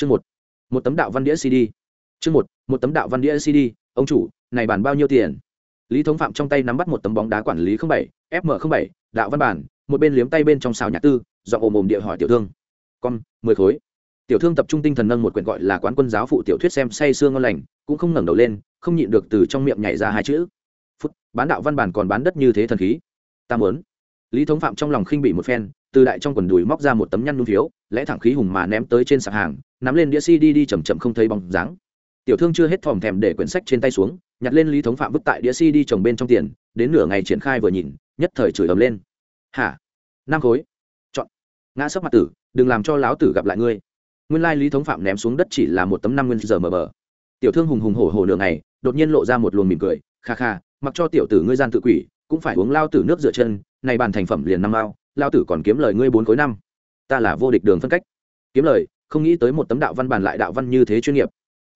chương một. Một tấm đạo văn đĩa cd. Chương một một tấm đạo văn đĩa cd. Ông chủ, này bàn bao nhiêu tiền? Lý thống phạm trong tay nắm bắt một tấm bóng đá quản lý bảy fm bảy, đạo văn bản, một bên liếm tay bên trong xào nhạc tư dọn ồm ồm địa hỏi tiểu thương. Con, mười khối. Tiểu thương tập trung tinh thần nâng một quyển gọi là quán quân giáo phụ tiểu thuyết xem say sương ngon lành, cũng không ngẩng đầu lên, không nhịn được từ trong miệng nhảy ra hai chữ. Phút, bán đạo văn bản còn bán đất như thế thần khí. Ta muốn. Lý thống phạm trong lòng khinh bị một phen từ đại trong quần đùi móc ra một tấm nhăn nung phiếu, lẽ thẳng khí hùng mà ném tới trên sạp hàng, nắm lên đĩa cd đi chầm chậm không thấy bóng dáng. Tiểu thương chưa hết thòm thèm để quyển sách trên tay xuống, nhặt lên lý thống phạm vứt tại đĩa cd trồng bên trong tiền, đến nửa ngày triển khai vừa nhìn, nhất thời chửi ầm lên. Hả? Năm khối? Chọn. Ngã sấp mặt tử, đừng làm cho láo tử gặp lại ngươi. Nguyên lai lý thống phạm ném xuống đất chỉ là một tấm năm nguyên giờ mờ bờ tiểu thương hùng hùng hổ hổ nửa ngày, đột nhiên lộ ra một luồng mỉm cười, kha kha, mặc cho tiểu tử ngươi gian tự quỷ, cũng phải uống lao tử nước rửa chân, này bàn thành phẩm liền năm ao lao tử còn kiếm lời ngươi bốn khối năm. Ta là vô địch đường phân cách. Kiếm lời, không nghĩ tới một tấm đạo văn bàn lại đạo văn như thế chuyên nghiệp.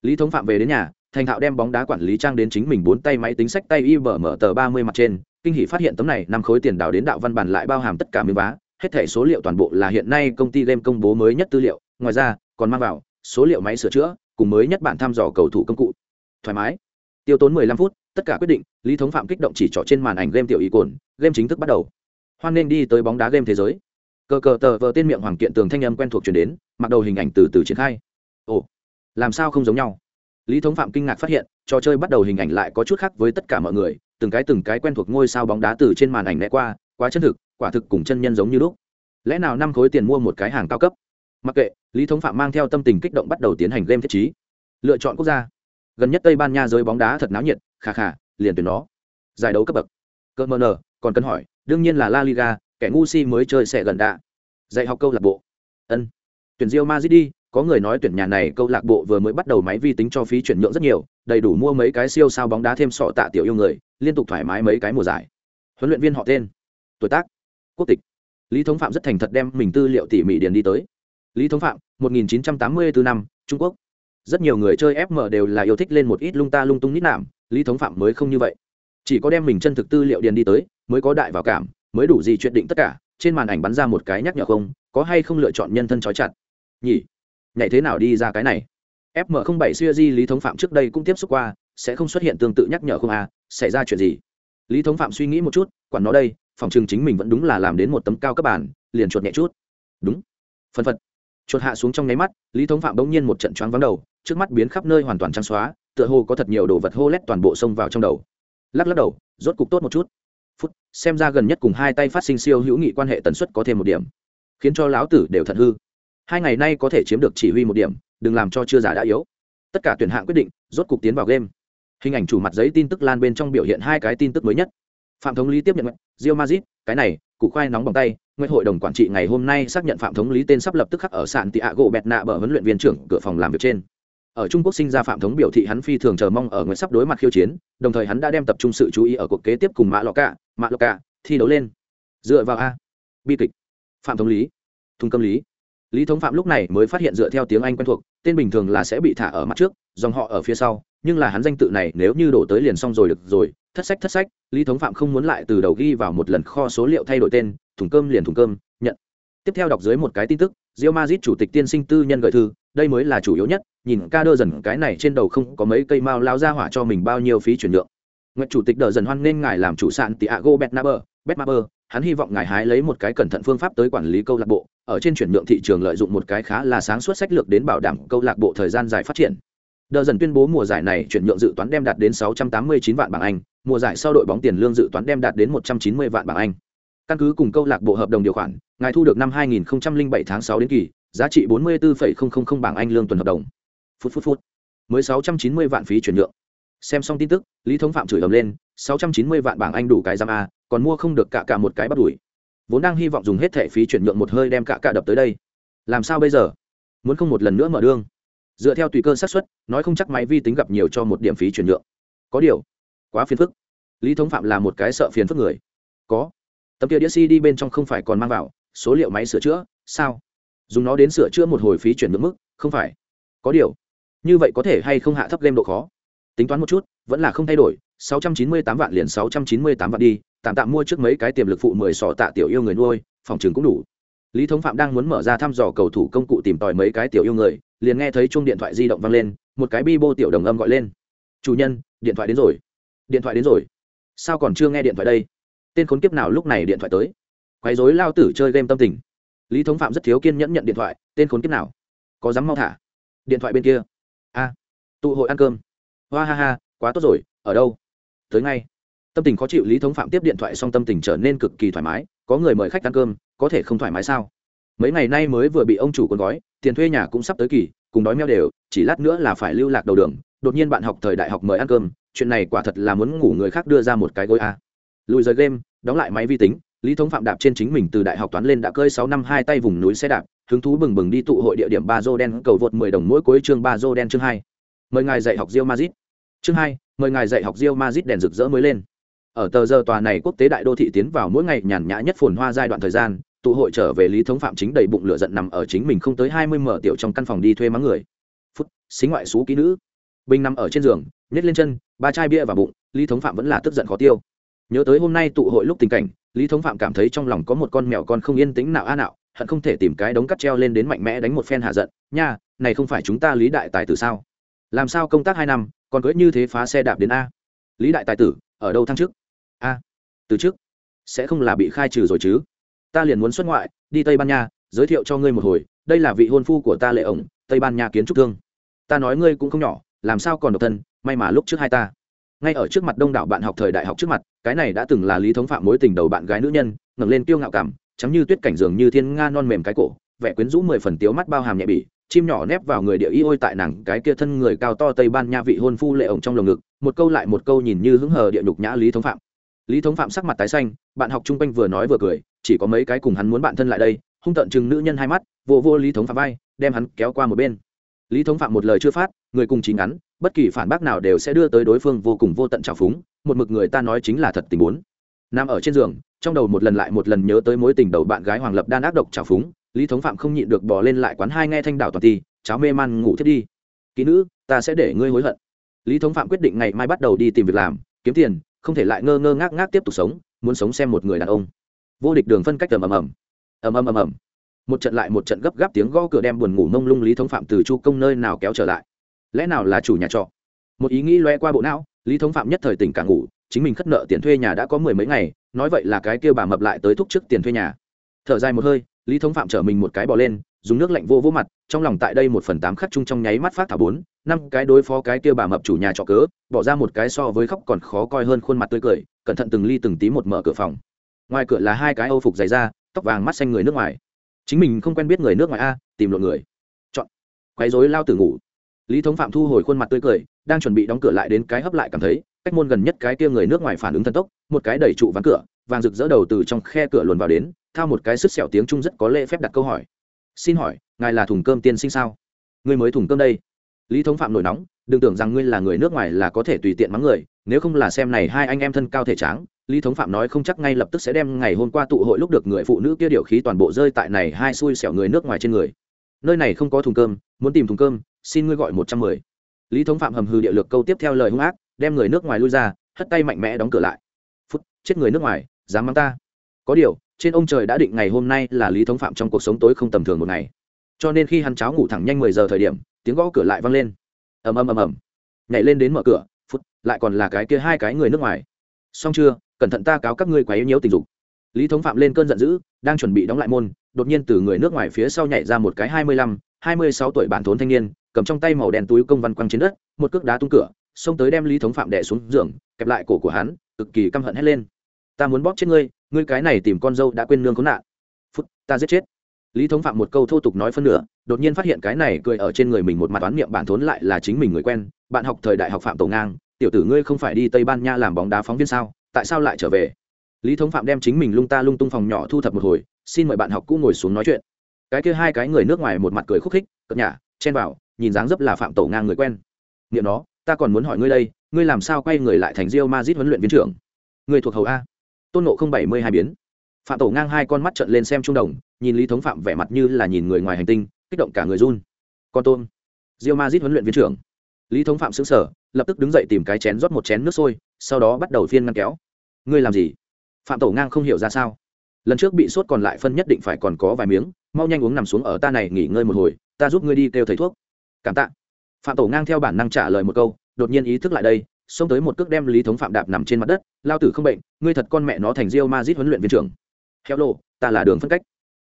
Lý thống phạm về đến nhà, thành thạo đem bóng đá quản lý trang đến chính mình bốn tay máy tính sách tay y bở mở tờ ba mươi mặt trên, kinh hỷ phát hiện tấm này năm khối tiền đào đến đạo văn bản lại bao hàm tất cả miếng vá, hết thẻ số liệu toàn bộ là hiện nay công ty game công bố mới nhất tư liệu, ngoài ra, còn mang vào số liệu máy sửa chữa, cùng mới nhất bản thăm dò cầu thủ công cụ. Thoải mái. Tiêu tốn 15 phút, tất cả quyết định, lý thống phạm kích động chỉ trỏ trên màn ảnh game tiểu ý cồn game chính thức bắt đầu hoan nên đi tới bóng đá game thế giới. Cờ cờ tờ vờ tên miệng hoàng kiện tường thanh âm quen thuộc chuyển đến, mặc đầu hình ảnh từ từ triển khai. Ồ, làm sao không giống nhau? Lý thống phạm kinh ngạc phát hiện, trò chơi bắt đầu hình ảnh lại có chút khác với tất cả mọi người, từng cái từng cái quen thuộc ngôi sao bóng đá từ trên màn ảnh né qua, quá chân thực, quả thực cùng chân nhân giống như lúc. Lẽ nào năm khối tiền mua một cái hàng cao cấp? Mặc kệ, lý thống phạm mang theo tâm tình kích động bắt đầu tiến hành game thiết trí. Lựa chọn quốc gia. Gần nhất tây ban nha giới bóng đá thật náo nhiệt khà khà liền tuyển nó. Giải đấu cấp bậc. Cơ mờ nờ còn cần hỏi, đương nhiên là la liga, kẻ ngu si mới chơi sẽ gần đạ. Dạy học câu lạc bộ. Ân. Tuyển rio mazit đi, có người nói tuyển nhà này câu lạc bộ vừa mới bắt đầu máy vi tính cho phí chuyển nhượng rất nhiều, đầy đủ mua mấy cái siêu sao bóng đá thêm sọ tạ tiểu yêu người, liên tục thoải mái mấy cái mùa giải. Huấn luyện viên họ tên. Tuổi tác. Quốc tịch. Lý thống phạm rất thành thật đem mình tư liệu tỉ mỉ điền đi tới. Lý thống phạm 1984 năm, trung quốc. Rất nhiều người chơi fm đều là yêu thích lên một ít lung ta lung tung nít nạm, lý thống phạm mới không như vậy chỉ có đem mình chân thực tư liệu điền đi tới, mới có đại vào cảm, mới đủ gì chuyện định tất cả, trên màn ảnh bắn ra một cái nhắc nhở không, có hay không lựa chọn nhân thân trói chặt. Nhỉ, nhảy thế nào đi ra cái này? Fm bảy siêu di lý thống phạm trước đây cũng tiếp xúc qua, sẽ không xuất hiện tương tự nhắc nhở không à xảy ra chuyện gì? Lý thống phạm suy nghĩ một chút, quản nó đây, phòng trường chính mình vẫn đúng là làm đến một tấm cao cấp bản, liền chuột nhẹ chút. Đúng. Phân phật. Chuột hạ xuống trong nháy mắt, lý thống phạm bỗng nhiên một trận choáng vắng đầu, trước mắt biến khắp nơi hoàn toàn trắng xóa, tựa hồ có thật nhiều đồ vật hô lét toàn bộ xông vào trong đầu lắc lắc đầu, rốt cục tốt một chút. Phút, xem ra gần nhất cùng hai tay phát sinh siêu hữu nghị quan hệ tần suất có thêm một điểm, khiến cho lão tử đều thật hư. Hai ngày nay có thể chiếm được chỉ huy một điểm, đừng làm cho chưa giả đã yếu. Tất cả tuyển hạng quyết định, rốt cục tiến vào game. Hình ảnh chủ mặt giấy tin tức lan bên trong biểu hiện hai cái tin tức mới nhất. Phạm thống lý tiếp nhận rio mazit cái này cụ khoai nóng bằng tay nguyên hội đồng quản trị ngày hôm nay xác nhận phạm thống lý tên sắp lập tức khắc ở sạn tị ạ gỗ bẹt nạ bờ huấn luyện viên trưởng cửa phòng làm việc trên ở trung quốc sinh ra phạm thống biểu thị hắn phi thường chờ mong ở nguyện sắp đối mặt khiêu chiến, đồng thời hắn đã đem tập trung sự chú ý ở cuộc kế tiếp cùng mã lọ cạ, mã lọ cạ, thi đấu lên. Dựa vào a. Bi kịch. Phạm thống lý. Thùng câm lý. Lý thống phạm lúc này mới phát hiện dựa theo tiếng anh quen thuộc, tên bình thường là sẽ bị thả ở mặt trước, dòng họ ở phía sau, nhưng là hắn danh tự này nếu như đổ tới liền xong rồi được rồi, thất sách thất sách, lý thống phạm không muốn lại từ đầu ghi vào một lần kho số liệu thay đổi tên, thùng cơm liền thùng cơm, nhận. Tiếp theo đọc dưới một cái tin tức rio mazit chủ tịch tiên sinh tư nhân gợi thư đây mới là chủ yếu nhất nhìn ca đơ dần cái này trên đầu không có mấy cây mao lao ra hỏa cho mình bao nhiêu phí chuyển nhượng. Nguyện chủ tịch đờ dần hoan nên ngài làm chủ sạn tiago betnaber betmaber hắn hy vọng ngài hái lấy một cái cẩn thận phương pháp tới quản lý câu lạc bộ ở trên chuyển nhượng thị trường lợi dụng một cái khá là sáng suốt sách lược đến bảo đảm câu lạc bộ thời gian dài phát triển. Đờ dần tuyên bố mùa giải này chuyển nhượng dự toán đem đạt đến 689 vạn bảng Anh, mùa giải sau đội bóng tiền lương dự toán đem đạt đến 190 vạn bảng Anh. Căn cứ cùng câu lạc bộ hợp đồng điều khoản, ngài thu được năm 2007 tháng 6 đến kỳ, giá trị 44,000 bảng Anh lương tuần hợp đồng. Phút phút phút. Mới 690 vạn phí chuyển nhượng. Xem xong tin tức, Lý Thống Phạm chửi ầm lên, 690 vạn bảng Anh đủ cái giam a, còn mua không được cả cả một cái bắt đuổi. Vốn đang hy vọng dùng hết thẻ phí chuyển nhượng một hơi đem cả cả đập tới đây. Làm sao bây giờ? Muốn không một lần nữa mở đương dựa theo tùy cơ xác suất nói không chắc máy vi tính gặp nhiều cho một điểm phí chuyển nhượng có điều quá phiền phức lý thống phạm là một cái sợ phiền phức người có tấm kia đĩa cd bên trong không phải còn mang vào số liệu máy sửa chữa sao dùng nó đến sửa chữa một hồi phí chuyển ngưỡng mức, không phải. Có điều, như vậy có thể hay không hạ thấp game độ khó? Tính toán một chút, vẫn là không thay đổi 698 vạn liền 698 vạn đi, tạm tạm mua trước mấy cái tiềm lực phụ 10 sọ tạ tiểu yêu người nuôi, phòng trường cũng đủ. Lý thống phạm đang muốn mở ra thăm dò cầu thủ công cụ tìm tòi mấy cái tiểu yêu người, liền nghe thấy chuông điện thoại di động vang lên, một cái bi bô tiểu đồng âm gọi lên. Chủ nhân, điện thoại đến rồi. Điện thoại đến rồi. Sao còn chưa nghe điện thoại đây? Tên khốn kiếp nào lúc này điện thoại tới? Quấy rối lao tử chơi game tâm tình lý thống phạm rất thiếu kiên nhẫn nhận điện thoại, tên khốn kiếp nào? Có dám mau thả? Điện thoại bên kia. A, tụ hội ăn cơm. Hoa ha ha, quá tốt rồi, ở đâu? Tới ngay. Tâm tình khó chịu, lý thống phạm tiếp điện thoại xong tâm tình trở nên cực kỳ thoải mái, có người mời khách ăn cơm, có thể không thoải mái sao? Mấy ngày nay mới vừa bị ông chủ cuốn gói, tiền thuê nhà cũng sắp tới kỳ, cùng đói meo đều, chỉ lát nữa là phải lưu lạc đầu đường, đột nhiên bạn học thời đại học mời ăn cơm, chuyện này quả thật là muốn ngủ người khác đưa ra một cái gối a. À. lùi rời game, đóng lại máy vi tính lý thống phạm đạp trên chính mình từ đại học toán lên đã cơi sáu năm hai tay vùng núi xe đạp, hứng thú bừng bừng đi tụ hội địa điểm ba dô đen, cầu vượt mười đồng mỗi cuối chương ba dô đen chương hai. Mời ngài dạy học rio mazit chương hai, mời ngài dạy học rio mazit đèn rực rỡ mới lên. Ở tờ giờ tòa này quốc tế đại đô thị tiến vào mỗi ngày nhàn nhã nhất phồn hoa giai đoạn thời gian, tụ hội trở về lý thống phạm chính đầy bụng lửa giận nằm ở chính mình không tới hai mươi mở tiểu trong căn phòng đi thuê mắng người. Phút xí ngoại xú kỹ nữ. Bình nằm ở trên giường, nhét lên chân, ba chai bia vào bụng, lý thống phạm vẫn là tức giận khó tiêu. Nhớ tới hôm nay tụ hội lúc tình cảnh lý thống phạm cảm thấy trong lòng có một con mèo con không yên tĩnh nào a nào hận không thể tìm cái đống cắt treo lên đến mạnh mẽ đánh một phen hạ giận, nha, này không phải chúng ta lý đại tài tử sao? Làm sao công tác hai năm, còn cưỡi như thế phá xe đạp đến a? Lý đại tài tử, ở đâu thăng chức? A, từ trước sẽ không là bị khai trừ rồi chứ. Ta liền muốn xuất ngoại, đi tây ban nha, giới thiệu cho ngươi một hồi, đây là vị hôn phu của ta lệ ổng, tây ban nha kiến trúc thương. Ta nói ngươi cũng không nhỏ, làm sao còn độc thân, may mà lúc trước hai ta ngay ở trước mặt đông đảo bạn học thời đại học trước mặt, cái này đã từng là lý thống phạm mối tình đầu bạn gái nữ nhân, ngẩng lên tiêu ngạo cảm chấm như tuyết cảnh dường như thiên nga non mềm cái cổ, vẻ quyến rũ mười phần tiếu mắt bao hàm nhẹ bỉ, chim nhỏ nép vào người địa y ôi tại nàng cái kia thân người cao to tây ban nha vị hôn phu lệ ổng trong lồng ngực, một câu lại một câu nhìn như hứng hờ địa nhục nhã lý thống phạm. Lý thống phạm sắc mặt tái xanh, bạn học chung quanh vừa nói vừa cười, chỉ có mấy cái cùng hắn muốn bạn thân lại đây, hung tận chừng nữ nhân hai mắt, vô vô lý thống phạm vai, đem hắn kéo qua một bên. Lý thống phạm một lời chưa phát, người cùng chính ngắn bất kỳ phản bác nào đều sẽ đưa tới đối phương vô cùng vô tận trào phúng, một mực người ta nói chính là thật tình muốn. nằm ở trên giường, trong đầu một lần lại một lần nhớ tới mối tình đầu bạn gái hoàng lập đan ác độc trào phúng, lý thống phạm không nhịn được bỏ lên lại quán hai nghe thanh đảo toàn ti cháo mê man, ngủ thiết đi. Kỹ nữ, ta sẽ để ngươi hối hận. Lý thống phạm quyết định ngày mai bắt đầu đi tìm việc làm, kiếm tiền, không thể lại ngơ ngơ ngác ngác tiếp tục sống, muốn sống xem một người đàn ông. Vô địch đường phân cách ầm ầm ầm. Ầm ầm ầm ầm. Một trận lại một trận gấp gáp tiếng gõ cửa đem buồn ngủ mông lung lý thống phạm từ chu công nơi nào kéo trở lại lẽ nào là chủ nhà trọ? Một ý nghĩ loe qua bộ não, lý thống phạm nhất thời tỉnh cả ngủ, chính mình khất nợ tiền thuê nhà đã có mười mấy ngày, nói vậy là cái kia bà mập lại tới thúc trước tiền thuê nhà. Thở dài một hơi, lý thống phạm trở mình một cái bỏ lên, dùng nước lạnh vô vô mặt, trong lòng tại đây một phần tám khắc chung trong nháy mắt phát thả bốn, năm cái đối phó cái kia bà mập chủ nhà trọ cớ, bỏ ra một cái so với khóc còn khó coi hơn khuôn mặt tươi cười, cẩn thận từng ly từng tí một mở cửa phòng. Ngoài cửa là hai cái âu phục dày da, tóc vàng mắt xanh người nước ngoài. Chính mình không quen biết người nước ngoài a, tìm lộn người. Chọn. Quấy rối lao tử ngủ lý thống phạm thu hồi khuôn mặt tươi cười, đang chuẩn bị đóng cửa lại đến cái hấp lại cảm thấy, cách môn gần nhất cái kia người nước ngoài phản ứng thần tốc, một cái đẩy trụ ván cửa, vàng rực rỡ đầu từ trong khe cửa luồn vào đến, thao một cái sứt xẻo tiếng trung rất có lễ phép đặt câu hỏi. Xin hỏi, ngài là thùng cơm tiên sinh sao? Ngươi mới thùng cơm đây. Lý thống phạm nổi nóng, đừng tưởng rằng ngươi là người nước ngoài là có thể tùy tiện mắng người, nếu không là xem này hai anh em thân cao thể tráng. Lý thống phạm nói không chắc ngay lập tức sẽ đem ngày hôm qua tụ hội lúc được người phụ nữ kia điều khí toàn bộ rơi tại này hai xui xẻo người nước ngoài trên người nơi này không có thùng cơm, muốn tìm thùng cơm, xin ngươi gọi một trăm mười. Lý thống phạm hầm hư địa lược câu tiếp theo lời hung ác, đem người nước ngoài lui ra, hất tay mạnh mẽ đóng cửa lại. Phút, chết người nước ngoài, dám mắng ta. Có điều, trên ông trời đã định ngày hôm nay là lý thống phạm trong cuộc sống tối không tầm thường một ngày. Cho nên khi hắn cháo ngủ thẳng nhanh mười giờ thời điểm, tiếng gõ cửa lại vang lên. Ầm ầm ầm ầm. Nhảy lên đến mở cửa, phút, lại còn là cái kia hai cái người nước ngoài. Xong chưa, cẩn thận ta cáo các ngươi quá yếu nhiễu tình dục. Lý thống phạm lên cơn giận dữ, đang chuẩn bị đóng lại môn đột nhiên từ người nước ngoài phía sau nhảy ra một cái hai mươi lăm, hai mươi sáu tuổi bản thốn thanh niên, cầm trong tay màu đen túi công văn quăng trên đất, một cước đá tung cửa, xông tới đem lý thống phạm đẻ xuống giường, kẹp lại cổ của hắn, cực kỳ căm hận hét lên. Ta muốn bóp chết ngươi ngươi cái này tìm con dâu đã quên nương khốn nạn. Phút, ta giết chết. Lý thống phạm một câu thô tục nói phân nửa, đột nhiên phát hiện cái này cười ở trên người mình một mặt toán niệm bản thốn lại là chính mình người quen, bạn học thời đại học phạm tổ ngang, tiểu tử ngươi không phải đi tây ban nha làm bóng đá phóng viên sao, tại sao lại trở về? Lý thống phạm đem chính mình lung ta lung tung phòng nhỏ thu thập một hồi, xin mời bạn học cũ ngồi xuống nói chuyện. Cái kia hai cái người nước ngoài một mặt cười khúc khích, cợt nhả, chen vào, nhìn dáng dấp là phạm tổ ngang người quen. Nghiệm đó ta còn muốn hỏi ngươi đây, ngươi làm sao quay người lại thành rio mazit huấn luyện viên trưởng? Ngươi thuộc hầu a. Tôn nộ không bảy mươi hai biến. Phạm tổ ngang hai con mắt trận lên xem trung đồng, nhìn lý thống phạm vẻ mặt như là nhìn người ngoài hành tinh, kích động cả người run. Con tôn rio mazit huấn luyện viên trưởng. Lý thống phạm xứng sở lập tức đứng dậy tìm cái chén rót một chén nước sôi, sau đó bắt đầu phiên ngăn kéo. Ngươi làm gì? Phạm tổ ngang không hiểu ra sao. Lần trước bị sốt còn lại phân nhất định phải còn có vài miếng, mau nhanh uống nằm xuống ở ta này nghỉ ngơi một hồi, ta giúp ngươi đi kêu thầy thuốc. Cảm tạ. Phạm tổ ngang theo bản năng trả lời một câu, đột nhiên ý thức lại đây, xông tới một cước đem lý thống phạm đạp nằm trên mặt đất, lao tử không bệnh, ngươi thật con mẹ nó thành rio mazit huấn luyện viên trưởng. Heo lô, ta là đường phân cách.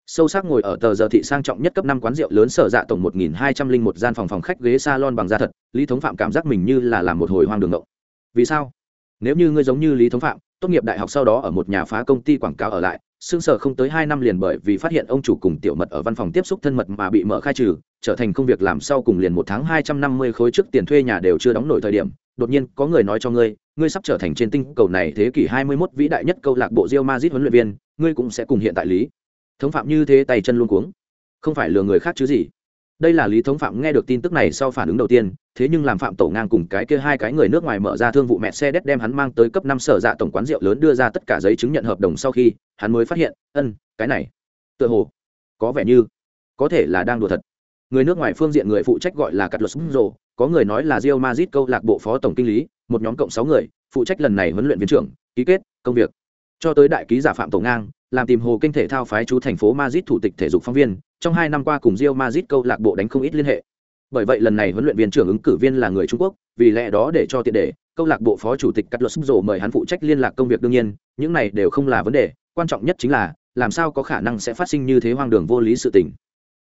Sâu sắc ngồi ở tờ giờ thị sang trọng nhất cấp năm quán rượu lớn sở dạ tổng một nghìn hai trăm linh một gian phòng phòng khách ghế salon bằng da thật, lý thống phạm cảm giác mình như là làm một hồi hoang đường động. Vì sao? Nếu như ngươi giống như lý thống phạm tốt nghiệp đại học sau đó ở một nhà phá công ty quảng cáo ở lại xương sở không tới hai năm liền bởi vì phát hiện ông chủ cùng tiểu mật ở văn phòng tiếp xúc thân mật mà bị mở khai trừ, trở thành công việc làm sau cùng liền một tháng hai trăm năm mươi khối trước tiền thuê nhà đều chưa đóng nổi thời điểm, đột nhiên có người nói cho ngươi ngươi sắp trở thành trên tinh cầu này thế kỷ hai mươi 21 vĩ đại nhất câu lạc bộ Real Madrid huấn luyện viên, ngươi cũng sẽ cùng hiện tại lý. Thống phạm như thế tay chân luôn cuống. Không phải lừa người khác chứ gì đây là lý thống phạm nghe được tin tức này sau phản ứng đầu tiên, thế nhưng làm phạm tổ ngang cùng cái kia hai cái người nước ngoài mở ra thương vụ mẹ xe đét đem hắn mang tới cấp năm sở dạ tổng quán rượu lớn đưa ra tất cả giấy chứng nhận hợp đồng sau khi, hắn mới phát hiện, ân, cái này, tựa hồ, có vẻ như, có thể là đang đùa thật. Người nước ngoài phương diện người phụ trách gọi là cắt luật rồ có người nói là rio mazit câu lạc bộ phó tổng kinh lý, một nhóm cộng sáu người, phụ trách lần này huấn luyện viên trưởng, ký kết, công việc. Cho tới đại ký giả phạm tổ ngang làm tìm hồ kinh thể thao phái chú thành phố Madrid thủ tịch thể dục phóng viên, trong hai năm qua cùng Real Madrid câu lạc bộ đánh không ít liên hệ. Bởi vậy lần này huấn luyện viên trưởng ứng cử viên là người Trung Quốc, vì lẽ đó để cho tiện đề, câu lạc bộ phó chủ tịch Cắt Luật Rồ mời hắn phụ trách liên lạc công việc đương nhiên, những này đều không là vấn đề, quan trọng nhất chính là làm sao có khả năng sẽ phát sinh như thế hoang đường vô lý sự tình.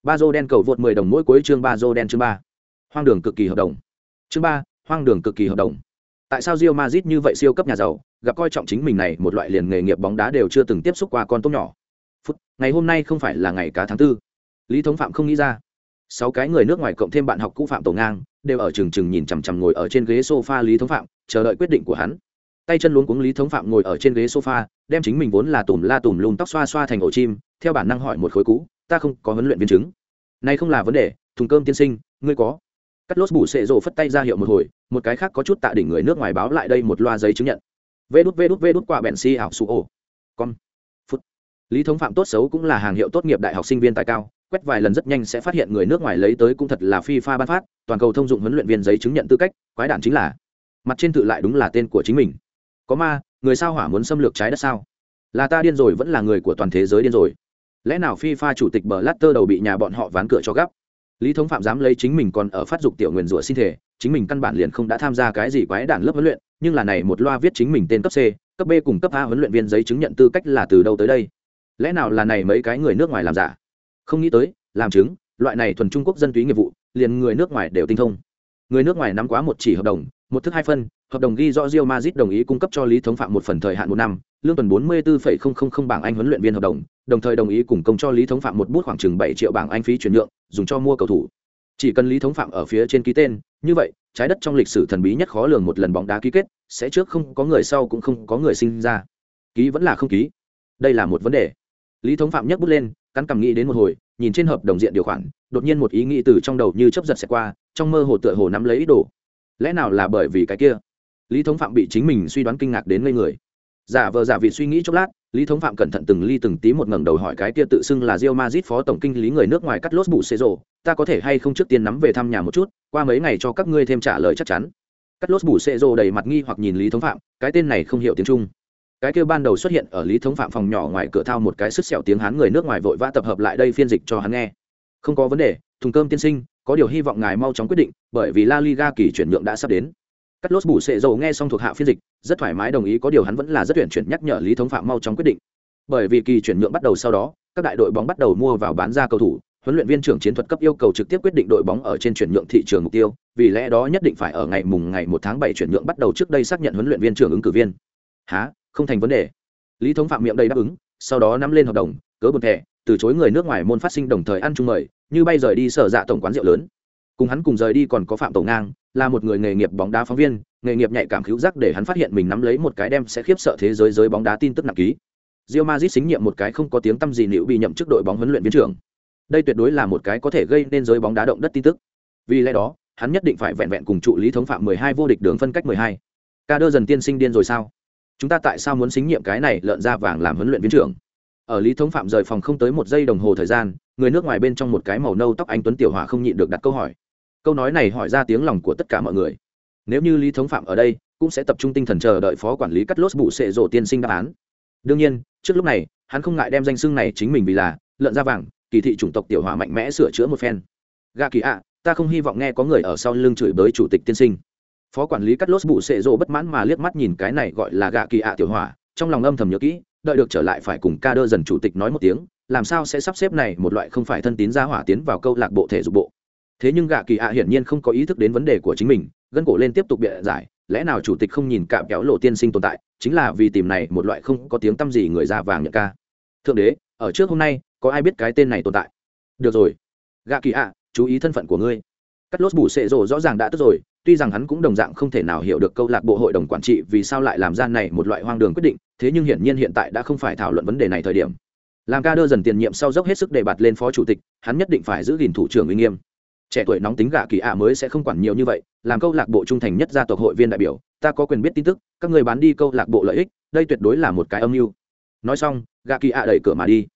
Bazo đen cầu vượt 10 đồng mỗi cuối chương Bazo đen chương 3. Hoang đường cực kỳ hợp đồng. Chương 3, hoang đường cực kỳ hợp đồng. Tại sao Real Madrid như vậy siêu cấp nhà giàu, gặp coi trọng chính mình này, một loại liền nghề nghiệp bóng đá đều chưa từng tiếp xúc qua con tôm nhỏ. Phút, ngày hôm nay không phải là ngày cá tháng tư. Lý thống phạm không nghĩ ra. Sáu cái người nước ngoài cộng thêm bạn học cũ phạm tổ ngang, đều ở trừng trừng nhìn chằm chằm ngồi ở trên ghế sofa lý thống phạm, chờ đợi quyết định của hắn. Tay chân luống cuống lý thống phạm ngồi ở trên ghế sofa, đem chính mình vốn là tùm la tùm lùm tóc xoa xoa thành ổ chim, theo bản năng hỏi một khối cũ, ta không có huấn luyện viên chứng. Này không là vấn đề, thùng cơm tiên sinh, ngươi có. Cắt lốt bù sệ rộ phất tay ra hiệu một hồi, một cái khác có chút tạ đỉnh người nước ngoài báo lại đây một loa giấy chứng nhận vê đút vê đút vê đút qua bèn si ảo su ô. Con phút. Lý thống phạm tốt xấu cũng là hàng hiệu tốt nghiệp đại học sinh viên tài cao, quét vài lần rất nhanh sẽ phát hiện người nước ngoài lấy tới cũng thật là phi pha ban phát, toàn cầu thông dụng huấn luyện viên giấy chứng nhận tư cách, quái đản chính là. Mặt trên tự lại đúng là tên của chính mình. Có ma, người sao hỏa muốn xâm lược trái đất sao? Là ta điên rồi vẫn là người của toàn thế giới điên rồi. Lẽ nào phi pha chủ tịch bờ lát tơ đầu bị nhà bọn họ ván cửa cho gấp? Lý thống phạm dám lấy chính mình còn ở phát dục tiểu nguyền rủa sinh thể, chính mình căn bản liền không đã tham gia cái gì quái đản lớp huấn luyện, nhưng là này một loa viết chính mình tên cấp c, cấp b cùng cấp a huấn luyện viên giấy chứng nhận tư cách là từ đâu tới đây? Lẽ nào là này mấy cái người nước ngoài làm giả? Không nghĩ tới, làm chứng, loại này thuần trung quốc dân túy nghiệp vụ, liền người nước ngoài đều tinh thông. Người nước ngoài nắm quá một chỉ hợp đồng, một thức hai phân hợp đồng ghi rõ Real Madrid đồng ý cung cấp cho Lý Thống Phạm một phần thời hạn một năm, lương tuần 44,000 bảng Anh huấn luyện viên hợp đồng, đồng thời đồng ý cùng công cho Lý Thống Phạm một bút khoảng chừng 7 triệu bảng Anh phí chuyển nhượng, dùng cho mua cầu thủ. Chỉ cần Lý Thống Phạm ở phía trên ký tên, như vậy, trái đất trong lịch sử thần bí nhất khó lường một lần bóng đá ký kết, sẽ trước không có người sau cũng không có người sinh ra. Ký vẫn là không ký. Đây là một vấn đề. Lý Thống Phạm nhấc bút lên, cắn cằm nghĩ đến một hồi, nhìn trên hợp đồng diện điều khoản, đột nhiên một ý nghĩ từ trong đầu như chớp giật sẽ qua, trong mơ hồ tựa hồ nắm lấy ý đồ. Lẽ nào là bởi vì cái kia? Lý Thống Phạm bị chính mình suy đoán kinh ngạc đến ngây người. Giả vờ giả vị suy nghĩ chốc lát, Lý Thống Phạm cẩn thận từng ly từng tí một ngẩng đầu hỏi cái kia tự xưng là rio mazit phó tổng kinh lý người nước ngoài cắt lốt bù xê rồ, ta có thể hay không trước tiên nắm về thăm nhà một chút, qua mấy ngày cho các ngươi thêm trả lời chắc chắn. Cắt lốt bù xê rồ đầy mặt nghi hoặc nhìn Lý Thống Phạm, cái tên này không hiểu tiếng Trung. Cái kia ban đầu xuất hiện ở Lý Thống Phạm phòng nhỏ ngoài cửa thao một cái sức sẹo tiếng Hán người nước ngoài vội vã tập hợp lại đây phiên dịch cho hắn nghe. Không có vấn đề, thùng cơm tiên sinh, có điều hy vọng ngài mau chóng quyết định, bởi vì La Liga kỳ chuyển nhượng đã sắp đến cắt lốt bù sệ dầu nghe xong thuộc hạ phiên dịch, rất thoải mái đồng ý, có điều hắn vẫn là rất tuyển chuyển nhắc nhở lý thống phạm mau chóng quyết định. Bởi vì kỳ chuyển nhượng bắt đầu sau đó, các đại đội bóng bắt đầu mua vào bán ra cầu thủ, huấn luyện viên trưởng chiến thuật cấp yêu cầu trực tiếp quyết định đội bóng ở trên chuyển nhượng thị trường mục tiêu, vì lẽ đó nhất định phải ở ngày mùng ngày một tháng bảy chuyển nhượng bắt đầu trước đây xác nhận huấn luyện viên trưởng ứng cử viên. Há không thành vấn đề. Lý thống phạm miệng đầy đáp ứng, sau đó nắm lên hợp đồng, cớ bột thẻ, từ chối người nước ngoài môn phát sinh đồng thời ăn chung mời, như bay rời đi sở dạ tổng quán rượu lớn cùng hắn cùng rời đi còn có phạm tổ ngang, là một người nghề nghiệp bóng đá phóng viên, nghề nghiệp nhạy cảm cứu giác để hắn phát hiện mình nắm lấy một cái đem sẽ khiếp sợ thế giới giới bóng đá tin tức nặng ký. Rio mazit xính nhiệm một cái không có tiếng tăm gì liệu bị nhậm chức đội bóng huấn luyện viên trưởng. Đây tuyệt đối là một cái có thể gây nên giới bóng đá động đất tin tức. Vì lẽ đó, hắn nhất định phải vẹn vẹn cùng trụ lý thống phạm 12 vô địch đường phân cách 12. ca đơ dần tiên sinh điên rồi sao? Chúng ta tại sao muốn xính nhiệm cái này lợn ra vàng làm huấn luyện viên trưởng? Ở lý thống phạm rời phòng không tới một giây đồng hồ thời gian, người nước ngoài bên trong một cái màu nâu tóc anh tuấn tiểu hỏa không nhịn được đặt câu hỏi câu nói này hỏi ra tiếng lòng của tất cả mọi người. Nếu như lý thống phạm ở đây, cũng sẽ tập trung tinh thần chờ đợi phó quản lý cắt lốt bụ sệ rộ tiên sinh đáp án. Đương nhiên, trước lúc này, hắn không ngại đem danh xưng này chính mình vì là lợn da vàng, kỳ thị chủng tộc tiểu hòa mạnh mẽ sửa chữa một phen. Gà kỳ ạ, ta không hy vọng nghe có người ở sau lưng chửi bới chủ tịch tiên sinh. Phó quản lý cắt lốt bụ sệ rộ bất mãn mà liếc mắt nhìn cái này gọi là Gà kỳ ạ tiểu hòa trong lòng âm thầm nhớ kỹ, đợi được trở lại phải cùng ca đơ dần chủ tịch nói một tiếng, làm sao sẽ sắp xếp này một loại không phải thân tín gia hỏa tiến vào câu lạc bộ thể dục bộ thế nhưng gạ kỳ ạ hiển nhiên không có ý thức đến vấn đề của chính mình, gân cổ lên tiếp tục bịa giải, lẽ nào chủ tịch không nhìn cạm kéo lộ tiên sinh tồn tại, chính là vì tìm này một loại không có tiếng tăm gì người da vàng nhận ca. Thượng đế, ở trước hôm nay, có ai biết cái tên này tồn tại? Được rồi. Gạ kỳ ạ, chú ý thân phận của ngươi. Cắt lốt bù sệ rồ rõ ràng đã tức rồi, tuy rằng hắn cũng đồng dạng không thể nào hiểu được câu lạc bộ hội đồng quản trị vì sao lại làm ra này một loại hoang đường quyết định, thế nhưng hiển nhiên hiện tại đã không phải thảo luận vấn đề này thời điểm. Làm ca đơ dần tiền nhiệm sau dốc hết sức đề bạt lên phó chủ tịch, hắn nhất định phải giữ gìn thủ trưởng uy nghiêm trẻ tuổi nóng tính gạ kỳ ạ mới sẽ không quản nhiều như vậy, làm câu lạc bộ trung thành nhất gia tộc hội viên đại biểu, ta có quyền biết tin tức, các người bán đi câu lạc bộ lợi ích, đây tuyệt đối là một cái âm mưu. Nói xong gạ kỳ ạ đẩy cửa mà đi.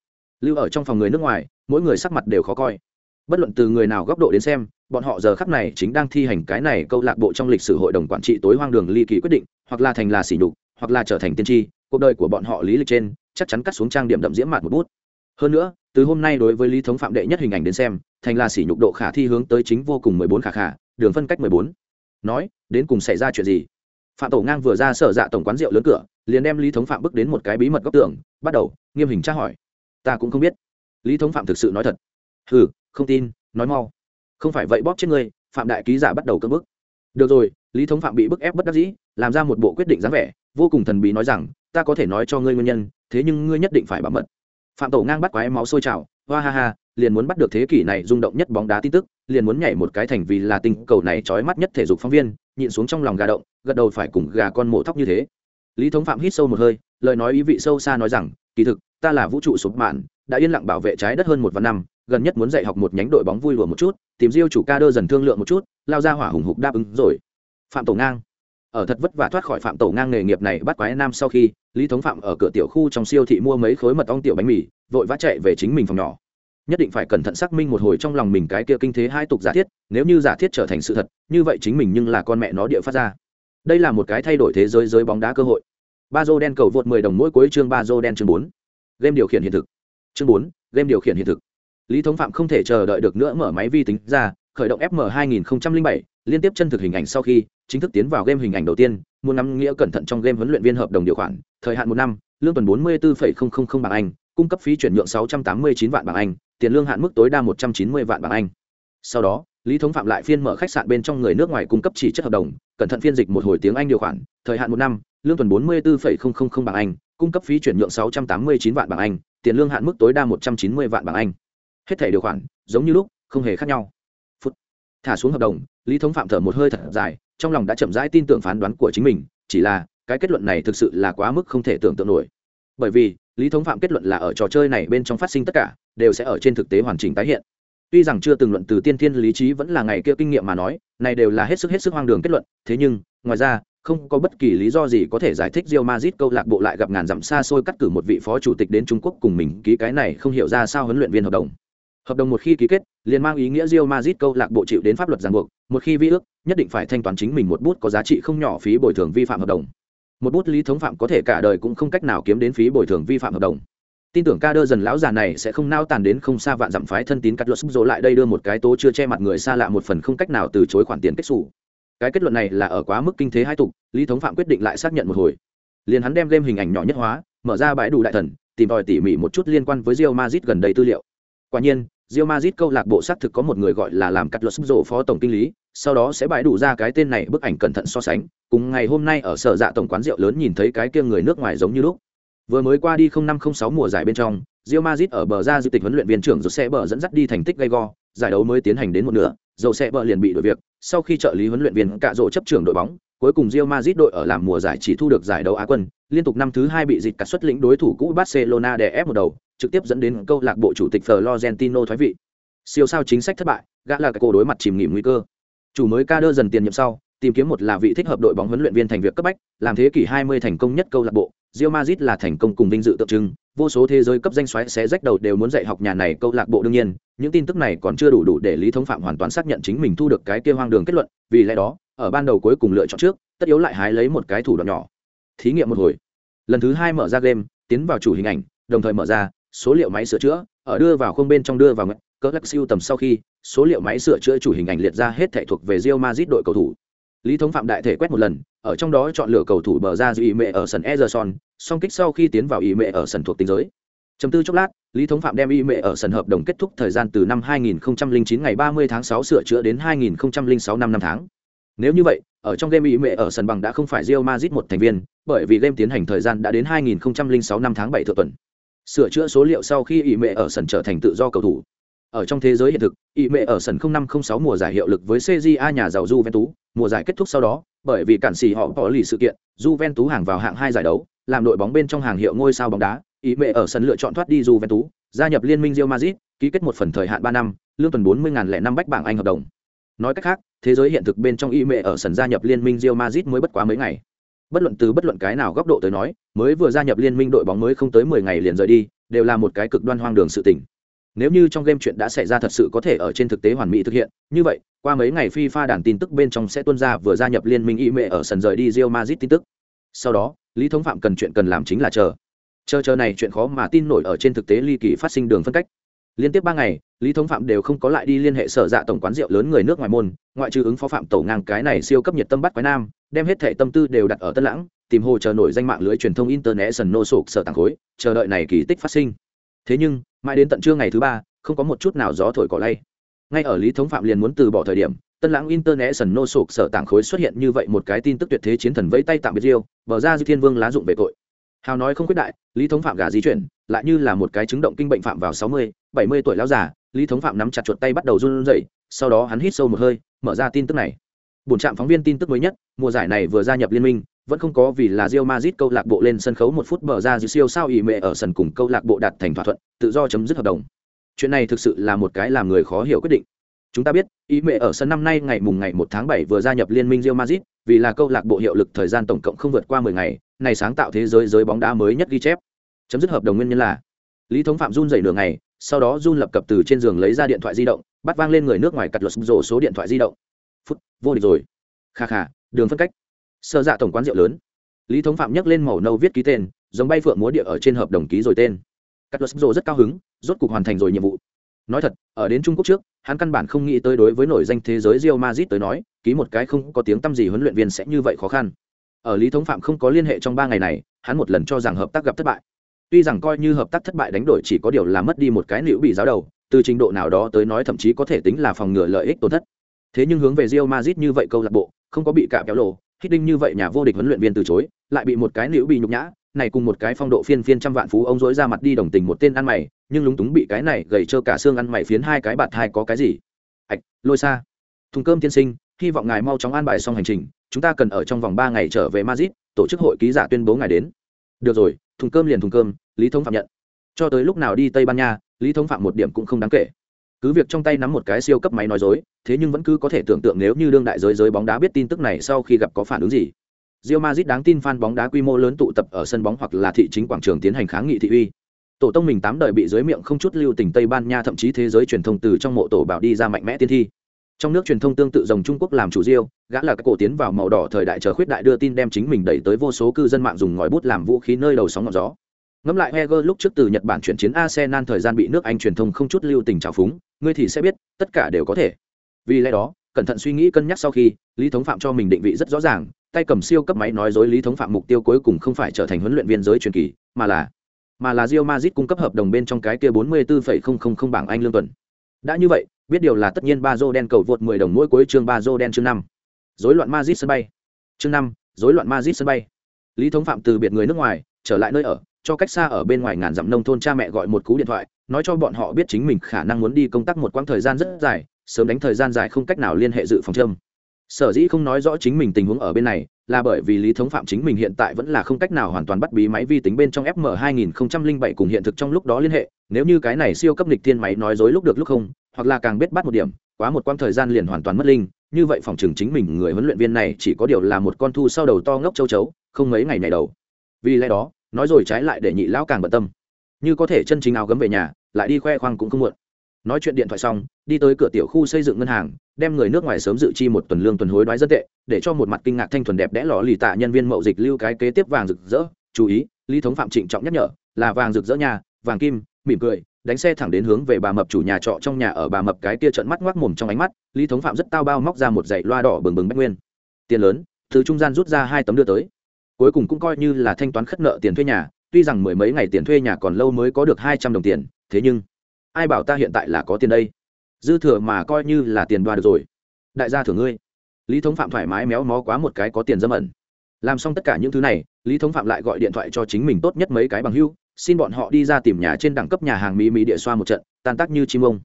Lưu ở trong phòng người nước ngoài, mỗi người sắc mặt đều khó coi. Bất luận từ người nào góc độ đến xem, bọn họ giờ khắp này chính đang thi hành cái này câu lạc bộ trong lịch sử hội đồng quản trị tối hoang đường ly kỳ quyết định, hoặc là thành là sỉ nhục, hoặc là trở thành tiên tri, cuộc đời của bọn họ lý lịch trên, chắc chắn cắt xuống trang điểm đậm diễm mặt một bút. Hơn nữa từ hôm nay đối với lý thống phạm đệ nhất hình ảnh đến xem, thành là sỉ nhục độ khả thi hướng tới chính vô cùng mười bốn khả khả, đường phân cách mười bốn. Nói, đến cùng xảy ra chuyện gì? Phạm tổ ngang vừa ra sở dạ tổng quán rượu lớn cửa, liền đem lý thống phạm bước đến một cái bí mật góc tường, bắt đầu, nghiêm hình tra hỏi. Ta cũng không biết. Lý thống phạm thực sự nói thật. Hừ, không tin, nói mau. Không phải vậy bóp chết ngươi, phạm đại ký giả bắt đầu cơn bức. Được rồi, lý thống phạm bị bức ép bất đắc dĩ, làm ra một bộ quyết định dáng vẻ, vô cùng thần bí nói rằng, ta có thể nói cho ngươi nguyên nhân, thế nhưng ngươi nhất định phải bảo mật phạm tổ ngang bắt quái máu sôi trào, hoa ha ha, liền muốn bắt được thế kỷ này rung động nhất bóng đá tin tức, liền muốn nhảy một cái thành vì là tình cầu này trói mắt nhất thể dục phóng viên, nhịn xuống trong lòng gà động, gật đầu phải cùng gà con mổ thóc như thế. Lý thống phạm hít sâu một hơi, lời nói ý vị sâu xa nói rằng, kỳ thực, ta là vũ trụ sụp mạn, đã yên lặng bảo vệ trái đất hơn một vạn năm, gần nhất muốn dạy học một nhánh đội bóng vui lùa một chút, tìm diêu chủ ca đơ dần thương lượng một chút, lao ra hỏa hùng hục đáp ứng rồi. Phạm tổ ngang ở thật vất vả thoát khỏi phạm tổ ngang nghề nghiệp này bắt quái nam sau khi lý thống phạm ở cửa tiểu khu trong siêu thị mua mấy khối mật ong tiểu bánh mì vội vã chạy về chính mình phòng nhỏ. Nhất định phải cẩn thận xác minh một hồi trong lòng mình cái kia kinh thế hai tục giả thiết nếu như giả thiết trở thành sự thật như vậy chính mình nhưng là con mẹ nó địa phát ra. Đây là một cái thay đổi thế giới giới bóng đá cơ hội. Ba dô đen cầu vượt 10 đồng mỗi cuối chương ba dô đen chương 4. game điều khiển hiện thực. Chương 4, game điều khiển hiện thực. Lý thống phạm không thể chờ đợi được nữa mở máy vi tính ra khởi động fm 2007, liên tiếp chân thực hình ảnh sau khi chính thức tiến vào game hình ảnh đầu tiên muốn nắm nghĩa cẩn thận trong game huấn luyện viên hợp đồng điều khoản thời hạn một năm lương tuần 44,000 bảng anh cung cấp phí chuyển nhượng 689 vạn bảng anh tiền lương hạn mức tối đa 190 vạn bảng anh. Sau đó lý thống phạm lại phiên mở khách sạn bên trong người nước ngoài cung cấp chỉ chất hợp đồng cẩn thận phiên dịch một hồi tiếng anh điều khoản thời hạn một năm lương tuần 44,000 bảng anh cung cấp phí chuyển nhượng 689 vạn bảng anh tiền lương hạn mức tối đa 190 vạn bảng anh. Hết thẻ điều khoản giống như lúc không hề khác nhau. Phút. Thả xuống hợp đồng lý thống phạm thở một hơi thật dài trong lòng đã chậm rãi tin tưởng phán đoán của chính mình chỉ là cái kết luận này thực sự là quá mức không thể tưởng tượng nổi bởi vì lý thống phạm kết luận là ở trò chơi này bên trong phát sinh tất cả đều sẽ ở trên thực tế hoàn chỉnh tái hiện tuy rằng chưa từng luận từ tiên thiên lý trí vẫn là ngày kia kinh nghiệm mà nói này đều là hết sức hết sức hoang đường kết luận thế nhưng ngoài ra không có bất kỳ lý do gì có thể giải thích Real Madrid câu lạc bộ lại gặp ngàn dặm xa xôi cắt cử một vị phó chủ tịch đến Trung Quốc cùng mình ký cái này không hiểu ra sao huấn luyện viên hợp đồng. Hợp đồng một khi ký kết, liền mang ý nghĩa Real Madrid câu lạc bộ chịu đến pháp luật ràng buộc, một khi vi ước, nhất định phải thanh toán chính mình một bút có giá trị không nhỏ phí bồi thường vi phạm hợp đồng. Một bút lý thống phạm có thể cả đời cũng không cách nào kiếm đến phí bồi thường vi phạm hợp đồng. Tin tưởng ca đơ dần lão già này sẽ không nao tàn đến không xa vạn dặm phái thân tín cắt luật dỗ lại đây đưa một cái tố chưa che mặt người xa lạ một phần không cách nào từ chối khoản tiền kết sổ. Cái kết luận này là ở quá mức kinh thế hai tục, lý thống phạm quyết định lại xác nhận một hồi. Liền hắn đem game hình ảnh nhỏ nhất hóa, mở ra bãi đủ đại thần, tìm tòi tỉ mỉ một chút liên quan với Real Madrid gần đây tư liệu. Quả nhiên, Real Madrid câu lạc bộ xác thực có một người gọi là làm cắt luật rổ phó tổng kinh lý, sau đó sẽ bãi đủ ra cái tên này bức ảnh cẩn thận so sánh, cùng ngày hôm nay ở sở dạ tổng quán rượu lớn nhìn thấy cái kia người nước ngoài giống như lúc. Vừa mới qua đi 0506 mùa giải bên trong, Real Madrid ở bờ ra dự tịch huấn luyện viên trưởng sẽ bờ dẫn dắt đi thành tích gay go, giải đấu mới tiến hành đến một nửa, dầu sẽ bờ liền bị đổi việc, sau khi trợ lý huấn luyện viên cạ rộ chấp trưởng đội bóng, cuối cùng Real Madrid đội ở làm mùa giải chỉ thu được giải đấu Á quân, liên tục năm thứ hai bị dịch cả xuất lĩnh đối thủ cũ Barcelona đè ép một đầu, trực tiếp dẫn đến câu lạc bộ chủ tịch Florentino thoái vị. Siêu sao chính sách thất bại, gã là cái cổ đối mặt chìm nghỉm nguy cơ. Chủ mới ca đơ dần tiền nhiệm sau, tìm kiếm một là vị thích hợp đội bóng huấn luyện viên thành việc cấp bách, làm thế kỷ 20 thành công nhất câu lạc bộ, Real Madrid là thành công cùng vinh dự tượng trưng, vô số thế giới cấp danh xoáy xé rách đầu đều muốn dạy học nhà này câu lạc bộ đương nhiên, những tin tức này còn chưa đủ đủ để Lý Thống Phạm hoàn toàn xác nhận chính mình thu được cái kia hoang đường kết luận, vì lẽ đó, ở ban đầu cuối cùng lựa chọn trước, tất yếu lại hái lấy một cái thủ đoạn nhỏ. Thí nghiệm một hồi. Lần thứ hai mở ra game, tiến vào chủ hình ảnh, đồng thời mở ra số liệu máy sửa chữa, ở đưa vào không bên trong đưa vào cỡ lắc siêu tầm sau khi, số liệu máy sửa chữa chủ hình ảnh liệt ra hết thể thuộc về Real Madrid đội cầu thủ. Lý thống phạm đại thể quét một lần, ở trong đó chọn lựa cầu thủ bờ ra giữ ý ở sân Ederson, song kích sau khi tiến vào ý mẹ ở sân thuộc tính giới. Chấm tư chốc lát, lý thống phạm đem ý mệ ở sân hợp đồng kết thúc thời gian từ năm 2009 ngày 30 tháng 6 sửa chữa đến 2006 năm năm tháng. Nếu như vậy, ở trong game ý mệ ở sân bằng đã không phải Real Madrid một thành viên, bởi vì game tiến hành thời gian đã đến 2006 năm tháng 7 thượng tuần sửa chữa số liệu sau khi ỷ mệ ở sân trở thành tự do cầu thủ ở trong thế giới hiện thực, ỷ mẹ ở sân 0506 mùa giải hiệu lực với CJA nhà giàu Juventus, mùa giải kết thúc sau đó, bởi vì cản xì họ bỏ lì sự kiện, Juventus hàng vào hạng hai giải đấu, làm đội bóng bên trong hàng hiệu ngôi sao bóng đá, ỷ mẹ ở sân lựa chọn thoát đi Juventus, gia nhập liên minh Real Madrid, ký kết một phần thời hạn ba năm, lương tuần 40.000 năm bách bảng Anh hợp đồng. Nói cách khác, thế giới hiện thực bên trong ỷ mẹ ở sân gia nhập liên minh Real Madrid mới bất quá mấy ngày. Bất luận từ bất luận cái nào góc độ tới nói, mới vừa gia nhập liên minh đội bóng mới không tới 10 ngày liền rời đi, đều là một cái cực đoan hoang đường sự tình. Nếu như trong game chuyện đã xảy ra thật sự có thể ở trên thực tế hoàn mỹ thực hiện như vậy qua mấy ngày FIFA đàn tin tức bên trong sẽ tuân ra vừa gia nhập liên minh y mệ ở sân rời đi Real Madrid tin tức. Sau đó lý thống phạm cần chuyện cần làm chính là chờ. Chờ chờ này chuyện khó mà tin nổi ở trên thực tế ly kỳ phát sinh đường phân cách. Liên tiếp ba ngày lý thống phạm đều không có lại đi liên hệ sở dạ tổng quán rượu lớn người nước ngoài môn ngoại trừ ứng phó phạm tổ ngang cái này siêu cấp nhiệt tâm bắt quái nam đem hết thệ tâm tư đều đặt ở tân lãng tìm hồ chờ nổi danh mạng lưới truyền thông international sụp sở tàng khối, chờ đợi này kỳ tích phát sinh. Thế nhưng, mãi đến tận trưa ngày thứ ba, không có một chút nào gió thổi cỏ lay. Ngay ở lý thống phạm liền muốn từ bỏ thời điểm, tân lãng international sụp sở tảng khối xuất hiện như vậy một cái tin tức tuyệt thế chiến thần vẫy tay tạm biệt riêu, bờ ra dư thiên vương lá dụng về tội. Hào nói không quyết đại, lý thống phạm gà di chuyển, lại như là một cái chứng động kinh bệnh phạm vào sáu mươi, bảy mươi tuổi lão già, lý thống phạm nắm chặt chuột tay bắt đầu run rẩy, sau đó hắn hít sâu một hơi, mở ra tin tức này. Bổn trạm phóng viên tin tức mới nhất, mùa giải này vừa gia nhập liên minh vẫn không có vì là Real Madrid câu lạc bộ lên sân khấu một phút mở ra dư siêu sao ỷ mẹ ở sân cùng câu lạc bộ đạt thành thỏa thuận, tự do chấm dứt hợp đồng. Chuyện này thực sự là một cái làm người khó hiểu quyết định. Chúng ta biết, ý Mẹ ở sân năm nay ngày mùng ngày 1 tháng 7 vừa gia nhập liên minh Real Madrid, vì là câu lạc bộ hiệu lực thời gian tổng cộng không vượt qua 10 ngày, này sáng tạo thế giới giới bóng đá mới nhất ghi chép. Chấm dứt hợp đồng nguyên nhân là Lý Thống Phạm run rẩy nửa ngày, sau đó run lập cập từ trên giường lấy ra điện thoại di động, bắt vang lên người nước ngoài cật luật rổ số điện thoại di động. Phút, vô địch rồi. Kha kha, đường phân cách. Sơ dạ tổng quán rượu lớn, lý thống phạm nhắc lên màu nâu viết ký tên giống bay phượng múa địa ở trên hợp đồng ký rồi tên. Cắt luật rồ rất cao hứng rốt cuộc hoàn thành rồi nhiệm vụ. Nói thật ở đến trung quốc trước hắn căn bản không nghĩ tới đối với nổi danh thế giới rio mazit tới nói ký một cái không có tiếng tăm gì huấn luyện viên sẽ như vậy khó khăn. Ở lý thống phạm không có liên hệ trong ba ngày này hắn một lần cho rằng hợp tác gặp thất bại. Tuy rằng coi như hợp tác thất bại đánh đổi chỉ có điều là mất đi một cái nữ bị giáo đầu từ trình độ nào đó tới nói thậm chí có thể tính là phòng ngừa lợi ích tổn thất. Thế nhưng hướng về rio mazit như vậy câu lạc bộ không có bị cạm kéo lộ hít đinh như vậy nhà vô địch huấn luyện viên từ chối, lại bị một cái nữ bị nhục nhã, này cùng một cái phong độ phiên phiên trăm vạn phú ông dối ra mặt đi đồng tình một tên ăn mày, nhưng lúng túng bị cái này gầy trơ cả xương ăn mày phiến hai cái bạt thai có cái gì? Ạch, lôi xa. Thùng cơm tiên sinh, hy vọng ngài mau chóng an bài xong hành trình, chúng ta cần ở trong vòng ba ngày trở về madrid, tổ chức hội ký giả tuyên bố ngài đến. Được rồi, thùng cơm liền thùng cơm, lý thống phạm nhận. Cho tới lúc nào đi tây ban nha, lý thống phạm một điểm cũng không đáng kể cứ việc trong tay nắm một cái siêu cấp máy nói dối thế nhưng vẫn cứ có thể tưởng tượng nếu như đương đại giới giới bóng đá biết tin tức này sau khi gặp có phản ứng gì Real Madrid đáng tin fan bóng đá quy mô lớn tụ tập ở sân bóng hoặc là thị chính quảng trường tiến hành kháng nghị thị uy. Tổ tông mình tám đời bị dưới miệng không chút lưu tình Tây Ban Nha thậm chí thế giới truyền thông từ trong mộ tổ bảo đi ra mạnh mẽ tiên thi. Trong nước truyền thông tương tự dòng Trung Quốc làm chủ Real, gã là các cổ tiến vào màu đỏ thời đại chờ khuyết đại đưa tin đem chính mình đẩy tới vô số cư dân mạng dùng ngòi bút làm vũ khí nơi đầu sóng ngọn gió. Ngẫm lại Heger lúc trước từ Nhật Bản chuyển chiến Arsenal thời gian bị nước Anh truyền thông không chút lưu tình trào phúng, ngươi thì sẽ biết, tất cả đều có thể. Vì lẽ đó, cẩn thận suy nghĩ cân nhắc sau khi, Lý Thống Phạm cho mình định vị rất rõ ràng, tay cầm siêu cấp máy nói dối Lý Thống Phạm mục tiêu cuối cùng không phải trở thành huấn luyện viên giới truyền kỳ, mà là mà là Rio Madrid cung cấp hợp đồng bên trong cái kia 44,000 bảng Anh lương tuần. Đã như vậy, biết điều là tất nhiên Bazo đen cầu vượt 10 đồng mỗi cuối chương Bazo đen chương 5. Rối loạn Madrid sân bay. Chương 5, rối loạn Madrid sân bay. Lý Thống Phạm từ biệt người nước ngoài, trở lại nơi ở, cho cách xa ở bên ngoài ngàn dặm nông thôn cha mẹ gọi một cú điện thoại, nói cho bọn họ biết chính mình khả năng muốn đi công tác một quãng thời gian rất dài, sớm đánh thời gian dài không cách nào liên hệ dự phòng châm. Sở dĩ không nói rõ chính mình tình huống ở bên này, là bởi vì lý thống phạm chính mình hiện tại vẫn là không cách nào hoàn toàn bắt bí máy vi tính bên trong fm 2007 cùng hiện thực trong lúc đó liên hệ, nếu như cái này siêu cấp lịch thiên máy nói dối lúc được lúc không, hoặc là càng biết bắt một điểm, quá một quãng thời gian liền hoàn toàn mất linh, như vậy phòng trường chính mình người huấn luyện viên này chỉ có điều là một con thu sau đầu to ngốc châu chấu, không mấy ngày này đầu. Vì lẽ đó nói rồi trái lại để nhị lão càng bận tâm. Như có thể chân chính áo gấm về nhà, lại đi khoe khoang cũng không muộn. Nói chuyện điện thoại xong, đi tới cửa tiểu khu xây dựng ngân hàng, đem người nước ngoài sớm dự chi một tuần lương tuần hối đoái rất tệ, để cho một mặt kinh ngạc thanh thuần đẹp đẽ lò lì tạ nhân viên mậu dịch lưu cái kế tiếp vàng rực rỡ. Chú ý, lý thống phạm trịnh trọng nhắc nhở, là vàng rực rỡ nhà, vàng kim, mỉm cười, đánh xe thẳng đến hướng về bà mập chủ nhà trọ trong nhà ở bà mập cái kia trận mắt ngoác mồm trong ánh mắt, lý thống phạm rất tao bao móc ra một dãy loa đỏ bừng bừng bách nguyên. Tiền lớn từ trung gian rút ra hai tấm đưa tới cuối cùng cũng coi như là thanh toán khất nợ tiền thuê nhà, tuy rằng mười mấy ngày tiền thuê nhà còn lâu mới có được hai trăm đồng tiền, thế nhưng, ai bảo ta hiện tại là có tiền đây? Dư thừa mà coi như là tiền đoạt được rồi. Đại gia thưởng ngươi. Lý thống phạm thoải mái méo mó quá một cái có tiền dâm ẩn. Làm xong tất cả những thứ này, lý thống phạm lại gọi điện thoại cho chính mình tốt nhất mấy cái bằng hưu xin bọn họ đi ra tìm nhà trên đẳng cấp nhà hàng mỹ mỹ địa xoa một trận, tan tác như chim ông.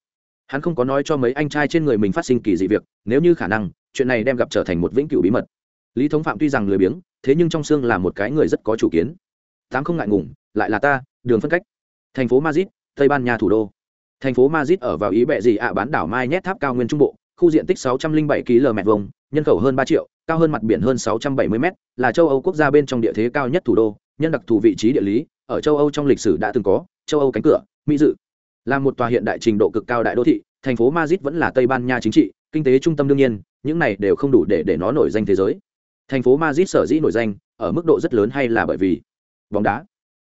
Hắn không có nói cho mấy anh trai trên người mình phát sinh kỳ dị việc, nếu như khả năng, chuyện này đem gặp trở thành một vĩnh cửu bí mật lý thống phạm tuy rằng lười biếng, thế nhưng trong xương là một cái người rất có chủ kiến. Tám không ngại ngùng, lại là ta, đường phân cách. Thành phố madrid, tây ban nha thủ đô. Thành phố madrid ở vào ý bệ gì ạ, bán đảo mai nhét tháp cao nguyên trung bộ, khu diện tích 607 km vuông, nhân khẩu hơn 3 triệu, cao hơn mặt biển hơn 670 m là châu âu quốc gia bên trong địa thế cao nhất thủ đô, nhân đặc thù vị trí địa lý, ở châu âu trong lịch sử đã từng có, châu âu cánh cửa, mỹ dự. Là một tòa hiện đại trình độ cực cao đại đô thị, thành phố madrid vẫn là tây ban nha chính trị, kinh tế trung tâm đương nhiên, những này đều không đủ để để nó nổi danh thế giới thành phố madrid sở dĩ nổi danh ở mức độ rất lớn hay là bởi vì bóng đá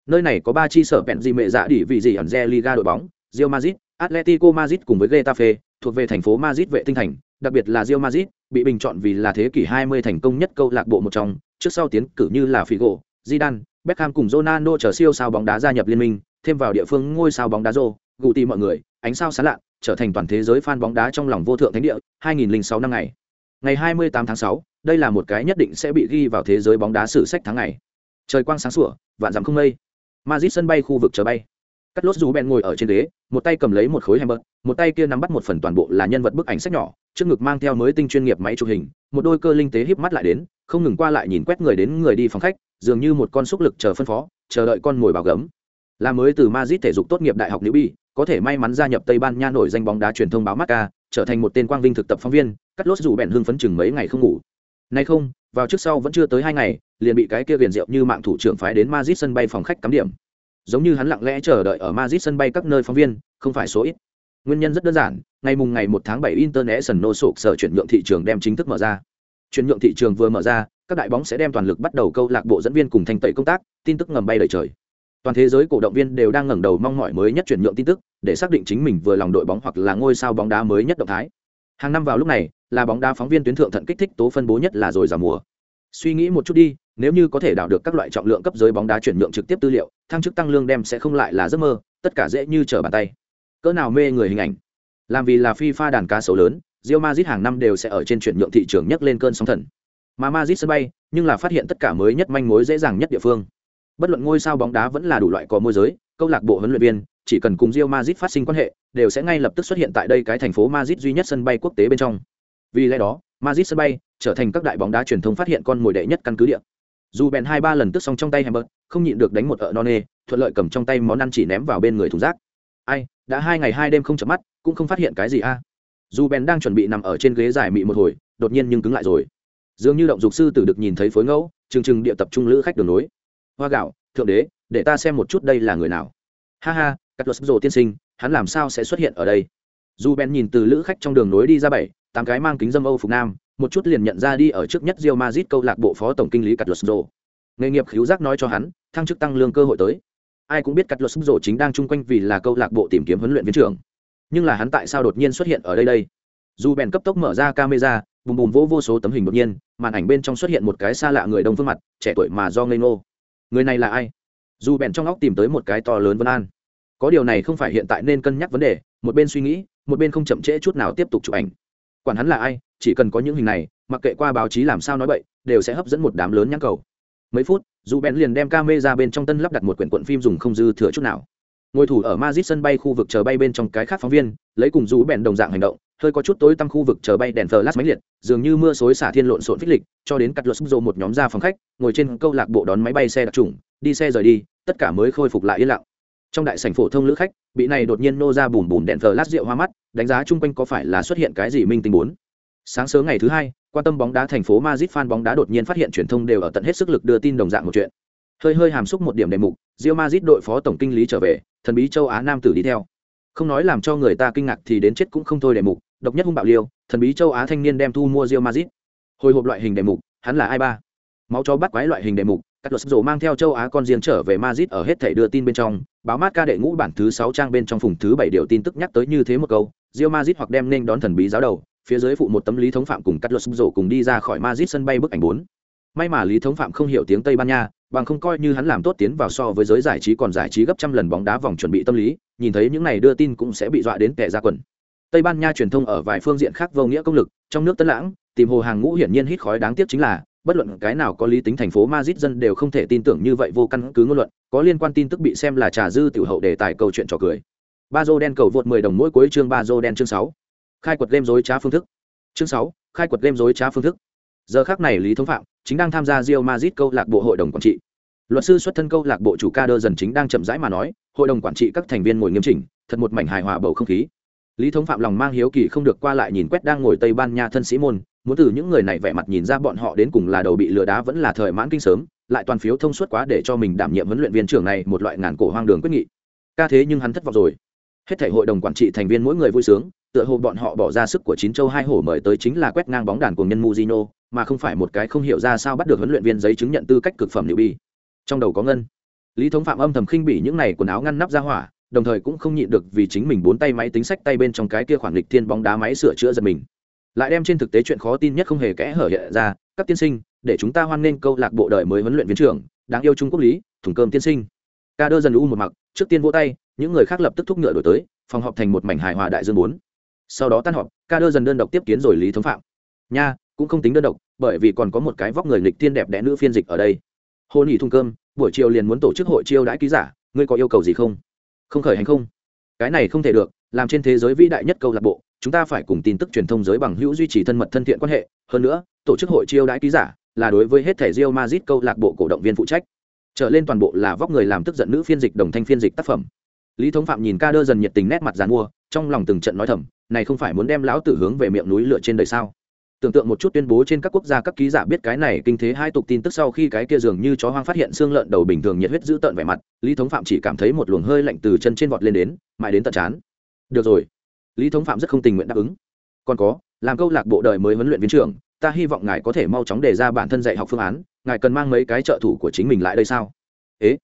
nơi này có ba chi sở bẹn gì mẹ dạ đỉ vì gì ẩn re liga đội bóng Real Madrid, Atletico Madrid cùng với Getafe, thuộc về thành phố Madrid vệ tinh thành, đặc biệt là Real Madrid, bị bình chọn vì là thế kỷ 20 thành công nhất câu lạc bộ một trong, trước sau tiến cử như là Figo, Zidane, Beckham cùng Ronaldo trở siêu sao bóng đá gia nhập liên minh, thêm vào địa phương ngôi sao bóng đá rô, gù tì mọi người, ánh sao sáng lạ, trở thành toàn thế giới fan bóng đá trong lòng vô thượng thánh địa, 2006 năm ngày. Ngày 28 tháng 6, đây là một cái nhất định sẽ bị ghi vào thế giới bóng đá sử sách tháng ngày. Trời quang sáng sủa, vạn dặm không mây. Madrid sân bay khu vực chờ bay. Cắt lốt dù bèn ngồi ở trên ghế, một tay cầm lấy một khối hamburger, một tay kia nắm bắt một phần toàn bộ là nhân vật bức ảnh sách nhỏ, trước ngực mang theo mới tinh chuyên nghiệp máy chụp hình, một đôi cơ linh tế híp mắt lại đến, không ngừng qua lại nhìn quét người đến người đi phòng khách, dường như một con xúc lực chờ phân phó, chờ đợi con mồi bảo gấm. Là mới từ Madrid thể dục tốt nghiệp đại học New Bi, có thể may mắn gia nhập Tây Ban Nha nổi danh bóng đá truyền thông báo Marca, trở thành một tên quang vinh thực tập phóng viên, cắt lốt dù bèn hưng phấn chừng mấy ngày không ngủ. Nay không, vào trước sau vẫn chưa tới hai ngày, liền bị cái kia viền rượu như mạng thủ trưởng phái đến Madrid sân bay phòng khách cắm điểm giống như hắn lặng lẽ chờ đợi ở Madrid sân bay các nơi phóng viên, không phải số ít. Nguyên nhân rất đơn giản, ngày mùng ngày một tháng 7 International sụp sở chuyển nhượng thị trường đem chính thức mở ra. Chuyển nhượng thị trường vừa mở ra, các đại bóng sẽ đem toàn lực bắt đầu câu lạc bộ dẫn viên cùng thành tẩy công tác, tin tức ngầm bay đời trời. Toàn thế giới cổ động viên đều đang ngẩng đầu mong mỏi mới nhất chuyển nhượng tin tức, để xác định chính mình vừa lòng đội bóng hoặc là ngôi sao bóng đá mới nhất động thái. Hàng năm vào lúc này, là bóng đá phóng viên tuyến thượng thận kích thích tố phân bố nhất là rồi giả mùa. Suy nghĩ một chút đi, nếu như có thể đào được các loại trọng lượng cấp giới bóng đá chuyển nhượng trực tiếp tư liệu thăng chức tăng lương đem sẽ không lại là giấc mơ tất cả dễ như trở bàn tay cỡ nào mê người hình ảnh làm vì là phi pha đàn cá sấu lớn Real Madrid hàng năm đều sẽ ở trên chuyển nhượng thị trường nhấc lên cơn sóng thần mà Madrid sân bay nhưng là phát hiện tất cả mới nhất manh mối dễ dàng nhất địa phương bất luận ngôi sao bóng đá vẫn là đủ loại có môi giới câu lạc bộ huấn luyện viên, chỉ cần cùng Real Madrid phát sinh quan hệ, đều sẽ ngay lập tức xuất hiện tại đây cái thành phố Madrid duy nhất sân bay quốc tế bên trong. Vì lẽ đó, Madrid sân bay trở thành các đại bóng đá truyền thông phát hiện con mồi đệ nhất căn cứ địa. Dù bèn hai ba lần tức xong trong tay Hammer không nhịn được đánh một ợ non nê thuận lợi cầm trong tay món ăn chỉ ném vào bên người thùng rác ai, đã hai ngày hai đêm không chợp mắt, cũng không phát hiện cái gì a. Dù bèn đang chuẩn bị nằm ở trên ghế dài mị một hồi, đột nhiên nhưng cứng lại rồi. Dường như động dục sư tử được nhìn thấy phối ngẫu, chừng chừng địa tập trung lữ khách đường nối. Hoa gạo, thượng đế để ta xem một chút đây là người nào ha ha cắt luật rồ tiên sinh hắn làm sao sẽ xuất hiện ở đây dù bèn nhìn từ lữ khách trong đường nối đi ra bảy tám cái mang kính dâm âu phục nam một chút liền nhận ra đi ở trước nhất rio mazit câu lạc bộ phó tổng kinh lý cắt luật rồ Nghề nghiệp khiếu giác nói cho hắn, thăng chức tăng lương cơ hội tới. Ai cũng biết cắt luật rồ chính đang chung quanh vì là câu lạc bộ tìm kiếm huấn luyện viên trưởng. Nhưng là hắn tại sao đột nhiên xuất hiện ở đây đây? Dù bèn cấp tốc mở ra camera, bùm bùm vỗ vô số tấm hình đột nhiên, màn ảnh bên trong xuất hiện một cái xa lạ người đông phương mặt, trẻ tuổi mà do ngây ngô. Người này là ai? Dù bèn trong óc tìm tới một cái to lớn vân an. Có điều này không phải hiện tại nên cân nhắc vấn đề, một bên suy nghĩ, một bên không chậm trễ chút nào tiếp tục chụp ảnh. Quản hắn là ai, chỉ cần có những hình này mặc kệ qua báo chí làm sao nói bậy đều sẽ hấp dẫn một đám lớn nhãn cầu mấy phút dù bèn liền đem ca mê ra bên trong tân lắp đặt một quyển cuộn phim dùng không dư thừa chút nào ngồi thủ ở mazit sân bay khu vực chờ bay bên trong cái khác phóng viên lấy cùng dù bèn đồng dạng hành động hơi có chút tối tăm khu vực chờ bay đèn flash máy liệt dường như mưa xối xả thiên lộn xộn phích lịch cho đến cắt luật dô một nhóm ra phòng khách ngồi trên câu lạc bộ đón máy bay xe đặc trùng đi xe rời đi tất cả mới khôi phục lại yên lặng trong đại sảnh phổ thông lữ khách bị này đột nhiên nô ra bùm bùm đèn flash rượu hoa mắt đánh giá chung quanh có phải là xuất hiện cái gì minh tình bốn Sáng sớm ngày thứ hai, quan tâm bóng đá thành phố Madrid fan bóng đá đột nhiên phát hiện truyền thông đều ở tận hết sức lực đưa tin đồng dạng một chuyện. Hơi hơi hàm xúc một điểm đề mục, Real Madrid đội phó tổng kinh lý trở về, thần bí châu Á nam tử đi theo. Không nói làm cho người ta kinh ngạc thì đến chết cũng không thôi đề mục, độc nhất hung bạo liêu, thần bí châu Á thanh niên đem thu mua Real Madrid. Hồi hộp loại hình đề mục, hắn là ai ba? Máu cho bắt quái loại hình đề mục, các luật rồ mang theo châu Á con riêng trở về Madrid ở hết thảy đưa tin bên trong, báo mát ca đệ ngũ bản thứ 6 trang bên trong phùng thứ 7 điều tin tức nhắc tới như thế một câu, Real Madrid hoặc đem nên đón thần bí giáo đầu, phía dưới phụ một tấm lý thống phạm cùng cắt luật rồ cùng đi ra khỏi Madrid sân bay bức ảnh 4. May mà lý thống phạm không hiểu tiếng Tây Ban Nha, bằng không coi như hắn làm tốt tiến vào so với giới giải trí còn giải trí gấp trăm lần bóng đá vòng chuẩn bị tâm lý, nhìn thấy những này đưa tin cũng sẽ bị dọa đến kẻ ra quần. Tây Ban Nha truyền thông ở vài phương diện khác vô nghĩa công lực, trong nước Tân Lãng, tìm hồ hàng ngũ hiển nhiên hít khói đáng tiếc chính là bất luận cái nào có lý tính thành phố Madrid dân đều không thể tin tưởng như vậy vô căn cứ ngôn luận, có liên quan tin tức bị xem là trà dư tiểu hậu đề tài câu chuyện trò cười. Ba Bazo đen cầu vượt 10 đồng mỗi cuối chương Bazo đen chương 6. Khai quật game rối trá phương thức. Chương 6, khai quật game rối trá phương thức. Giờ khắc này Lý Thống Phạm chính đang tham gia Real Madrid câu lạc bộ hội đồng quản trị. Luật sư xuất thân câu lạc bộ chủ ca đơ dần chính đang chậm rãi mà nói, hội đồng quản trị các thành viên ngồi nghiêm chỉnh, thật một mảnh hài hòa bầu không khí. Lý Thống Phạm lòng mang hiếu kỳ không được qua lại nhìn quét đang ngồi Tây Ban Nha thân sĩ môn, muốn từ những người này vẻ mặt nhìn ra bọn họ đến cùng là đầu bị lừa đá vẫn là thời mãn kinh sớm lại toàn phiếu thông suốt quá để cho mình đảm nhiệm huấn luyện viên trưởng này một loại ngàn cổ hoang đường quyết nghị. Ca thế nhưng hắn thất vọng rồi. Hết thể hội đồng quản trị thành viên mỗi người vui sướng tựa hồ bọn họ bỏ ra sức của chín châu hai hổ mời tới chính là quét ngang bóng đàn của nhân Mujino, mà không phải một cái không hiểu ra sao bắt được huấn luyện viên giấy chứng nhận tư cách cực phẩm liệu bi. Trong đầu có ngân. Lý thống phạm âm thầm khinh bỉ những này quần áo ngăn nắp ra hỏa đồng thời cũng không nhịn được vì chính mình bốn tay máy tính sách tay bên trong cái kia khoản lịch thiên bóng đá máy sửa chữa giật mình lại đem trên thực tế chuyện khó tin nhất không hề kẽ hở hiện ra, các tiên sinh, để chúng ta hoan nghênh câu lạc bộ đời mới huấn luyện viên trưởng, đáng yêu trung quốc lý thủng cơm tiên sinh. Ca đơ dần u một mặc, trước tiên vỗ tay, những người khác lập tức thúc ngựa đổi tới, phòng họp thành một mảnh hài hòa đại dương bốn. Sau đó tan họp, ca đơ dần đơn độc tiếp kiến rồi lý thống phạm. Nha, cũng không tính đơn độc, bởi vì còn có một cái vóc người lịch tiên đẹp đẽ nữ phiên dịch ở đây. Hôn ý thùng cơm, buổi chiều liền muốn tổ chức hội chiêu đãi ký giả, ngươi có yêu cầu gì không? Không khởi hành không? Cái này không thể được, làm trên thế giới vĩ đại nhất câu lạc bộ chúng ta phải cùng tin tức truyền thông giới bằng hữu duy trì thân mật thân thiện quan hệ. Hơn nữa, tổ chức hội chiêu đãi ký giả là đối với hết thẻ Real Madrid câu lạc bộ cổ động viên phụ trách. Trở lên toàn bộ là vóc người làm tức giận nữ phiên dịch đồng thanh phiên dịch tác phẩm. Lý thống phạm nhìn ca đơ dần nhiệt tình nét mặt dàn mua, trong lòng từng trận nói thầm, này không phải muốn đem lão tử hướng về miệng núi lửa trên đời sao? Tưởng tượng một chút tuyên bố trên các quốc gia các ký giả biết cái này kinh thế hai tục tin tức sau khi cái kia dường như chó hoang phát hiện xương lợn đầu bình thường nhiệt huyết giữ tợn vẻ mặt, lý thống phạm chỉ cảm thấy một luồng hơi lạnh từ chân trên vọt lên đến, mãi đến tận chán được rồi lý thống phạm rất không tình nguyện đáp ứng. Còn có, làm câu lạc bộ đời mới huấn luyện viên trưởng, ta hy vọng ngài có thể mau chóng đề ra bản thân dạy học phương án, ngài cần mang mấy cái trợ thủ của chính mình lại đây sao? Ế,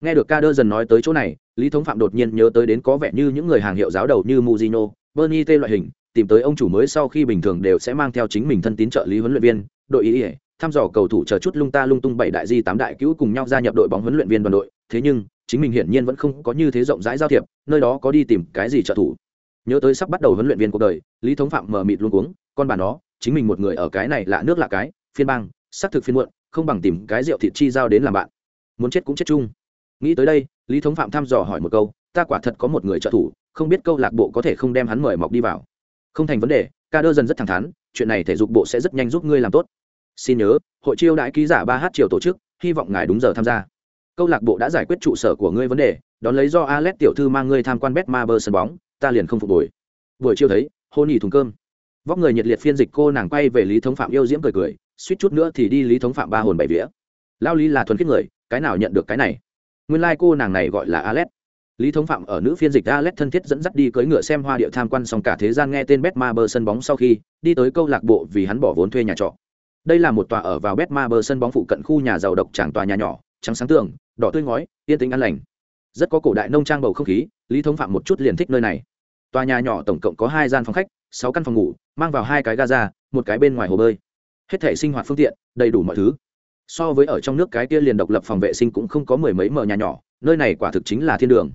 nghe được ca đơ dần nói tới chỗ này, lý thống phạm đột nhiên nhớ tới đến có vẻ như những người hàng hiệu giáo đầu như muzino bernie t loại hình, tìm tới ông chủ mới sau khi bình thường đều sẽ mang theo chính mình thân tín trợ lý huấn luyện viên, đội ý ỉa thăm dò cầu thủ chờ chút lung ta lung tung bảy đại di tám đại cứu cùng nhau gia nhập đội bóng huấn luyện viên đoàn đội. Thế nhưng, chính mình hiển nhiên vẫn không có như thế rộng rãi giao thiệp, nơi đó có đi tìm cái gì trợ thủ? Nhớ tới sắp bắt đầu huấn luyện viên cuộc đời, lý thống phạm mờ mịt luôn cuống, con bà nó, chính mình một người ở cái này lạ nước lạ cái, phiên bang, xác thực phiên muộn, không bằng tìm cái rượu thịt chi giao đến làm bạn. Muốn chết cũng chết chung. Nghĩ tới đây, lý thống phạm thăm dò hỏi một câu, ta quả thật có một người trợ thủ, không biết câu lạc bộ có thể không đem hắn mời mọc đi vào. Không thành vấn đề, ca đơ dần rất thẳng thắn, chuyện này thể dục bộ sẽ rất nhanh giúp ngươi làm tốt. Xin nhớ, hội chiêu đãi ký giả ba h chiều tổ chức, hy vọng ngài đúng giờ tham gia. Câu lạc bộ đã giải quyết trụ sở của ngươi vấn đề, đón lấy do alex tiểu thư mang ngươi tham quan bet ma bơ sân bóng ta liền không phục hồi. Buổi chiều thấy hôn nhì thùng cơm. Vóc người nhiệt liệt phiên dịch cô nàng quay về lý thống phạm yêu diễm cười cười suýt chút nữa thì đi lý thống phạm ba hồn bảy vía. Lao lý là thuần khiết người cái nào nhận được cái này? Nguyên lai、like、cô nàng này gọi là alet, lý thống phạm ở nữ phiên dịch alet thân thiết dẫn dắt đi cưỡi ngựa xem hoa điệu tham quan xong cả thế gian nghe tên bet ma bơ sân bóng sau khi đi tới câu lạc bộ vì hắn bỏ vốn thuê nhà trọ. Đây là một tòa ở vào bet ma bơ sân bóng phụ cận khu nhà giàu độc tràng tòa nhà nhỏ trắng sáng tường đỏ tươi ngói yên tĩnh an lành. Rất có cổ đại nông trang bầu không khí lý thống phạm một chút liền thích nơi này. Tòa nhà nhỏ tổng cộng có hai gian phòng khách, sáu căn phòng ngủ, mang vào hai cái gaza, một cái bên ngoài hồ bơi. Hết thể sinh hoạt phương tiện, đầy đủ mọi thứ. So với ở trong nước cái kia liền độc lập phòng vệ sinh cũng không có mười mấy mở nhà nhỏ, nơi này quả thực chính là thiên đường.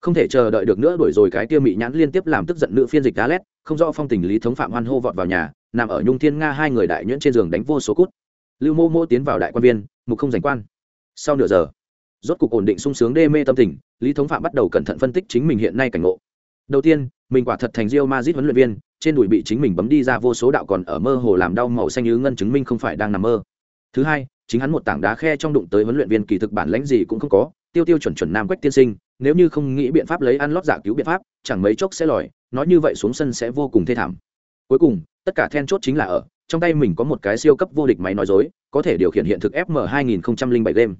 Không thể chờ đợi được nữa đuổi rồi cái kia mị nhãn liên tiếp làm tức giận nữ phiên dịch đá lét không rõ phong tình lý thống phạm hoan hô vọt vào nhà, nằm ở nhung thiên nga hai người đại nhuyễn trên giường đánh vô số cút. Lưu mô mô tiến vào đại quan viên, mục không giành quan. Sau nửa giờ rốt cục ổn định sung sướng đê mê tâm tình, lý thống phạm bắt đầu cẩn thận phân tích chính mình hiện nay cảnh ngộ. Đầu tiên, mình quả thật thành rio mazit huấn luyện viên, trên đùi bị chính mình bấm đi ra vô số đạo còn ở mơ hồ làm đau màu xanh như ngân chứng minh không phải đang nằm mơ. Thứ hai, chính hắn một tảng đá khe trong đụng tới huấn luyện viên kỳ thực bản lãnh gì cũng không có, tiêu tiêu chuẩn chuẩn nam quách tiên sinh, nếu như không nghĩ biện pháp lấy ăn lót giả cứu biện pháp, chẳng mấy chốc sẽ lòi, nói như vậy xuống sân sẽ vô cùng thê thảm. Cuối cùng, tất cả then chốt chính là ở, trong tay mình có một cái siêu cấp vô địch máy nói dối, có thể điều khiển hiện thực fm 2007 game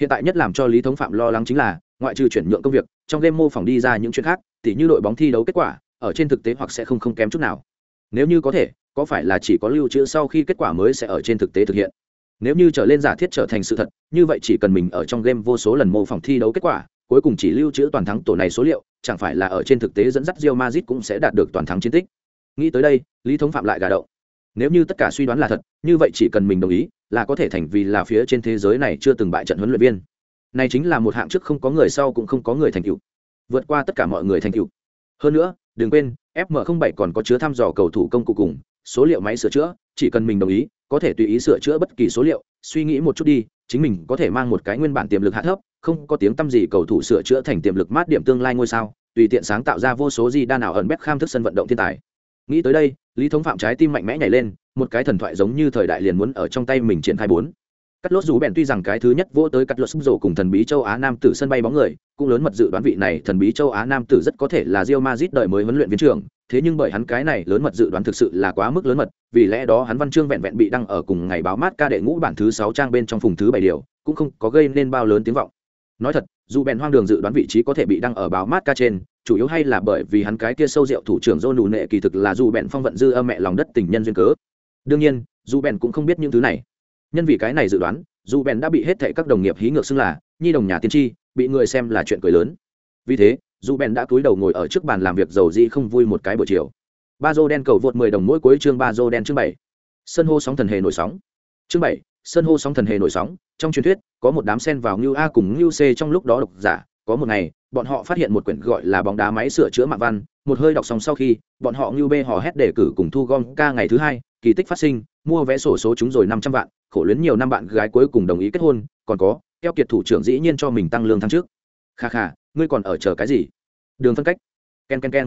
hiện tại nhất làm cho lý thống phạm lo lắng chính là, ngoại trừ chuyển nhượng công việc, trong game mô phỏng đi ra những chuyện khác, tỉ như đội bóng thi đấu kết quả, ở trên thực tế hoặc sẽ không không kém chút nào. Nếu như có thể, có phải là chỉ có lưu trữ sau khi kết quả mới sẽ ở trên thực tế thực hiện? Nếu như trở lên giả thiết trở thành sự thật, như vậy chỉ cần mình ở trong game vô số lần mô phỏng thi đấu kết quả, cuối cùng chỉ lưu trữ toàn thắng tổ này số liệu, chẳng phải là ở trên thực tế dẫn dắt rio mazit cũng sẽ đạt được toàn thắng chiến tích? Nghĩ tới đây, lý thống phạm lại gà đậu. Nếu như tất cả suy đoán là thật, như vậy chỉ cần mình đồng ý là có thể thành vì là phía trên thế giới này chưa từng bại trận huấn luyện viên. Này chính là một hạng trước không có người sau cũng không có người thành tựu. Vượt qua tất cả mọi người thành tựu. Hơn nữa, đừng quên fm 07 còn có chứa thăm dò cầu thủ công cụ cùng số liệu máy sửa chữa, chỉ cần mình đồng ý, có thể tùy ý sửa chữa bất kỳ số liệu, suy nghĩ một chút đi, chính mình có thể mang một cái nguyên bản tiềm lực hạ thấp, không có tiếng tăm gì cầu thủ sửa chữa thành tiềm lực mát điểm tương lai ngôi sao, tùy tiện sáng tạo ra vô số gì đa nào ẩn bếp kham thức sân vận động thiên tài nghĩ tới đây, lý thống phạm trái tim mạnh mẽ nhảy lên, một cái thần thoại giống như thời đại liền muốn ở trong tay mình triển khai bốn. Cắt lốt dù bèn tuy rằng cái thứ nhất vô tới cắt lốt xúc rổ cùng thần bí châu á nam tử sân bay bóng người, cũng lớn mật dự đoán vị này thần bí châu á nam tử rất có thể là rio mazit đợi mới huấn luyện viên trưởng, thế nhưng bởi hắn cái này lớn mật dự đoán thực sự là quá mức lớn mật, vì lẽ đó hắn văn chương vẹn vẹn bị đăng ở cùng ngày báo mát ca đệ ngũ bản thứ sáu trang bên trong phùng thứ bảy điều, cũng không có gây nên bao lớn tiếng vọng. Nói thật, dù bèn hoang đường dự đoán vị trí có thể bị đăng ở báo mát ca trên chủ yếu hay là bởi vì hắn cái kia sâu rượu thủ trưởng dô nụ nệ kỳ thực là dù bèn phong vận dư âm mẹ lòng đất tình nhân duyên cớ. Đương nhiên, dù bèn cũng không biết những thứ này. Nhân vì cái này dự đoán, dù bèn đã bị hết thệ các đồng nghiệp hí ngược xưng là nhi đồng nhà tiên tri, bị người xem là chuyện cười lớn. Vì thế, dù bèn đã cúi đầu ngồi ở trước bàn làm việc dầu dĩ không vui một cái buổi chiều. Ba dô đen cầu vượt mười đồng mỗi cuối chương ba dô đen chương bảy. Sân hô sóng thần hề nổi sóng. Chương bảy, sân hô sóng thần hề nổi sóng. Trong truyền thuyết, có một đám sen vào ngưu a cùng ngưu c trong lúc đó độc giả có một ngày, bọn họ phát hiện một quyển gọi là bóng đá máy sửa chữa mạng văn, một hơi đọc xong sau khi, bọn họ ngưu bê hò hét để cử cùng thu gom ca ngày thứ hai, kỳ tích phát sinh, mua vé sổ số chúng rồi năm trăm vạn, khổ luyến nhiều năm bạn gái cuối cùng đồng ý kết hôn, còn có, keo kiệt thủ trưởng dĩ nhiên cho mình tăng lương tháng trước. Kha kha, ngươi còn ở chờ cái gì? Đường phân cách. K e n k e n k e n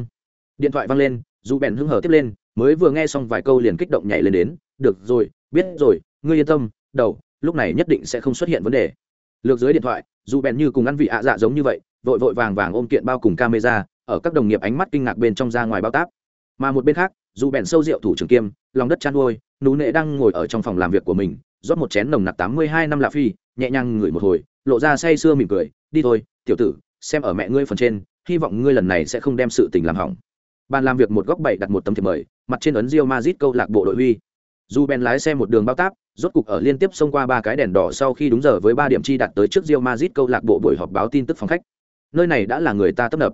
điện thoại văng lên, dù bèn hưng hở tiếp lên, mới vừa nghe xong vài câu liền kích động nhảy lên đến, được rồi, biết rồi, ngươi yên tâm, đầu, lúc này nhất định sẽ không xuất hiện vấn đề lược dưới điện thoại, dù bèn như cùng ăn vị ạ dạ giống như vậy, vội vội vàng vàng ôm kiện bao cùng camera, ở các đồng nghiệp ánh mắt kinh ngạc bên trong ra ngoài bao táp. Mà một bên khác, dù bèn sâu rượu thủ trưởng kiêm, lòng đất chăn nuôi, nú nệ đang ngồi ở trong phòng làm việc của mình, rót một chén nồng nặc tám mươi hai năm lạ phi, nhẹ nhàng ngửi một hồi, lộ ra say sưa mỉm cười, đi thôi, tiểu tử, xem ở mẹ ngươi phần trên, hy vọng ngươi lần này sẽ không đem sự tình làm hỏng. Bàn làm việc một góc bảy đặt một tấm thiệp mời, mặt trên ấn rio mazit câu lạc bộ đội huy. Dù bèn lái xe một đường bao táp rốt cục ở liên tiếp xông qua ba cái đèn đỏ sau khi đúng giờ với ba điểm chi đặt tới trước Real Madrid câu lạc bộ buổi họp báo tin tức phòng khách. Nơi này đã là người ta tấp nập.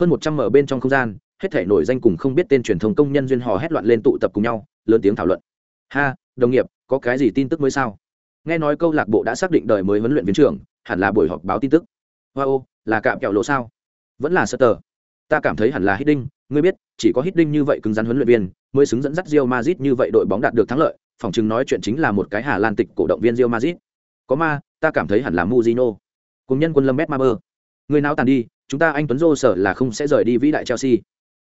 Hơn một trăm mở bên trong không gian hết thể nổi danh cùng không biết tên truyền thông công nhân duyên hò hét loạn lên tụ tập cùng nhau lớn tiếng thảo luận. Ha đồng nghiệp có cái gì tin tức mới sao? Nghe nói câu lạc bộ đã xác định đời mới huấn luyện viên trưởng hẳn là buổi họp báo tin tức. Wow là cạm kẹo lộ sao? Vẫn là Sutter. ta cảm thấy hẳn là Hiddink, ngươi biết chỉ có Hiddink như vậy cứng rắn huấn luyện viên mới xứng dẫn dắt Real Madrid như vậy đội bóng đạt được thắng lợi phòng chừng nói chuyện chính là một cái Hà Lan tịch cổ động viên Real Madrid. Có ma, ta cảm thấy hẳn là Mujino cùng nhân quân Lâm Betmaber người nào tàn đi, chúng ta anh Tuấn Dô sở là không sẽ rời đi vĩ đại Chelsea.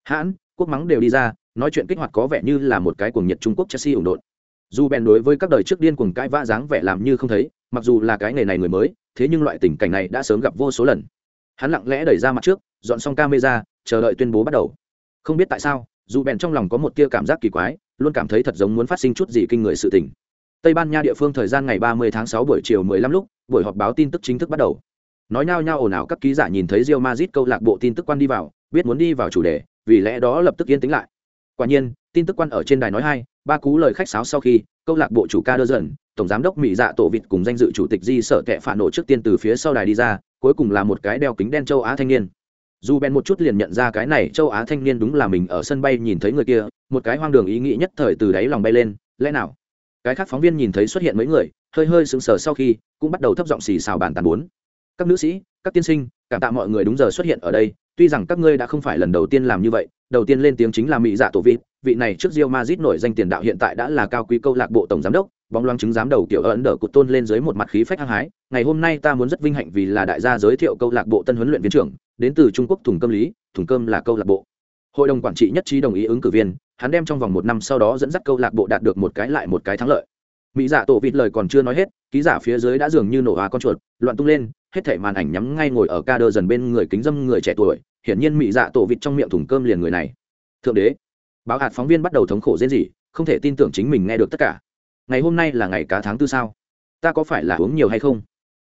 Hãn, quốc mắng đều đi ra, nói chuyện kích hoạt có vẻ như là một cái cuồng nhiệt Trung Quốc Chelsea ủng đột dù bèn đối với các đời trước điên cuồng cãi vã dáng vẻ làm như không thấy, mặc dù là cái nghề này người mới, thế nhưng loại tình cảnh này đã sớm gặp vô số lần. Hắn lặng lẽ đẩy ra mặt trước, dọn xong camera, chờ đợi tuyên bố bắt đầu. Không biết tại sao dù bèn trong lòng có một tia cảm giác kỳ quái, luôn cảm thấy thật giống muốn phát sinh chút gì kinh người sự tình. Tây ban nha địa phương thời gian ngày 30 tháng 6 buổi chiều 15 lúc, buổi họp báo tin tức chính thức bắt đầu. Nói nhao nhao ồn ào các ký giả nhìn thấy Real Madrid câu lạc bộ tin tức quan đi vào, biết muốn đi vào chủ đề, vì lẽ đó lập tức yên tĩnh lại. Quả nhiên, tin tức quan ở trên đài nói hai ba cú lời khách sáo sau khi, câu lạc bộ chủ ca đơ dần, tổng giám đốc mỹ dạ tổ vịt cùng danh dự chủ tịch di sở kệ phản nổ trước tiên từ phía sau đài đi ra, cuối cùng là một cái đeo kính đen châu á thanh niên dù bèn một chút liền nhận ra cái này châu á thanh niên đúng là mình ở sân bay nhìn thấy người kia, một cái hoang đường ý nghĩ nhất thời từ đáy lòng bay lên, lẽ nào? Cái khác phóng viên nhìn thấy xuất hiện mấy người, hơi hơi sững sờ sau khi, cũng bắt đầu thấp giọng xì xào bàn tàn bốn. Các nữ sĩ, các tiên sinh, cảm tạ mọi người đúng giờ xuất hiện ở đây, tuy rằng các ngươi đã không phải lần đầu tiên làm như vậy, đầu tiên lên tiếng chính là mỹ dạ tổ vị vị này trước Rio Madrid nổi danh tiền đạo hiện tại đã là cao quý câu lạc bộ tổng giám đốc bóng loáng chứng giám đầu tiểu ấn đỡ cụt tôn lên dưới một mặt khí phách hăng hái. Ngày hôm nay ta muốn rất vinh hạnh vì là đại gia giới thiệu câu lạc bộ tân huấn luyện viên trưởng, đến từ trung quốc thùng cơm lý, thùng cơm là câu lạc bộ. Hội đồng quản trị nhất trí đồng ý ứng cử viên, hắn đem trong vòng một năm sau đó dẫn dắt câu lạc bộ đạt được một cái lại một cái thắng lợi. Mỹ giả tổ vịt lời còn chưa nói hết, ký giả phía dưới đã dường như nổ hóa con chuột, loạn tung lên, hết thảy màn ảnh nhắm ngay ngồi ở ca đơ dần bên người kính dâm người trẻ tuổi, hiển nhiên mỹ dạ tổ vịt trong miệng thùng cơm liền người này. Thượng đế, báo hạt phóng viên bắt đầu thống khổ diễn gì không thể tin tưởng chính mình nghe được tất cả ngày hôm nay là ngày cá tháng tư sao? Ta có phải là uống nhiều hay không?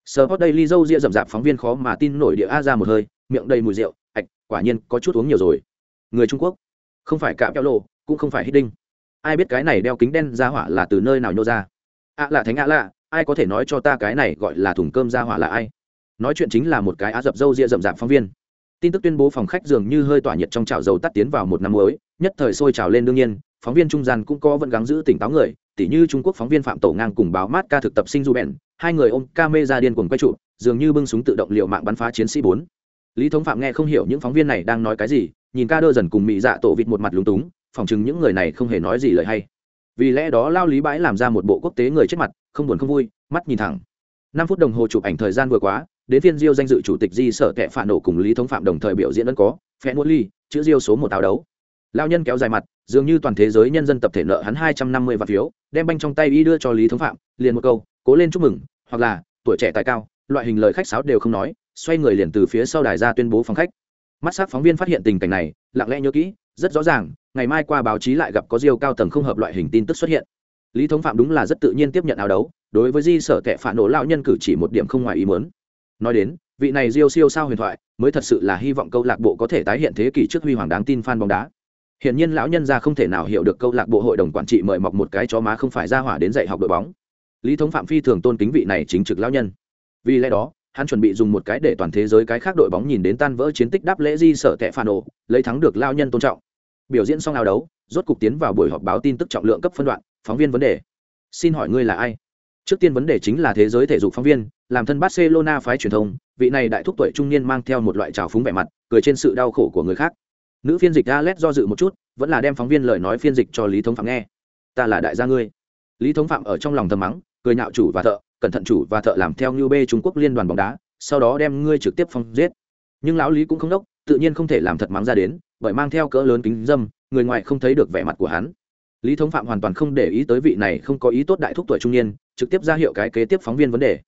Sờ hót đây ly dâu ria rậm rạp phóng viên khó mà tin nổi địa a ra một hơi, miệng đầy mùi rượu, ạch, quả nhiên có chút uống nhiều rồi. Người trung quốc, không phải cạm keo lộ cũng không phải hít đinh. Ai biết cái này đeo kính đen ra hỏa là từ nơi nào nhô ra? Ạ à lạ thánh ạ à lạ, ai có thể nói cho ta cái này gọi là thùng cơm ra hỏa là ai? Nói chuyện chính là một cái á dập dâu ria rậm rạp phóng viên. Tin tức tuyên bố phòng khách dường như hơi tỏa nhiệt trong chảo dầu tắt tiến vào một năm mới nhất thời sôi trào lên đương nhiên, phóng viên trung gian cũng có vẫn gắng giữ tỉnh táo người tỉ như trung quốc phóng viên phạm tổ ngang cùng báo mát ca thực tập sinh du bèn, hai người ôm ca mê ra điên cuồng quay trụ, dường như bưng súng tự động liệu mạng bắn phá chiến sĩ bốn. Lý thống phạm nghe không hiểu những phóng viên này đang nói cái gì, nhìn ca đơ dần cùng mỹ dạ tổ vịt một mặt lúng túng, phỏng chừng những người này không hề nói gì lời hay. Vì lẽ đó lao lý bãi làm ra một bộ quốc tế người chết mặt, không buồn không vui, mắt nhìn thẳng. Năm phút đồng hồ chụp ảnh thời gian vừa quá, đến phiên diêu danh dự chủ tịch di sở kệ phản nổ cùng lý thống phạm đồng thời biểu diễn ấn có, phe muốn ly, chữ diêu số một tào đấu. Lao nhân kéo dài mặt dường như toàn thế giới nhân dân tập thể nợ hắn hai trăm năm mươi vạn phiếu, đem banh trong tay y đưa cho lý thống phạm, liền một câu, cố lên chúc mừng, hoặc là, tuổi trẻ tài cao, loại hình lời khách sáo đều không nói, xoay người liền từ phía sau đài ra tuyên bố phòng khách. Mắt s phóng viên phát hiện tình cảnh này, lặng lẽ nhớ kỹ, rất rõ ràng, ngày mai qua báo chí lại gặp có diêu cao tầng không hợp loại hình tin tức xuất hiện. Lý thống phạm đúng là rất tự nhiên tiếp nhận áo đấu, đối với di sở kệ phản nổ lão nhân cử chỉ một điểm không ngoài ý muốn. Nói đến, vị này diêu siêu sao huyền thoại, mới thật sự là hy vọng câu lạc bộ có thể tái hiện thế kỷ trước huy hoàng đáng tin fan bóng đá hiển nhiên lão nhân gia không thể nào hiểu được câu lạc bộ hội đồng quản trị mời mọc một cái chó má không phải ra hỏa đến dạy học đội bóng. Lý thống phạm phi thường tôn kính vị này chính trực lão nhân. Vì lẽ đó, hắn chuẩn bị dùng một cái để toàn thế giới cái khác đội bóng nhìn đến tan vỡ chiến tích đáp lễ di sở tệ phản ổ, lấy thắng được lao nhân tôn trọng. Biểu diễn xong áo đấu, rốt cục tiến vào buổi họp báo tin tức trọng lượng cấp phân đoạn, phóng viên vấn đề. Xin hỏi ngươi là ai? Trước tiên vấn đề chính là thế giới thể dục phóng viên, làm thân barcelona phái truyền thông, vị này đại thúc tuổi trung niên mang theo một loại trào phúng vẻ mặt, cười trên sự đau khổ của người khác nữ phiên dịch alex do dự một chút, vẫn là đem phóng viên lời nói phiên dịch cho lý thống phạm nghe. Ta là đại gia ngươi. Lý thống phạm ở trong lòng thầm mắng, cười nhạo chủ và thợ, cẩn thận chủ và thợ làm theo như b trung quốc liên đoàn bóng đá, sau đó đem ngươi trực tiếp phong giết. Nhưng lão lý cũng không đốc, tự nhiên không thể làm thật mắng ra đến, bởi mang theo cỡ lớn kính dâm, người ngoài không thấy được vẻ mặt của hắn. Lý thống phạm hoàn toàn không để ý tới vị này không có ý tốt đại thúc tuổi trung niên, trực tiếp ra hiệu cái kế tiếp phóng viên vấn đề.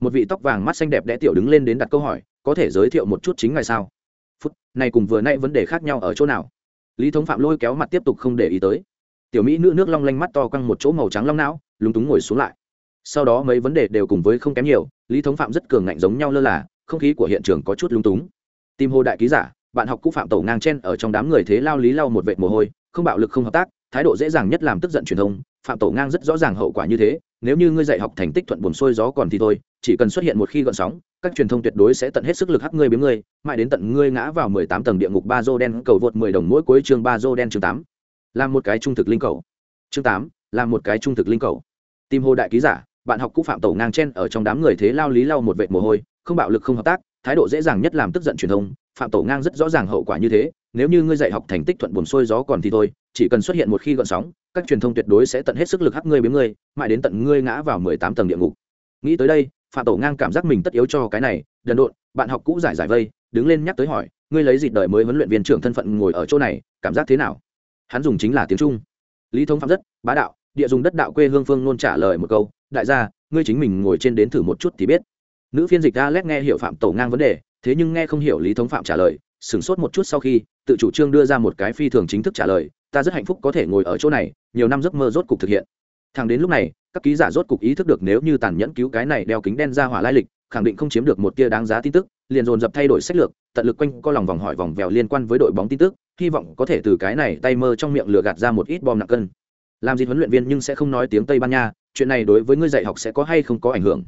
Một vị tóc vàng mắt xanh đẹp đẽ tiểu đứng lên đến đặt câu hỏi, có thể giới thiệu một chút chính ngài sao? Phút, này cùng vừa nay vấn đề khác nhau ở chỗ nào? Lý thống phạm lôi kéo mặt tiếp tục không để ý tới. Tiểu mỹ nữ nước long lanh mắt to căng một chỗ màu trắng long não, lúng túng ngồi xuống lại. Sau đó mấy vấn đề đều cùng với không kém nhiều, lý thống phạm rất cường ngạnh giống nhau lơ là, không khí của hiện trường có chút lung túng. Tìm hồ đại ký giả, bạn học cũ phạm tổ ngang chen ở trong đám người thế lao lý lau một vệ mồ hôi, không bạo lực không hợp tác, thái độ dễ dàng nhất làm tức giận truyền thông, phạm tổ ngang rất rõ ràng hậu quả như thế nếu như ngươi dạy học thành tích thuận buồn xuôi gió còn thì thôi, chỉ cần xuất hiện một khi gọn sóng, các truyền thông tuyệt đối sẽ tận hết sức lực hắc ngươi biếng ngươi, mãi đến tận ngươi ngã vào mười tám tầng địa ngục ba dô đen cầu vượt mười đồng mỗi cuối chương ba dô đen chương tám. Làm một cái trung thực linh cầu. Chương tám, làm một cái trung thực linh cầu. Tìm hồ đại ký giả, bạn học cũ phạm tổ ngang chen ở trong đám người thế lao lý lau một vệt mồ hôi, không bạo lực không hợp tác, thái độ dễ dàng nhất làm tức giận truyền thông phạm tổ ngang rất rõ ràng hậu quả như thế, nếu như ngươi dạy học thành tích thuận buồn xuôi gió còn thì thôi, chỉ cần xuất hiện một khi gọn sóng, các truyền thông tuyệt đối sẽ tận hết sức lực hắc ngươi biếm ngươi, mãi đến tận ngươi ngã vào mười tám tầng địa ngục. Nghĩ tới đây, phạm tổ ngang cảm giác mình tất yếu cho cái này, đần độn, bạn học cũ giải giải vây, đứng lên nhắc tới hỏi, ngươi lấy dịp đợi mới huấn luyện viên trưởng thân phận ngồi ở chỗ này, cảm giác thế nào? Hắn dùng chính là tiếng trung. Lý thông phạm rất, bá đạo, địa dùng đất đạo quê hương phương luôn trả lời một câu, đại gia, ngươi chính mình ngồi trên đến thử một chút thì biết. Nữ phiên dịch alex nghe hiểu phạm tổ ngang vấn đề thế nhưng nghe không hiểu lý thống phạm trả lời, sửng sốt một chút sau khi, tự chủ trương đưa ra một cái phi thường chính thức trả lời, ta rất hạnh phúc có thể ngồi ở chỗ này, nhiều năm giấc mơ rốt cục thực hiện. Thằng đến lúc này, các ký giả rốt cục ý thức được nếu như tàn nhẫn cứu cái này đeo kính đen ra hỏa lai lịch, khẳng định không chiếm được một tia đáng giá tin tức, liền dồn dập thay đổi sách lược, tận lực quanh co lòng vòng hỏi vòng vèo liên quan với đội bóng tin tức, hy vọng có thể từ cái này tay mơ trong miệng lừa gạt ra một ít bom nặng cân. Làm gì huấn luyện viên nhưng sẽ không nói tiếng tây ban nha, chuyện này đối với ngươi dạy học sẽ có hay không có ảnh hưởng.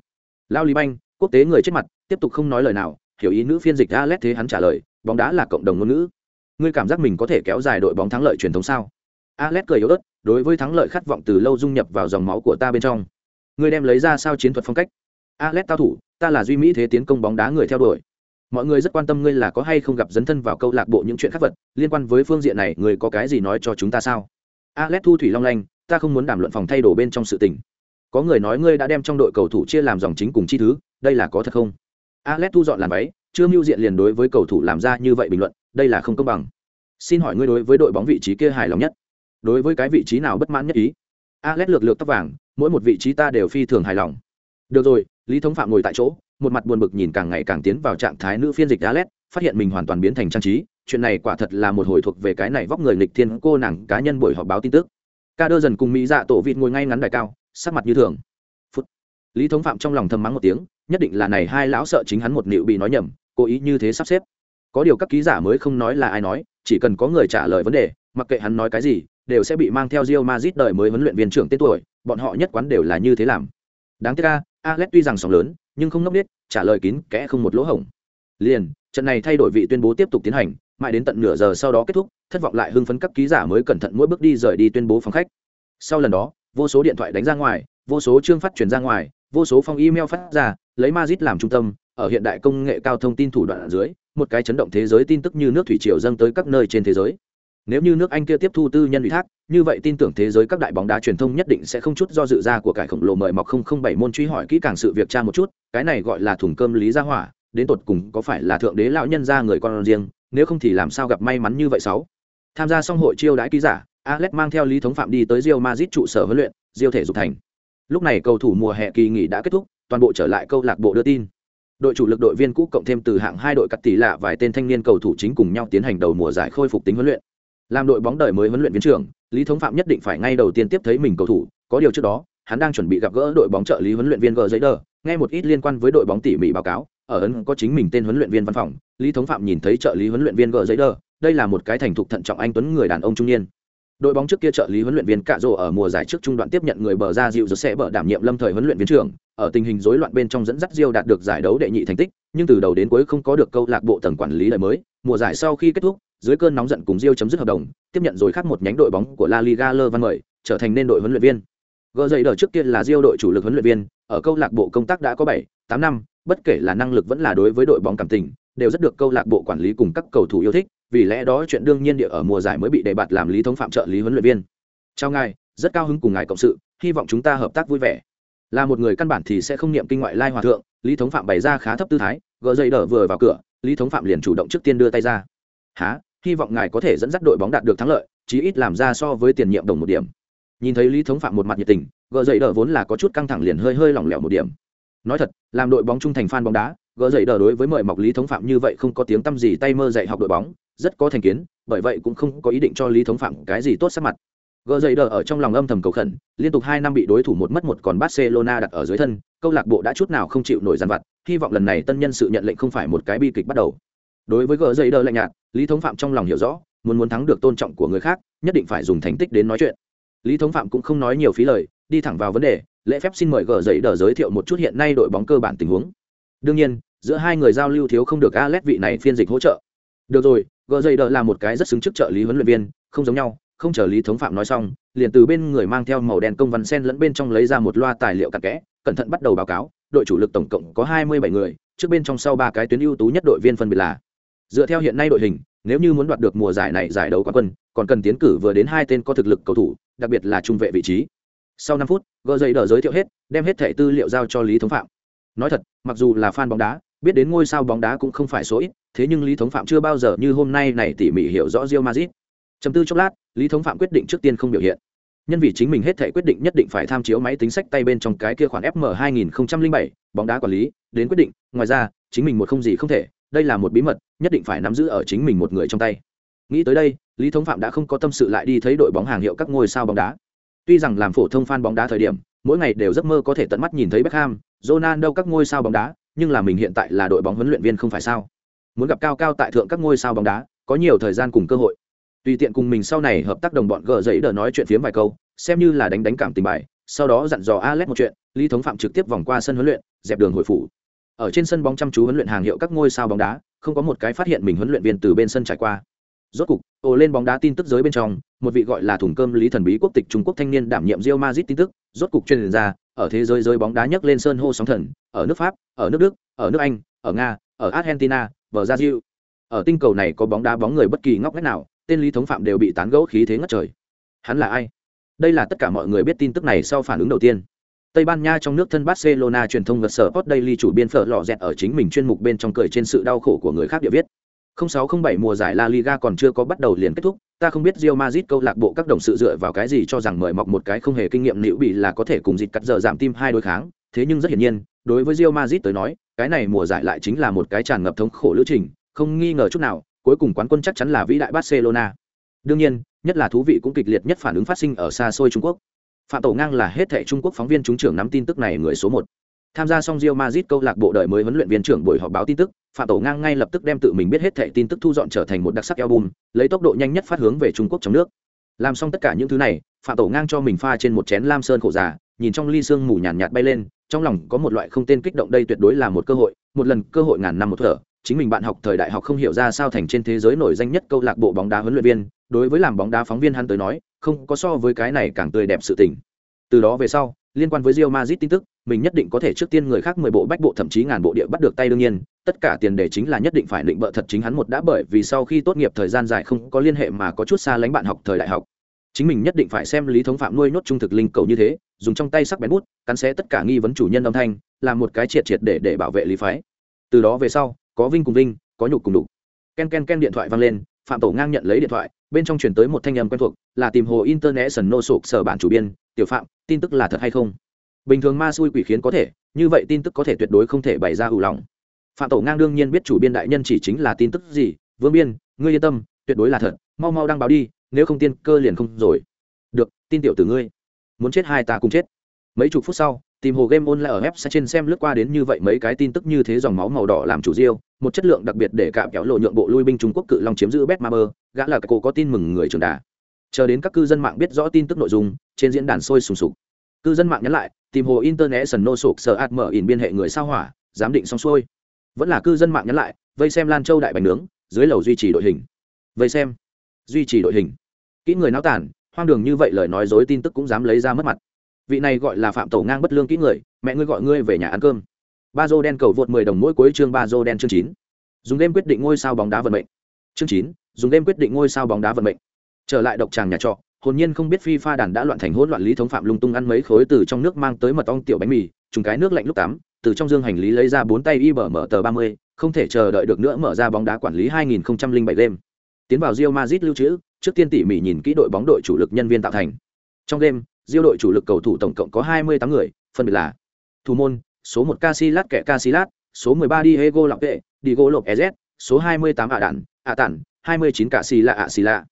Lao lý banh, quốc tế người chết mặt, tiếp tục không nói lời nào hiểu ý nữ phiên dịch alex thế hắn trả lời, bóng đá là cộng đồng ngôn ngữ. Ngươi cảm giác mình có thể kéo dài đội bóng thắng lợi truyền thống sao? Alex cười yếu ớt, đối với thắng lợi khát vọng từ lâu dung nhập vào dòng máu của ta bên trong. Ngươi đem lấy ra sao chiến thuật phong cách? Alex tao thủ, ta là duy mỹ thế tiến công bóng đá người theo đuổi. Mọi người rất quan tâm ngươi là có hay không gặp dấn thân vào câu lạc bộ những chuyện khác vật, liên quan với phương diện này người có cái gì nói cho chúng ta sao? Alex thu thủy long lanh, ta không muốn đàm luận phòng thay đổi bên trong sự tình. Có người nói ngươi đã đem trong đội cầu thủ chia làm dòng chính cùng chi thứ, đây là có thật không? Alex thu dọn làm váy, chưa mưu diện liền đối với cầu thủ làm ra như vậy bình luận, đây là không công bằng. Xin hỏi ngươi đối với đội bóng vị trí kia hài lòng nhất? Đối với cái vị trí nào bất mãn nhất ý? Alex lược lược tóc vàng, mỗi một vị trí ta đều phi thường hài lòng. Được rồi, lý thống phạm ngồi tại chỗ, một mặt buồn bực nhìn càng ngày càng tiến vào trạng thái nữ phiên dịch alex, phát hiện mình hoàn toàn biến thành trang trí, chuyện này quả thật là một hồi thuộc về cái này vóc người nghịch thiên cô nàng cá nhân buổi họp báo tin tức. Ca đơ dần cùng mỹ dạ tổ vịt ngồi ngay ngắn đài cao, sắc mặt như thường. Phút. lý thống phạm trong lòng thầm mắng một tiếng nhất định là này hai lão sợ chính hắn một nịu bị nói nhầm, cố ý như thế sắp xếp. Có điều các ký giả mới không nói là ai nói, chỉ cần có người trả lời vấn đề, mặc kệ hắn nói cái gì, đều sẽ bị mang theo Real Madrid đời mới huấn luyện viên trưởng tên tuổi, bọn họ nhất quán đều là như thế làm. Đáng tiếc a, alex tuy rằng sóng lớn, nhưng không ngốc biết trả lời kín kẽ không một lỗ hổng. Liền, trận này thay đổi vị tuyên bố tiếp tục tiến hành, mãi đến tận nửa giờ sau đó kết thúc, thất vọng lại hưng phấn các ký giả mới cẩn thận mỗi bước đi rời đi tuyên bố phòng khách. Sau lần đó, vô số điện thoại đánh ra ngoài, vô số chương phát truyền ra ngoài, vô số phong email phát ra lấy Madrid làm trung tâm, ở hiện đại công nghệ cao thông tin thủ đoạn ở dưới, một cái chấn động thế giới tin tức như nước thủy triều dâng tới các nơi trên thế giới. Nếu như nước anh kia tiếp thu tư nhân ủy thác, như vậy tin tưởng thế giới các đại bóng đá truyền thông nhất định sẽ không chút do dự ra của cải khổng lồ mời mọc không không bảy môn truy hỏi kỹ càng sự việc tra một chút, cái này gọi là thùng cơm lý gia hỏa, đến tột cùng có phải là thượng đế lão nhân gia người con riêng, nếu không thì làm sao gặp may mắn như vậy sáu? Tham gia xong hội chiêu đãi ký giả, alex mang theo lý thống phạm đi tới Real Madrid trụ sở huấn luyện, Real thể dục thành. Lúc này cầu thủ mùa hè kỳ nghỉ đã kết thúc toàn bộ trở lại câu lạc bộ đưa tin. Đội chủ lực đội viên cũ cộng thêm từ hạng hai đội cắt tỷ lạ vài tên thanh niên cầu thủ chính cùng nhau tiến hành đầu mùa giải khôi phục tính huấn luyện. Làm đội bóng đời mới huấn luyện viên trưởng, lý thống phạm nhất định phải ngay đầu tiên tiếp thấy mình cầu thủ. Có điều trước đó, hắn đang chuẩn bị gặp gỡ đội bóng trợ lý huấn luyện viên gờ giấy đờ, nghe một ít liên quan với đội bóng tỉ mỉ báo cáo. Ở ấn có chính mình tên huấn luyện viên văn phòng, lý thống phạm nhìn thấy trợ lý huấn luyện viên gờ giấy đờ, đây là một cái thành thục thận trọng anh tuấn người đàn ông trung niên đội bóng trước kia trợ lý huấn luyện viên cạ rồ ở mùa giải trước trung đoạn tiếp nhận người bờ ra dịu rồi sẽ bờ đảm nhiệm lâm thời huấn luyện viên trưởng. Ở tình hình rối loạn bên trong dẫn dắt Diêu đạt được giải đấu đệ nhị thành tích, nhưng từ đầu đến cuối không có được câu lạc bộ tầng quản lý lời mới. Mùa giải sau khi kết thúc, dưới cơn nóng giận cùng Diêu chấm dứt hợp đồng, tiếp nhận rồi khác một nhánh đội bóng của La Liga Lơ Văn mời, trở thành nên đội huấn luyện viên. Gờ dậy đờ trước kia là Diêu đội chủ lực huấn luyện viên, ở câu lạc bộ công tác đã có bảy, tám năm, bất kể là năng lực vẫn là đối với đội bóng cảm tình đều rất được câu lạc bộ quản lý cùng các cầu thủ yêu thích, vì lẽ đó chuyện đương nhiên địa ở mùa giải mới bị đề bạt làm lý thống phạm trợ lý huấn luyện viên. Chào ngài, rất cao hứng cùng ngài cộng sự, hy vọng chúng ta hợp tác vui vẻ. Là một người căn bản thì sẽ không niệm kinh ngoại lai hòa thượng, lý thống phạm bày ra khá thấp tư thái, gỡ dây đờ vừa vào cửa, lý thống phạm liền chủ động trước tiên đưa tay ra. Hả? Hy vọng ngài có thể dẫn dắt đội bóng đạt được thắng lợi, chí ít làm ra so với tiền nhiệm đồng một điểm. Nhìn thấy lý thống phạm một mặt nhiệt tình, gỡ dậy đờ vốn là có chút căng thẳng liền hơi hơi lỏng lẻo một điểm. Nói thật, làm đội bóng trung thành fan bóng đá gỡ dậy đờ đối với mời mọc lý thống phạm như vậy không có tiếng tăm gì tay mơ dạy học đội bóng, rất có thành kiến, bởi vậy cũng không có ý định cho lý thống phạm cái gì tốt sắc mặt. Gỡ dậy đờ ở trong lòng âm thầm cầu khẩn, liên tục hai năm bị đối thủ một mất một còn barcelona đặt ở dưới thân, câu lạc bộ đã chút nào không chịu nổi dàn vặt, hy vọng lần này tân nhân sự nhận lệnh không phải một cái bi kịch bắt đầu. Đối với gỡ dậy đờ lạnh nhạt, lý thống phạm trong lòng hiểu rõ, muốn muốn thắng được tôn trọng của người khác, nhất định phải dùng thành tích đến nói chuyện. Lý thống phạm cũng không nói nhiều phí lời, đi thẳng vào vấn đề, lễ phép xin mời gờ dậy đờ giới thiệu một chút hiện nay đội bóng cơ bản tình huống. Đương nhiên giữa hai người giao lưu thiếu không được alex vị này phiên dịch hỗ trợ. Được rồi gờ dây đỡ là một cái rất xứng chức trợ lý huấn luyện viên, không giống nhau, không chờ lý thống phạm nói xong, liền từ bên người mang theo màu đen công văn sen lẫn bên trong lấy ra một loa tài liệu cặn kẽ, cẩn thận bắt đầu báo cáo, đội chủ lực tổng cộng có hai mươi bảy người, trước bên trong sau ba cái tuyến ưu tú nhất đội viên phân biệt là dựa theo hiện nay đội hình, nếu như muốn đoạt được mùa giải này giải đấu quán quân, còn cần tiến cử vừa đến hai tên có thực lực cầu thủ, đặc biệt là trung vệ vị trí. Sau năm phút gờ dây đỡ giới thiệu hết, đem hết thẻ tư liệu giao cho lý thống phạm. Nói thật, mặc dù là fan bóng đá biết đến ngôi sao bóng đá cũng không phải số ít thế nhưng lý thống phạm chưa bao giờ như hôm nay này tỉ mỉ hiểu rõ Real Madrid. Chầm tư chốc lát lý thống phạm quyết định trước tiên không biểu hiện. Nhân vì chính mình hết thể quyết định nhất định phải tham chiếu máy tính sách tay bên trong cái kia khoản fm 2007, bóng đá quản lý đến quyết định ngoài ra chính mình một không gì không thể đây là một bí mật nhất định phải nắm giữ ở chính mình một người trong tay. Nghĩ tới đây lý thống phạm đã không có tâm sự lại đi thấy đội bóng hàng hiệu các ngôi sao bóng đá. Tuy rằng làm phổ thông fan bóng đá thời điểm mỗi ngày đều giấc mơ có thể tận mắt nhìn thấy Beckham, Ronaldo các ngôi sao bóng đá nhưng là mình hiện tại là đội bóng huấn luyện viên không phải sao? Muốn gặp cao cao tại thượng các ngôi sao bóng đá, có nhiều thời gian cùng cơ hội. Tùy tiện cùng mình sau này hợp tác đồng bọn gờ giấy đờ nói chuyện phiếm vài câu, xem như là đánh đánh cảm tình bài, sau đó dặn dò Alex một chuyện, lý thống phạm trực tiếp vòng qua sân huấn luyện, dẹp đường hồi phủ. Ở trên sân bóng chăm chú huấn luyện hàng hiệu các ngôi sao bóng đá, không có một cái phát hiện mình huấn luyện viên từ bên sân trải qua rốt cục, ồ lên bóng đá tin tức giới bên trong, một vị gọi là thùng cơm lý thần bí quốc tịch trung quốc thanh niên đảm nhiệm rio mazit tin tức, rốt cục truyền ra, ở thế giới giới bóng đá nhấc lên sơn hô sóng thần, ở nước pháp, ở nước đức, ở nước anh, ở nga, ở argentina bờ gia diệu ở tinh cầu này có bóng đá bóng người bất kỳ ngóc ngách nào, tên lý thống phạm đều bị tán gẫu khí thế ngất trời. Hắn là ai? Đây là tất cả mọi người biết tin tức này sau phản ứng đầu tiên. Tây Ban Nha trong nước thân Barcelona truyền thông vật sở Sport Daily chủ biên phở lọ dẹt ở chính mình chuyên mục bên trong cười trên sự đau khổ của người khác địa viết. 0607 mùa giải La Liga còn chưa có bắt đầu liền kết thúc, ta không biết Real Madrid câu lạc bộ các đồng sự dựa vào cái gì cho rằng mời mọc một cái không hề kinh nghiệm liễu bị là có thể cùng dịch cắt giờ giảm tim hai đối kháng, thế nhưng rất hiển nhiên, đối với Real Madrid tới nói, cái này mùa giải lại chính là một cái tràn ngập thống khổ lữ trình, không nghi ngờ chút nào, cuối cùng quán quân chắc chắn là vĩ đại Barcelona. Đương nhiên, nhất là thú vị cũng kịch liệt nhất phản ứng phát sinh ở xa xôi Trung Quốc phạm tổ ngang là hết thảy trung quốc phóng viên chúng trưởng nắm tin tức này người số một tham gia xong rio mazit câu lạc bộ đời mới huấn luyện viên trưởng buổi họp báo tin tức phạm tổ ngang ngay lập tức đem tự mình biết hết thệ tin tức thu dọn trở thành một đặc sắc album lấy tốc độ nhanh nhất phát hướng về trung quốc trong nước. Làm xong tất cả những thứ này phạm tổ ngang cho mình pha trên một chén lam sơn khổ già nhìn trong ly sương mù nhàn nhạt, nhạt bay lên trong lòng có một loại không tên kích động đây tuyệt đối là một cơ hội một lần cơ hội ngàn năm một thở chính mình bạn học thời đại học không hiểu ra sao thành trên thế giới nổi danh nhất câu lạc bộ bóng đá huấn luyện viên đối với làm bóng đá phóng viên hắn tới nói không có so với cái này càng tươi đẹp sự tình. Từ đó về sau liên quan với Real Madrid tin tức, mình nhất định có thể trước tiên người khác mười bộ bách bộ thậm chí ngàn bộ địa bắt được tay đương nhiên, tất cả tiền đề chính là nhất định phải định bợ thật chính hắn một đã bởi vì sau khi tốt nghiệp thời gian dài không có liên hệ mà có chút xa lánh bạn học thời đại học chính mình nhất định phải xem lý thống phạm nuôi nốt trung thực linh cầu như thế, dùng trong tay sắc bén bút, cắn xé tất cả nghi vấn chủ nhân âm thanh, làm một cái triệt triệt để để bảo vệ lý phái từ đó về sau, có vinh cùng vinh, có nhục cùng nhục. ken ken ken điện thoại vang lên, phạm tổ ngang nhận lấy điện thoại, bên trong truyền tới một thanh âm quen thuộc, là tìm hồ internet nô sụp sở bản chủ biên tiểu phạm, tin tức là thật hay không? Bình thường ma xui quỷ khiến có thể, như vậy tin tức có thể tuyệt đối không thể bày ra ủ lòng. Phạm tổ ngang đương nhiên biết chủ biên đại nhân chỉ chính là tin tức gì, vương biên, ngươi yên tâm, tuyệt đối là thật, mau mau đăng báo đi, nếu không tiên cơ liền không rồi. Được, tin tiểu từ ngươi. Muốn chết hai ta cùng chết. Mấy chục phút sau, tìm hồ game online ở website trên xem lướt qua đến như vậy mấy cái tin tức như thế dòng máu màu đỏ làm chủ riêu, một chất lượng đặc biệt để cạm kéo lộ nhượng bộ lui binh trung quốc cự long chiếm giữ bet maber gã là cô có tin mừng người trưởng đà chờ đến các cư dân mạng biết rõ tin tức nội dung, trên diễn đàn sôi sùng sục. Cư dân mạng nhắn lại, tìm hồ internet sần nô sụp sợ ạt mở in biên hệ người sao hỏa, giám định xong xuôi. Vẫn là cư dân mạng nhắn lại, vây xem lan châu đại bành nướng, dưới lầu duy trì đội hình. Vây xem. Duy trì đội hình. Kỹ người náo tản, hoang đường như vậy lời nói dối tin tức cũng dám lấy ra mất mặt. Vị này gọi là phạm tổ ngang bất lương kỹ người, mẹ ngươi gọi ngươi về nhà ăn cơm. Ba dô đen cầu vượt mười đồng mỗi cuối chương ba dô đen chương chín. Dùng đêm quyết định ngôi sao bóng đá vận mệnh. Chương chín, dùng đêm quyết định ngôi sao bóng đá vận mệnh trở lại độc tràng nhà trọ, hồn nhiên không biết phi pha đàn đã loạn thành hỗn loạn lý thống phạm lung tung ăn mấy khối từ trong nước mang tới mật ong tiểu bánh mì, trùng cái nước lạnh lúc tắm, từ trong dương hành lý lấy ra bốn tay y bở mở tờ ba mươi, không thể chờ đợi được nữa mở ra bóng đá quản lý hai nghìn bảy đêm tiến vào Real Madrid lưu trữ, trước tiên tỉ mỉ nhìn kỹ đội bóng đội chủ lực nhân viên tạo thành. Trong đêm Real đội chủ lực cầu thủ tổng cộng có hai mươi tám người, phân biệt là thủ môn, số một Casillas kẻ Casillas, số mười ba Diego Lopez Diego Lopez, số hai mươi tám ạ đạn ạ tản, hai mươi chín cả xì lạ ạ xì lạ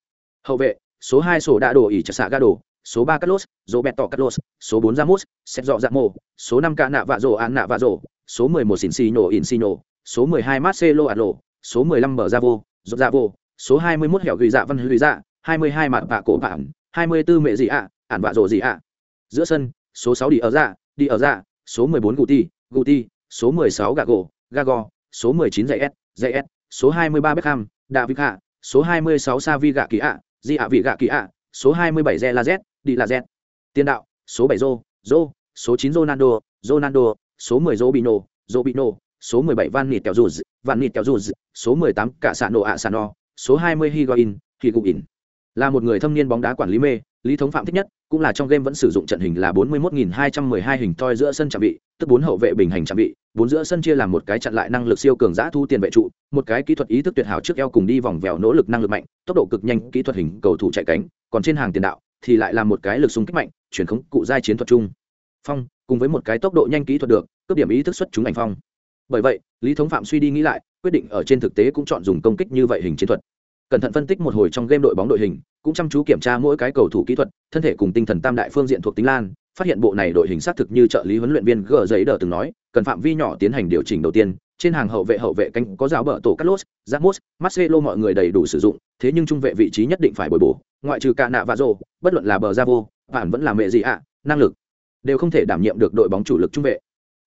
hậu vệ số hai sổ đa đồ ỉ chặt xạ ga đồ số ba Carlos, dỗ bẹt tỏ Carlos, số bốn Ramos, Sergio Ramo, dạ số năm ca nạ vạ rổ an nạ vạ rổ, số mười một xin xì nhổ in xì Insigne, số mười hai Marcelo Alo, số mười lăm mở ra vô Bờ ra dạ vô số hai mươi mốt Hẻo Gửi Dạ Văn Gửi Dạ, hai mươi hai mặt vạ Cổ bản hai mươi 24 Mẹ gì ạ, ản vạ rổ gì ạ. Giữa sân, số sáu Đi ở dạ, đi ở dạ, số mười bốn Guti, Guti, số mười sáu gà gỗ gà gò số mười chín dạy s dạy s số hai mươi ba Beckham, David Hạ, số hai mươi sáu sa vi Gạ Kỳ ạ, Di ạ Vị Gạ Kỳ ạ, số 27 Z là Z, đi là Z. Tiền đạo, số 7 Zô, Zô, số 9 Ronaldo, Ronaldo, số 10 Robinho, Robinho, số 17 Van Nịt Kẹo Rùz, Van Nịt Kẹo Rùz, số 18 Cả Sano ạ Sano, số 20 Higuain, Higuain. Là một người thâm niên bóng đá quản lý mê, Lý Thống Phạm thích nhất, cũng là trong game vẫn sử dụng trận hình là 41212 hình toi giữa sân chạm vị, tức bốn hậu vệ bình hành chạm vị, bốn giữa sân chia làm một cái chặn lại năng lực siêu cường giã thu tiền vệ trụ, một cái kỹ thuật ý thức tuyệt hảo trước eo cùng đi vòng vèo nỗ lực năng lực mạnh, tốc độ cực nhanh, kỹ thuật hình cầu thủ chạy cánh, còn trên hàng tiền đạo thì lại là một cái lực xung kích mạnh, chuyển khống cụ giai chiến thuật chung. Phong, cùng với một cái tốc độ nhanh kỹ thuật được, cấp điểm ý thức xuất chúng ảnh phong. Bởi vậy, Lý Thống Phạm suy đi nghĩ lại, quyết định ở trên thực tế cũng chọn dùng công kích như vậy hình chiến thuật cẩn thận phân tích một hồi trong game đội bóng đội hình cũng chăm chú kiểm tra mỗi cái cầu thủ kỹ thuật thân thể cùng tinh thần tam đại phương diện thuộc tính lan phát hiện bộ này đội hình xác thực như trợ lý huấn luyện viên gờ giấy đờ từng nói cần phạm vi nhỏ tiến hành điều chỉnh đầu tiên trên hàng hậu vệ hậu vệ cánh có giáo bờ tổ Carlos, Ramos, Marcelo mọi người đầy đủ sử dụng, thế nhưng trung vệ vị trí nhất định phải bồi bổ, ngoại trừ cả nạ và rồ, bất luận là bờ Zavo, bạn vẫn là mẹ gì ạ, năng lực đều không thể đảm nhiệm được đội bóng chủ lực trung vệ.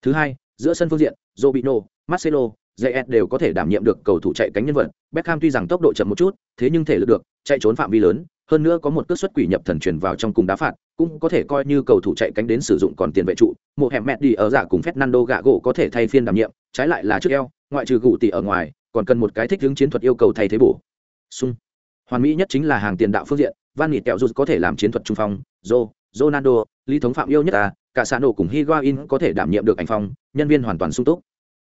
Thứ hai, giữa sân phương diện, Robinho, Marcelo, JS đều có thể đảm nhiệm được cầu thủ chạy cánh nhân vật. Beckham tuy rằng tốc độ chậm một chút, thế nhưng thể lực được, chạy trốn phạm vi lớn, hơn nữa có một cước xuất quỷ nhập thần truyền vào trong cùng đá phạt, cũng có thể coi như cầu thủ chạy cánh đến sử dụng còn tiền vệ trụ. Một hẻm mẹ đi ở giả cùng Fernando Gago có thể thay phiên đảm nhiệm, trái lại là trước eo, ngoại trừ gụ tỷ ở ngoài, còn cần một cái thích ứng chiến thuật yêu cầu thay thế bổ. Sung. Hoàn mỹ nhất chính là hàng tiền đạo phương diện, Van Nịt kẹo rút có thể làm chiến thuật trung phong, Zo, Ronaldo, Lý thống phạm yêu nhất à, cả Sano cùng Higuain có thể đảm nhiệm được ảnh phong, nhân viên hoàn toàn sung túc.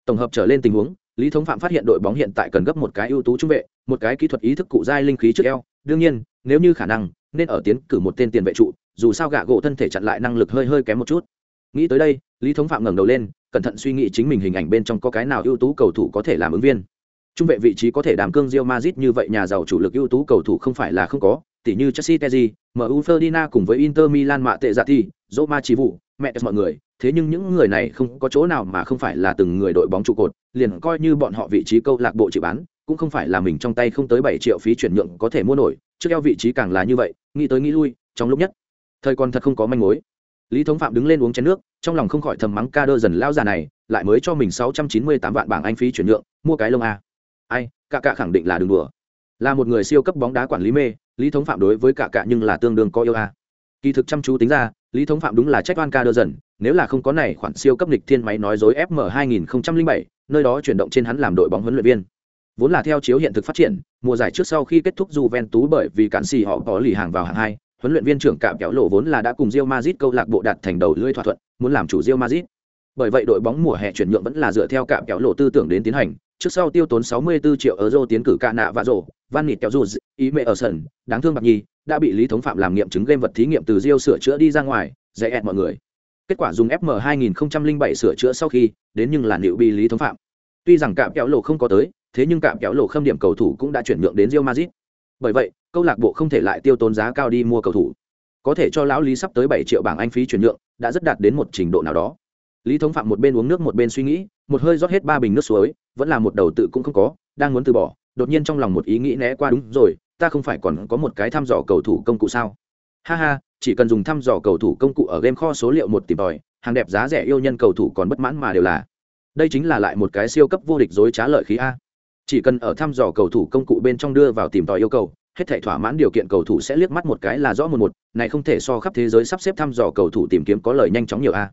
Tổng hợp trở lên tình huống, lý thống phạm phát hiện đội bóng hiện tại cần gấp một cái ưu tú trung vệ, một cái kỹ thuật ý thức cụ giai linh khí trước eo. Đương nhiên, nếu như khả năng, nên ở tiến cử một tên tiền vệ trụ, dù sao gạ gỗ thân thể chặn lại năng lực hơi hơi kém một chút. Nghĩ tới đây, lý thống phạm ngẩng đầu lên, cẩn thận suy nghĩ chính mình hình ảnh bên trong có cái nào ưu tú cầu thủ có thể làm ứng viên. Trung vệ vị trí có thể đảm cương Real Madrid như vậy, nhà giàu chủ lực ưu tú cầu thủ không phải là không có tỉ như Chelsea Teji, MU Ferdinand cùng với Inter Milan mạ tệ dạ giả thì, Roma chỉ vụ, mẹ mọi người, thế nhưng những người này không có chỗ nào mà không phải là từng người đội bóng trụ cột, liền coi như bọn họ vị trí câu lạc bộ chịu bán, cũng không phải là mình trong tay không tới bảy triệu phí chuyển nhượng có thể mua nổi, trước eo vị trí càng là như vậy, nghĩ tới nghĩ lui, trong lúc nhất, thời còn thật không có manh mối. lý thống phạm đứng lên uống chén nước trong lòng không khỏi thầm mắng ca đơ dần lao già này lại mới cho mình sáu trăm chín mươi tám vạn bảng anh phí chuyển nhượng mua cái lông a. Ai cả cả khẳng định là đừng đùa. Là một người siêu cấp bóng đá quản lý mê lý thống phạm đối với cả cả nhưng là tương đương có yêu a. Kỳ thực chăm chú tính ra lý thống phạm đúng là trách oan ca đơ dần nếu là không có này khoản siêu cấp lịch thiên máy nói dối fm 2007, nơi đó chuyển động trên hắn làm đội bóng huấn luyện viên. Vốn là theo chiếu hiện thực phát triển mùa giải trước sau khi kết thúc Juventus bởi vì cản xì họ có lì hàng vào hạng hai huấn luyện viên trưởng cạm kéo lộ vốn là đã cùng Real Madrid câu lạc bộ đạt thành đầu lưỡi thỏa thuận muốn làm chủ Real Madrid. Bởi vậy đội bóng mùa hè chuyển nhượng vẫn là dựa theo cạm kéo lộ tư tưởng đến tiến hành trước sau tiêu tốn 64 triệu euro tiến cử cả nạ và rổ, van nịt kéo dù ý mẹ ở sân, đáng thương bạc nhi đã bị lý thống phạm làm nghiệm chứng game vật thí nghiệm từ Rio sửa chữa đi ra ngoài dạy ẹt mọi người. Kết quả dùng fm 2007 sửa chữa sau khi, đến nhưng là liệu bị lý thống phạm. Tuy rằng cạm kéo lộ không có tới, thế nhưng cạm kéo lộ khâm điểm cầu thủ cũng đã chuyển nhượng đến Real Madrid. Bởi vậy, câu lạc bộ không thể lại tiêu tốn giá cao đi mua cầu thủ. Có thể cho lão lý sắp tới bảy triệu bảng anh phí chuyển nhượng, đã rất đạt đến một trình độ nào đó. Lý thống phạm một bên uống nước một bên suy nghĩ một hơi rót hết ba bình nước suối, vẫn là một đầu tự cũng không có, đang muốn từ bỏ, đột nhiên trong lòng một ý nghĩ né qua đúng rồi, ta không phải còn có một cái thăm dò cầu thủ công cụ sao? Ha ha, chỉ cần dùng thăm dò cầu thủ công cụ ở game kho số liệu một tìm tòi, hàng đẹp giá rẻ yêu nhân cầu thủ còn bất mãn mà đều là. Đây chính là lại một cái siêu cấp vô địch dối trá lợi khí a. Chỉ cần ở thăm dò cầu thủ công cụ bên trong đưa vào tìm tòi yêu cầu, hết thể thỏa mãn điều kiện cầu thủ sẽ liếc mắt một cái là rõ một một, này không thể so khắp thế giới sắp xếp thăm dò cầu thủ tìm kiếm có lời nhanh chóng nhiều a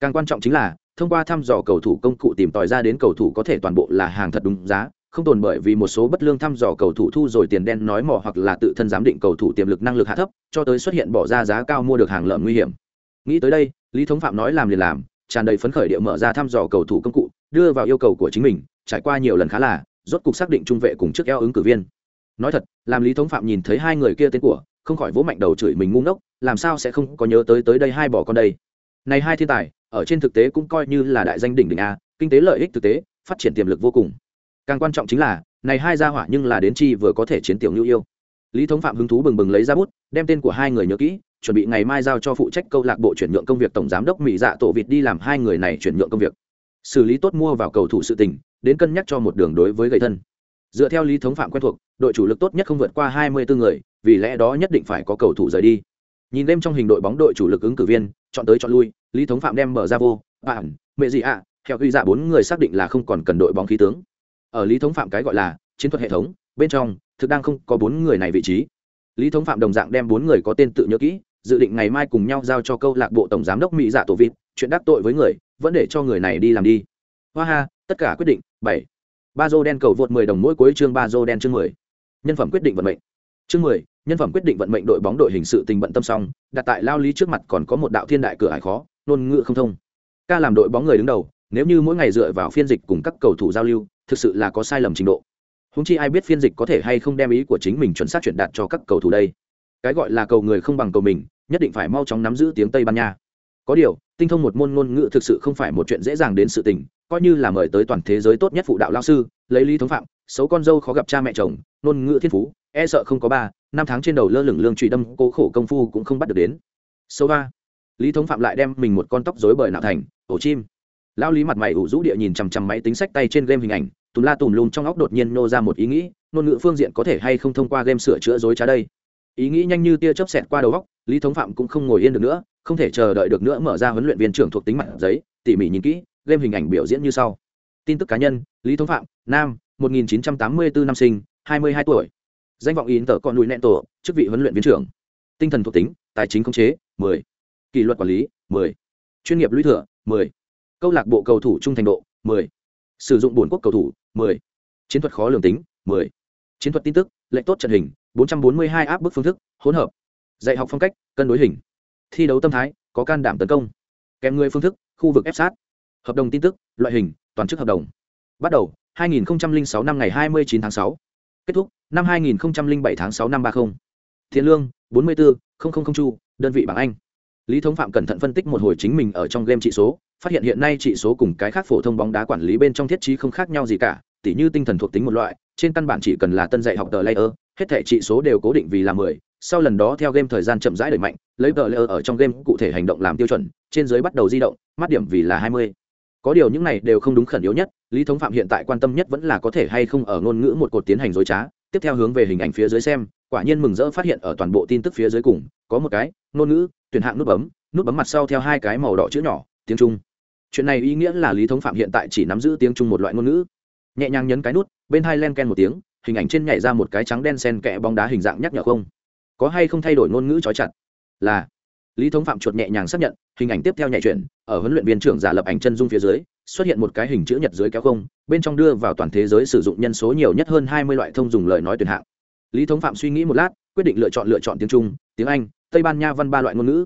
càng quan trọng chính là, thông qua thăm dò cầu thủ công cụ tìm tòi ra đến cầu thủ có thể toàn bộ là hàng thật đúng giá, không tồn bởi vì một số bất lương thăm dò cầu thủ thu rồi tiền đen nói mỏ hoặc là tự thân giám định cầu thủ tiềm lực năng lực hạ thấp, cho tới xuất hiện bỏ ra giá cao mua được hàng lợn nguy hiểm. Nghĩ tới đây, lý thống phạm nói làm liền làm, tràn đầy phấn khởi địa mở ra thăm dò cầu thủ công cụ, đưa vào yêu cầu của chính mình, trải qua nhiều lần khá là, rốt cục xác định trung vệ cùng trước eo ứng cử viên. Nói thật, làm lý thống phạm nhìn thấy hai người kia tên của, không khỏi vỗ mạnh đầu chửi mình ngu ngốc, làm sao sẽ không có nhớ tới tới đây hai bỏ con đây. Này hai thiên tài ở trên thực tế cũng coi như là đại danh đỉnh đỉnh a, kinh tế lợi ích thực tế, phát triển tiềm lực vô cùng. Càng quan trọng chính là, này hai gia hỏa nhưng là đến chi vừa có thể chiến tiểu nhu yêu. Lý thống phạm hứng thú bừng bừng lấy ra bút, đem tên của hai người nhớ kỹ, chuẩn bị ngày mai giao cho phụ trách câu lạc bộ chuyển nhượng công việc tổng giám đốc mỹ dạ tổ vịt đi làm hai người này chuyển nhượng công việc. Xử lý tốt mua vào cầu thủ sự tình, đến cân nhắc cho một đường đối với gậy thân. Dựa theo lý thống phạm quen thuộc, đội chủ lực tốt nhất không vượt qua hai mươi bốn người, vì lẽ đó nhất định phải có cầu thủ rời đi. Nhìn đêm trong hình đội bóng đội chủ lực ứng cử viên, chọn tới chọn lui lý thống phạm đem mở ra vô bạn mẹ gì ạ à, theo ghi dạ bốn người xác định là không còn cần đội bóng khí tướng. Ở lý thống phạm cái gọi là chiến thuật hệ thống bên trong thực đang không có bốn người này vị trí. Lý thống phạm đồng dạng đem bốn người có tên tự nhớ kỹ dự định ngày mai cùng nhau giao cho câu lạc bộ tổng giám đốc mỹ dạ tổ vịt chuyện đắc tội với người vẫn để cho người này đi làm đi. Hoa ha tất cả quyết định bảy. Ba dô đen cầu vượt mười đồng mỗi cuối chương ba dô đen chương mười. Nhân phẩm quyết định vận mệnh. Chương mười nhân phẩm quyết định vận mệnh đội bóng đội hình sự tình bận tâm xong, đặt tại lao lý trước mặt còn có một đạo thiên đại cửa ải khó, ngôn ngữ không thông. Ca làm đội bóng người đứng đầu, nếu như mỗi ngày dựa vào phiên dịch cùng các cầu thủ giao lưu, thực sự là có sai lầm trình độ. Húng chi ai biết phiên dịch có thể hay không đem ý của chính mình chuẩn xác truyền đạt cho các cầu thủ đây? Cái gọi là cầu người không bằng cầu mình, nhất định phải mau chóng nắm giữ tiếng tây ban nha. Có điều, tinh thông một môn ngôn ngữ thực sự không phải một chuyện dễ dàng đến sự tình, coi như là mời tới toàn thế giới tốt nhất phụ đạo lao sư, lấy lý thống phạm, xấu con dâu khó gặp cha mẹ chồng, ngôn ngữ thiên phú e sợ không có ba năm tháng trên đầu lơ lửng lương truy đâm, cố khổ công phu cũng không bắt được đến. Sâu ba. Lý thống phạm lại đem mình một con tóc dối bời nạo thành, ổ chim. Lao lý mặt mày ủ rũ địa nhìn chằm chằm máy tính sách tay trên game hình ảnh, tùm la tùm lùm trong óc đột nhiên nô ra một ý nghĩ, ngôn ngữ phương diện có thể hay không thông qua game sửa chữa dối trá đây? Ý nghĩ nhanh như tia chớp xẹt qua đầu góc lý thống phạm cũng không ngồi yên được nữa, không thể chờ đợi được nữa mở ra huấn luyện viên trưởng thuộc tính mặt giấy, tỉ mỉ nhìn kỹ, game hình ảnh biểu diễn như sau. Tin tức cá nhân, lý thống phạm, nam 1984 năm sinh 22 tuổi danh vọng in tờ con núi nẹn tổ, chức vị huấn luyện viên trưởng tinh thần thuộc tính, tài chính khống chế 10. kỷ luật quản lý 10. chuyên nghiệp lũy thừa 10. câu lạc bộ cầu thủ trung thành độ 10. sử dụng bổn quốc cầu thủ 10. chiến thuật khó lường tính 10. chiến thuật tin tức lệnh tốt trận hình 442 áp bức phương thức, hỗn hợp dạy học phong cách, cân đối hình thi đấu tâm thái, có can đảm tấn công kèm người phương thức, khu vực ép sát hợp đồng tin tức, loại hình, toàn chức hợp đồng bắt đầu 2006 năm ngày 29 tháng 6 kết thúc năm 2007 tháng 6 năm 30. Thiện lương 44 chu đơn vị bảng anh. Lý thống phạm cẩn thận phân tích một hồi chính mình ở trong game trị số phát hiện hiện nay trị số cùng cái khác phổ thông bóng đá quản lý bên trong thiết trí không khác nhau gì cả tỉ như tinh thần thuộc tính một loại trên căn bản chỉ cần là tân dạy học tờ layer hết thể trị số đều cố định vì là 10, sau lần đó theo game thời gian chậm rãi đẩy mạnh lấy tờ layer ở trong game cụ thể hành động làm tiêu chuẩn trên dưới bắt đầu di động mắt điểm vì là 20 có điều những này đều không đúng khẩn yếu nhất lý thống phạm hiện tại quan tâm nhất vẫn là có thể hay không ở ngôn ngữ một cột tiến hành dối trá, tiếp theo hướng về hình ảnh phía dưới xem, quả nhiên mừng rỡ phát hiện ở toàn bộ tin tức phía dưới cùng, có một cái, ngôn ngữ, tuyển hạng nút bấm nút bấm mặt sau theo hai cái màu đỏ chữ nhỏ, tiếng trung. Chuyện này ý nghĩa là lý thống phạm hiện tại chỉ nắm giữ tiếng trung một loại ngôn ngữ. Nhẹ nhàng nhấn cái nút, bên hai len ken một tiếng, hình ảnh trên nhảy ra một cái trắng đen sen kẽ bóng đá hình dạng nhắc nhở không. Có hay không thay đổi ngôn ngữ trói chặt? Là. Lý thống phạm chuột nhẹ nhàng xác nhận, hình ảnh tiếp theo nhảy chuyển, ở huấn luyện viên trưởng giả lập ảnh chân dung phía dưới xuất hiện một cái hình chữ nhật dưới kéo không, bên trong đưa vào toàn thế giới sử dụng nhân số nhiều nhất hơn hai mươi loại thông dùng lời nói tuyển hạng. Lý thống phạm suy nghĩ một lát, quyết định lựa chọn lựa chọn tiếng trung, tiếng anh, tây ban nha văn ba loại ngôn ngữ.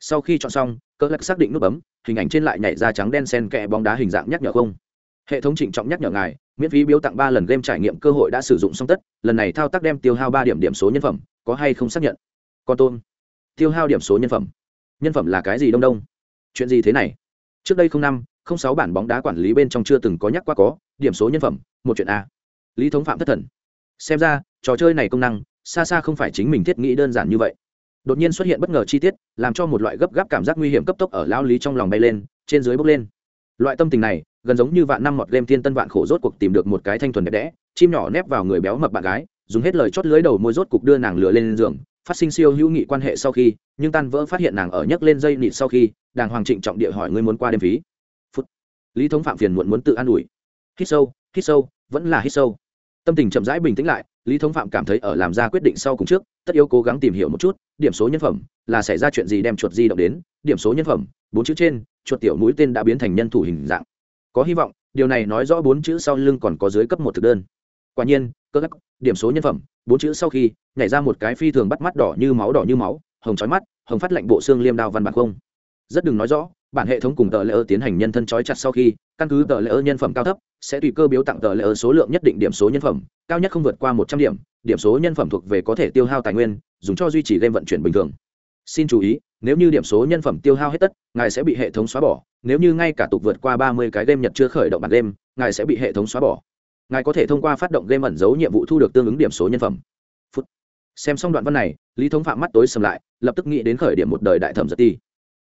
Sau khi chọn xong cỡ lắc xác định nút bấm, hình ảnh trên lại nhảy ra trắng đen sen kẽ bóng đá hình dạng nhắc nhở không. Hệ thống trịnh trọng nhắc nhở ngài, miễn phí biếu tặng ba lần game trải nghiệm cơ hội đã sử dụng xong tất, lần này thao tác đem tiêu hao ba điểm điểm số nhân phẩm, có hay không xác nhận? Con tôm. Tiêu hao điểm số nhân phẩm. Nhân phẩm là cái gì đông đông? Chuyện gì thế này? Trước đây không năm không sáu bản bóng đá quản lý bên trong chưa từng có nhắc qua có, điểm số nhân phẩm, một chuyện a. Lý thống phạm thất thần. Xem ra, trò chơi này công năng, xa xa không phải chính mình thiết nghĩ đơn giản như vậy. Đột nhiên xuất hiện bất ngờ chi tiết, làm cho một loại gấp gáp cảm giác nguy hiểm cấp tốc ở lao lý trong lòng bay lên, trên dưới bốc lên. Loại tâm tình này, gần giống như vạn năm mọt game thiên tân vạn khổ rốt cuộc tìm được một cái thanh thuần đẹp đẽ, chim nhỏ nép vào người béo mập bạn gái, dùng hết lời chót lưới đầu môi rốt cục đưa nàng lửa lên giường, phát sinh siêu hữu nghị quan hệ sau khi, nhưng tan vỡ phát hiện nàng ở nhấc lên dây nịt sau khi, đàng hoàng trịnh trọng địa hỏi ngươi muốn qua đêm phí lý thống phạm phiền muộn muốn tự an ủi. Hít sâu hít sâu, vẫn là hít sâu. Tâm tình chậm rãi bình tĩnh lại, lý thống phạm cảm thấy ở làm ra quyết định sau cùng trước, tất yếu cố gắng tìm hiểu một chút, điểm số nhân phẩm, là xảy ra chuyện gì đem chuột di động đến, điểm số nhân phẩm, bốn chữ trên, chuột tiểu mũi tên đã biến thành nhân thủ hình dạng. Có hy vọng, điều này nói rõ bốn chữ sau lưng còn có dưới cấp một thực đơn. Quả nhiên, cơ gắt điểm số nhân phẩm, bốn chữ sau khi, nhảy ra một cái phi thường bắt mắt đỏ như máu đỏ như máu, hồng trói mắt, hồng phát lạnh bộ xương liêm đao văn bản không. Rất đừng nói rõ bản hệ thống cùng tờ lễ ơ tiến hành nhân thân trói chặt sau khi, căn cứ tờ lễ ơ nhân phẩm cao thấp, sẽ tùy cơ biếu tặng tờ lễ ơ số lượng nhất định điểm số nhân phẩm, cao nhất không vượt qua một trăm điểm điểm số nhân phẩm thuộc về có thể tiêu hao tài nguyên, dùng cho duy trì game vận chuyển bình thường. Xin chú ý, nếu như điểm số nhân phẩm tiêu hao hết tất, ngài sẽ bị hệ thống xóa bỏ, nếu như ngay cả tục vượt qua ba mươi cái game nhật chưa khởi động bản game, ngài sẽ bị hệ thống xóa bỏ. Ngài có thể thông qua phát động game ẩn giấu nhiệm vụ thu được tương ứng điểm số nhân phẩm、Phút. Xem xong đoạn văn này, lý thống phạm mắt tối sầm lại, lập tức nghĩ đến khởi điểm một đời đại thẩm giật ti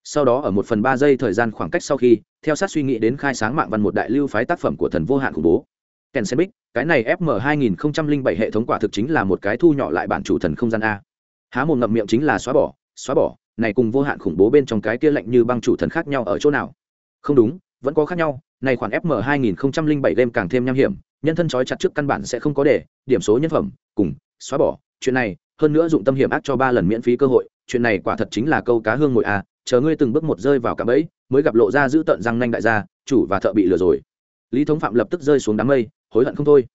sau đó ở một phần ba giây thời gian khoảng cách sau khi theo sát suy nghĩ đến khai sáng mạng văn một đại lưu phái tác phẩm của thần vô hạn khủng bố. Ken bích, cái này fm 2007 hệ thống quả thực chính là một cái thu nhỏ lại bản chủ thần không gian a. Há một ngậm miệng chính là xóa bỏ xóa bỏ này cùng vô hạn khủng bố bên trong cái kia lạnh như băng chủ thần khác nhau ở chỗ nào? Không đúng vẫn có khác nhau này khoản fm 2007 game càng thêm nham hiểm nhân thân trói chặt trước căn bản sẽ không có để điểm số nhân phẩm cùng xóa bỏ chuyện này hơn nữa dụng tâm hiểm ác cho ba lần miễn phí cơ hội chuyện này quả thật chính là câu cá hương ngồi a chờ ngươi từng bước một rơi vào cạm bẫy, mới gặp lộ ra giữ tận răng nanh đại gia, chủ và thợ bị lừa rồi. Lý thống phạm lập tức rơi xuống đám mây, hối hận không thôi.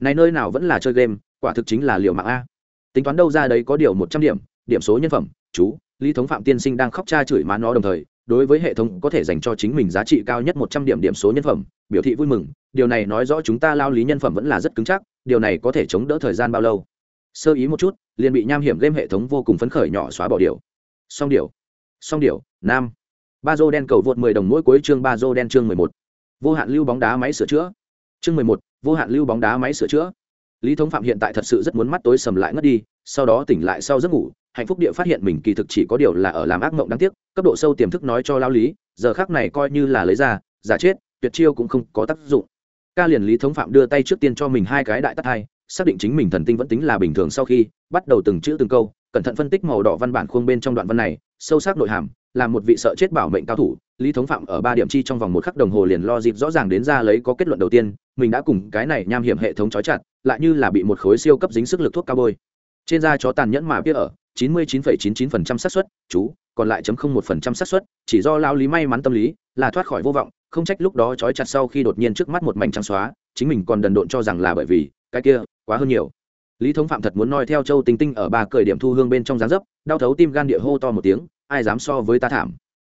Này nơi nào vẫn là chơi game, quả thực chính là liều mạng a. Tính toán đâu ra đấy có điều một trăm điểm điểm số nhân phẩm, chú, lý thống phạm tiên sinh đang khóc cha chửi má nó đồng thời, đối với hệ thống có thể dành cho chính mình giá trị cao nhất một trăm điểm điểm số nhân phẩm, biểu thị vui mừng, điều này nói rõ chúng ta lao lý nhân phẩm vẫn là rất cứng chắc, điều này có thể chống đỡ thời gian bao lâu? Sơ ý một chút, liền bị nham hiểm game hệ thống vô cùng phấn khởi nhỏ xóa bỏ điều. Xong điều xong điều nam. Ba dô đen cầu vượt mười đồng mỗi cuối chương ba dô đen chương mười một. Vô hạn lưu bóng đá máy sửa chữa. Chương mười một, vô hạn lưu bóng đá máy sửa chữa. Lý thống phạm hiện tại thật sự rất muốn mắt tối sầm lại ngất đi, sau đó tỉnh lại sau giấc ngủ, hạnh phúc địa phát hiện mình kỳ thực chỉ có điều là ở làm ác mộng đáng tiếc, cấp độ sâu tiềm thức nói cho lao lý, giờ khác này coi như là lấy ra, giả chết, tuyệt chiêu cũng không có tác dụng. Ca liền lý thống phạm đưa tay trước tiên cho mình hai cái đại tắt hai, xác định chính mình thần tinh vẫn tính là bình thường sau khi, bắt đầu từng chữ từng câu, cẩn thận phân tích màu đỏ văn bản khuôn bên trong đoạn văn này sâu sắc nội hàm là một vị sợ chết bảo mệnh cao thủ lý thống phạm ở ba điểm chi trong vòng một khắc đồng hồ liền lo dịp rõ ràng đến ra lấy có kết luận đầu tiên mình đã cùng cái này nham hiểm hệ thống trói chặt lại như là bị một khối siêu cấp dính sức lực thuốc cao bôi. Trên da chó tàn nhẫn mà biết ở 99,99% xác suất chú còn lại chấm không một phần trăm xác suất chỉ do lao lý may mắn tâm lý là thoát khỏi vô vọng không trách lúc đó trói chặt sau khi đột nhiên trước mắt một mảnh trắng xóa chính mình còn đần độn cho rằng là bởi vì cái kia quá hơn nhiều lý thống phạm thật muốn noi theo châu tinh tinh ở ba cởi điểm thu hương bên trong dáng dấp, đau thấu tim gan địa hô to một tiếng, ai dám so với ta thảm.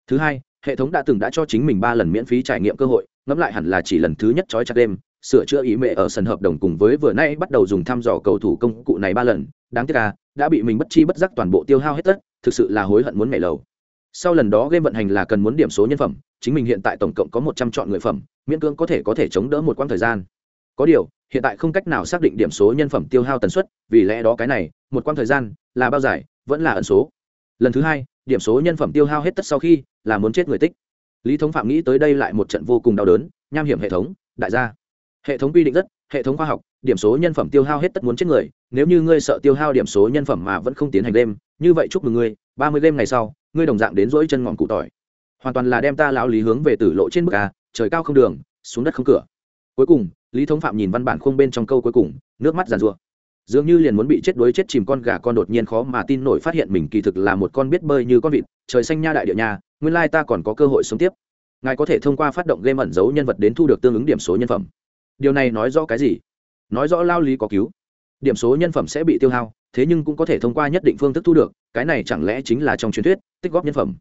Thứ hai, hệ thống đã từng đã cho chính mình ba lần miễn phí trải nghiệm cơ hội, ngẫm lại hẳn là chỉ lần thứ nhất trói chặt đêm, sửa chữa ý mẹ ở sân hợp đồng cùng với vừa nay bắt đầu dùng thăm dò cầu thủ công cụ này ba lần, đáng tiếc là, đã bị mình bất chi bất giác toàn bộ tiêu hao hết tất, thực sự là hối hận muốn mẹ lầu. Sau lần đó game vận hành là cần muốn điểm số nhân phẩm, chính mình hiện tại tổng cộng có một trăm chọn người phẩm, miễn cưỡng có thể có thể chống đỡ một quãng thời gian. Có điều hiện tại không cách nào xác định điểm số nhân phẩm tiêu hao tần suất, vì lẽ đó cái này, một quãng thời gian là bao dài, vẫn là ẩn số. Lần thứ hai, điểm số nhân phẩm tiêu hao hết tất sau khi là muốn chết người tích. Lý thống phạm nghĩ tới đây lại một trận vô cùng đau đớn, nham hiểm hệ thống, đại gia. Hệ thống quy định rất, hệ thống khoa học, điểm số nhân phẩm tiêu hao hết tất muốn chết người, nếu như ngươi sợ tiêu hao điểm số nhân phẩm mà vẫn không tiến hành đêm, như vậy chúc mừng ngươi, ba mươi đêm ngày sau, ngươi đồng dạng đến dỗi chân ngọn cụ tỏi. Hoàn toàn là đem ta lão lý hướng về tử lộ trên bức a, trời cao không đường, xuống đất không cửa. Cuối cùng lý thống phạm nhìn văn bản khung bên trong câu cuối cùng nước mắt giàn rua dường như liền muốn bị chết đuối chết chìm con gà con đột nhiên khó mà tin nổi phát hiện mình kỳ thực là một con biết bơi như con vịt trời xanh nha đại địa nhà, nguyên lai ta còn có cơ hội sống tiếp. Ngài có thể thông qua phát động game ẩn giấu nhân vật đến thu được tương ứng điểm số nhân phẩm. Điều này nói rõ cái gì? Nói rõ lao lý có cứu. Điểm số nhân phẩm sẽ bị tiêu hao thế nhưng cũng có thể thông qua nhất định phương thức thu được cái này chẳng lẽ chính là trong truyền thuyết tích góp nhân phẩm?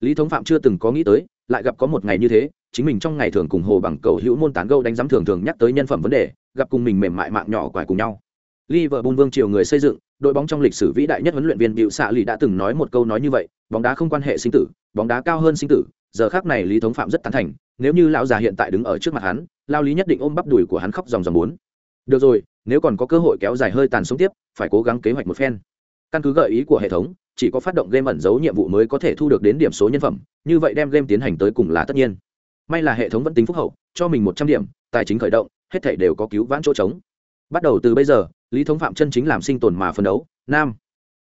Lý thống phạm chưa từng có nghĩ tới lại gặp có một ngày như thế chính mình trong ngày thường cùng hồ bằng cầu hữu môn tán gâu đánh giám thường thường nhắc tới nhân phẩm vấn đề gặp cùng mình mềm mại mạng nhỏ quải cùng nhau Liverpool vương triều người xây dựng, đội bóng trong lịch sử vĩ đại nhất huấn luyện viên Biểu xạ Lì đã từng nói một câu nói như vậy, bóng đá không quan hệ sinh tử, bóng đá cao hơn sinh tử, giờ khắc này Lý Thống Phạm rất tán thành, nếu như lão già hiện tại đứng ở trước mặt hắn, lao lý nhất định ôm bắp đùi của hắn khóc ròng ròng muốn. Được rồi, nếu còn có cơ hội kéo dài hơi tàn sống tiếp, phải cố gắng kế hoạch một phen. Căn cứ gợi ý của hệ thống, chỉ có phát động game ẩn giấu nhiệm vụ mới có thể thu được đến điểm số nhân phẩm, như vậy đem game tiến hành tới cùng là tất nhiên. May là hệ thống vẫn tính phúc hậu, cho mình một trăm điểm, tài chính khởi động, hết thảy đều có cứu vãn chỗ trống. Bắt đầu từ bây giờ, lý thống phạm chân chính làm sinh tồn mà phân đấu nam.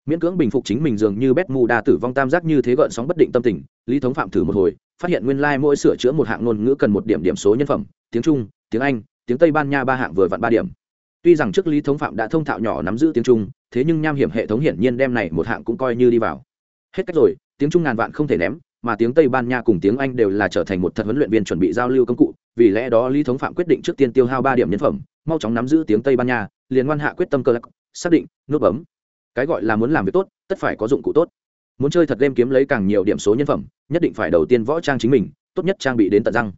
Miễn cưỡng bình phục chính mình dường như bét mù đa tử vong tam giác như thế gợn sóng bất định tâm tình lý thống phạm thử một hồi phát hiện nguyên lai、like、mỗi sửa chữa một hạng ngôn ngữ cần một điểm điểm số nhân phẩm tiếng trung tiếng anh tiếng tây ban nha ba hạng vừa vặn ba điểm. Tuy rằng trước lý thống phạm đã thông thạo nhỏ nắm giữ tiếng trung thế nhưng nham hiểm hệ thống hiển nhiên đem này một hạng cũng coi như đi vào. Hết cách rồi tiếng trung ngàn vạn không thể ném mà tiếng tây ban nha cùng tiếng anh đều là trở thành một thật huấn luyện viên chuẩn bị giao lưu công cụ, vì lẽ đó lý thống phạm quyết định trước tiên tiêu hao ba điểm nhân phẩm, mau chóng nắm giữ tiếng tây ban nha, liền ngoan hạ quyết tâm cơ lắc xác định, nút bấm. Cái gọi là muốn làm việc tốt, tất phải có dụng cụ tốt. Muốn chơi thật game kiếm lấy càng nhiều điểm số nhân phẩm, nhất định phải đầu tiên võ trang chính mình, tốt nhất trang bị đến tận răng.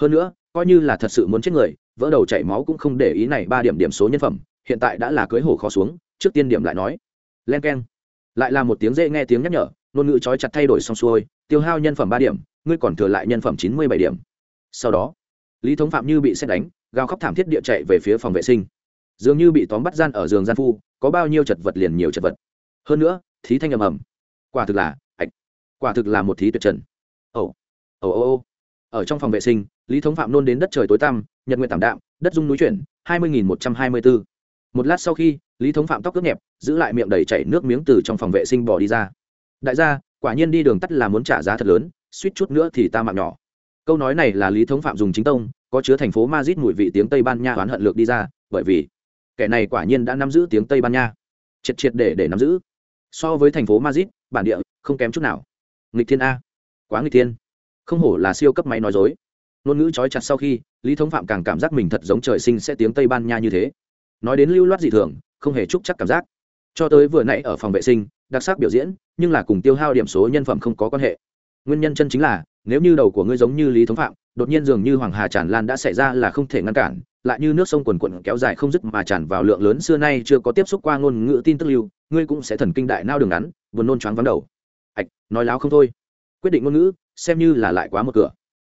Hơn nữa, coi như là thật sự muốn chết người, vỡ đầu chảy máu cũng không để ý này ba điểm điểm số nhân phẩm, hiện tại đã là cưới hổ khó xuống, trước tiên điểm lại nói. Len k lại là một tiếng dễ nghe tiếng nhắc nhở ngôn ngữ trói chặt thay đổi xong xuôi, tiêu hao nhân phẩm ba điểm, ngươi còn thừa lại nhân phẩm chín mươi bảy điểm. Sau đó, lý thống phạm như bị xét đánh, gào khóc thảm thiết địa chạy về phía phòng vệ sinh. Dường như bị tóm bắt gian ở giường gian phu, có bao nhiêu chật vật liền nhiều chật vật. Hơn nữa, thí thanh ầm ầm. Quả thực là, ạch, quả thực là một thí tuyệt trần. Ồ ồ ồ ồ. Ở trong phòng vệ sinh, lý thống phạm nôn đến đất trời tối tăm, nhật nguyện tảm đạm, đất dung núi chuyển, hai mươi nghìn một trăm hai mươi bốn một lát sau khi, lý thống phạm tóc cướp nhẹp, giữ lại miệng đầy chảy nước miếng từ trong phòng vệ sinh bỏ đi ra đại gia quả nhiên đi đường tắt là muốn trả giá thật lớn suýt chút nữa thì ta mạng nhỏ câu nói này là lý thống phạm dùng chính tông có chứa thành phố Madrid mùi vị tiếng Tây Ban Nha oán hận lược đi ra, bởi vì kẻ này quả nhiên đã nắm giữ tiếng Tây Ban Nha, triệt triệt để để nắm giữ. So với thành phố Madrid, bản địa không kém chút nào. Nghịch thiên a, quá nghịch thiên. Không hổ là siêu cấp máy nói dối. Ngôn ngữ chói chặt sau khi, Lý Thống Phạm càng cảm giác mình thật giống trời sinh sẽ tiếng Tây Ban Nha như thế. Nói đến lưu loát dị thường, không hề chúc chắc cảm giác. Cho tới vừa nãy ở phòng vệ sinh, đặc sắc biểu diễn, nhưng là cùng tiêu hao điểm số nhân phẩm không có quan hệ. Nguyên nhân chân chính là, nếu như đầu của ngươi giống như Lý Thống Phạm, đột nhiên dường như hoàng hà tràn lan đã xảy ra là không thể ngăn cản lại như nước sông quần quận kéo dài không dứt mà tràn vào lượng lớn xưa nay chưa có tiếp xúc qua ngôn ngữ tin tức lưu ngươi cũng sẽ thần kinh đại nao đường ngắn vừa nôn choáng vắng đầu. Ạch nói láo không thôi. Quyết định ngôn ngữ xem như là lại quá một cửa.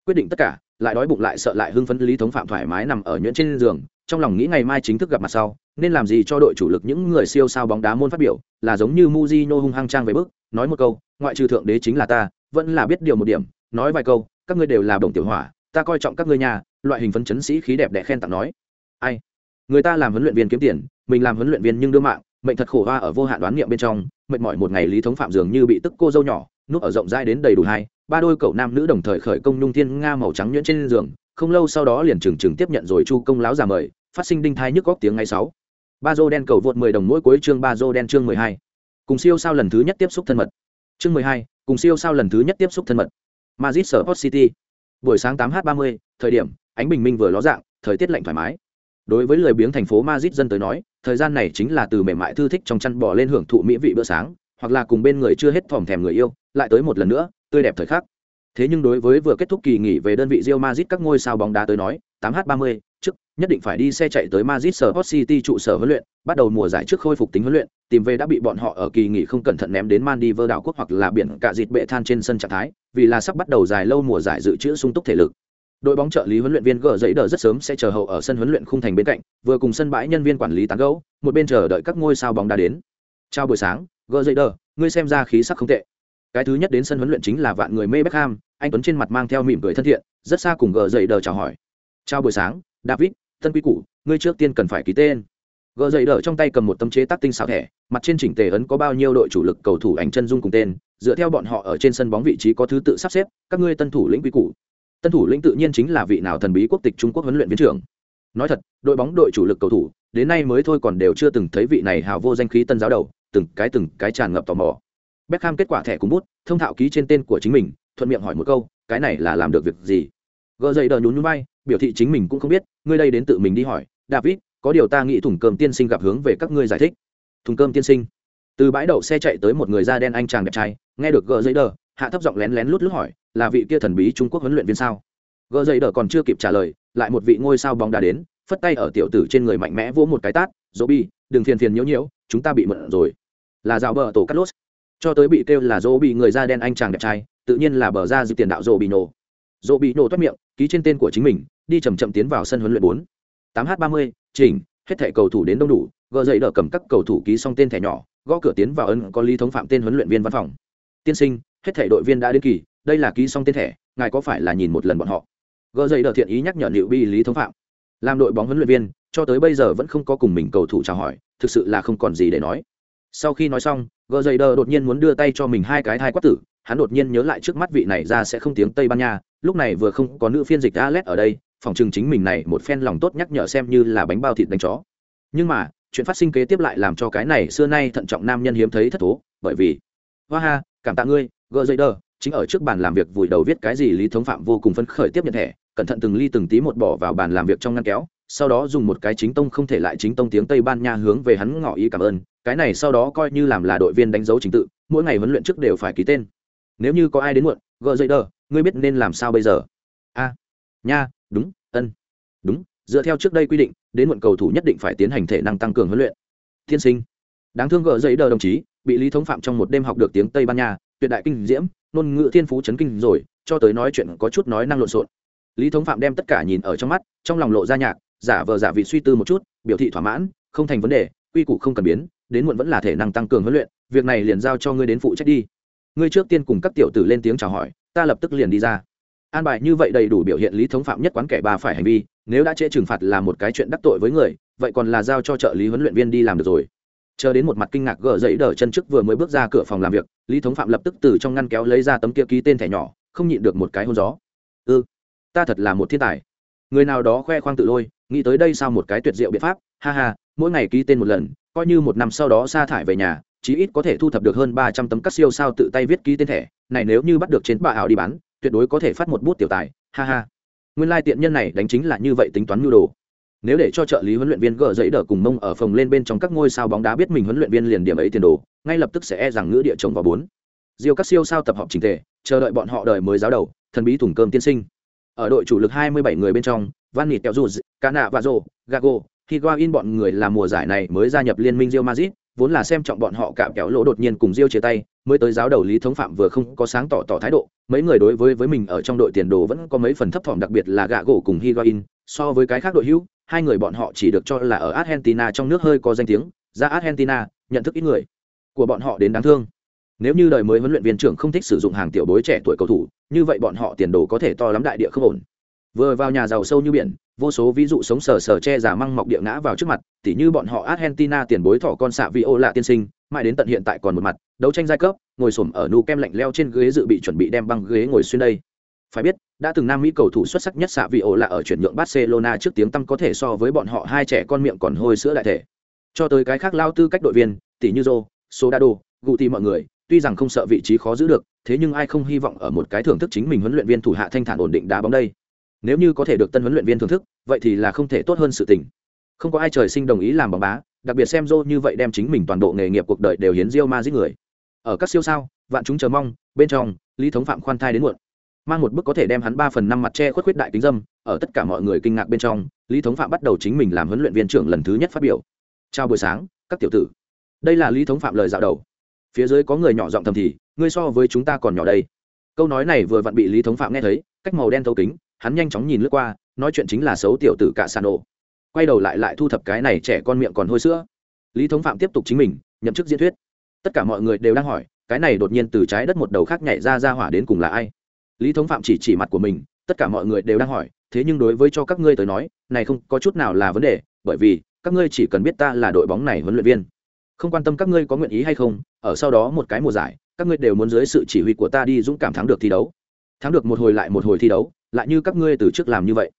Quyết định tất cả lại đói bụng lại sợ lại hưng phấn lý thống phạm thoải mái nằm ở nhuyễn trên giường trong lòng nghĩ ngày mai chính thức gặp mặt sau, nên làm gì cho đội chủ lực những người siêu sao bóng đá môn phát biểu, là giống như Mujino hung hăng trang về bước nói một câu, ngoại trừ thượng đế chính là ta, vẫn là biết điều một điểm, nói vài câu, các ngươi đều là đồng tiểu hỏa, ta coi trọng các ngươi nhà loại hình phấn chấn sĩ khí đẹp đẽ khen tặng nói. Ai? Người ta làm huấn luyện viên kiếm tiền, mình làm huấn luyện viên nhưng đưa mạng, mệnh thật khổ hoa ở vô hạn đoán niệm bên trong, mệt mỏi một ngày lý thống phạm dường như bị tức cô dâu nhỏ, núp ở rộng rãi đến đầy đủ hai, ba đôi cậu nam nữ đồng thời khởi công nhung thiên nga màu trắng nhuyễn trên giường, không lâu sau đó liền trừng trừng tiếp nhận rồi chu công láo già mời phát sinh đinh thai nhức góc tiếng ngày sáu ba dô đen cầu vượt mười đồng mỗi cuối chương ba dô đen chương mười hai cùng siêu sao lần thứ nhất tiếp xúc thân mật chương mười hai cùng siêu sao lần thứ nhất tiếp xúc thân mật Madrid Sport City. Buổi sáng 8h30, thời điểm ánh bình minh vừa ló dạng, thời tiết lạnh thoải mái. Đối với lười biếng thành phố Madrid dân tới nói, thời gian này chính là từ mềm mại thư thích trong chăn bò lên hưởng thụ mỹ vị bữa sáng, hoặc là cùng bên người chưa hết thòm thèm người yêu, lại tới một lần nữa, tươi đẹp thời khắc. Thế nhưng đối với vừa kết thúc kỳ nghỉ về đơn vị Real Madrid các ngôi sao bóng đá tới nói, 8h30, nhất định phải đi xe chạy tới Madrid Sport City trụ sở huấn luyện, bắt đầu mùa giải trước khôi phục tính huấn luyện, tìm về đã bị bọn họ ở kỳ nghỉ không cẩn thận ném đến Maldives đảo quốc hoặc là biển cả dịt bệ than trên sân trạng thái, vì là sắp bắt đầu dài lâu mùa giải dự trữ sung túc thể lực. Đội bóng trợ lý huấn luyện viên gỡ giấy đờ rất sớm sẽ chờ hậu ở sân huấn luyện khung thành bên cạnh, vừa cùng sân bãi nhân viên quản lý tán gẫu, một bên chờ đợi các ngôi sao bóng đá đến. Chào buổi sáng, gỡ giấy đờ, ngươi xem ra khí sắc không tệ. Cái thứ nhất đến sân huấn luyện chính là vạn người mê Beckham, anh tuấn trên mặt mang theo mỉm cười thân thiện, rất xa cùng gỡ giấy đờ chào hỏi. Chào buổi sáng, David, tân quy củ, ngươi trước tiên cần phải ký tên. Gờ dậy đỡ trong tay cầm một tấm chế tác tinh xảo thẻ mặt trên chỉnh tề ấn có bao nhiêu đội chủ lực cầu thủ ảnh chân dung cùng tên dựa theo bọn họ ở trên sân bóng vị trí có thứ tự sắp xếp các ngươi tân thủ lĩnh quy củ. Tân thủ lĩnh tự nhiên chính là vị nào thần bí quốc tịch trung quốc huấn luyện viên trưởng. Nói thật đội bóng đội chủ lực cầu thủ đến nay mới thôi còn đều chưa từng thấy vị này hào vô danh khí tân giáo đầu từng cái từng cái tràn ngập tò mò. Beckham kết quả thẻ cùng bút thông thạo ký trên tên của chính mình thuận miệng hỏi một câu cái này là làm được việc gì? Gờ dậy đờ nhún nhún bay biểu thị chính mình cũng không biết, ngươi đây đến tự mình đi hỏi. David, có điều ta nghĩ thùng cơm tiên sinh gặp hướng về các ngươi giải thích. Thùng cơm tiên sinh. Từ bãi đậu xe chạy tới một người da đen anh chàng đẹp trai, nghe được gờ giấy đờ, hạ thấp giọng lén lén lút lút hỏi, là vị kia thần bí trung quốc huấn luyện viên sao? Gờ giấy đờ còn chưa kịp trả lời, lại một vị ngôi sao bóng đá đến, phất tay ở tiểu tử trên người mạnh mẽ vỗ một cái tát, dỗ bi, đừng phiền phiền nhiễu nhiễu, chúng ta bị mượn rồi. Là dạo bờ tổ cắt lốt cho tới bị kêu là dỗ bị người da đen anh chàng đẹp trai, tự nhiên là bờ ra dư tiền đạo dỗ bị nổ. Dỗ bị nổ toát miệng, ký trên tên của chính mình đi chậm chậm tiến vào sân huấn luyện bốn. Tám h ba mươi, chỉnh, hết thẻ cầu thủ đến đông đủ, gờ dậy đỡ cầm các cầu thủ ký xong tên thẻ nhỏ, gõ cửa tiến vào ân có lý thống phạm tên huấn luyện viên văn phòng. Tiên sinh, hết thẻ đội viên đã đến kỳ, đây là ký xong tên thẻ, ngài có phải là nhìn một lần bọn họ? Gờ dậy đỡ thiện ý nhắc nhở liệu bi lý thống phạm. Làm đội bóng huấn luyện viên, cho tới bây giờ vẫn không có cùng mình cầu thủ chào hỏi, thực sự là không còn gì để nói. Sau khi nói xong, gờ dậy đờ đột nhiên muốn đưa tay cho mình hai cái thai quát tử, hắn đột nhiên nhớ lại trước mắt vị này ra sẽ không tiếng tây ban nha, lúc này vừa không có nữ phiên dịch Alet ở đây phòng trường chính mình này một phen lòng tốt nhắc nhở xem như là bánh bao thịt đánh chó. Nhưng mà, chuyện phát sinh kế tiếp lại làm cho cái này xưa nay thận trọng nam nhân hiếm thấy thất thố, bởi vì, hoa ha, cảm tạ ngươi gỡ dây đờ. Chính ở trước bàn làm việc vùi đầu viết cái gì lý thống phạm vô cùng phấn khởi tiếp nhận thẻ, cẩn thận từng ly từng tí một bỏ vào bàn làm việc trong ngăn kéo, sau đó dùng một cái chính tông không thể lại chính tông tiếng tây ban nha hướng về hắn ngỏ ý cảm ơn, cái này sau đó coi như làm là đội viên đánh dấu chính tự, mỗi ngày huấn luyện trước đều phải ký tên. Nếu như có ai đến muộn gỡ dây đờ, ngươi biết nên làm sao bây giờ? A, nha đúng, ân. Đúng, dựa theo trước đây quy định, đến muộn cầu thủ nhất định phải tiến hành thể năng tăng cường huấn luyện. Thiên sinh. Đáng thương gỡ giấy đờ đồng chí, bị lý thống phạm trong một đêm học được tiếng tây ban nha, tuyệt đại kinh diễm, ngôn ngữ thiên phú chấn kinh rồi, cho tới nói chuyện có chút nói năng lộn xộn. Lý thống phạm đem tất cả nhìn ở trong mắt, trong lòng lộ ra nhạc, giả vờ giả vị suy tư một chút, biểu thị thỏa mãn, không thành vấn đề, quy củ không cần biến, đến muộn vẫn là thể năng tăng cường huấn luyện, việc này liền giao cho ngươi đến phụ trách đi. Ngươi trước tiên cùng các tiểu tử lên tiếng chào hỏi, ta lập tức liền đi ra an bài như vậy đầy đủ biểu hiện lý thống phạm nhất quán kẻ ba phải hành vi nếu đã trễ trừng phạt là một cái chuyện đắc tội với người vậy còn là giao cho trợ lý huấn luyện viên đi làm được rồi. Chờ đến một mặt kinh ngạc gỡ dậy đờ chân trước vừa mới bước ra cửa phòng làm việc lý thống phạm lập tức từ trong ngăn kéo lấy ra tấm kia ký tên thẻ nhỏ không nhịn được một cái hôn gió. Ư ừ, ta thật là một thiên tài. Người nào đó khoe khoang tự lôi nghĩ tới đây sao một cái tuyệt diệu biện pháp ha ha mỗi ngày ký tên một lần coi như một năm sau đó sa thải về nhà chí ít có thể thu thập được hơn ba trăm tấm các siêu sao tự tay viết ký tên thẻ này nếu như bắt được trên bà ảo đi bán tuyệt đối có thể phát một bút tiểu tài, ha ha. Nguyên lai tiện nhân này đánh chính là như vậy tính toán nhu đồ. Nếu để cho trợ lý huấn luyện viên gỡ dãy đỡ cùng mông ở phòng lên bên trong các ngôi sao bóng đá biết mình huấn luyện viên liền điểm ấy tiền đồ, ngay lập tức sẽ e rằng ngữ địa chồng vào bốn. Diêu các siêu sao tập hợp trình thể chờ đợi bọn họ đời mới giáo đầu, thần bí thùng cơm tiên sinh. Ở đội chủ lực 27 người bên trong, van nịt kẹo dù cana và rô gago, higuain bọn người là mùa giải này mới gia nhập liên minh Real Madrid vốn là xem trọng bọn họ cạm kéo lỗ đột nhiên cùng Diêu chia tay, mới tới giáo đầu Lý Thống Phạm vừa không có sáng tỏ tỏ thái độ, mấy người đối với với mình ở trong đội tiền đồ vẫn có mấy phần thấp thỏm đặc biệt là gạ gỗ cùng Higuain, so với cái khác đội hữu, hai người bọn họ chỉ được cho là ở Argentina trong nước hơi có danh tiếng, ra Argentina, nhận thức ít người của bọn họ đến đáng thương. Nếu như đời mới huấn luyện viên trưởng không thích sử dụng hàng tiểu bối trẻ tuổi cầu thủ, như vậy bọn họ tiền đồ có thể to lắm đại địa không ổn. Vừa vào nhà giàu sâu như biển, vô số ví dụ sống sờ sờ che giả măng mọc địa ngã vào trước mặt, tỉ như bọn họ Argentina tiền bối thỏ con xạ vi ô lạ tiên sinh, mãi đến tận hiện tại còn một mặt, đấu tranh giai cấp, ngồi xổm ở nu kem lạnh leo trên ghế dự bị chuẩn bị đem băng ghế ngồi xuyên đây. Phải biết, đã từng Nam Mỹ cầu thủ xuất sắc nhất xạ vi ô lạ ở chuyển nhượng Barcelona trước tiếng tăm có thể so với bọn họ hai trẻ con miệng còn hôi sữa đại thể. Cho tới cái khác lao tư cách đội viên, tỉ như Zô, Sodado, tì mọi người, tuy rằng không sợ vị trí khó giữ được, thế nhưng ai không hy vọng ở một cái thưởng thức chính mình huấn luyện viên thủ hạ thanh thản ổn định đá bóng đây nếu như có thể được tân huấn luyện viên thưởng thức, vậy thì là không thể tốt hơn sự tình. Không có ai trời sinh đồng ý làm bóng bá, đặc biệt xem rô như vậy đem chính mình toàn bộ nghề nghiệp cuộc đời đều hiến rio ma giết người. Ở các siêu sao, vạn chúng chờ mong, bên trong, lý thống phạm khoan thai đến muộn. Mang một bức có thể đem hắn ba phần năm mặt che khuất khuyết đại kính dâm, ở tất cả mọi người kinh ngạc bên trong, lý thống phạm bắt đầu chính mình làm huấn luyện viên trưởng lần thứ nhất phát biểu. Chào buổi sáng, các tiểu tử. Đây là lý thống phạm lời dạo đầu. Phía dưới có người nhỏ giọng thầm thì, ngươi so với chúng ta còn nhỏ đây. Câu nói này vừa vặn bị lý thống phạm nghe thấy, cách màu đen thấu kính hắn nhanh chóng nhìn lướt qua, nói chuyện chính là xấu tiểu tử cả sàn ổ. Quay đầu lại lại thu thập cái này trẻ con miệng còn hôi sữa. Lý thống phạm tiếp tục chính mình, nhậm chức diễn thuyết. Tất cả mọi người đều đang hỏi, cái này đột nhiên từ trái đất một đầu khác nhảy ra ra hỏa đến cùng là ai? Lý thống phạm chỉ chỉ mặt của mình, tất cả mọi người đều đang hỏi, thế nhưng đối với cho các ngươi tới nói, này không có chút nào là vấn đề, bởi vì, các ngươi chỉ cần biết ta là đội bóng này huấn luyện viên. Không quan tâm các ngươi có nguyện ý hay không, ở sau đó một cái mùa giải, các ngươi đều muốn dưới sự chỉ huy của ta đi dũng cảm thắng được thi đấu. Thắng được một hồi lại một hồi thi đấu lại như các ngươi từ trước làm như vậy.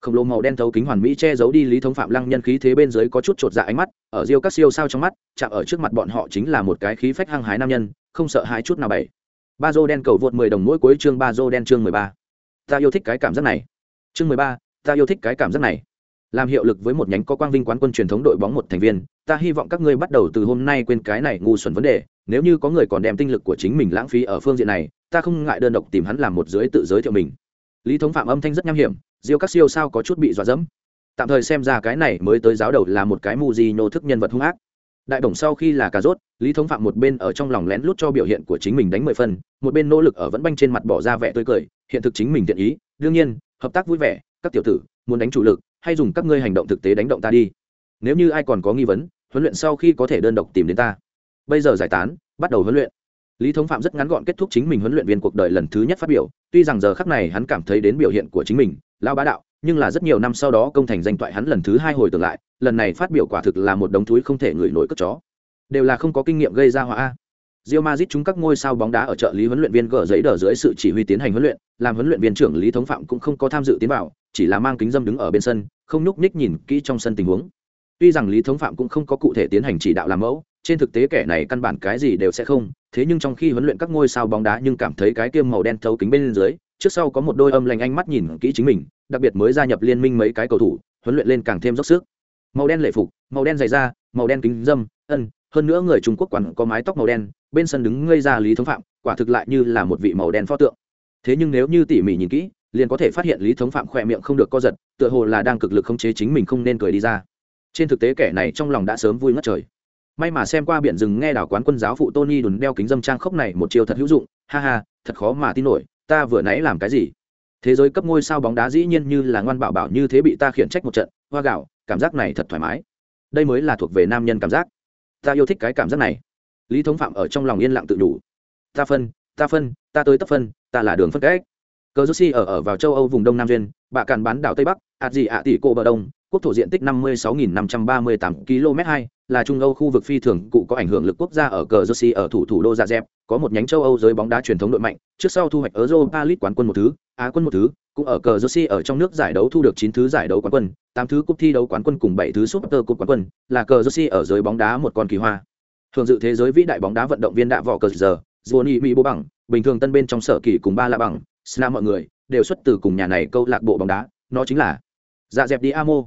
Khổng lồ màu đen thấu kính hoàn mỹ che giấu đi lý thống phạm lăng nhân khí thế bên dưới có chút chột dạ ánh mắt, ở riêu các siêu sao trong mắt, chạm ở trước mặt bọn họ chính là một cái khí phách hăng hái nam nhân, không sợ hãi chút nào bảy. Ba dô đen cầu vượt mười đồng mỗi cuối chương ba dô đen chương mười ba. Ta yêu thích cái cảm giác này. Chương mười ba, ta yêu thích cái cảm giác này. Làm hiệu lực với một nhánh có quang vinh quán quân truyền thống đội bóng một thành viên, ta hy vọng các ngươi bắt đầu từ hôm nay quên cái này ngu xuẩn vấn đề, nếu như có người còn đem tinh lực của chính mình lãng phí ở phương diện này, ta không ngại đơn độc tìm hắn làm một dưới tự giới thiệu mình lý thống phạm âm thanh rất nham hiểm, diêu các siêu sao có chút bị dọa dẫm. Tạm thời xem ra cái này mới tới giáo đầu là một cái mù gì nô thức nhân vật hung ác. Đại đồng sau khi là cà rốt, lý thống phạm một bên ở trong lòng lén lút cho biểu hiện của chính mình đánh mười phân một bên nỗ lực ở vẫn banh trên mặt bỏ ra vẻ tươi cười, hiện thực chính mình tiện ý, đương nhiên, hợp tác vui vẻ, các tiểu tử, muốn đánh chủ lực, hay dùng các ngươi hành động thực tế đánh động ta đi. Nếu như ai còn có nghi vấn, huấn luyện sau khi có thể đơn độc tìm đến ta. Bây giờ giải tán, bắt đầu huấn luyện lý thống phạm rất ngắn gọn kết thúc chính mình huấn luyện viên cuộc đời lần thứ nhất phát biểu tuy rằng giờ khắc này hắn cảm thấy đến biểu hiện của chính mình lao bá đạo nhưng là rất nhiều năm sau đó công thành danh toại hắn lần thứ hai hồi tưởng lại lần này phát biểu quả thực là một đống túi không thể ngửi nổi cất chó đều là không có kinh nghiệm gây ra họa a Real Madrid chúng các ngôi sao bóng đá ở trợ lý huấn luyện viên gỡ giấy đờ dưới sự chỉ huy tiến hành huấn luyện, làm huấn luyện viên trưởng Lý Thống Phạm cũng không có tham dự tiến vào, chỉ là mang kính dâm đứng ở bên sân, không nhúc nhích nhìn kỹ trong sân tình huống. Tuy rằng Lý Thống Phạm cũng không có cụ thể tiến hành chỉ đạo làm mẫu, trên thực tế kẻ này căn bản cái gì đều sẽ không, thế nhưng trong khi huấn luyện các ngôi sao bóng đá nhưng cảm thấy cái kiêm màu đen thấu kính bên dưới, trước sau có một đôi âm lành ánh mắt nhìn kỹ chính mình, đặc biệt mới gia nhập liên minh mấy cái cầu thủ, huấn luyện lên càng thêm dốc sức. Màu đen lệ phục, màu đen dày da, màu đen kính dâm, ân, hơn nữa người Trung Quốc quản có mái tóc màu đen, bên sân đứng ngây ra Lý Thống Phạm, quả thực lại như là một vị màu đen pho tượng. Thế nhưng nếu như tỉ mỉ nhìn kỹ, liền có thể phát hiện Lý Thống Phạm khỏe miệng không được co giật, tựa hồ là đang cực lực khống chế chính mình không nên cười đi ra. Trên thực tế kẻ này trong lòng đã sớm vui ngất trời. May mà xem qua biển rừng nghe đảo quán quân giáo phụ Tony đùn đeo kính dâm trang khốc này một chiều thật hữu dụng, ha ha, thật khó mà tin nổi, ta vừa nãy làm cái gì? Thế giới cấp ngôi sao bóng đá dĩ nhiên như là ngoan bảo bảo như thế bị ta khiển trách một trận, hoa gạo, cảm giác này thật thoải mái. Đây mới là thuộc về nam nhân cảm giác. Ta yêu thích cái cảm giác này. Lý thống phạm ở trong lòng yên lặng tự đủ. Ta phân ta phân ta tới tấp phân ta là đường phân cách. Cờ joshi ở ở vào châu âu vùng đông nam duyên bạ càn bán đảo tây bắc ạt gì ạ tỷ cô bờ đông quốc thổ diện tích 56.538 km 2 là trung âu khu vực phi thường cụ có ảnh hưởng lực quốc gia ở cờ jersey ở thủ thủ đô dạ dẹp có một nhánh châu âu giới bóng đá truyền thống đội mạnh trước sau thu hoạch europa league quán quân một thứ á quân một thứ cũng ở cờ Jersey ở trong nước giải đấu thu được chín thứ giải đấu quán quân, tám thứ cúp thi đấu quán quân cùng bảy thứ Super Cup quán quân, là cờ Jersey ở giới bóng đá một con kỳ hoa. Thường dự thế giới vĩ đại bóng đá vận động viên đạ võ cờ giờ, Johnny Mỹ bố bằng, bình thường tân bên trong sở kỳ cùng ba là bằng, Sna mọi người đều xuất từ cùng nhà này câu lạc bộ bóng đá, nó chính là Dạ dẹp Diamo.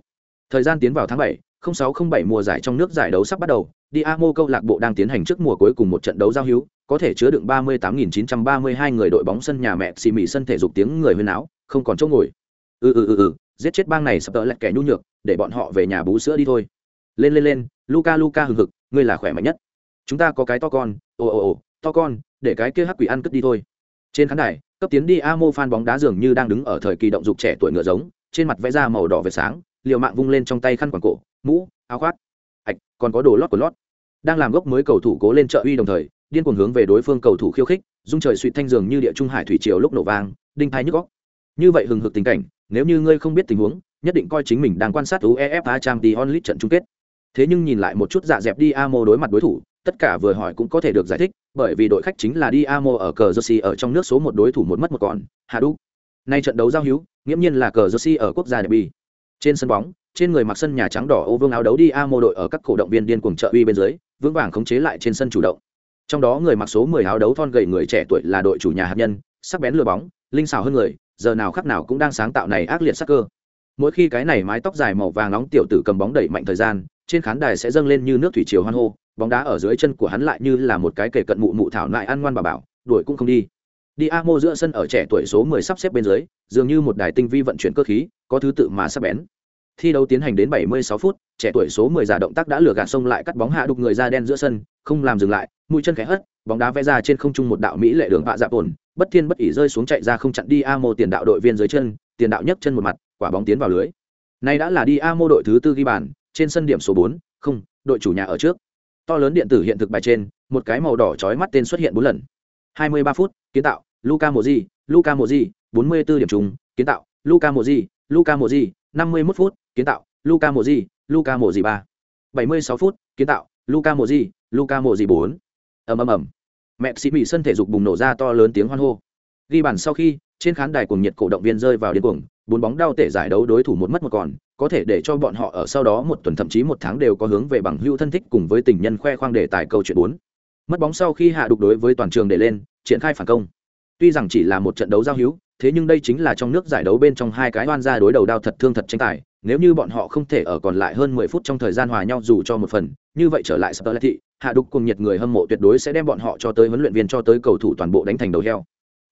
Thời gian tiến vào tháng 7, 0607 mùa giải trong nước giải đấu sắp bắt đầu, Diamo câu lạc bộ đang tiến hành trước mùa cuối cùng một trận đấu giao hữu, có thể chứa đựng 38.932 người đội bóng sân nhà mẹ xì mị sân thể dục tiếng người huyên áo, không còn chỗ ngồi. Ừ ừ ừ ừ giết chết bang này sập tợ lẹt kẻ nhu nhược để bọn họ về nhà bú sữa đi thôi. Lên lên lên luca luca hừng hực ngươi là khỏe mạnh nhất. Chúng ta có cái to con ồ ồ ồ to con để cái kia hắc quỷ ăn cất đi thôi. Trên khán đài cấp tiến Diamo amo bóng đá dường như đang đứng ở thời kỳ động dục trẻ tuổi ngựa giống trên mặt vẽ ra màu đỏ về sáng liều mạng vung lên trong tay khăn quàng cổ, mũ, áo khoác. Ạch, còn có đồ lót của lót. Đang làm gốc mới cầu thủ cố lên trợ uy đồng thời, điên cuồng hướng về đối phương cầu thủ khiêu khích, dung trời suy thanh dường như địa trung hải thủy triều lúc nổ vang, đinh thái nhức góc như vậy hừng hực tình cảnh, nếu như ngươi không biết tình huống, nhất định coi chính mình đang quan sát uefa champions league trận chung kết. Thế nhưng nhìn lại một chút dạ dẹp đi amo đối mặt đối thủ, tất cả vừa hỏi cũng có thể được giải thích, bởi vì đội khách chính là đi amo ở cờ jersey ở trong nước số một đối thủ một mất một còn hà đúc nay trận đấu giao hữu, nghiễm nhiên là cờ jersey ở quốc gia derby trên sân bóng, trên người mặc sân nhà trắng đỏ ô vương áo đấu đi amo đội ở các cổ động viên điên cuồng trợ uy bên dưới, vững vàng khống chế lại trên sân chủ động. Trong đó người mặc số 10 áo đấu thon gầy người trẻ tuổi là đội chủ nhà hạt nhân, sắc bén lừa bóng, linh xảo hơn người, giờ nào khắc nào cũng đang sáng tạo này ác liệt sắc cơ. Mỗi khi cái này mái tóc dài màu vàng nóng tiểu tử cầm bóng đẩy mạnh thời gian, trên khán đài sẽ dâng lên như nước thủy triều hoan hô, bóng đá ở dưới chân của hắn lại như là một cái kể cận mụ mụ thảo lại ăn ngoan bà bảo, đuổi cũng không đi. Đi a mô giữa sân ở trẻ tuổi số 10 sắp xếp bên dưới, dường như một đài tinh vi vận chuyển cơ khí có thứ tự mà sắp bén. Thi đấu tiến hành đến 76 phút, trẻ tuổi số 10 giả động tác đã lừa gạt sông lại cắt bóng hạ đục người ra đen giữa sân, không làm dừng lại, mũi chân khẽ hất, bóng đá vẽ ra trên không trung một đạo mỹ lệ đường vạ dạp ổn, bất thiên bất ỉ rơi xuống chạy ra không chặn đi a mô tiền đạo đội viên dưới chân, tiền đạo nhấc chân một mặt, quả bóng tiến vào lưới. Này đã là đi a mô đội thứ tư ghi bàn, trên sân điểm số bốn, không, đội chủ nhà ở trước. To lớn điện tử hiện thực bài trên, một cái màu đỏ chói mắt tên xuất hiện bốn lần. 23 phút, kiến tạo luca moji luca moji 44 điểm trùng, kiến tạo luca moji luca Modri, 51 phút kiến tạo. Luca Modri, luca Modri ba. 76 phút kiến tạo. Luca Modri, luca Modri bốn. Ầm ầm ầm. Mẹ sĩ bị sân thể dục bùng nổ ra to lớn tiếng hoan hô. Ghi bàn sau khi trên khán đài cuồng nhiệt cổ động viên rơi vào điên cuồng bốn bóng đau tể giải đấu đối thủ một mất một còn có thể để cho bọn họ ở sau đó một tuần thậm chí một tháng đều có hướng về bằng hữu thân thích cùng với tình nhân khoe khoang đề tài câu chuyện bốn. Mất bóng sau khi hạ đục đối với toàn trường để lên triển khai phản công. Tuy rằng chỉ là một trận đấu giao hữu thế nhưng đây chính là trong nước giải đấu bên trong hai cái oan ra đối đầu đao thật thương thật tranh tài, nếu như bọn họ không thể ở còn lại hơn mười phút trong thời gian hòa nhau dù cho một phần, như vậy trở lại Spurs thị hạ đục cùng nhiệt người hâm mộ tuyệt đối sẽ đem bọn họ cho tới huấn luyện viên cho tới cầu thủ toàn bộ đánh thành đầu heo.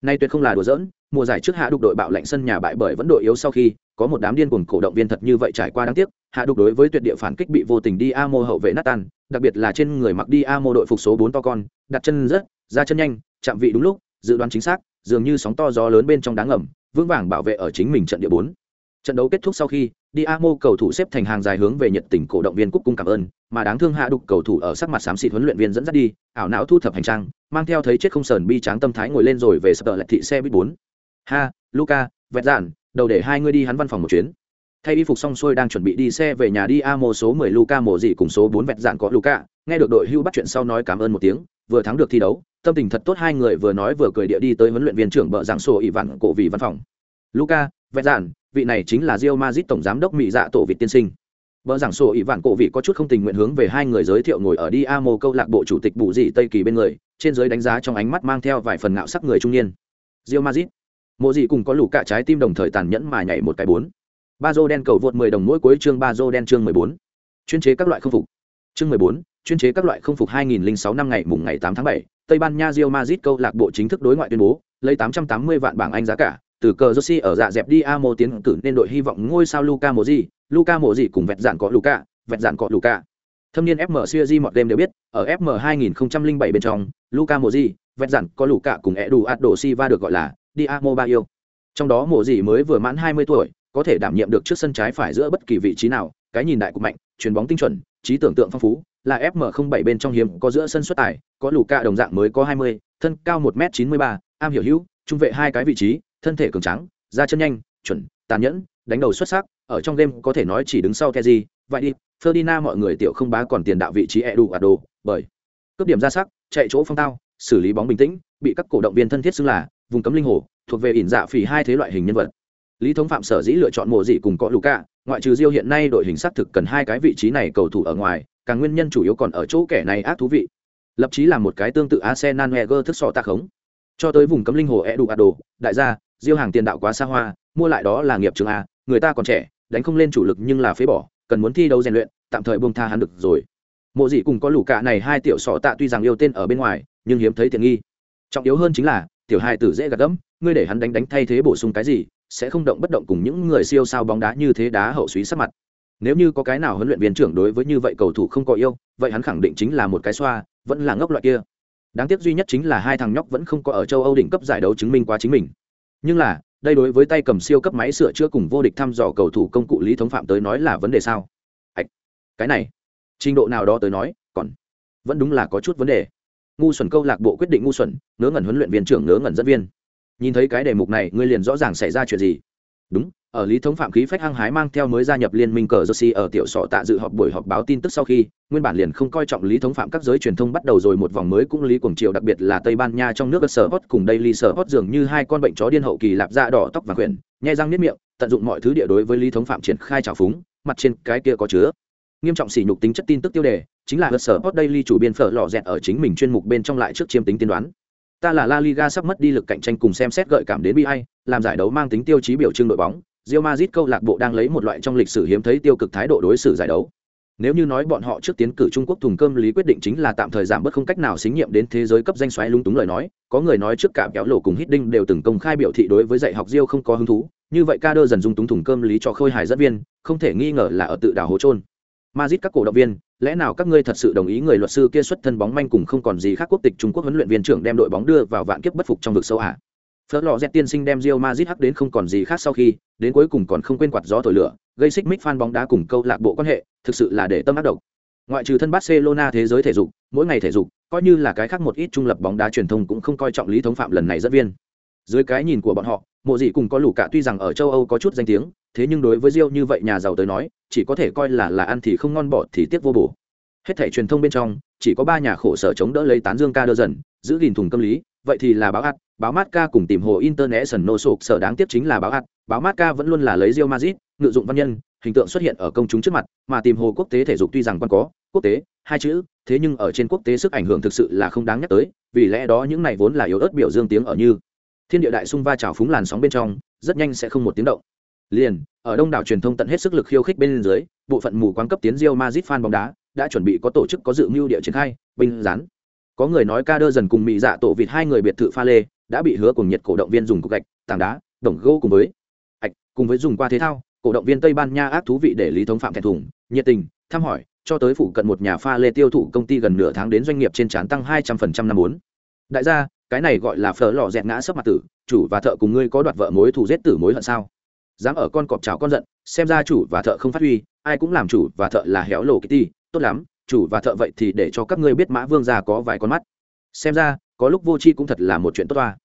Nay tuyệt không là đùa giỡn, mùa giải trước hạ đục đội bạo lạnh sân nhà bại bởi vẫn đội yếu sau khi, có một đám điên cuồng cổ động viên thật như vậy trải qua đáng tiếc, hạ đục đối với tuyệt địa phản kích bị vô tình đi a mô hậu vệ nát tan, đặc biệt là trên người mặc đi a mô đội phục số bốn to con, đặt chân rất, ra chân nhanh, chạm vị đúng lúc, dự đoán chính xác dường như sóng to gió lớn bên trong đáng ngầm, vững vàng bảo vệ ở chính mình trận địa bốn. Trận đấu kết thúc sau khi đi a mô cầu thủ xếp thành hàng dài hướng về nhiệt tình cổ động viên cúc cung cảm ơn, mà đáng thương hạ đục cầu thủ ở sắc mặt xám xịt huấn luyện viên dẫn dắt đi, ảo não thu thập hành trang, mang theo thấy chết không sờn bi tráng tâm thái ngồi lên rồi về sập lại thị xe buýt bốn. Ha luca vẹt giản đầu để hai người đi hắn văn phòng một chuyến. Thay y phục xong xuôi đang chuẩn bị đi xe về nhà đi a mô số 10 luca mổ gì cùng số 4 vẹt dạn có luca nghe được đội hưu bắt chuyện sau nói cảm ơn một tiếng, vừa thắng được thi đấu tâm tình thật tốt hai người vừa nói vừa cười địa đi tới huấn luyện viên trưởng bờ giảng sổ ỷ vạn cổ vì văn phòng. Luca vẹn dạn vị này chính là Real Madrid tổng giám đốc mỹ dạ tổ vị tiên sinh. Bờ giảng sổ ỷ vạn cổ vị có chút không tình nguyện hướng về hai người giới thiệu ngồi ở đi a mô câu lạc bộ chủ tịch bù dị tây kỳ bên người trên giới đánh giá trong ánh mắt mang theo vài phần ngạo sắc người trung niên. Real Madrid. Mộ dị cùng có lũ cả trái tim đồng thời tàn nhẫn mà nhảy một cái bốn. Ba dô đen cầu vượt 10 đồng mỗi cuối chương ba dô đen chương 14. chuyên chế các loại không phục. Chương 14, chuyên chế các loại không phục 2006 năm ngày mùng ngày 8 tháng 7, Tây Ban Nha Real Madrid câu lạc bộ chính thức đối ngoại tuyên bố, lấy 880 vạn bảng Anh giá cả, từ cờ Jose ở dạ dẹp đi Amo tiến cử nên đội hy vọng ngôi sao Luka Modri, Luka Modri cùng vẹt dạn có Luka, vẹt dạn có Luka. Thâm niên FM Series một đêm đều biết, ở FM 2007 bên trong, Luka Modri, vẹt dạn có Luka cùng Eduardo Silva được gọi là Diamo ba yêu. Trong đó Modri mới vừa mãn 20 tuổi, có thể đảm nhiệm được trước sân trái phải giữa bất kỳ vị trí nào, cái nhìn đại của mạnh, chuyền bóng tinh chuẩn, trí tưởng tượng phong phú, là FM07 bên trong hiếm có giữa sân xuất tài, có Luka đồng dạng mới có 20, thân cao 1m93, am hiểu hữu, trung vệ hai cái vị trí, thân thể cường tráng ra chân nhanh chuẩn tàn nhẫn đánh đầu xuất sắc ở trong game có thể nói chỉ đứng sau Kezi, vậy đi Ferdinand mọi người tiểu không bá còn tiền đạo vị trí Eduardo, bởi cướp điểm ra sắc, chạy chỗ phong tao, xử lý bóng bình tĩnh, bị các cổ động viên thân thiết xưng là vùng cấm linh hồ, thuộc về ỉn dạ phỉ hai thế loại hình nhân vật. Lý Thống Phạm sở dĩ lựa chọn mùa dị cùng có Luka, ngoại trừ Diêu hiện nay đội hình xác thực cần hai cái vị trí này cầu thủ ở ngoài, càng nguyên nhân chủ yếu còn ở chỗ kẻ này ác thú vị. Lập chí là một cái tương tự Arsenal Wenger thức so tạ khống. Cho tới vùng cấm linh hồ Eduardo, đại gia, diêu hàng tiền đạo quá xa hoa mua lại đó là nghiệp trường a người ta còn trẻ đánh không lên chủ lực nhưng là phế bỏ cần muốn thi đấu rèn luyện tạm thời buông tha hắn được rồi mộ dị cùng có lũ cả này hai tiểu sọ tạ tuy rằng yêu tên ở bên ngoài nhưng hiếm thấy tiện nghi trọng yếu hơn chính là tiểu hai tử dễ gạt gẫm ngươi để hắn đánh đánh thay thế bổ sung cái gì sẽ không động bất động cùng những người siêu sao bóng đá như thế đá hậu suý sắc mặt nếu như có cái nào huấn luyện viên trưởng đối với như vậy cầu thủ không có yêu, vậy hắn khẳng định chính là một cái xoa, vẫn là ngốc loại kia. Đáng tiếc duy nhất chính là hai thằng nhóc vẫn không có ở châu âu đỉnh cấp giải đấu chứng minh qua chính mình. Nhưng là, đây đối với tay cầm siêu cấp máy sửa chữa cùng vô địch thăm dò cầu thủ công cụ lý thống phạm tới nói là vấn đề sao? Ạch cái này, trình độ nào đó tới nói, còn vẫn đúng là có chút vấn đề. Ngu xuẩn câu lạc bộ quyết định ngu xuẩn, ngớ ngẩn huấn luyện viên trưởng ngớ ngẩn dẫn viên. Nhìn thấy cái đề mục này, ngươi liền rõ ràng xảy ra chuyện gì. Đúng ở lý thống phạm khí phách hăng hái mang theo mới gia nhập liên minh cờ jersey ở tiểu sọ tạ dự họp buổi họp báo tin tức sau khi nguyên bản liền không coi trọng lý thống phạm các giới truyền thông bắt đầu rồi một vòng mới cũng lý cuồng triều đặc biệt là tây ban nha trong nước sở hot cùng đây ly sở hot dường như hai con bệnh chó điên hậu kỳ lạp da đỏ tóc và quyển nhai răng niết miệng tận dụng mọi thứ địa đối với lý thống phạm triển khai trào phúng mặt trên cái kia có chứa. Nghiêm trọng sỉ nhục tính chất tin tức tiêu đề chính là sở hot daily chủ biên phở lò dẹt ở chính mình chuyên mục bên trong lại trước chiêm tính tiên đoán. Ta là La Liga sắp mất đi lực cạnh tranh cùng xem xét gợi cảm đến bi ai, làm giải đấu mang tính tiêu chí biểu trưng đội bóng, Real Madrid câu lạc bộ đang lấy một loại trong lịch sử hiếm thấy tiêu cực thái độ đối xử giải đấu. Nếu như nói bọn họ trước tiến cử Trung Quốc thùng cơm lý quyết định chính là tạm thời giảm bớt không cách nào xính nhiệm đến thế giới cấp danh xoáy lung túng lời nói, có người nói trước cả kéo lộ cùng Hiddink đều từng công khai biểu thị đối với dạy học Real không có hứng thú, như vậy ca đơ dần dung túng thùng cơm lý cho khôi hài dẫn viên, không thể nghi ngờ là ở tự đào hố trôn. Madrid các cổ động viên, lẽ nào các ngươi thật sự đồng ý người luật sư kia xuất thân bóng manh cùng không còn gì khác quốc tịch Trung Quốc huấn luyện viên trưởng đem đội bóng đưa vào vạn kiếp bất phục trong vực sâu à? Phớt lọ dẹt tiên sinh đem Real Madrid hắc đến không còn gì khác sau khi, đến cuối cùng còn không quên quạt gió thổi lửa, gây xích mích fan bóng đá cùng câu lạc bộ quan hệ, thực sự là để tâm ác độc. Ngoại trừ thân Barcelona thế giới thể dục, mỗi ngày thể dục, coi như là cái khác một ít trung lập bóng đá truyền thông cũng không coi trọng lý thống phạm lần này dẫn viên. Dưới cái nhìn của bọn họ, mộ gì cùng có lũ cả tuy rằng ở châu Âu có chút danh tiếng, thế nhưng đối với Real như vậy nhà giàu tới nói, chỉ có thể coi là là ăn thì không ngon bỏ thì tiếc vô bổ. Hết thảy truyền thông bên trong, chỉ có ba nhà khổ sở chống đỡ lấy tán dương ca đơ dần giữ gìn thùng tâm lý vậy thì là báo ạt báo mát ca cùng tìm hồ international sụp sở đáng tiếc chính là báo ạt. Báo mát ca vẫn luôn là lấy rio mazit ngự dụng văn nhân, hình tượng xuất hiện ở công chúng trước mặt, mà tìm hồ quốc tế thể dục tuy rằng quan có, quốc tế, hai chữ, thế nhưng ở trên quốc tế sức ảnh hưởng thực sự là không đáng nhắc tới, vì lẽ đó những này vốn là yếu ớt biểu dương tiếng ở như. Thiên địa đại sung va trào phúng làn sóng bên trong, rất nhanh sẽ không một tiếng động. Liền, ở đông đảo truyền thông tận hết sức lực khiêu khích bên dưới, bộ phận mù quáng cấp tiến rio mazit fan bóng đá, đã chuẩn bị có tổ chức có dự mưu địa triển khai binh rán có người nói ca đơ dần cùng mỹ dạ tổ vịt hai người biệt thự pha lê đã bị hứa cùng nhiệt cổ động viên dùng cục gạch, tảng đá, đồng gỗ cùng với ạch, cùng với dùng qua thế thao, cổ động viên tây ban nha ác thú vị để lý thống phạm thẹn thùng, nhiệt tình, thăm hỏi, cho tới phụ cận một nhà pha lê tiêu thụ công ty gần nửa tháng đến doanh nghiệp trên trán tăng hai trăm phần trăm năm bốn. Đại gia, cái này gọi là phở lò dẹt ngã sấp mặt tử, chủ và thợ cùng ngươi có đoạt vợ mối thù giết tử mối hận sao? Dám ở con cọp cháo con giận, xem ra chủ và thợ không phát huy, ai cũng làm chủ và thợ là héo lộ kitty tốt lắm, chủ và thợ vậy thì để cho các ngươi biết mã vương gia có vài con mắt. Xem ra có lúc vô tri cũng thật là một chuyện tốt toa.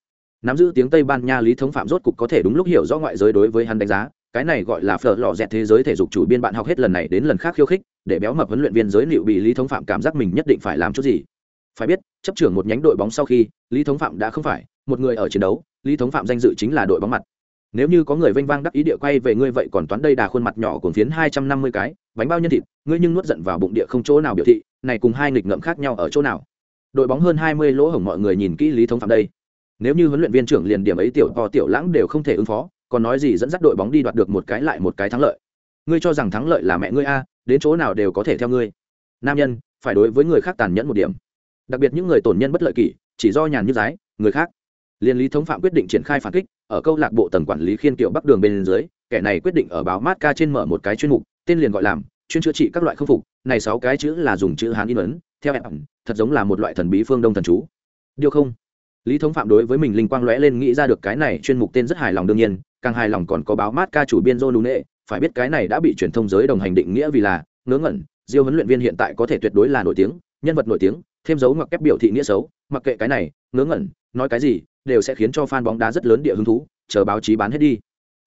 Nắm giữ tiếng tây ban nha lý thống phạm rốt cục có thể đúng lúc hiểu rõ ngoại giới đối với hắn đánh giá, cái này gọi là phở lò dẹt thế giới thể dục chủ biên bạn học hết lần này đến lần khác khiêu khích, để béo mập huấn luyện viên giới liệu bị lý thống phạm cảm giác mình nhất định phải làm chút gì. Phải biết, chấp trưởng một nhánh đội bóng sau khi, lý thống phạm đã không phải một người ở chiến đấu, lý thống phạm danh dự chính là đội bóng mặt. Nếu như có người vênh vang đắc ý địa quay về ngươi vậy còn toán đây đà khuôn mặt nhỏ cuồng phiến hai trăm năm mươi cái, bánh bao nhân thịt, ngươi nhưng nuốt giận vào bụng địa không chỗ nào biểu thị, này cùng hai nghịch ngợm khác nhau ở chỗ nào? Đội bóng hơn hai mươi lỗ hổng mọi người nhìn kỹ lý thống phạm đây. Nếu như huấn luyện viên trưởng liền điểm ấy tiểu to tiểu lãng đều không thể ứng phó, còn nói gì dẫn dắt đội bóng đi đoạt được một cái lại một cái thắng lợi. Ngươi cho rằng thắng lợi là mẹ ngươi a, đến chỗ nào đều có thể theo ngươi. Nam nhân, phải đối với người khác tàn nhẫn một điểm. Đặc biệt những người tổn nhân bất lợi kỷ, chỉ do nhàn như giái người khác. Liên lý thống phạm quyết định triển khai phản kích, ở câu lạc bộ tầng quản lý khiên kiệu bắc đường bên dưới, kẻ này quyết định ở báo mát ca trên mở một cái chuyên mục, tên liền gọi làm, chuyên chữa trị các loại khâm phục, này sáu cái chữ là dùng chữ hán in ấn, theo em thật giống là một loại thần bí phương đông thần chú. Điều không, lý thống phạm đối với mình linh quang lóe lên nghĩ ra được cái này chuyên mục tên rất hài lòng đương nhiên, càng hài lòng còn có báo mát ca chủ biên dô nụ nệ, phải biết cái này đã bị truyền thông giới đồng hành định nghĩa vì là ngớ ngẩn, diêu huấn luyện viên hiện tại có thể tuyệt đối là nổi tiếng, nhân vật nổi tiếng, thêm dấu ngoặc kép biểu thị nghĩa xấu, mặc kệ cái này, ngớ ngẩn, nói cái gì, đều sẽ khiến cho fan bóng đá rất lớn địa hứng thú, chờ báo chí bán hết đi.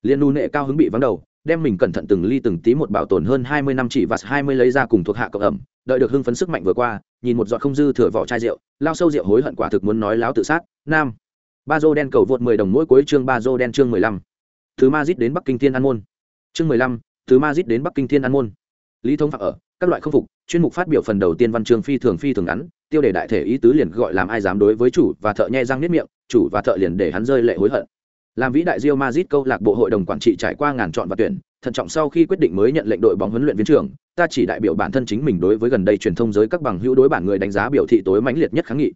Liên nu nệ cao hứng bị vắng đầu, đem mình cẩn thận từng ly từng tí một bảo tồn hơn hai mươi năm chỉ và hai mươi lấy ra cùng thuộc hạ cộng ẩm, đợi được hưng phấn sức mạnh vừa qua nhìn một giọt không dư thừa vỏ chai rượu, lao sâu rượu hối hận quả thực muốn nói láo tự sát, nam. Ba dô đen cầu vượt mười đồng mỗi cuối chương ba dô đen chương mười lăm. Thứ ma dít đến bắc kinh thiên an môn. Chương mười lăm, thứ ma dít đến bắc kinh thiên an môn. Lý thông phạm ở, các loại không phục, chuyên mục phát biểu phần đầu tiên văn chương phi thường phi thường ngắn, tiêu đề đại thể ý tứ liền gọi làm ai dám đối với chủ và thợ nhe răng nếp miệng, chủ và thợ liền để hắn rơi lệ hối hận. Làm vĩ đại Real Madrid câu lạc bộ hội đồng quản trị trải qua ngàn chọn và tuyển thận trọng sau khi quyết định mới nhận lệnh đội bóng huấn luyện viên trưởng, ta chỉ đại biểu bản thân chính mình đối với gần đây truyền thông giới các bằng hữu đối bản người đánh giá biểu thị tối mãnh liệt nhất kháng nghị.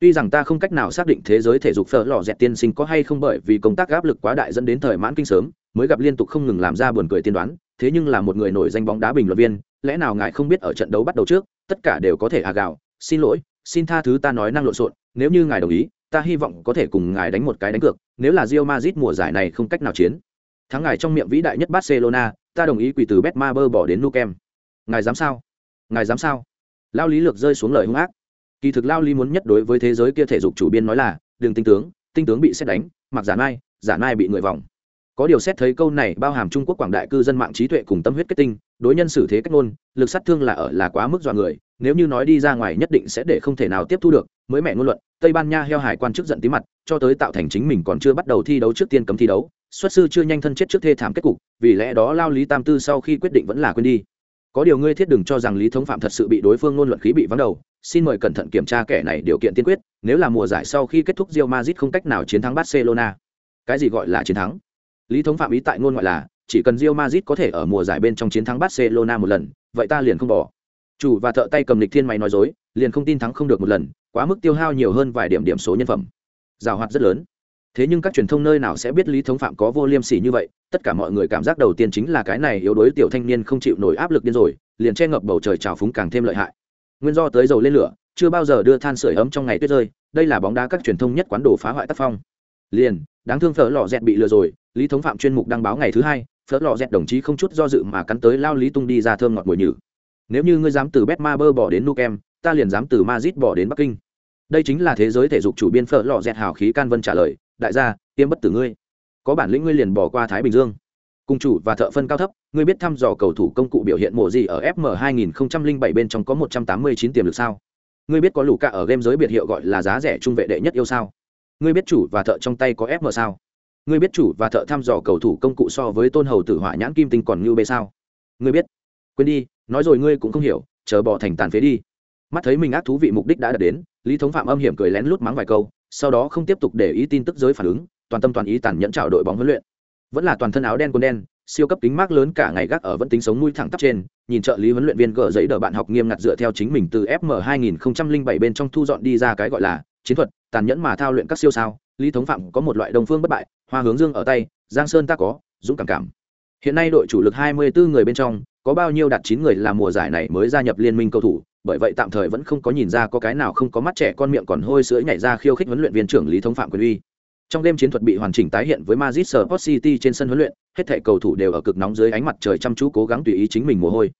Tuy rằng ta không cách nào xác định thế giới thể dục phở lò dẹt tiên sinh có hay không bởi vì công tác áp lực quá đại dẫn đến thời mãn kinh sớm, mới gặp liên tục không ngừng làm ra buồn cười tiên đoán, thế nhưng là một người nổi danh bóng đá bình luận viên, lẽ nào ngài không biết ở trận đấu bắt đầu trước, tất cả đều có thể à gạo xin lỗi, xin tha thứ ta nói năng lộn xộn, nếu như ngài đồng ý, ta hy vọng có thể cùng ngài đánh một cái đánh cược, nếu là Real Madrid mùa giải này không cách nào chiến thắng ngài trong miệng vĩ đại nhất Barcelona, ta đồng ý quỳ từ Betmaber bỏ đến Nukem. Ngài dám sao? Ngài dám sao? Lao lý lược rơi xuống lời hung ác. Kỳ thực lao lý muốn nhất đối với thế giới kia thể dục chủ biên nói là đường tinh tướng tinh tướng bị xét đánh, mặc giả mai giả mai bị người vòng. Có điều xét thấy câu này bao hàm trung quốc quảng đại cư dân mạng trí tuệ cùng tâm huyết kết tinh, đối nhân xử thế cách ngôn, lực sát thương là ở là quá mức dọa người, nếu như nói đi ra ngoài nhất định sẽ để không thể nào tiếp thu được, mới mẹ ngôn luận, tây ban nha heo hải quan chức giận tí mặt, cho tới tạo thành chính mình còn chưa bắt đầu thi đấu trước tiên cấm thi đấu xuất sư chưa nhanh thân chết trước thê thảm kết cục, vì lẽ đó lao lý tam tư sau khi quyết định vẫn là quên đi. Có điều ngươi thiết đừng cho rằng lý thống phạm thật sự bị đối phương ngôn luận khí bị vắng đầu, xin mời cẩn thận kiểm tra kẻ này điều kiện tiên quyết, nếu là mùa giải sau khi kết thúc Real Madrid không cách nào chiến thắng Barcelona. Cái gì gọi là chiến thắng? Lý thống phạm ý tại ngôn ngoại là, chỉ cần Real Madrid có thể ở mùa giải bên trong chiến thắng Barcelona một lần, vậy ta liền không bỏ. Chủ và thợ tay cầm lịch thiên máy nói dối, liền không tin thắng không được một lần, quá mức tiêu hao nhiều hơn vài điểm điểm số nhân phẩm. Rào hoạt rất lớn thế nhưng các truyền thông nơi nào sẽ biết lý thống phạm có vô liêm sỉ như vậy? Tất cả mọi người cảm giác đầu tiên chính là cái này yếu đuối tiểu thanh niên không chịu nổi áp lực điên rồi, liền che ngập bầu trời trào phúng càng thêm lợi hại. Nguyên do tới dầu lên lửa, chưa bao giờ đưa than sửa ấm trong ngày tuyết rơi, đây là bóng đá các truyền thông nhất quán đồ phá hoại tác phong. Liền, đáng thương phở lò dẹt bị lừa rồi, lý thống phạm chuyên mục đăng báo ngày thứ hai, phở lò dẹt đồng chí không chút do dự mà cắn tới lao lý tung đi ra thơm ngọt mùi nhử. Nếu như ngươi dám từ bet ma bơ bỏ đến nukem, ta liền dám từ mazit bỏ đến bắc kinh. Đây chính là thế giới thể dục chủ biên phở lò dẹt hào khí can vân trả lời đại gia, tiêm bất tử ngươi. Có bản lĩnh ngươi liền bỏ qua thái bình dương. Cùng chủ và thợ phân cao thấp, ngươi biết thăm dò cầu thủ công cụ biểu hiện mộ gì ở fm 2007 bên trong có 189 tiềm lực sao? Ngươi biết có lũ cả ở game giới biệt hiệu gọi là giá rẻ trung vệ đệ nhất yêu sao? Ngươi biết chủ và thợ trong tay có fm sao? Ngươi biết chủ và thợ thăm dò cầu thủ công cụ so với tôn hầu tử hỏa nhãn kim tinh còn như bê sao? Ngươi biết. Quên đi, nói rồi ngươi cũng không hiểu, chờ bỏ thành tàn phế đi. Mắt thấy mình ác thú vị mục đích đã đạt đến lý thống phạm âm hiểm cười lén lút mắng vài câu, sau đó không tiếp tục để ý tin tức giới phản ứng, toàn tâm toàn ý tàn nhẫn trào đội bóng huấn luyện. Vẫn là toàn thân áo đen quần đen, siêu cấp kính mát lớn cả ngày gác ở vẫn tính sống mũi thẳng tắp trên, nhìn trợ lý huấn luyện viên gỡ giấy đờ bạn học nghiêm ngặt dựa theo chính mình từ fm 2007 bên trong thu dọn đi ra cái gọi là chiến thuật, tàn nhẫn mà thao luyện các siêu sao. Lý thống phạm có một loại đồng phương bất bại, hoa hướng dương ở tay, giang sơn ta có, dũng cảm cảm. Hiện nay đội chủ lực 24 người bên trong, có bao nhiêu đạt 9 người là mùa giải này mới gia nhập liên minh cầu thủ? Bởi vậy tạm thời vẫn không có nhìn ra có cái nào không có mắt trẻ con miệng còn hôi sữa nhảy ra khiêu khích huấn luyện viên trưởng lý thống phạm quyền uy trong đêm chiến thuật bị hoàn chỉnh tái hiện với Madrid Sport City trên sân huấn luyện, hết thảy cầu thủ đều ở cực nóng dưới ánh mặt trời chăm chú cố gắng tùy ý chính mình mồ hôi.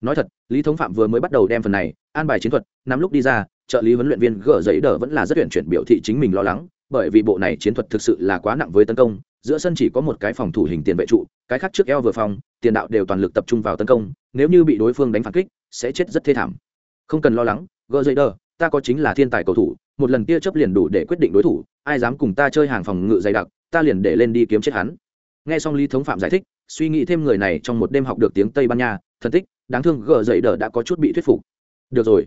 Nói thật, Lý Thống Phạm vừa mới bắt đầu đem phần này, an bài chiến thuật, nắm lúc đi ra, trợ lý huấn luyện viên gỡ giấy đỡ vẫn là rất tuyển chuyển biểu thị chính mình lo lắng, bởi vì bộ này chiến thuật thực sự là quá nặng với tấn công, giữa sân chỉ có một cái phòng thủ hình tiền vệ trụ, cái khác trước eo vừa phòng, tiền đạo đều toàn lực tập trung vào tấn công, nếu như bị đối phương đánh phản kích, sẽ chết rất thê thảm. Không cần lo lắng, gỡ dây đờ, ta có chính là thiên tài cầu thủ, một lần tia chấp liền đủ để quyết định đối thủ, ai dám cùng ta chơi hàng phòng ngự dày đặc, ta liền để lên đi kiếm chết hắn. Nghe xong lý thống phạm giải thích suy nghĩ thêm người này trong một đêm học được tiếng tây ban nha thân tích đáng thương gờ dậy đờ đã có chút bị thuyết phục. Được rồi.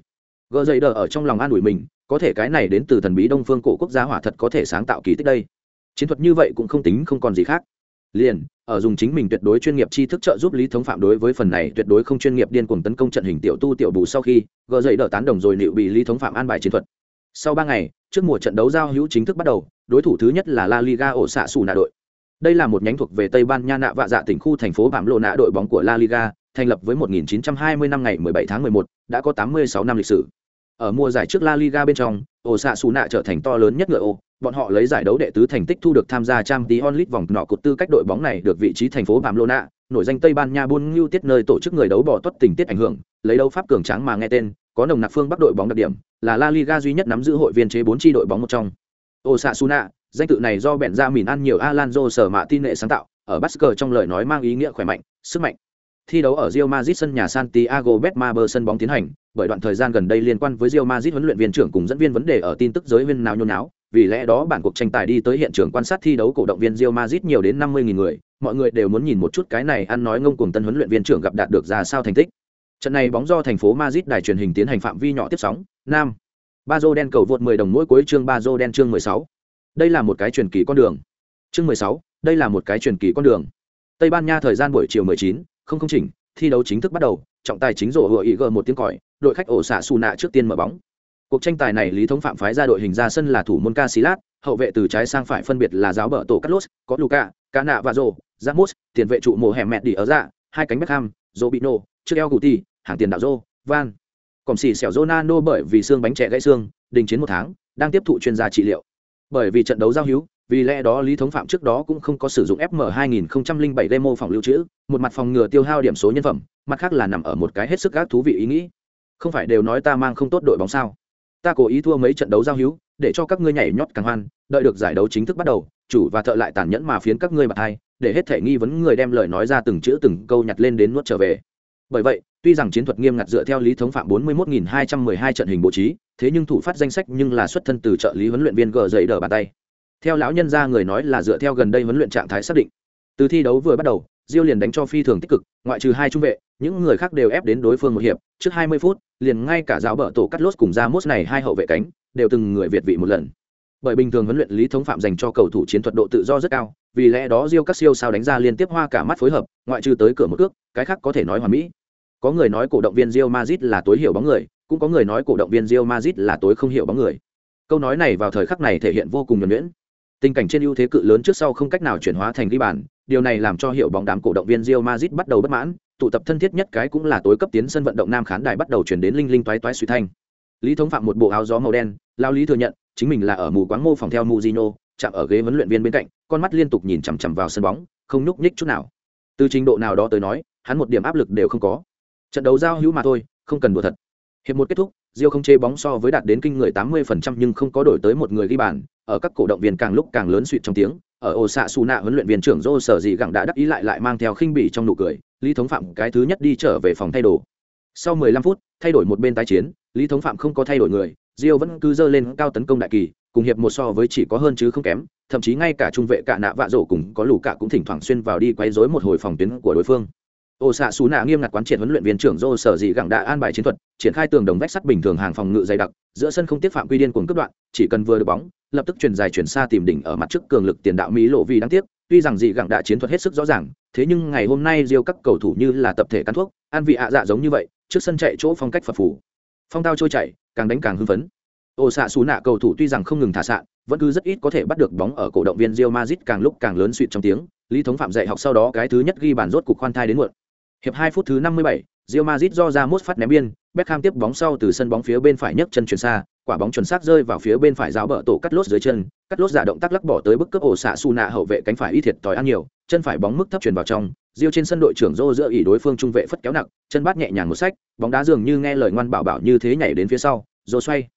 Gờ dậy đờ ở trong lòng an ủi mình có thể cái này đến từ thần bí đông phương cổ quốc gia hỏa thật có thể sáng tạo kỳ tích đây. Chiến thuật như vậy cũng không tính không còn gì khác liền ở dùng chính mình tuyệt đối chuyên nghiệp tri thức trợ giúp lý thống phạm đối với phần này tuyệt đối không chuyên nghiệp điên cuồng tấn công trận hình tiểu tu tiểu bù sau khi gờ dậy đỡ tán đồng rồi liệu bị lý thống phạm an bài chiến thuật. Sau ba ngày trước mùa trận đấu giao hữu chính thức bắt đầu đối thủ thứ nhất là la liga ổ xạ xù nạ đội. Đây là một nhánh thuộc về tây ban nha nạ vạ dạ tỉnh khu thành phố bảm lộ nạ đội bóng của la liga thành lập với 1920 năm ngày 17 tháng 11, đã có 86 năm lịch sử. Ở mùa giải trước la liga bên trong ổ xạ xù nạ trở thành to lớn nhất ngựa ô bọn họ lấy giải đấu đệ tứ thành tích thu được tham gia trang tí onlit vòng nọ cột tư cách đội bóng này được vị trí thành phố Barcelona, lộ nạ nổi danh tây ban nha buôn ngưu tiết nơi tổ chức người đấu bỏ tuất tình tiết ảnh hưởng lấy đấu pháp cường tráng mà nghe tên có nồng nặc phương bắc đội bóng đặc điểm là la liga duy nhất nắm giữ hội viên chế bốn chi đội bóng một trong Osasuna, danh tự này do bèn ra mìn ăn nhiều Alonso sở mạ tin nệ sáng tạo, ở Basker trong lời nói mang ý nghĩa khỏe mạnh, sức mạnh. Thi đấu ở Real Madrid sân nhà Santiago Bernabeu sân bóng tiến hành, bởi đoạn thời gian gần đây liên quan với Real Madrid huấn luyện viên trưởng cùng dẫn viên vấn đề ở tin tức giới viên nào nhôn nháo vì lẽ đó bản cuộc tranh tài đi tới hiện trường quan sát thi đấu cổ động viên Real Madrid nhiều đến 50.000 người, mọi người đều muốn nhìn một chút cái này ăn nói ngông cuồng tân huấn luyện viên trưởng gặp đạt được ra sao thành tích. Trận này bóng do thành phố Madrid đài truyền hình tiến hành phạm vi nhỏ tiếp sóng, nam Bazo đen cầu vượt 10 đồng mỗi cuối chương Bazo đen chương 16. đây là một cái truyền kỳ con đường chương 16, đây là một cái truyền kỳ con đường tây ban nha thời gian buổi chiều 19, không không chỉnh thi đấu chính thức bắt đầu trọng tài chính rổ hựa ý gờ một tiếng còi đội khách ổ xạ Suna nạ trước tiên mở bóng cuộc tranh tài này lý thống phạm phái ra đội hình ra sân là thủ môn Casillas, hậu vệ từ trái sang phải phân biệt là giáo bờ tổ Carlos, có Luca, Cana và Rô, Ramos, tiền vệ trụ mùa hẻm mẹ đi ở dạ, hai cánh Beckham, Robinho, trước eo Guti, hàng tiền đạo Rô, Van, còn xì xẻo Ronaldo bởi vì xương bánh trẻ gãy xương, đình chiến một tháng, đang tiếp thụ chuyên gia trị liệu. Bởi vì trận đấu giao hữu, vì lẽ đó Lý Thống Phạm trước đó cũng không có sử dụng FM 2007 demo phòng lưu trữ, một mặt phòng ngừa tiêu hao điểm số nhân phẩm, mặt khác là nằm ở một cái hết sức gác thú vị ý nghĩ. Không phải đều nói ta mang không tốt đội bóng sao? Ta cố ý thua mấy trận đấu giao hữu, để cho các ngươi nhảy nhót càng hoan, đợi được giải đấu chính thức bắt đầu, chủ và thợ lại tàn nhẫn mà phiến các ngươi bạc hai, để hết thể nghi vấn người đem lời nói ra từng chữ từng câu nhặt lên đến nuốt trở về. Bởi vậy, tuy rằng chiến thuật nghiêm ngặt dựa theo lý thống phạm 41.212 trận hình bố trí thế nhưng thủ phát danh sách nhưng là xuất thân từ trợ lý huấn luyện viên gờ dậy đờ bàn tay theo lão nhân gia người nói là dựa theo gần đây huấn luyện trạng thái xác định từ thi đấu vừa bắt đầu diêu liền đánh cho phi thường tích cực ngoại trừ hai trung vệ những người khác đều ép đến đối phương một hiệp trước 20 phút liền ngay cả giáo bờ tổ cắt lốt cùng ra mốt này hai hậu vệ cánh đều từng người việt vị một lần bởi bình thường huấn luyện lý thống phạm dành cho cầu thủ chiến thuật độ tự do rất cao vì lẽ đó diêu các siêu sao đánh ra liên tiếp hoa cả mắt phối hợp ngoại trừ tới cửa một cước cái khác có thể nói hoàn mỹ có người nói cổ động viên Real Madrid là tối hiểu bóng người, cũng có người nói cổ động viên Real Madrid là tối không hiểu bóng người. Câu nói này vào thời khắc này thể hiện vô cùng nhuần nhuyễn. Tình cảnh trên ưu thế cự lớn trước sau không cách nào chuyển hóa thành ghi bàn, điều này làm cho hiệu bóng đám cổ động viên Real Madrid bắt đầu bất mãn, tụ tập thân thiết nhất cái cũng là tối cấp tiến sân vận động nam khán đài bắt đầu chuyển đến linh linh toái toái suy thanh. Lý Thống Phạm một bộ áo gió màu đen, lao lý thừa nhận, chính mình là ở mù quáng mô phòng theo Mujino, chạm ở ghế huấn luyện viên bên cạnh, con mắt liên tục nhìn chằm chằm vào sân bóng, không nhúc nhích chút nào. Từ trình độ nào đó tới nói, hắn một điểm áp lực đều không có trận đấu giao hữu mà thôi không cần đùa thật hiệp một kết thúc Diêu không chê bóng so với đạt đến kinh người 80% nhưng không có đổi tới một người ghi bàn, ở các cổ động viên càng lúc càng lớn suýt trong tiếng, ở ổ xạ su nạ huấn luyện viên trưởng Dô sở dị gặng đã đắc ý lại lại mang theo khinh bỉ trong nụ cười, Lý Thống Phạm cái thứ nhất đi trở về phòng thay đồ. Sau 15 phút, thay đổi một bên tái chiến lý thống phạm không có thay đổi người rio vẫn cứ dơ lên cao tấn công đại kỳ cùng hiệp một so với chỉ có hơn chứ không kém thậm chí ngay cả trung vệ cả nạ vạ rổ cùng có lù cả cũng thỉnh thoảng xuyên vào đi quấy rối một hồi phòng tuyến của đối phương ổ xạ xù nạ nghiêm ngặt quán triệt huấn luyện viên trưởng dô sở dị gẳng đã an bài chiến thuật, triển khai tường đồng vách sắt bình thường hàng phòng ngự dày đặc, giữa sân không tiếp phạm quy điên cuồng cấp đoạn, chỉ cần vừa được bóng, lập tức chuyển dài chuyển xa tìm đỉnh ở mặt trước cường lực tiền đạo mỹ lộ vì đáng tiếc, tuy rằng dị gẳng đã chiến thuật hết sức rõ ràng, thế nhưng ngày hôm nay diêu các cầu thủ như là tập thể cắn thuốc, an vị ạ dạ giống như vậy, trước sân chạy chỗ phong cách phật phủ phong tao trôi chạy càng đánh càng hưng phấn. Ổ xạ xù nạ cầu thủ tuy rằng không ngừng thả sạn, vẫn cứ rất ít có thể bắt được bóng ở cổ động viên Real Madrid càng lúc càng lớn suýt trong tiếng, lý thống phạm dạy học sau đó cái thứ nhất ghi bàn rốt cục khoan thai đến muộn hiệp hai phút thứ năm mươi bảy, Real Madrid do ra mốt phát ném biên Beckham tiếp bóng sau từ sân bóng phía bên phải nhấc chân chuyển xa quả bóng chuẩn xác rơi vào phía bên phải giáo bờ tổ cắt lốt dưới chân cắt lốt giả động tác lắc bỏ tới bức cướp ổ xạ su nạ hậu vệ cánh phải y thiệt tỏi ăn nhiều chân phải bóng mức thấp truyền vào trong Diêu trên sân đội trưởng Rô giữa ỷ đối phương trung vệ phất kéo nặng, chân bát nhẹ nhàng một sách, bóng đá dường như nghe lời ngoan bảo bảo như thế nhảy đến phía sau, Rô xoay.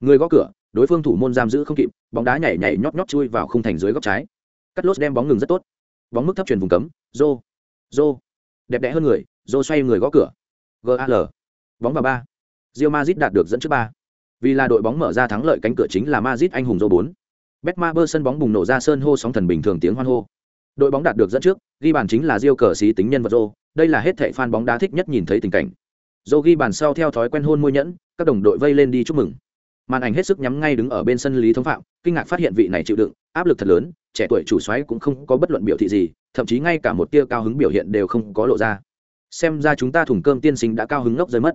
Người gõ cửa, đối phương thủ môn giam giữ không kịp, bóng đá nhảy nhảy nhót nhót chui vào khung thành dưới góc trái. Cắt lốt đem bóng ngừng rất tốt. Bóng mức thấp truyền vùng cấm, Rô. Rô. Đẹp đẽ hơn người, Rô xoay người gõ cửa. GAL. Bóng vào ba. Real Madrid đạt được dẫn trước ba. Vì là đội bóng mở ra thắng lợi cánh cửa chính là Madrid anh hùng Rô 4. Betmaber sân bóng bùng nổ ra sơn hô sóng thần bình thường tiếng hoan hô. Đội bóng đạt được dẫn trước, ghi bàn chính là Rio cờ xí tính nhân vật Rô, đây là hết thảy fan bóng đá thích nhất nhìn thấy tình cảnh. Rô ghi bàn sau theo thói quen hôn môi nhẫn, các đồng đội vây lên đi chúc mừng. Màn ảnh hết sức nhắm ngay đứng ở bên sân Lý Thống Phạm, kinh ngạc phát hiện vị này chịu đựng, áp lực thật lớn, trẻ tuổi chủ soái cũng không có bất luận biểu thị gì, thậm chí ngay cả một tia cao hứng biểu hiện đều không có lộ ra. Xem ra chúng ta thủng cơm tiên sinh đã cao hứng ngốc rơi mất.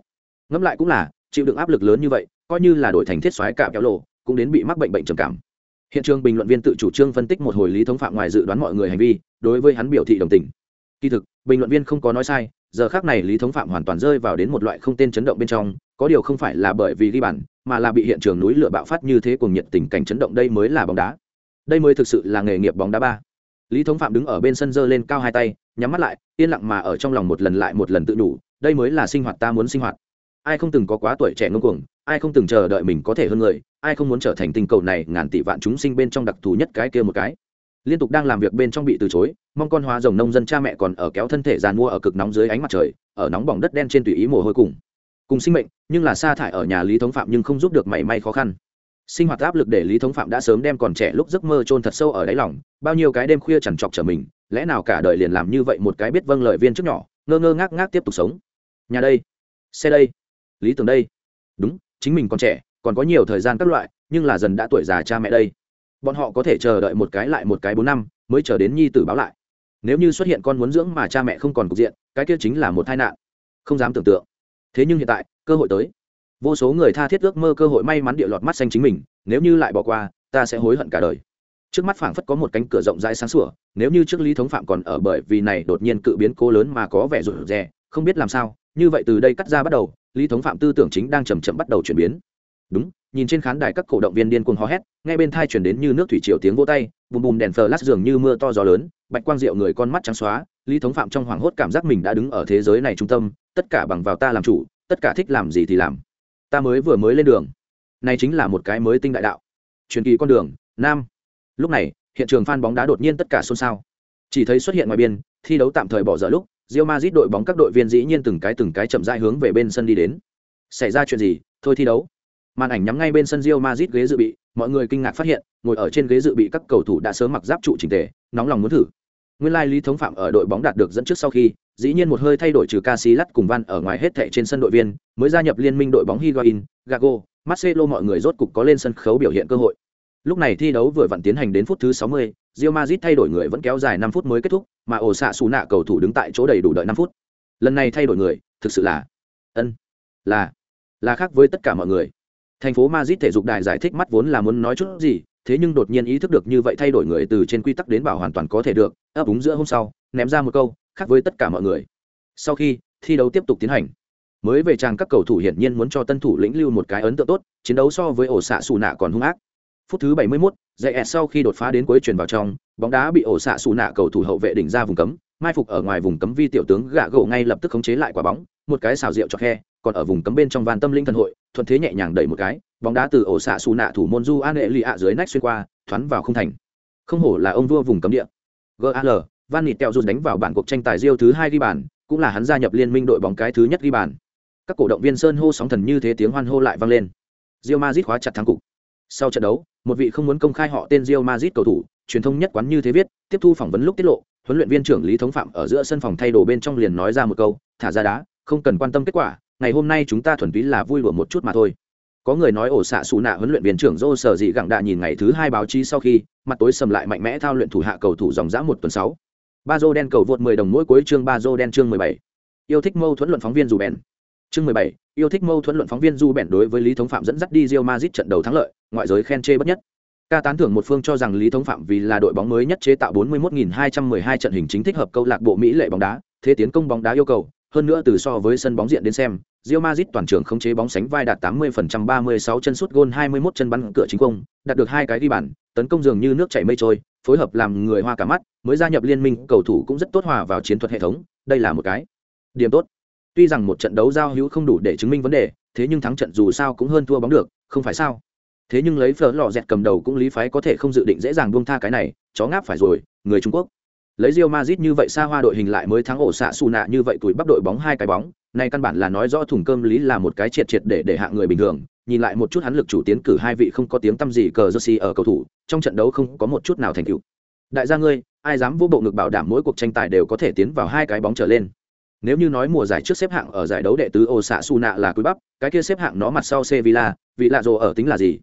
Ngẫm lại cũng là, chịu đựng áp lực lớn như vậy, coi như là đổi thành thiết xoáy cả kéo lộ, cũng đến bị mắc bệnh bệnh trầm cảm hiện trường bình luận viên tự chủ trương phân tích một hồi lý thống phạm ngoài dự đoán mọi người hành vi đối với hắn biểu thị đồng tình kỳ thực bình luận viên không có nói sai giờ khác này lý thống phạm hoàn toàn rơi vào đến một loại không tên chấn động bên trong có điều không phải là bởi vì ghi bàn mà là bị hiện trường núi lửa bạo phát như thế cùng nhiệt tình cảnh chấn động đây mới là bóng đá đây mới thực sự là nghề nghiệp bóng đá ba lý thống phạm đứng ở bên sân dơ lên cao hai tay, nhắm mắt lại, yên lặng mà ở trong lòng một lần lại một lần tự đủ, đây mới là sinh hoạt ta muốn sinh hoạt. Ai không từng có quá tuổi trẻ ngông cuồng, ai không từng chờ đợi mình có thể hơn người, ai không muốn trở thành tinh cầu này ngàn tỷ vạn chúng sinh bên trong đặc thù nhất cái kia một cái. Liên tục đang làm việc bên trong bị từ chối, mong con hóa rồng nông dân cha mẹ còn ở kéo thân thể giàn mua ở cực nóng dưới ánh mặt trời, ở nóng bỏng đất đen trên tùy ý mồ hôi cùng. Cùng sinh mệnh, nhưng là sa thải ở nhà lý thống phạm nhưng không giúp được mảy may khó khăn sinh hoạt áp lực để lý thống phạm đã sớm đem còn trẻ lúc giấc mơ chôn thật sâu ở đáy lòng, bao nhiêu cái đêm khuya chẳng chọc trở mình, lẽ nào cả đời liền làm như vậy một cái biết vâng lời viên trước nhỏ, ngơ ngơ ngác ngác tiếp tục sống. Nhà đây, xe đây, lý tưởng đây. Đúng, chính mình còn trẻ, còn có nhiều thời gian các loại, nhưng là dần đã tuổi già cha mẹ đây. Bọn họ có thể chờ đợi một cái lại một cái bốn năm, mới chờ đến nhi tử báo lại. Nếu như xuất hiện con muốn dưỡng mà cha mẹ không còn cục diện, cái kia chính là một tai nạn. Không dám tưởng tượng. Thế nhưng hiện tại, cơ hội tới vô số người tha thiết ước mơ cơ hội may mắn địa lọt mắt xanh chính mình, nếu như lại bỏ qua, ta sẽ hối hận cả đời. Trước mắt phảng phất có một cánh cửa rộng rãi sáng sủa, nếu như trước lý thống phạm còn ở bởi vì này đột nhiên cự biến cố lớn mà có vẻ rụt rè, không biết làm sao, như vậy từ đây cắt ra bắt đầu, lý thống phạm tư tưởng chính đang chầm chậm bắt đầu chuyển biến. Đúng, nhìn trên khán đài các cổ động viên điên cuồng hò hét, ngay bên thai chuyển đến như nước thủy triều tiếng vô tay, bùm bùm đèn phờ lát dường như mưa to gió lớn, bạch quang rượu người con mắt trắng xóa, lý thống phạm trong hoảng hốt cảm giác mình đã đứng ở thế giới này trung tâm, tất cả bằng vào ta làm chủ, tất cả thích làm gì thì làm ta mới vừa mới lên đường này chính là một cái mới tinh đại đạo truyền kỳ con đường nam lúc này hiện trường phan bóng đá đột nhiên tất cả xôn xao chỉ thấy xuất hiện ngoài biên thi đấu tạm thời bỏ dở lúc Real Madrid đội bóng các đội viên dĩ nhiên từng cái từng cái chậm rãi hướng về bên sân đi đến. Xảy ra chuyện gì? Thôi thi đấu. Màn ảnh nhắm ngay bên sân Real Madrid ghế dự bị, mọi người kinh ngạc phát hiện, ngồi ở trên ghế dự bị các cầu thủ đã sớm mặc giáp trụ chỉnh tề, nóng lòng muốn thử. Nguyên lai Lý Thống Phạm ở đội bóng đạt được dẫn trước sau khi, dĩ nhiên một hơi thay đổi trừ Casillas cùng Van ở ngoài hết thảy trên sân đội viên, mới gia nhập liên minh đội bóng Higuain, Gago, Marcelo mọi người rốt cục có lên sân khấu biểu hiện cơ hội. Lúc này thi đấu vừa vặn tiến hành đến phút thứ 60, Real Madrid thay đổi người vẫn kéo dài 5 phút mới kết thúc, mà ổ xạ sú nạ cầu thủ đứng tại chỗ đầy đủ đợi 5 phút. Lần này thay đổi người, thực sự là ân là là khác với tất cả mọi người. Thành phố Madrid thể dục đài giải thích mắt vốn là muốn nói chút gì, thế nhưng đột nhiên ý thức được như vậy thay đổi người từ trên quy tắc đến bảo hoàn toàn có thể được, ấp úng giữa hôm sau, ném ra một câu, khác với tất cả mọi người. Sau khi thi đấu tiếp tục tiến hành, mới về trang các cầu thủ hiển nhiên muốn cho tân thủ lĩnh lưu một cái ấn tượng tốt, chiến đấu so với ổ xạ xù nạ còn hung ác, phút thứ 71, dạy ẹt sau khi đột phá đến cuối chuyển vào trong bóng đá bị ổ xạ xù nạ cầu thủ hậu vệ đỉnh ra vùng cấm mai phục ở ngoài vùng cấm vi tiểu tướng gạ gỗ ngay lập tức khống chế lại quả bóng một cái xào rượu cho khe còn ở vùng cấm bên trong van tâm linh thần hội thuận thế nhẹ nhàng đẩy một cái bóng đá từ ổ xạ xù nạ thủ môn du an hệ lì ạ dưới nách xuyên qua thoắn vào không thành. Không hổ là ông vua vùng cấm địa. Gal van nịt teo rút đánh vào bản cuộc tranh tài riêu thứ hai ghi bàn, cũng là hắn gia nhập liên minh đội bóng cái thứ nhất ghi bàn. Các cổ động viên sơn hô sóng thần như thế tiếng hoan hô lại vang lên. Rio mazit khóa chặt thắng cục. Sau trận đấu, một vị không muốn công khai họ tên rio mazit cầu thủ, truyền thông nhất quán như thế viết, tiếp thu phỏng vấn lúc tiết lộ, huấn luyện viên trưởng lý thống phạm ở giữa sân phòng thay đồ bên trong liền nói ra một câu, thả ra đá, không cần quan tâm kết quả, ngày hôm nay chúng ta thuần túy là vui đùa một chút mà thôi. Có người nói ổ xạ xù nạ huấn luyện viên trưởng dô sở dị gặng đạ nhìn ngày thứ hai báo chí sau khi, mặt tối sầm lại mạnh mẽ thao luyện thủ hạ cầu thủ dòng dã một tuần sáu ba dô đen cầu vượt 10 đồng mỗi cuối chương ba dô đen chương 17. yêu thích mâu thuẫn luận phóng viên dù bèn chương 17, yêu thích mâu thuẫn luận phóng viên dù bèn đối với lý thống phạm dẫn dắt đi Real Madrid trận đầu thắng lợi ngoại giới khen chê bất nhất ca tán thưởng một phương cho rằng lý thống phạm vì là đội bóng mới nhất chế tạo 41.212 trận hình chính thích hợp câu lạc bộ mỹ lệ bóng đá thế tiến công bóng đá yêu cầu hơn nữa từ so với sân bóng diện đến xem Real Madrid toàn trường khống chế bóng sánh vai đạt 80% 36 chân sút gôn 21 chân bắn cửa chính công, đạt được hai cái ghi bàn, tấn công dường như nước chảy mây trôi, phối hợp làm người hoa cả mắt, mới gia nhập liên minh, cầu thủ cũng rất tốt hòa vào chiến thuật hệ thống, đây là một cái điểm tốt. Tuy rằng một trận đấu giao hữu không đủ để chứng minh vấn đề, thế nhưng thắng trận dù sao cũng hơn thua bóng được, không phải sao? Thế nhưng lấy phở lò dẹt cầm đầu cũng lý phái có thể không dự định dễ dàng buông tha cái này, chó ngáp phải rồi, người Trung Quốc. Lấy Real Madrid như vậy xa hoa đội hình lại mới thắng ổ xạ xù nạ như vậy tuổi bắp đội bóng hai cái bóng, này căn bản là nói rõ thùng cơm lý là một cái triệt triệt để để hạ người bình thường, nhìn lại một chút hắn lực chủ tiến cử hai vị không có tiếng tăm gì cờ Jersey ở cầu thủ, trong trận đấu không có một chút nào thành tựu. Đại gia ngươi, ai dám vô bộ ngực bảo đảm mỗi cuộc tranh tài đều có thể tiến vào hai cái bóng trở lên? Nếu như nói mùa giải trước xếp hạng ở giải đấu đệ tứ Osasuna su là cúi bắp cái kia xếp hạng nó mặt sau sevilla vị lạ rồ ở tính là gì?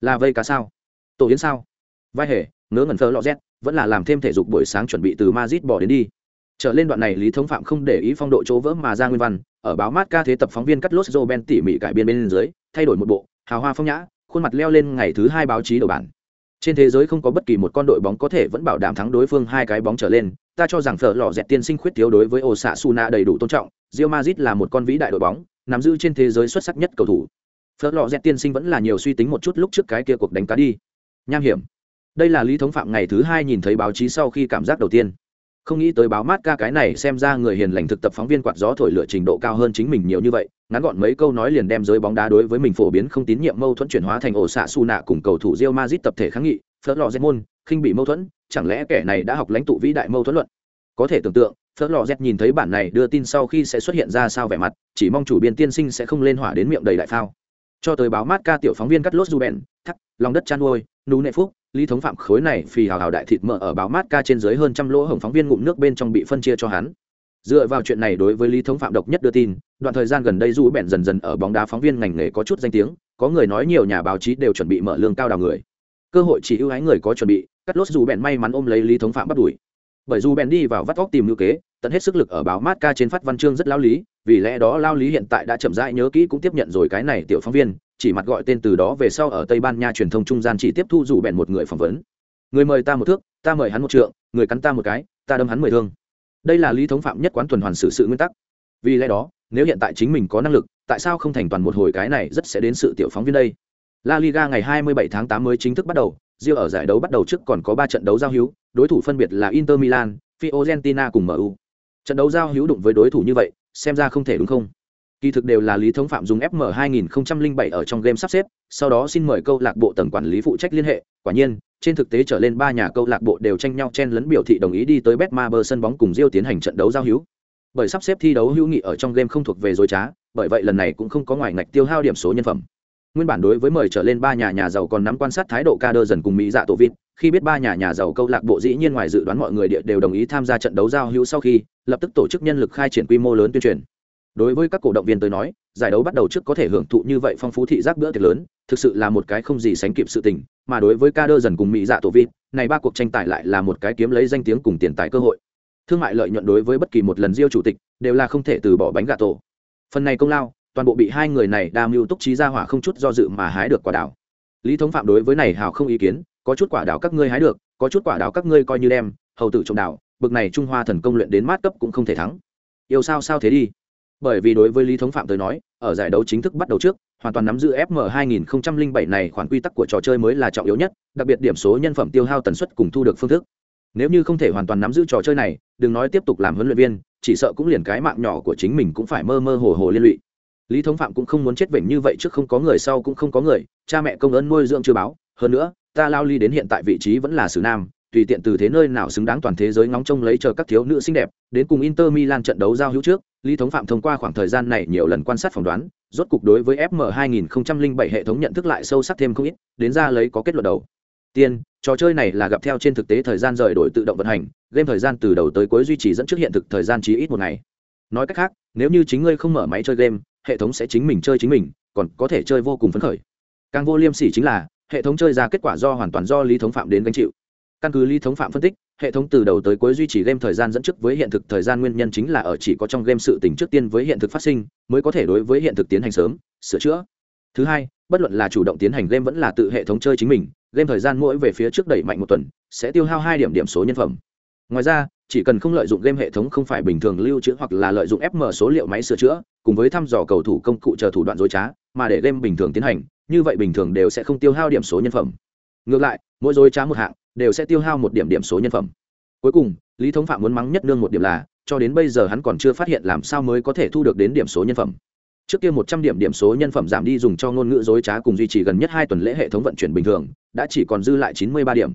Là vây cá sao? Tổ yến sao? Vai hề ngớ ngẩn phơ lọ z vẫn là làm thêm thể dục buổi sáng chuẩn bị từ madrid bỏ đến đi trở lên đoạn này lý thống phạm không để ý phong độ chỗ vỡ mà ra nguyên văn, ở báo mát ca thế tập phóng viên cắt lốt joe ben tỉ mỉ cải biên bên dưới, thay đổi một bộ, hào hoa phong nhã, khuôn mặt leo lên ngày thứ hai báo chí đầu bản. Trên thế giới không có bất kỳ một con đội bóng có thể vẫn bảo đảm thắng đối phương hai cái bóng trở lên, ta cho rằng phở lò dẹt tiên sinh khuyết thiếu đối với ổ xạ su đầy đủ tôn trọng rio mazit là một con vĩ đại đội bóng, nắm giữ trên thế giới xuất sắc nhất cầu thủ. Phở lò dẹt tiên sinh vẫn là nhiều suy tính một chút lúc trước cái kia cuộc đánh cá đi. Nham hiểm. Đây là lý thống phạm ngày thứ hai nhìn thấy báo chí sau khi cảm giác đầu tiên không nghĩ tới báo mát ca cái này xem ra người hiền lành thực tập phóng viên quạt gió thổi lửa trình độ cao hơn chính mình nhiều như vậy, ngắn gọn mấy câu nói liền đem giới bóng đá đối với mình phổ biến không tín nhiệm mâu thuẫn chuyển hóa thành ổ xạ su nạ cùng cầu thủ Real Madrid tập thể kháng nghị phớt lò môn khinh bị mâu thuẫn, chẳng lẽ kẻ này đã học lãnh tụ vĩ đại mâu thuẫn luận? Có thể tưởng tượng phớt lò z nhìn thấy bản này đưa tin sau khi sẽ xuất hiện ra sao vẻ mặt, chỉ mong chủ biên tiên sinh sẽ không lên hỏa đến miệng đầy đại phao. Cho tới báo mát ca tiểu phóng viên cắt lốt du bèn thắc, lòng đất chăn nuôi nú nệ phúc lý thống phạm khối này phì hào hào đại thịt mỡ ở báo mát ca trên dưới hơn trăm lỗ hổng phóng viên ngụm nước bên trong bị phân chia cho hắn. Dựa vào chuyện này đối với lý thống phạm độc nhất đưa tin, đoạn thời gian gần đây du bèn dần dần ở bóng đá phóng viên ngành nghề có chút danh tiếng, có người nói nhiều nhà báo chí đều chuẩn bị mở lương cao đào người. Cơ hội chỉ ưu ái người có chuẩn bị, cắt lốt dù bèn may mắn ôm lấy lý thống phạm bắt đuổi. Bởi dù bèn đi vào vắt óc tìm ngữ kế, tận hết sức lực ở báo mát ca trên phát văn chương rất lao lý vì lẽ đó lao lý hiện tại đã chậm rãi nhớ kỹ cũng tiếp nhận rồi cái này tiểu phóng viên chỉ mặt gọi tên từ đó về sau ở tây ban nha truyền thông trung gian chỉ tiếp thu rủ bèn một người phỏng vấn. Người mời ta một thước ta mời hắn một trượng người cắn ta một cái ta đâm hắn mười thương. Đây là lý thống phạm nhất quán tuần hoàn xử sự nguyên tắc. Vì lẽ đó nếu hiện tại chính mình có năng lực tại sao không thành toàn một hồi cái này rất sẽ đến sự tiểu phóng viên đây? La Liga ngày 27 tháng 8 mới chính thức bắt đầu, riêng ở giải đấu bắt đầu trước còn có 3 trận đấu giao hữu, đối thủ phân biệt là Inter Milan, Fiorentina cùng MU. Trận đấu giao hữu đụng với đối thủ như vậy, xem ra không thể đúng không? Kỳ thực đều là Lý Thống Phạm dùng FM 2007 ở trong game sắp xếp, sau đó xin mời câu lạc bộ tầng quản lý phụ trách liên hệ, quả nhiên, trên thực tế trở lên ba nhà câu lạc bộ đều tranh nhau chen lấn biểu thị đồng ý đi tới Betmaber sân bóng cùng diêu tiến hành trận đấu giao hữu. Bởi sắp xếp thi đấu hữu nghị ở trong game không thuộc về dối trá, bởi vậy lần này cũng không có ngoài ngạch tiêu hao điểm số nhân phẩm nguyên bản đối với mời trở lên ba nhà nhà giàu còn nắm quan sát thái độ ca đơ dần cùng mỹ dạ tổ vịt, khi biết ba nhà nhà giàu câu lạc bộ dĩ nhiên ngoài dự đoán mọi người địa đều đồng ý tham gia trận đấu giao hữu sau khi, lập tức tổ chức nhân lực khai triển quy mô lớn tuyên truyền. Đối với các cổ động viên tới nói, giải đấu bắt đầu trước có thể hưởng thụ như vậy phong phú thị giác bữa tiệc lớn, thực sự là một cái không gì sánh kịp sự tình, mà đối với ca đơ dần cùng mỹ dạ tổ vịt, này ba cuộc tranh tài lại là một cái kiếm lấy danh tiếng cùng tiền tài cơ hội. Thương mại lợi nhuận đối với bất kỳ một lần diêu chủ tịch, đều là không thể từ bỏ bánh gà tổ. Phần này công lao toàn bộ bị hai người này đa mưu túc trí ra hỏa không chút do dự mà hái được quả đảo. Lý thống phạm đối với này hào không ý kiến, có chút quả đảo các ngươi hái được, có chút quả đảo các ngươi coi như đem, hầu tử trồng đảo, bực này trung hoa thần công luyện đến mát cấp cũng không thể thắng. Yêu sao sao thế đi? Bởi vì đối với lý thống phạm tới nói, ở giải đấu chính thức bắt đầu trước, hoàn toàn nắm giữ fm 2007 này khoản quy tắc của trò chơi mới là trọng yếu nhất, đặc biệt điểm số, nhân phẩm, tiêu hao, tần suất cùng thu được phương thức. Nếu như không thể hoàn toàn nắm giữ trò chơi này, đừng nói tiếp tục làm huấn luyện viên, chỉ sợ cũng liền cái mạng nhỏ của chính mình cũng phải mơ mơ hồ hồ liên lụy lý thống phạm cũng không muốn chết vểnh như vậy trước không có người sau cũng không có người, cha mẹ công ơn nuôi dưỡng chưa báo. Hơn nữa, ta lao ly đến hiện tại vị trí vẫn là xử nam, tùy tiện từ thế nơi nào xứng đáng toàn thế giới ngóng trông lấy chờ các thiếu nữ xinh đẹp, đến cùng inter milan trận đấu giao hữu trước, lý thống phạm thông qua khoảng thời gian này nhiều lần quan sát phỏng đoán, rốt cục đối với fm 2007 hệ thống nhận thức lại sâu sắc thêm không ít, đến ra lấy có kết luận đầu. Tiên, trò chơi này là gặp theo trên thực tế thời gian rời đổi tự động vận hành, game thời gian từ đầu tới cuối duy trì dẫn trước hiện thực thời gian chỉ ít một ngày. Nói cách khác, nếu như chính ngươi không mở máy chơi game hệ thống sẽ chính mình chơi chính mình, còn có thể chơi vô cùng phấn khởi. Càng vô liêm sỉ chính là, hệ thống chơi ra kết quả do hoàn toàn do lý thống phạm đến gánh chịu. Căn cứ lý thống phạm phân tích, hệ thống từ đầu tới cuối duy trì game thời gian dẫn trước với hiện thực, thời gian nguyên nhân chính là ở chỉ có trong game sự tỉnh trước tiên với hiện thực phát sinh, mới có thể đối với hiện thực tiến hành sớm, sửa chữa. Thứ hai, bất luận là chủ động tiến hành game vẫn là tự hệ thống chơi chính mình, game thời gian mỗi về phía trước đẩy mạnh một tuần, sẽ tiêu hao hai điểm điểm số nhân phẩm. Ngoài ra chỉ cần không lợi dụng game hệ thống không phải bình thường lưu trữ hoặc là lợi dụng fm số liệu máy sửa chữa, cùng với thăm dò cầu thủ công cụ chờ thủ đoạn dối trá, mà để game bình thường tiến hành, như vậy bình thường đều sẽ không tiêu hao điểm số nhân phẩm. Ngược lại, mỗi dối trá một hạng đều sẽ tiêu hao một điểm điểm số nhân phẩm. Cuối cùng, lý thống phạm muốn mắng nhất nương một điểm là, cho đến bây giờ hắn còn chưa phát hiện làm sao mới có thể thu được đến điểm số nhân phẩm. Trước kia một trăm điểm điểm số nhân phẩm giảm đi dùng cho ngôn ngữ dối trá cùng duy trì gần nhất hai tuần lễ hệ thống vận chuyển bình thường, đã chỉ còn dư lại chín mươi ba điểm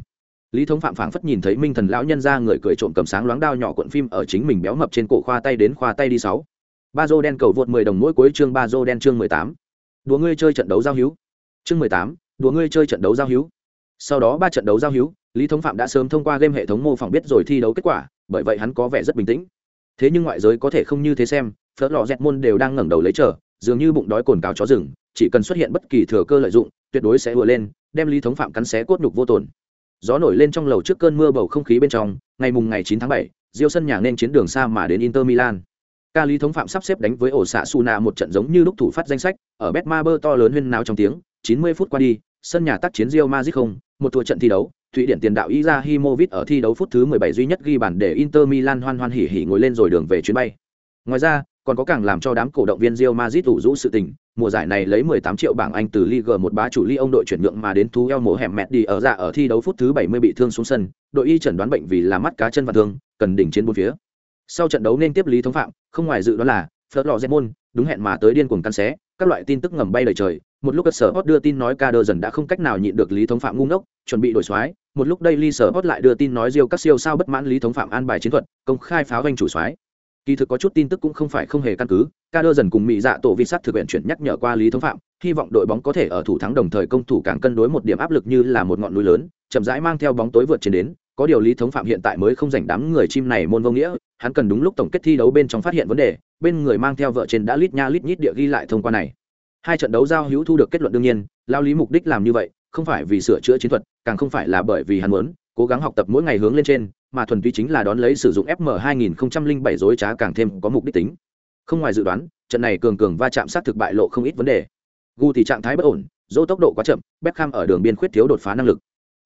lý thống phạm phảng phất nhìn thấy minh thần lão nhân ra người cười trộm cầm sáng loáng đao nhỏ cuộn phim ở chính mình béo mập trên cổ khoa tay đến khoa tay đi sáu. Ba dô đen cầu vượt mười đồng mỗi cuối chương ba dô đen chương mười tám. Đùa ngươi chơi trận đấu giao hữu. Chương mười tám, đùa ngươi chơi trận đấu giao hữu. Sau đó ba trận đấu giao hữu, lý thống phạm đã sớm thông qua game hệ thống mô phỏng biết rồi thi đấu kết quả, bởi vậy hắn có vẻ rất bình tĩnh. Thế nhưng ngoại giới có thể không như thế xem, phớt lò dẹt môn đều đang ngẩng đầu lấy chờ, dường như bụng đói cồn cào chó rừng, chỉ cần xuất hiện bất kỳ thừa cơ lợi dụng, tuyệt đối sẽ ùa lên, đem lý thống phạm cắn xé cốt nhục vô tồn gió nổi lên trong lầu trước cơn mưa bầu không khí bên trong ngày mùng ngày 9 tháng 7, Diêu sân nhà nên chiến đường xa mà đến Inter Milan. Ca Lý thống phạm sắp xếp đánh với ổ xạ Suna một trận giống như lúc thủ phát danh sách, ở Betmaber to lớn huyên náo trong tiếng, 90 phút qua đi, sân nhà tác chiến Real Madrid không, một thua trận thi đấu, Thụy Điển tiền đạo iza himovic ở thi đấu phút thứ 17 duy nhất ghi bàn để Inter Milan hoan hoan hỉ hỉ ngồi lên rồi đường về chuyến bay. Ngoài ra, còn có càng làm cho đám cổ động viên Real Madrid ủ rũ sự tình, mùa giải này lấy 18 triệu bảng Anh từ Ligue 1 bá chủ Lyon đội chuyển nhượng mà đến thú eo mổ hẻm mẹt đi ở dạ ở thi đấu phút thứ 70 bị thương xuống sân, đội y chẩn đoán bệnh vì là mắt cá chân và thương, cần đỉnh chiến bốn phía. Sau trận đấu nên tiếp Lý Thống Phạm, không ngoài dự đoán là Fleur đúng hẹn mà tới điên cuồng căn xé, các loại tin tức ngầm bay đầy trời, một lúc sở hot đưa tin nói ca đơ dần đã không cách nào nhịn được Lý Thống Phạm ngu ngốc, chuẩn bị đổi soái, một lúc đây Lee sở hot lại đưa tin nói Diêu các siêu sao bất mãn Lý Thống Phạm an bài chiến thuật, công khai pháo doanh chủ soái kỳ thực có chút tin tức cũng không phải không hề căn cứ, ca đơ dần cùng mỹ dạ tổ vi sát thực hiện chuyển nhắc nhở qua lý thống phạm, hy vọng đội bóng có thể ở thủ thắng đồng thời công thủ càng cân đối một điểm áp lực như là một ngọn núi lớn, chậm rãi mang theo bóng tối vượt trên đến. Có điều lý thống phạm hiện tại mới không dành đám người chim này môn vô nghĩa, hắn cần đúng lúc tổng kết thi đấu bên trong phát hiện vấn đề, bên người mang theo vợ trên đã lít nha lít nhít địa ghi lại thông qua này. Hai trận đấu giao hữu thu được kết luận đương nhiên, lao lý mục đích làm như vậy, không phải vì sửa chữa chiến thuật, càng không phải là bởi vì hắn muốn cố gắng học tập mỗi ngày hướng lên trên mà thuần túy chính là đón lấy sử dụng fm 2007 dối trá càng thêm có mục đích tính. Không ngoài dự đoán trận này cường cường va chạm sát thực bại lộ không ít vấn đề. Gu thì trạng thái bất ổn dỗ tốc độ quá chậm Beckham ở đường biên khuyết thiếu đột phá năng lực.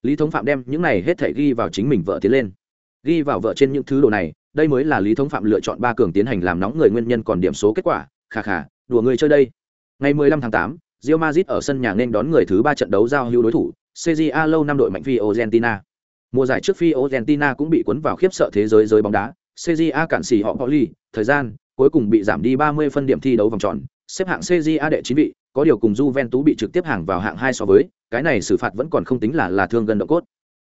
Lý thống phạm đem những này hết thảy ghi vào chính mình vợ tiến lên. Ghi vào vợ trên những thứ đồ này đây mới là lý thống phạm lựa chọn ba cường tiến hành làm nóng người nguyên nhân còn điểm số kết quả. Khà khà đùa người chơi đây. Ngày 15 tháng 8, Real Madrid ở sân nhà nên đón người thứ ba trận đấu giao hữu đối thủ CJA lâu năm đội mạnh phi Argentina. Mùa giải trước phi Argentina cũng bị cuốn vào khiếp sợ thế giới giới bóng đá, CJA cản xỉ họ Pauli, thời gian cuối cùng bị giảm đi 30 phân điểm thi đấu vòng tròn, xếp hạng CJA đệ 9 vị, có điều cùng Juventus bị trực tiếp hàng vào hạng 2 so với, cái này xử phạt vẫn còn không tính là là thương gần độ cốt.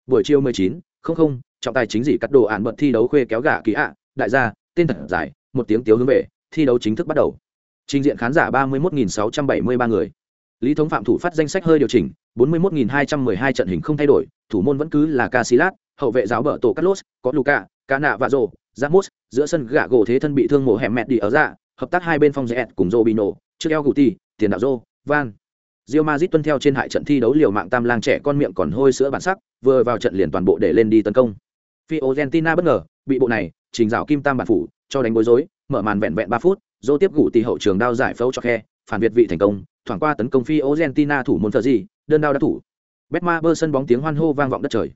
Buổi chiều 19, không không, trọng tài chính gì cắt đồ án bật thi đấu khuê kéo gà kỳ ạ, đại gia, tên thật giải, một tiếng tiếu hướng về, thi đấu chính thức bắt đầu. Trình diện khán giả 31.673 người. Lý thống phạm thủ phát danh sách hơi điều chỉnh, 41.212 trận hình không thay đổi, thủ môn vẫn cứ là Casillas, hậu vệ giáo bờ tổ Carlos, có Luca, Cana và Rô, Ramos, giữa sân gạ gỗ thế thân bị thương mổ hẻm mẹt đi ở ra, hợp tác hai bên phong dẹt cùng Robinho, trước eo Guti, tiền đạo Rô, Van. Real Madrid tuân theo trên hại trận thi đấu liều mạng tam lang trẻ con miệng còn hôi sữa bản sắc, vừa vào trận liền toàn bộ để lên đi tấn công. Fiorentina bất ngờ, bị bộ này, trình rào kim tam bản phủ, cho đánh bối rối, mở màn vẹn vẹn 3 phút, Rô tiếp gủ tỷ hậu trường đao giải phẫu cho khe, phản việt vị thành công, thoảng qua tấn công phi Argentina thủ môn gì, đơn đao đã thủ. Betma bơ sân bóng tiếng hoan hô vang vọng đất trời.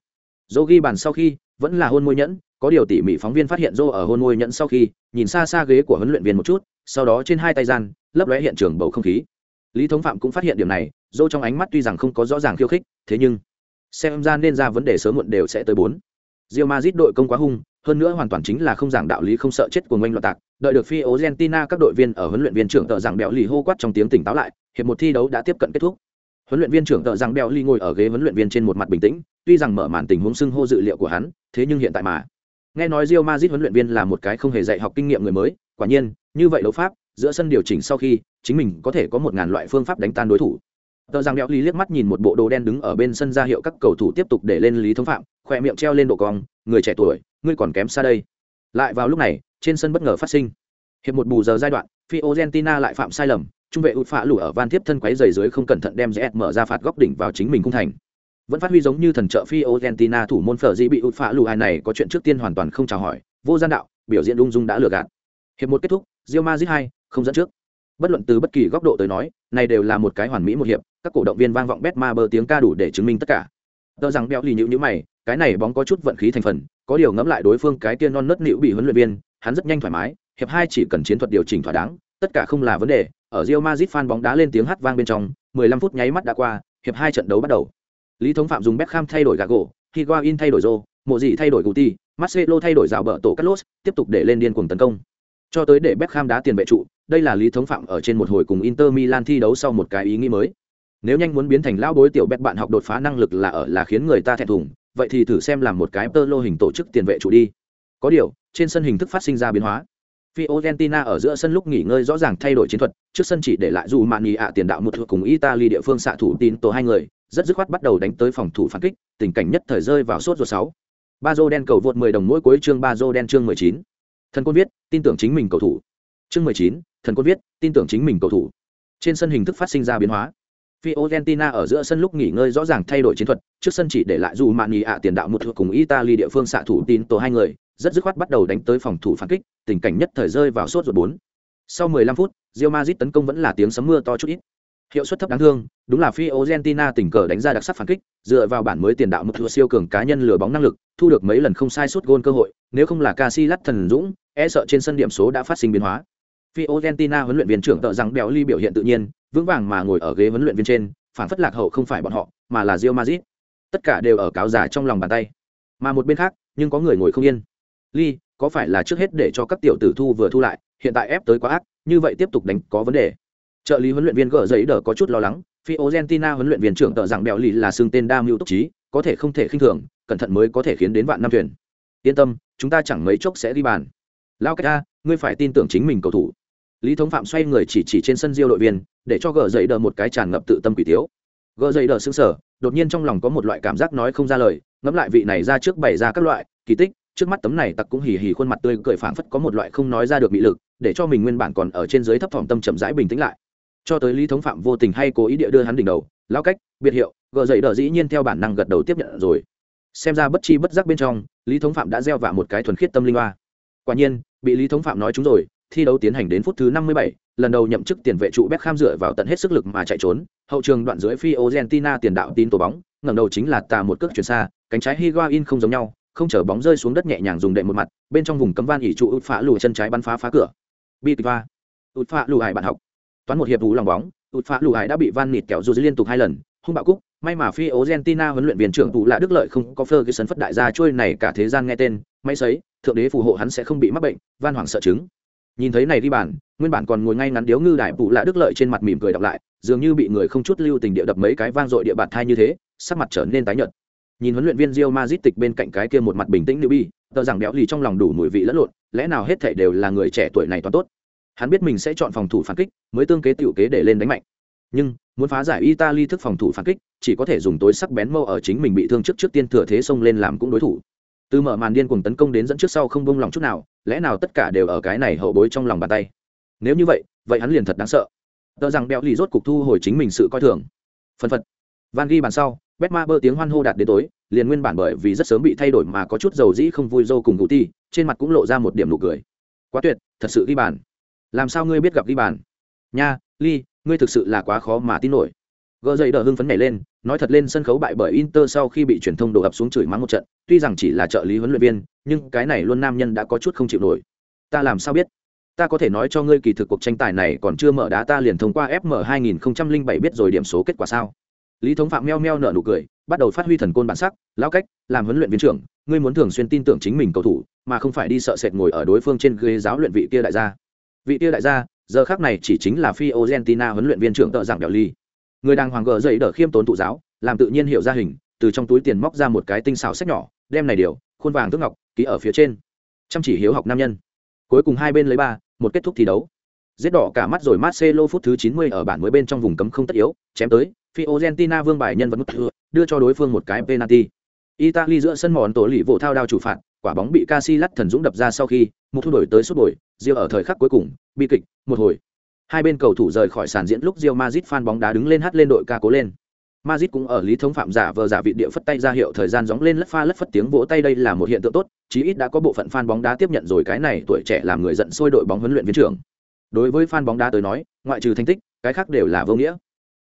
Dô ghi bàn sau khi, vẫn là hôn môi nhẫn, có điều tỉ mỉ phóng viên phát hiện Dô ở hôn môi nhẫn sau khi, nhìn xa xa ghế của huấn luyện viên một chút, sau đó trên hai tay gian, lấp lóe hiện trường bầu không khí. Lý Thống Phạm cũng phát hiện điểm này, Dô trong ánh mắt tuy rằng không có rõ ràng khiêu khích, thế nhưng xem ra nên ra vấn đề sớm muộn đều sẽ tới bốn. Real Madrid đội công quá hung, hơn nữa hoàn toàn chính là không giảng đạo lý không sợ chết của ngoanh loạn tạc. Đợi được phi Argentina các đội viên ở huấn luyện viên trưởng tợ rằng bẹo lì hô quát trong tiếng tỉnh táo lại, hiệp một thi đấu đã tiếp cận kết thúc huấn luyện viên trưởng tợ rằng bèo lì ngồi ở ghế huấn luyện viên trên một mặt bình tĩnh tuy rằng mở màn tình huống xưng hô dự liệu của hắn thế nhưng hiện tại mà nghe nói rio mazit huấn luyện viên là một cái không hề dạy học kinh nghiệm người mới quả nhiên như vậy đấu pháp giữa sân điều chỉnh sau khi chính mình có thể có một ngàn loại phương pháp đánh tan đối thủ tờ rằng đeo ly liếc mắt nhìn một bộ đồ đen đứng ở bên sân ra hiệu các cầu thủ tiếp tục để lên lý thống phạm, khoe miệng treo lên độ cong, người trẻ tuổi, ngươi còn kém xa đây. Lại vào lúc này, trên sân bất ngờ phát sinh. Hiệp một bù giờ giai đoạn, Fiorentina lại phạm sai lầm, trung vệ ụt phạ lủ ở van tiếp thân quấy giày dưới không cẩn thận đem rẽ mở ra phạt góc đỉnh vào chính mình cung thành. Vẫn phát huy giống như thần trợ Fiorentina thủ môn phở dĩ bị ụt phạ lủ ai này có chuyện trước tiên hoàn toàn không chào hỏi, vô gian đạo, biểu diễn ung dung đã lừa gạt. Hiệp một kết thúc, Real Madrid hai, không dẫn trước bất luận từ bất kỳ góc độ tới nói, này đều là một cái hoàn mỹ một hiệp, các cổ động viên vang vọng bet ma bơ tiếng ca đủ để chứng minh tất cả. Tờ rằng béo lì nhữ nhữ mày, cái này bóng có chút vận khí thành phần, có điều ngẫm lại đối phương cái tiên non nớt nịu bị huấn luyện viên, hắn rất nhanh thoải mái, hiệp hai chỉ cần chiến thuật điều chỉnh thỏa đáng, tất cả không là vấn đề, ở Real Madrid fan bóng đá lên tiếng hát vang bên trong 15 phút nháy mắt đã qua, hiệp hai trận đấu bắt đầu. Lý thống phạm dùng Beckham thay đổi Gago Higuain thay đổi rô mộ Dị thay đổi Guti, Marcelo thay đổi rào bờ tổ Carlos, tiếp tục để lên điên cuồng tấn công cho tới để Beckham đá tiền vệ trụ đây là lý thống phạm ở trên một hồi cùng Inter Milan thi đấu sau một cái ý nghĩ mới nếu nhanh muốn biến thành lão bối tiểu Beck bạn học đột phá năng lực là ở là khiến người ta thẹn thùng vậy thì thử xem làm một cái tơ lô hình tổ chức tiền vệ trụ đi có điều trên sân hình thức phát sinh ra biến hóa Fiorentina ở giữa sân lúc nghỉ ngơi rõ ràng thay đổi chiến thuật, trước sân chỉ để lại dù Mani ạ tiền đạo một thuộc cùng Italy địa phương xạ thủ tin tổ hai người, rất dứt khoát bắt đầu đánh tới phòng thủ phản kích, tình cảnh nhất thời rơi vào sốt ruột 6. Bazo đen cầu vượt 10 đồng mỗi cuối chương Bazo đen chương 19. Thần quân viết, tin tưởng chính mình cầu thủ. Chương 19, thần quân viết, tin tưởng chính mình cầu thủ. Trên sân hình thức phát sinh ra biến hóa. Fiorentina ở giữa sân lúc nghỉ ngơi rõ ràng thay đổi chiến thuật, trước sân chỉ để lại dù Mani ạ tiền đạo một thuộc cùng Italy địa phương xạ thủ tin tổ hai người, rất dứt khoát bắt đầu đánh tới phòng thủ phản kích, tình cảnh nhất thời rơi vào sốt ruột bốn. Sau 15 phút, Real Madrid tấn công vẫn là tiếng sấm mưa to chút ít. Hiệu suất thấp đáng thương, đúng là Fiorentina tình cờ đánh ra đặc sắc phản kích, dựa vào bản mới tiền đạo một siêu cường cá nhân lừa bóng năng lực, thu được mấy lần không sai suốt gôn cơ hội, nếu không là Casillas thần dũng, e sợ trên sân điểm số đã phát sinh biến hóa. Fiorentina huấn luyện viên trưởng tự rằng béo ly biểu hiện tự nhiên, vững vàng mà ngồi ở ghế huấn luyện viên trên, phản phất lạc hậu không phải bọn họ, mà là Real Madrid. Tất cả đều ở cáo giả trong lòng bàn tay. Mà một bên khác, nhưng có người ngồi không yên. Ly, có phải là trước hết để cho các tiểu tử thu vừa thu lại, hiện tại ép tới quá ác, như vậy tiếp tục đánh có vấn đề. Trợ lý huấn luyện viên gỡ giấy đờ có chút lo lắng, Fiorentina huấn luyện viên trưởng tự rằng béo ly là xương tên đa mưu túc trí, có thể không thể khinh thường, cẩn thận mới có thể khiến đến vạn năm thuyền. Yên tâm, chúng ta chẳng mấy chốc sẽ đi bàn. Lao cách a, ngươi phải tin tưởng chính mình cầu thủ. Lý thống phạm xoay người chỉ chỉ trên sân diêu đội viên để cho gờ dậy đờ một cái tràn ngập tự tâm quỷ tiếu. Gờ dậy đờ xứng sở đột nhiên trong lòng có một loại cảm giác nói không ra lời ngẫm lại vị này ra trước bày ra các loại kỳ tích trước mắt tấm này tặc cũng hì hì khuôn mặt tươi cười phảng phất có một loại không nói ra được bị lực để cho mình nguyên bản còn ở trên dưới thấp thỏm tâm chậm rãi bình tĩnh lại. Cho tới lý thống phạm vô tình hay cố ý địa đưa hắn đỉnh đầu lao cách biệt hiệu. Gờ dậy đờ dĩ nhiên theo bản năng gật đầu tiếp nhận rồi. Xem ra bất chi bất giác bên trong lý thống phạm đã gieo vạ một cái thuần khiết tâm linh hoa quả nhiên bị lý thống phạm nói chúng rồi thi đấu tiến hành đến phút thứ 57, lần đầu nhậm chức tiền vệ trụ Beckham dựa vào tận hết sức lực mà chạy trốn, hậu trường đoạn dưới Fiorentina tiền đạo tín tổ bóng, ngẩng đầu chính là tà một cước chuyển xa, cánh trái Higuain không giống nhau, không chở bóng rơi xuống đất nhẹ nhàng dùng đệm một mặt, bên trong vùng cấm van ỉ trụ út phá lùi chân trái bắn phá phá cửa. Bitva. Út phá lùi hải bạn học. Toán một hiệp vũ lòng bóng, út phá lùi hải đã bị van nịt kéo dù liên tục hai lần, hung bạo cúc, may mà phi Argentina huấn luyện viên trưởng tụ là đức lợi không có Ferguson phất đại gia trôi này cả thế gian nghe tên, may sấy, thượng đế phù hộ hắn sẽ không bị mắc bệnh, van hoàng sợ chứng. Nhìn thấy này đi bản, nguyên bản còn ngồi ngay ngắn điếu ngư đại phụ lạ đức lợi trên mặt mỉm cười đọc lại dường như bị người không chút lưu tình địa đập mấy cái vang dội địa bạt thai như thế sắc mặt trở nên tái nhợt. Nhìn huấn luyện viên Real Madrid tịch bên cạnh cái kia một mặt bình tĩnh bi, tờ rằng béo lì trong lòng đủ mùi vị lẫn lộn lẽ nào hết thảy đều là người trẻ tuổi này toàn tốt? Hắn biết mình sẽ chọn phòng thủ phản kích mới tương kế tiểu kế để lên đánh mạnh. Nhưng muốn phá giải italy thức phòng thủ phản kích chỉ có thể dùng tối sắc bén mâu ở chính mình bị thương trước trước tiên thừa thế xông lên làm cũng đối thủ từ mở màn điên cuồng tấn công đến dẫn trước sau không bông lòng chút nào, lẽ nào tất cả đều ở cái này hậu bối trong lòng bàn tay? Nếu như vậy vậy hắn liền thật đáng sợ. Tờ rằng béo lì rốt cục thu hồi chính mình sự coi thường. Phân phật. Van ghi bàn sau bet ma bơ tiếng hoan hô đạt đến tối, liền nguyên bản bởi vì rất sớm bị thay đổi mà có chút dầu dĩ không vui dâu cùng cụ ti, trên mặt cũng lộ ra một điểm nụ cười. Quá tuyệt, thật sự ghi bàn. Làm sao ngươi biết gặp ghi bàn? Nha, ly, ngươi thực sự là quá khó mà tin nổi. Gỡ dậy đờ hưng phấn nhảy lên nói thật lên sân khấu bại bởi inter sau khi bị truyền thông đổ ập xuống chửi mắng một trận, tuy rằng chỉ là trợ lý huấn luyện viên, nhưng cái này luôn nam nhân đã có chút không chịu nổi. Ta làm sao biết? Ta có thể nói cho ngươi kỳ thực cuộc tranh tài này còn chưa mở đá, ta liền thông qua fm 2007 biết rồi điểm số kết quả sao? Lý thống phạm meo meo nở nụ cười, bắt đầu phát huy thần côn bản sắc, Lão cách, làm huấn luyện viên trưởng, ngươi muốn thường xuyên tin tưởng chính mình cầu thủ, mà không phải đi sợ sệt ngồi ở đối phương trên ghế giáo luyện vị kia đại gia. Vị kia đại gia, giờ khác này chỉ chính là phi argentina huấn luyện viên trưởng tợ giảng đèo ly người đàng hoàng gờ dậy đỡ khiêm tốn thụ giáo, làm tự nhiên hiểu ra hình, từ trong túi tiền móc ra một cái tinh xảo sách nhỏ, đem này điều, khuôn vàng thước ngọc, ký ở phía trên. Chăm chỉ hiếu học nam nhân. Cuối cùng hai bên lấy ba, một kết thúc thi đấu. Giết đỏ cả mắt rồi Marcelo phút thứ 90 ở bản mới bên trong vùng cấm không tất yếu, chém tới, Fiorentina vương bài nhân vật nút đưa cho đối phương một cái penalty. Italy giữa sân mòn tổ lì vụ thao đao chủ phạt, quả bóng bị Casillas thần dũng đập ra sau khi, một thu đổi tới suốt đổi riêng ở thời khắc cuối cùng, bi kịch, một hồi hai bên cầu thủ rời khỏi sàn diễn lúc Real Madrid fan bóng đá đứng lên hát lên đội ca cố lên Madrid cũng ở lý thống phạm giả vờ giả vị địa phất tay ra hiệu thời gian gióng lên lất pha lất phất tiếng vỗ tay đây là một hiện tượng tốt, chí ít đã có bộ phận fan bóng đá tiếp nhận rồi cái này tuổi trẻ làm người giận sôi đội bóng huấn luyện viên trưởng. Đối với fan bóng đá tới nói, ngoại trừ thành tích, cái khác đều là vô nghĩa.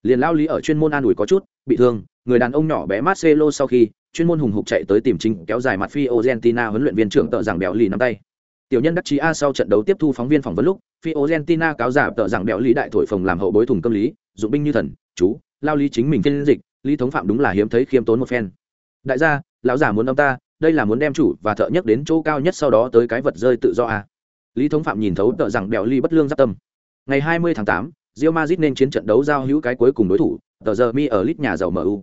Liền lao lý ở chuyên môn an ủi có chút, bị thương, người đàn ông nhỏ bé Marcelo sau khi chuyên môn hùng hục chạy tới tìm chính kéo dài mặt phi Argentina huấn luyện viên trưởng tợ rằng béo lì nắm tay. Tiểu nhân đắc chí A sau trận đấu tiếp thu phóng viên phỏng vấn lúc, phi Argentina cáo giả tợ rằng béo lý đại thổi phồng làm hậu bối thùng tâm lý, dụng binh như thần, chú, lao lý chính mình phiên dịch, lý thống phạm đúng là hiếm thấy khiêm tốn một phen. Đại gia lão già muốn ông ta đây là muốn đem chủ và thợ nhất đến chỗ cao nhất sau đó tới cái vật rơi tự do à. lý thống phạm nhìn thấu tợ rằng Béo Lý bất lương giáp tâm. Ngày 20 tháng 8, Real Madrid nên chiến trận đấu giao hữu cái cuối cùng đối thủ tờ giờ mi ở lit nhà giàu mu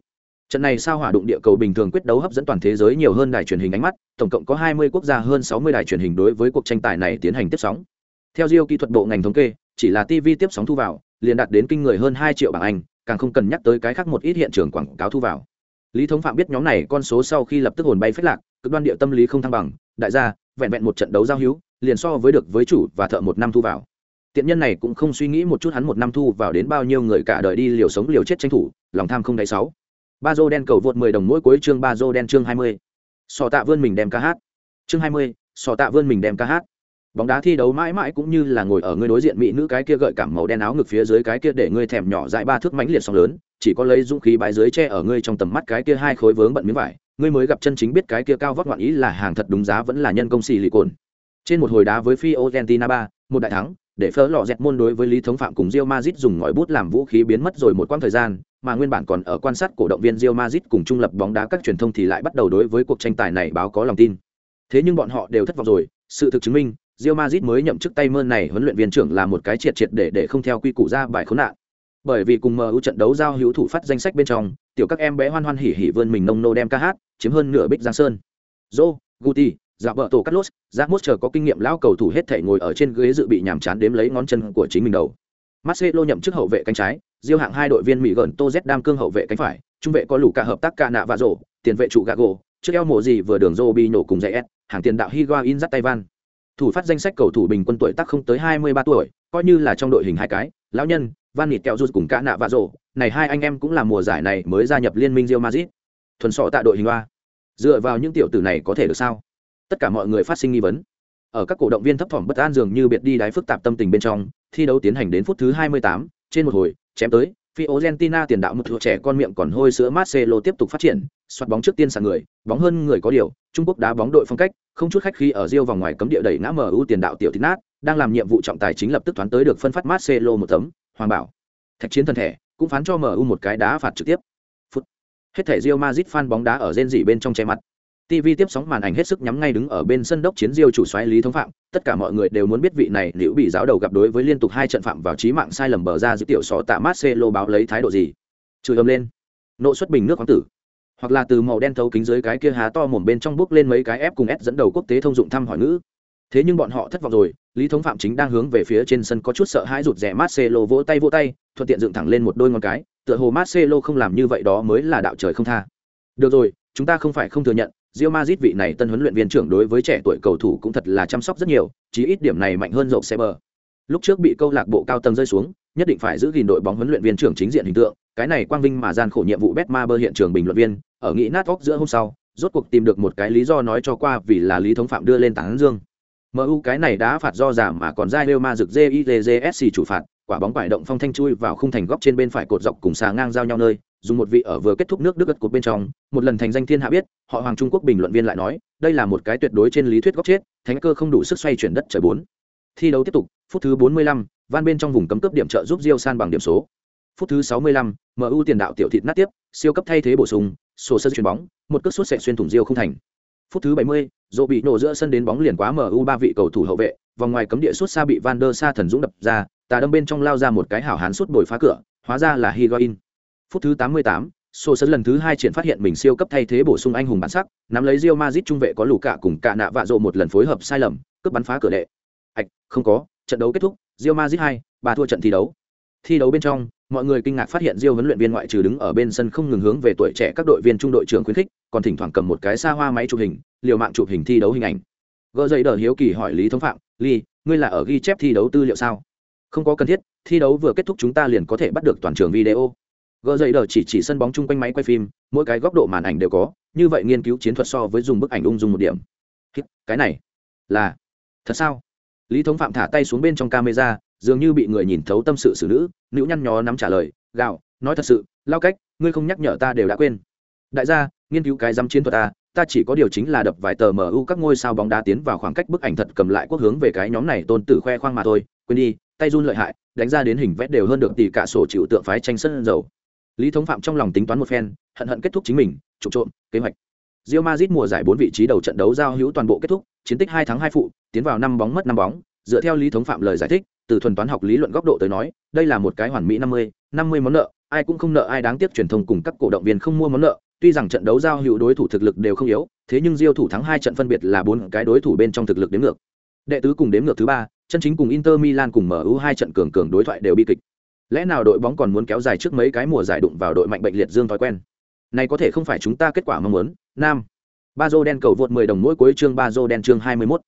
trận này sao hỏa đụng địa cầu bình thường quyết đấu hấp dẫn toàn thế giới nhiều hơn đài truyền hình ánh mắt, tổng cộng có 20 quốc gia hơn 60 đài truyền hình đối với cuộc tranh tài này tiến hành tiếp sóng. Theo Rio kỹ thuật bộ ngành thống kê, chỉ là TV tiếp sóng thu vào, liền đạt đến kinh người hơn 2 triệu bảng Anh, càng không cần nhắc tới cái khác một ít hiện trường quảng cáo thu vào. Lý thống phạm biết nhóm này con số sau khi lập tức hồn bay phết lạc, cực đoan địa tâm lý không thăng bằng, đại gia, vẹn vẹn một trận đấu giao hữu, liền so với được với chủ và thợ một năm thu vào. Tiện nhân này cũng không suy nghĩ một chút hắn một năm thu vào đến bao nhiêu người cả đời đi liều sống liều chết tranh thủ, lòng tham không đáy sáu ba dô đen cầu vượt mười đồng mỗi cuối chương ba dô đen chương hai mươi. Sò tạ vươn mình đem ca hát. Chương hai mươi sò tạ vươn mình đem ca hát. Bóng đá thi đấu mãi mãi cũng như là ngồi ở ngươi đối diện mỹ nữ cái kia gợi cảm màu đen áo ngực phía dưới cái kia để ngươi thèm nhỏ dại ba thước mánh liệt sóng lớn, chỉ có lấy dũng khí bái dưới che ở ngươi trong tầm mắt cái kia hai khối vướng bận miếng vải, ngươi mới gặp chân chính biết cái kia cao vóc ngoạn ý là hàng thật đúng giá vẫn là nhân công xì lì cồn. Trên một hồi đá với phi argentina ba, một đại thắng, để phớ lò dẹt môn đối với lý thống phạm cùng rio mazit dùng ngòi bút làm vũ khí biến mất rồi một quãng thời gian mà nguyên bản còn ở quan sát cổ động viên Real Madrid cùng trung lập bóng đá các truyền thông thì lại bắt đầu đối với cuộc tranh tài này báo có lòng tin thế nhưng bọn họ đều thất vọng rồi sự thực chứng minh Real Madrid mới nhậm chức tay mơn này huấn luyện viên trưởng là một cái triệt triệt để để không theo quy củ ra bài khốn nạn. Bởi vì cùng MU trận đấu giao hữu thủ phát danh sách bên trong, tiểu các em bé hoan hoan hỉ hỉ vươn mình nông nô đem ca hát, chiếm hơn nửa bích giang sơn. Zo, Guti, Dạ vợ tổ Carlos, Ramos chờ có kinh nghiệm lão cầu thủ hết thảy ngồi ở trên ghế dự bị nhàm chán đếm lấy ngón chân của chính mình đầu. Marcelo nhậm chức hậu vệ cánh trái, Diêu hạng hai đội viên Mỹ gần Tô Z đam cương hậu vệ cánh phải, trung vệ có lũ cả hợp tác cả nạ và rổ, tiền vệ trụ Gago, trước eo mộ gì vừa đường Robi nổ cùng dạy S, hàng tiền đạo Higuain dắt tay van. Thủ phát danh sách cầu thủ bình quân tuổi tác không tới hai mươi ba tuổi coi như là trong đội hình hai cái lão nhân van nịt kẹo rút cùng cả nạ và rổ này hai anh em cũng là mùa giải này mới gia nhập liên minh rio mazit thuần sọ tại đội hình ba dựa vào những tiểu tử này có thể được sao? Tất cả mọi người phát sinh nghi vấn. Ở các cổ động viên thấp thỏm bất an dường như biệt đi đáy phức tạp tâm tình bên trong thi đấu tiến hành đến phút thứ 28, trên một hồi chém tới Fiorentina tiền đạo một thủ trẻ con miệng còn hôi sữa Marcelo tiếp tục phát triển, xoát bóng trước tiên sàn người, bóng hơn người có điều, Trung Quốc đá bóng đội phong cách, không chút khách khi ở riêu vòng ngoài cấm địa đẩy ngã MU tiền đạo tiểu thịt nát, đang làm nhiệm vụ trọng tài chính lập tức toán tới được phân phát Marcelo một tấm, hoàng bảo. Thạch chiến thân thể, cũng phán cho MU một cái đá phạt trực tiếp. Phút. Hết thể Real Madrid fan bóng đá ở rên rỉ bên trong che mặt. TV tiếp sóng màn ảnh hết sức nhắm ngay đứng ở bên sân đốc chiến diêu chủ xoáy Lý Thống Phạm, tất cả mọi người đều muốn biết vị này liệu bị giáo đầu gặp đối với liên tục hai trận phạm vào trí mạng sai lầm bờ ra giữ tiểu sọ tạ Marcelo báo lấy thái độ gì. Chửi ầm lên. Nộ xuất bình nước khoáng tử. Hoặc là từ màu đen thấu kính dưới cái kia há to mồm bên trong bước lên mấy cái ép cùng S dẫn đầu quốc tế thông dụng thăm hỏi ngữ. Thế nhưng bọn họ thất vọng rồi, Lý Thống Phạm chính đang hướng về phía trên sân có chút sợ hãi rụt rè Marcelo vỗ tay vỗ tay, thuận tiện dựng thẳng lên một đôi ngón cái, tựa hồ Marcelo không làm như vậy đó mới là đạo trời không tha. Được rồi, chúng ta không phải không thừa nhận, Real Madrid vị này tân huấn luyện viên trưởng đối với trẻ tuổi cầu thủ cũng thật là chăm sóc rất nhiều, chí ít điểm này mạnh hơn dậu Seber. Lúc trước bị câu lạc bộ cao tầng rơi xuống, nhất định phải giữ gìn đội bóng huấn luyện viên trưởng chính diện hình tượng, cái này quang vinh mà gian khổ nhiệm vụ Betmaber hiện trường bình luận viên, ở nghĩ nát óc giữa hôm sau, rốt cuộc tìm được một cái lý do nói cho qua vì là lý thống phạm đưa lên tán dương. MU cái này đã phạt do giảm mà còn Real Madrid JIJSC chủ phạt, quả bóng phải động phong thanh chui vào khung thành góc trên bên phải cột dọc cùng xà ngang giao nhau nơi, dùng một vị ở vừa kết thúc nước đức gật cột bên trong một lần thành danh thiên hạ biết họ hoàng trung quốc bình luận viên lại nói đây là một cái tuyệt đối trên lý thuyết góc chết thánh cơ không đủ sức xoay chuyển đất trời bốn. Thi đấu tiếp tục phút thứ 45, van bên trong vùng cấm cướp điểm trợ giúp Rio san bằng điểm số. Phút thứ 65, MU tiền đạo tiểu thịt nát tiếp siêu cấp thay thế bổ sung sổ sân chuyền bóng một cước sút sẽ xuyên thủng Rio không thành. Phút thứ 70, dỗ bị nổ giữa sân đến bóng liền quá MU ba vị cầu thủ hậu vệ vòng ngoài cấm địa sút xa bị Van der Sa thần dũng đập ra tà đâm bên trong lao ra một cái hảo hán sút bồi phá cửa hóa ra là Higuain phút thứ 88, Sô sân lần thứ hai triển phát hiện mình siêu cấp thay thế bổ sung anh hùng bản sắc, nắm lấy Real Madrid trung vệ có lù cả cùng cả nạ vạ rộ một lần phối hợp sai lầm, cướp bắn phá cửa đệ. Ảch, không có, trận đấu kết thúc Real Madrid 2, bà thua trận thi đấu. Thi đấu bên trong, mọi người kinh ngạc phát hiện Real huấn luyện viên ngoại trừ đứng ở bên sân không ngừng hướng về tuổi trẻ các đội viên trung đội trưởng khuyến khích, còn thỉnh thoảng cầm một cái xa hoa máy chụp hình, liều mạng chụp hình thi đấu hình ảnh. Gỡ dậy đờ hiếu kỳ hỏi Lý Thống Phạm, "Lý, ngươi là ở ghi chép thi đấu tư liệu sao?" "Không có cần thiết, thi đấu vừa kết thúc chúng ta liền có thể bắt được toàn trường video." Gỡ dậy đờ chỉ chỉ sân bóng chung quanh máy quay phim, mỗi cái góc độ màn ảnh đều có, như vậy nghiên cứu chiến thuật so với dùng bức ảnh ung dung một điểm. Cái này là thật sao? Lý Thống Phạm thả tay xuống bên trong camera, dường như bị người nhìn thấu tâm sự xử nữ nữ nhăn nhó nắm trả lời gạo nói thật sự lao cách ngươi không nhắc nhở ta đều đã quên đại gia nghiên cứu cái dám chiến thuật ta ta chỉ có điều chính là đập vài tờ mu các ngôi sao bóng đá tiến vào khoảng cách bức ảnh thật cầm lại quốc hướng về cái nhóm này tôn tử khoe khoang mà thôi quên đi tay run lợi hại đánh ra đến hình vét đều hơn được tỷ cả sổ chịu tượng phái tranh sân dầu lý thống phạm trong lòng tính toán một phen hận hận kết thúc chính mình trộm trộm kế hoạch. Real Madrid mùa giải bốn vị trí đầu trận đấu giao hữu toàn bộ kết thúc, chiến tích hai thắng hai phụ, tiến vào năm bóng mất năm bóng, dựa theo lý thống phạm lời giải thích, từ thuần toán học lý luận góc độ tới nói đây là một cái hoàn mỹ năm mươi năm mươi món nợ ai cũng không nợ ai đáng tiếc truyền thông cùng các cổ động viên không mua món nợ. Tuy rằng trận đấu giao hữu đối thủ thực lực đều không yếu thế nhưng diêu thủ thắng hai trận phân biệt là bốn cái đối thủ bên trong thực lực đếm ngược. Đệ tứ cùng đếm ngược thứ ba chân chính cùng inter milan cùng mu hai trận cường cường đối thoại đều bi kịch lẽ nào đội bóng còn muốn kéo dài trước mấy cái mùa giải đụng vào đội mạnh bệnh liệt dương thói quen? Này có thể không phải chúng ta kết quả mong muốn nam. Ba dô đen cầu vượt 10 đồng mỗi cuối chương ba dô đen chương 21.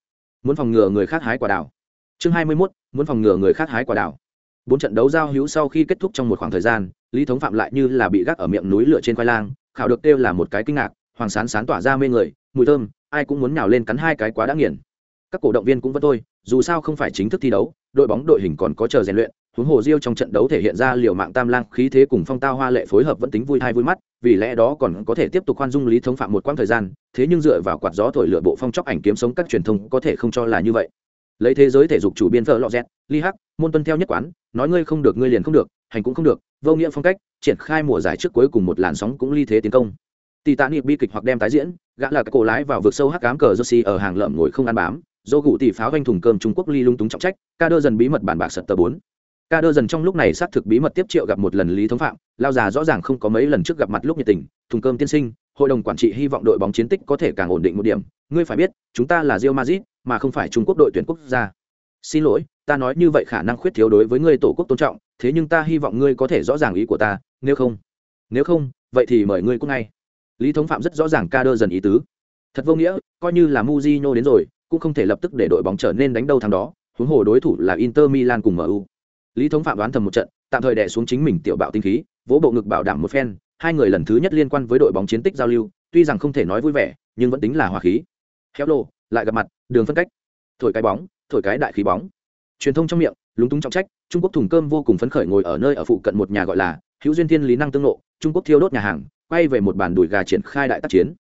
muốn phòng ngừa người khác hái quả đào. Chương 21, muốn phòng ngừa người khác hái quả đào. Bốn trận đấu giao hữu sau khi kết thúc trong một khoảng thời gian lý thống phạm lại như là bị gác ở miệng núi lửa trên khoai lang khảo được kêu là một cái kinh ngạc hoàng sán sán tỏa ra mê người mùi thơm ai cũng muốn nhào lên cắn hai cái quá đã nghiền. Các cổ động viên cũng vẫn thôi dù sao không phải chính thức thi đấu đội bóng đội hình còn có chờ rèn luyện huống hồ diêu trong trận đấu thể hiện ra liều mạng tam lang khí thế cùng phong tao hoa lệ phối hợp vẫn tính vui thai vui mắt, vì lẽ đó còn có thể tiếp tục khoan dung lý thống phạm một quãng thời gian, thế nhưng dựa vào quạt gió thổi lửa bộ phong chóc ảnh kiếm sống các truyền thông có thể không cho là như vậy. Lấy thế giới thể dục chủ biên thợ lọ dẹt, ly hắc, môn tuân theo nhất quán, nói ngươi không được, ngươi liền không được, hành cũng không được, vô nghĩa phong cách, triển khai mùa giải trước cuối cùng một làn sóng cũng ly thế tiến công. Tỷ tạ niệm bi kịch hoặc đem tái diễn, gã là cái cổ lái vào vực sâu hắc cám cờ jersey ở hàng lợm ngồi không ăn bám, dô gụ tỷ pháo doanh thùng cơm trung quốc ly lung túng trọng trách, ca đơ dần bí mật bản bạc sật tờ bốn ca đơ dần trong lúc này xác thực bí mật tiếp triệu gặp một lần lý thống phạm, lao già rõ ràng không có mấy lần trước gặp mặt lúc nhiệt tình, thùng cơm tiên sinh, hội đồng quản trị hy vọng đội bóng chiến tích có thể càng ổn định một điểm. Ngươi phải biết, chúng ta là rio mazit mà không phải trung quốc đội tuyển quốc gia. Xin lỗi, ta nói như vậy khả năng khuyết thiếu đối với ngươi tổ quốc tôn trọng, thế nhưng ta hy vọng ngươi có thể rõ ràng ý của ta, nếu không nếu không, vậy thì mời ngươi cũng ngay. Lý thống phạm rất rõ ràng ca đơ dần ý tứ. Thật vô nghĩa, coi như là muzino đến rồi, cũng không thể lập tức để đội bóng trở nên đánh đâu thắng đó, huống hồ đối thủ là inter milan cùng mu lý thống phạm đoán thầm một trận, tạm thời đẻ xuống chính mình tiểu bạo tinh khí, vỗ bộ ngực bảo đảm một phen, hai người lần thứ nhất liên quan với đội bóng chiến tích giao lưu, tuy rằng không thể nói vui vẻ, nhưng vẫn tính là hòa khí. Héo lô lại gặp mặt, đường phân cách. Thổi cái bóng, thổi cái đại khí bóng. Truyền thông trong miệng, lúng túng trọng trách, trung quốc thùng cơm vô cùng phấn khởi ngồi ở nơi ở phụ cận một nhà gọi là hữu duyên thiên lý năng tương lộ trung quốc thiêu đốt nhà hàng, quay về một bàn đùi gà triển khai đại tác chiến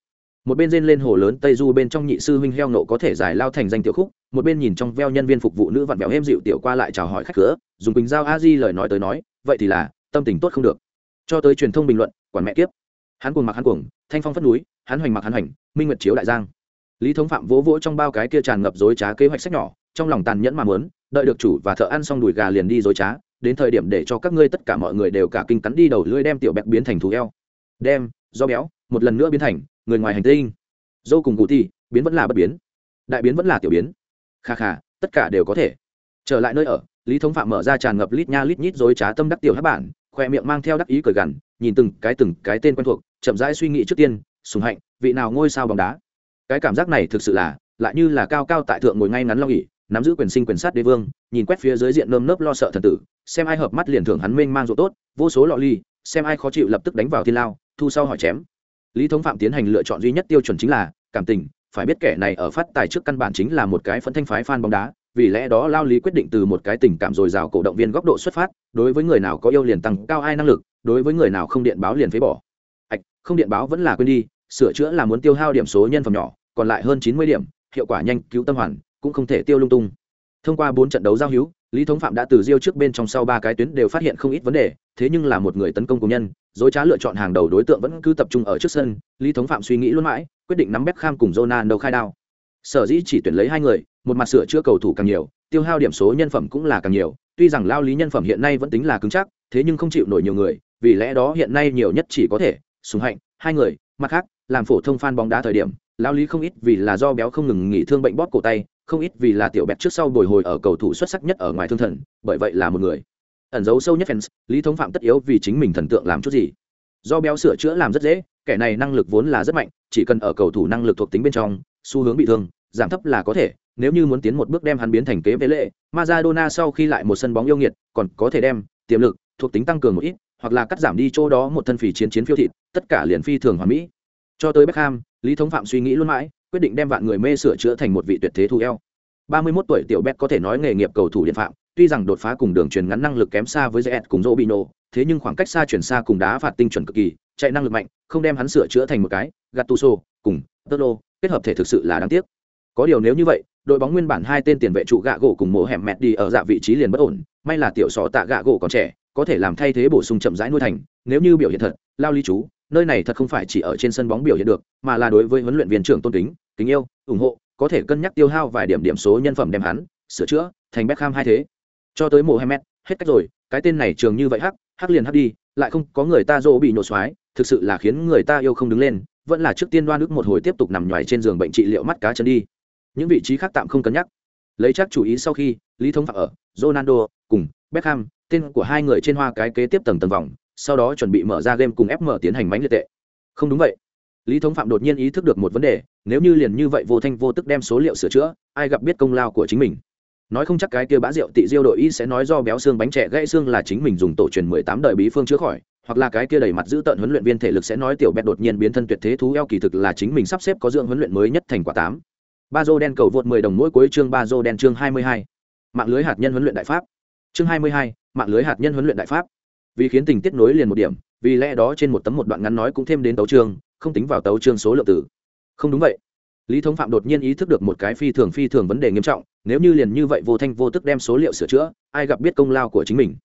một bên rên lên hồ lớn tây du, bên trong nhị sư huynh heo nộ có thể giải lao thành danh tiểu khúc, một bên nhìn trong veo nhân viên phục vụ nữ vặn vẹo êm dịu tiểu qua lại chào hỏi khách cửa, dùng bình giao a di lời nói tới nói, vậy thì là, tâm tình tốt không được. Cho tới truyền thông bình luận, quản mẹ kiếp. Hắn cuồng mặc hắn cuồng, thanh phong phất núi, hắn hoành mặc hắn hoành, minh nguyệt chiếu đại giang. Lý thống phạm vỗ vỗ trong bao cái kia tràn ngập dối trá kế hoạch sách nhỏ, trong lòng tàn nhẫn mà muốn, đợi được chủ và thợ ăn xong đùi gà liền đi dối trá, đến thời điểm để cho các ngươi tất cả mọi người đều cả kinh cắn đi đầu lưỡi đem tiểu bẹt biến thành thú eo đem, do béo, một lần nữa biến thành người ngoài hành tinh. Dâu cùng cụ ti biến vẫn là bất biến. Đại biến vẫn là tiểu biến. Kha kha, tất cả đều có thể. Trở lại nơi ở, lý thống phạm mở ra tràn ngập lít nha lít nhít dối trá tâm đắc tiểu hát bản, khoe miệng mang theo đắc ý cười gằn, nhìn từng cái từng cái tên quen thuộc, chậm rãi suy nghĩ trước tiên, sùng hạnh, vị nào ngôi sao bóng đá. Cái cảm giác này thực sự là, lại như là cao cao tại thượng ngồi ngay ngắn lo nghỉ, nắm giữ quyền sinh quyền sát đế vương, nhìn quét phía dưới diện nơm nớp lo sợ thần tử, xem ai hợp mắt liền thưởng hắn mênh mang rộ tốt, vô số lọ ly, xem ai khó chịu lập tức đánh vào thiên lao thu sau hỏi chém. Lý thống phạm tiến hành lựa chọn duy nhất tiêu chuẩn chính là, cảm tình, phải biết kẻ này ở phát tài trước căn bản chính là một cái phấn thanh phái fan bóng đá, vì lẽ đó lao lý quyết định từ một cái tình cảm dồi dào cổ động viên góc độ xuất phát, đối với người nào có yêu liền tăng cao ai năng lực, đối với người nào không điện báo liền phế bỏ. Ạch, không điện báo vẫn là quên đi, sửa chữa là muốn tiêu hao điểm số nhân phẩm nhỏ, còn lại hơn chín mươi điểm, hiệu quả nhanh, cứu tâm hoàn, cũng không thể tiêu lung tung. Thông qua bốn trận đấu giao hữu lý thống phạm đã từ diêu trước bên trong sau ba cái tuyến đều phát hiện không ít vấn đề, thế nhưng là một người tấn công công nhân, dối trá lựa chọn hàng đầu đối tượng vẫn cứ tập trung ở trước sân, lý thống phạm suy nghĩ luôn mãi, quyết định nắm bếp kham cùng Ronaldo khai đao. Sở dĩ chỉ tuyển lấy hai người, một mặt sửa chữa cầu thủ càng nhiều, tiêu hao điểm số nhân phẩm cũng là càng nhiều, tuy rằng lao lý nhân phẩm hiện nay vẫn tính là cứng chắc, thế nhưng không chịu nổi nhiều người, vì lẽ đó hiện nay nhiều nhất chỉ có thể, sùng hạnh, hai người, mặt khác, làm phổ thông fan bóng đá thời điểm, lao lý không ít vì là do béo không ngừng nghỉ thương bệnh bóp cổ tay không ít vì là tiểu bẹt trước sau bồi hồi ở cầu thủ xuất sắc nhất ở ngoài thương thần, bởi vậy là một người. Ẩn giấu sâu nhất fans, lý thống phạm tất yếu vì chính mình thần tượng làm chút gì. Do béo sửa chữa làm rất dễ, kẻ này năng lực vốn là rất mạnh, chỉ cần ở cầu thủ năng lực thuộc tính bên trong, xu hướng bị thương, giảm thấp là có thể, nếu như muốn tiến một bước đem hắn biến thành kế vệ lệ Maradona sau khi lại một sân bóng yêu nghiệt, còn có thể đem tiềm lực, thuộc tính tăng cường một ít, hoặc là cắt giảm đi chỗ đó một thân phỉ chiến chiến phiêu thịt, tất cả liền phi thường hoàn mỹ. Cho tới Beckham, lý thống phạm suy nghĩ luôn mãi quyết định đem vạn người mê sửa chữa thành một vị tuyệt thế thu eo. 31 tuổi tiểu bét có thể nói nghề nghiệp cầu thủ điện phạm, tuy rằng đột phá cùng đường truyền ngắn năng lực kém xa với Zet cùng Robinho, thế nhưng khoảng cách xa chuyển xa cùng đá phạt tinh chuẩn cực kỳ, chạy năng lực mạnh, không đem hắn sửa chữa thành một cái, Gattuso cùng Tolo kết hợp thể thực sự là đáng tiếc. Có điều nếu như vậy, đội bóng nguyên bản hai tên tiền vệ trụ gạ gỗ cùng mổ hẻm mẹt đi ở dạ vị trí liền bất ổn, may là tiểu sọ tạ gạ gỗ còn trẻ, có thể làm thay thế bổ sung chậm rãi nuôi thành, nếu như biểu hiện thật, lao lý chú, nơi này thật không phải chỉ ở trên sân bóng biểu hiện được, mà là đối với huấn luyện viên trưởng tôn kính kính yêu, ủng hộ, có thể cân nhắc tiêu hao vài điểm điểm số nhân phẩm đem hắn, sửa chữa, thành Beckham hai thế. Cho tới Mohamed, hết cách rồi, cái tên này trường như vậy hắc hắc liền hắc đi, lại không có người ta dỗ bị nổ xoái, thực sự là khiến người ta yêu không đứng lên, vẫn là trước tiên đoan nước một hồi tiếp tục nằm nhoài trên giường bệnh trị liệu mắt cá chân đi. Những vị trí khác tạm không cân nhắc. Lấy chắc chủ ý sau khi, lý thống phạm ở, ronaldo, cùng beckham, tên của hai người trên hoa cái kế tiếp tầng tầng vòng, sau đó chuẩn bị mở ra game cùng fm tiến hành mánh liệt tệ. Không đúng vậy lý thống phạm đột nhiên ý thức được một vấn đề, nếu như liền như vậy vô thanh vô tức đem số liệu sửa chữa, ai gặp biết công lao của chính mình? Nói không chắc cái kia bã rượu tị diêu đội y sẽ nói do béo xương bánh trẻ gãy xương là chính mình dùng tổ truyền mười tám đời bí phương chữa khỏi, hoặc là cái kia đầy mặt giữ tận huấn luyện viên thể lực sẽ nói tiểu bẹt đột nhiên biến thân tuyệt thế thú eo kỳ thực là chính mình sắp xếp có dưỡng huấn luyện mới nhất thành quả tám. Ba dô đen cầu vượt mười đồng mỗi cuối chương ba dô đen chương hai mươi hai. Mạng lưới hạt nhân huấn luyện đại pháp. Chương hai mươi hai, mạng lưới hạt nhân huấn luyện đại pháp. Vì khiến tình tiết nối liền một điểm, vì lẽ đó trên một tấm một đoạn ngắn nói cũng thêm đến tấu chương không tính vào tấu chương số lượng tử không đúng vậy. Lý thống phạm đột nhiên ý thức được một cái phi thường phi thường vấn đề nghiêm trọng, nếu như liền như vậy vô thanh vô tức đem số liệu sửa chữa, ai gặp biết công lao của chính mình?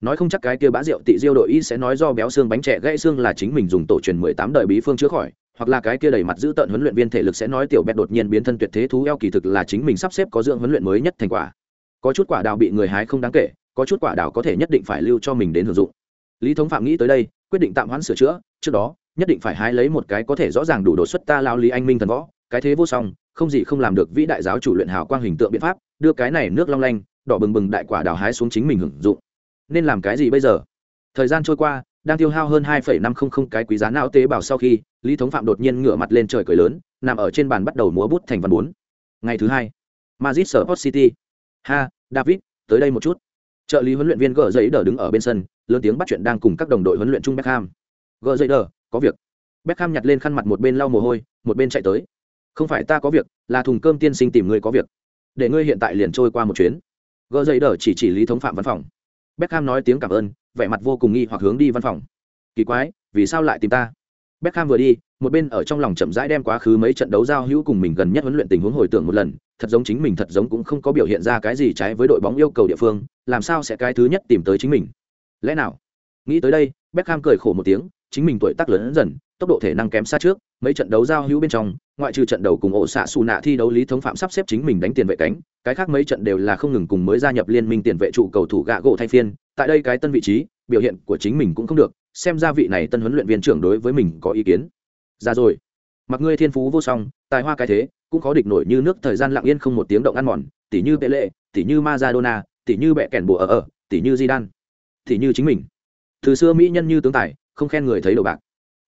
Nói không chắc cái kia bã rượu tị diêu đội y sẽ nói do béo xương bánh trẻ gãy xương là chính mình dùng tổ truyền mười tám đời bí phương chữa khỏi, hoặc là cái kia đầy mặt giữ tận huấn luyện viên thể lực sẽ nói tiểu bẹt đột nhiên biến thân tuyệt thế thú eo kỳ thực là chính mình sắp xếp có dưỡng huấn luyện mới nhất thành quả. Có chút quả đào bị người hái không đáng kể, có chút quả đào có thể nhất định phải lưu cho mình đến hưởng dụng. Lý thống phạm nghĩ tới đây, quyết định tạm hoãn sửa chữa, trước đó nhất định phải hái lấy một cái có thể rõ ràng đủ đột xuất ta lao lý anh minh thần võ, cái thế vô song, không gì không làm được vĩ đại giáo chủ luyện hào quang hình tượng biện pháp, đưa cái này nước long lanh, đỏ bừng bừng đại quả đào hái xuống chính mình hưởng dụng. Nên làm cái gì bây giờ? Thời gian trôi qua, đang tiêu hao hơn hai năm không không cái quý giá não tế bào sau khi, lý thống phạm đột nhiên ngửa mặt lên trời cười lớn, nằm ở trên bàn bắt đầu múa bút thành văn bốn. Ngày thứ hai, madrid sở hot city. Ha, david, tới đây một chút. Trợ lý huấn luyện viên gờ giấy đờ đứng ở bên sân, lớn tiếng bắt chuyện đang cùng các đồng đội huấn luyện chung beckham. Gờ giấy đờ có việc. Beckham nhặt lên khăn mặt một bên lau mồ hôi, một bên chạy tới. Không phải ta có việc, là thùng cơm tiên sinh tìm ngươi có việc. Để ngươi hiện tại liền trôi qua một chuyến. Gơ dây đờ chỉ chỉ lý thống phạm văn phòng. Beckham nói tiếng cảm ơn, vẻ mặt vô cùng nghi hoặc hướng đi văn phòng. Kỳ quái, vì sao lại tìm ta? Beckham vừa đi, một bên ở trong lòng chậm rãi đem quá khứ mấy trận đấu giao hữu cùng mình gần nhất huấn luyện tình huống hồi tưởng một lần, thật giống chính mình thật giống cũng không có biểu hiện ra cái gì trái với đội bóng yêu cầu địa phương, làm sao sẽ cái thứ nhất tìm tới chính mình? Lẽ nào? Nghĩ tới đây, beckham cười khổ một tiếng chính mình tuổi tác lớn dần, tốc độ thể năng kém xa trước, mấy trận đấu giao hữu bên trong, ngoại trừ trận đầu cùng ổ xạ xù nạ thi đấu lý thống phạm sắp xếp chính mình đánh tiền vệ cánh, cái khác mấy trận đều là không ngừng cùng mới gia nhập liên minh tiền vệ trụ cầu thủ gạ gỗ thay phiên, tại đây cái tân vị trí, biểu hiện của chính mình cũng không được, xem ra vị này tân huấn luyện viên trưởng đối với mình có ý kiến. Ra rồi. Mặc ngươi thiên phú vô song, tài hoa cái thế, cũng khó địch nổi như nước thời gian lặng yên không một tiếng động ăn mòn, tỉ như pele, tỉ như Maradona, tỉ như bẹ kẻn bùa ở ở, tỉ như Zidane, tỉ như chính mình. Từ xưa mỹ nhân như tướng tài không khen người thấy đầu bạc.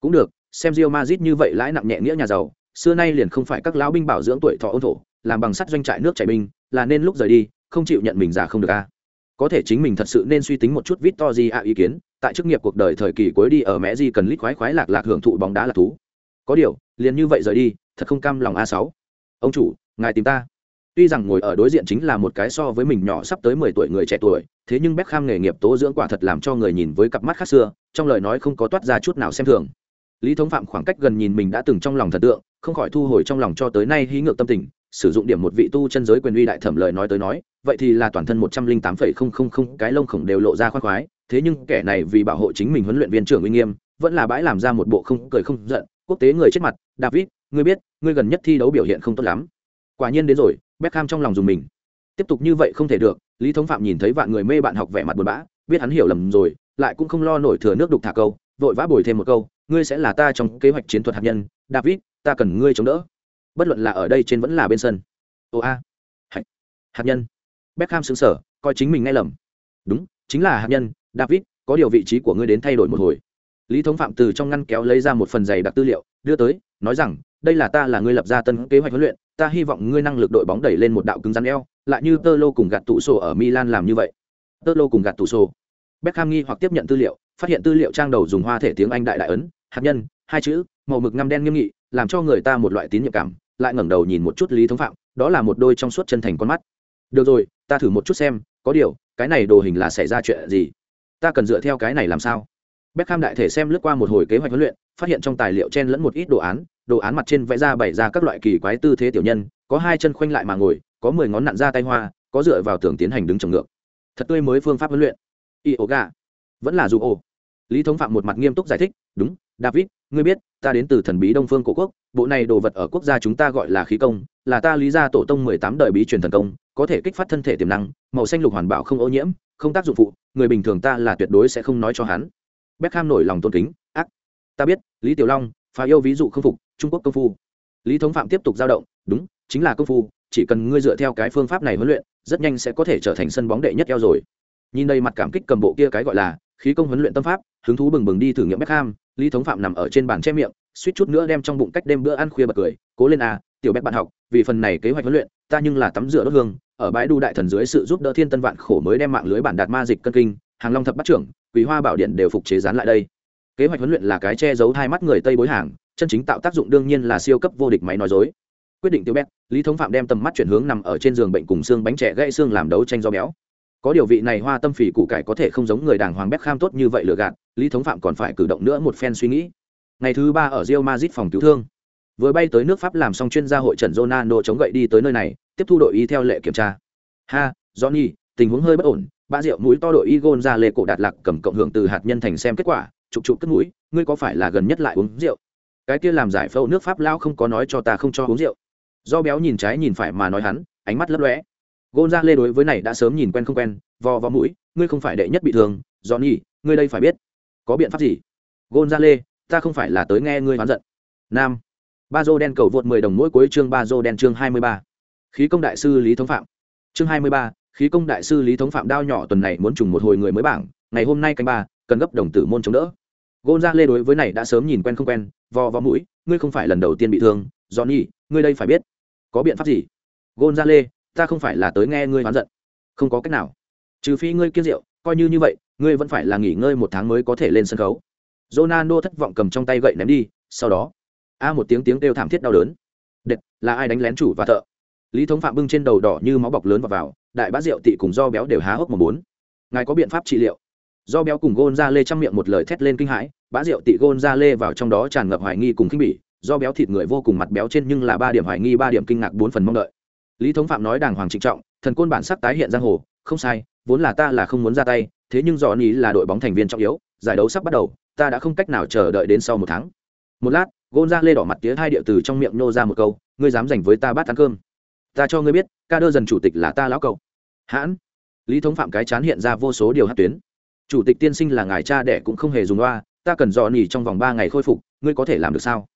Cũng được, xem Real Madrid như vậy lãi nặng nhẹ nghĩa nhà giàu, xưa nay liền không phải các lão binh bảo dưỡng tuổi thọ ôn thổ, làm bằng sắt doanh trại nước chảy binh, là nên lúc rời đi, không chịu nhận mình già không được a. Có thể chính mình thật sự nên suy tính một chút Victory a ý kiến, tại chức nghiệp cuộc đời thời kỳ cuối đi ở mẹ gì cần lít khoái khoái lạc lạc hưởng thụ bóng đá là thú. Có điều, liền như vậy rời đi, thật không cam lòng a sáu. Ông chủ, ngài tìm ta. Tuy rằng ngồi ở đối diện chính là một cái so với mình nhỏ sắp tới mười tuổi người trẻ tuổi thế nhưng Beckham nghề nghiệp tố dưỡng quả thật làm cho người nhìn với cặp mắt khác xưa, trong lời nói không có toát ra chút nào xem thường. Lý thống phạm khoảng cách gần nhìn mình đã từng trong lòng thần tượng, không khỏi thu hồi trong lòng cho tới nay hí ngược tâm tình, sử dụng điểm một vị tu chân giới quyền uy đại thẩm lời nói tới nói, vậy thì là toàn thân một trăm linh tám phẩy không không không, cái lông khổng đều lộ ra khoác khoái, thế nhưng kẻ này vì bảo hộ chính mình huấn luyện viên trưởng uy nghiêm, vẫn là bãi làm ra một bộ không cười không giận, quốc tế người chết mặt, david, ngươi biết, ngươi gần nhất thi đấu biểu hiện không tốt lắm. Quả nhiên đến rồi, beckham trong lòng dùng mình tiếp tục như vậy không thể được, lý thống phạm nhìn thấy vạn người mê bạn học vẻ mặt buồn bã, biết hắn hiểu lầm rồi, lại cũng không lo nổi thừa nước đục thả câu, vội vã bồi thêm một câu, ngươi sẽ là ta trong kế hoạch chiến thuật hạt nhân, david, ta cần ngươi chống đỡ. Bất luận là ở đây trên vẫn là bên sân. Ồ a. Hạt nhân. Beckham xứng sở coi chính mình nghe lầm. Đúng, chính là hạt nhân, david, có điều vị trí của ngươi đến thay đổi một hồi. Lý thống phạm từ trong ngăn kéo lấy ra một phần giày đặc tư liệu, đưa tới, nói rằng, đây là ta là ngươi lập ra tân kế hoạch huấn luyện, ta hy vọng ngươi năng lực đội bóng đẩy lên một đạo cứng rắn eo lại như tơ lô cùng gạt tụ sổ ở milan làm như vậy. Tơ lô cùng gạt tụ sổ. Beckham nghi hoặc tiếp nhận tư liệu phát hiện tư liệu trang đầu dùng hoa thể tiếng anh đại đại ấn hạt nhân hai chữ màu mực ngăm đen nghiêm nghị làm cho người ta một loại tín nhiệm cảm lại ngẩng đầu nhìn một chút lý thống phạm đó là một đôi trong suốt chân thành con mắt. Được rồi ta thử một chút xem có điều cái này đồ hình là xảy ra chuyện gì? Ta cần dựa theo cái này làm sao? Beckham đại thể xem lướt qua một hồi kế hoạch huấn luyện, phát hiện trong tài liệu chen lẫn một ít đồ án, đồ án mặt trên vẽ ra bày ra các loại kỳ quái tư thế tiểu nhân, có hai chân khoanh lại mà ngồi, có mười ngón nặn ra tay hoa, có dựa vào tường tiến hành đứng trồng ngược. Thật tươi mới phương pháp huấn luyện. Yoga, vẫn là dù ổ Lý Thống Phạm một mặt nghiêm túc giải thích, "Đúng, David, ngươi biết, ta đến từ thần bí Đông Phương cổ quốc, bộ này đồ vật ở quốc gia chúng ta gọi là khí công, là ta lý gia tổ tông mười tám đời bí truyền thần công, có thể kích phát thân thể tiềm năng, màu xanh lục hoàn bảo không ô nhiễm, không tác dụng phụ, người bình thường ta là tuyệt đối sẽ không nói cho hắn." Beckham nổi lòng tôn kính, ác. Ta biết, Lý Tiểu Long, phá yêu ví dụ không phục, Trung Quốc công phu. Lý Thống Phạm tiếp tục dao động, đúng, chính là công phu, chỉ cần ngươi dựa theo cái phương pháp này huấn luyện, rất nhanh sẽ có thể trở thành sân bóng đệ nhất eo rồi. Nhìn đây mặt cảm kích cầm bộ kia cái gọi là khí công huấn luyện tâm pháp, hứng thú bừng bừng đi thử nghiệm Beckham, Lý Thống Phạm nằm ở trên bàn che miệng, suýt chút nữa đem trong bụng cách đêm bữa ăn khuya bật cười, cố lên à, tiểu Beck bạn học, vì phần này kế hoạch huấn luyện, ta nhưng là tắm rửa đốt hương, ở bãi đu đại thần dưới sự giúp đỡ thiên tân vạn khổ mới đem mạng lưới bản đạt ma dịch cân kinh, hàng long thập bắt trưởng, quý hoa bảo điện đều phục chế dán lại đây kế hoạch huấn luyện là cái che giấu hai mắt người tây bối hàng chân chính tạo tác dụng đương nhiên là siêu cấp vô địch máy nói dối quyết định tiêu bét, lý thống phạm đem tầm mắt chuyển hướng nằm ở trên giường bệnh cùng xương bánh trẻ gãy xương làm đấu tranh do béo. Có điều vị này hoa tâm phỉ củ cải có thể không giống người đàng hoàng bét kham tốt như vậy lừa gạt, lý thống phạm còn phải cử động nữa một phen suy nghĩ. Ngày thứ ba ở rio mazit phòng cứu thương. Vừa bay tới nước pháp làm xong chuyên gia hội trần ronaldo chống gậy đi tới nơi này, tiếp thu đội y theo lệ kiểm tra. Ha, johnny, tình huống hơi bất ổn, ba rượu mũi to đội y gôn ra lệ cổ đạt lạc cầm cộng hưởng từ hạt nhân thành xem kết quả, chụp chụp cất mũi, ngươi có phải là gần nhất lại uống rượu? Cái kia làm giải phẫu nước pháp lao không có nói cho ta không cho uống rượu do béo nhìn trái nhìn phải mà nói hắn, ánh mắt lấp lóe. Gôn ra lê đối với này đã sớm nhìn quen không quen, vò vò mũi, ngươi không phải đệ nhất bị thương do nhi ngươi đây phải biết, có biện pháp gì? Gôn ra lê ta không phải là tới nghe ngươi hoán giận. Nam. Ba dô đen cầu vượt mười đồng mỗi cuối chương ba dô đen chương hai mươi ba. Khí công đại sư lý thống phạm. Chương hai mươi ba, khí công đại sư lý thống phạm đao nhỏ tuần này muốn trùng một hồi người mới bảng, ngày hôm nay canh ba, cần gấp đồng tử môn chống đỡ. Gôn ra lê đối với này đã sớm nhìn quen không quen, vò vò mũi, ngươi không phải lần đầu tiên bị thương johnny ngươi đây phải biết. Có biện pháp gì? Gonzale, ta không phải là tới nghe ngươi hoán giận. Không có cách nào. Trừ phi ngươi kiêng rượu coi như như vậy ngươi vẫn phải là nghỉ ngơi một tháng mới có thể lên sân khấu. Ronaldo thất vọng cầm trong tay gậy ném đi sau đó a một tiếng tiếng kêu thảm thiết đau đớn. Đệt là ai đánh lén chủ và thợ? Lý thống phạm bưng trên đầu đỏ như máu bọc lớn vào vào đại bá rượu tị cùng do béo đều há hốc một bốn. Ngài có biện pháp trị liệu? Do béo cùng Gonzale trong chăm miệng một lời thét lên kinh hãi bá rượu tị Gonzale vào trong đó tràn ngập hoài nghi cùng khinh bỉ do béo thịt người vô cùng mặt béo trên nhưng là ba điểm hoài nghi, ba điểm kinh ngạc, bốn phần mong đợi. Lý thống phạm nói đàng hoàng trịnh trọng, thần côn bản sắc tái hiện giang hồ, không sai, vốn là ta là không muốn ra tay, thế nhưng dò ý là đội bóng thành viên trọng yếu, giải đấu sắp bắt đầu, ta đã không cách nào chờ đợi đến sau một tháng. Một lát gôn ra lê đỏ mặt tía hai địa từ trong miệng nô ra một câu, ngươi dám giành với ta bát ăn cơm. Ta cho ngươi biết, ca đơ dần chủ tịch là ta lão cậu. Hãn. Lý thống phạm cái chán hiện ra vô số điều hát tuyến. Chủ tịch tiên sinh là ngài cha đẻ cũng không hề dùng loa ta cần dò nỉ trong vòng ba ngày khôi phục, ngươi có thể làm được sao?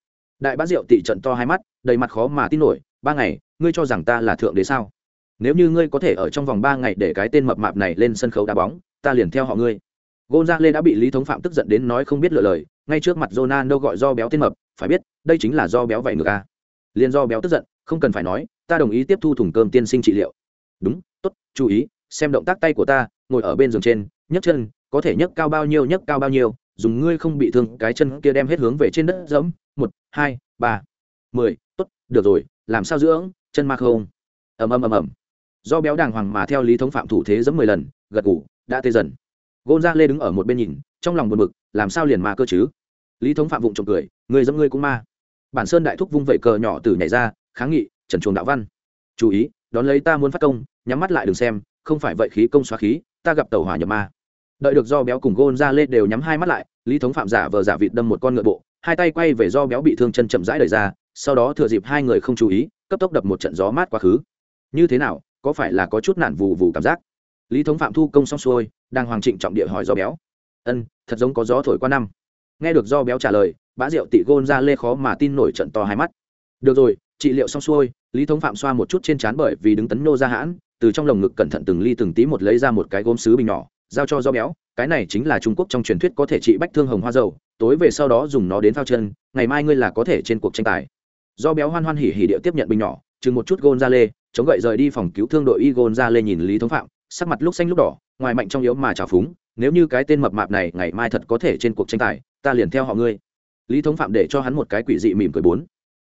Đại bá diệu tị trận to hai mắt, đầy mặt khó mà tin nổi, ba ngày, ngươi cho rằng ta là thượng đế sao? Nếu như ngươi có thể ở trong vòng ba ngày để cái tên mập mạp này lên sân khấu đá bóng, ta liền theo họ ngươi. Gôn ra lê đã bị lý thống phạm tức giận đến nói không biết lựa lời, ngay trước mặt Ronaldo gọi do béo tên mập, phải biết, đây chính là do béo vậy ngược a liền do béo tức giận, không cần phải nói, ta đồng ý tiếp thu thùng cơm tiên sinh trị liệu. Đúng, tốt, chú ý, xem động tác tay của ta, ngồi ở bên giường trên, nhấc chân, có thể nhấc cao bao nhiêu, nhấc cao bao nhiêu dùng ngươi không bị thương, cái chân kia đem hết hướng về trên đất dẫm. Một, hai, ba, mười. Tốt, được rồi, làm sao dưỡng? Chân ma không? Ầm ầm ầm ầm. Do béo đàng hoàng mà theo lý thống phạm thủ thế dẫm mười lần, gật ngủ đã tê dần. Gôn ra lê đứng ở một bên nhìn, trong lòng buồn bực, làm sao liền ma cơ chứ? Lý thống phạm vụng trộm cười, người dẫm ngươi cũng ma. Bản sơn đại thúc vung vẩy cờ nhỏ từ nhảy ra, kháng nghị, trần chuồng đạo văn. Chú ý, đón lấy ta muốn phát công, nhắm mắt lại đừng xem, không phải vậy khí công xóa khí, ta gặp tàu hỏa nhập ma đợi được do béo cùng gôn ra lê đều nhắm hai mắt lại, lý thống phạm giả vờ giả vịt đâm một con ngựa bộ, hai tay quay về do béo bị thương chân chậm rãi đời ra, sau đó thừa dịp hai người không chú ý, cấp tốc đập một trận gió mát quá khứ. Như thế nào, có phải là có chút nản vù vù cảm giác? Lý thống phạm thu công xong xuôi đang hoàng trịnh trọng địa hỏi do béo. Ân, thật giống có gió thổi qua năm. Nghe được do béo trả lời bã rượu tị gôn ra lê khó mà tin nổi trận to hai mắt. Được rồi, trị liệu xong xuôi. Lý thống phạm xoa một chút trên trán bởi vì đứng tấn nô ra hãn, từ trong lồng ngực cẩn thận từng ly từng tí một lấy ra một cái gốm sứ bình nhỏ giao cho do béo, cái này chính là trung quốc trong truyền thuyết có thể trị bách thương hồng hoa dầu, tối về sau đó dùng nó đến phao chân, ngày mai ngươi là có thể trên cuộc tranh tài. Do béo hoan hoan hỉ hỉ điệu tiếp nhận bình nhỏ chừng một chút gôn ra lê chống gậy rời đi phòng cứu thương đội y gôn ra lê nhìn lý thống phạm, sắc mặt lúc xanh lúc đỏ, ngoài mạnh trong yếu mà trào phúng, nếu như cái tên mập mạp này ngày mai thật có thể trên cuộc tranh tài, ta liền theo họ ngươi. Lý thống phạm để cho hắn một cái quỷ dị mỉm cười bốn.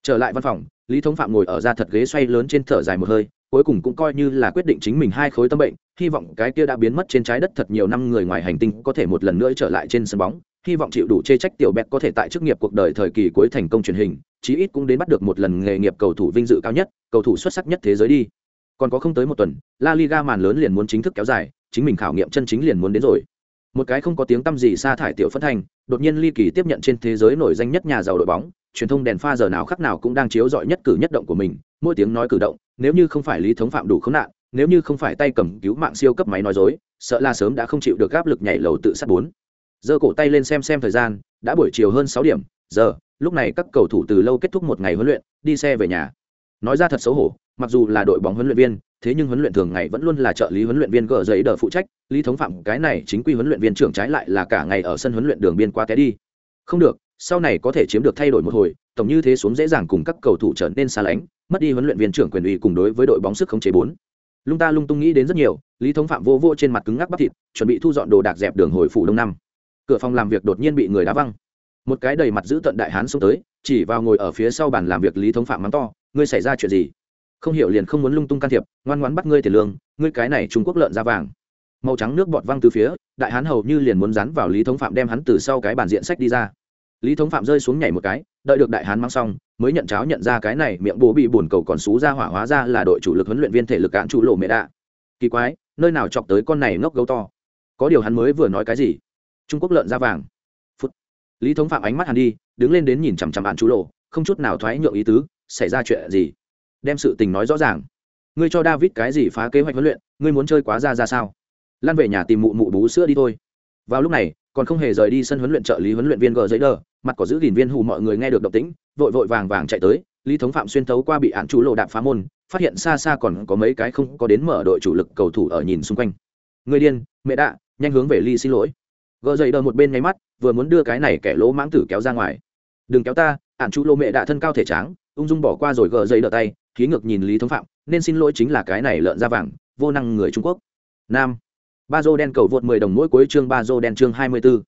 Trở lại văn phòng, lý thống phạm ngồi ở ra thật ghế xoay lớn trên thở dài một hơi cuối cùng cũng coi như là quyết định chính mình hai khối tâm bệnh, hy vọng cái kia đã biến mất trên trái đất thật nhiều năm người ngoài hành tinh có thể một lần nữa trở lại trên sân bóng, hy vọng chịu đủ chê trách tiểu bẹt có thể tại chức nghiệp cuộc đời thời kỳ cuối thành công truyền hình, chí ít cũng đến bắt được một lần nghề nghiệp cầu thủ vinh dự cao nhất, cầu thủ xuất sắc nhất thế giới đi. Còn có không tới một tuần, la liga màn lớn liền muốn chính thức kéo dài, chính mình khảo nghiệm chân chính liền muốn đến rồi. Một cái không có tiếng tăm gì sa thải tiểu phân thành, đột nhiên ly kỳ tiếp nhận trên thế giới nổi danh nhất nhà giàu đội bóng truyền thông đèn pha giờ nào khắc nào cũng đang chiếu rọi nhất cử nhất động của mình, mỗi tiếng nói cử động, nếu như không phải lý thống phạm đủ khốn nạn, nếu như không phải tay cầm cứu mạng siêu cấp máy nói dối, sợ là sớm đã không chịu được áp lực nhảy lầu tự sát bốn. Giơ cổ tay lên xem xem thời gian, đã buổi chiều hơn sáu điểm, giờ, lúc này các cầu thủ từ lâu kết thúc một ngày huấn luyện, đi xe về nhà. Nói ra thật xấu hổ, mặc dù là đội bóng huấn luyện viên, thế nhưng huấn luyện thường ngày vẫn luôn là trợ lý huấn luyện viên gờ giấy đờ phụ trách, lý thống phạm cái này chính quy huấn luyện viên trưởng trái lại là cả ngày ở sân huấn luyện đường biên qua té đi. Không được sau này có thể chiếm được thay đổi một hồi, tổng như thế xuống dễ dàng cùng các cầu thủ trở nên xa lánh, mất đi huấn luyện viên trưởng quyền uy cùng đối với đội bóng sức khống chế bốn. Lung ta lung tung nghĩ đến rất nhiều, lý thống phạm vô vô trên mặt cứng ngắc bắp thịt, chuẩn bị thu dọn đồ đạc dẹp đường hồi phủ đông năm. Cửa phòng làm việc đột nhiên bị người đá văng. Một cái đầy mặt giữ tận đại hán xông tới, chỉ vào ngồi ở phía sau bàn làm việc lý thống phạm mắng to, ngươi xảy ra chuyện gì? Không hiểu liền không muốn lung tung can thiệp, ngoan ngoãn bắt ngươi tiền lương, ngươi cái này trung quốc lợn ra vàng. Màu trắng nước bọt văng từ phía, đại hán hầu như liền muốn dán vào lý thống phạm đem hắn từ sau cái bàn diện sách đi ra lý thống phạm rơi xuống nhảy một cái, đợi được đại hán mang xong, mới nhận cháo nhận ra cái này miệng bố bị buồn cầu còn xú ra hỏa hóa ra là đội chủ lực huấn luyện viên thể lực cạn chủ lộ mẹ đạ. Kỳ quái, nơi nào chọc tới con này ngốc gấu to? Có điều hắn mới vừa nói cái gì? Trung quốc lợn da vàng. Phút. Lý thống phạm ánh mắt hắn đi, đứng lên đến nhìn chằm chằm bạn chú lộ, không chút nào thoái nhượng ý tứ, xảy ra chuyện gì? Đem sự tình nói rõ ràng. Ngươi cho david cái gì phá kế hoạch huấn luyện, ngươi muốn chơi quá ra ra sao? Lan về nhà tìm mụ mụ bú sữa đi thôi. Vào lúc này, còn không hề rời đi sân huấn luyện trợ lý huấn luyện viên gờ giấy đờ mặt có giữ gìn viên hù mọi người nghe được động tĩnh, vội vội vàng vàng chạy tới, lý thống phạm xuyên thấu qua bị ạn chú lộ đạp phá môn, phát hiện xa xa còn có mấy cái không có đến mở đội chủ lực cầu thủ ở nhìn xung quanh. Người điên, mẹ đạ, nhanh hướng về ly xin lỗi. Gờ dậy đờ một bên nháy mắt, vừa muốn đưa cái này kẻ lỗ mãng tử kéo ra ngoài. Đừng kéo ta ạn chú lộ mẹ đạ thân cao thể tráng. Ung dung bỏ qua rồi gờ dậy đờ tay, khí ngược nhìn lý thống phạm, nên xin lỗi chính là cái này lợn da vàng, vô năng người trung quốc. Nam. Ba dô đen cầu vượt 10 đồng mỗi cuối chương ba dô đen chương 24.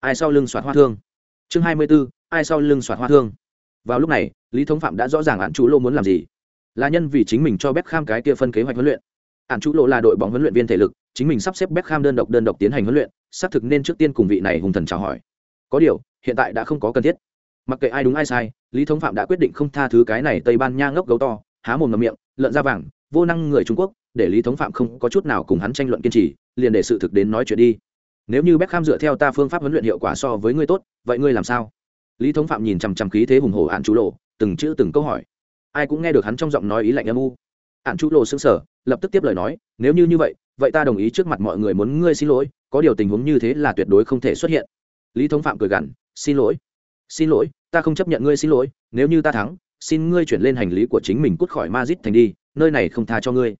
ai sau lưng soạt hoa thương? Chương 24, ai sau lưng soạt hoa thương. Vào lúc này lý thống phạm đã rõ ràng ạn chú lô muốn làm gì. Là nhân vì chính mình cho Beckham cái kia phân kế hoạch huấn luyện. Ạn chú lô là đội bóng huấn luyện viên thể lực chính mình sắp xếp Beckham đơn độc đơn độc tiến hành huấn luyện xác thực nên trước tiên cùng vị này hùng thần chào hỏi. Có điều hiện tại đã không có cần thiết. Mặc kệ ai đúng ai sai lý thống phạm đã quyết định không tha thứ cái này tây ban nha ngốc gấu to há mồm ngầm miệng lợn da vàng vô năng người trung quốc để lý thống phạm không có chút nào cùng hắn tranh luận kiên trì liền để sự thực đến nói chuyện đi nếu như Beckham dựa theo ta phương pháp huấn luyện hiệu quả so với ngươi tốt vậy ngươi làm sao? Lý thống phạm nhìn chằm chằm khí thế hùng hổ Ản Chu lộ từng chữ từng câu hỏi. Ai cũng nghe được hắn trong giọng nói ý lạnh âm u. Ản Chu lộ sững sờ, lập tức tiếp lời nói nếu như như vậy vậy ta đồng ý trước mặt mọi người muốn ngươi xin lỗi có điều tình huống như thế là tuyệt đối không thể xuất hiện. Lý thống phạm cười gằn xin lỗi xin lỗi ta không chấp nhận ngươi xin lỗi nếu như ta thắng xin ngươi chuyển lên hành lý của chính mình cút khỏi Madrid thành đi nơi này không tha cho ngươi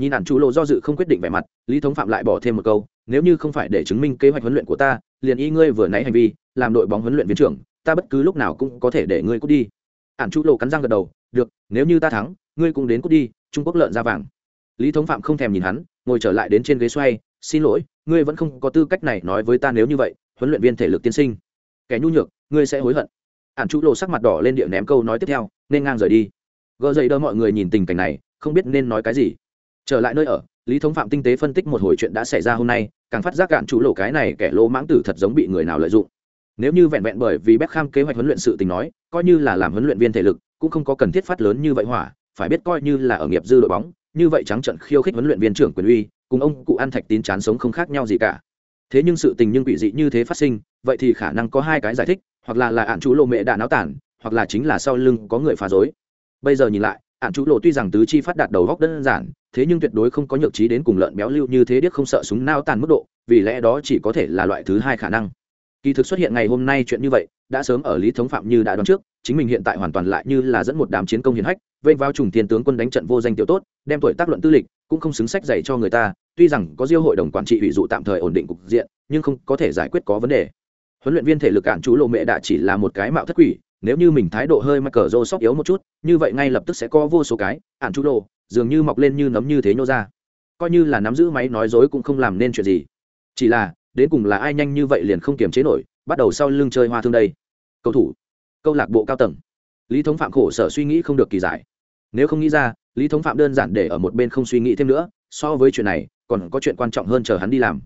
nhìn ản chú lộ do dự không quyết định vẻ mặt, lý thống phạm lại bỏ thêm một câu, nếu như không phải để chứng minh kế hoạch huấn luyện của ta, liền y ngươi vừa nãy hành vi, làm đội bóng huấn luyện viên trưởng, ta bất cứ lúc nào cũng có thể để ngươi cút đi. Ản chú lộ cắn răng gật đầu, được, nếu như ta thắng, ngươi cũng đến cút đi, trung quốc lợn ra vàng. Lý thống phạm không thèm nhìn hắn, ngồi trở lại đến trên ghế xoay, xin lỗi, ngươi vẫn không có tư cách này nói với ta nếu như vậy, huấn luyện viên thể lực tiên sinh. Kẻ nhu nhược, ngươi sẽ hối hận. Ản chú lộ sắc mặt đỏ lên địa ném câu nói tiếp theo, nên ngang rời đi. Gờ dậy đỡ mọi người nhìn tình cảnh này, không biết nên nói cái gì trở lại nơi ở, lý thống phạm tinh tế phân tích một hồi chuyện đã xảy ra hôm nay, càng phát giác cạn chủ lộ cái này kẻ lỗ mãng tử thật giống bị người nào lợi dụng. Nếu như vẹn vẹn bởi vì Beckham kế hoạch huấn luyện sự tình nói, coi như là làm huấn luyện viên thể lực, cũng không có cần thiết phát lớn như vậy hỏa, phải biết coi như là ở nghiệp dư đội bóng, như vậy trắng trận khiêu khích huấn luyện viên trưởng quyền uy, cùng ông cụ An thạch tín chán sống không khác nhau gì cả. Thế nhưng sự tình nhưng quỷ dị như thế phát sinh, vậy thì khả năng có hai cái giải thích, hoặc là là ạn chú lộ mẹ đã náo tản, hoặc là chính là sau lưng có người phá dối bây giờ nhìn lại, ạn chú lộ tuy rằng tứ chi phát đạt đầu góc đơn giản thế nhưng tuyệt đối không có nhược trí đến cùng lợn béo lưu như thế điếc không sợ súng nao tàn mức độ, vì lẽ đó chỉ có thể là loại thứ hai khả năng. Kỳ thực xuất hiện ngày hôm nay chuyện như vậy, đã sớm ở lý thống phạm như đã đoán trước, chính mình hiện tại hoàn toàn lại như là dẫn một đám chiến công hiển hách vây vào trùng tiền tướng quân đánh trận vô danh tiểu tốt, đem tuổi tác luận tư lịch, cũng không xứng sách dạy cho người ta, tuy rằng có diêu hội đồng quản trị ủy dụ tạm thời ổn định cục diện, nhưng không có thể giải quyết có vấn đề. Huấn luyện viên thể lực cản chú lộ mẹ đã chỉ là một cái mạo thất quỷ, nếu như mình thái độ hơi mắc cờ rô sóc yếu một chút, như vậy ngay lập tức sẽ có vô số cái ản chú lộ dường như mọc lên như nấm như thế nhô ra. Coi như là nắm giữ máy nói dối cũng không làm nên chuyện gì. Chỉ là, đến cùng là ai nhanh như vậy liền không kiềm chế nổi, bắt đầu sau lưng chơi hoa thương đây. Cầu thủ, câu lạc bộ cao tầng. Lý thống phạm khổ sở suy nghĩ không được kỳ giải. Nếu không nghĩ ra, lý thống phạm đơn giản để ở một bên không suy nghĩ thêm nữa, so với chuyện này, còn có chuyện quan trọng hơn chờ hắn đi làm.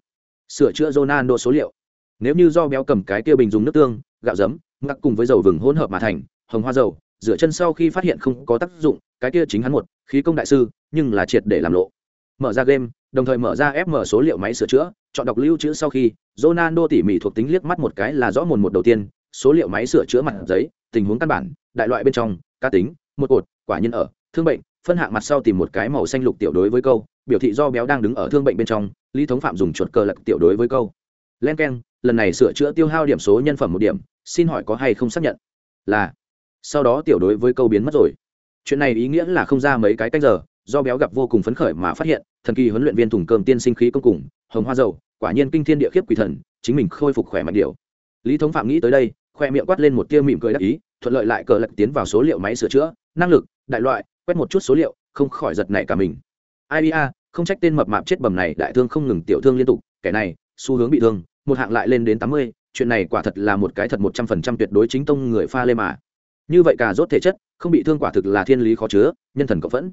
Sửa chữa ronaldo số liệu. Nếu như do béo cầm cái kia bình dùng nước tương, gạo giấm, ngắc cùng với dầu vừng hỗn hợp mà thành, hồng hoa dầu dựa chân sau khi phát hiện không có tác dụng, cái kia chính hắn một, khí công đại sư, nhưng là triệt để làm lộ. Mở ra game, đồng thời mở ra fm số liệu máy sửa chữa, chọn đọc lưu trữ sau khi, ronaldo tỉ mỉ thuộc tính liếc mắt một cái là rõ mồn một đầu tiên, số liệu máy sửa chữa mặt giấy, tình huống căn bản, đại loại bên trong, cá tính, một cột, quả nhân ở, thương bệnh, phân hạng mặt sau tìm một cái màu xanh lục tiểu đối với câu, biểu thị do béo đang đứng ở thương bệnh bên trong, lý thống phạm dùng chuột cờ lật tiểu đối với câu. Len k e n lần này sửa chữa tiêu hao điểm số nhân phẩm một điểm, xin hỏi có hay không xác nhận? Là sau đó tiểu đối với câu biến mất rồi. Chuyện này ý nghĩa là không ra mấy cái cách giờ, do béo gặp vô cùng phấn khởi mà phát hiện, thần kỳ huấn luyện viên thùng cơm tiên sinh khí công cùng, hồng hoa dầu, quả nhiên kinh thiên địa khiếp quỷ thần, chính mình khôi phục khỏe mạnh điều. Lý thống phạm nghĩ tới đây, khoe miệng quát lên một tia mỉm cười đắc ý, thuận lợi lại cờ lật tiến vào số liệu máy sửa chữa, năng lực, đại loại, quét một chút số liệu, không khỏi giật nảy cả mình. Ia không trách tên mập mạp chết bầm này đại thương không ngừng tiểu thương liên tục, kẻ này, xu hướng bị thương, một hạng lại lên đến tám mươi, chuyện này quả thật là một cái thật một trăm phần trăm tuyệt đối chính tông người pha lê mà như vậy cả rốt thể chất, không bị thương quả thực là thiên lý khó chứa, nhân thần cộng phẫn.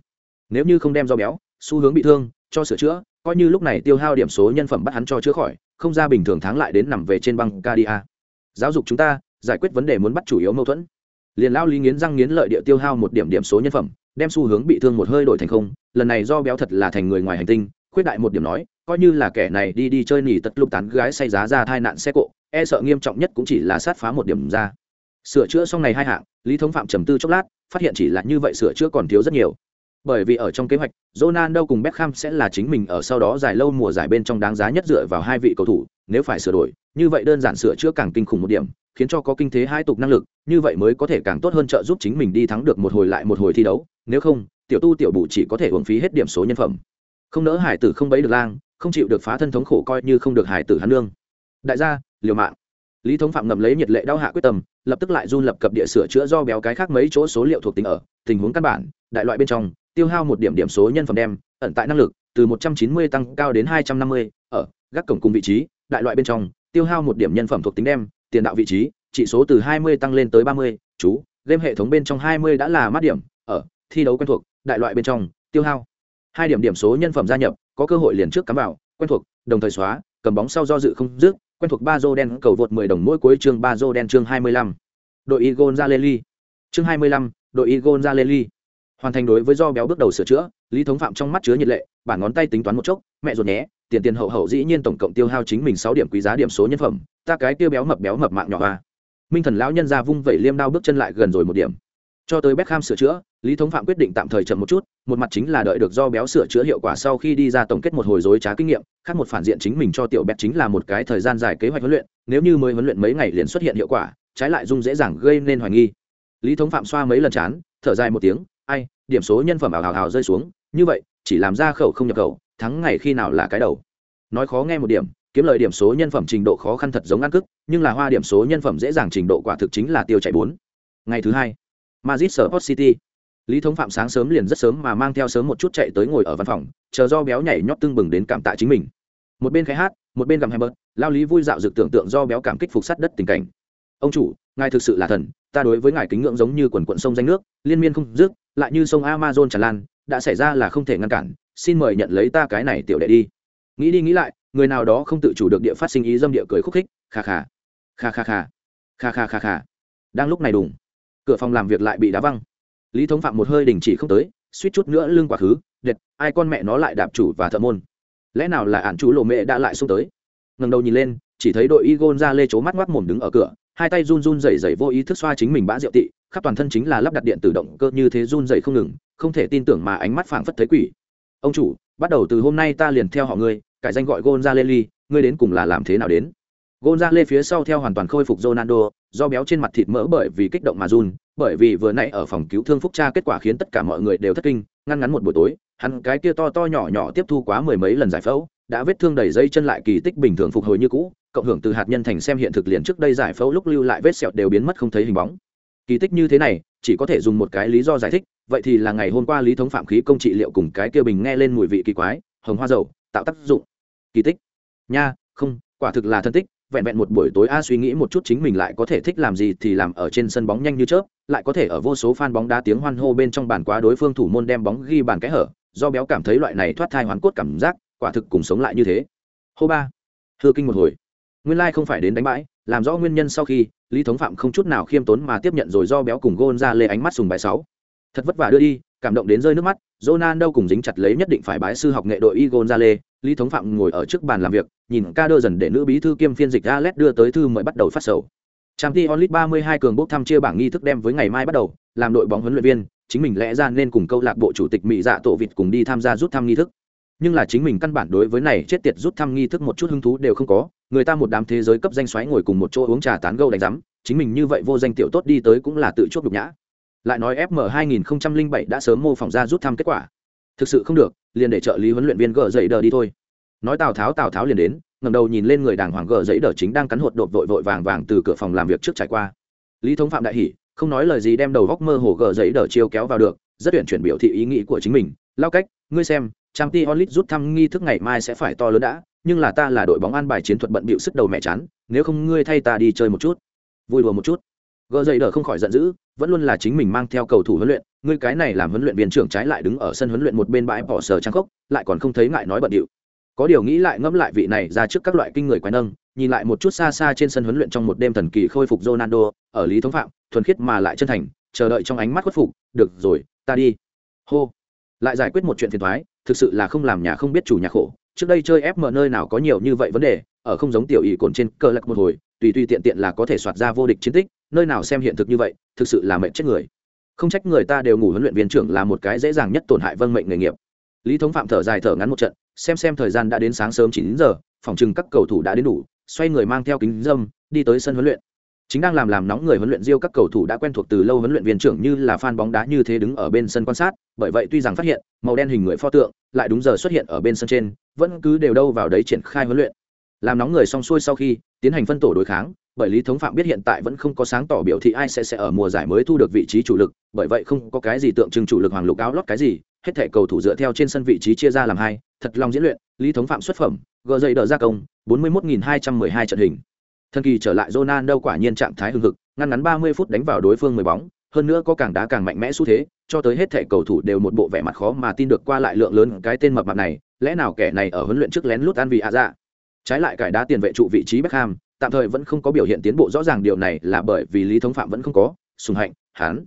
Nếu như không đem do béo, xu hướng bị thương, cho sửa chữa, coi như lúc này tiêu hao điểm số nhân phẩm bắt hắn cho chữa khỏi, không ra bình thường tháng lại đến nằm về trên băng cadia giáo dục chúng ta, giải quyết vấn đề muốn bắt chủ yếu mâu thuẫn. Liền lao lý nghiến răng nghiến lợi địa tiêu hao một điểm điểm số nhân phẩm, đem xu hướng bị thương một hơi đổi thành không, lần này do béo thật là thành người ngoài hành tinh, khuyết đại một điểm nói, coi như là kẻ này đi đi chơi nỉ tật lục tán gái say giá ra thai nạn xe cộ e sợ nghiêm trọng nhất cũng chỉ là sát phá một điểm ra sửa chữa xong này hai hạng lý thống phạm trầm tư chốc lát phát hiện chỉ là như vậy sửa chữa còn thiếu rất nhiều bởi vì ở trong kế hoạch Ronaldo cùng Beckham sẽ là chính mình ở sau đó dài lâu mùa giải bên trong đáng giá nhất dựa vào hai vị cầu thủ, nếu phải sửa đổi, như vậy đơn giản sửa chữa càng kinh khủng một điểm, khiến cho có kinh thế hai tục năng lực, như vậy mới có thể càng tốt hơn trợ giúp chính mình đi thắng được một hồi lại một hồi thi đấu, nếu không, tiểu tu tiểu bù chỉ có thể uống phí hết điểm số nhân phẩm. Không nỡ hải tử không bấy được lang, không chịu được phá thân thống khổ coi như không được hải tử hắn lương. Đại gia, liều mạng. Lý Thống Phạm ngầm lấy nhiệt lệ đau hạ quyết tâm, lập tức lại run lập cập địa sửa chữa do béo cái khác mấy chỗ số liệu thuộc tính ở, tình huống căn bản, đại loại bên trong, tiêu hao một điểm điểm số nhân phẩm đem ẩn tại năng lực từ 190 tăng cao đến 250, ở gác cổng cùng vị trí đại loại bên trong tiêu hao một điểm nhân phẩm thuộc tính đem tiền đạo vị trí chỉ số từ 20 tăng lên tới 30, chú game hệ thống bên trong 20 đã là mát điểm ở thi đấu quen thuộc đại loại bên trong tiêu hao hai điểm điểm số nhân phẩm gia nhập có cơ hội liền trước cắm vào quen thuộc đồng thời xóa cầm bóng sau do dự không dứt quen thuộc ba dô đen cầu vượt 10 đồng mỗi cuối chương ba dô đen chương 25. đội Igon Zaleli chương 25, đội Igon Zaleli hoàn thành đối với do béo bước đầu sửa chữa lý thống phạm trong mắt chứa nhiệt lệ bản ngón tay tính toán một chốc mẹ ruột nhé tiền tiền hậu hậu dĩ nhiên tổng cộng tiêu hao chính mình sáu điểm quý giá điểm số nhân phẩm ta cái kia béo mập béo mập mạng nhỏ hoa minh thần lão nhân ra vung vẩy liêm đao bước chân lại gần rồi một điểm cho tới Beckham sửa chữa, Lý Thống Phạm quyết định tạm thời chậm một chút, một mặt chính là đợi được do béo sửa chữa hiệu quả sau khi đi ra tổng kết một hồi rối trá kinh nghiệm, khác một phản diện chính mình cho tiểu Beck chính là một cái thời gian dài kế hoạch huấn luyện, nếu như mới huấn luyện mấy ngày liền xuất hiện hiệu quả, trái lại dung dễ dàng gây nên hoài nghi. Lý Thống Phạm xoa mấy lần chán, thở dài một tiếng, ai, điểm số nhân phẩm ảo ảo ảo rơi xuống như vậy chỉ làm ra khẩu không nhập khẩu thắng ngày khi nào là cái đầu nói khó nghe một điểm kiếm lời điểm số nhân phẩm trình độ khó khăn thật giống ăn cức nhưng là hoa điểm số nhân phẩm dễ dàng trình độ quả thực chính là tiêu chạy bốn ngày thứ hai Madrid Sport City. Lý Thống Phạm sáng sớm liền rất sớm mà mang theo sớm một chút chạy tới ngồi ở văn phòng, chờ do béo nhảy nhót tương bừng đến cảm tạ chính mình. Một bên khai hát, một bên gầm hai bớt, lao lý vui dạo dự tưởng tượng do béo cảm kích phục sát đất tình cảnh. Ông chủ, ngài thực sự là thần, ta đối với ngài kính ngưỡng giống như quần quần sông danh nước, liên miên không dứt, lại như sông Amazon tràn lan, đã xảy ra là không thể ngăn cản, xin mời nhận lấy ta cái này tiểu đệ đi. Nghĩ đi nghĩ lại, người nào đó không tự chủ được địa phát sinh ý dâm địa cười khúc khích, kha kha, kha kha kha, kha kha kha kha, Đang lúc này đùng cửa phòng làm việc lại bị đá văng. Lý thống phạm một hơi đình chỉ không tới suýt chút nữa lưng quá khứ đệt ai con mẹ nó lại đạp chủ và thợ môn? Lẽ nào là ản chú lộ mẹ đã lại xuống tới? Ngần đầu nhìn lên chỉ thấy đội y gôn ra lê chố mắt ngoác mồm đứng ở cửa hai tay run run rẩy rẩy vô ý thức xoa chính mình bã rượu tị khắp toàn thân chính là lắp đặt điện tử động cơ như thế run rẩy không ngừng không thể tin tưởng mà ánh mắt phảng phất thấy quỷ. Ông chủ bắt đầu từ hôm nay ta liền theo họ ngươi cải danh gọi Ygolza Lê Ly, ngươi đến cùng là làm thế nào đến? Gonzalez phía sau theo hoàn toàn khôi phục ronaldo, do béo trên mặt thịt mỡ bởi vì kích động mà run, bởi vì vừa nãy ở phòng cứu thương phúc tra kết quả khiến tất cả mọi người đều thất kinh, ngăn ngắn một buổi tối, hắn cái kia to to nhỏ nhỏ tiếp thu quá mười mấy lần giải phẫu, đã vết thương đầy dây chân lại kỳ tích bình thường phục hồi như cũ, cộng hưởng từ hạt nhân thành xem hiện thực liền trước đây giải phẫu lúc lưu lại vết sẹo đều biến mất không thấy hình bóng. Kỳ tích như thế này, chỉ có thể dùng một cái lý do giải thích, vậy thì là ngày hôm qua lý thống phạm khí công trị liệu cùng cái kia bình nghe lên mùi vị kỳ quái, hồng hoa dầu, tạo tác dụng. Kỳ tích. Nha, không, quả thực là thân tích vẹn vẹn một buổi tối a suy nghĩ một chút chính mình lại có thể thích làm gì thì làm ở trên sân bóng nhanh như chớp lại có thể ở vô số fan bóng đá tiếng hoan hô bên trong bàn quá đối phương thủ môn đem bóng ghi bàn cái hở do béo cảm thấy loại này thoát thai hoàn cốt cảm giác quả thực cùng sống lại như thế. Hô ba hư kinh một hồi. Nguyên lai không phải đến đánh bãi làm rõ nguyên nhân sau khi lý thống phạm không chút nào khiêm tốn mà tiếp nhận rồi do béo cùng gôn ra lê ánh mắt sùng bài sáu. Thật vất vả đưa đi cảm động đến rơi nước mắt Ronaldo cùng dính chặt lấy nhất định phải bái sư học nghệ đội Igon Zale, Lý Thống Phạm ngồi ở trước bàn làm việc, nhìn ca đơ dần để nữ bí thư kiêm phiên dịch Alex đưa tới thư mời bắt đầu phát sầu. Champions League 32 cường bốc thăm chia bảng nghi thức đem với ngày mai bắt đầu, làm đội bóng huấn luyện viên, chính mình lẽ ra nên cùng câu lạc bộ chủ tịch Mỹ Dạ Tổ Vịt cùng đi tham gia rút thăm nghi thức. Nhưng là chính mình căn bản đối với này chết tiệt rút thăm nghi thức một chút hứng thú đều không có, người ta một đám thế giới cấp danh xoáy ngồi cùng một chỗ uống trà tán gẫu đánh rắm, chính mình như vậy vô danh tiểu tốt đi tới cũng là tự chuốc nhục nhã lại nói fm 2007 đã sớm mô phỏng ra rút thăm kết quả thực sự không được liền để trợ lý huấn luyện viên gờ dậy đờ đi thôi. Nói tào tháo tào tháo liền đến ngầm đầu nhìn lên người đàng hoàng gờ dậy đờ chính đang cắn hột đột vội vội vàng vàng từ cửa phòng làm việc trước trải qua. Lý thống phạm đại hỉ, không nói lời gì đem đầu góc mơ hồ gờ dậy đờ chiêu kéo vào được, rất tuyển chuyển biểu thị ý nghĩ của chính mình. Lao cách, ngươi xem, trang t onlit rút thăm nghi thức ngày mai sẽ phải to lớn đã, nhưng là ta là đội bóng an bài chiến thuật bận bịu sức đầu mẹ chán, nếu không ngươi thay ta đi chơi một chút. Vui đùa một chút. Gờ dậy đờ không khỏi giận dữ, vẫn luôn là chính mình mang theo cầu thủ huấn luyện ngươi cái này làm huấn luyện viên trưởng trái lại đứng ở sân huấn luyện một bên bãi bỏ sờ trang khốc, lại còn không thấy ngại nói bận điệu. Có điều nghĩ lại ngẫm lại vị này ra trước các loại kinh người quái nâng, nhìn lại một chút xa xa trên sân huấn luyện trong một đêm thần kỳ khôi phục Ronaldo, ở lý thống phạm, thuần khiết mà lại chân thành, chờ đợi trong ánh mắt khuất phục, được rồi, ta đi. Hô. Lại giải quyết một chuyện phiền thoái thực sự là không làm nhà không biết chủ nhà khổ. Trước đây chơi ép mở nơi nào có nhiều như vậy vấn đề, ở không giống tiểu ỷ cồn trên cơ lạc một hồi, tùy tùy tiện tiện là có thể soạt ra vô địch chiến tích, nơi nào xem hiện thực như vậy, thực sự là mệnh chết người không trách người ta đều ngủ huấn luyện viên trưởng là một cái dễ dàng nhất tổn hại vâng mệnh nghề nghiệp. Lý thống phạm thở dài thở ngắn một trận, xem xem thời gian đã đến sáng sớm chín giờ, phòng chừng các cầu thủ đã đến đủ, xoay người mang theo kính dâm, đi tới sân huấn luyện. Chính đang làm làm nóng người huấn luyện diêu các cầu thủ đã quen thuộc từ lâu huấn luyện viên trưởng như là fan bóng đá như thế đứng ở bên sân quan sát, bởi vậy tuy rằng phát hiện, màu đen hình người pho tượng, lại đúng giờ xuất hiện ở bên sân trên, vẫn cứ đều đâu vào đấy triển khai huấn luyện. Làm nóng người xong xuôi sau khi, tiến hành phân tổ đối kháng bởi lý thống phạm biết hiện tại vẫn không có sáng tỏ biểu thị ai sẽ sẽ ở mùa giải mới thu được vị trí chủ lực, bởi vậy không có cái gì tượng trưng chủ lực hoàng lục áo lót cái gì, hết thể cầu thủ dựa theo trên sân vị trí chia ra làm hai, thật lòng diễn luyện, lý thống phạm xuất phẩm, gờ dậy đỡ gia công, bốn mươi một hai trăm mười hai trận hình. Thần kỳ trở lại Ronaldo quả nhiên trạng thái hưng hực, ngăn ngắn ba mươi phút đánh vào đối phương mười bóng, hơn nữa có càng đá càng mạnh mẽ xu thế, cho tới hết thể cầu thủ đều một bộ vẻ mặt khó mà tin được qua lại lượng lớn cái tên mập mặt này, lẽ nào kẻ này ở huấn luyện trước lén lút ăn vì ạ dạ? Trái lại cải đá tiền vệ trụ vị trí Beckham tạm thời vẫn không có biểu hiện tiến bộ rõ ràng, điều này là bởi vì lý thống phạm vẫn không có, sùng hạnh hán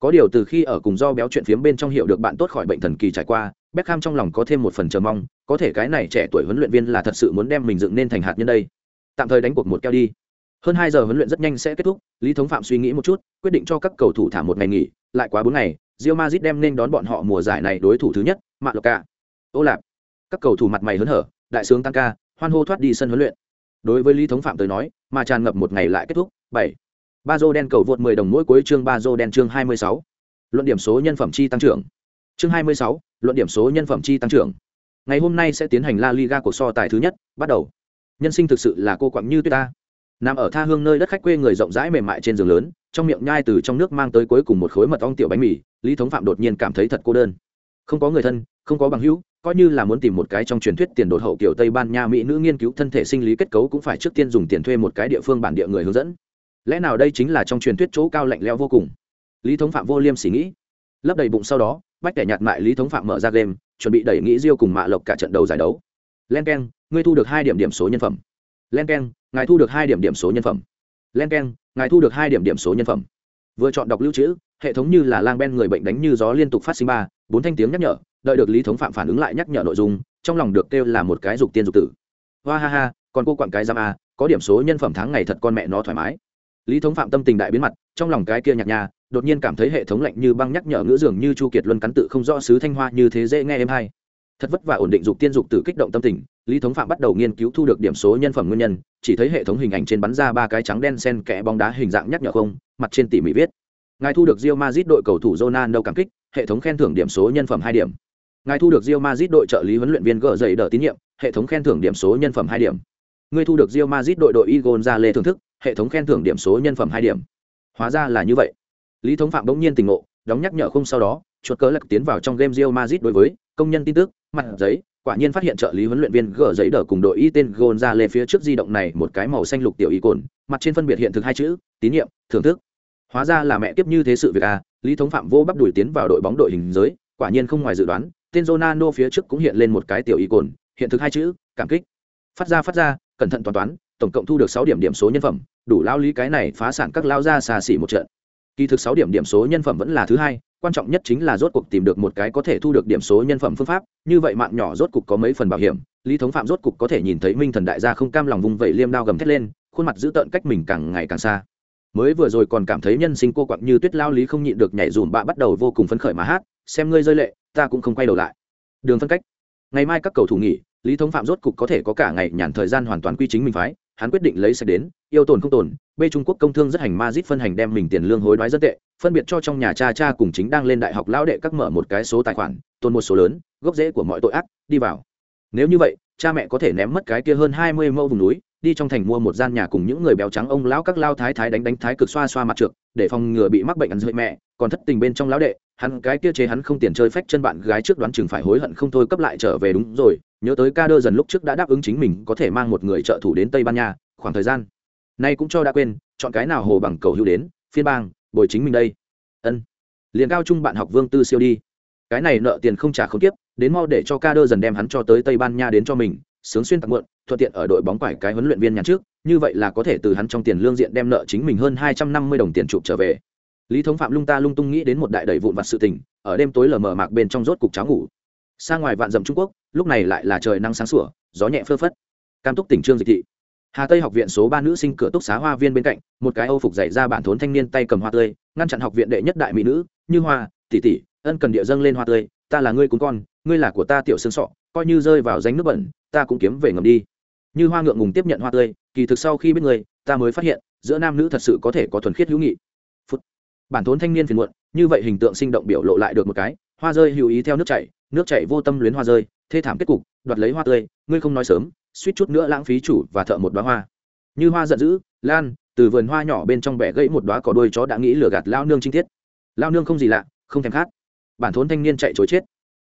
có điều từ khi ở cùng do béo chuyện phiếm bên trong hiểu được bạn tốt khỏi bệnh thần kỳ trải qua, Beckham trong lòng có thêm một phần chờ mong, có thể cái này trẻ tuổi huấn luyện viên là thật sự muốn đem mình dựng nên thành hạt nhân đây. Tạm thời đánh cuộc một keo đi. Hơn hai giờ huấn luyện rất nhanh sẽ kết thúc, lý thống phạm suy nghĩ một chút, quyết định cho các cầu thủ thả một ngày nghỉ, lại quá bốn ngày rio mazit đem nên đón bọn họ mùa giải này đối thủ thứ nhất mạng lộc ca ô lạp. Các cầu thủ mặt mày hớn hở, đại sướng tăng ca, hoan hô thoát đi sân huấn luyện đối với lý thống phạm tới nói mà tràn ngập một ngày lại kết thúc bảy. Ba dô đen cầu vượt 10 đồng mỗi cuối chương ba dô đen chương 26. luận điểm số nhân phẩm chi tăng trưởng. Chương 26, luận điểm số nhân phẩm chi tăng trưởng. Ngày hôm nay sẽ tiến hành la liga của so tài thứ nhất bắt đầu. Nhân sinh thực sự là cô quặng như tuyết ta. Nằm ở tha hương nơi đất khách quê người rộng rãi mềm mại trên giường lớn trong miệng nhai từ trong nước mang tới cuối cùng một khối mật ong tiểu bánh mì lý thống phạm đột nhiên cảm thấy thật cô đơn. Không có người thân không có bằng hữu coi như là muốn tìm một cái trong truyền thuyết tiền đột hậu kiểu tây ban nha mỹ nữ nghiên cứu thân thể sinh lý kết cấu cũng phải trước tiên dùng tiền thuê một cái địa phương bản địa người hướng dẫn. Lẽ nào đây chính là trong truyền thuyết chỗ cao lạnh leo vô cùng? Lý thống phạm vô liêm xỉ nghĩ. Lấp đầy bụng sau đó, bách kẻ nhạt mại lý thống phạm mở ra game, chuẩn bị đẩy nghĩ diêu cùng mạ lộc cả trận đầu giải đấu. Len k e n ngươi thu được hai điểm điểm số nhân phẩm. Len k e n ngài thu được hai điểm điểm số nhân phẩm. Len k e n ngài thu được hai điểm điểm số nhân phẩm. Vừa chọn đọc lưu trữ, hệ thống như là lang ben người bệnh đánh như gió liên tục phát sinh ba bốn thanh tiếng nhắc nhở, đợi được lý thống phạm phản ứng lại nhắc nhở nội dung, trong lòng được kêu là một cái dục tiên dục tử. Hoa ha ha, còn cô quặng cái giam a à, có điểm số nhân phẩm tháng ngày thật con mẹ nó thoải mái. Lý thống phạm tâm tình đại biến mặt, trong lòng cái kia nhạc nhà đột nhiên cảm thấy hệ thống lạnh như băng nhắc nhở ngữ dường như chu kiệt luân cắn tự không rõ sứ thanh hoa như thế dễ nghe em hay. Thật vất vả ổn định dục tiên dục tử kích động tâm tình, lý thống phạm bắt đầu nghiên cứu thu được điểm số nhân phẩm nguyên nhân, chỉ thấy hệ thống hình ảnh trên bắn ra ba cái trắng đen sen kẽ bóng đá hình dạng nhắc nhở không, mặt trên tỉ mỉ viết ngài thu được rio mazit đội cầu thủ Ronaldo cảm kích, hệ thống khen thưởng điểm số nhân phẩm hai điểm. Ngài thu được rio mazit đội trợ lý huấn luyện viên gỡ dậy đỡ tín nhiệm, hệ thống khen thưởng điểm số nhân phẩm hai điểm. Ngươi thu được rio mazit đội đội igon ra lê thưởng thức, hệ thống khen thưởng điểm số nhân phẩm hai điểm. Hóa ra là như vậy. Lý thống phạm bỗng nhiên tình ngộ, đóng nhắc nhở không sau đó, chuột cớ lật tiến vào trong game rio mazit đối với công nhân tin tức, mặt giấy, quả nhiên phát hiện trợ lý huấn luyện viên gỡ giấy đỡ cùng đội y tên gôn ra lê phía trước di động này một cái màu xanh lục tiểu y cồn, mặt trên phân biệt hiện thực hai chữ, tín nhiệm, thưởng thức hóa ra là mẹ tiếp như thế sự việc à lý thống phạm vô bắp đuổi tiến vào đội bóng đội hình giới, quả nhiên không ngoài dự đoán, tên Ronaldo phía trước cũng hiện lên một cái tiểu y cồn, hiện thực hai chữ, cảm kích. Phát ra phát ra, cẩn thận toàn toán, tổng cộng thu được sáu điểm điểm số nhân phẩm, đủ lao lý cái này phá sản các lao ra xà xỉ một trận. Kỳ thực sáu điểm điểm số nhân phẩm vẫn là thứ hai, quan trọng nhất chính là rốt cuộc tìm được một cái có thể thu được điểm số nhân phẩm phương pháp, như vậy mạng nhỏ rốt cuộc có mấy phần bảo hiểm, lý thống phạm rốt cuộc có thể nhìn thấy minh thần đại gia không cam lòng vung vẩy liêm đao gầm thét lên, khuôn mặt giữ tợn cách mình càng ngày càng xa mới vừa rồi còn cảm thấy nhân sinh cô quặng như tuyết lao lý không nhịn được nhảy dùm bạ bắt đầu vô cùng phấn khởi mà hát, xem ngươi rơi lệ, ta cũng không quay đầu lại. Đường phân cách. Ngày mai các cầu thủ nghỉ, lý thống phạm rốt cục có thể có cả ngày nhàn thời gian hoàn toàn quy chính mình phái, hắn quyết định lấy sạch đến, yêu tồn không tồn, b trung quốc công thương rất hành ma phân hành đem mình tiền lương hối đoái rất tệ, phân biệt cho trong nhà cha cha cùng chính đang lên đại học lão đệ các mở một cái số tài khoản, tồn một số lớn, gốc rễ của mọi tội ác, đi vào. Nếu như vậy, cha mẹ có thể ném mất cái kia hơn hai mươi mẫu vùng núi đi trong thành mua một gian nhà cùng những người béo trắng ông lão các lao thái thái đánh đánh thái cực xoa xoa mặt trượt để phòng ngừa bị mắc bệnh ăn rơi mẹ, còn thất tình bên trong lão đệ, hắn cái kia chế hắn không tiền chơi phách chân bạn gái trước đoán chừng phải hối hận không thôi cấp lại trở về đúng rồi, nhớ tới ca đơ dần lúc trước đã đáp ứng chính mình có thể mang một người trợ thủ đến tây ban nha, khoảng thời gian nay cũng cho đã quên, chọn cái nào hồ bằng cầu hữu đến, phiên bang, bồi chính mình đây. Ân. Liền cao trung bạn học vương tư siêu đi. Cái này nợ tiền không trả không tiếp, đến mau để cho ca đơ dần đem hắn cho tới tây ban nha đến cho mình, sướng xuyên tặng muộn thuận tiện ở đội bóng quải cái huấn luyện viên nhà trước, như vậy là có thể từ hắn trong tiền lương diện đem nợ chính mình hơn hai trăm năm mươi đồng tiền chụp trở về. Lý thống phạm lung ta lung tung nghĩ đến một đại đầy vụn vặt sự tình, ở đêm tối lờ mờ mạc bên trong rốt cục cháo ngủ. Xa ngoài vạn dặm trung quốc, lúc này lại là trời nắng sáng sủa, gió nhẹ phơ phất. Cam túc tỉnh trương dịch thị. Hà tây học viện số ba nữ sinh cửa túc xá hoa viên bên cạnh, một cái âu phục dày ra bản thốn thanh niên tay cầm hoa tươi, ngăn chặn học viện đệ nhất đại mỹ nữ, như hoa, tỷ tỷ, ân cần địa dâng lên hoa tươi, ta là ngươi cún con, ngươi là của ta tiểu xương sọ, coi như rơi vào danh nước bẩn, ta cũng kiếm về ngầm đi như hoa ngượng ngùng tiếp nhận hoa tươi, kỳ thực sau khi biết người, ta mới phát hiện, giữa nam nữ thật sự có thể có thuần khiết hữu nghị. Phút. bản thốn thanh niên phiền muộn, như vậy hình tượng sinh động biểu lộ lại được một cái, hoa rơi hữu ý theo nước chảy nước chảy vô tâm luyến hoa rơi, thê thảm kết cục, đoạt lấy hoa tươi, ngươi không nói sớm, suýt chút nữa lãng phí chủ và thợ một đoá hoa. Như hoa giận dữ, lan, từ vườn hoa nhỏ bên trong bẻ gãy một đoá cỏ đôi chó đã nghĩ lừa gạt lao nương trinh thiết lao nương không gì lạ, không thèm khát. Bản thốn thanh niên chạy chối chết.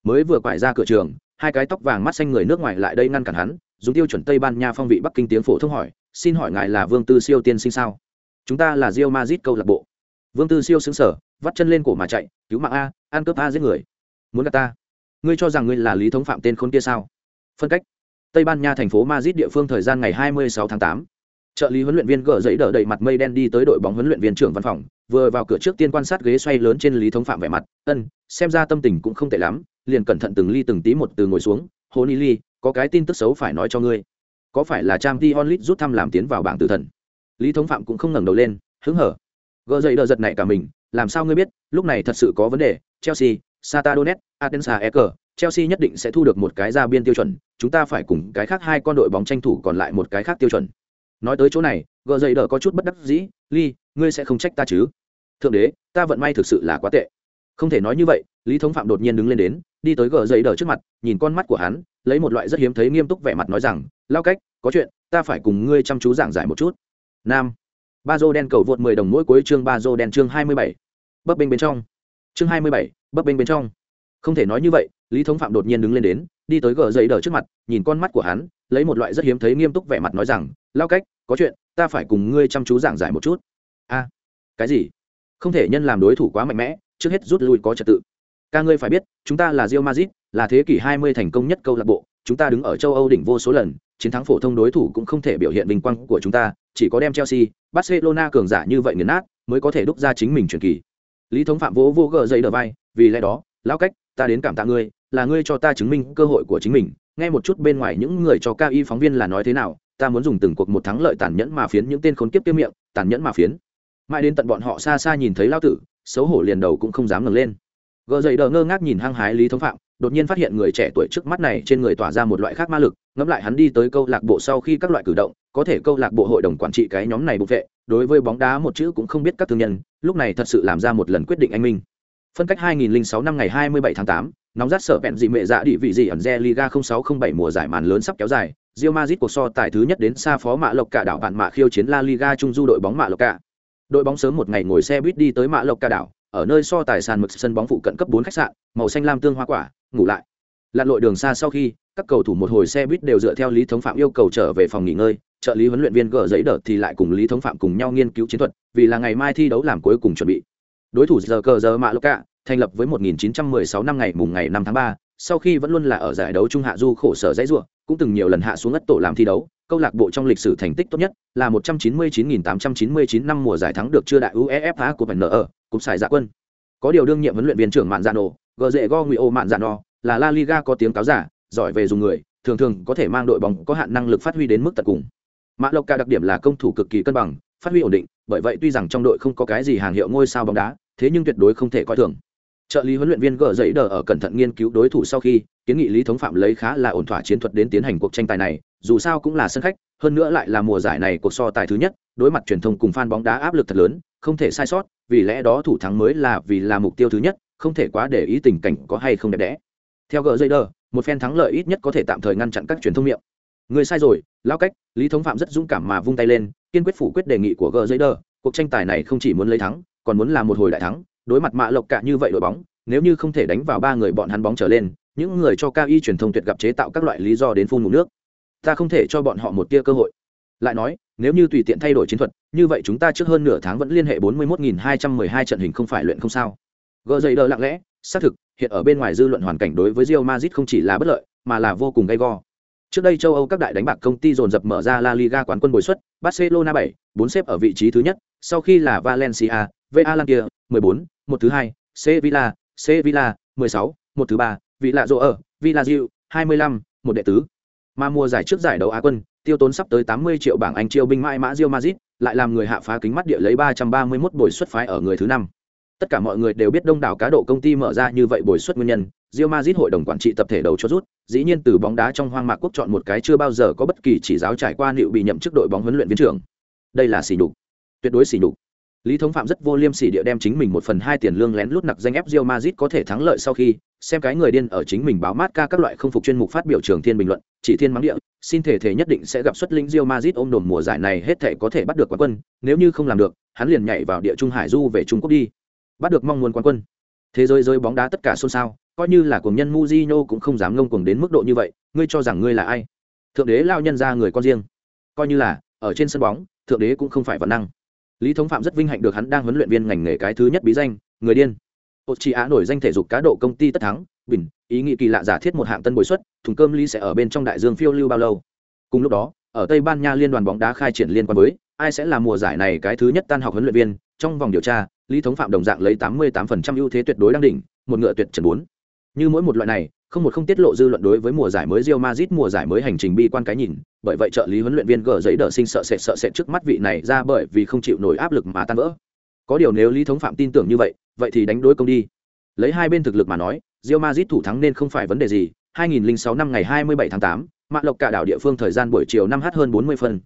Mới vừa quải ra cửa trường, hai cái tóc vàng mắt xanh người nước ngoài lại đây ngăn cản hắn dùng tiêu chuẩn tây ban nha phong vị bắc kinh tiếng phổ thông hỏi, xin hỏi ngài là vương tư siêu tiên sinh sao? Chúng ta là rio mazit câu lạc bộ. Vương tư siêu xứng sở vắt chân lên cổ mà chạy, cứu mạng a, ăn cướp a giết người. Muốn gặp ta? Ngươi cho rằng ngươi là lý thống phạm tên khôn kia sao? Phân cách. Tây ban nha, thành phố madrid địa phương thời gian ngày 26 tháng 8. trợ lý huấn luyện viên gỡ giấy đỡ đầy mặt mây đen đi tới đội bóng huấn luyện viên trưởng văn phòng, vừa vào cửa trước tiên quan sát ghế xoay lớn trên lý thống phạm vẻ mặt, ân, xem ra tâm tình cũng không tệ lắm, liền cẩn thận từng ly từng tí một từ ngồi xuống hồ ni ly có cái tin tức xấu phải nói cho ngươi. Có phải là trang t onlit rút thăm làm tiến vào bảng tử thần? Lý thống phạm cũng không ngẩng đầu lên, hứng hở. Gỡ dậy đờ giật này cả mình, làm sao ngươi biết, lúc này thật sự có vấn đề. Chelsea sata donet atensa e chelsea nhất định sẽ thu được một cái ra biên tiêu chuẩn, chúng ta phải cùng cái khác hai con đội bóng tranh thủ còn lại một cái khác tiêu chuẩn. Nói tới chỗ này gỡ dậy đờ có chút bất đắc dĩ ly ngươi sẽ không trách ta chứ? Thượng đế, ta vận may thực sự là quá tệ không thể nói như vậy, lý thống phạm đột nhiên đứng lên đến, đi tới gờ giấy đờ trước mặt, nhìn con mắt của hắn, lấy một loại rất hiếm thấy nghiêm túc vẻ mặt nói rằng, lao cách, có chuyện, ta phải cùng ngươi chăm chú giảng giải một chút. Nam. Ba dô đen cầu vượt mười đồng mỗi cuối chương ba dô đen chương hai mươi bảy. Bấp bênh bên trong. Chương hai mươi bảy, bấp bênh bên trong. Không thể nói như vậy, lý thống phạm đột nhiên đứng lên đến, đi tới gờ giấy đờ trước mặt, nhìn con mắt của hắn, lấy một loại rất hiếm thấy nghiêm túc vẻ mặt nói rằng, lao cách, có chuyện, ta phải cùng ngươi chăm chú giảng giải một chút. A. Cái gì? Không thể nhân làm đối thủ quá mạnh mẽ trước hết rút lui có trật tự. Ca ngươi phải biết, chúng ta là rio mazit là thế kỷ 20 thành công nhất câu lạc bộ, chúng ta đứng ở châu âu đỉnh vô số lần, chiến thắng phổ thông đối thủ cũng không thể biểu hiện vinh quang của chúng ta, chỉ có đem chelsea, barcelona cường giả như vậy nghiền nát, mới có thể đúc ra chính mình truyền kỳ. Lý thống phạm vỗ vô gờ dây đờ vai, vì lẽ đó, lão cách, ta đến cảm tạ ngươi, là ngươi cho ta chứng minh cơ hội của chính mình. Nghe một chút bên ngoài những người cho ca y phóng viên là nói thế nào, ta muốn dùng từng cuộc một thắng lợi tàn nhẫn mà phiến những tên khốn kiếp kia miệng, tàn nhẫn mà phiến. Mãi đến tận bọn họ xa xa nhìn thấy lao tử xấu hổ liền đầu cũng không dám ngẩng lên gờ dậy đờ ngơ ngác nhìn hăng hái lý thống phạm đột nhiên phát hiện người trẻ tuổi trước mắt này trên người tỏa ra một loại khác ma lực ngẫm lại hắn đi tới câu lạc bộ sau khi các loại cử động có thể câu lạc bộ hội đồng quản trị cái nhóm này bục vệ đối với bóng đá một chữ cũng không biết các thương nhân lúc này thật sự làm ra một lần quyết định anh minh phân cách 2006 năm ngày 27 tháng 8, nóng rát sở vẹn dị mẹ dạ địa vị gì ẩn Liga 0607 mùa giải màn lớn sắp kéo dài, Real Madrid cuộc so tài thứ nhất đến xa phó mạ lộc cả đảo bạn mạ khiêu chiến La Liga trung du đội bóng mạ lộc cả. Đội bóng sớm một ngày ngồi xe buýt đi tới mạ lộc Ca đảo, ở nơi so tài sàn mực sân bóng phụ cận cấp bốn khách sạn, màu xanh lam tương hoa quả, ngủ lại. Lặn lội đường xa sau khi, các cầu thủ một hồi xe buýt đều dựa theo lý thống phạm yêu cầu trở về phòng nghỉ ngơi, trợ lý huấn luyện viên gỡ giấy đợt thì lại cùng lý thống phạm cùng nhau nghiên cứu chiến thuật, vì là ngày mai thi đấu làm cuối cùng chuẩn bị. Đối thủ giờ cờ giờ mạ lộc Ca thành lập với 1916 năm ngày mùng ngày 5 tháng 3, sau khi vẫn luôn là ở giải đấu trung hạ du khổ sở dãy rủa, cũng từng nhiều lần hạ xuống ất tổ làm thi đấu, câu lạc bộ trong lịch sử thành tích tốt nhất là 199.899 năm mùa giải thắng được chưa đại UEFA của Bản ở, cũng xài dạ quân. Có điều đương nhiệm huấn luyện viên trưởng Mạn Giano, gờ dễ go nguy ô Mạn dạ Giano, là La Liga có tiếng cáo giả, giỏi về dùng người, thường thường có thể mang đội bóng có hạn năng lực phát huy đến mức tận cùng. Mã Lộc đặc điểm là công thủ cực kỳ cân bằng, phát huy ổn định, bởi vậy tuy rằng trong đội không có cái gì hàng hiệu ngôi sao bóng đá, thế nhưng tuyệt đối không thể coi thường trợ lý huấn luyện viên gỡ dậy đờ ở cẩn thận nghiên cứu đối thủ sau khi, kiến nghị lý thống phạm lấy khá là ổn thỏa chiến thuật đến tiến hành cuộc tranh tài này, dù sao cũng là sân khách, hơn nữa lại là mùa giải này cuộc so tài thứ nhất, đối mặt truyền thông cùng fan bóng đá áp lực thật lớn, không thể sai sót, vì lẽ đó thủ thắng mới là vì là mục tiêu thứ nhất, không thể quá để ý tình cảnh có hay không đẹp đẽ. Theo gỡ dây đờ, một phen thắng lợi ít nhất có thể tạm thời ngăn chặn các truyền thông miệng. Người sai rồi lao cách, lý thống phạm rất dũng cảm mà vung tay lên, kiên quyết phủ quyết đề nghị của gỡ dây đờ, cuộc tranh tài này không chỉ muốn lấy thắng, còn muốn là một hồi đại thắng đối mặt mạ lộc cả như vậy đội bóng nếu như không thể đánh vào ba người bọn hắn bóng trở lên những người cho cao y truyền thông tuyệt gặp chế tạo các loại lý do đến phun ngủ nước. Ta không thể cho bọn họ một tia cơ hội. Lại nói nếu như tùy tiện thay đổi chiến thuật như vậy chúng ta trước hơn nửa tháng vẫn liên hệ 41.212 trận hình không phải luyện không sao. Gờ dậy đờ lặng lẽ xác thực hiện ở bên ngoài dư luận hoàn cảnh đối với Real Madrid không chỉ là bất lợi mà là vô cùng gay go. Trước đây châu âu các đại đánh bạc công ty dồn dập mở ra la liga quán quân bồi xuất barcelona 7, 4 xếp ở vị trí thứ nhất sau khi là valencia va lankia 14, một thứ hai sevilla sevilla 16, một thứ ba vị lạ rộ ở villa diệu 25, một đệ tứ. Mà mùa giải trước giải đấu á quân tiêu tốn sắp tới 80 triệu bảng anh chiêu binh mãi mã Real mazit lại làm người hạ phá kính mắt địa lấy ba trăm ba mươi mốt buổi xuất phái ở người thứ năm. Tất cả mọi người đều biết đông đảo cá độ công ty mở ra như vậy bồi xuất nguyên nhân Real Madrid hội đồng quản trị tập thể đầu cho rút dĩ nhiên từ bóng đá trong hoang mạc quốc chọn một cái chưa bao giờ có bất kỳ chỉ giáo trải qua liệu bị nhậm chức đội bóng huấn luyện viên trưởng. Đây là xỉ nhục. Tuyệt đối xỉ nhục. Lý Thống Phạm rất vô liêm sỉ địa đem chính mình một phần hai tiền lương lén lút nặc danh ép Real Madrid có thể thắng lợi sau khi, xem cái người điên ở chính mình báo mát ca các loại không phục chuyên mục phát biểu trường thiên bình luận, chỉ thiên mắng địa, xin thể thể nhất định sẽ gặp xuất linh Real Madrid ôm đồn mùa giải này hết thể có thể bắt được quán quân, nếu như không làm được, hắn liền nhảy vào địa Trung Hải du về Trung Quốc đi. Bắt được mong muốn quán quân. Thế giới rơi bóng đá tất cả xôn xao, coi như là cuồng nhân Mujinho cũng không dám ngông cuồng đến mức độ như vậy, ngươi cho rằng ngươi là ai? Thượng đế lao nhân ra người con riêng. Coi như là, ở trên sân bóng, thượng đế cũng không phải vận năng lý thống phạm rất vinh hạnh được hắn đang huấn luyện viên ngành nghề cái thứ nhất bí danh, người điên. Ô chị á nổi danh thể dục cá độ công ty tất thắng, bình, ý nghĩ kỳ lạ giả thiết một hạng tân bồi xuất, thùng cơm ly sẽ ở bên trong đại dương phiêu lưu bao lâu? Cùng lúc đó, ở tây ban nha liên đoàn bóng đá khai triển liên quan với, ai sẽ là mùa giải này cái thứ nhất tan học huấn luyện viên? Trong vòng điều tra, lý thống phạm đồng dạng lấy tám mươi 88% ưu thế tuyệt đối đang đỉnh, một ngựa tuyệt trần bốn. Như mỗi một loại này không một không tiết lộ dư luận đối với mùa giải mới Real Madrid mùa giải mới hành trình bi quan cái nhìn, bởi vậy trợ lý huấn luyện viên gỡ giấy đỡ sinh sợ sệt sợ sệt trước mắt vị này ra bởi vì không chịu nổi áp lực mà tan vỡ. Có điều nếu Lý Thống Phạm tin tưởng như vậy, vậy thì đánh đối công đi. Lấy hai bên thực lực mà nói, Real Madrid thủ thắng nên không phải vấn đề gì. 2006 năm ngày 27 tháng 8, Mạc Lộc cả đảo địa phương thời gian buổi chiều 5h hơn 40 phân.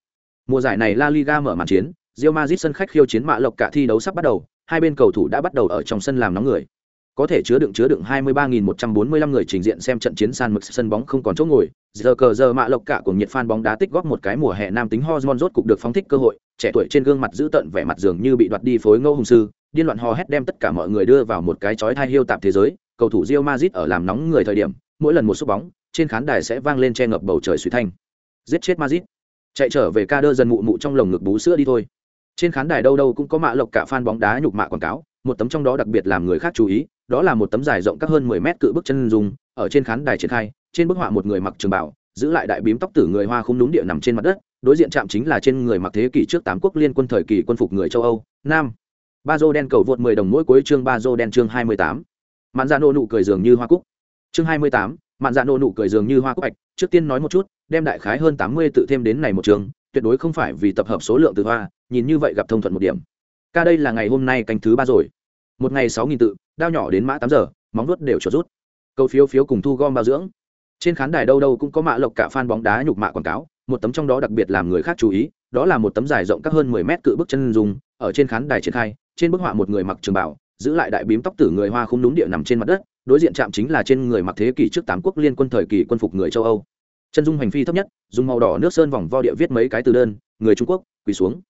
Mùa giải này La Liga mở màn chiến, Real Madrid sân khách khiêu chiến Mạc Lộc cả thi đấu sắp bắt đầu, hai bên cầu thủ đã bắt đầu ở trong sân làm nóng người có thể chứa đựng chứa đựng 23.145 người trình diện xem trận chiến san mực sân bóng không còn chỗ ngồi. Giờ cờ giờ mạ lộc cả cuồng nhiệt fan bóng đá tích góp một cái mùa hè nam tính hormone rốt cục được phóng thích cơ hội, trẻ tuổi trên gương mặt giữ tận vẻ mặt dường như bị đoạt đi phối ngô hùng sư, điên loạn hò hét đem tất cả mọi người đưa vào một cái chói thai hiêu tạp thế giới. Cầu thủ Real Madrid ở làm nóng người thời điểm, mỗi lần một sút bóng, trên khán đài sẽ vang lên che ngập bầu trời suy thanh. Giết chết Madrid. Chạy trở về ca đơ dần mụ mụ trong lồng ngực bú sữa đi thôi. Trên khán đài đâu đâu cũng có mạ lộc cả fan bóng đá nhục mạ quảng cáo, một tấm trong đó đặc biệt làm người khác chú ý, đó là một tấm dài rộng các hơn mười mét cự bức chân dùng ở trên khán đài triển khai, trên bức họa một người mặc trường bảo, giữ lại đại bím tóc tử người hoa không đúng địa nằm trên mặt đất, đối diện chạm chính là trên người mặc thế kỷ trước tám quốc liên quân thời kỳ quân phục người châu âu, nam. Ba dô đen cầu vượt mười đồng mỗi cuối chương ba dô đen chương hai mươi tám. Mạn dạ nô nụ cười dường như hoa cúc. Chương hai mươi tám, mạn dạ nô nụ cười dường như hoa cúc bạch, trước tiên nói một chút, đem đại khái hơn tám mươi tự thêm đến này một trường, tuyệt đối không phải vì tập hợp số lượng từ hoa, nhìn như vậy gặp thông thuận một điểm. Ca đây là ngày hôm nay canh thứ ba rồi một ngày sáu nghìn tự, đao nhỏ đến mã tám giờ, móng nuốt đều trượt rút. Câu phiếu phiếu cùng thu gom bao dưỡng. Trên khán đài đâu đâu cũng có mạ lộc cả fan bóng đá nhục mạ quảng cáo, một tấm trong đó đặc biệt làm người khác chú ý, đó là một tấm dài rộng các hơn mười mét cự bức chân dùng ở trên khán đài triển khai, trên bức họa một người mặc trường bảo giữ lại đại bím tóc tử người hoa không đúng địa nằm trên mặt đất, đối diện chạm chính là trên người mặc thế kỷ trước tám quốc liên quân thời kỳ quân phục người châu âu. Chân dung hành phi thấp nhất, dùng màu đỏ nước sơn vòng vo địa viết mấy cái từ đơn, người trung quốc, quỳ xuống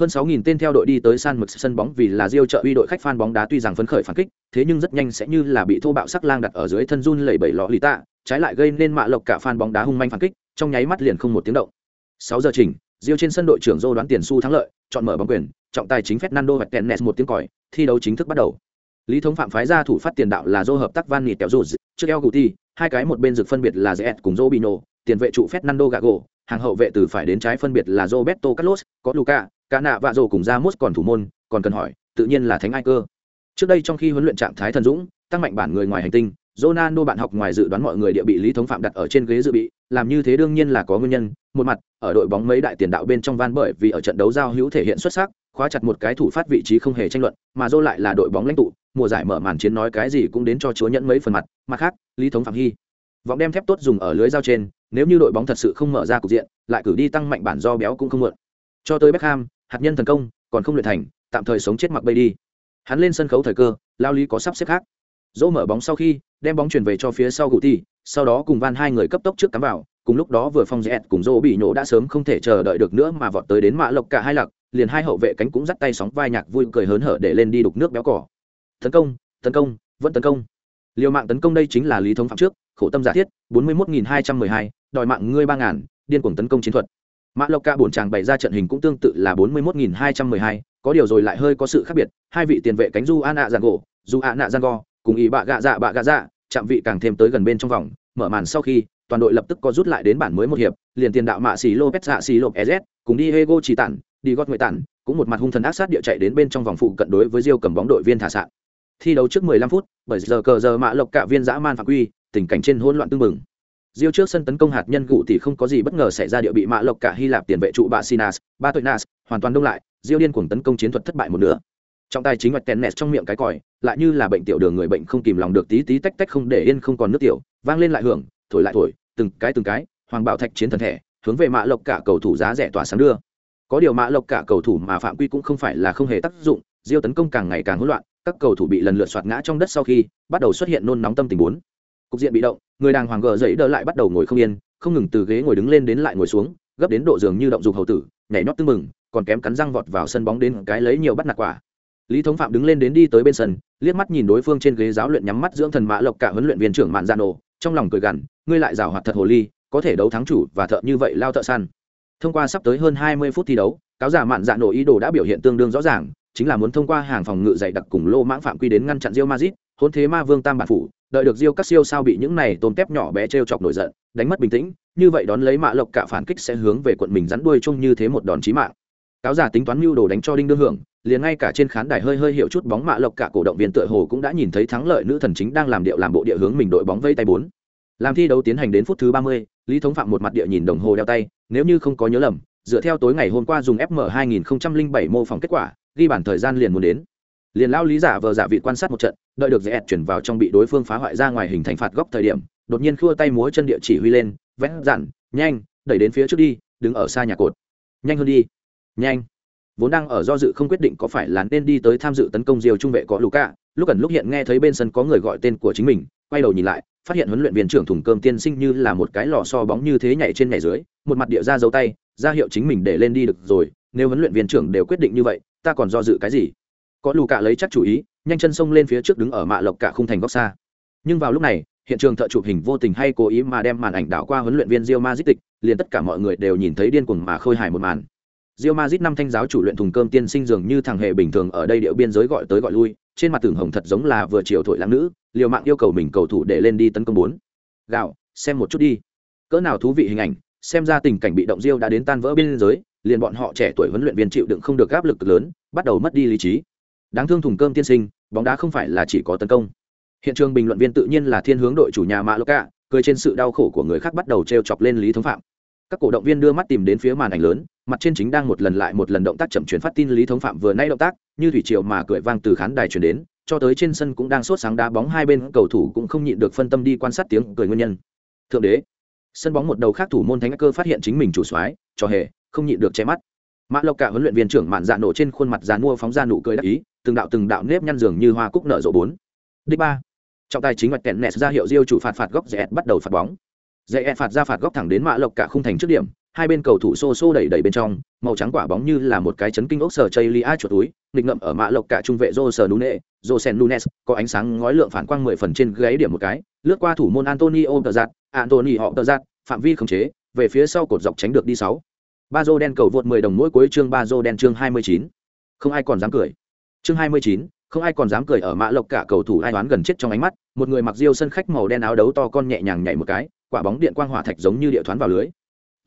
hơn 6.000 tên theo đội đi tới san mực sân bóng vì là Diêu trợ uy đội khách fan bóng đá tuy rằng phấn khởi phản kích, thế nhưng rất nhanh sẽ như là bị thô bạo sắc lang đặt ở dưới thân run lẩy bẩy lọ lì tạ, trái lại gây nên mạ lộc cả fan bóng đá hung manh phản kích, trong nháy mắt liền không một tiếng động. 6 giờ chỉnh, Diêu trên sân đội trưởng Dô đoán tiền xu thắng lợi, chọn mở bóng quyền, trọng tài chính Fernando Martinez một tiếng còi, thi đấu chính thức bắt đầu. Lý thống phạm phái ra thủ phát tiền đạo là Dô hợp tác Van Nịt kéo rụt, trước El Guti, hai cái một bên rực phân biệt là Zet cùng Robinho, tiền vệ trụ Fernando Gago, hàng hậu vệ từ phải đến trái phân biệt là Roberto Carlos, có Luca, cả nạ vạ rồ cùng ra mốt còn thủ môn còn cần hỏi tự nhiên là thánh ai cơ? Trước đây trong khi huấn luyện trạng thái thần dũng tăng mạnh bản người ngoài hành tinh Ronaldo bạn học ngoài dự đoán mọi người địa bị Lý Thống Phạm đặt ở trên ghế dự bị, làm như thế đương nhiên là có nguyên nhân, một mặt, ở đội bóng mấy đại tiền đạo bên trong van bởi vì ở trận đấu giao hữu thể hiện xuất sắc, khóa chặt một cái thủ phát vị trí không hề tranh luận, mà Zô lại là đội bóng lãnh tụ, mùa giải mở màn chiến nói cái gì cũng đến cho chúa nhẫn mấy phần mặt, mặt khác, Lý Thống Phạm hy. Vọng đem thép tốt dùng ở lưới giao trên, nếu như đội bóng thật sự không mở ra cục diện, lại cử đi tăng mạnh bản do béo cũng không mượn. Cho tới Beckham, hạt nhân thần công còn không luyện thành tạm thời sống chết mặc bay đi. Hắn lên sân khấu thời cơ lao lý có sắp xếp khác. Dỗ mở bóng sau khi đem bóng chuyển về cho phía sau cụ ti sau đó cùng van hai người cấp tốc trước cắm vào cùng lúc đó vừa phong dẹt cùng dỗ bị nổ đã sớm không thể chờ đợi được nữa mà vọt tới đến mạ lộc cả hai lặc liền hai hậu vệ cánh cũng dắt tay sóng vai nhạc vui cười hớn hở để lên đi đục nước béo cỏ. Tấn công tấn công vẫn tấn công. Liều mạng tấn công đây chính là lý thống phạm trước khổ tâm giả thiết bốn mươi một hai trăm mười hai đòi mạng ngươi ba ngàn điên cuồng tấn công chiến thuật mã lộc ca bổn chàng bày ra trận hình cũng tương tự là bốn mươi một nghìn hai trăm mười hai, có điều rồi lại hơi có sự khác biệt, hai vị tiền vệ cánh du an nạ giàn gỗ, du an nạ giàn go cùng ý bạ gạ dạ bạ gạ dạ chạm vị càng thêm tới gần bên trong vòng, mở màn sau khi, toàn đội lập tức có rút lại đến bản mới một hiệp, liền tiền đạo mạ xì lô pet dạ xì lộp ez dạ dạ, cùng đi hego chỉ tản, đi gót ngoại tản, cũng một mặt hung thần ác sát địa chạy đến bên trong vòng phụ cận đối với diêu cầm bóng đội viên thả sạn. Thi đấu trước 15 phút, bởi giờ cờ giờ mạ lộc cả viên dã man phạm quy, tình cảnh trên hỗn loạn tương mừng Diêu trước sân tấn công hạt nhân cụ thì không có gì bất ngờ xảy ra địa bị mạ lộc cả Hy Lạp tiền vệ trụ bạ Sinas, ba tội Nas, hoàn toàn đông lại, Diêu điên cuồng tấn công chiến thuật thất bại một nửa. Trong tay chính ngoặt nẹt trong miệng cái còi, lại như là bệnh tiểu đường người bệnh không kìm lòng được tí tí tách tách không để yên không còn nước tiểu, vang lên lại hưởng, thổi lại thổi, từng cái từng cái, hoàng bảo thạch chiến thần thể, hướng về mạ lộc cả cầu thủ giá rẻ tỏa sáng đưa. Có điều mạ lộc cả cầu thủ mà phạm quy cũng không phải là không hề tác dụng, Diêu tấn công càng ngày càng hỗn loạn, các cầu thủ bị lần lượt soạt ngã trong đất sau khi bắt đầu xuất hiện nôn nóng tâm tình muốn cục diện bị động người đàng hoàng gờ dậy đỡ lại bắt đầu ngồi không yên không ngừng từ ghế ngồi đứng lên đến lại ngồi xuống gấp đến độ giường như động dục hầu tử nhảy nhót tưng mừng còn kém cắn răng vọt vào sân bóng đến cái lấy nhiều bắt nạt quả. Lý thống phạm đứng lên đến đi tới bên sân liếc mắt nhìn đối phương trên ghế giáo luyện nhắm mắt dưỡng thần mã lộc cả huấn luyện viên trưởng mạn gia nổ trong lòng cười gằn ngươi lại rào hoạt thật hồ ly có thể đấu thắng chủ và thợ như vậy lao thợ săn. Thông qua sắp tới hơn hai mươi phút thi đấu cáo giả mạn dạ nổ ý đồ đã biểu hiện tương đương rõ ràng chính là muốn thông qua hàng phòng ngự dày đặc cùng lô mãng phạm quy đến ngăn chặn Real Madrid, hôn thế ma vương tam bản phủ, đợi được diêu các siêu sao bị những này tôm tép nhỏ bé trêu chọc nổi giận, đánh mất bình tĩnh, như vậy đón lấy mạ lộc cả phản kích sẽ hướng về quận mình rắn đuôi chung như thế một đòn chí mạng. Cáo giả tính toán mưu đồ đánh cho đinh đương hưởng, liền ngay cả trên khán đài hơi hơi hiểu chút bóng mạ lộc cả cổ động viên tựa hồ cũng đã nhìn thấy thắng lợi nữ thần chính đang làm điệu làm bộ địa hướng mình đội bóng vây tay bốn. Làm thi đấu tiến hành đến phút thứ 30, Lý Thống Phạm một mặt địa nhìn đồng hồ đeo tay, nếu như không có nhớ lầm, dựa theo tối ngày hôm qua dùng FM 2007 mô phỏng kết quả, ghi bản thời gian liền muốn đến liền lao lý giả vờ giả vị quan sát một trận, đợi được dễ chuyển vào trong bị đối phương phá hoại ra ngoài hình thành phạt góc thời điểm, đột nhiên khua tay múa chân địa chỉ huy lên vẽ dặn, nhanh, đẩy đến phía trước đi, đứng ở xa nhà cột. Nhanh hơn đi, nhanh. Vốn đang ở do dự không quyết định có phải là nên đi tới tham dự tấn công diều trung vệ có cả lúc ẩn lúc hiện nghe thấy bên sân có người gọi tên của chính mình, quay đầu nhìn lại, phát hiện huấn luyện viên trưởng thùng cơm tiên sinh như là một cái lò so bóng như thế nhảy trên nhảy dưới, một mặt địa ra dấu tay, ra hiệu chính mình để lên đi được rồi, nếu huấn luyện viên trưởng đều quyết định như vậy, ta còn do dự cái gì? Có lù cạ lấy chắc chủ ý nhanh chân xông lên phía trước đứng ở mạ lộc cả khung thành góc xa nhưng vào lúc này hiện trường thợ chụp hình vô tình hay cố ý mà đem màn ảnh đảo qua huấn luyện viên rio mazit tịch, liền tất cả mọi người đều nhìn thấy điên cuồng mà khôi hài một màn. rio mazit năm thanh giáo chủ luyện thùng cơm tiên sinh dường như thằng hề bình thường ở đây điệu biên giới gọi tới gọi lui, trên mặt tường hồng thật giống là vừa chiều thổi lãng nữ, liều mạng yêu cầu mình cầu thủ để lên đi tấn công bốn. Gạo, xem một chút đi. Cỡ nào thú vị hình ảnh, xem ra tình cảnh bị động rio đã đến tan vỡ biên giới, liền bọn họ trẻ tuổi huấn luyện viên chịu đựng không được áp lực lớn, bắt đầu mất đi lý trí đáng thương thùng cơm tiên sinh, bóng đá không phải là chỉ có tấn công. Hiện trường bình luận viên tự nhiên là thiên hướng đội chủ nhà mạ lô cả cười trên sự đau khổ của người khác bắt đầu t r e o chọc lên lý thống phạm. Các cổ động viên đưa mắt tìm đến phía màn ảnh lớn, mặt trên chính đang một lần lại một lần động tác chậm chuyển phát tin lý thống phạm vừa nay động tác, như thủy triều mà cười vang từ khán đài chuyển đến, cho tới trên sân cũng đang sốt sáng đá bóng, hai bên cầu thủ cũng không nhịn được phân tâm đi quan sát tiếng cười nguyên nhân. Thượng đế, sân bóng một đầu khác thủ môn thánh cơ phát hiện chính mình chủ soái, cho hề, không nhịn được che mắt. Mã lộc cả huấn luyện viên trưởng mạn dạ nổ trên khuôn mặt dàn mua phóng ra nụ cười đắc ý từng đạo từng đạo nếp nhăn dường như hoa cúc nở rộ bốn. Đích ba. Trọng tài chính mặt kẹn nẹt ra hiệu diêu chủ phạt phạt góc dễ bắt đầu phạt bóng. Dễ phạt ra phạt góc thẳng đến mã lộc cả khung thành trước điểm, hai bên cầu thủ xô xô đẩy đẩy bên trong, màu trắng quả bóng như là một cái chấn kinh ốc sờ chây lia chuột túi, nghịch ngậm ở mã lộc cả trung vệ rô sờ nune josen nunes, có ánh sáng ngói lượng phản quang mười phần trên gáy điểm một cái, lướt qua thủ môn antonio tờ giặt antony họ tờ giặt phạm vi khống chế, về phía sau cột dọc tránh được đi sáu. Ba đen cầu vượt mười đồng mỗi cuối chương, ba đen chương hai mươi chín. Không ai còn dám cười chương hai mươi chín, không ai còn dám cười ở mã lộc cả cầu thủ ai đoán gần chết trong ánh mắt, một người mặc diêu sân khách màu đen áo đấu to con nhẹ nhàng nhảy một cái, quả bóng điện quang hỏa thạch giống như địa thoán vào lưới.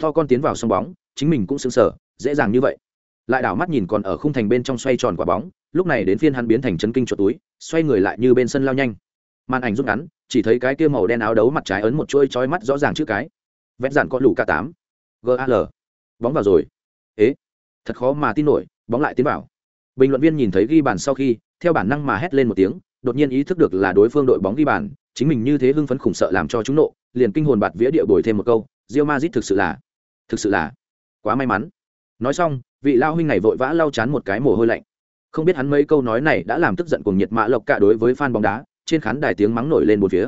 To con tiến vào sông bóng, chính mình cũng sững sờ, dễ dàng như vậy. Lại đảo mắt nhìn còn ở khung thành bên trong xoay tròn quả bóng, lúc này đến phiên hắn biến thành chấn kinh chuột túi, xoay người lại như bên sân lao nhanh. Màn ảnh rút ngắn, chỉ thấy cái kia màu đen áo đấu mặt trái ấn một chuôi chói mắt rõ ràng chữ cái. Vét dạn có lũ k tám. Gal bóng vào rồi. Ế. Thật khó mà tin nổi, bóng lại tiến vào bình luận viên nhìn thấy ghi bàn sau khi, theo bản năng mà hét lên một tiếng, đột nhiên ý thức được là đối phương đội bóng ghi bàn, chính mình như thế hưng phấn khủng sợ làm cho chúng nộ, liền kinh hồn bạt vía địa bồi thêm một câu rio mazit thực sự là, thực sự là quá may mắn. Nói xong, vị lao huynh này vội vã lau chán một cái mồ hôi lạnh. Không biết hắn mấy câu nói này đã làm tức giận cùng nhiệt mạ lộc cả đối với fan bóng đá, trên khán đài tiếng mắng nổi lên một phía.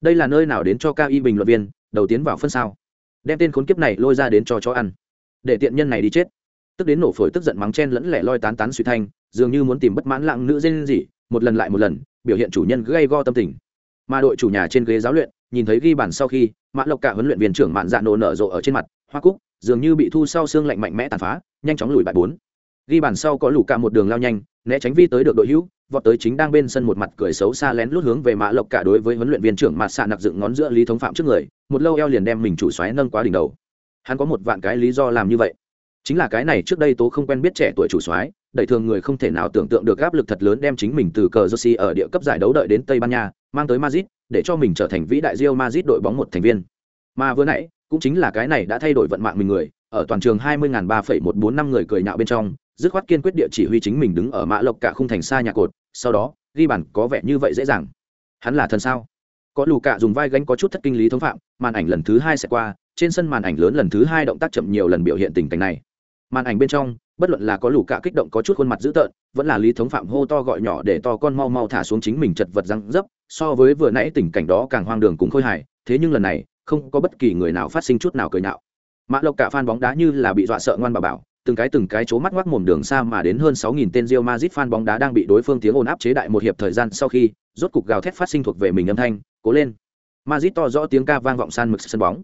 Đây là nơi nào đến cho cao y bình luận viên, đầu tiến vào phân sao. Đem tên khốn kiếp này lôi ra đến cho chó ăn. Để tiện nhân này đi chết tức đến nổ phổi tức giận mắng chen lẫn lẻ loi tán tán suy thanh, dường như muốn tìm bất mãn lặng nữ dên gì, một lần lại một lần, biểu hiện chủ nhân gây go tâm tình. Mà đội chủ nhà trên ghế giáo luyện, nhìn thấy ghi bản sau khi, mã lộc cả huấn luyện viên trưởng mạn dạ nổ nở rộ ở trên mặt, hoa cúc, dường như bị thu sau xương lạnh mạnh mẽ tàn phá, nhanh chóng lùi bại bốn. Ghi bản sau có lũ cả một đường lao nhanh, né tránh vi tới được đội hữu, vọt tới chính đang bên sân một mặt cười xấu xa lén lút hướng về mã lộc cả đối với huấn luyện viên trưởng mạn xạ nặc dựng ngón giữa lý thống phạm trước người, một lâu eo liền đem mình chủ xoáy nâng quá đỉnh đầu. Hắn có một vạn cái lý do làm như vậy chính là cái này trước đây tố không quen biết trẻ tuổi chủ soái đẩy thường người không thể nào tưởng tượng được áp lực thật lớn đem chính mình từ cờ Jersey ở địa cấp giải đấu đợi đến Tây Ban Nha, mang tới Madrid, để cho mình trở thành vĩ đại Real Madrid đội bóng một thành viên. Mà vừa nãy, cũng chính là cái này đã thay đổi vận mạng mình người, ở toàn trường 20.3,145 người cười nhạo bên trong, dứt khoát kiên quyết địa chỉ huy chính mình đứng ở mã lộc cả khung thành xa nhà cột, sau đó, ghi bàn có vẻ như vậy dễ dàng. Hắn là thần sao? Có lù cạ dùng vai gánh có chút thất kinh lý thống phạm, màn ảnh lần thứ hai sẽ qua, trên sân màn ảnh lớn lần thứ hai động tác chậm nhiều lần biểu hiện tình cảnh này màn ảnh bên trong, bất luận là có lũ cả kích động có chút khuôn mặt dữ tợn, vẫn là lý thống phạm hô to gọi nhỏ để to con mau mau thả xuống chính mình chật vật răng dấp, so với vừa nãy tình cảnh đó càng hoang đường cùng khôi hài, thế nhưng lần này, không có bất kỳ người nào phát sinh chút nào cười nạo mã lộc cả fan bóng đá như là bị dọa sợ ngoan bà bảo, từng cái từng cái chố mắt ngoác mồm đường xa mà đến hơn 6.000 tên Real Madrid fan bóng đá đang bị đối phương tiếng ồn áp chế đại một hiệp thời gian sau khi, rốt cục gào thét phát sinh thuộc về mình âm thanh, cố lên. Madrid to rõ tiếng ca vang vọng san mực sân bóng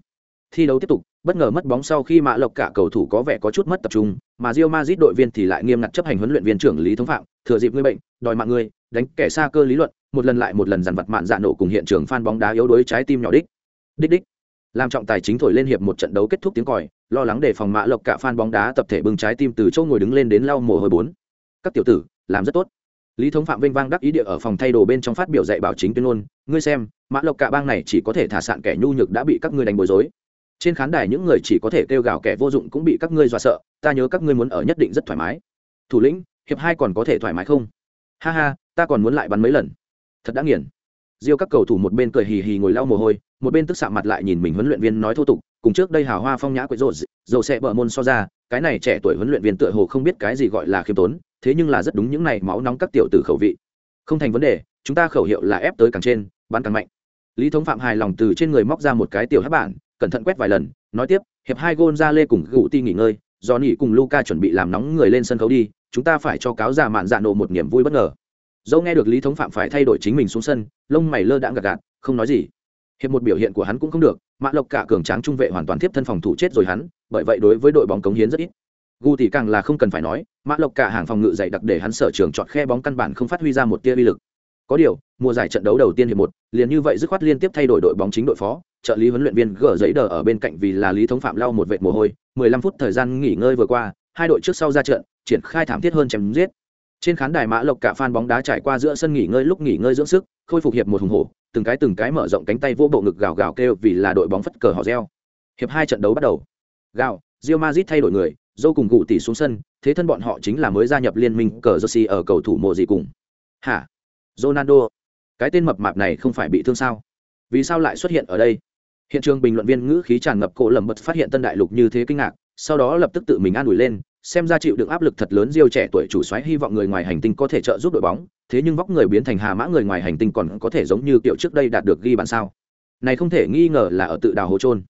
thi đấu tiếp tục, bất ngờ mất bóng sau khi mã lộc cả cầu thủ có vẻ có chút mất tập trung, mà rio mazit đội viên thì lại nghiêm ngặt chấp hành huấn luyện viên trưởng lý thống phạm, thừa dịp ngươi bệnh, đòi mạng ngươi đánh kẻ xa cơ lý luận, một lần lại một lần dằn vặt mạn dạ nổ cùng hiện trường phan bóng đá yếu đuối trái tim nhỏ đích. Đích đích. Làm trọng tài chính thổi lên hiệp một trận đấu kết thúc tiếng còi, lo lắng để phòng mã lộc cả phan bóng đá tập thể bưng trái tim từ chỗ ngồi đứng lên đến lau mồ hôi bốn. Các tiểu tử, làm rất tốt. Lý thống phạm vinh vang đắc ý địa ở phòng thay đồ bên trong phát biểu dạy bảo chính tuyên ngôn, ngươi xem, mã lộc cả bang này chỉ có thể thả sạn kẻ nhu nhược đã bị các ngươi đánh bối rối trên khán đài những người chỉ có thể kêu gào kẻ vô dụng cũng bị các ngươi dọa sợ, ta nhớ các ngươi muốn ở nhất định rất thoải mái. Thủ lĩnh, hiệp hai còn có thể thoải mái không? Ha ha, ta còn muốn lại bắn mấy lần. Thật đã nghiền. Diêu các cầu thủ một bên cười hì hì ngồi lau mồ hôi, một bên tức xạ mặt lại nhìn mình huấn luyện viên nói thô tục, cùng trước đây hào hoa phong nhã quậy rộ dầu xe bờ môn so ra, cái này trẻ tuổi huấn luyện viên tựa hồ không biết cái gì gọi là khiêm tốn, thế nhưng là rất đúng những này máu nóng các tiểu tử khẩu vị. Không thành vấn đề, chúng ta khẩu hiệu là ép tới càng trên, bắn càng mạnh. Lý thống phạm hài lòng từ trên người móc ra một cái tiểu hát bản cẩn thận quét vài lần, nói tiếp, hiệp hai gôn ra lê cùng gụ ti nghỉ ngơi do nỉ cùng luca chuẩn bị làm nóng người lên sân khấu đi, chúng ta phải cho cáo già mạn dạ nổ một niềm vui bất ngờ. Dẫu nghe được lý thống phạm phải thay đổi chính mình xuống sân, lông mày lơ đãng gạt gạt, không nói gì. Hiệp một biểu hiện của hắn cũng không được, mã lộc cả cường tráng trung vệ hoàn toàn tiếp thân phòng thủ chết rồi hắn, bởi vậy đối với đội bóng cống hiến rất ít. Gu thì càng là không cần phải nói, mã lộc cả hàng phòng ngự dày đặc để hắn sở trường chọn khe bóng căn bản không phát huy ra một tia uy lực có điều, mùa giải trận đấu đầu tiên hiệp một, liền như vậy dứt khoát liên tiếp thay đổi đội bóng chính đội phó, trợ lý huấn luyện viên gỡ giấy đờ ở bên cạnh vì là lý thống phạm lau một vệt mồ hôi 15 phút thời gian nghỉ ngơi vừa qua, hai đội trước sau ra trận, triển khai thảm thiết hơn chém giết. Trên khán đài mã lộc cả fan bóng đá trải qua giữa sân nghỉ ngơi lúc nghỉ ngơi dưỡng sức, khôi phục hiệp một hùng hổ, từng cái từng cái mở rộng cánh tay vô bộ ngực gào gào kêu vì là đội bóng phất cờ họ reo. Hiệp hai trận đấu bắt đầu. Gào Real Madrid thay đổi người, dâu cùng cụ tỷ xuống sân, thế thân bọn họ chính là mới gia nhập liên minh cờ Jersey ở cầu thủ mùa gì cùng. Hả? Ronaldo cái tên mập mạp này không phải bị thương sao vì sao lại xuất hiện ở đây hiện trường bình luận viên ngữ khí tràn ngập cổ lầm bật phát hiện tân đại lục như thế kinh ngạc sau đó lập tức tự mình an ủi lên xem ra chịu được áp lực thật lớn Diêu trẻ tuổi chủ xoáy hy vọng người ngoài hành tinh có thể trợ giúp đội bóng, thế nhưng vóc người biến thành hà mã người ngoài hành tinh còn có thể giống như kiểu trước đây đạt được ghi bàn sao? Này không thể nghi ngờ là ở tự đào hố trôn.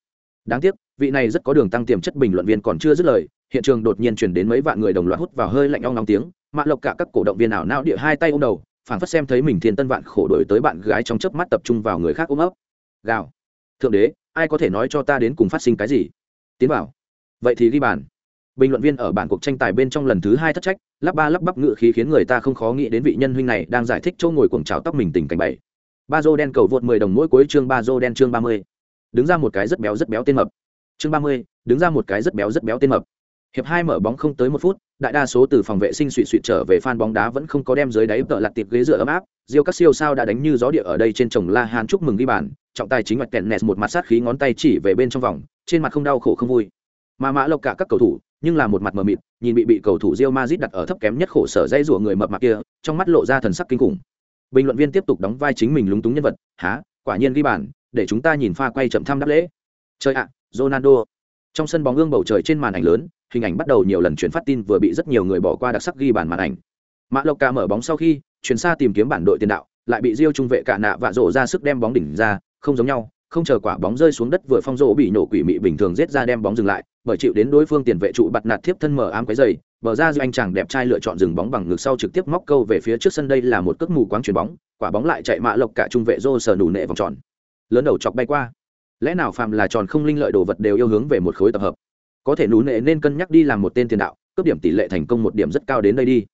Đáng tiếc, vị này rất có đường tăng tiềm chất bình luận viên còn chưa dứt lời, hiện trường đột nhiên truyền đến mấy vạn người đồng loạt hút vào hơi lạnh ong nóng tiếng, mạ lộc cả các cổ động viên ảo não địa hai tay ôm đầu, phảng phất xem thấy mình thiên tân vạn khổ đổi tới bạn gái trong chớp mắt tập trung vào người khác ôm ấp. Gào. Thượng đế, ai có thể nói cho ta đến cùng phát sinh cái gì? Tiến bảo Vậy thì ghi bàn bình luận viên ở bản cuộc tranh tài bên trong lần thứ hai thất trách lắp ba lắp bắp ngự khí khiến người ta không khó nghĩ đến vị nhân huynh này đang giải thích chỗ ngồi cuồng trào tóc mình tình cảnh bảy ba dô đen cầu vượt mười đồng mỗi cuối chương ba dô đen chương ba mươi đứng ra một cái rất béo rất béo tên mập chương ba mươi đứng ra một cái rất béo rất béo tên mập hiệp hai mở bóng không tới một phút đại đa số từ phòng vệ sinh suy suy trở về fan bóng đá vẫn không có đem dưới đáy tợ lật tiệp ghế dựa ấm áp. Diêu các siêu sao đã đánh như gió địa ở đây trên chồng La Hán chúc mừng ghi bàn, trọng tài chính mặt kẹn nẹt một mặt sát khí ngón tay chỉ về bên trong vòng, trên mặt không đau khổ không vui. Mà Mã Lộc cả các cầu thủ, nhưng là một mặt mờ mịt nhìn bị bị cầu thủ Real Madrid đặt ở thấp kém nhất khổ sở dây rủa người mập mạp kia trong mắt lộ ra thần sắc kinh khủng. Bình luận viên tiếp tục đóng vai chính mình lúng túng nhân vật há quả nhiên ghi bàn để chúng ta nhìn pha quay chậm thăm đáp lễ. Chơi ạ Ronaldo. Trong sân bóng gương bầu trời trên màn ảnh lớn hình ảnh bắt đầu nhiều lần chuyển phát tin vừa bị rất nhiều người bỏ qua đặc sắc ghi bàn màn ảnh. Mã lộc ca mở bóng sau khi chuyển xa tìm kiếm bản đội tiền đạo, lại bị diêu trung vệ cả nạ vạ rổ ra sức đem bóng đỉnh ra, không giống nhau, không chờ quả bóng rơi xuống đất vừa phong rổ bị nổ quỷ mị bình thường giết ra đem bóng dừng lại, bởi chịu đến đối phương tiền vệ trụ bật nạt thiếp thân mở ám quấy dày, bờ ra anh chàng đẹp trai lựa chọn dừng bóng bằng ngực sau trực tiếp móc câu về phía trước sân đây là một cước mù quáng chuyền bóng, quả bóng lại chạy mạ lộc cả trung vệ rô sờ nủ nệ vòng tròn. Lớn đầu chọc bay qua. Lẽ nào phàm là tròn không linh lợi đồ vật đều yêu hướng về một khối tập hợp? Có thể nủ nệ nên cân nhắc đi làm một tên tiền đạo cướp điểm tỷ lệ thành công một điểm rất cao đến đây đi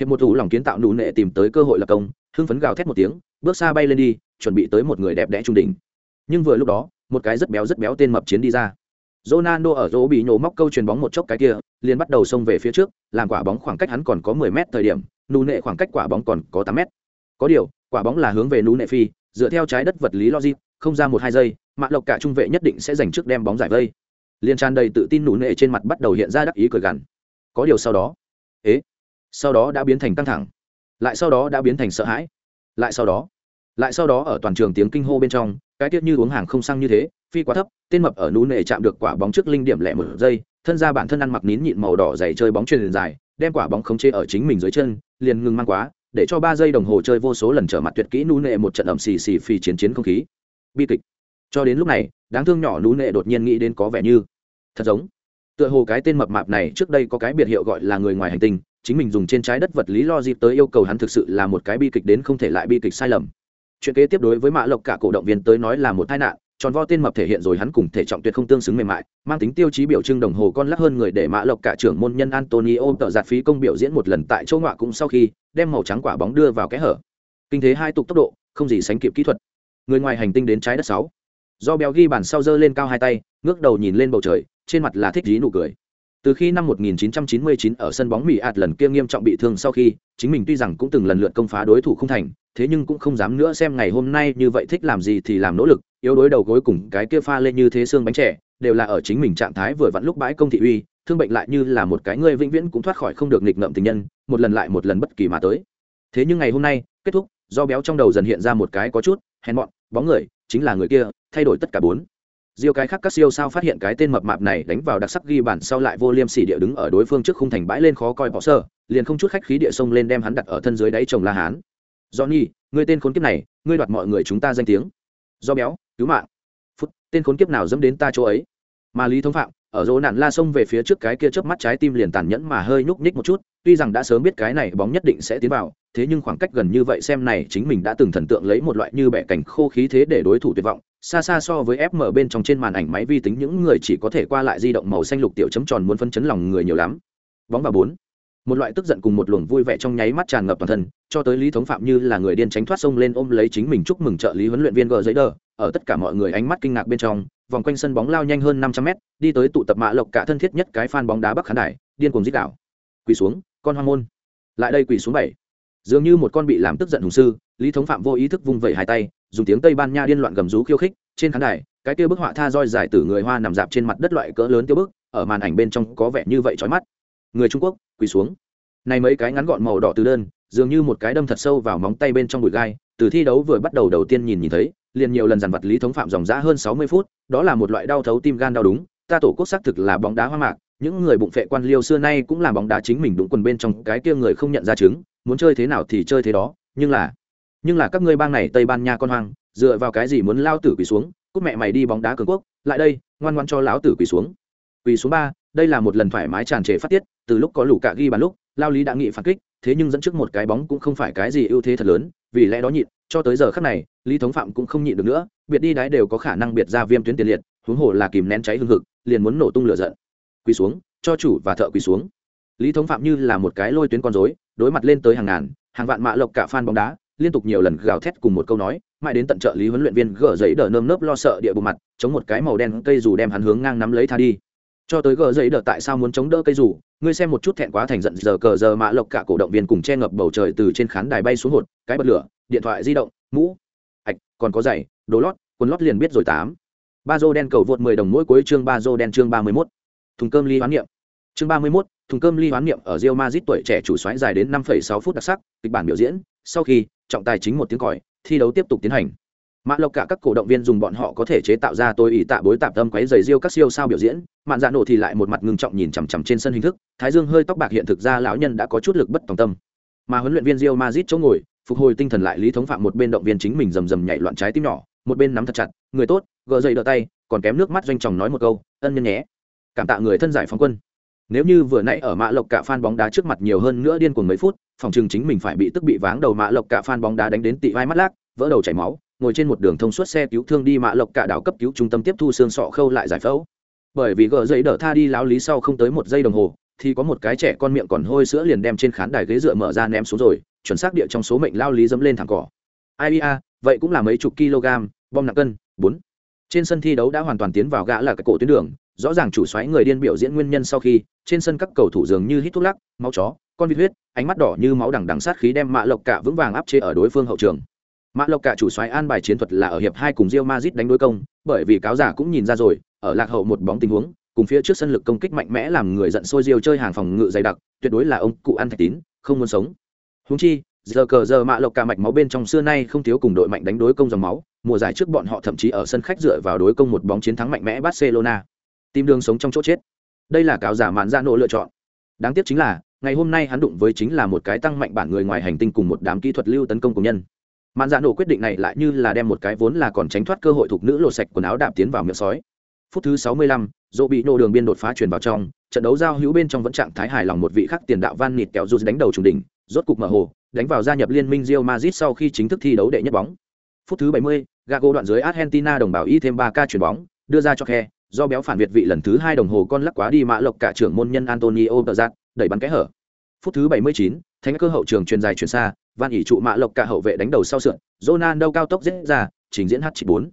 hiệp một thủ lòng kiến tạo nụ nệ tìm tới cơ hội lập công hưng phấn gào thét một tiếng bước xa bay lên đi chuẩn bị tới một người đẹp đẽ trung đỉnh nhưng vừa lúc đó một cái rất béo rất béo tên mập chiến đi ra Ronaldo ở rỗ bị nhổ móc câu truyền bóng một chốc cái kia, liền bắt đầu xông về phía trước, làm quả bóng khoảng cách hắn còn có 10 mét thời điểm, nụ nệ khoảng cách quả bóng còn có 8 mét. Có điều, quả bóng là hướng về nụ nệ phi, dựa theo trái đất vật lý logic, không ra một hai giây, Mã Lộc cả trung vệ nhất định sẽ giành trước đem bóng giải vây. Liên tràn đầy tự tin nụ nệ trên mặt bắt đầu hiện ra đắc ý cười gằn. Có điều sau đó, ế, sau đó đã biến thành căng thẳng, lại sau đó đã biến thành sợ hãi, lại sau đó, lại sau đó ở toàn trường tiếng kinh hô bên trong, cái tiết như uống hàng không xăng như thế, phi quá thấp tên mập ở nú nệ chạm được quả bóng trước linh điểm lẻ một giây thân ra bản thân ăn mặc nín nhịn màu đỏ dày chơi bóng truyền dài đem quả bóng khống chế ở chính mình dưới chân liền ngừng mang quá để cho ba giây đồng hồ chơi vô số lần trở mặt tuyệt kỹ nú nệ một trận ẩm xì xì phi chiến chiến không khí bi kịch cho đến lúc này đáng thương nhỏ nú nệ đột nhiên nghĩ đến có vẻ như thật giống. Tựa hồ cái tên mập mạp này trước đây có cái biệt hiệu gọi là người ngoài hành tinh, chính mình dùng trên trái đất vật lý lo dịp tới yêu cầu hắn thực sự là một cái bi kịch đến không thể lại bi kịch sai lầm. Chuyện kế tiếp đối với mã lộc cả cổ động viên tới nói là một tai nạn, tròn vo tên mập thể hiện rồi hắn cùng thể trọng tuyệt không tương xứng mềm mại, mang tính tiêu chí biểu trưng đồng hồ con lắc hơn người để mã lộc cả trưởng môn nhân antonio tợ giạt phí công biểu diễn một lần tại châu ngọa cũng sau khi, đem màu trắng quả bóng đưa vào kẽ hở. Kinh thế hai tục tốc độ, không gì sánh kịp kỹ thuật. Người ngoài hành tinh đến trái đất sáu. Do béo ghi bàn sau dơ lên cao hai tay, ngước đầu nhìn lên bầu trời trên mặt là thích dí nụ cười từ khi năm 1999 ở sân bóng Mỹ ạt lần kia nghiêm trọng bị thương sau khi, chính mình tuy rằng cũng từng lần lượt công phá đối thủ không thành, thế nhưng cũng không dám nữa xem ngày hôm nay như vậy thích làm gì thì làm nỗ lực, yếu đối đầu gối cùng cái kia pha lên như thế xương bánh trẻ, đều là ở chính mình trạng thái vừa vặn lúc bãi công thị uy, thương bệnh lại như là một cái người vĩnh viễn cũng thoát khỏi không được nghịch ngợm tình nhân, một lần lại một lần bất kỳ mà tới. Thế nhưng ngày hôm nay, kết thúc, do béo trong đầu dần hiện ra một cái có chút hèn mọn, bóng người, chính là người kia, thay đổi tất cả bốn Diêu cái khác các siêu sao phát hiện cái tên mập mạp này đánh vào đặc sắc ghi bản sau lại vô liêm sỉ địa đứng ở đối phương trước khung thành bãi lên khó coi bỏ sơ, liền không chút khách khí địa sông lên đem hắn đặt ở thân dưới đáy chồng La Hán. Johnny, ngươi tên khốn kiếp này, ngươi đoạt mọi người chúng ta danh tiếng. Do béo, cứu mạng. Phút, tên khốn kiếp nào dẫm đến ta chỗ ấy. Mà Lý Thống Phạm, ở rỗ nạn la sông về phía trước cái kia chớp mắt trái tim liền tàn nhẫn mà hơi nhúc nhích một chút, tuy rằng đã sớm biết cái này bóng nhất định sẽ tiến vào, thế nhưng khoảng cách gần như vậy xem này chính mình đã từng thần tượng lấy một loại như bẻ cảnh khô khí thế để đối thủ tuyệt vọng, xa xa so với fm bên trong trên màn ảnh máy vi tính những người chỉ có thể qua lại di động màu xanh lục tiểu chấm tròn muốn phân chấn lòng người nhiều lắm. Bóng vào bốn. Một loại tức giận cùng một luồng vui vẻ trong nháy mắt tràn ngập toàn thân, cho tới lý thống phạm như là người điên tránh thoát sông lên ôm lấy chính mình chúc mừng trợ lý huấn luyện viên gờ giấy đờ ở tất cả mọi người ánh mắt kinh ngạc bên trong, vòng quanh sân bóng lao nhanh hơn năm trăm mét, đi tới tụ tập mạ lộc cả thân thiết nhất cái fan bóng đá bắc khán đài, điên cuồng dít đảo quỳ xuống, con hoang môn. Lại đây quỳ xuống bảy. Dường như một con bị làm tức giận hùng sư, lý thống phạm vô ý thức vung vẩy hai tay dùng tiếng tây ban nha điên loạn gầm rú khiêu khích trên khán đài cái kia bức họa tha roi dài từ người hoa nằm dạp trên mặt đất loại cỡ lớn tiêu bức ở màn ảnh bên trong có vẻ như vậy trói mắt người trung quốc quỳ xuống này mấy cái ngắn gọn màu đỏ từ đơn dường như một cái đâm thật sâu vào móng tay bên trong bụi gai từ thi đấu vừa bắt đầu đầu tiên nhìn nhìn thấy liền nhiều lần dàn vật lý thống phạm dòng giã hơn sáu mươi phút đó là một loại đau thấu tim gan đau đúng ta tổ quốc xác thực là bóng đá hoa mạc những người bụng phệ quan liêu xưa nay cũng làm bóng đá chính mình đụng quần bên trong cái kia người không nhận ra chứng muốn chơi thế nào thì chơi thế đó nhưng là nhưng là các ngươi bang này tây ban nha con hoang, dựa vào cái gì muốn lao tử quỳ xuống, cút mẹ mày đi bóng đá cường quốc, lại đây, ngoan ngoan cho lão tử quỳ xuống. Quỳ xuống ba, đây là một lần thoải mái tràn trề phát tiết, từ lúc có lũ cạ ghi bàn lúc, lao lý đã nghị phản kích, thế nhưng dẫn trước một cái bóng cũng không phải cái gì ưu thế thật lớn, vì lẽ đó nhịn, cho tới giờ khắc này, lý thống phạm cũng không nhịn được nữa, biệt đi đái đều có khả năng biệt ra viêm tuyến tiền liệt, huống hồ là kìm nén cháy hương hực, liền muốn nổ tung lửa giận. Quỳ xuống, cho chủ và thợ quỳ xuống. Lý thống phạm như là một cái lôi tuyến con rối, đối mặt lên tới hàng ngàn, hàng vạn mạ lộc cả fan bóng đá liên tục nhiều lần gào thét cùng một câu nói mãi đến tận trợ lý huấn luyện viên gờ giấy đờ nơm nớp lo sợ địa bộ mặt chống một cái màu đen cây dù đem hắn hướng ngang nắm lấy tha đi. Cho tới gờ giấy đờ tại sao muốn chống đỡ cây dù ngươi xem một chút thẹn quá thành giận giờ cờ giờ mạ lộc cả cổ động viên cùng che ngập bầu trời từ trên khán đài bay xuống hột cái bật lửa điện thoại di động mũ. Ạch còn có giày đồ lót quần lót liền biết rồi tám. Ba dô đen cầu vượt 10 đồng mỗi cuối chương ba dô đen chương 31. thùng cơm ly hoán niệm. Chương 31, thùng cơm ly hoán niệm ở Real Madrid tuổi trẻ chủ xoáy dài đến 5,6 phút đặc sắc kịch bản biểu diễn. Sau khi trọng tài chính một tiếng còi, thi đấu tiếp tục tiến hành. Mạ lộc cả các cổ động viên dùng bọn họ có thể chế tạo ra tôi ỷ tạ bối tạp tâm quấy giày riêu các siêu sao biểu diễn, mạn dạ nổ thì lại một mặt ngưng trọng nhìn chằm chằm trên sân hình thức, thái dương hơi tóc bạc hiện thực ra lão nhân đã có chút lực bất tòng tâm. Mà huấn luyện viên riêu mazit chỗ ngồi, phục hồi tinh thần lại lý thống phạm một bên động viên chính mình rầm rầm nhảy loạn trái tim nhỏ, một bên nắm thật chặt, người tốt, gỡ dậy đỡ tay, còn kém nước mắt doanh chồng nói một câu, ân nhân nhé. Cảm tạ người thân giải phóng quân nếu như vừa nãy ở mạ lộc cả fan bóng đá trước mặt nhiều hơn nữa điên cuồng mấy phút, phòng trường chính mình phải bị tức bị váng đầu mạ lộc cả fan bóng đá đánh đến tị vai mắt lác, vỡ đầu chảy máu, ngồi trên một đường thông suốt xe cứu thương đi mạ lộc cả đảo cấp cứu trung tâm tiếp thu xương sọ khâu lại giải phẫu. Bởi vì gỡ giấy đỡ tha đi láo lý sau không tới một giây đồng hồ, thì có một cái trẻ con miệng còn hôi sữa liền đem trên khán đài ghế dựa mở ra ném xuống rồi, chuẩn xác địa trong số mệnh lao lý dẫm lên thẳng cỏ. Ai a vậy cũng là mấy chục kg, bom nặng cân, bốn trên sân thi đấu đã hoàn toàn tiến vào gã là cái cổ tuyến đường, rõ ràng chủ xoáy người điên biểu diễn nguyên nhân sau khi, trên sân các cầu thủ dường như hít thuốc lắc, máu chó, con vịt huyết, ánh mắt đỏ như máu đằng đằng sát khí đem mạ lộc cả vững vàng áp chế ở đối phương hậu trường. Mạ lộc cả chủ xoáy an bài chiến thuật là ở hiệp hai cùng rio mazit đánh đối công, bởi vì cáo giả cũng nhìn ra rồi, ở lạc hậu một bóng tình huống, cùng phía trước sân lực công kích mạnh mẽ làm người giận sôi rio chơi hàng phòng ngự dày đặc, tuyệt đối là ông cụ ăn thạch tín, không muốn sống. Húng chi giờ cờ giờ mạ lộc cả mạch máu bên trong xưa nay không thiếu cùng đội mạnh đánh đối công dòng máu mùa giải trước bọn họ thậm chí ở sân khách dựa vào đối công một bóng chiến thắng mạnh mẽ barcelona. Tìm đường sống trong chỗ chết. Đây là cáo giả mạn ra nộ lựa chọn. Đáng tiếc chính là ngày hôm nay hắn đụng với chính là một cái tăng mạnh bản người ngoài hành tinh cùng một đám kỹ thuật lưu tấn công của nhân. Mạn dạ nổ quyết định này lại như là đem một cái vốn là còn tránh thoát cơ hội thuộc nữ lột sạch quần áo đạp tiến vào miệng sói. Phút thứ sáu mươi lăm, dỗ bị nổ đường biên đột phá truyền vào trong trận đấu giao hữu bên trong vẫn trạng thái hài lòng một vị khắc tiền đạo van nịt kẹo dù đánh đầu trùng đỉnh rốt cục mở hồ đánh vào gia nhập liên minh Real Madrid sau khi chính thức thi đấu đệ nhất bóng phút thứ bảy mươi, Gago đoạn dưới Argentina đồng bào y thêm ba ca chuyển bóng đưa ra cho khe do béo phản việt vị lần thứ hai đồng hồ con lắc quá đi mã lộc cả trưởng môn nhân Antonio Tờ đẩy bắn kẽ hở. Phút thứ 79, thánh cơ hậu trường truyền dài chuyển xa, van ỉ trụ mã lộc cả hậu vệ đánh đầu sau sượn, Ronaldo cao tốc giết ra, trình diễn H4.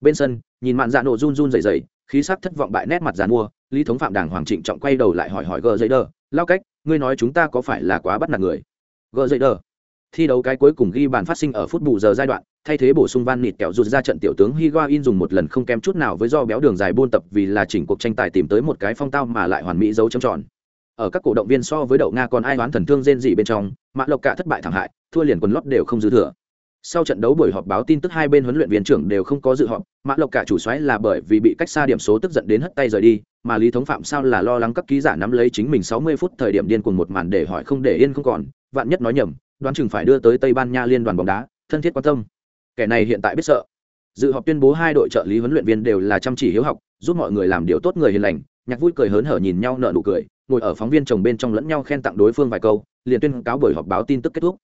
Bên sân, nhìn mạn dạ nổ run run rẩy rẩy, khí sắc thất vọng bại nét mặt giàn mua, Lý thống phạm đảng hoàng trịnh trọng quay đầu lại hỏi hỏi gờ giấy đờ, lao cách, ngươi nói chúng ta có phải là quá bắt nạt người? Gờ dậy đờ. Thi đấu cái cuối cùng ghi bàn phát sinh ở phút bù giờ giai đoạn, thay thế bổ sung van nịt kẹo rụt ra trận tiểu tướng higuain dùng một lần không kém chút nào với do béo đường dài buôn tập vì là chỉnh cuộc tranh tài tìm tới một cái phong tao mà lại hoàn mỹ dấu trầm tròn. Ở các cổ động viên so với đậu nga còn ai đoán thần thương rên dị bên trong mạ lộc cả thất bại thảm hại thua liền quần lót đều không dư thừa. Sau trận đấu buổi họp báo tin tức hai bên huấn luyện viên trưởng đều không có dự họp mã lộc cả chủ xoáy là bởi vì bị cách xa điểm số tức giận đến hất tay rời đi mà lý thống phạm sao là lo lắng các ký giả nắm lấy chính mình 60 phút thời điểm điên cuồng một màn để hỏi không để yên không còn vạn nhất nói nhầm đoán chừng phải đưa tới tây ban nha liên đoàn bóng đá thân thiết quan tâm. Kẻ này hiện tại biết sợ. Dự họp tuyên bố hai đội trợ lý huấn luyện viên đều là chăm chỉ hiếu học giúp mọi người làm điều tốt người hiền lành nhạc vui cười hớn hở nhìn nhau nợ nụ cười ngồi ở phóng viên chồng bên trong lẫn nhau khen tặng đối phương vài câu liền tuyên cáo buổi họp báo tin tức kết thúc.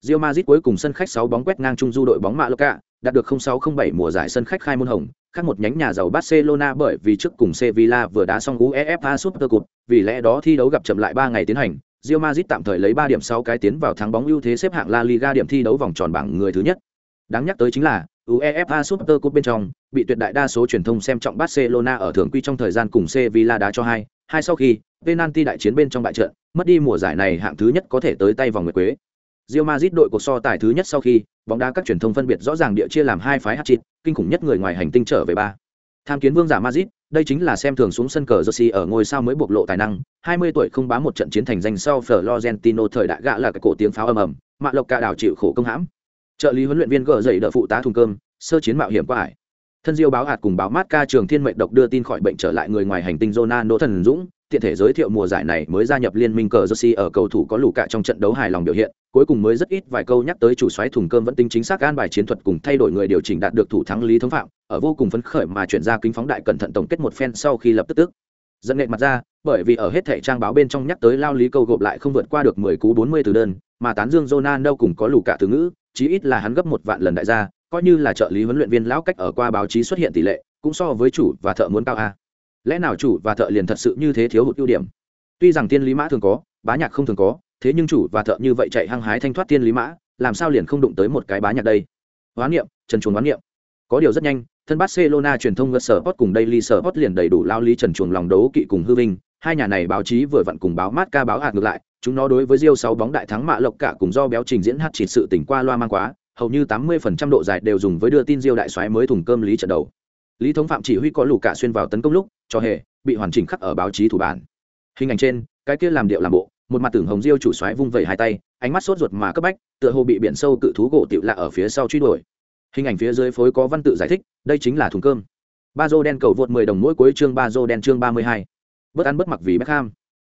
Real Madrid cuối cùng sân khách 6 bóng quét ngang trung du đội bóng Mallorca, đạt được 0607 mùa giải sân khách khai môn hồng, khác một nhánh nhà giàu Barcelona bởi vì trước cùng Sevilla vừa đá xong UEFA Super Cup, vì lẽ đó thi đấu gặp chậm lại 3 ngày tiến hành, Real Madrid tạm thời lấy 3 điểm sau cái tiến vào thắng bóng ưu thế xếp hạng La Liga điểm thi đấu vòng tròn bảng người thứ nhất. Đáng nhắc tới chính là UEFA Super Cup bên trong, bị tuyệt đại đa số truyền thông xem trọng Barcelona ở thường quy trong thời gian cùng Sevilla đá cho hai, hai sau khi penalty đại chiến bên trong bại trận, mất đi mùa giải này hạng thứ nhất có thể tới tay vòng nguyệt quế. Real Madrid đội cuộc so tài thứ nhất sau khi, bóng đá các truyền thông phân biệt rõ ràng địa chia làm hai phái hạt chít, kinh khủng nhất người ngoài hành tinh trở về ba. Tham kiến vương giả Madrid, đây chính là xem thường xuống sân cờ Jersey ở ngôi sao mới bộc lộ tài năng, 20 tuổi không bám một trận chiến thành danh sau Florentino thời đại gạ là cái cổ tiếng pháo ầm ầm, mạ lộc cả đảo chịu khổ công hãm, trợ lý huấn luyện viên gỡ dậy đỡ phụ tá thùng cơm sơ chiến mạo hiểm quá ải. Thân diêu báo hạt cùng báo mát ca trường thiên mệnh độc đưa tin khỏi bệnh trở lại người ngoài hành tinh Ronaldo thần dũng tiện thể giới thiệu mùa giải này mới gia nhập liên minh cờ Jersey ở cầu thủ có lũ cả trong trận đấu hài lòng biểu hiện, cuối cùng mới rất ít vài câu nhắc tới chủ soái thùng cơm vẫn tính chính xác an bài chiến thuật cùng thay đổi người điều chỉnh đạt được thủ thắng lý thống phạm, ở vô cùng phấn khởi mà chuyển ra kính phóng đại cẩn thận tổng kết một phen sau khi lập tức tức dẫn nghệ mặt ra, bởi vì ở hết thảy trang báo bên trong nhắc tới lao lý câu gộp lại không vượt qua được 10 cú 40 từ đơn, mà tán dương Ronaldo cùng có lũ cả từ ngữ, chí ít là hắn gấp một vạn lần đại gia, coi như là trợ lý huấn luyện viên lão cách ở qua báo chí xuất hiện tỷ lệ, cũng so với chủ và thợ muốn cao a. Lẽ nào chủ và thợ liền thật sự như thế thiếu hụt ưu điểm? Tuy rằng tiên lý mã thường có, bá nhạc không thường có, thế nhưng chủ và thợ như vậy chạy hăng hái thanh thoát tiên lý mã, làm sao liền không đụng tới một cái bá nhạc đây? Hoán niệm, trần chuồng hoán niệm. Có điều rất nhanh, thân Barcelona truyền thông ngất sở hot cùng Daily hot liền đầy đủ lao lý trần chuồng lòng đấu kỵ cùng hư vinh, hai nhà này báo chí vừa vặn cùng báo mát ca báo hạt ngược lại, chúng nó đối với Rio 6 bóng đại thắng mạ lộc cả cùng do béo trình diễn hát chỉ sự tỉnh qua loa mang quá, hầu như 80% độ dài đều dùng với đưa tin Rio đại soái mới thùng cơm lý trận đầu. Lý thống phạm chỉ huy có lù cả xuyên vào tấn công lúc, cho hề bị hoàn chỉnh khắc ở báo chí thủ bản. Hình ảnh trên, cái kia làm điệu làm bộ, một mặt tưởng hồng diêu chủ xoáy vung vẩy hai tay, ánh mắt sốt ruột mà cấp bách, tựa hồ bị biển sâu cự thú gỗ tiểu lạ ở phía sau truy đuổi. Hình ảnh phía dưới phối có văn tự giải thích, đây chính là thùng cơm. Ba dô đen cầu vượt 10 đồng mỗi cuối chương Bazo đen chương 32. Bất ăn bất mặc vì Beckham.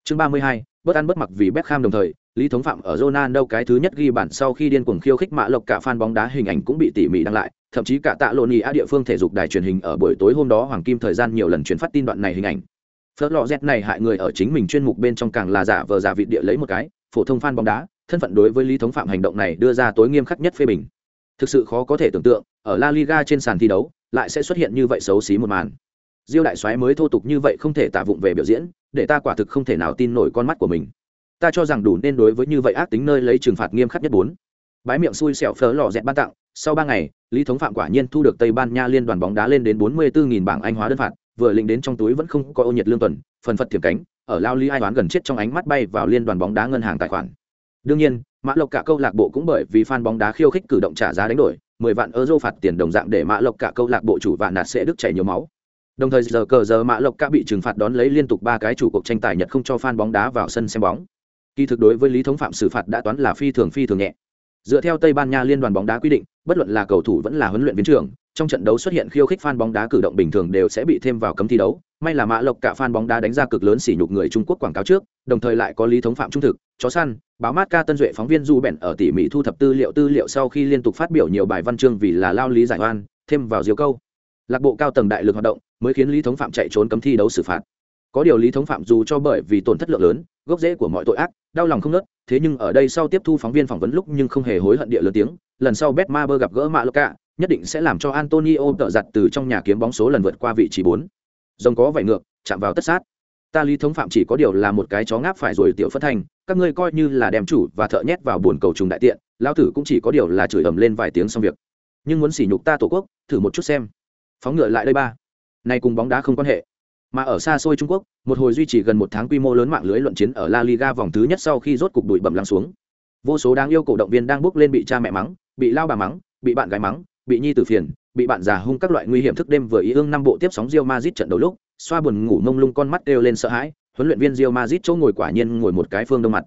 Chương 32, bất ăn bất mặc vì Beckham đồng thời, Lý Thống Phạm ở Ronaldo cái thứ nhất ghi bản sau khi điên cuồng khiêu khích mạ lộc cả fan bóng đá hình ảnh cũng bị tỉ mỉ đăng lại, thậm chí cả tạ lộn a địa phương thể dục đài truyền hình ở buổi tối hôm đó hoàng kim thời gian nhiều lần truyền phát tin đoạn này hình ảnh. Phớt lọ dẹt này hại người ở chính mình chuyên mục bên trong càng là giả vờ giả vị địa lấy một cái, phổ thông fan bóng đá, thân phận đối với Lý Thống Phạm hành động này đưa ra tối nghiêm khắc nhất phê bình. Thực sự khó có thể tưởng tượng, ở La Liga trên sàn thi đấu, lại sẽ xuất hiện như vậy xấu xí một màn. Diêu đại soái mới thô tục như vậy không thể tả vụng về biểu diễn, để ta quả thực không thể nào tin nổi con mắt của mình ta cho rằng đủ nên đối với như vậy ác tính nơi lấy trừng phạt nghiêm khắc nhất bốn bái miệng xui xẻo phớ lò dẹt ban tặng sau ba ngày, lý thống phạm quả nhiên thu được tây ban nha liên đoàn bóng đá lên đến bốn mươi bốn bảng anh hóa đơn phạt, vừa lĩnh đến trong túi vẫn không có ô nhiệt lương tuần, phần phật thiểm cánh, ở lao lý ai đoán gần chết trong ánh mắt bay vào liên đoàn bóng đá ngân hàng tài khoản. Đương nhiên, mã lộc cả câu lạc bộ cũng bởi vì fan bóng đá khiêu khích cử động trả giá đánh đổi, mười vạn euro phạt tiền đồng dạng để mã lộc cả câu lạc bộ chủ vạn nạt sẽ đức chảy nhiều máu. Đồng thời giờ cờ giờ mã lộc cả bị trừng phạt đón lấy liên tục ba cái chủ cuộc tranh tài nhật không cho fan bóng đá vào sân xem bóng. Kỳ thực đối với lý thống phạm xử phạt đã toán là phi thường phi thường nhẹ. Dựa theo tây ban nha liên đoàn bóng đá quy định bất luận là cầu thủ vẫn là huấn luyện viên trưởng, trong trận đấu xuất hiện khiêu khích fan bóng đá cử động bình thường đều sẽ bị thêm vào cấm thi đấu. May là mã lộc cả fan bóng đá đánh ra cực lớn sỉ nhục người trung quốc quảng cáo trước, đồng thời lại có lý thống phạm trung thực, chó săn, báo mát ca tân duệ phóng viên du bèn ở tỉ mỉ thu thập tư liệu tư liệu sau khi liên tục phát biểu nhiều bài văn chương vì là lao lý giải oan, thêm vào diều câu. Lạc bộ cao tầng đại lực hoạt động mới khiến lý thống phạm chạy trốn cấm thi đấu xử phạt. Có điều lý thống phạm dù cho bởi vì tổn thất lượng lớn gốc rễ của mọi tội ác, đau lòng không nớt, thế nhưng ở đây sau tiếp thu phóng viên phỏng vấn lúc nhưng không hề hối hận địa lớn tiếng, lần sau bet ma bơ gặp gỡ mạ loca nhất định sẽ làm cho antonio tợ giặt từ trong nhà kiếm bóng số lần vượt qua vị trí bốn. Rồng có vảy ngược, chạm vào tất sát. Ta lý thống phạm chỉ có điều là một cái chó ngáp phải rồi tiểu phất thành, các ngươi coi như là đem chủ và thợ nhét vào buồn cầu trùng đại tiện lao tử cũng chỉ có điều là chửi ầm lên vài tiếng xong việc. Nhưng muốn sỉ nhục ta tổ quốc, thử một chút xem. Phóng ngựa lại đây ba. Này cùng bóng đá không quan hệ mà ở xa xôi Trung Quốc, một hồi duy trì gần một tháng quy mô lớn mạng lưới luận chiến ở La Liga vòng thứ nhất sau khi rốt cục đuổi bẩm lắng xuống. Vô số đáng yêu cổ động viên đang bước lên bị cha mẹ mắng, bị lao bà mắng, bị bạn gái mắng, bị nhi tử phiền, bị bạn già hung các loại nguy hiểm thức đêm vừa ý ương năm bộ tiếp sóng Real Madrid trận đấu lúc, xoa buồn ngủ mông lung con mắt đều lên sợ hãi, huấn luyện viên Real Madrid chỗ ngồi quả nhiên ngồi một cái phương đông mặt.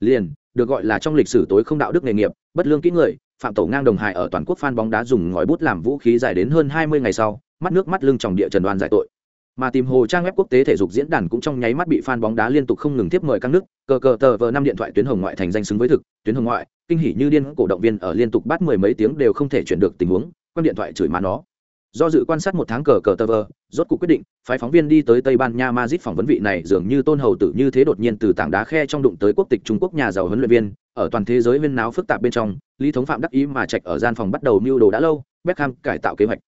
Liền, được gọi là trong lịch sử tối không đạo đức nghề nghiệp, bất lương kỹ người, phạm tổ ngang đồng hại ở toàn quốc fan bóng đá dùng ngòi bút làm vũ khí dài đến hơn 20 ngày sau, mắt nước mắt lưng tròng địa trần đoan giải tội mà tìm hồ trang web quốc tế thể dục diễn đàn cũng trong nháy mắt bị fan bóng đá liên tục không ngừng tiếp mời các nước. Cờ cờ tờ vờ năm điện thoại tuyến hồng ngoại thành danh xứng với thực, tuyến hồng ngoại, kinh hỉ như điên, cổ động viên ở liên tục bắt mười mấy tiếng đều không thể chuyển được tình huống quan điện thoại chửi má nó. Do dự quan sát một tháng cờ cờ tờ vờ, rốt cuộc quyết định, phái phóng viên đi tới tây ban nha madrid phỏng vấn vị này, dường như tôn hầu tử như thế đột nhiên từ tảng đá khe trong đụng tới quốc tịch trung quốc nhà giàu huấn luyện viên, ở toàn thế giới viên náo phức tạp bên trong, lý thống phạm đắc ý mà trạch ở gian phòng bắt đầu mưu đồ đã lâu, beckham cải tạo kế hoạch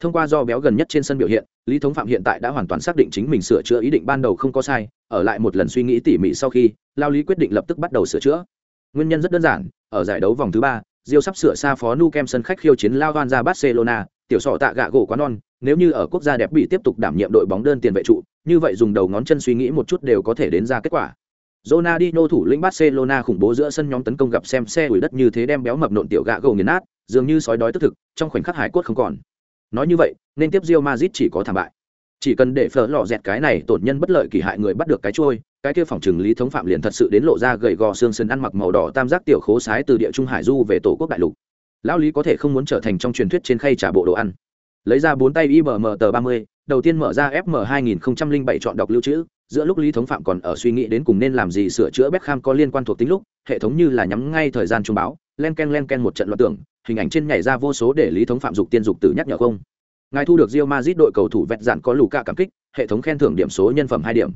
thông qua do béo gần nhất trên sân biểu hiện lý thống phạm hiện tại đã hoàn toàn xác định chính mình sửa chữa ý định ban đầu không có sai ở lại một lần suy nghĩ tỉ mỉ sau khi lao lý quyết định lập tức bắt đầu sửa chữa. Nguyên nhân rất đơn giản ở giải đấu vòng thứ ba Diêu sắp sửa xa phó nu kem sân khách khiêu chiến lao van ra barcelona tiểu sọ tạ gạ gỗ quá non nếu như ở quốc gia đẹp bị tiếp tục đảm nhiệm đội bóng đơn tiền vệ trụ như vậy dùng đầu ngón chân suy nghĩ một chút đều có thể đến ra kết quả. Ronaldinho thủ lĩnh Barcelona khủng bố giữa sân nhóm tấn công gặp xem xe ủi đất như thế đem béo mập nộn tiểu gạ gỗ nghiền nát, dường như sói đói tức thực, trong khoảnh khắc hải cốt không còn nói như vậy nên tiếp Real Madrid chỉ có thảm bại. Chỉ cần để phở lò dẹt cái này tổn nhân bất lợi kỳ hại người bắt được cái trôi cái kia phòng trừng lý thống phạm liền thật sự đến lộ ra gầy gò xương sườn ăn mặc màu đỏ tam giác tiểu khố sái từ địa trung hải du về tổ quốc đại lục. Lão lý có thể không muốn trở thành trong truyền thuyết trên khay trả bộ đồ ăn. Lấy ra bốn tay ibm tờ ba mươi đầu tiên mở ra FM 2007 chọn đọc lưu trữ, giữa lúc Lý Thống Phạm còn ở suy nghĩ đến cùng nên làm gì sửa chữa Beckham có liên quan thuộc tính lúc, hệ thống như là nhắm ngay thời gian trung báo, len ken len ken một trận loạn tưởng, hình ảnh trên nhảy ra vô số để Lý Thống Phạm dục tiên dục tử nhắc nhở không. Ngài thu được Real Madrid đội cầu thủ vẹt dạn có lù cả cảm kích, hệ thống khen thưởng điểm số nhân phẩm hai điểm.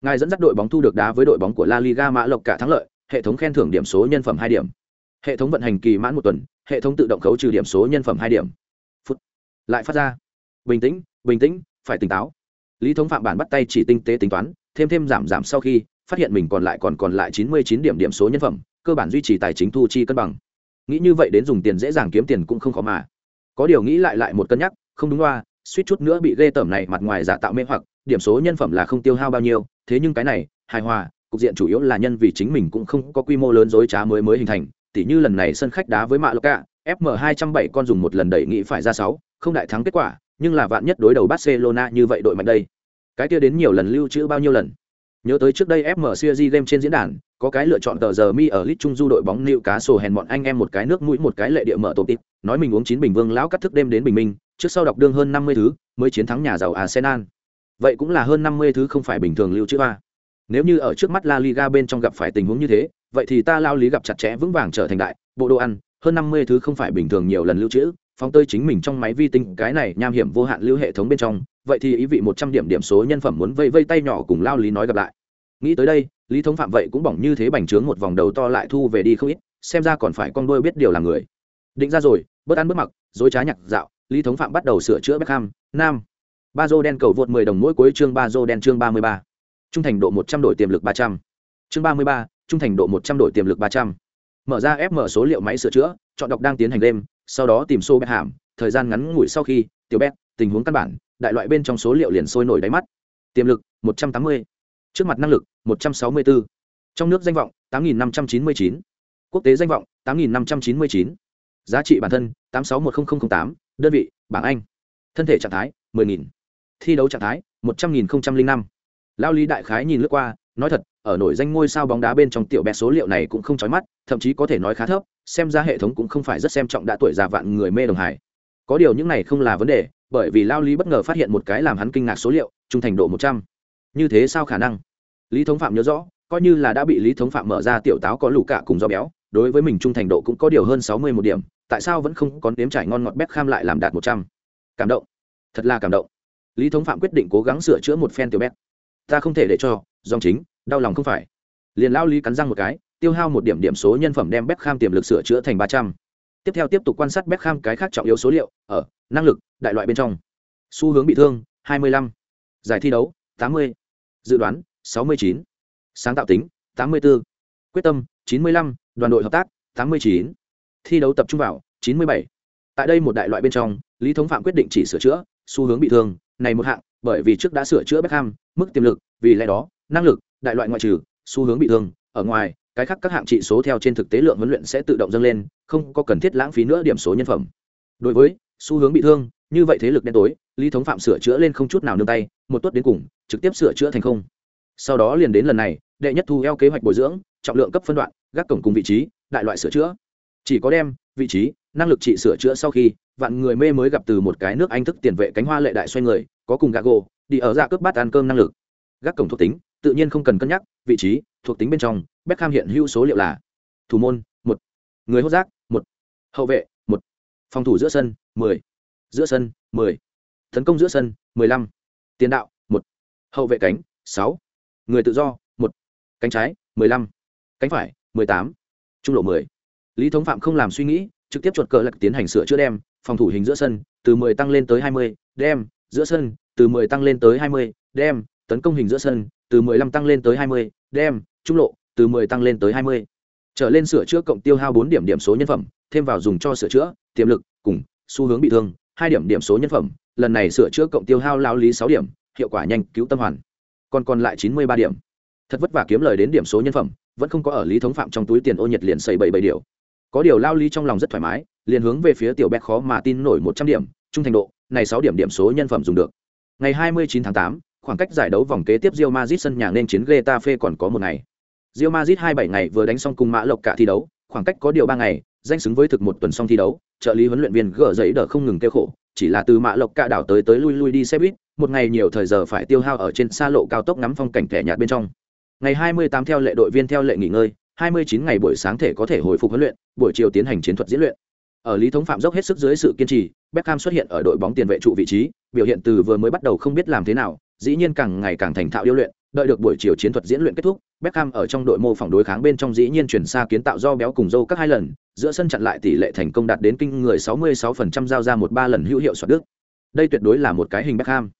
Ngài dẫn dắt đội bóng thu được đá với đội bóng của La Liga mã lộc cả thắng lợi, hệ thống khen thưởng điểm số nhân phẩm hai điểm. Hệ thống vận hành kỳ mãn một tuần, hệ thống tự động khấu trừ điểm số nhân phẩm hai điểm. Phút. Lại phát ra. Bình tĩnh, bình tĩnh, phải tỉnh táo lý thống phạm bản bắt tay chỉ tinh tế tính toán thêm thêm giảm giảm sau khi phát hiện mình còn lại còn còn lại chín mươi chín điểm điểm số nhân phẩm cơ bản duy trì tài chính thu chi cân bằng nghĩ như vậy đến dùng tiền dễ dàng kiếm tiền cũng không khó mà có điều nghĩ lại lại một cân nhắc, không đúng loa suýt chút nữa bị ghê tởm này mặt ngoài giả tạo mê hoặc, điểm số nhân phẩm là không tiêu hao bao nhiêu, thế nhưng cái này, hài hòa, cục diện chủ yếu là nhân vì chính mình cũng không có quy mô lớn dối trá mới mới hình thành, tỉ như lần này sân khách đá với mạ lộc cả fm hai trăm bảy con dùng một lần đẩy nghĩ phải ra sáu, không đại thắng kết quả, nhưng là vạn nhất đối đầu Barcelona như vậy đội mạnh đây. Cái kia đến nhiều lần lưu trữ bao nhiêu lần. Nhớ tới trước đây FMCG Game trên diễn đàn, có cái lựa chọn tờ giờ mi ở lit trung du đội bóng cá sổ hèn bọn anh em một cái nước mũi một cái lệ địa mở tổ tịp, nói mình uống chín bình vương lão cắt thức đêm đến bình minh, trước sau đọc đương hơn năm mươi thứ, mới chiến thắng nhà giàu Arsenal. Vậy cũng là hơn năm mươi thứ không phải bình thường lưu trữ a Nếu như ở trước mắt La Liga bên trong gặp phải tình huống như thế, vậy thì ta lao lý gặp chặt chẽ vững vàng trở thành đại, bộ đồ ăn, hơn năm mươi thứ không phải bình thường nhiều lần lưu trữ, phóng tơi chính mình trong máy vi tinh cái này nham hiểm vô hạn lưu hệ thống bên trong vậy thì ý vị một trăm điểm điểm số nhân phẩm muốn vây vây tay nhỏ cùng lao lý nói gặp lại. Nghĩ tới đây, lý thống phạm vậy cũng bỏng như thế bành trướng một vòng đầu to lại thu về đi không ít, xem ra còn phải con đôi biết điều là người. Định ra rồi, bớt ăn bớt mặc, dối trá nhạc dạo, lý thống phạm bắt đầu sửa chữa beckham nam. Ba dô đen cầu vượt mười đồng mỗi cuối chương ba dô đen chương ba mươi ba. Trung thành độ một trăm đổi tiềm lực ba trăm. Chương ba mươi ba, trung thành độ một trăm đổi tiềm lực ba trăm. Mở ra ép mở số liệu máy sửa chữa, chọn đọc đang tiến hành đêm, sau đó tìm xô bét hàm, thời gian ngắn ngủi sau khi, tiểu bét tình huống căn bản đại loại bên trong số liệu liền sôi nổi đáy mắt tiềm lực 180. trước mặt năng lực 164. trong nước danh vọng 8.599. quốc tế danh vọng 8.599. giá trị bản thân 861008, đơn vị bảng anh thân thể trạng thái 10.000. thi đấu trạng thái 100.005. lao lý đại khái nhìn lướt qua nói thật ở nổi danh ngôi sao bóng đá bên trong tiểu bé số liệu này cũng không chói mắt thậm chí có thể nói khá thấp xem ra hệ thống cũng không phải rất xem trọng đã tuổi già vạn người mê đồng hải có điều những này không là vấn đề bởi vì lao lý bất ngờ phát hiện một cái làm hắn kinh ngạc số liệu, trung thành độ một trăm. Như thế sao khả năng? Lý thống phạm nhớ rõ, coi như là đã bị lý thống phạm mở ra tiểu táo có lũ cả cùng do béo, đối với mình trung thành độ cũng có điều hơn sáu mươi một điểm, tại sao vẫn không có nếm trải ngon ngọt bét kham lại làm đạt một trăm? Cảm động. Thật là cảm động. Lý thống phạm quyết định cố gắng sửa chữa một phen tiểu bét ta không thể để cho, dòng chính, đau lòng không phải. Liền lao lý cắn răng một cái, tiêu hao một điểm điểm số nhân phẩm đem Beckham tiềm lực sửa chữa thành ba trăm. Tiếp theo tiếp tục quan sát Beckham cái khác trọng yếu số liệu, ở năng lực, đại loại bên trong. Xu hướng bị thương, 25. Giải thi đấu, 80. Dự đoán, 69. Sáng tạo tính, 84. Quyết tâm, 95. Đoàn đội hợp tác, 89. Thi đấu tập trung vào, 97. Tại đây một đại loại bên trong, Lý Thống Phạm quyết định chỉ sửa chữa, xu hướng bị thương, này một hạng, bởi vì trước đã sửa chữa Beckham, mức tiềm lực, vì lẽ đó, năng lực, đại loại ngoại trừ, xu hướng bị thương, ở ngoài, cái khác các hạng trị số theo trên thực tế lượng huấn luyện sẽ tự động dâng lên, không có cần thiết lãng phí nữa điểm số nhân phẩm. Đối với, xu hướng bị thương, như vậy thế lực đen tối, lý thống phạm sửa chữa lên không chút nào nương tay, một tuất đến cùng, trực tiếp sửa chữa thành không. Sau đó liền đến lần này, đệ nhất thu eo kế hoạch bồi dưỡng, trọng lượng cấp phân đoạn, gác cổng cùng vị trí, đại loại sửa chữa. Chỉ có đem, vị trí, năng lực trị sửa chữa sau khi, vạn người mê mới gặp từ một cái nước anh thức tiền vệ cánh hoa lệ đại xoay người, có cùng gà gỗ đi ở ra cướp bát ăn cơm năng lực. Gác cổng thuộc tính, tự nhiên không cần cân nhắc, vị trí, thuộc tính bên trong Beckham hiện hữu số liệu là thủ môn một người hốt giác một hậu vệ một phòng thủ giữa sân 10. giữa sân 10. tấn công giữa sân 15. tiền đạo một hậu vệ cánh 6. người tự do một cánh trái 15. cánh phải 18. trung lộ 10. lý thống phạm không làm suy nghĩ trực tiếp chuột cờ lật tiến hành sửa chữa đem phòng thủ hình giữa sân từ 10 tăng lên tới 20, đem giữa sân từ 10 tăng lên tới 20, đem tấn công hình giữa sân từ 15 tăng lên tới 20, đem trung lộ từ 10 tăng lên tới 20. Trở lên sửa chữa cộng tiêu hao 4 điểm điểm số nhân phẩm, thêm vào dùng cho sửa chữa, tiềm lực, cùng xu hướng bị thương, 2 điểm điểm số nhân phẩm, lần này sửa chữa cộng tiêu hao lao lý 6 điểm, hiệu quả nhanh, cứu tâm hoàn. Còn còn lại 93 điểm. Thật vất vả kiếm lời đến điểm số nhân phẩm, vẫn không có ở lý thống phạm trong túi tiền ô nhiệt liền xây bảy bảy điều. Có điều lao lý trong lòng rất thoải mái, liền hướng về phía tiểu bé khó mà tin nổi 100 điểm, trung thành độ, này 6 điểm điểm số nhân phẩm dùng được. Ngày 29 tháng 8, khoảng cách giải đấu vòng kế tiếp Real Madrid sân nhà nên chiến Getafe còn có một ngày. Real Madrid 27 ngày vừa đánh xong cùng Mã Lộc cả thi đấu, khoảng cách có điều 3 ngày, danh xứng với thực một tuần xong thi đấu, trợ lý huấn luyện viên gỡ giấy đỡ không ngừng kêu khổ, chỉ là từ Mã Lộc cả đảo tới tới lui lui đi xe buýt, một ngày nhiều thời giờ phải tiêu hao ở trên xa lộ cao tốc ngắm phong cảnh thẻ nhạt bên trong. Ngày 28 theo lệ đội viên theo lệ nghỉ ngơi 29 ngày buổi sáng thể có thể hồi phục huấn luyện buổi chiều tiến hành chiến thuật diễn luyện. Ở lý thống phạm dốc hết sức dưới sự kiên trì beckham xuất hiện ở đội bóng tiền vệ trụ vị trí biểu hiện từ vừa mới bắt đầu không biết làm thế nào dĩ nhiên càng ngày càng thành thạo điêu luyện đợi được buổi chiều chiến thuật diễn luyện kết thúc, beckham ở trong đội mô phỏng đối kháng bên trong dĩ nhiên chuyển xa kiến tạo do béo cùng dâu các hai lần, giữa sân chặn lại tỷ lệ thành công đạt đến kinh người 66% giao ra một ba lần hữu hiệu soạt đức. Đây tuyệt đối là một cái hình beckham.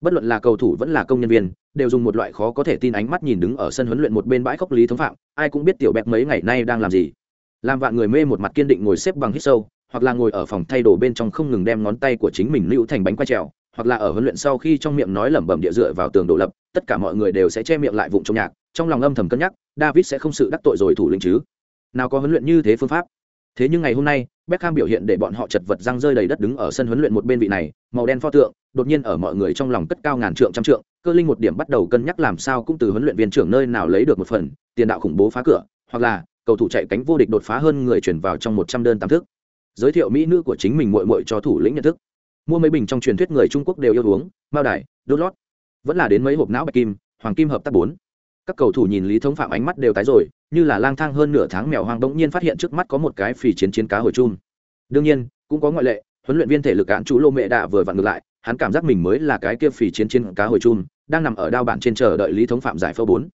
Bất luận là cầu thủ vẫn là công nhân viên, đều dùng một loại khó có thể tin ánh mắt nhìn đứng ở sân huấn luyện một bên bãi khốc lý thống phạm, ai cũng biết tiểu bẹt mấy ngày nay đang làm gì. Làm vạn người mê một mặt kiên định ngồi xếp bằng hít sâu, hoặc là ngồi ở phòng thay đồ bên trong không ngừng đem ngón tay của chính mình lưu thành bánh quay trèo hoặc là ở huấn luyện sau khi trong miệng nói lẩm bẩm địa dựa vào tường đổ lập, tất cả mọi người đều sẽ che miệng lại vụng trong nhạc, trong lòng âm thầm cân nhắc, david sẽ không sự đắc tội rồi thủ lĩnh chứ. Nào có huấn luyện như thế phương pháp. Thế nhưng ngày hôm nay, Beckham biểu hiện để bọn họ chật vật răng rơi đầy đất đứng ở sân huấn luyện một bên vị này, màu đen pho tượng, đột nhiên ở mọi người trong lòng cất cao ngàn trượng trăm trượng, cơ linh một điểm bắt đầu cân nhắc làm sao cũng từ huấn luyện viên trưởng nơi nào lấy được một phần, tiền đạo khủng bố phá cửa, hoặc là, cầu thủ chạy cánh vô địch đột phá hơn người chuyển vào trong một trăm đơn tam thức. Giới thiệu mỹ nữ của chính mình muội muội cho thủ lĩnh nhận thức mua mấy bình trong truyền thuyết người trung quốc đều yêu uống, Mao đài, đốt lót. Vẫn là đến mấy hộp não bạch kim, hoàng kim hợp tác bốn. Các cầu thủ nhìn lý thống phạm ánh mắt đều tái rồi, như là lang thang hơn nửa tháng mèo hoang bỗng nhiên phát hiện trước mắt có một cái phì chiến chiến cá hồi chun. Đương nhiên, cũng có ngoại lệ, huấn luyện viên thể lực cạn chú lô mẹ đạ vừa vặn ngược lại, hắn cảm giác mình mới là cái kia phì chiến chiến cá hồi chun, đang nằm ở đao bản trên chờ đợi lý thống phạm giải phẫu bốn.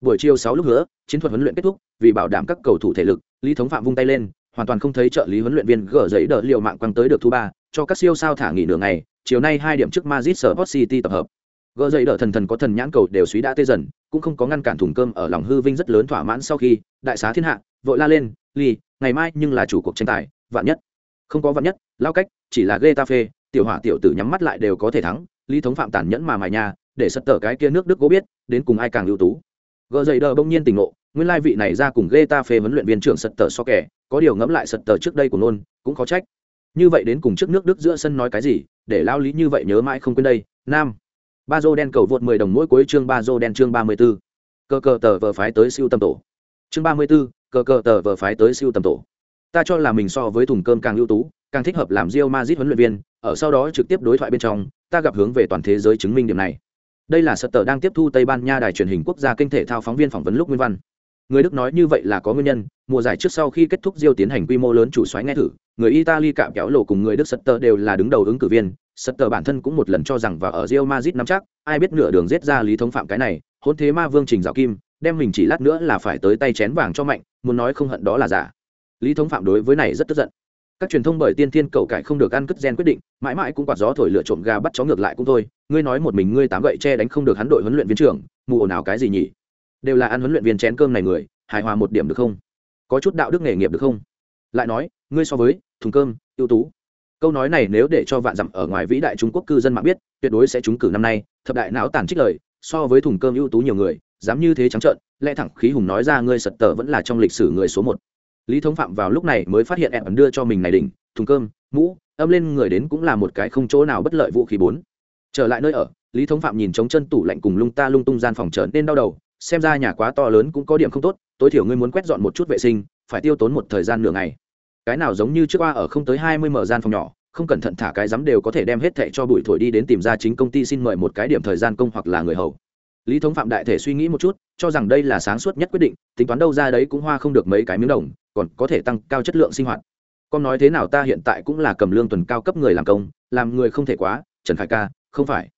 Buổi chiều sáu lúc nữa chiến thuật huấn luyện kết thúc, vì bảo đảm các cầu thủ thể lực, lý thống phạm vung tay lên, hoàn toàn không thấy trợ lý huấn luyện viên gỡ giấy đỡ liều mạng quăng tới được thứ ba cho các siêu sao thả nghỉ nửa ngày, chiều nay hai điểm trước Madrid Sport City tập hợp. Gỡ dậy đỡ thần thần có thần nhãn cầu đều suy đã tê dần, cũng không có ngăn cản thùng cơm ở lòng hư vinh rất lớn thỏa mãn sau khi, đại xá thiên hạ, vội la lên ly ngày mai nhưng là chủ cuộc tranh tài, vạn nhất. Không có vạn nhất, lao cách, chỉ là Getafe, tiểu hỏa tiểu tử nhắm mắt lại đều có thể thắng, lý thống phạm tàn nhẫn mà mài nhà, để sật tờ cái kia nước đức cố biết, đến cùng ai càng ưu tú. Gỡ dậy đỡ bỗng nhiên tỉnh ngộ, nguyên lai vị này ra cùng Getafe huấn luyện viên trưởng sật tờ so kẻ, có điều ngẫm lại sật tờ trước đây của nôn, cũng khó trách như vậy đến cùng trước nước đức giữa sân nói cái gì để lao lý như vậy nhớ mãi không quên đây nam ba dô đen cầu vượt 10 đồng mỗi cuối chương ba dô đen chương 34. cơ cơ tờ vờ phái tới siêu tầm tổ chương 34, cơ cơ tờ vờ phái tới siêu tầm tổ ta cho là mình so với thùng cơm càng ưu tú càng thích hợp làm Real Madrid huấn luyện viên ở sau đó trực tiếp đối thoại bên trong ta gặp hướng về toàn thế giới chứng minh điểm này đây là Sutter đang tiếp thu Tây Ban Nha đài truyền hình quốc gia kinh thể thao phóng viên phỏng vấn lúc Nguyên Văn. Người Đức nói như vậy là có nguyên nhân, mùa giải trước sau khi kết thúc Rio tiến hành quy mô lớn chủ xoáy nghe thử, người Italy cạm kéo lộ cùng người Đức Sutter đều là đứng đầu ứng cử viên, Sutter bản thân cũng một lần cho rằng vào ở Real Madrid nắm chắc, ai biết nửa đường giết ra lý thống phạm cái này, hôn thế ma vương trình dạo kim, đem mình chỉ lát nữa là phải tới tay chén vàng cho mạnh, muốn nói không hận đó là giả. Lý thống phạm đối với này rất tức giận. Các truyền thông bởi tiên thiên cầu cải không được ăn cất gen quyết định, mãi mãi cũng quạt gió thổi lửa trộm gà bắt chó ngược lại cũng thôi, ngươi nói một mình ngươi tám gậy che đánh không được hắn đội huấn luyện viên trưởng, mù ồn ào cái gì nhỉ? Đều là ăn huấn luyện viên chén cơm này người, hài hòa một điểm được không? Có chút đạo đức nghề nghiệp được không? Lại nói, ngươi so với thùng cơm, ưu tú, câu nói này nếu để cho vạn dặm ở ngoài vĩ đại trung quốc cư dân mạng biết tuyệt đối sẽ trúng cử năm nay thập đại não tàn trích lời so với thùng cơm ưu tú nhiều người dám như thế trắng trợn lẽ thẳng khí hùng nói ra ngươi sật tờ vẫn là trong lịch sử người số một. Lý thống phạm vào lúc này mới phát hiện em đưa cho mình này đỉnh thùng cơm mũ âm lên người đến cũng là một cái không chỗ nào bất lợi vũ khí bốn. Trở lại nơi ở lý thống phạm nhìn trống chân tủ lạnh cùng lung ta lung tung gian phòng trở nên đau đầu xem ra nhà quá to lớn cũng có điểm không tốt tối thiểu ngươi muốn quét dọn một chút vệ sinh phải tiêu tốn một thời gian nửa ngày cái nào giống như trước qua ở không tới hai mươi mở gian phòng nhỏ, không cẩn thận thả cái rắm đều có thể đem hết thệ cho bụi thổi đi đến tìm ra chính công ty xin mời một cái điểm thời gian công hoặc là người hầu. Lý thống phạm đại thể suy nghĩ một chút, cho rằng đây là sáng suốt nhất quyết định, tính toán đâu ra đấy cũng hoa không được mấy cái miếng đồng, còn có thể tăng cao chất lượng sinh hoạt. Con nói thế nào ta hiện tại cũng là cầm lương tuần cao cấp người làm công, làm người không thể quá, trần khải ca, không phải.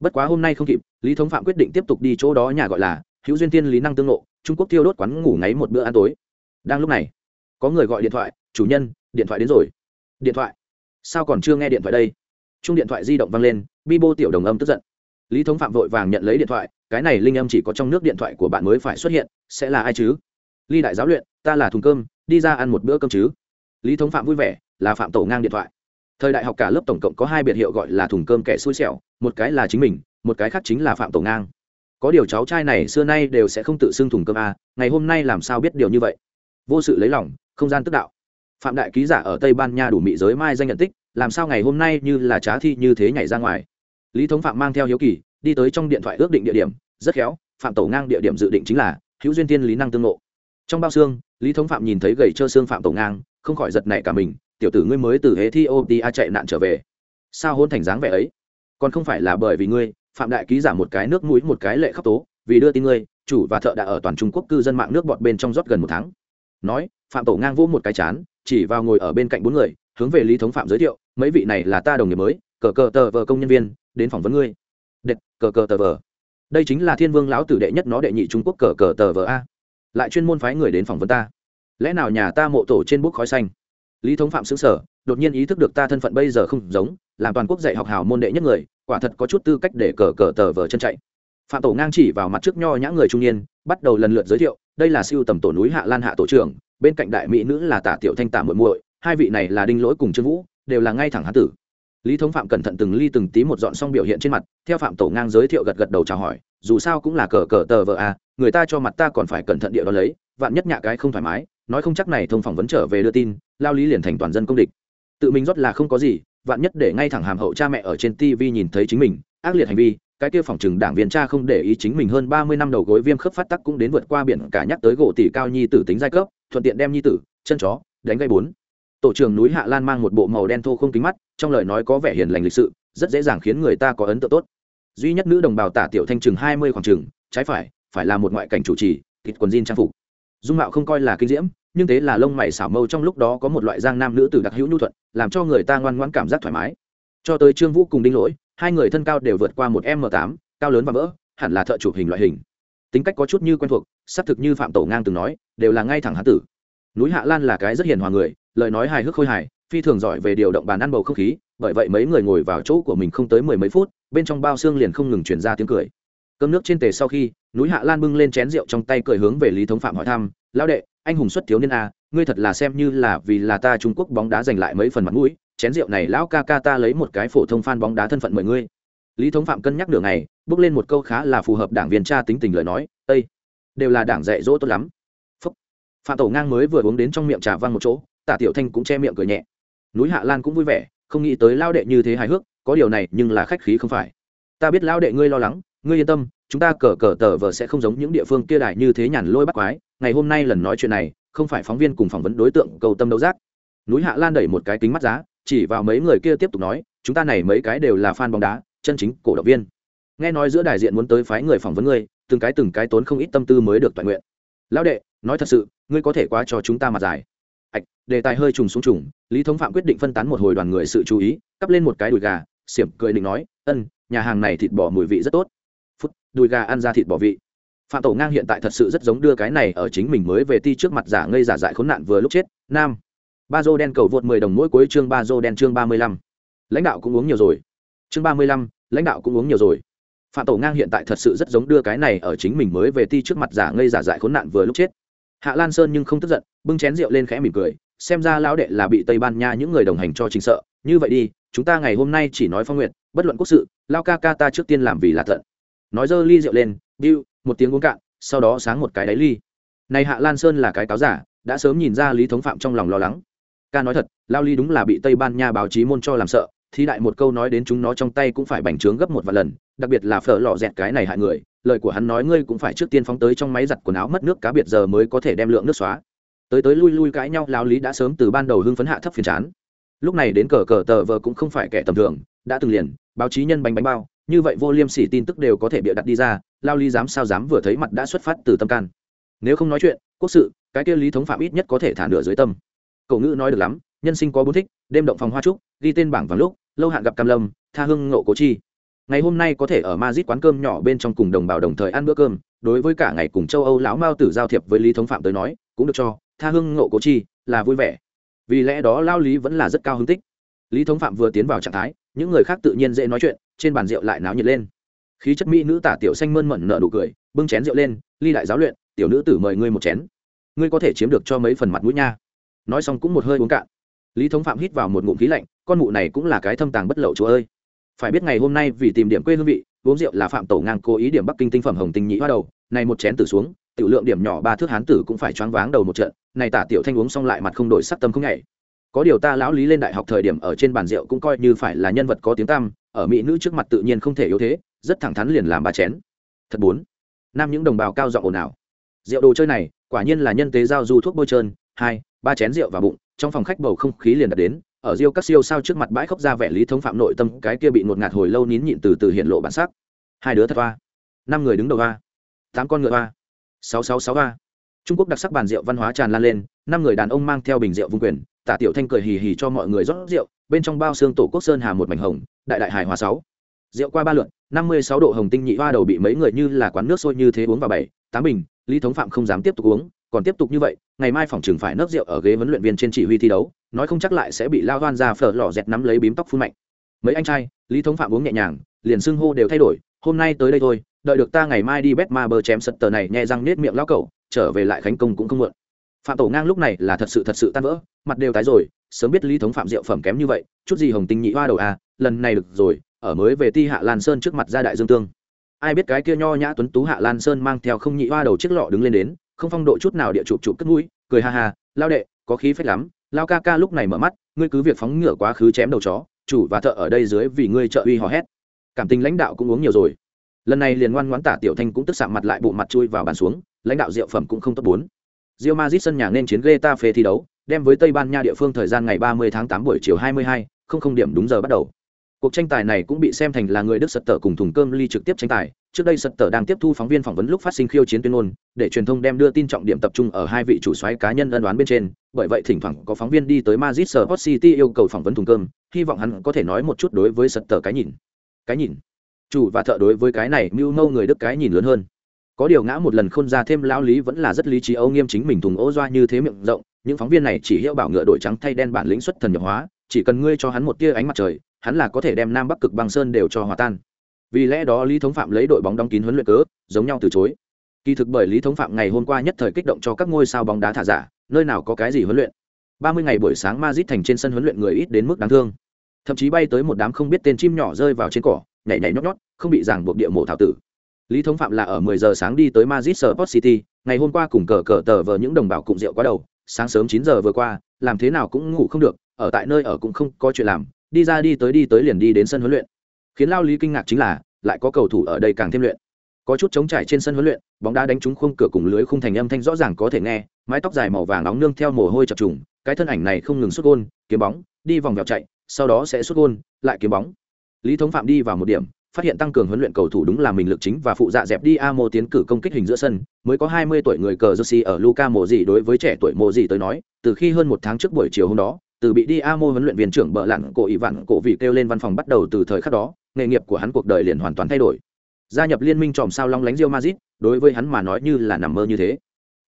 Bất quá hôm nay không kịp, lý thống phạm quyết định tiếp tục đi chỗ đó nhà gọi là hữu duyên tiên lý năng tương lộ trung quốc tiêu đốt quán ngủ ngáy một bữa ăn tối. Đang lúc này có người gọi điện thoại, chủ nhân, điện thoại đến rồi. Điện thoại? Sao còn chưa nghe điện thoại đây? Chung điện thoại di động vang lên bi bô tiểu đồng âm tức giận. Lý thống phạm vội vàng nhận lấy điện thoại, cái này linh âm chỉ có trong nước điện thoại của bạn mới phải xuất hiện, sẽ là ai chứ? Ly đại giáo luyện, ta là thùng cơm, đi ra ăn một bữa cơm chứ? Lý thống phạm vui vẻ, là phạm tổ ngang điện thoại. Thời đại học cả lớp tổng cộng có hai biệt hiệu gọi là thùng cơm kẻ xui xẻo, một cái là chính mình, một cái khác chính là phạm tổ ngang. Có điều cháu trai này xưa nay đều sẽ không tự xưng thùng cơm a, ngày hôm nay làm sao biết điều như vậy? Vô sự lấy lòng không gian tức đạo. Phạm đại ký giả ở tây ban nha đủ mị giới mai danh nhận tích, làm sao ngày hôm nay như là trá thi như thế nhảy ra ngoài? Lý thống phạm mang theo hiếu kỳ, đi tới trong điện thoại ước định địa điểm, rất khéo, phạm tổ ngang địa điểm dự định chính là hữu duyên tiên lý năng tương ngộ. Trong bao xương, lý thống phạm nhìn thấy gầy trơ xương phạm tổ ngang, không khỏi giật nảy cả mình, tiểu tử ngươi mới từ ethiopia chạy nạn trở về. Sao hôn thành dáng vẻ ấy? Còn không phải là bởi vì ngươi, phạm đại ký giả một cái nước mũi, một cái lệ khóc tố, vì đưa tin ngươi, chủ và thợ đã ở toàn trung quốc cư dân mạng nước bọt bên trong rót gần một tháng nói, phạm tổ ngang vỗ một cái chán, chỉ vào ngồi ở bên cạnh bốn người, hướng về lý thống phạm giới thiệu, mấy vị này là ta đồng nghiệp mới, cờ cờ tờ vờ công nhân viên, đến phỏng vấn ngươi. Đệt, cờ cờ tờ vờ. Đây chính là thiên vương lão tử đệ nhất nó đệ nhị trung quốc cờ cờ tờ vờ a. Lại chuyên môn phái người đến phỏng vấn ta. Lẽ nào nhà ta mộ tổ trên bút khói xanh? Lý thống phạm xứng sở đột nhiên ý thức được ta thân phận bây giờ không giống, làm toàn quốc dạy học hào môn đệ nhất người, quả thật có chút tư cách để cờ cờ tờ vờ chân chạy. Phạm tổ ngang chỉ vào mặt trước nho nhã người trung niên, bắt đầu lần lượt giới thiệu đây là siêu tầm tổ núi hạ lan hạ tổ trưởng, bên cạnh đại mỹ nữ là tả tiểu thanh tả muội muội, hai vị này là đinh lỗi cùng trương vũ, đều là ngay thẳng hán tử. Lý thống phạm cẩn thận từng ly từng tí một dọn xong biểu hiện trên mặt, theo phạm tổ ngang giới thiệu gật gật đầu chào hỏi, dù sao cũng là cờ cờ tờ vợ à người ta cho mặt ta còn phải cẩn thận địa đó lấy, vạn nhất nhạ cái không thoải mái, nói không chắc này thông phỏng vấn trở về đưa tin, lao lý liền thành toàn dân công địch. Tự mình rót là không có gì, vạn nhất để ngay thẳng hàm hậu cha mẹ ở trên tv nhìn thấy chính mình, ác liệt hành vi cái kia phòng trừng đảng viên cha không để ý chính mình hơn ba mươi năm đầu gối viêm khớp phát tắc cũng đến vượt qua biển cả nhắc tới gỗ tỷ cao nhi tử tính giai cấp, thuận tiện đem nhi tử, chân chó, đánh gây bốn. Tổ trưởng núi hạ lan mang một bộ màu đen thô không kính mắt, trong lời nói có vẻ hiền lành lịch sự, rất dễ dàng khiến người ta có ấn tượng tốt. Duy nhất nữ đồng bào tả tiểu thanh chừng hai mươi khoảng chừng trái phải phải là một ngoại cảnh chủ trì, thịt quần jean trang phục. Dung mạo không coi là kinh diễm, nhưng thế là lông mày xảo mâu trong lúc đó có một loại giang nam nữ tử đặc hữu nhu thuận, làm cho người ta ngoan ngoãn cảm giác thoải mái. Cho tới trương vũ cùng đinh lỗi hai người thân cao đều vượt qua một m tám, cao lớn và vỡ hẳn là thợ chụp hình loại hình. Tính cách có chút như quen thuộc, xác thực như phạm tổ ngang từng nói, đều là ngay thẳng hán tử. Núi hạ lan là cái rất hiền hòa người, lời nói hài hước khôi hài, phi thường giỏi về điều động bàn ăn bầu không khí, bởi vậy mấy người ngồi vào chỗ của mình không tới mười mấy phút, bên trong bao xương liền không ngừng chuyển ra tiếng cười. Cơm nước trên tề sau khi, núi hạ lan bưng lên chén rượu trong tay cười hướng về lý thống phạm hỏi thăm, lão đệ, anh hùng xuất thiếu niên a ngươi thật là xem như là vì là ta trung quốc bóng đá giành lại mấy phần mặt mũi chén rượu này lão ca ca ta lấy một cái phổ thông fan bóng đá thân phận mời ngươi. Lý thống phạm cân nhắc đường này bước lên một câu khá là phù hợp đảng viên cha tính tình lời nói ây đều là đảng dạy dỗ tốt lắm. Phúc. phạm tổ ngang mới vừa uống đến trong miệng trà văng một chỗ, tả tiểu thanh cũng che miệng cười nhẹ. Núi hạ lan cũng vui vẻ, không nghĩ tới lao đệ như thế hài hước, có điều này nhưng là khách khí không phải. Ta biết lao đệ ngươi lo lắng, ngươi yên tâm, chúng ta cờ cờ tờ vờ sẽ không giống những địa phương kia đại như thế nhàn lôi bắt quái, ngày hôm nay lần nói chuyện này, không phải phóng viên cùng phỏng vấn đối tượng cầu tâm đấu giác. Núi hạ lan đẩy một cái kính mắt giá chỉ vào mấy người kia tiếp tục nói, chúng ta này mấy cái đều là fan bóng đá, chân chính cổ động viên. Nghe nói giữa đại diện muốn tới phái người phỏng vấn ngươi, từng cái từng cái tốn không ít tâm tư mới được toàn nguyện. Lão đệ, nói thật sự, ngươi có thể quá cho chúng ta mặt dài. Ạch đề tài hơi trùng xuống trùng, lý thống phạm quyết định phân tán một hồi đoàn người sự chú ý, cắp lên một cái đùi gà, xiểm cười định nói, ân, nhà hàng này thịt bò mùi vị rất tốt. Phút, đùi gà ăn ra thịt bò vị. Phạm tổ ngang hiện tại thật sự rất giống đưa cái này ở chính mình mới về ti trước mặt giả ngây giả dại khốn nạn vừa lúc chết, nam ba dô đen cầu vượt mười đồng mỗi cuối chương ba dô đen chương ba mươi lăm. Lãnh đạo cũng uống nhiều rồi. Chương ba mươi lăm, lãnh đạo cũng uống nhiều rồi. Phạm tổ ngang hiện tại thật sự rất giống đưa cái này ở chính mình mới về ti trước mặt giả ngây giả dại khốn nạn vừa lúc chết. Hạ lan sơn nhưng không tức giận, bưng chén rượu lên khẽ mỉm cười, xem ra lão đệ là bị tây ban nha những người đồng hành cho chính sợ. Như vậy đi, chúng ta ngày hôm nay chỉ nói phong nguyện, bất luận quốc sự, lao ca ca ta trước tiên làm vì là thận. Nói dơ ly rượu lên biu một tiếng uống cạn, sau đó sáng một cái đáy ly. Này hạ lan sơn là cái cáo giả, đã sớm nhìn ra lý thống phạm trong lòng lo lắng ca nói thật, lao ly đúng là bị tây ban nha báo chí môn cho làm sợ thì đại một câu nói đến chúng nó trong tay cũng phải bành trướng gấp một vài lần, đặc biệt là phở lò dẹt cái này hại người, lời của hắn nói ngươi cũng phải trước tiên phóng tới trong máy giặt quần áo mất nước cá biệt giờ mới có thể đem lượng nước xóa. Tới tới lui lui cãi nhau, lao lý đã sớm từ ban đầu hưng phấn hạ thấp phiền chán. Lúc này đến cờ cờ tờ vờ cũng không phải kẻ tầm thường, đã từng liền, báo chí nhân bánh bánh bao, như vậy vô liêm sỉ tin tức đều có thể bịa đặt đi ra, lao lý dám sao dám vừa thấy mặt đã xuất phát từ tâm can. Nếu không nói chuyện, quốc sự, cái kia lý thống phạm ít nhất có thể thả nửa dưới tâm cậu ngữ nói được lắm, nhân sinh có bốn thích, đêm động phòng hoa trúc, ghi tên bảng vàng lúc, lâu hạn gặp cam lâm, tha hưng ngộ cố chi. Ngày hôm nay có thể ở mazit quán cơm nhỏ bên trong cùng đồng bào đồng thời ăn bữa cơm, đối với cả ngày cùng châu âu lão mao tử giao thiệp với lý thống phạm tới nói, cũng được cho, tha hưng ngộ cố chi là vui vẻ. Vì lẽ đó lao lý vẫn là rất cao hứng tích. Lý thống phạm vừa tiến vào trạng thái, những người khác tự nhiên dễ nói chuyện, trên bàn rượu lại náo nhiệt lên. Khí chất mỹ nữ tả tiểu xanh mơn mận nở nụ cười, bưng chén rượu lên, ly đại giáo luyện, tiểu nữ tử mời ngươi một chén. Ngươi có thể chiếm được cho mấy phần mặt mũi nha nói xong cũng một hơi uống cạn. Lý thống phạm hít vào một ngụm khí lạnh, con mụ này cũng là cái thâm tàng bất lậu chúa ơi. Phải biết ngày hôm nay vì tìm điểm quê hương vị, uống rượu là phạm tổ ngang cố ý điểm bắc kinh tinh phẩm hồng tinh nhĩ hoa đầu, này một chén tử xuống, tiểu lượng điểm nhỏ ba thước hán tử cũng phải choáng váng đầu một trận, này tả tiểu thanh uống xong lại mặt không đổi sắc tâm không nhảy. Có điều ta lão lý lên đại học thời điểm ở trên bàn rượu cũng coi như phải là nhân vật có tiếng tăm, ở mỹ nữ trước mặt tự nhiên không thể yếu thế, rất thẳng thắn liền làm ba chén. Thật bốn nam những đồng bào cao giọng ồn ào. Rượu đồ chơi này, quả nhiên là nhân tế giao du thuốc bôi trơn, hai ba chén rượu vào bụng, trong phòng khách bầu không khí liền đặt đến, ở Rio các siêu sao trước mặt bãi khóc ra vẻ lý thống phạm nội tâm, cái kia bị ngột ngạt hồi lâu nín nhịn từ từ hiện lộ bản sắc. Hai đứa thật va năm người đứng đầu va tám con ngựa va sáu sáu sáu va trung quốc đặc sắc bàn rượu văn hóa tràn lan lên, năm người đàn ông mang theo bình rượu vung quyền, tả tiểu thanh cười hì hì cho mọi người rót rượu, bên trong bao xương tổ quốc sơn hà một mảnh hồng, đại đại hải hòa sáu. Rượu qua ba lượn năm mươi sáu độ hồng tinh nhị hoa đầu bị mấy người như là quán nước sôi như thế uống vào bảy, tám bình, lý thống phạm không dám tiếp tục uống còn tiếp tục như vậy, ngày mai phòng trường phải nấc rượu ở ghế huấn luyện viên trên chỉ huy thi đấu, nói không chắc lại sẽ bị lao hoan ra phở lò dẹt nắm lấy bím tóc phun mạnh. Mấy anh trai, lý thống phạm uống nhẹ nhàng, liền xưng hô đều thay đổi, hôm nay tới đây thôi, đợi được ta ngày mai đi bet ma bơ chém sật tờ này nhẹ răng nết miệng lao cẩu, trở về lại khánh công cũng không muộn. Phạm tổ ngang lúc này là thật sự thật sự tan vỡ, mặt đều tái rồi, sớm biết lý thống phạm rượu phẩm kém như vậy, chút gì hồng tinh nhị hoa đầu à lần này được rồi, ở mới về ti hạ lan sơn trước mặt gia đại dương tương. Ai biết cái kia nho nhã tuấn tú hạ lan sơn mang theo không nhị hoa đầu chiếc lọ đứng lên đến không phong độ chút nào địa chụp chụp cất mũi cười ha ha lao đệ có khí phách lắm lao ca ca lúc này mở mắt ngươi cứ việc phóng ngựa quá khứ chém đầu chó chủ và thợ ở đây dưới vì ngươi trợ uy hò hét. Cảm tình lãnh đạo cũng uống nhiều rồi. Lần này liền ngoan ngoãn tả tiểu thanh cũng tức sạm mặt lại bụng mặt chui vào bàn xuống lãnh đạo rượu phẩm cũng không tốt bốn. Real Madrid sân nhà nên chiến Getafe thi đấu đem với Tây Ban Nha địa phương thời gian ngày 30 tháng 8 buổi chiều 22, không không điểm đúng giờ bắt đầu cuộc tranh tài này cũng bị xem thành là người đức sật tở cùng thùng cơm ly trực tiếp tranh tài. Trước đây sật tở đang tiếp thu phóng viên phỏng vấn lúc phát sinh khiêu chiến tuyên ngôn, để truyền thông đem đưa tin trọng điểm tập trung ở hai vị chủ xoáy cá nhân ân đoán bên trên. Bởi vậy thỉnh thoảng có phóng viên đi tới mazit sở hot City yêu cầu phỏng vấn thùng cơm, hy vọng hắn có thể nói một chút đối với sật tở cái nhìn. Cái nhìn. Chủ và thợ đối với cái này mưu mâu người đức cái nhìn lớn hơn. Có điều ngã một lần khôn ra thêm lão lý vẫn là rất lý trí âu nghiêm chính mình thùng ô doa như thế miệng rộng. Những phóng viên này chỉ hiệu bảo ngựa đổi trắng thay đen bản lĩnh xuất thần nhập hóa, chỉ cần ngươi cho hắn một tia ánh mặt trời hắn là có thể đem nam bắc cực băng sơn đều cho hòa tan. Vì lẽ đó lý thống phạm lấy đội bóng đóng kín huấn luyện cớ, giống nhau từ chối. Kỳ thực bởi lý thống phạm ngày hôm qua nhất thời kích động cho các ngôi sao bóng đá thả giả, nơi nào có cái gì huấn luyện. Ba mươi ngày buổi sáng Madrid thành trên sân huấn luyện người ít đến mức đáng thương. Thậm chí bay tới một đám không biết tên chim nhỏ rơi vào trên cỏ, nhảy nhảy nhót nhót, không bị ràng buộc địa mộ thảo tử. Lý thống phạm là ở 10 giờ sáng đi tới Madrid Sport City, ngày hôm qua cùng cờ cờ tờ vờ những đồng bào cùng rượu quá đầu, sáng sớm chín giờ vừa qua, làm thế nào cũng ngủ không được, ở tại nơi ở cũng không có chuyện làm đi ra đi tới đi tới liền đi đến sân huấn luyện. Khiến lao lý kinh ngạc chính là lại có cầu thủ ở đây càng thêm luyện. Có chút chống trải trên sân huấn luyện bóng đá đánh trúng khung cửa cùng lưới khung thành âm thanh rõ ràng có thể nghe mái tóc dài màu vàng nóng nương theo mồ hôi chập trùng cái thân ảnh này không ngừng xuất gôn kiếm bóng đi vòng vèo chạy sau đó sẽ xuất gôn lại kiếm bóng. Lý thống phạm đi vào một điểm phát hiện tăng cường huấn luyện cầu thủ đúng là mình lực chính và phụ dạ dẹp đi Amo tiến cử công kích hình giữa sân, mới có 20 tuổi người cờ Jersey ở Luca mồ gì đối với trẻ tuổi mồ gì tới nói, từ khi hơn một tháng trước buổi chiều hôm đó, từ bị đi Amo huấn luyện viên trưởng bợ lặn cổ ỷ vạn cổ vị kêu lên văn phòng bắt đầu từ thời khắc đó, nghề nghiệp của hắn cuộc đời liền hoàn toàn thay đổi. Gia nhập liên minh tròm sao long lánh rio mazit đối với hắn mà nói như là nằm mơ như thế.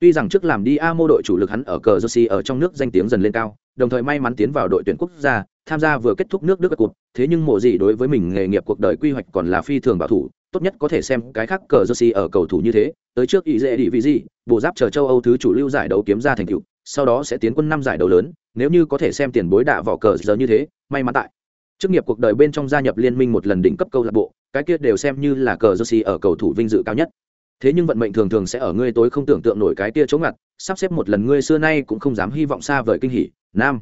Tuy rằng trước làm đi Amo đội chủ lực hắn ở cờ Jersey ở trong nước danh tiếng dần lên cao, đồng thời may mắn tiến vào đội tuyển quốc gia, tham gia vừa kết thúc nước Đức cuộc, thế nhưng mộ gì đối với mình nghề nghiệp cuộc đời quy hoạch còn là phi thường bảo thủ, tốt nhất có thể xem cái khác cờ Jersey ở cầu thủ như thế, tới trước ý dễ đi vì gì, bộ giáp chờ châu Âu thứ chủ lưu giải đấu kiếm ra thành tựu, sau đó sẽ tiến quân năm giải đấu lớn, nếu như có thể xem tiền bối đạ vỏ cờ giờ như thế, may mắn tại. Chức nghiệp cuộc đời bên trong gia nhập liên minh một lần đỉnh cấp câu lạc bộ, cái kia đều xem như là cờ Jersey ở cầu thủ vinh dự cao nhất. Thế nhưng vận mệnh thường thường sẽ ở ngươi tối không tưởng tượng nổi cái kia chống ngặt, sắp xếp một lần ngươi xưa nay cũng không dám hy vọng xa vời kinh hỉ. Nam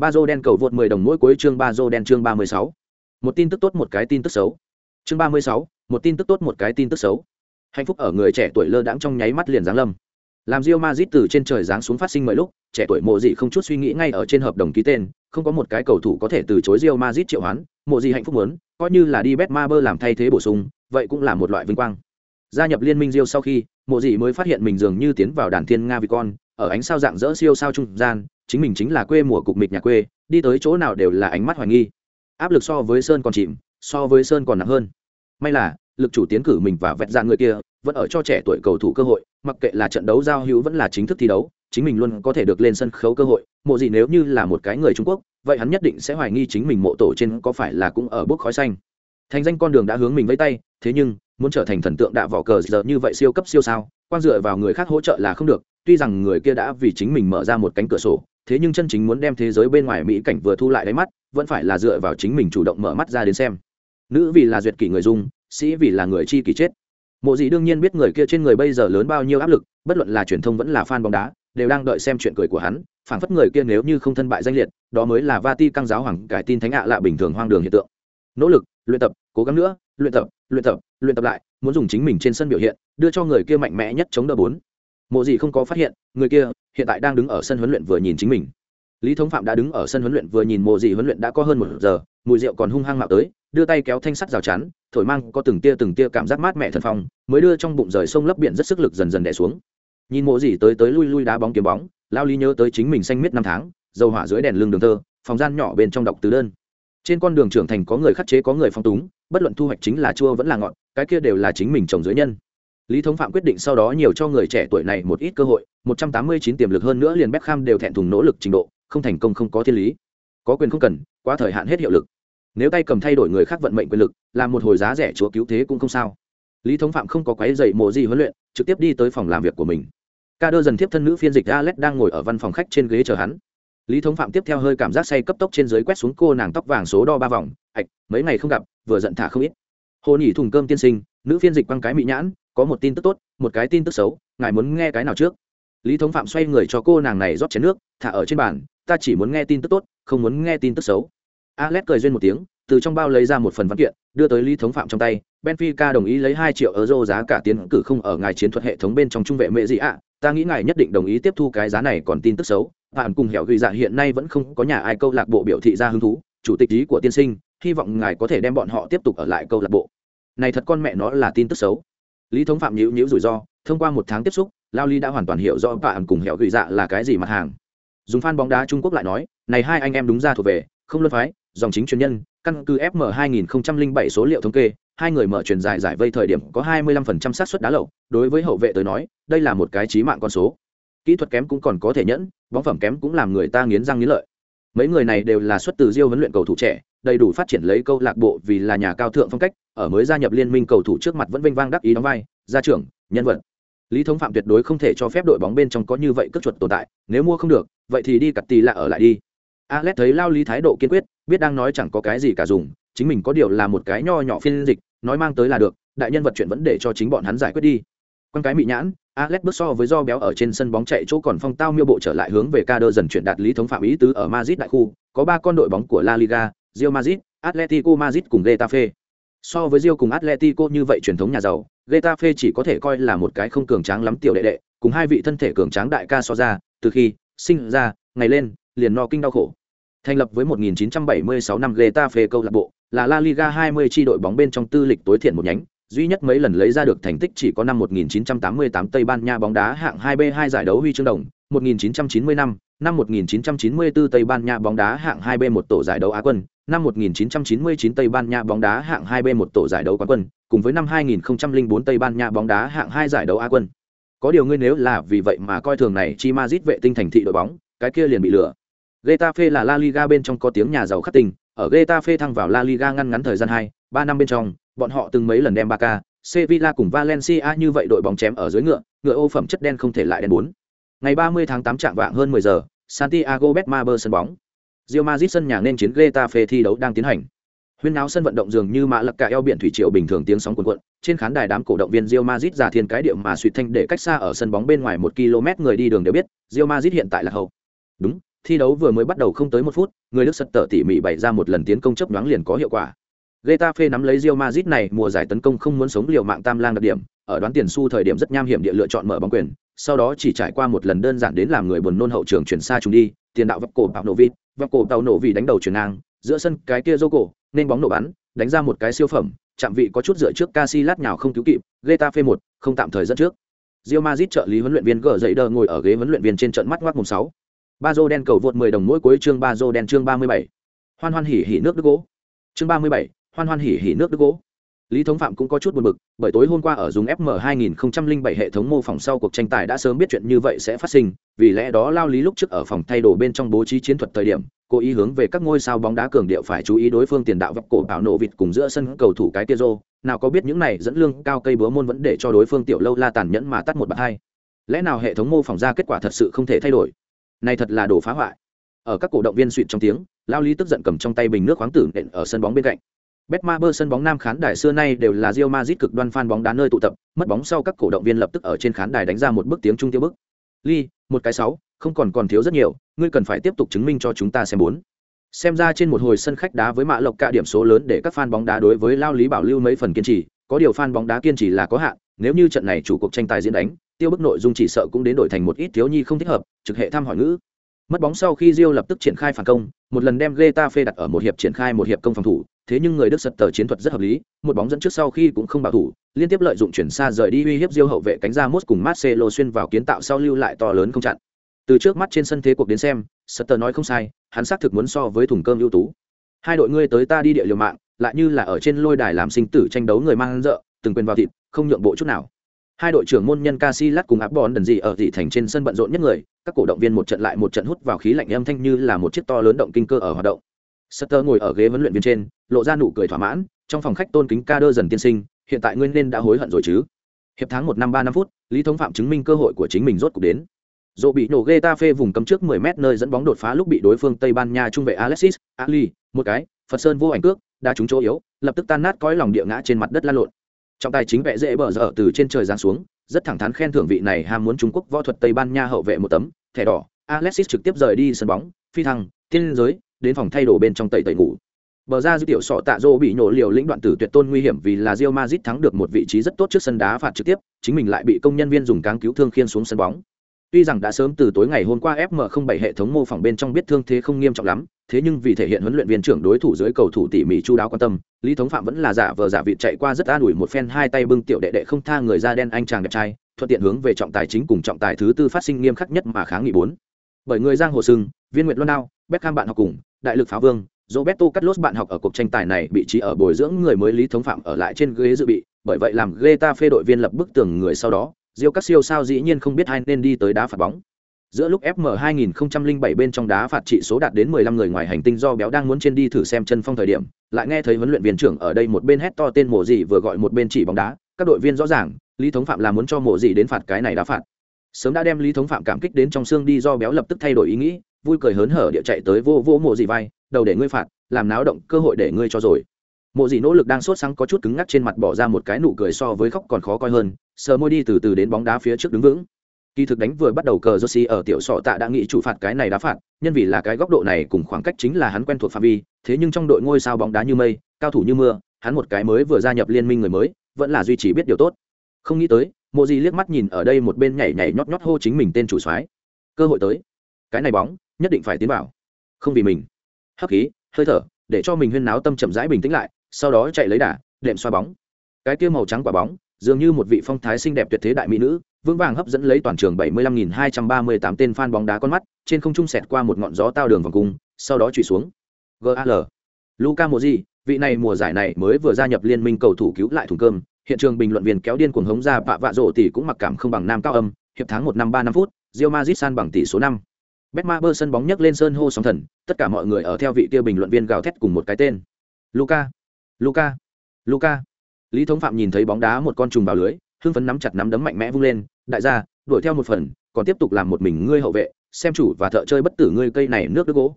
ba dô đen cầu vượt 10 đồng mỗi cuối chương ba dô đen chương 36. một tin tức tốt một cái tin tức xấu chương 36, một tin tức tốt một cái tin tức xấu hạnh phúc ở người trẻ tuổi lơ đãng trong nháy mắt liền giáng lâm làm Real Madrid từ trên trời giáng xuống phát sinh mọi lúc, trẻ tuổi mộ Dị không chút suy nghĩ ngay ở trên hợp đồng ký tên, không có một cái cầu thủ có thể từ chối Real Madrid triệu hoán, mộ Dị hạnh phúc muốn, coi như là đi Betmaber làm thay thế bổ sung, vậy cũng là một loại vinh quang. Gia nhập liên minh Real sau khi, mộ Dị mới phát hiện mình dường như tiến vào đàn thiên nga vì con, ở ánh sao dạng dỡ siêu sao trung gian, chính mình chính là quê mùa cục mịch nhà quê, đi tới chỗ nào đều là ánh mắt hoài nghi. Áp lực so với sơn còn chìm, so với sơn còn nặng hơn. May là, lực chủ tiến cử mình và vẹt ra người kia vẫn ở cho trẻ tuổi cầu thủ cơ hội, mặc kệ là trận đấu giao hữu vẫn là chính thức thi đấu, chính mình luôn có thể được lên sân khấu cơ hội. Mộ gì nếu như là một cái người trung quốc, vậy hắn nhất định sẽ hoài nghi chính mình mộ tổ trên có phải là cũng ở bước khói xanh. Thành danh con đường đã hướng mình với tay, thế nhưng, muốn trở thành thần tượng đạ vỏ cờ giờ như vậy siêu cấp siêu sao, quan dựa vào người khác hỗ trợ là không được, tuy rằng người kia đã vì chính mình mở ra một cánh cửa sổ, thế nhưng chân chính muốn đem thế giới bên ngoài mỹ cảnh vừa thu lại đáy mắt, vẫn phải là dựa vào chính mình chủ động mở mắt ra đến xem. Nữ vì là duyệt kỷ người dung, sĩ vì là người chi kỳ chết mộ dị đương nhiên biết người kia trên người bây giờ lớn bao nhiêu áp lực, bất luận là truyền thông vẫn là fan bóng đá, đều đang đợi xem chuyện cười của hắn, phảng phất người kia nếu như không thân bại danh liệt, đó mới là va ti căng giáo hoàng cải tin thánh ạ lạ bình thường hoang đường hiện tượng. Nỗ lực, luyện tập, cố gắng nữa, luyện tập luyện tập luyện tập lại, muốn dùng chính mình trên sân biểu hiện, đưa cho người kia mạnh mẽ nhất chống đỡ bốn. Mộ dị không có phát hiện, người kia hiện tại đang đứng ở sân huấn luyện vừa nhìn chính mình. Lý thống phạm đã đứng ở sân huấn luyện vừa nhìn mộ dị huấn luyện đã có hơn một giờ, mùi rượu còn hung hăng mạo tới, đưa tay kéo thanh sắt rào chắn thổi mang có từng tia từng tia cảm giác mát mẻ thần phong, mới đưa trong bụng rời sông lấp biển rất sức lực dần dần đẻ xuống. Nhìn mộ gì tới tới lui lui đá bóng kiếm bóng, lao lý nhớ tới chính mình xanh miết năm tháng, dầu hỏa dưới đèn lưng đường thơ, phòng gian nhỏ bên trong đọc từ đơn. Trên con đường trưởng thành có người khắc chế có người phong túng, bất luận thu hoạch chính là chua vẫn là ngọt, cái kia đều là chính mình trồng dưới nhân. Lý thống phạm quyết định sau đó nhiều cho người trẻ tuổi này một ít cơ hội, một trăm tám mươi chín tiềm lực hơn nữa liền Beckham đều thẹn thùng nỗ lực trình độ, không thành công không có thiên lý. Có quyền không cần, quá thời hạn hết hiệu lực nếu tay cầm thay đổi người khác vận mệnh quyền lực, làm một hồi giá rẻ chúa cứu thế cũng không sao. Lý thống phạm không có quái dậy mộ gì huấn luyện, trực tiếp đi tới phòng làm việc của mình. Ca đơ dần tiếp thân nữ phiên dịch alex đang ngồi ở văn phòng khách trên ghế chờ hắn. Lý thống phạm tiếp theo hơi cảm giác say cấp tốc trên dưới quét xuống cô nàng tóc vàng số đo ba vòng, ạch, mấy ngày không gặp, vừa giận thả không ít. Hồ nhỉ thùng cơm tiên sinh, nữ phiên dịch quăng cái mị nhãn, có một tin tức tốt, một cái tin tức xấu, ngài muốn nghe cái nào trước? Lý thống phạm xoay người cho cô nàng này rót chén nước, thả ở trên bàn, ta chỉ muốn nghe tin tức tốt, không muốn nghe tin tức xấu alex cười duyên một tiếng, từ trong bao lấy ra một phần văn kiện, đưa tới lý thống phạm trong tay. Benfica đồng ý lấy hai triệu euro giá cả tiến cử không ở ngài chiến thuật hệ thống bên trong trung vệ mẹ gì ạ? Ta nghĩ ngài nhất định đồng ý tiếp thu cái giá này còn tin tức xấu. Bạn cùng hẻo ghi dạ hiện nay vẫn không có nhà ai câu lạc bộ biểu thị ra hứng thú. Chủ tịch ý của tiên sinh, hy vọng ngài có thể đem bọn họ tiếp tục ở lại câu lạc bộ. Này thật con mẹ nó là tin tức xấu. Lý thống phạm nhíu nhíu rủi ro, thông qua một tháng tiếp xúc, lao ly đã hoàn toàn hiểu rõ bạn cùng hẻo ghi dạ là cái gì mặt hàng. Dùng fan bóng đá trung quốc lại nói, này hai anh em đúng ra thuộc về, không luân phái dòng chính truyền nhân, căn cứ fm 2007 số liệu thống kê, hai người mở truyền dài giải vây thời điểm có 25% xác suất đá lậu, đối với hậu vệ tới nói, đây là một cái chí mạng con số. Kỹ thuật kém cũng còn có thể nhẫn, bóng phẩm kém cũng làm người ta nghiến răng nghiến lợi. Mấy người này đều là xuất từ diêu huấn luyện cầu thủ trẻ, đầy đủ phát triển lấy câu lạc bộ vì là nhà cao thượng phong cách, ở mới gia nhập liên minh cầu thủ trước mặt vẫn vinh vang đắc ý đóng vai, gia trưởng, nhân vật. Lý thống phạm tuyệt đối không thể cho phép đội bóng bên trong có như vậy cất chuột tồn tại, nếu mua không được, vậy thì đi cặt tì lạ ở lại đi alex thấy lao lý thái độ kiên quyết biết đang nói chẳng có cái gì cả dùng chính mình có điều là một cái nho nhỏ phiên dịch nói mang tới là được đại nhân vật chuyện vẫn để cho chính bọn hắn giải quyết đi quan cái mị nhãn alex bước so với do béo ở trên sân bóng chạy chỗ còn phong tao miêu bộ trở lại hướng về ca đơ dần chuyển đạt lý thống phạm ý tứ ở madrid đại khu có ba con đội bóng của la liga real madrid atletico madrid cùng getafe so với Rio cùng Atletico như vậy truyền thống nhà giàu, Getafe chỉ có thể coi là một cái không cường tráng lắm tiểu đệ đệ, cùng hai vị thân thể cường tráng đại ca so ra, từ khi sinh ra, ngày lên, liền no kinh đau khổ. Thành lập với 1976 năm Getafe câu lạc bộ, là La Liga 20 chi đội bóng bên trong tư lịch tối thiện một nhánh, duy nhất mấy lần lấy ra được thành tích chỉ có năm 1988 Tây Ban Nha bóng đá hạng 2B2 giải đấu huy chương đồng, 1990 năm, năm 1994 Tây Ban Nha bóng đá hạng 2B1 tổ giải đấu Á quân, năm 1999 Tây Ban Nha bóng đá hạng 2B1 tổ giải đấu quán quân, cùng với năm 2004 Tây Ban Nha bóng đá hạng 2 giải đấu Á quân. Có điều ngươi nếu là vì vậy mà coi thường này chi Madrid vệ tinh thành thị đội bóng, cái kia liền bị lừa. Getafe là La Liga bên trong có tiếng nhà giàu khắc tình, ở Getafe thăng vào La Liga ngăn ngắn thời gian 2, 3 năm bên trong, bọn họ từng mấy lần đem Barca, Sevilla cùng Valencia như vậy đội bóng chém ở dưới ngựa, ngựa ô phẩm chất đen không thể lại đen bốn. Ngày 30 tháng 8 trạng vạng hơn 10 giờ, Santiago Bernabeu sân bóng. Real Madrid sân nhà nên chiến Getafe thi đấu đang tiến hành. Huyên náo sân vận động dường như mã lật cả eo biển thủy triều bình thường tiếng sóng cuộn cuộn, trên khán đài đám cổ động viên Real Madrid giả thiên cái điệu mà suýt thanh để cách xa ở sân bóng bên ngoài một km người đi đường đều biết, Real Madrid hiện tại là hậu. Đúng, thi đấu vừa mới bắt đầu không tới một phút, người Đức sật tở tỉ mỉ bày ra một lần tiến công chấp nhoáng liền có hiệu quả. Getafe nắm lấy Real Madrid này mùa giải tấn công không muốn sống liều mạng tam lang đặc điểm, ở đoán tiền su thời điểm rất nham hiểm địa lựa chọn mở bóng quyền, sau đó chỉ trải qua một lần đơn giản đến làm người buồn nôn hậu trường chuyển xa chúng đi, tiền đạo vấp cổ bạo nổ vịt, vấp cổ tàu nổ vì đánh đầu chuyển ngang, giữa sân cái kia dô cổ, nên bóng nổ bắn, đánh ra một cái siêu phẩm, chạm vị có chút dựa trước Casillas nhào không cứu kịp, Getafe một, không tạm thời dẫn trước. Real Madrid trợ lý huấn luyện viên gỡ dậy đờ ngồi ở ghế huấn luyện viên trên trận mắt ngoác mùng ba dô đen cầu vượt 10 đồng mỗi cuối chương ba dô đen chương 37. Hoan hoan hỉ hỉ nước đức gỗ. Chương 37, hoan hoan hỉ hỉ nước đức gỗ lý thống phạm cũng có chút buồn bực bởi tối hôm qua ở dùng fm 2007 hệ thống mô phỏng sau cuộc tranh tài đã sớm biết chuyện như vậy sẽ phát sinh vì lẽ đó lao lý lúc trước ở phòng thay đồ bên trong bố trí chiến thuật thời điểm cố ý hướng về các ngôi sao bóng đá cường điệu phải chú ý đối phương tiền đạo vấp cổ bảo nổ vịt cùng giữa sân cầu thủ cái tia rô nào có biết những này dẫn lương cao cây búa môn vẫn để cho đối phương tiểu lâu la tàn nhẫn mà tắt một bạt hai lẽ nào hệ thống mô phỏng ra kết quả thật sự không thể thay đổi này thật là đồ phá hoại ở các cổ động viên suỵt trong tiếng lao lý tức giận cầm trong tay bình nước khoáng tử nện ở sân bóng bên cạnh Betmaber sân bóng nam khán đài xưa nay đều là Real Madrid cực đoan fan bóng đá nơi tụ tập, mất bóng sau các cổ động viên lập tức ở trên khán đài đánh ra một bức tiếng trung tiêu bức. Ly, một cái sáu, không còn còn thiếu rất nhiều, ngươi cần phải tiếp tục chứng minh cho chúng ta xem bốn. Xem ra trên một hồi sân khách đá với mạ lộc cả điểm số lớn để các fan bóng đá đối với Lao Lý Bảo lưu mấy phần kiên trì, có điều fan bóng đá kiên trì là có hạn, nếu như trận này chủ cuộc tranh tài diễn đánh, tiêu bức nội dung chỉ sợ cũng đến đổi thành một ít thiếu nhi không thích hợp, trực hệ thăm hỏi ngữ. Mất bóng sau khi Rio lập tức triển khai phản công, một lần đem Getafe đặt ở một hiệp triển khai một hiệp công phòng thủ, thế nhưng người Đức sật tờ chiến thuật rất hợp lý, một bóng dẫn trước sau khi cũng không bảo thủ, liên tiếp lợi dụng chuyển xa rời đi uy hiếp Rio hậu vệ cánh ra Mos cùng Marcelo xuyên vào kiến tạo sau lưu lại to lớn không chặn. Từ trước mắt trên sân thế cuộc đến xem, Sutter nói không sai, hắn xác thực muốn so với thùng cơm ưu tú. Hai đội ngươi tới ta đi địa liều mạng, lại như là ở trên lôi đài làm sinh tử tranh đấu người mang dợ, từng quyền vào thịt, không nhượng bộ chút nào hai đội trưởng môn nhân Casillas cùng áp bón đần gì ở thị thành trên sân bận rộn nhất người, các cổ động viên một trận lại một trận hút vào khí lạnh âm thanh như là một chiếc to lớn động kinh cơ ở hoạt động. Sutter ngồi ở ghế huấn luyện viên trên, lộ ra nụ cười thỏa mãn, trong phòng khách tôn kính ca đơ dần tiên sinh, hiện tại nguyên nên đã hối hận rồi chứ? Hiệp tháng một năm ba năm phút, Lý Thống Phạm chứng minh cơ hội của chính mình rốt cuộc đến. Dỗ bị nổ Getafe vùng cấm trước 10 mét nơi dẫn bóng đột phá lúc bị đối phương Tây Ban Nha trung vệ Alexis Ali, một cái, Phật Sơn vô ảnh cước, đã trúng chỗ yếu, lập tức tan nát cõi lòng địa ngã trên mặt đất la lộn trọng tài chính vẽ dễ bờ dở từ trên trời giáng xuống rất thẳng thắn khen thưởng vị này ham muốn trung quốc võ thuật tây ban nha hậu vệ một tấm thẻ đỏ. Alexis trực tiếp rời đi sân bóng phi thăng thiên giới đến phòng thay đồ bên trong tẩy tẩy ngủ. Bờ ra dư tiểu sọ tạ dô bị nổ liều lĩnh đoạn tử tuyệt tôn nguy hiểm vì là Real Madrid thắng được một vị trí rất tốt trước sân đá phạt trực tiếp chính mình lại bị công nhân viên dùng cáng cứu thương khiên xuống sân bóng. Tuy rằng đã sớm từ tối ngày hôm qua FM07 hệ thống mô phỏng bên trong biết thương thế không nghiêm trọng lắm, thế nhưng vì thể hiện huấn luyện viên trưởng đối thủ dưới cầu thủ tỉ mỉ chu đáo quan tâm, Lý Thống Phạm vẫn là giả vờ giả vị chạy qua rất an ủi một phen hai tay bưng tiểu đệ đệ không tha người da đen anh chàng đẹp trai, thuận tiện hướng về trọng tài chính cùng trọng tài thứ tư phát sinh nghiêm khắc nhất mà kháng nghị bốn. Bởi người giang hồ sưng, Viên Nguyệt Luân Đao, Beckham bạn học cùng, đại lực pháo vương, Roberto Carlos bạn học ở cuộc tranh tài này bị trí ở bồi dưỡng người mới Lý Thống Phạm ở lại trên ghế dự bị, bởi vậy làm Getafe đội viên lập bức tường người sau đó, Rio các siêu sao dĩ nhiên không biết hai nên đi tới đá phạt bóng. Giữa lúc FM 2007 bên trong đá phạt trị số đạt đến 15 người ngoài hành tinh do béo đang muốn trên đi thử xem chân phong thời điểm, lại nghe thấy huấn luyện viên trưởng ở đây một bên hét to tên mộ gì vừa gọi một bên chỉ bóng đá, các đội viên rõ ràng, Lý Thống Phạm là muốn cho mộ gì đến phạt cái này đá phạt. Sớm đã đem Lý Thống Phạm cảm kích đến trong xương đi do béo lập tức thay đổi ý nghĩ, vui cười hớn hở địa chạy tới vô vô mộ gì vai, đầu để ngươi phạt, làm náo động cơ hội để ngươi cho rồi. Mộ gì nỗ lực đang sốt sáng có chút cứng ngắc trên mặt bỏ ra một cái nụ cười so với khóc còn khó coi hơn, sờ môi đi từ từ đến bóng đá phía trước đứng vững kỳ thực đánh vừa bắt đầu cờ joshi ở tiểu sọ tạ đã nghĩ chủ phạt cái này đá phạt, nhân vì là cái góc độ này cùng khoảng cách chính là hắn quen thuộc phạm vi, thế nhưng trong đội ngôi sao bóng đá như mây, cao thủ như mưa, hắn một cái mới vừa gia nhập liên minh người mới, vẫn là duy trì biết điều tốt. Không nghĩ tới, mộ gì liếc mắt nhìn ở đây một bên nhảy nhảy nhót nhót hô chính mình tên chủ soái. Cơ hội tới. Cái này bóng, nhất định phải tiến vào. Không vì mình. Hấp khí, hơi thở, để cho mình huyên náo tâm chậm rãi bình tĩnh lại, sau đó chạy lấy đà, đệm xoa bóng. Cái kia màu trắng quả bóng dường như một vị phong thái xinh đẹp tuyệt thế đại mỹ nữ vững vàng hấp dẫn lấy toàn trường 75.238 tên fan bóng đá con mắt, trên không trung xẹt qua một ngọn gió tao đường vòng cung, sau đó chùy xuống. GAL. Luka Modric, vị này mùa giải này mới vừa gia nhập liên minh cầu thủ cứu lại thùng cơm, hiện trường bình luận viên kéo điên cuồng hống ra vạ vạ rổ tỷ cũng mặc cảm không bằng nam cao âm, hiệp tháng 1 năm 3 năm phút, Real Madrid san bằng tỷ số 5. Betmaber sân bóng nhấc lên sơn hô sóng thần, tất cả mọi người ở theo vị kia bình luận viên gào thét cùng một cái tên. Luka, Luka, Luka. Lý Thống Phạm nhìn thấy bóng đá một con trùng vào lưới, hưng phấn nắm chặt nắm đấm mạnh mẽ vung lên đại gia đuổi theo một phần còn tiếp tục làm một mình ngươi hậu vệ xem chủ và thợ chơi bất tử ngươi cây này nước nước gỗ.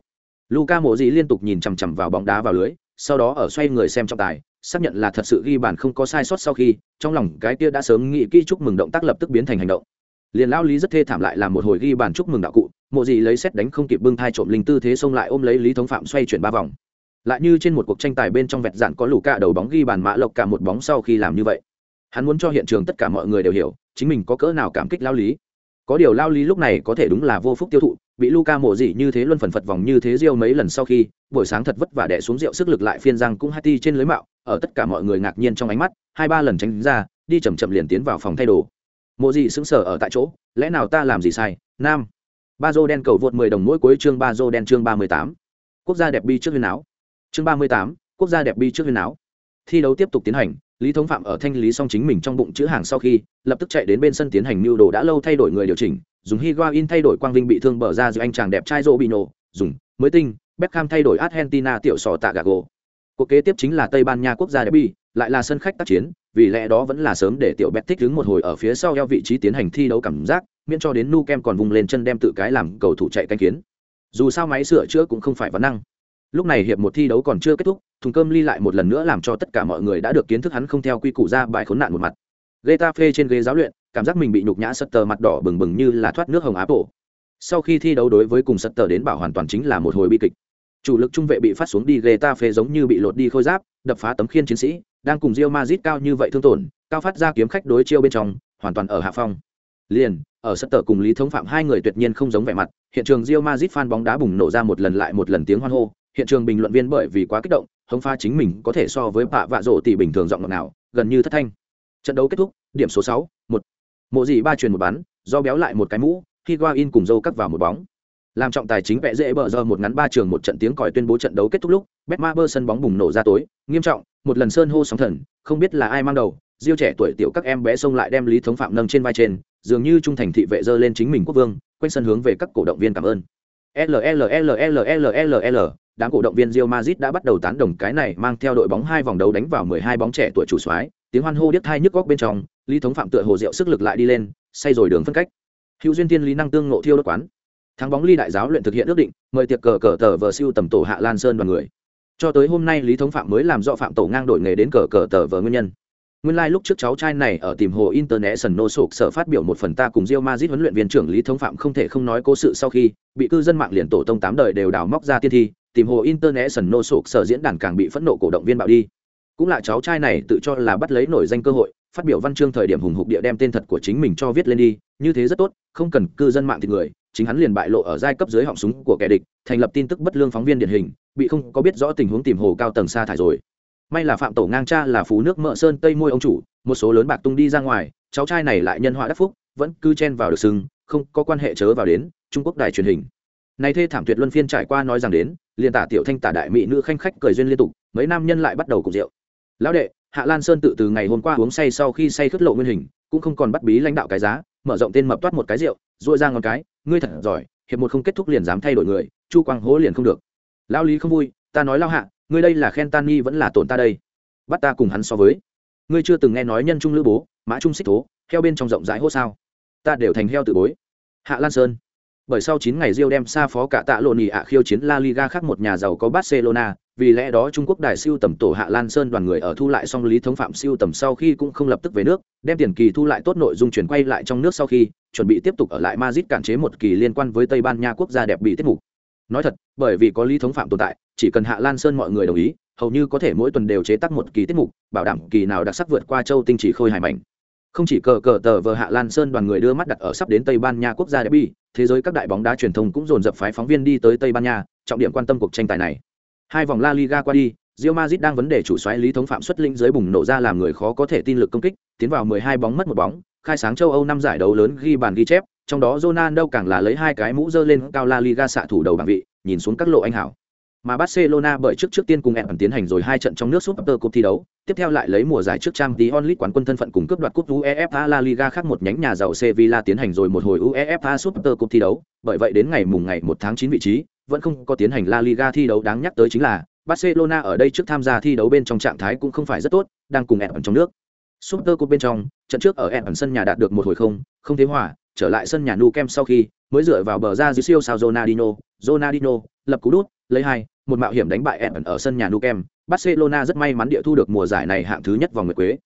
Luca mộ dị liên tục nhìn chằm chằm vào bóng đá vào lưới sau đó ở xoay người xem trọng tài xác nhận là thật sự ghi bàn không có sai sót sau khi trong lòng cái kia đã sớm nghĩ kỹ chúc mừng động tác lập tức biến thành hành động. Liền lao lý rất thê thảm lại làm một hồi ghi bàn chúc mừng đạo cụ mộ dị lấy xét đánh không kịp bưng thai trộm linh tư thế xông lại ôm lấy lý thống phạm xoay chuyển ba vòng lại như trên một cuộc tranh tài bên trong vẹt dạn có lù cả đầu bóng ghi bàn mã lộc cả một bóng sau khi làm như vậy. Hắn muốn cho hiện trường tất cả mọi người đều hiểu, chính mình có cỡ nào cảm kích lao lý. Có điều lao lý lúc này có thể đúng là vô phúc tiêu thụ, bị luca mổ dị như thế luân phần phật vòng như thế riêu mấy lần sau khi, buổi sáng thật vất vả đẻ xuống rượu sức lực lại phiên răng cũng hát ti trên lưới mạo, ở tất cả mọi người ngạc nhiên trong ánh mắt, hai ba lần tránh ra, đi chầm chậm liền tiến vào phòng thay đồ. Mộ dị sững sờ ở tại chỗ, lẽ nào ta làm gì sai, nam. Ba dô đen cầu vượt mười đồng mỗi cuối chương ba dô đen chương ba mươi tám. Quốc gia đẹp bi trước viên áo chương ba mươi tám, quốc gia đẹp bi trước viên áo. Thi đấu tiếp tục tiến hành, lý thống phạm ở thanh lý xong chính mình trong bụng chữ hàng sau khi, lập tức chạy đến bên sân tiến hành mưu đồ đã lâu thay đổi người điều chỉnh, dùng higuain thay đổi quang vinh bị thương bở ra giữa anh chàng đẹp trai rô bị nổ dùng mới tinh, beckham thay đổi argentina tiểu sò tạ gago cuộc kế tiếp chính là tây ban nha quốc gia derby lại là sân khách tác chiến, vì lẽ đó vẫn là sớm để tiểu bet thích đứng một hồi ở phía sau eo vị trí tiến hành thi đấu cảm giác, miễn cho đến nu kem còn vùng lên chân đem tự cái làm cầu thủ chạy canh kiến. Dù sao máy sửa chữa cũng không phải vấn năng lúc này hiệp một thi đấu còn chưa kết thúc, thùng cơm ly lại một lần nữa làm cho tất cả mọi người đã được kiến thức hắn không theo quy củ ra bài khốn nạn một mặt. Getafe trên ghế giáo luyện, cảm giác mình bị nhục nhã sật tờ mặt đỏ bừng bừng như là thoát nước hồng áp bộ sau khi thi đấu đối với cùng sật tờ đến bảo hoàn toàn chính là một hồi bi kịch. Chủ lực trung vệ bị phát xuống đi Getafe giống như bị lột đi khôi giáp, đập phá tấm khiên chiến sĩ, đang cùng Real Madrid cao như vậy thương tổn, cao phát ra kiếm khách đối chiêu bên trong, hoàn toàn ở hạ phong. Liền, ở sân tờ cùng lý thống phạm hai người tuyệt nhiên không giống vẻ mặt, hiện trường rio mazit fan bóng đá bùng nổ ra một lần lại một lần tiếng hoan hô hiện trường bình luận viên bởi vì quá kích động, hống pha chính mình có thể so với bạ vạ rổ tỷ bình thường giọng ngọt nào, gần như thất thanh. Trận đấu kết thúc, điểm số sáu, một. Mộ dị ba truyền một bắn, do béo lại một cái mũ khi in cùng dâu cắt vào một bóng. Làm trọng tài chính vẽ dễ bờ giờ một ngắn ba trường một trận tiếng còi tuyên bố trận đấu kết thúc lúc bet ma bơ sân bóng bùng nổ ra tối, nghiêm trọng, một lần sơn hô sóng thần, không biết là ai mang đầu, diêu trẻ tuổi tiểu các em bé xông lại đem lý thống phạm nâng trên vai trên, dường như trung thành thị vệ dơ lên chính mình quốc vương, quanh sân hướng về các cổ động viên cảm ơn. L đám cổ động viên Real Madrid đã bắt đầu tán đồng cái này mang theo đội bóng hai vòng đấu đánh vào 12 bóng trẻ tuổi chủ soái, tiếng hoan hô điếc tai nhức góc bên trong, Lý Thống Phạm tựa hồ rượu sức lực lại đi lên, say rồi đường phân cách. Hữu duyên tiên lý năng tương ngộ thiêu đốt quán. Thắng bóng ly đại giáo luyện thực hiện ước định, mời tiệc cờ cờ tờ vờ siêu tầm tổ Hạ Lan Sơn đoàn người. Cho tới hôm nay Lý Thống Phạm mới làm rõ phạm tổ ngang đổi nghề đến cờ cờ tờ vờ nguyên nhân. Nguyên lai like lúc trước cháu trai này ở tìm hồ International sụp sở phát biểu một phần ta cùng Real Madrid huấn luyện viên trưởng Lý Thống Phạm không thể không nói cố sự sau khi bị cư dân mạng liền tổ tông tám đời đều đào móc ra tiên thi, tìm hồ International sổ sở diễn đàn càng bị phẫn nộ cổ động viên bạo đi. Cũng là cháu trai này tự cho là bắt lấy nổi danh cơ hội, phát biểu văn chương thời điểm hùng hục địa đem tên thật của chính mình cho viết lên đi, như thế rất tốt, không cần cư dân mạng thì người, chính hắn liền bại lộ ở giai cấp dưới họng súng của kẻ địch, thành lập tin tức bất lương phóng viên điển hình, bị không có biết rõ tình huống tìm hồ cao tầng xa thải rồi may là phạm tổ ngang cha là phú nước mỡ sơn tây môi ông chủ một số lớn bạc tung đi ra ngoài cháu trai này lại nhân họa đắc phúc vẫn cư chen vào được sưng không có quan hệ chớ vào đến trung quốc đài truyền hình này thê thảm tuyệt luân phiên trải qua nói rằng đến, liền tả tiểu thanh tả đại mỹ nữ khanh khách cười duyên liên tục, mấy nam nhân lại bắt đầu cùng rượu. Lão đệ, hạ lan sơn tự từ ngày hôm qua uống say sau khi say khất lộ nguyên hình, cũng không còn bắt bí lãnh đạo cái giá, mở rộng tên mập toát một cái rượu dội ra ngón cái, ngươi thật giỏi, hiệp một không kết thúc liền dám thay đổi người, chu quang hố liền không được. Lão lý không vui, ta nói lao hạ, ngươi đây là khen tan nghi vẫn là tổn ta đây. Bắt ta cùng hắn so với. Ngươi chưa từng nghe nói nhân trung lữ bố, mã trung xích thố, heo bên trong rộng rãi hô sao. Ta đều thành heo tự bối. Hạ lan sơn bởi sau chín ngày Rio đem xa phó cả tạ lộ nỉ ạ khiêu chiến La Liga khác một nhà giàu có Barcelona, vì lẽ đó Trung Quốc đại siêu tầm tổ Hạ Lan Sơn đoàn người ở thu lại xong lý thống phạm siêu tầm sau khi cũng không lập tức về nước, đem tiền kỳ thu lại tốt nội dung chuyển quay lại trong nước sau khi, chuẩn bị tiếp tục ở lại Madrid cản chế một kỳ liên quan với Tây Ban Nha quốc gia đẹp bị tiết mục. Nói thật, bởi vì có lý thống phạm tồn tại, chỉ cần Hạ Lan Sơn mọi người đồng ý, hầu như có thể mỗi tuần đều chế tác một kỳ tiết mục bảo đảm kỳ nào đặc sắc vượt qua châu tinh chỉ khôi hài mảnh không chỉ cờ cờ tờ vờ hạ lan sơn đoàn người đưa mắt đặt ở sắp đến tây ban nha quốc gia derby, thế giới các đại bóng đá truyền thông cũng dồn dập phái phóng viên đi tới tây ban nha, trọng điểm quan tâm cuộc tranh tài này. Hai vòng la liga qua đi, Real Madrid đang vấn đề chủ soái lý thống phạm xuất linh dưới bùng nổ ra làm người khó có thể tin lực công kích, tiến vào 12 bóng mất một bóng, khai sáng châu âu năm giải đấu lớn ghi bàn ghi chép, trong đó Ronaldo càng là lấy hai cái mũ dơ lên cao la liga xạ thủ đầu bảng vị, nhìn xuống các lộ anh hảo mà Barcelona bởi trước trước tiên cùng Everton tiến hành rồi hai trận trong nước Super Cup thi đấu, tiếp theo lại lấy mùa giải trước Champions League quán quân thân phận cùng cướp đoạt cúp UEFA La Liga khác một nhánh nhà giàu Sevilla tiến hành rồi một hồi UEFA Super Cup thi đấu, bởi vậy đến ngày mùng ngày 1 tháng 9 vị trí, vẫn không có tiến hành La Liga thi đấu đáng nhắc tới chính là Barcelona ở đây trước tham gia thi đấu bên trong trạng thái cũng không phải rất tốt, đang cùng Everton trong nước. Super Cup bên trong, trận trước ở Everton sân nhà đạt được một hồi không, không thế hòa, trở lại sân nhà Nou Camp sau khi mới dựa vào bờ ra dưới siêu sao Ronaldinho, Ronaldinho lập cú đút, lấy hai, một mạo hiểm đánh bại Everton ở sân nhà Nou Camp, Barcelona rất may mắn địa thu được mùa giải này hạng thứ nhất vòng nguyệt quế.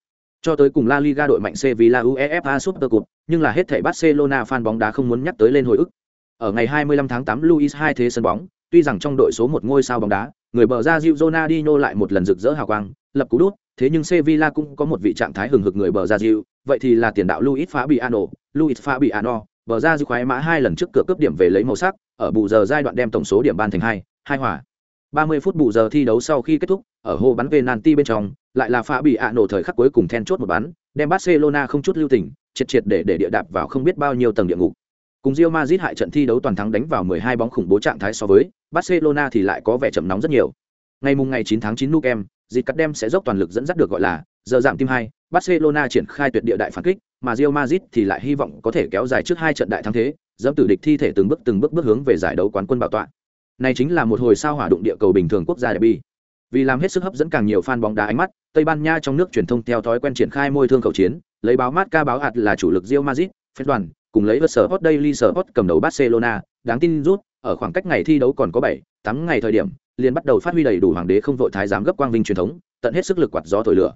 Cho tới cùng La Liga đội mạnh Sevilla UEFA Super Cup, nhưng là hết thảy Barcelona fan bóng đá không muốn nhắc tới lên hồi ức. Ở ngày 25 tháng 8 Luis hai thế sân bóng, tuy rằng trong đội số một ngôi sao bóng đá, người bờ ra Gio Ronaldinho lại một lần rực rỡ hào quang, lập cú đút, thế nhưng Sevilla cũng có một vị trạng thái hừng hực người bờ ra Gio, vậy thì là tiền đạo Luis Fabiano, Luis Fabiano, bờ ra Gio khoái mã hai lần trước cửa cướp điểm về lấy màu sắc, ở bù giờ giai đoạn đem tổng số điểm ban thành hai, hai hòa. 30 phút bù giờ thi đấu sau khi kết thúc, ở hồ bắn penalty bên trong, lại là pha bị ạ nổ thời khắc cuối cùng then chốt một bắn, đem Barcelona không chút lưu tình, triệt triệt để để địa đạp vào không biết bao nhiêu tầng địa ngục. Cùng Real Madrid hại trận thi đấu toàn thắng đánh vào 12 bóng khủng bố trạng thái so với, Barcelona thì lại có vẻ chậm nóng rất nhiều. Ngày mùng ngày 9 tháng 9 Nou Camp, dịch cắt đem sẽ dốc toàn lực dẫn dắt được gọi là giờ giảm tim 2, Barcelona triển khai tuyệt địa đại phản kích, mà Real Madrid thì lại hy vọng có thể kéo dài trước hai trận đại thắng thế, dẫm tử địch thi thể từng bước từng bước bước hướng về giải đấu quán quân bảo tọa. Này chính là một hồi sao hỏa đụng địa cầu bình thường quốc gia derby. Vì làm hết sức hấp dẫn càng nhiều fan bóng đá ánh mắt, Tây Ban Nha trong nước truyền thông theo thói quen triển khai môi thương khẩu chiến, lấy báo mát ca báo hạt là chủ lực Real Madrid, phép đoàn, cùng lấy vật sở Hot Daily Sport cầm đầu Barcelona, đáng tin rút, ở khoảng cách ngày thi đấu còn có 7, 8 ngày thời điểm, liền bắt đầu phát huy đầy đủ hoàng đế không vội thái giám gấp quang vinh truyền thống, tận hết sức lực quạt gió thổi lửa.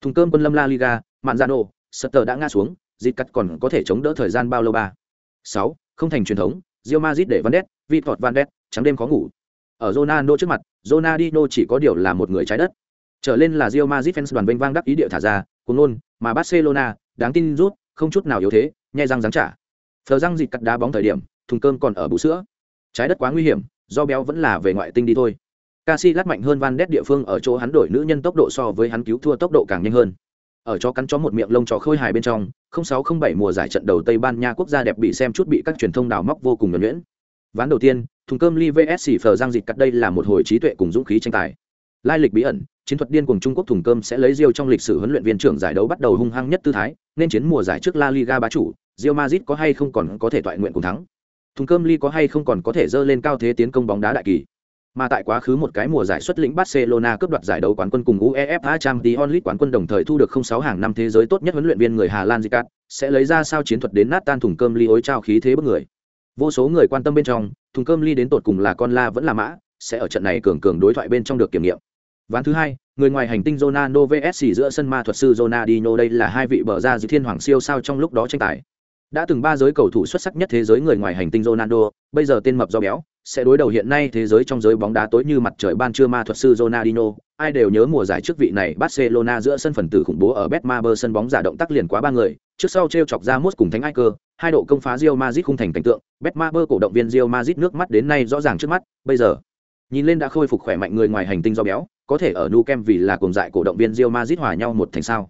Thùng cơm quân lâm La Liga, Manzano, Sutter đã ngã xuống, dịch cắt còn có thể chống đỡ thời gian bao lâu ba. Sáu, Không thành truyền thống, Real Madrid để Van Ness, Vitor Van Ness, trắng đêm khó ngủ. Ở Ronaldo trước mặt, Ronaldinho chỉ có điều là một người trái đất. Trở lên là Real Madrid fans đoàn vinh vang đắc ý địa thả ra, cuồng luôn, mà Barcelona, đáng tin rút, không chút nào yếu thế, nhai răng giáng trả. phờ răng dịt cắt đá bóng thời điểm thùng cơm còn ở bù sữa trái đất quá nguy hiểm do béo vẫn là về ngoại tinh đi thôi Casillas lát mạnh hơn Van Ness địa phương ở chỗ hắn đổi nữ nhân tốc độ so với hắn cứu thua tốc độ càng nhanh hơn. Ở cho cắn chó một miệng lông chó khôi hài bên trong, 0607 mùa giải trận đầu Tây Ban Nha quốc gia đẹp bị xem chút bị các truyền thông đào móc vô cùng nhuyễn. Ván đầu tiên, thùng cơm Li VS phờ Giang dịch cắt đây là một hồi trí tuệ cùng dũng khí tranh tài. Lai lịch bí ẩn, chiến thuật điên cuồng Trung Quốc thùng cơm sẽ lấy Rio trong lịch sử huấn luyện viên trưởng giải đấu bắt đầu hung hăng nhất tư thái, nên chiến mùa giải trước La Liga bá chủ, rio mazit có hay không còn có thể toại nguyện cùng thắng. Thùng cơm Li có hay không còn có thể dơ lên cao thế tiến công bóng đá đại kỳ. Mà tại quá khứ một cái mùa giải xuất lĩnh Barcelona cướp đoạt giải đấu quán quân cùng UEFA Champions League quán quân đồng thời thu được 06 hàng năm thế giới tốt nhất huấn luyện viên người Hà Lan Zicat, sẽ lấy ra sao chiến thuật đến nát tan thùng cơm ly ối trao khí thế bức người. Vô số người quan tâm bên trong, thùng cơm ly đến tột cùng là con la vẫn là mã, sẽ ở trận này cường cường đối thoại bên trong được kiểm nghiệm. Ván thứ hai, người ngoài hành tinh Ronaldo vs giữa sân ma thuật sư Ronaldinho đây là hai vị bờ ra giữa thiên hoàng siêu sao trong lúc đó tranh tài. Đã từng ba giới cầu thủ xuất sắc nhất thế giới người ngoài hành tinh Ronaldo, bây giờ tên mập do béo, sẽ đối đầu hiện nay thế giới trong giới bóng đá tối như mặt trời ban trưa ma thuật sư Ronaldinho, ai đều nhớ mùa giải trước vị này Barcelona giữa sân phần tử khủng bố ở Betmaber sân bóng giả động tác liền quá ba người, trước sau treo chọc ra mốt cùng Thánh Iker hai độ công phá Real Madrid khung thành cảnh tượng, Betmaber cổ động viên Real Madrid nước mắt đến nay rõ ràng trước mắt, bây giờ nhìn lên đã khôi phục khỏe mạnh người ngoài hành tinh do béo, có thể ở Nou Camp vì là cùng dại cổ động viên Real Madrid hòa nhau một thành sao.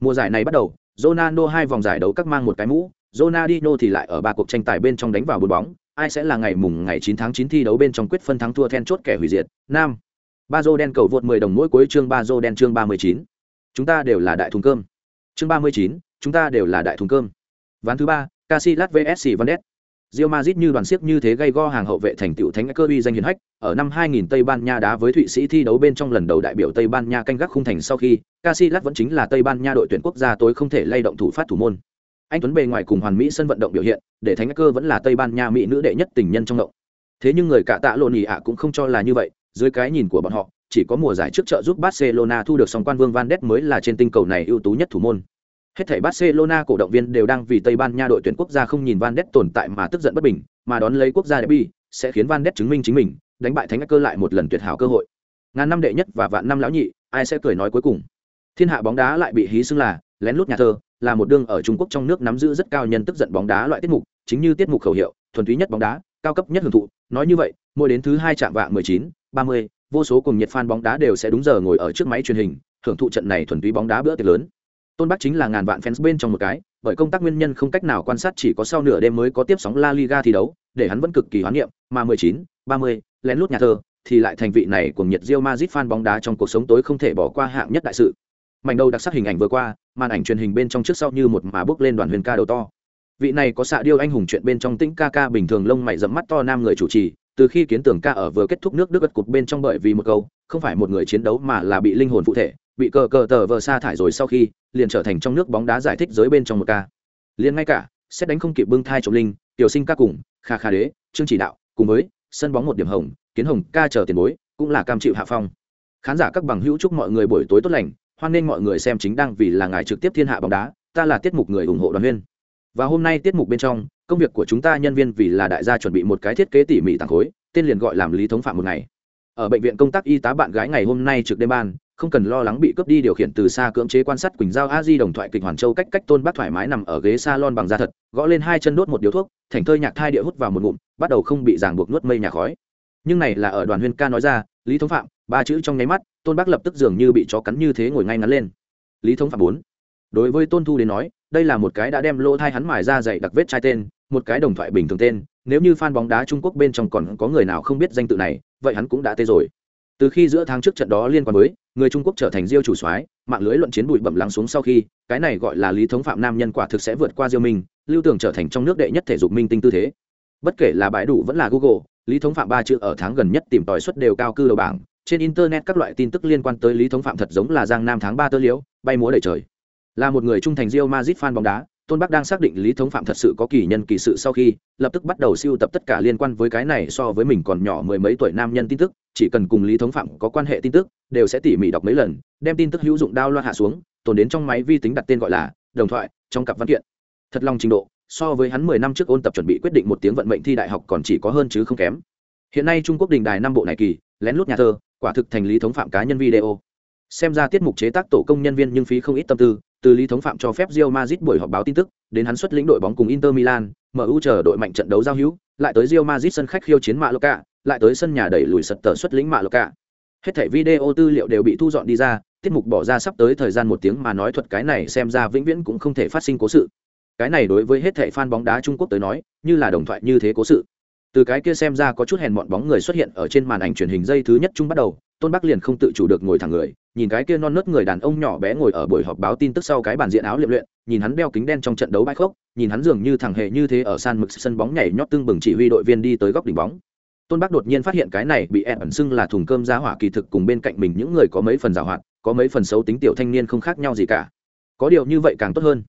Mùa giải này bắt đầu, Ronaldo hai vòng giải đấu các mang một cái mũ, Ronaldinho thì lại ở ba cuộc tranh tài bên trong đánh vào bốn bóng, ai sẽ là ngày mùng ngày 9 tháng 9 thi đấu bên trong quyết phân thắng thua then chốt kẻ hủy diệt. Nam. Bazo đen cầu vượt 10 đồng mỗi cuối chương Bazo đen chương 39. Chúng ta đều là đại thùng cơm. Chương 39, chúng ta đều là đại thùng cơm. Ván thứ 3, Casillas vs Vandes. Real Madrid như đoàn xiếc như thế gây go hàng hậu vệ thành tựu thánh cơ uy danh hiển hách, ở năm 2000 Tây Ban Nha đá với Thụy Sĩ thi đấu bên trong lần đầu đại biểu Tây Ban Nha canh gác khung thành sau khi, Casillas vẫn chính là Tây Ban Nha đội tuyển quốc gia tối không thể lay động thủ phát thủ môn anh tuấn bề ngoài cùng hoàn mỹ sân vận động biểu hiện, để thánh cơ vẫn là tây ban nha mỹ nữ đệ nhất tình nhân trong động. Thế nhưng người cả tạ lộn nhì ạ cũng không cho là như vậy, dưới cái nhìn của bọn họ, chỉ có mùa giải trước trợ giúp barcelona thu được song quan vương van mới là trên tinh cầu này ưu tú nhất thủ môn. Hết thảy barcelona cổ động viên đều đang vì tây ban nha đội tuyển quốc gia không nhìn van tồn tại mà tức giận bất bình, mà đón lấy quốc gia derby, sẽ khiến van chứng minh chính mình, đánh bại thánh cơ lại một lần tuyệt hảo cơ hội. Ngàn năm đệ nhất và vạn năm lão nhị, ai sẽ cười nói cuối cùng? Thiên hạ bóng đá lại bị hí xưng là lén lút nhà thơ là một đương ở Trung Quốc trong nước nắm giữ rất cao nhân tức giận bóng đá loại tiết mục, chính như tiết mục khẩu hiệu, thuần túy nhất bóng đá, cao cấp nhất hưởng thụ, nói như vậy, mỗi đến thứ hai chạm vạng 19, 30, vô số cùng nhiệt fan bóng đá đều sẽ đúng giờ ngồi ở trước máy truyền hình, hưởng thụ trận này thuần túy bóng đá bữa tiệc lớn. Tôn Bắc chính là ngàn vạn fans bên trong một cái, bởi công tác nguyên nhân không cách nào quan sát chỉ có sau nửa đêm mới có tiếp sóng La Liga thi đấu, để hắn vẫn cực kỳ hoán niệm, mà 19, 30, lén lút nhà thờ, thì lại thành vị này cùng nhiệt Real Madrid fan bóng đá trong cuộc sống tối không thể bỏ qua hạng nhất đại sự mảnh đầu đặc sắc hình ảnh vừa qua, màn ảnh truyền hình bên trong trước sau như một mà bước lên đoàn huyền ca đầu to. Vị này có xạ điêu anh hùng chuyện bên trong tĩnh ca ca bình thường lông mày dẫm mắt to nam người chủ trì, từ khi kiến tưởng ca ở vừa kết thúc nước đức gật cục bên trong bởi vì một câu, không phải một người chiến đấu mà là bị linh hồn phụ thể, bị cờ cờ tờ vờ sa thải rồi sau khi, liền trở thành trong nước bóng đá giải thích giới bên trong một ca. Liền ngay cả, xét đánh không kịp bưng thai trọng linh, tiểu sinh ca cùng, kha kha đế, chương chỉ đạo, cùng với, sân bóng một điểm hồng, kiến hồng ca chờ tiền bối, cũng là cam chịu hạ phong. Khán giả các bằng hữu chúc mọi người buổi tối tốt lành hoan nên mọi người xem chính đang vì là ngài trực tiếp thiên hạ bóng đá, ta là tiết mục người ủng hộ đoàn viên. Và hôm nay tiết mục bên trong, công việc của chúng ta nhân viên vì là đại gia chuẩn bị một cái thiết kế tỉ mỉ tàng khối, tên liền gọi làm lý thống phạm một ngày. Ở bệnh viện công tác y tá bạn gái ngày hôm nay trực đêm ban, không cần lo lắng bị cướp đi điều khiển từ xa cưỡng chế quan sát quỳnh giao a di đồng thoại kịch hoàn châu cách cách tôn bác thoải mái nằm ở ghế s a lon bằng da thật, gõ lên hai chân đốt một điếu thuốc, thành thơi nhạc thai địa hút vào một ngụm, bắt đầu không bị ràng buộc nuốt mây nhà khói. Nhưng này là ở đoàn huyên ca nói ra, lý thống phạm ba chữ trong nháy mắt, tôn bác lập tức dường như bị chó cắn như thế ngồi ngay ngắn lên. Lý thống phạm bốn. Đối với tôn thu đến nói, đây là một cái đã đem lỗ thai hắn mài ra dạy đặc vết trai tên, một cái đồng thoại bình thường tên, nếu như fan bóng đá trung quốc bên trong còn có người nào không biết danh tự này, vậy hắn cũng đã tê rồi. Từ khi giữa tháng trước trận đó liên quan với, người trung quốc trở thành diêu chủ soái, mạng lưới luận chiến bụi bẩm lắng xuống sau khi, cái này gọi là lý thống phạm nam nhân quả thực sẽ vượt qua diêu minh, lưu tưởng trở thành trong nước đệ nhất thể dục minh tinh tư thế. Bất kể là bãi đủ vẫn là google, lý thống phạm ba chữ ở tháng gần nhất tìm tòi suất đều cao cư đầu bảng trên internet các loại tin tức liên quan tới lý thống phạm thật giống là giang nam tháng ba tơ liễu, bay múa đầy trời. Là một người trung thành rio mazit fan bóng đá, tôn bắc đang xác định lý thống phạm thật sự có kỳ nhân kỳ sự sau khi, lập tức bắt đầu siêu tập tất cả liên quan với cái này so với mình còn nhỏ mười mấy tuổi nam nhân tin tức, chỉ cần cùng lý thống phạm có quan hệ tin tức, đều sẽ tỉ mỉ đọc mấy lần, đem tin tức hữu dụng đao loa hạ xuống, tồn đến trong máy vi tính đặt tên gọi là đồng thoại, trong cặp văn kiện. Thật lòng trình độ, so với hắn mười năm trước ôn tập chuẩn bị quyết định một tiếng vận mệnh thi đại học còn chỉ có hơn chứ không kém. Hiện nay trung quốc đình đài năm bộ này kỳ lén lút nhà thơ quả thực thành lý thống phạm cá nhân video xem ra tiết mục chế tác tổ công nhân viên nhưng phí không ít tâm tư từ lý thống phạm cho phép Real Madrid buổi họp báo tin tức, đến hắn xuất lĩnh đội bóng cùng Inter Milan, MU chờ đội mạnh trận đấu giao hữu, lại tới Real Madrid sân khách khiêu chiến Mallorca, lại tới sân nhà đẩy lùi sật tờ xuất lĩnh Mallorca. Hết thảy video tư liệu đều bị thu dọn đi ra, tiết mục bỏ ra sắp tới thời gian một tiếng mà nói thuật cái này xem ra vĩnh viễn cũng không thể phát sinh cố sự. Cái này đối với hết thảy fan bóng đá Trung Quốc tới nói, như là đồng thoại như thế cố sự. Từ cái kia xem ra có chút hèn mọn bóng người xuất hiện ở trên màn ảnh truyền hình dây thứ nhất chung bắt đầu, Tôn Bắc liền không tự chủ được ngồi thẳng người, nhìn cái kia non nớt người đàn ông nhỏ bé ngồi ở buổi họp báo tin tức sau cái bàn diện áo liệm luyện, nhìn hắn đeo kính đen trong trận đấu bãi khốc, nhìn hắn dường như thẳng hề như thế ở san mực sân bóng nhảy nhót tương bừng chỉ huy đội viên đi tới góc đỉnh bóng. Tôn bắc đột nhiên phát hiện cái này bị em ẩn xưng là thùng cơm giá hỏa kỳ thực cùng bên cạnh mình những người có mấy phần giảo hoạt có mấy phần xấu tính tiểu thanh niên không khác nhau gì cả. Có điều như vậy càng tốt hơn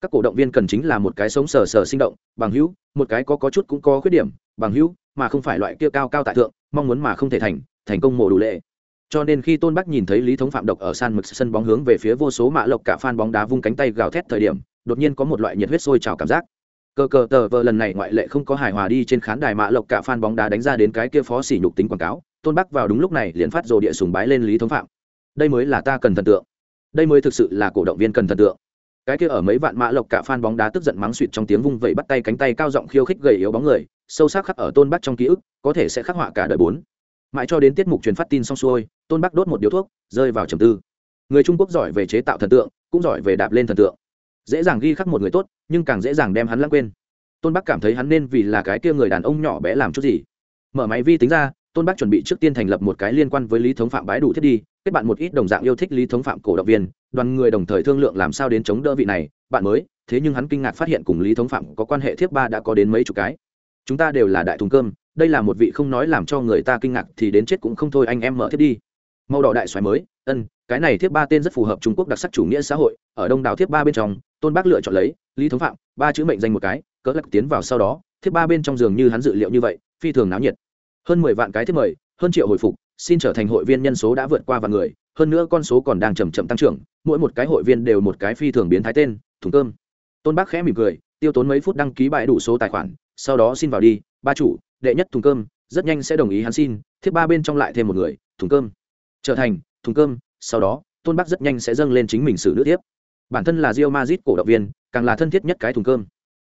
các cổ động viên cần chính là một cái sống sờ sờ sinh động, bằng hữu, một cái có có chút cũng có khuyết điểm, bằng hữu, mà không phải loại kia cao cao tại thượng, mong muốn mà không thể thành thành công mộ đủ lệ. Cho nên khi tôn bắc nhìn thấy lý thống phạm độc ở san mực sân bóng hướng về phía vô số mạ lộc cả fan bóng đá vung cánh tay gào thét thời điểm, đột nhiên có một loại nhiệt huyết sôi trào cảm giác. Cờ cờ tờ vờ lần này ngoại lệ không có hài hòa đi trên khán đài mạ lộc cả fan bóng đá đánh ra đến cái kia phó xỉ nhục tính quảng cáo, tôn bắc vào đúng lúc này liền phát rồ địa sùng bái lên lý thống phạm. Đây mới là ta cần thần tượng. Đây mới thực sự là cổ động viên cần thần tượng cái kia ở mấy vạn mã lộc cả fan bóng đá tức giận mắng suỵt trong tiếng vung vẩy bắt tay cánh tay cao giọng khiêu khích gầy yếu bóng người, sâu sắc khắc ở tôn bắc trong ký ức, có thể sẽ khắc họa cả đời bốn. Mãi cho đến tiết mục truyền phát tin xong xuôi, tôn bắc đốt một điếu thuốc, rơi vào trầm tư. Người trung quốc giỏi về chế tạo thần tượng, cũng giỏi về đạp lên thần tượng. Dễ dàng ghi khắc một người tốt, nhưng càng dễ dàng đem hắn lãng quên. Tôn bắc cảm thấy hắn nên vì là cái kia người đàn ông nhỏ bé làm chút gì. Mở máy vi tính ra tôn Bác chuẩn bị trước tiên thành lập một cái liên quan với lý thống phạm bái đủ thiết đi, kết bạn một ít đồng dạng yêu thích lý thống phạm cổ động viên, đoàn người đồng thời thương lượng làm sao đến chống đỡ vị này, bạn mới, thế nhưng hắn kinh ngạc phát hiện cùng lý thống phạm có quan hệ thiếp ba đã có đến mấy chục cái. Chúng ta đều là đại thùng cơm, đây là một vị không nói làm cho người ta kinh ngạc thì đến chết cũng không thôi, anh em mở thiết đi. Màu đỏ đại xoáy mới, ân, cái này thiếp ba tên rất phù hợp trung quốc đặc sắc chủ nghĩa xã hội, ở đông đảo thiếp ba bên trong, tôn bác lựa chọn lấy, lý thống phạm, ba chữ mệnh danh một cái, cỡ lắc tiến vào sau đó, thiếp ba bên trong giường như hắn dự liệu như vậy, phi thường náo nhiệt hơn mười vạn cái thiết mời, hơn triệu hồi phục, xin trở thành hội viên nhân số đã vượt qua vạn người, hơn nữa con số còn đang chầm chậm tăng trưởng, mỗi một cái hội viên đều một cái phi thường biến thái tên, thùng cơm. Tôn bác khẽ mỉm cười, tiêu tốn mấy phút đăng ký bài đủ số tài khoản, sau đó xin vào đi, ba chủ, đệ nhất thùng cơm, rất nhanh sẽ đồng ý hắn xin, thiếp ba bên trong lại thêm một người, thùng cơm. Trở thành thùng cơm, sau đó, tôn bắc rất nhanh sẽ dâng lên chính mình xử nữ tiếp bản thân là rio mazit cổ động viên, càng là thân thiết nhất cái thùng cơm.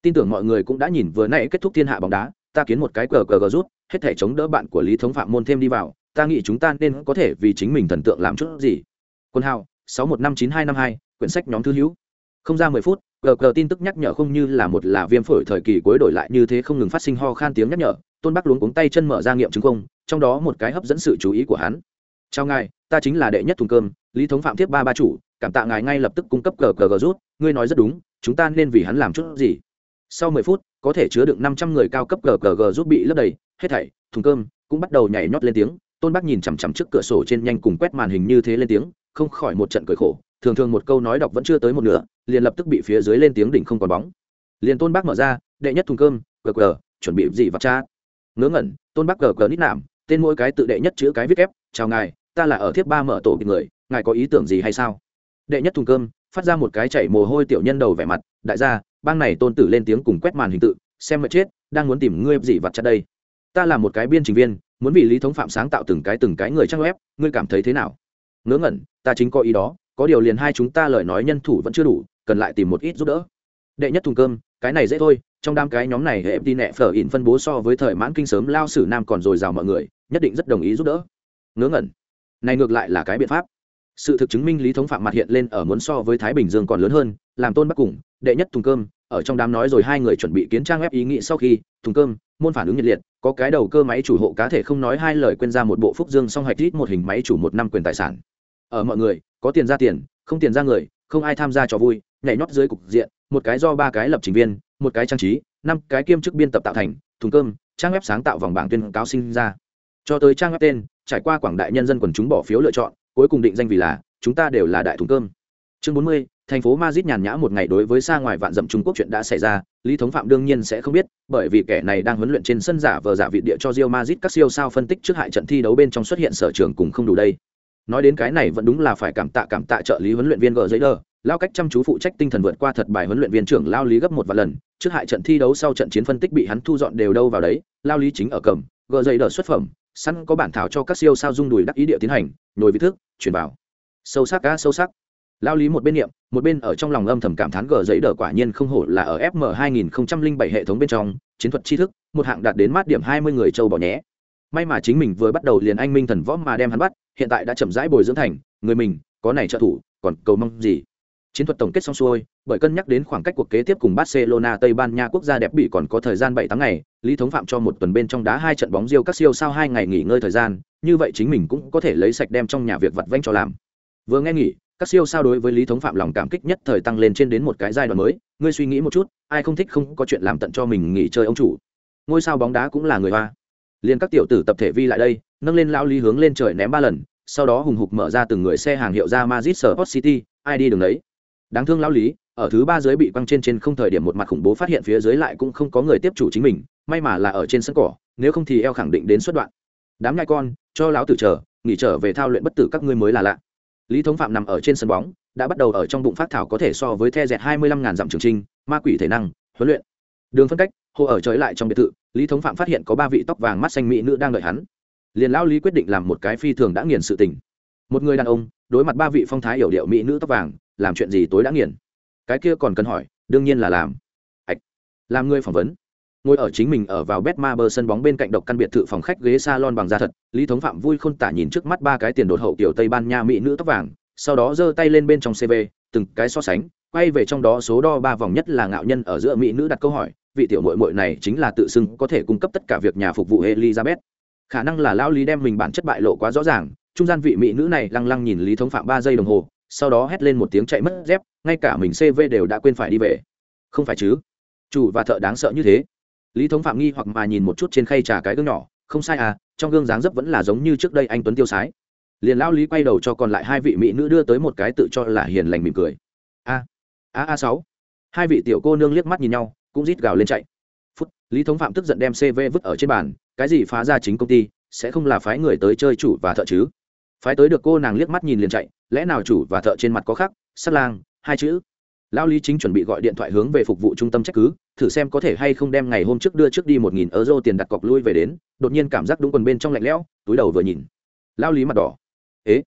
Tin tưởng mọi người cũng đã nhìn vừa nãy kết thúc thiên hạ bóng đá, ta kiến một cái cờ cờ gờ rút hết thể chống đỡ bạn của lý thống phạm môn thêm đi vào, ta nghĩ chúng ta nên có thể vì chính mình thần tượng làm chút gì. Quân hào, sáu một năm chín hai năm hai, quyển sách nhóm thư hữu. Không ra mười phút gờ gờ tin tức nhắc nhở không như là một là viêm phổi thời kỳ cuối đổi lại như thế không ngừng phát sinh ho khan tiếng nhắc nhở, tôn bắc luống cuống tay chân mở ra nghiệm chứng không, trong đó một cái hấp dẫn sự chú ý của hắn. Chào ngài, ta chính là đệ nhất thùng cơm, lý thống phạm tiếp ba ba chủ, cảm tạ ngài ngay lập tức cung cấp gờ gờ rút, ngươi nói rất đúng, chúng ta nên vì hắn làm chút gì sau mười phút, có thể chứa được năm trăm người cao cấp cờ giúp bị lấp đầy, hết thảy, thùng cơm, cũng bắt đầu nhảy nhót lên tiếng. Tôn bác nhìn chằm chằm trước cửa sổ trên nhanh cùng quét màn hình như thế lên tiếng, không khỏi một trận cười khổ. Thường thường một câu nói đọc vẫn chưa tới một nửa, liền lập tức bị phía dưới lên tiếng đỉnh không còn bóng. Liền tôn bác mở ra, đệ nhất thùng cơm gg chuẩn bị gì vặt cha? Ngớ ngẩn, tôn bác gg nít nạm, tên mỗi cái tự đệ nhất chữ cái viết ép chào ngài, ta là ở thiếp ba mở tổ người, ngài có ý tưởng gì hay sao? Đệ nhất thùng cơm phát ra một cái chảy mồ hôi tiểu nhân đầu vẻ mặt, đại gia, bang này tôn tử lên tiếng cùng quét màn hình tự, xem mệt chết, đang muốn tìm ngươi gì vặt chặt đây. Ta là một cái biên trình viên, muốn vì lý thống phạm sáng tạo từng cái từng cái người trang web, ngươi cảm thấy thế nào? Ngớ ngẩn, ta chính có ý đó, có điều liền hai chúng ta lời nói nhân thủ vẫn chưa đủ, cần lại tìm một ít giúp đỡ. Đệ nhất thùng cơm, cái này dễ thôi, trong đám cái nhóm này hệ đi nẹ phở ỉn phân bố so với thời mãn kinh sớm, lao sử nam còn dồi dào mọi người, nhất định rất đồng ý giúp đỡ. Ngớ ngẩn. Này ngược lại là cái biện pháp sự thực chứng minh lý thống phạm mặt hiện lên ở muốn so với thái bình dương còn lớn hơn làm tôn bắc cùng đệ nhất thùng cơm ở trong đám nói rồi hai người chuẩn bị kiến trang web ý nghĩ sau khi thùng cơm môn phản ứng nhiệt liệt có cái đầu cơ máy chủ hộ cá thể không nói hai lời quên ra một bộ phúc dương song hạch rít một hình máy chủ một năm quyền tài sản ở mọi người có tiền ra tiền không tiền ra người không ai tham gia trò vui nhảy nhót dưới cục diện một cái do ba cái lập trình viên một cái trang trí năm cái kiêm chức biên tập tạo thành thùng cơm trang web sáng tạo vòng bảng tuyên cáo sinh ra cho tới trang web tên trải qua quảng đại nhân dân quần chúng bỏ phiếu lựa chọn cuối cùng định danh vì là chúng ta đều là đại thùng cơm chương bốn mươi thành phố Madrid nhàn nhã một ngày đối với xa ngoài vạn dặm Trung Quốc chuyện đã xảy ra, Lý Thống Phạm đương nhiên sẽ không biết, bởi vì kẻ này đang huấn luyện trên sân giả vờ giả vị địa cho Real Madrid các siêu sao phân tích trước hại trận thi đấu bên trong xuất hiện sở trường cùng không đủ đây. Nói đến cái này vẫn đúng là phải cảm tạ cảm tạ trợ lý huấn luyện viên gỡ giấy đờ, lao cách chăm chú phụ trách tinh thần vượt qua thật bài huấn luyện viên trưởng lao lý gấp một vài lần, trước hại trận thi đấu sau trận chiến phân tích bị hắn thu dọn đều đâu vào đấy, lao lý chính ở cầm, gờ giấy đờ xuất phẩm, sẵn có bản thảo cho các siêu sao dung đùi đắc ý địa tiến hành nhồi vị thức chuyển vào. Sâu sắc cá sâu sắc. Lao lý một bên niệm, một bên ở trong lòng âm thầm cảm thán gờ giấy đờ quả nhiên không hổ là ở fm 2007 hệ thống bên trong, chiến thuật tri thức, một hạng đạt đến mát điểm 20 người châu bỏ nhé. May mà chính mình vừa bắt đầu liền anh minh thần võ mà đem hắn bắt, hiện tại đã chậm rãi bồi dưỡng thành, người mình, có này trợ thủ, còn cầu mong gì? Chiến thuật tổng kết xong xuôi bởi cân nhắc đến khoảng cách cuộc kế tiếp cùng barcelona tây ban nha quốc gia đẹp bị còn có thời gian bảy tháng ngày lý thống phạm cho một tuần bên trong đá hai trận bóng riêu các siêu sau hai ngày nghỉ ngơi thời gian như vậy chính mình cũng có thể lấy sạch đem trong nhà việc vặt vanh cho làm. Vừa nghe nghỉ các siêu sao đối với lý thống phạm lòng cảm kích nhất thời tăng lên trên đến một cái giai đoạn mới ngươi suy nghĩ một chút ai không thích không có chuyện làm tận cho mình nghỉ chơi ông chủ. Ngôi sao bóng đá cũng là người hoa. Liền các tiểu tử tập thể vi lại đây nâng lên lão lý hướng lên trời ném ba lần sau đó hùng hục mở ra từng người xe hàng hiệu ra Madrid Sport City, ai đi đường đấy. Đáng thương lão lý, ở thứ ba dưới bị quăng trên trên không thời điểm một mặt khủng bố phát hiện phía dưới lại cũng không có người tiếp chủ chính mình, may mà là ở trên sân cỏ, nếu không thì eo khẳng định đến xuất đoạn. Đám nhai con, cho lão tử chờ, nghỉ trở về thao luyện bất tử các ngươi mới là lạ. Lý Thống Phạm nằm ở trên sân bóng, đã bắt đầu ở trong bụng phát thảo có thể so với the dẹt 25 ngàn dặm trường trinh, ma quỷ thể năng, huấn luyện. Đường phân cách, hồ ở trời lại trong biệt thự, Lý Thống Phạm phát hiện có ba vị tóc vàng mắt xanh mỹ nữ đang đợi hắn liền lão lý quyết định làm một cái phi thường đã nghiền sự tình một người đàn ông đối mặt ba vị phong thái hiểu điệu mỹ nữ tóc vàng làm chuyện gì tối đã nghiền. Cái kia còn cần hỏi, đương nhiên là làm. Ạch làm người phỏng vấn. Ngồi ở chính mình ở vào bet ma bờ sân bóng bên cạnh độc căn biệt thự phòng khách ghế salon bằng da thật, lý thống phạm vui khôn tả nhìn trước mắt ba cái tiền đột hậu kiểu tây ban nha mỹ nữ tóc vàng, sau đó giơ tay lên bên trong cv từng cái so sánh, quay về trong đó số đo ba vòng nhất là ngạo nhân ở giữa mỹ nữ đặt câu hỏi, vị tiểu mội mội này chính là tự xưng có thể cung cấp tất cả việc nhà phục vụ elizabeth. Khả năng là lão lý đem mình bản chất bại lộ quá rõ ràng, trung gian vị mỹ nữ này lăng lăng nhìn lý thống phạm ba giây đồng hồ sau đó hét lên một tiếng chạy mất dép, ngay cả mình cv đều đã quên phải đi về. Không phải chứ? Chủ và thợ đáng sợ như thế. Lý thống phạm nghi hoặc mà nhìn một chút trên khay trà cái gương nhỏ. Không sai à trong gương dáng dấp vẫn là giống như trước đây anh tuấn tiêu sái. Liền lão lý quay đầu cho còn lại hai vị mỹ nữ đưa tới một cái tự cho là hiền lành mỉm cười. A a a sáu. Hai vị tiểu cô nương liếc mắt nhìn nhau, cũng rít gào lên chạy. Phút, lý thống phạm tức giận đem cv vứt ở trên bàn. Cái gì phá ra chính công ty, sẽ không là phái người tới chơi chủ và thợ chứ? Phái tới được cô nàng liếc mắt nhìn liền chạy, lẽ nào chủ và thợ trên mặt có khác? Sắt lang, hai chữ. Lao lý chính chuẩn bị gọi điện thoại hướng về phục vụ trung tâm trách cứ, thử xem có thể hay không đem ngày hôm trước đưa trước đi một nghìn euro tiền đặt cọc lui về đến, đột nhiên cảm giác đúng quần bên trong lạnh lẽo, túi đầu vừa nhìn. Lao lý mặt đỏ. Ế,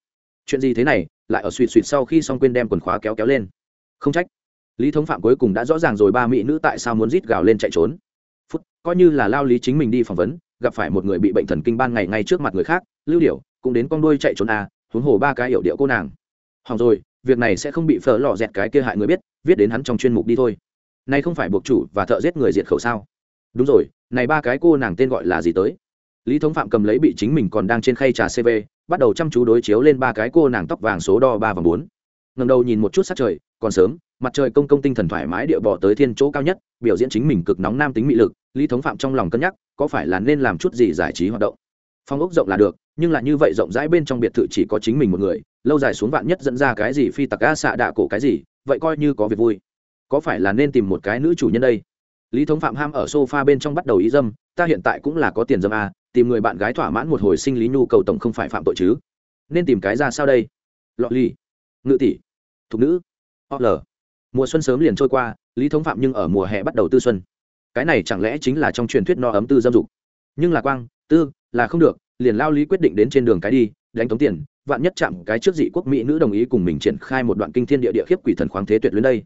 chuyện gì thế này? Lại ở suỵt suỵt sau khi xong quên đem quần khóa kéo kéo lên. Không trách. Lý thống phạm cuối cùng đã rõ ràng rồi ba mỹ nữ tại sao muốn rít gào lên chạy trốn. Phút, coi như là lao lý chính mình đi phỏng vấn, gặp phải một người bị bệnh thần kinh ban ngày ngay trước mặt người khác, lưu điểu cũng đến con đuôi chạy trốn à huống hồ ba cái hiểu điệu cô nàng. Hỏng rồi, việc này sẽ không bị phở lò dẹt cái kia hại người biết, viết đến hắn trong chuyên mục đi thôi. Nay không phải buộc chủ và thợ giết người diệt khẩu sao? Đúng rồi, này ba cái cô nàng tên gọi là gì tới? Lý thống phạm cầm lấy bị chính mình còn đang trên khay trà cv bắt đầu chăm chú đối chiếu lên ba cái cô nàng tóc vàng số đo ba và bốn. Ngẩng đầu nhìn một chút sát trời, còn sớm, mặt trời công công tinh thần thoải mái địa bỏ tới thiên chỗ cao nhất, biểu diễn chính mình cực nóng nam tính mị lực, lý thống phạm trong lòng cân nhắc, có phải là nên làm chút gì giải trí hoạt động? Phong ốc rộng là được nhưng là như vậy rộng rãi bên trong biệt thự chỉ có chính mình một người lâu dài xuống vạn nhất dẫn ra cái gì phi tặc a xạ đạ cổ cái gì vậy coi như có việc vui. Có phải là nên tìm một cái nữ chủ nhân đây? Lý thống phạm ham ở sofa bên trong bắt đầu ý dâm ta hiện tại cũng là có tiền dâm à, tìm người bạn gái thỏa mãn một hồi sinh lý nhu cầu tổng không phải phạm tội chứ? Nên tìm cái ra sao đây? Lọ ly ngự tỷ. Thục nữ. L. Mùa xuân sớm liền trôi qua lý thống phạm nhưng ở mùa hè bắt đầu tư xuân. Cái này chẳng lẽ chính là trong truyền thuyết no ấm tư dâm dục? Nhưng là quang tư là không được, liền lao lý quyết định đến trên đường cái đi, đánh tống tiền, vạn nhất chạm cái trước dị quốc mỹ nữ đồng ý cùng mình triển khai một đoạn kinh thiên địa địa khiếp quỷ thần khoáng thế tuyệt luyến đây.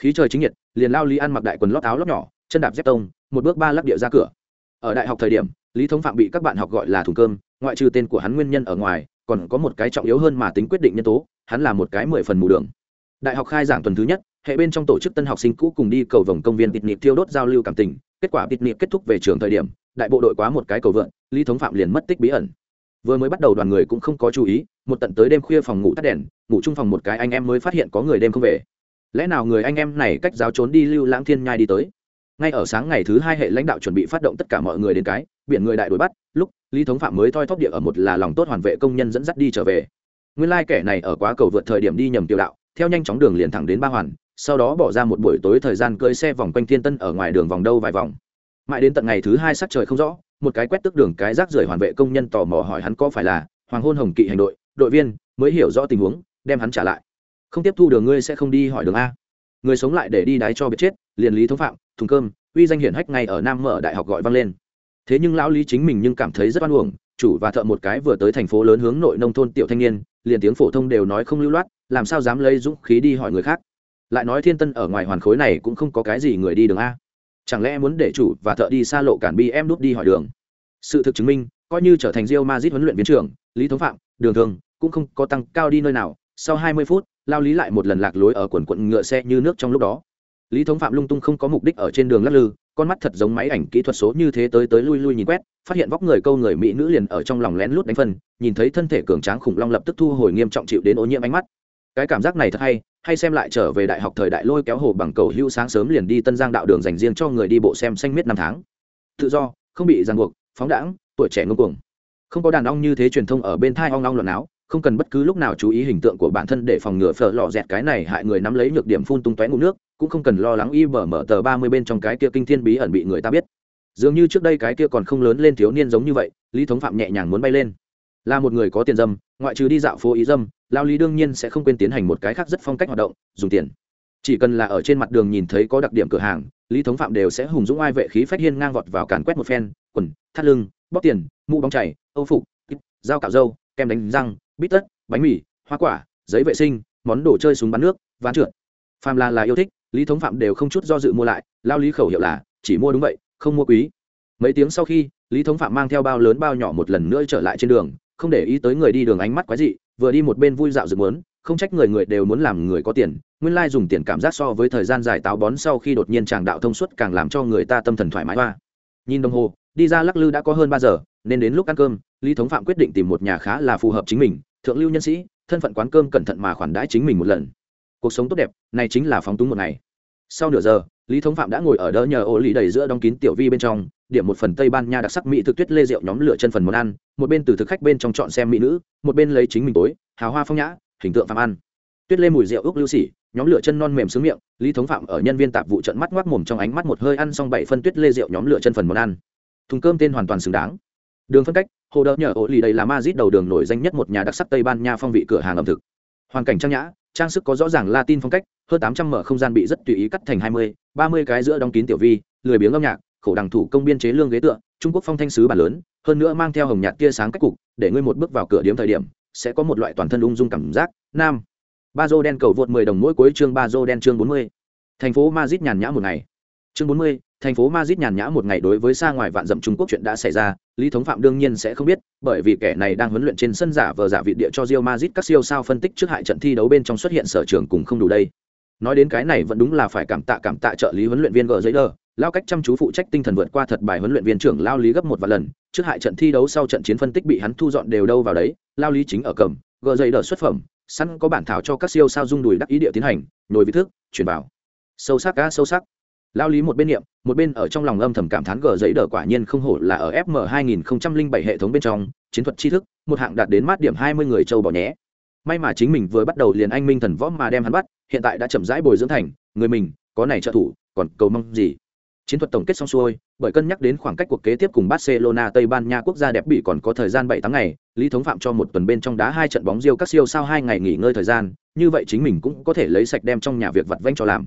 Khí trời chính nhiệt, liền lao lý ăn mặc đại quần lót áo lót nhỏ, chân đạp dép tông, một bước ba lắp địa ra cửa. Ở đại học thời điểm, lý thống phạm bị các bạn học gọi là thùng cơm, ngoại trừ tên của hắn nguyên nhân ở ngoài, còn có một cái trọng yếu hơn mà tính quyết định nhân tố, hắn là một cái mười phần mù đường. Đại học khai giảng tuần thứ nhất, hệ bên trong tổ chức tân học sinh cũ cùng đi cầu vòng công viên tịt nịp thiêu đốt giao lưu cảm tình, kết quả tịt nịp kết thúc về trường thời điểm đại bộ đội quá một cái cầu vượn, lý thống phạm liền mất tích bí ẩn. Vừa mới bắt đầu đoàn người cũng không có chú ý, một tận tới đêm khuya phòng ngủ tắt đèn, ngủ chung phòng một cái anh em mới phát hiện có người đêm không về. Lẽ nào người anh em này cách giáo trốn đi lưu lãng thiên nhai đi tới? Ngay ở sáng ngày thứ hai hệ lãnh đạo chuẩn bị phát động tất cả mọi người đến cái, biển người đại đuổi bắt, lúc, lý thống phạm mới thoi thóp địa ở một là lòng tốt hoàn vệ công nhân dẫn dắt đi trở về. Nguyên lai、like、kẻ này ở quá cầu vượt thời điểm đi nhầm tiểu đạo, theo nhanh chóng đường liền thẳng đến ba hoàn, sau đó bỏ ra một buổi tối thời gian cưỡi xe vòng quanh thiên tân ở ngoài đường vòng đâu vài vòng mãi đến tận ngày thứ hai sắc trời không rõ, một cái quét tức đường cái rác rưởi hoàn vệ công nhân tò mò hỏi hắn có phải là hoàng hôn hồng kỵ hành đội đội viên mới hiểu rõ tình huống, đem hắn trả lại. Không tiếp thu đường ngươi sẽ không đi hỏi đường a. Người sống lại để đi đái cho biết chết, liền lý thống phạm, thùng cơm, uy danh hiển hách ngay ở nam mở đại học gọi vang lên. Thế nhưng lão lý chính mình nhưng cảm thấy rất oan uổng, chủ và thợ một cái vừa tới thành phố lớn hướng nội nông thôn tiểu thanh niên, liền tiếng phổ thông đều nói không lưu loát, làm sao dám lấy dũng khí đi hỏi người khác. Lại nói thiên tân ở ngoài hoàn khối này cũng không có cái gì người đi đường a chẳng lẽ muốn để chủ và thợ đi xa lộ cản bi em đút đi hỏi đường? Sự thực chứng minh, coi như trở thành rio mazit huấn luyện viên trưởng, lý thống phạm, đường thường, cũng không có tăng cao đi nơi nào. Sau 20 phút, lao lý lại một lần lạc lối ở quần quận ngựa xe như nước trong lúc đó. Lý thống phạm lung tung không có mục đích ở trên đường lắc lư, con mắt thật giống máy ảnh kỹ thuật số như thế tới tới lui lui nhìn quét, phát hiện vóc người câu người mỹ nữ liền ở trong lòng lén lút đánh phân, nhìn thấy thân thể cường tráng khủng long lập tức thu hồi nghiêm trọng chịu đến ô nhiễm ánh mắt cái cảm giác này thật hay hay xem lại trở về đại học thời đại lôi kéo hồ bằng cầu hữu sáng sớm liền đi tân giang đạo đường dành riêng cho người đi bộ xem xanh miết năm tháng. Tự do, không bị ràng buộc, phóng đãng, tuổi trẻ ngông cuồng. Không có đàn ong như thế truyền thông ở bên thai ong ong luận áo, không cần bất cứ lúc nào chú ý hình tượng của bản thân để phòng ngừa phở lò dẹt cái này hại người nắm lấy nhược điểm phun tung tóe ngụm nước, cũng không cần lo lắng y bở mở tờ ba mươi bên trong cái kia kinh thiên bí ẩn bị người ta biết. Dường như trước đây cái kia còn không lớn lên thiếu niên giống như vậy, lý thống phạm nhẹ nhàng muốn bay lên. Là một người có tiền dâm, ngoại trừ đi dạo phố ý dâm lao lý đương nhiên sẽ không quên tiến hành một cái khác rất phong cách hoạt động, dùng tiền. Chỉ cần là ở trên mặt đường nhìn thấy có đặc điểm cửa hàng, lý thống phạm đều sẽ hùng dũng ai vệ khí phách hiên ngang vọt vào càn quét một phen, quần, thắt lưng, bóp tiền, mũ bóng chảy âu phục dao cạo dâu kem đánh răng, bít tất, bánh mì, hoa quả, giấy vệ sinh, món đồ chơi súng bắn nước ván trượt. Phàm là là yêu thích, lý thống phạm đều không chút do dự mua lại, lao lý khẩu hiệu là, chỉ mua đúng vậy, không mua quý. Mấy tiếng sau khi, lý thống phạm mang theo bao lớn bao nhỏ một lần nữa trở lại trên đường, không để ý tới người đi đường ánh mắt quái dị vừa đi một bên vui dạo dựng muốn, không trách người người đều muốn làm người có tiền, nguyên lai dùng tiền cảm giác so với thời gian dài táo bón sau khi đột nhiên chàng đạo thông suốt càng làm cho người ta tâm thần thoải mái hoa. Nhìn đồng hồ, đi ra lắc lư đã có hơn ba giờ, nên đến lúc ăn cơm, lý thống phạm quyết định tìm một nhà khá là phù hợp chính mình, thượng lưu nhân sĩ, thân phận quán cơm cẩn thận mà khoản đãi chính mình một lần. Cuộc sống tốt đẹp, này chính là phóng túng một ngày. Sau nửa giờ, lý thống phạm đã ngồi ở đỡ nhờ ô lì đầy giữa đóng kín tiểu vi bên trong điểm một phần tây ban nha đặc sắc mỹ thực tuyết lê rượu nhóm lửa chân phần món ăn, một bên từ thực khách bên trong chọn xem mỹ nữ, một bên lấy chính mình tối, hào hoa phong nhã, hình tượng phạm ăn. Tuyết lê mùi rượu ước lưu xỉ nhóm lửa chân non mềm xứ miệng, lý thống phạm ở nhân viên tạp vụ trận mắt ngoác mồm trong ánh mắt một hơi ăn xong bảy phân tuyết lê rượu nhóm lửa chân phần món ăn. Thùng cơm tên hoàn toàn xứng đáng. Đường phân cách, hồ đỡ nhờ ổ lì đây là mazit đầu đường nổi danh nhất một nhà đặc sắc tây ban nha phong vị cửa hàng ẩm thực. Hoàn cảnh trang nhã, trang sức có rõ ràng latin phong cách, hơn tám trăm mở không gian bị rất tùy ý cắt thành hai mươi, ba mươi cái giữa đóng kín tiểu vi, lười biếng âm nhạc khổ đằng thủ công biên chế lương ghế tựa trung quốc phong thanh sứ bản lớn hơn nữa mang theo hồng nhạt tia sáng cách cục để ngươi một bước vào cửa điểm thời điểm sẽ có một loại toàn thân ung dung cảm giác. Nam. Ba dô đen cầu vượt mười đồng mỗi cuối chương ba dô đen chương bốn mươi. Thành phố Madrid nhàn nhã một ngày. Chương bốn mươi thành phố Madrid nhàn nhã một ngày đối với xa ngoài vạn dặm Trung Quốc chuyện đã xảy ra, Lý Thống Phạm đương nhiên sẽ không biết, bởi vì kẻ này đang huấn luyện trên sân giả vờ giả vị địa cho Rio Madrid các siêu sao phân tích trước hại trận thi đấu bên trong xuất hiện sở trường cùng không đủ đây. Nói đến cái này vẫn đúng là phải cảm tạ cảm tạ trợ lý huấn luyện viên gờ giấy đờ, lao cách chăm chú phụ trách tinh thần vượt qua thật bài huấn luyện viên trưởng lao lý gấp một vài lần, trước hại trận thi đấu sau trận chiến phân tích bị hắn thu dọn đều đâu vào đấy, lao lý chính ở cầm, gờ giấy đờ xuất phẩm, sẵn có bản thảo cho các siêu sao dung đùi đắc ý địa tiến hành, nhồi vị thức, chuyển vào. Sâu sắc cá sâu sắc. Lao lý một bên niệm một bên ở trong lòng âm thầm cảm thán gờ giấy đờ quả nhiên không hổ là ở fm 2007 hệ thống bên trong chiến thuật tri thức một hạng đạt đến mát điểm 20 người châu bỏ nhé. May mà chính mình vừa bắt đầu liền anh minh thần võ mà đem hắn bắt hiện tại đã chậm rãi bồi dưỡng thành người mình có này trợ thủ còn cầu mong gì? Chiến thuật tổng kết xong xuôi bởi cân nhắc đến khoảng cách cuộc kế tiếp cùng barcelona tây ban nha quốc gia đẹp bị còn có thời gian bảy tháng ngày lý thống phạm cho một tuần bên trong đá hai trận bóng riêu các siêu sau hai ngày nghỉ ngơi thời gian như vậy chính mình cũng có thể lấy sạch đem trong nhà việc vặt vanh cho làm.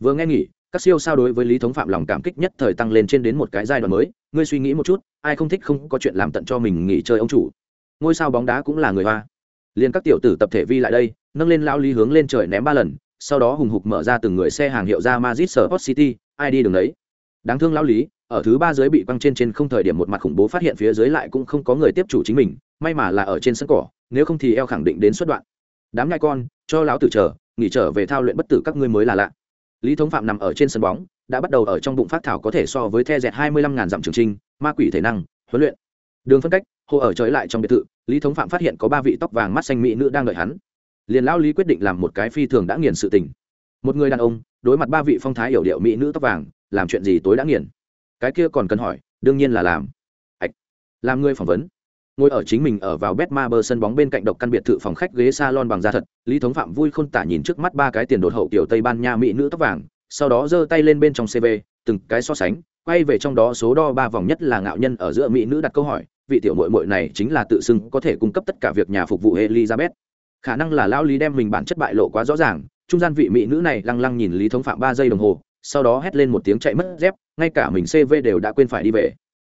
Vừa nghe nghỉ các siêu sao đối với lý thống phạm lòng cảm kích nhất thời tăng lên trên đến một cái giai đoạn mới ngươi suy nghĩ một chút ai không thích không có chuyện làm tận cho mình nghỉ chơi ông chủ. Ngôi sao bóng đá cũng là người hoa. Liền các tiểu tử tập thể vi lại đây nâng lên lao lý hướng lên trời ném ba lần sau đó hùng hục mở ra từng người xe hàng hiệu ra Madrid Sport City, ai đi đường đấy. Đáng thương lão lý, ở thứ ba dưới bị quăng trên trên không thời điểm một mặt khủng bố phát hiện phía dưới lại cũng không có người tiếp chủ chính mình, may mà là ở trên sân cỏ, nếu không thì eo khẳng định đến xuất đoạn. Đám nhai con, cho lão tử chờ, nghỉ trở về thao luyện bất tử các ngươi mới là lạ. Lý thống phạm nằm ở trên sân bóng đã bắt đầu ở trong bụng phát thảo có thể so với the dẹt hai mươi lăm ngàn dặm trường trinh ma quỷ thể năng huấn luyện. Đường phân cách hồ ở trời lại trong biệt thự lý thống phạm phát hiện có ba vị tóc vàng mắt xanh mỹ nữ đang đợi hắn. Liền lão lý quyết định làm một cái phi thường đã nghiền sự tình. Một người đàn ông đối mặt ba vị phong thái yểu điệu mỹ nữ tóc vàng làm chuyện gì tối đã nghiền. Cái kia còn cần hỏi, đương nhiên là làm. Ạch, làm người phỏng vấn. Ngồi ở chính mình ở vào bet ma bờ sân bóng bên cạnh độc căn biệt thự phòng khách ghế salon bằng da thật, lý thống phạm vui khôn tả nhìn trước mắt ba cái tiền đột hậu tiểu tây ban nha mỹ nữ tóc vàng, sau đó giơ tay lên bên trong cv từng cái so sánh, quay về trong đó số đo ba vòng nhất là ngạo nhân ở giữa mỹ nữ đặt câu hỏi, vị tiểu mội mội này chính là tự xưng có thể cung cấp tất cả việc nhà phục vụ elizabeth. Khả năng là lao lý đem mình bản chất bại lộ quá rõ ràng, trung gian vị mỹ nữ này lăng lăng nhìn lý thống phạm ba giây đồng hồ sau đó hét lên một tiếng chạy mất dép, ngay cả mình cv đều đã quên phải đi về.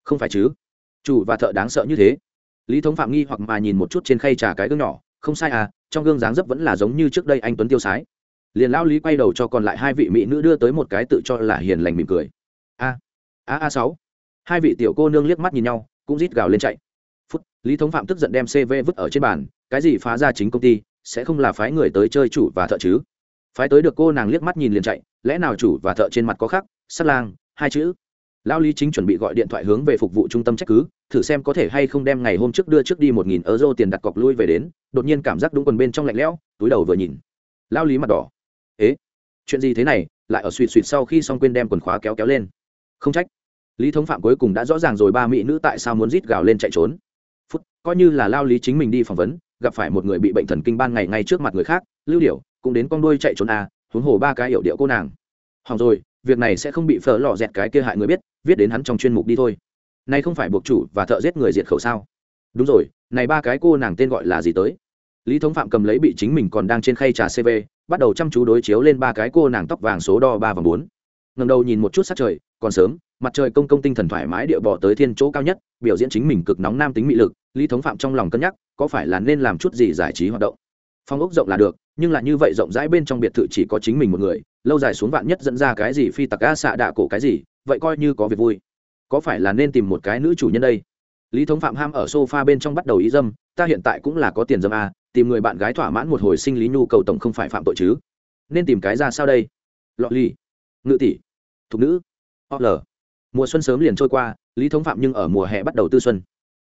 Không phải chứ? Chủ và thợ đáng sợ như thế. Lý thống phạm nghi hoặc mà nhìn một chút trên khay trà cái gương nhỏ, không sai à trong gương dáng dấp vẫn là giống như trước đây anh tuấn tiêu sái. Liền lão lý quay đầu cho còn lại hai vị mỹ nữ đưa tới một cái tự cho là hiền lành mỉm cười. A a a sáu. Hai vị tiểu cô nương liếc mắt nhìn nhau, cũng rít gào lên chạy. Phút, lý thống phạm tức giận đem cv vứt ở trên bàn, cái gì phá ra chính công ty, sẽ không là phái người tới chơi chủ và thợ chứ? Phái tới được cô nàng liếc mắt nhìn liền chạy lẽ nào chủ và thợ trên mặt có khác? Sắt lang, hai chữ. Lão lý chính chuẩn bị gọi điện thoại hướng về phục vụ trung tâm trách cứ, thử xem có thể hay không đem ngày hôm trước đưa trước đi một nghìn euro tiền đặt cọc lui về đến, đột nhiên cảm giác đúng quần bên trong lạnh lẽo, túi đầu vừa nhìn. Lão lý mặt đỏ. Ế, chuyện gì thế này? Lại ở suỵt suỵt sau khi xong quên đem quần khóa kéo kéo lên. Không trách. Lý thống phạm cuối cùng đã rõ ràng rồi ba mỹ nữ tại sao muốn rít gào lên chạy trốn. Phút, coi như là lao lý chính mình đi phỏng vấn, gặp phải một người bị bệnh thần kinh ban ngày ngay trước mặt người khác, lưu Điểu, cũng đến con đuôi chạy trốn à huống hồ ba cái hiểu điệu cô nàng. Hỏng rồi, việc này sẽ không bị phở lò dẹt cái kia hại người biết, viết đến hắn trong chuyên mục đi thôi. Này không phải buộc chủ và thợ giết người diệt khẩu sao? Đúng rồi, này ba cái cô nàng tên gọi là gì tới? Lý thống phạm cầm lấy bị chính mình còn đang trên khay trà cv bắt đầu chăm chú đối chiếu lên ba cái cô nàng tóc vàng số đo ba và bốn. Ngầm đầu nhìn một chút sát trời, còn sớm, mặt trời công công tinh thần thoải mái địa bỏ tới thiên chỗ cao nhất, biểu diễn chính mình cực nóng nam tính mị lực, lý thống phạm trong lòng cân nhắc, có phải là nên làm chút gì giải trí hoạt động? Phong ốc rộng là được nhưng là như vậy rộng rãi bên trong biệt thự chỉ có chính mình một người, lâu dài xuống vạn nhất dẫn ra cái gì phi tặc a xạ đạ cổ cái gì, vậy coi như có việc vui. Có phải là nên tìm một cái nữ chủ nhân đây? Lý thống phạm ham ở sofa bên trong bắt đầu ý dâm, ta hiện tại cũng là có tiền dâm a, tìm người bạn gái thỏa mãn một hồi sinh lý nhu cầu tổng không phải phạm tội chứ. Nên tìm cái ra sao đây? Lọ ly ngự tỷ. Thục nữ. L mùa xuân sớm liền trôi qua, lý thống phạm nhưng ở mùa hè bắt đầu tư xuân.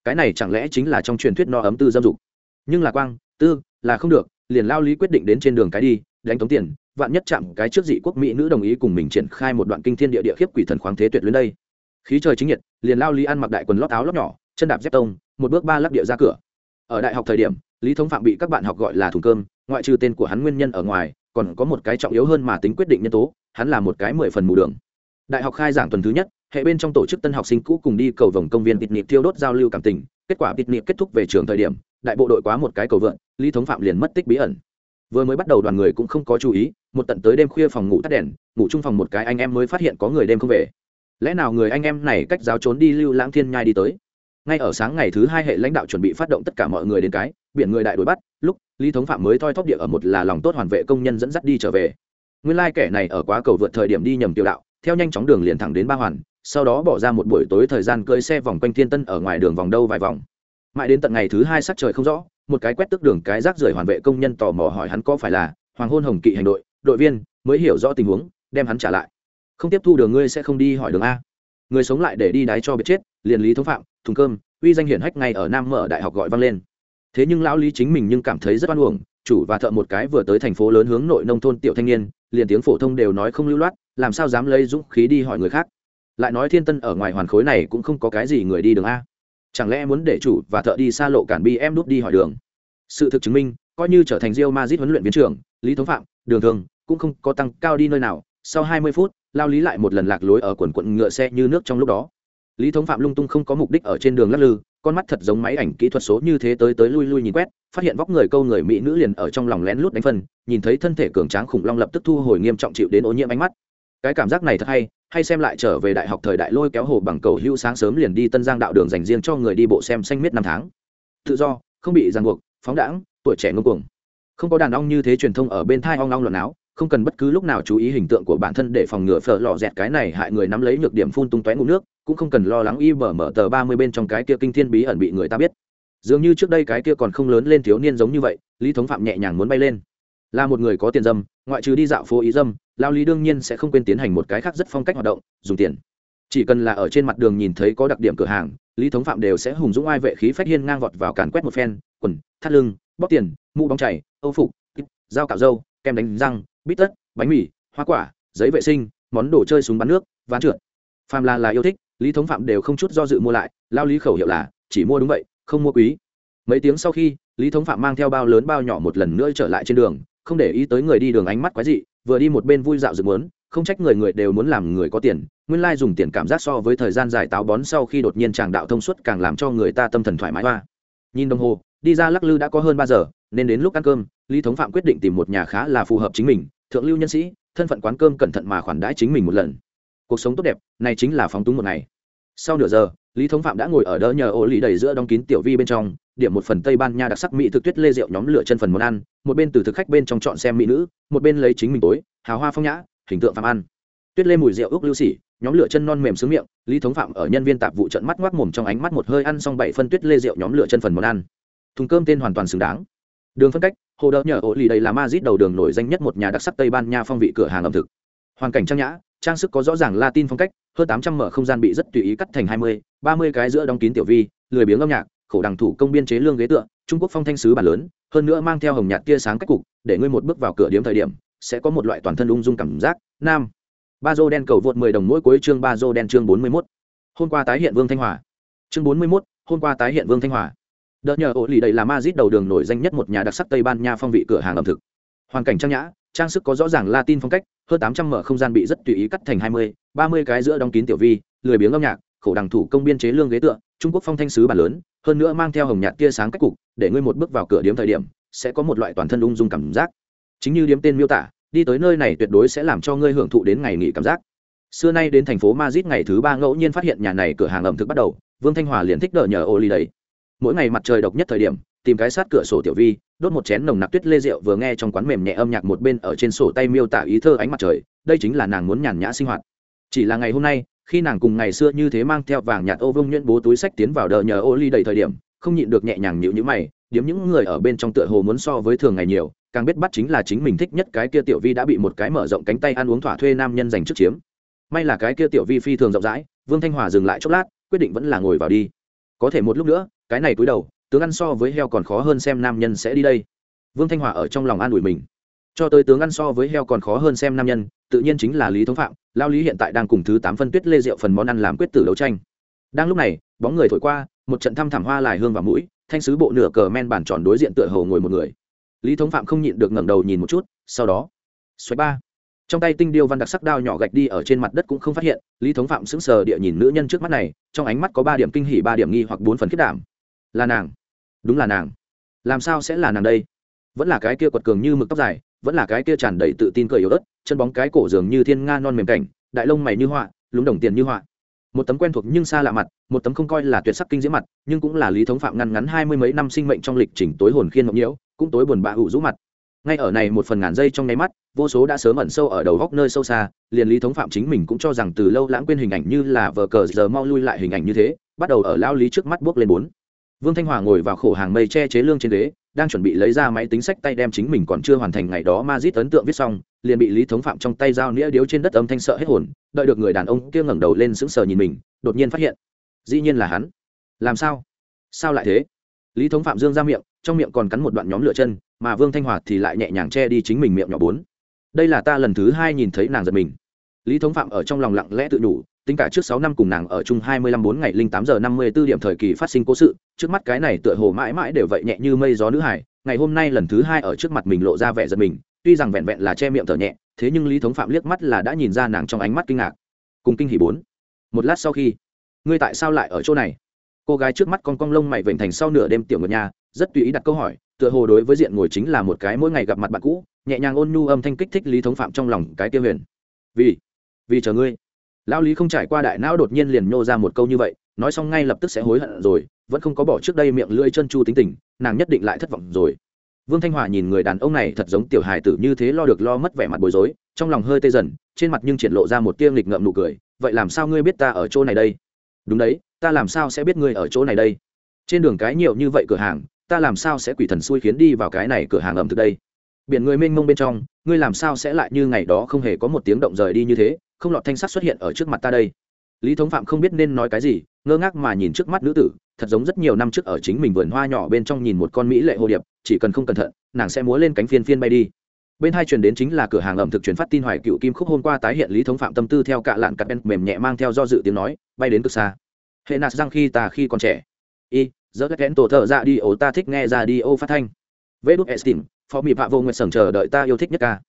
Cái này chẳng lẽ chính là trong truyền thuyết no ấm tư dâm dục? Nhưng là quang, tư, là không được liền lao lý quyết định đến trên đường cái đi, đánh tống tiền, vạn nhất chạm cái trước dị quốc mỹ nữ đồng ý cùng mình triển khai một đoạn kinh thiên địa địa khiếp quỷ thần khoáng thế tuyệt luyến đây. Khí trời chính nhiệt, liền lao lý ăn mặc đại quần lót áo lót nhỏ, chân đạp dép tông, một bước ba lắc địa ra cửa. Ở đại học thời điểm, lý thống phạm bị các bạn học gọi là thùng cơm, ngoại trừ tên của hắn nguyên nhân ở ngoài, còn có một cái trọng yếu hơn mà tính quyết định nhân tố, hắn là một cái mười phần mù đường. Đại học khai giảng tuần thứ nhất, hệ bên trong tổ chức tân học sinh cũ cùng đi cầu vòng công viên picnic thiêu đốt giao lưu cảm tình, kết quả picnic kết thúc về trường thời điểm, đại bộ đội quá một cái cầu vượn lý thống phạm liền mất tích bí ẩn. Vừa mới bắt đầu đoàn người cũng không có chú ý, một tận tới đêm khuya phòng ngủ tắt đèn, ngủ chung phòng một cái anh em mới phát hiện có người đêm không về. Lẽ nào người anh em này cách giáo trốn đi lưu lãng thiên nhai đi tới? Ngay ở sáng ngày thứ hai hệ lãnh đạo chuẩn bị phát động tất cả mọi người đến cái, biển người đại đuổi bắt, lúc, lý thống phạm mới thoi thóp địa ở một là lòng tốt hoàn vệ công nhân dẫn dắt đi trở về. Nguyên lai kẻ này ở quá cầu vượt thời điểm đi nhầm tiểu đạo, theo nhanh chóng đường liền thẳng đến ba hoàn, sau đó bỏ ra một buổi tối thời gian cưỡi xe vòng quanh thiên tân ở ngoài đường vòng đâu vài vòng. Mãi đến tận ngày thứ hai sắc trời không rõ một cái quét tức đường cái rác rưởi hoàn vệ công nhân tò mò hỏi hắn có phải là hoàng hôn hồng kỵ hành đội đội viên, mới hiểu rõ tình huống, đem hắn trả lại. Không tiếp thu đường ngươi sẽ không đi hỏi đường a. Người sống lại để đi đái cho biết chết, liền lý thống phạm, thùng cơm, uy danh hiển hách ngay ở nam mở đại học gọi vang lên. Thế nhưng lão lý chính mình nhưng cảm thấy rất oan uổng, chủ và thợ một cái vừa tới thành phố lớn hướng nội nông thôn tiểu thanh niên, liền tiếng phổ thông đều nói không lưu loát, làm sao dám lấy dũng khí đi hỏi người khác. Lại nói thiên tân ở ngoài hoàn khối này cũng không có cái gì người đi đường a chẳng lẽ muốn để chủ và thợ đi xa lộ cản bi em đút đi hỏi đường? Sự thực chứng minh, coi như trở thành rio mazit huấn luyện viên trưởng, lý thống phạm, đường thường, cũng không có tăng cao đi nơi nào. Sau hai mươi phút, lao lý lại một lần lạc lối ở quần quận ngựa xe như nước trong lúc đó. Lý thống phạm lung tung không có mục đích ở trên đường lắc lư, con mắt thật giống máy ảnh kỹ thuật số như thế tới tới lui lui nhìn quét, phát hiện vóc người câu người mỹ nữ liền ở trong lòng lén lút đánh phân, nhìn thấy thân thể cường tráng khủng long lập tức thu hồi nghiêm trọng chịu đến ô nhiễm ánh mắt. Cái cảm giác này thật hay hay xem lại trở về đại học thời đại lôi kéo hồ bằng cầu hưu sáng sớm liền đi tân giang đạo đường dành riêng cho người đi bộ xem xanh miết năm tháng. Tự do, không bị ràng buộc, phóng đãng, tuổi trẻ ngông cuồng. Không có đàn ong như thế truyền thông ở bên thai ong ong luận áo, không cần bất cứ lúc nào chú ý hình tượng của bản thân để phòng ngừa phở lò dẹt cái này hại người nắm lấy nhược điểm phun tung tóe ngụ nước, cũng không cần lo lắng y bở mở tờ ba mươi bên trong cái kia kinh thiên bí ẩn bị người ta biết. Dường như trước đây cái kia còn không lớn lên thiếu niên giống như vậy, lý thống phạm nhẹ nhàng muốn bay lên là một người có tiền dâm, ngoại trừ đi dạo phố ý dâm, lao lý đương nhiên sẽ không quên tiến hành một cái khác rất phong cách hoạt động, dùng tiền. Chỉ cần là ở trên mặt đường nhìn thấy có đặc điểm cửa hàng, lý thống phạm đều sẽ hùng dũng ai vệ khí phách hiên ngang vọt vào càn quét một phen, quần, thắt lưng bóc tiền, mũ bóng chảy âu phục dao cạo dâu kem đánh răng, bít tất, bánh mì, hoa quả, giấy vệ sinh, món đồ chơi súng bắn nước, ván trượt. Phàm là là yêu thích, lý thống phạm đều không chút do dự mua lại, lao lý khẩu hiệu là, chỉ mua đúng vậy, không mua quý. Mấy tiếng sau khi, lý thống phạm mang theo bao lớn bao nhỏ một lần nữa trở lại trên đường không để ý tới người đi đường ánh mắt quái dị, vừa đi một bên vui dạo dựng muốn, không trách người người đều muốn làm người có tiền, nguyên lai dùng tiền cảm giác so với thời gian dài táo bón sau khi đột nhiên tràng đạo thông suốt càng làm cho người ta tâm thần thoải mái hoa. Nhìn đồng hồ, đi ra lắc lư đã có hơn ba giờ, nên đến lúc ăn cơm, lý thống phạm quyết định tìm một nhà khá là phù hợp chính mình, thượng lưu nhân sĩ, thân phận quán cơm cẩn thận mà khoản đãi chính mình một lần. Cuộc sống tốt đẹp, này chính là phóng túng một ngày. Sau nửa giờ lý thống phạm đã ngồi ở đỡ nhờ ô lì đầy giữa đóng kín tiểu vi bên trong, điểm một phần tây ban nha đặc sắc mỹ thực tuyết lê rượu nhóm lửa chân phần món ăn, một bên từ thực khách bên trong chọn xem mỹ nữ, một bên lấy chính mình tối, hào hoa phong nhã, hình tượng phạm ăn. Tuyết lê mùi rượu ước lưu xỉ nhóm lửa chân non mềm sướng miệng, lý thống phạm ở nhân viên tạp vụ trận mắt ngoác mồm trong ánh mắt một hơi ăn xong bảy phân tuyết lê rượu nhóm lửa chân phần món ăn. Thùng cơm tên hoàn toàn xứng đáng. Đường phân cách, hồ đỡ nhờ ô lì đầy là ma dít đầu đường nổi danh nhất một nhà đặc sắc tây ban nha phong vị cửa hàng ẩm thực. Hoàn cảnh trang nhã trang sức có rõ ràng latin phong cách hơn tám trăm mở không gian bị rất tùy ý cắt thành hai mươi ba mươi cái giữa đóng kín tiểu vi lười biếng âm nhạc khổ đằng thủ công biên chế lương ghế tựa trung quốc phong thanh sứ bản lớn hơn nữa mang theo hồng nhạt tia sáng cách cục để ngươi một bước vào cửa điếm thời điểm sẽ có một loại toàn thân ung dung cảm giác nam. Ba dô đen cầu vượt mười đồng mỗi cuối chương ba dô đen chương bốn mươi 41. hôm qua tái hiện vương thanh hòa. Chương bốn mươi 41, hôm qua tái hiện vương thanh hòa. Đợt nhờ ổ lì đầy là mazit đầu đường nổi danh nhất một nhà đặc sắc tây ban nha phong vị cửa hàng ẩm thực. Hoàn cảnh trang nhã trang sức có rõ ràng latin phong cách, hơn tám trăm mở không gian bị rất tùy ý cắt thành hai mươi, ba mươi cái giữa đóng kín tiểu vi, lười biếng âm nhạc, khổ đằng thủ công biên chế lương ghế tựa, trung quốc phong thanh sứ bản lớn, hơn nữa mang theo hồng nhạt tia sáng cách cục, để ngươi một bước vào cửa điếm thời điểm, sẽ có một loại toàn thân ung dung cảm giác. Chính như điếm tên miêu tả, đi tới nơi này tuyệt đối sẽ làm cho ngươi hưởng thụ đến ngày nghỉ cảm giác. Xưa nay đến thành phố Madrid ngày thứ ba ngẫu nhiên phát hiện nhà này cửa hàng ẩm thực bắt đầu, vương thanh hòa liền thích đỡ nhờ ô ly đấy. Mỗi ngày mặt trời độc nhất thời điểm tìm cái sát cửa sổ tiểu vi, đốt một chén nồng nặc tuyết lê rượu vừa nghe trong quán mềm nhẹ âm nhạc một bên ở trên sổ tay miêu tả ý thơ ánh mặt trời, đây chính là nàng muốn nhàn nhã sinh hoạt. Chỉ là ngày hôm nay, khi nàng cùng ngày xưa như thế mang theo vàng nhạt ô vương nhuyễn bố túi sách tiến vào đờ nhờ ô ly đầy thời điểm, không nhịn được nhẹ nhàng nhịu nhữ mày, điếm những người ở bên trong tựa hồ muốn so với thường ngày nhiều, càng biết bắt chính là chính mình thích nhất cái kia tiểu vi đã bị một cái mở rộng cánh tay ăn uống thỏa thuê nam nhân dành trước chiếm. May là cái kia tiểu vi phi thường rộng rãi, vương thanh hòa dừng lại chốc lát, quyết định vẫn là ngồi vào đi. Có thể một lúc nữa, cái này túi đầu tướng ăn so với heo còn khó hơn xem nam nhân sẽ đi đây. Vương thanh hòa ở trong lòng an ủi mình. Cho tới tướng ăn so với heo còn khó hơn xem nam nhân, tự nhiên chính là lý thống phạm, lao lý hiện tại đang cùng thứ tám phân tuyết lê rượu phần món ăn làm quyết tử đấu tranh. Đang lúc này, bóng người thổi qua, một trận thăm thảm hoa lại hương vào mũi, thanh sứ bộ nửa cờ men bản tròn đối diện tựa hầu ngồi một người. Lý thống phạm không nhịn được ngẩng đầu nhìn một chút, sau đó xoáy ba. Trong tay tinh điêu văn đặc sắc đao nhỏ gạch đi ở trên mặt đất cũng không phát hiện, lý thống phạm sững sờ địa nhìn nữ nhân trước mắt này, trong ánh mắt có ba điểm kinh hỉ, ba điểm nghi hoặc, bốn phần khiết đảm. Là nàng đúng là nàng. Làm sao sẽ là nàng đây? Vẫn là cái kia quật cường như mực tóc dài, vẫn là cái kia tràn đầy tự tin cười yếu ớt, chân bóng cái cổ dường như thiên nga non mềm cảnh, đại lông mày như họa, lúng đồng tiền như họa. Một tấm quen thuộc nhưng xa lạ mặt, một tấm không coi là tuyệt sắc kinh diễm mặt, nhưng cũng là lý thống phạm ngăn ngắn hai mươi mấy năm sinh mệnh trong lịch trình tối hồn khiên ngọc nhiễu, cũng tối buồn bã hữu rũ mặt. Ngay ở này một phần ngàn giây trong nháy mắt, vô số đã sớm ẩn sâu ở đầu góc nơi sâu xa, liền lý thống phạm chính mình cũng cho rằng từ lâu lãng quên hình ảnh như là vờ cờ giờ mau lui lại hình ảnh như thế, bắt đầu ở lao lý trước mắt bước lên bốn vương thanh hòa ngồi vào khổ hàng mây che chế lương trên ghế, đang chuẩn bị lấy ra máy tính sách tay đem chính mình còn chưa hoàn thành ngày đó ma dít ấn tượng viết xong, liền bị lý thống phạm trong tay dao nĩa điếu trên đất âm thanh sợ hết hồn, đợi được người đàn ông kia ngẩng đầu lên sững sờ nhìn mình, đột nhiên phát hiện, dĩ nhiên là hắn. Làm sao? Sao lại thế? Lý thống phạm dương ra miệng, trong miệng còn cắn một đoạn nhóm lửa chân, mà vương thanh hòa thì lại nhẹ nhàng che đi chính mình miệng nhỏ bốn. Đây là ta lần thứ hai nhìn thấy nàng giật mình. Lý thống phạm ở trong lòng lặng lẽ tự nhủ tính cả trước sáu năm cùng nàng ở chung hai mươi lăm bốn ngày linh tám giờ năm mươi 54 điểm thời kỳ phát sinh cố sự, trước mắt cái này tựa hồ mãi mãi đều vậy nhẹ như mây gió nữ hải, ngày hôm nay lần thứ hai ở trước mặt mình lộ ra vẻ giật mình, tuy rằng vẹn vẹn là che miệng thở nhẹ, thế nhưng Lý Thống Phạm liếc mắt là đã nhìn ra nàng trong ánh mắt kinh ngạc. Cùng kinh hỉ bốn. Một lát sau khi, ngươi tại sao lại ở chỗ này? Cô gái trước mắt con cong lông mày vểnh thành sau nửa đêm tiểu ngựa nhà, rất tùy ý đặt câu hỏi, tựa hồ đối với diện ngồi chính là một cái mỗi ngày gặp mặt bạn cũ, nhẹ nhàng ôn nhu âm thanh kích thích Lý Thống Phạm trong lòng cái tiêu huyền. Vì, vì chờ ngươi lão lý không trải qua đại não đột nhiên liền nhô ra một câu như vậy, nói xong ngay lập tức sẽ hối hận rồi, vẫn không có bỏ trước đây miệng lưỡi chân chu tính tình, nàng nhất định lại thất vọng rồi. Vương thanh hòa nhìn người đàn ông này thật giống tiểu hài tử như thế lo được lo mất vẻ mặt bối rối, trong lòng hơi tê dần, trên mặt nhưng triển lộ ra một tiêm lịch ngậm nụ cười, vậy làm sao ngươi biết ta ở chỗ này đây? Đúng đấy, ta làm sao sẽ biết ngươi ở chỗ này đây? Trên đường cái nhiều như vậy cửa hàng, ta làm sao sẽ quỷ thần xui khiến đi vào cái này cửa hàng ẩm thực đây? Biển người mênh mông bên trong, ngươi làm sao sẽ lại như ngày đó không hề có một tiếng động rời đi như thế không lọt thanh sắc xuất hiện ở trước mặt ta đây. Lý thống phạm không biết nên nói cái gì, ngơ ngác mà nhìn trước mắt nữ tử, thật giống rất nhiều năm trước ở chính mình vườn hoa nhỏ bên trong nhìn một con mỹ lệ hồ điệp, chỉ cần không cẩn thận, nàng sẽ múa lên cánh phiên phiên bay đi. Bên hai truyền đến chính là cửa hàng ẩm thực truyền phát tin hoài cựu kim khúc hôm qua tái hiện lý thống phạm tâm tư theo cạ lạn cặp bên mềm nhẹ mang theo do dự tiếng nói, bay đến cực xa. Hệ nạt răng khi ta khi còn trẻ. Y dỡ các kén tổ thợ ra đi ổ ta thích nghe ra đi ô phát thanh. Vê đúc estim, phó mỹ vạ vô nguyện sởng chờ đợi ta yêu thích nhất ca.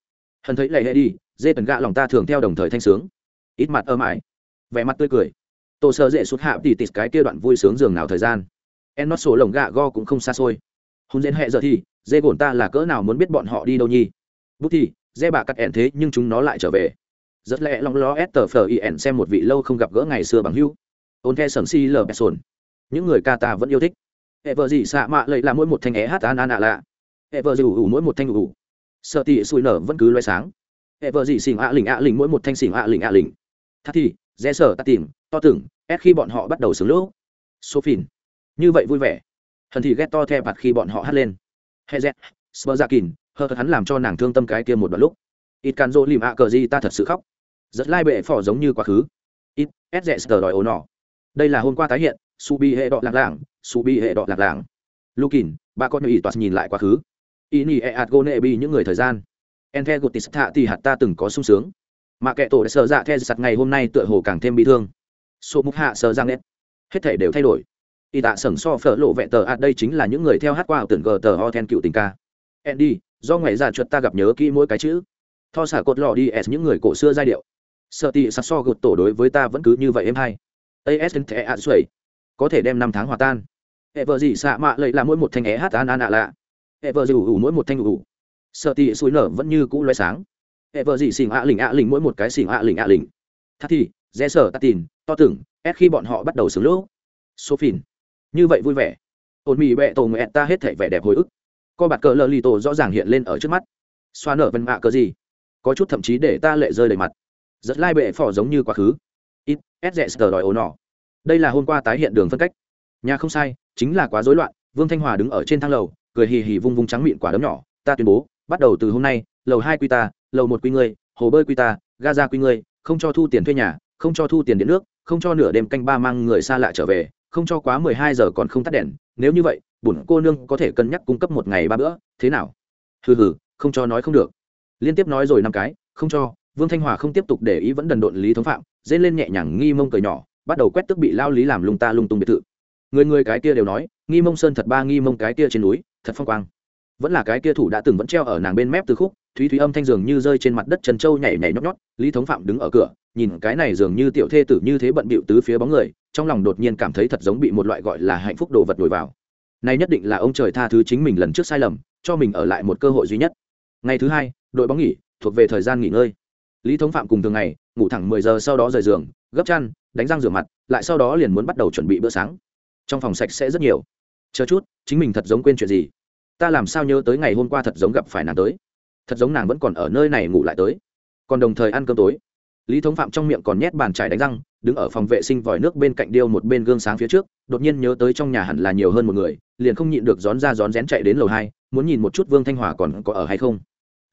Hần thấy lệ hệ đi dê tần gạ lòng ta thường theo đồng thời thanh sướng. Ít mặt ơ mãi. Vẻ mặt tươi cười. Tổ sơ dễ sụt hạ tỉ tịt cái kia đoạn vui sướng giường nào thời gian. En nót sổ lồng gạ go cũng không xa xôi. Hôn diễn hệ giờ thì, dê gồn ta là cỡ nào muốn biết bọn họ đi đâu nhi bút thì, dê bà cắt ẻn thế nhưng chúng nó lại trở về. Rất lẽ lòng lo s tờ phờ y ẻn xem một vị lâu không gặp gỡ ngày xưa bằng hưu ôn the sầm si lờ bè sồn. Những người ca ta vẫn yêu thích. Hệ vợ gì xạ mạ lệ là mỗi một thanh é hát an an ạ lạ. Hệ vợ gì ủ ủ mỗi một thanh ủ ủ. Sợ tị sùi nở vẫn cứ loay sáng hệ vợ gì xỉn ạ lỉnh ạ lỉnh, mỗi một thanh xỉn ạ lỉnh ạ lỉnh. Thà thì dễ sở ta tìm, to tưởng ép khi bọn họ bắt đầu sướng lỗ. Số phìn. Như vậy vui vẻ. Hần thì ghét to the bạt khi bọn họ hát lên. Hệ dẹt sơ ra kìn, hờ hắn làm cho nàng thương tâm cái kia một đoạn lúc. Ít can dỗ lìm ạ cờ gì ta thật sự khóc. Rất lai bệ phỏ giống như quá khứ. Ít s dễ sờ đòi ồ nọ. Đây là hôm qua tái hiện, su bi hệ đọ lạc làng, su bi hệ đọ lạc làng. Lukin ba con ý toạt nhìn lại quá khứ. Ý e ạt gô nệ bi những người thời gian en Gutis gotis thạ thì hạt ta từng có sung sướng mà kệ tổ đã sờ dạ the sặt ngày hôm nay tựa hồ càng thêm bị thương số mục hạ sờ rằng nét hết thể đều thay đổi y tạ sẩn so phở lộ vẹn tờ ạt đây chính là những người theo hát qua ảo tưởng gờ tờ ho then cựu tình ca andy do ngày già chuột ta gặp nhớ kỹ mỗi cái chữ tho xả cột lò đi s những người cổ xưa giai điệu sợ tị sạt so gột tổ đối với ta vẫn cứ như vậy em hay as thẻ ạ xuẩy có thể đem năm tháng hòa tan hệ vợ gì xạ mạ lệ là mỗi một thanh é hát an an ạ lạ hệ vợ gì ủ ủ mỗi một thanh ủ ủ sợ tị suối nở vẫn như cũ loé sáng. Hệ vợ gì xỉn ạ lỉnh ạ lỉnh mỗi một cái xỉn ạ lỉnh ạ lỉnh. Thắt thì, dễ sở tắt tin to tưởng ép khi bọn họ bắt đầu xứng lỗ. Số phìn. như vậy vui vẻ. Ổn mì bẹ tổ nguyện ta hết thể vẻ đẹp hồi ức. Co bạt cờ lờ lì tổ rõ ràng hiện lên ở trước mắt. Xoa nở vân mạ cờ gì? Có chút thậm chí để ta lệ rơi đầy mặt. Rất lai bệ phỏ giống như quá khứ. Ít ép dẹ sờ đòi ồn nọ. Đây là hôm qua tái hiện đường phân cách. Nhà không sai, chính là quá rối loạn, vương thanh hòa đứng ở trên thang lầu, cười hì hì vung vung trắng miệng quả đấm nhỏ, ta tuyên bố bắt đầu từ hôm nay, lầu hai quy ta, lầu một quy ngươi, hồ bơi quy ta, ga ra quy ngươi, không cho thu tiền thuê nhà, không cho thu tiền điện nước, không cho nửa đêm canh ba mang người xa lạ trở về, không cho quá mười hai giờ còn không tắt đèn. Nếu như vậy, bổn cô nương có thể cân nhắc cung cấp một ngày ba bữa, thế nào? Hừ hừ, không cho nói không được. Liên tiếp nói rồi năm cái, không cho. Vương thanh hòa không tiếp tục để ý vẫn đần độn lý thống phạm, dên lên nhẹ nhàng nghi mông cười nhỏ, bắt đầu quét tức bị lao lý làm lung ta lung tung biệt thự. Người người cái kia đều nói, nghi mông sơn thật ba, nghi mông cái kia trên núi, thật phong quang vẫn là cái kia thủ đã từng vẫn treo ở nàng bên mép từ khúc, thúy thúy âm thanh dường như rơi trên mặt đất trần châu nhảy nhảy nhót nhót, lý thống phạm đứng ở cửa, nhìn cái này dường như tiểu thê tử như thế bận bịu tứ phía bóng người, trong lòng đột nhiên cảm thấy thật giống bị một loại gọi là hạnh phúc đồ vật đổi vào. Nay nhất định là ông trời tha thứ chính mình lần trước sai lầm, cho mình ở lại một cơ hội duy nhất. Ngày thứ hai, đội bóng nghỉ, thuộc về thời gian nghỉ ngơi. Lý thống phạm cùng thường ngày, ngủ thẳng mười giờ sau đó rời giường, gấp chăn, đánh răng rửa mặt, lại sau đó liền muốn bắt đầu chuẩn bị bữa sáng. Trong phòng sạch sẽ rất nhiều. Chờ chút, chính mình thật giống quên chuyện gì ta làm sao nhớ tới ngày hôm qua thật giống gặp phải nàng tới? Thật giống nàng vẫn còn ở nơi này ngủ lại tới. Còn đồng thời ăn cơm tối. Lý thống phạm trong miệng còn nhét bàn trải đánh răng, đứng ở phòng vệ sinh vòi nước bên cạnh điêu một bên gương sáng phía trước, đột nhiên nhớ tới trong nhà hẳn là nhiều hơn một người, liền không nhịn được rón ra rón rén chạy đến lầu hai, muốn nhìn một chút vương thanh hòa còn có ở hay không.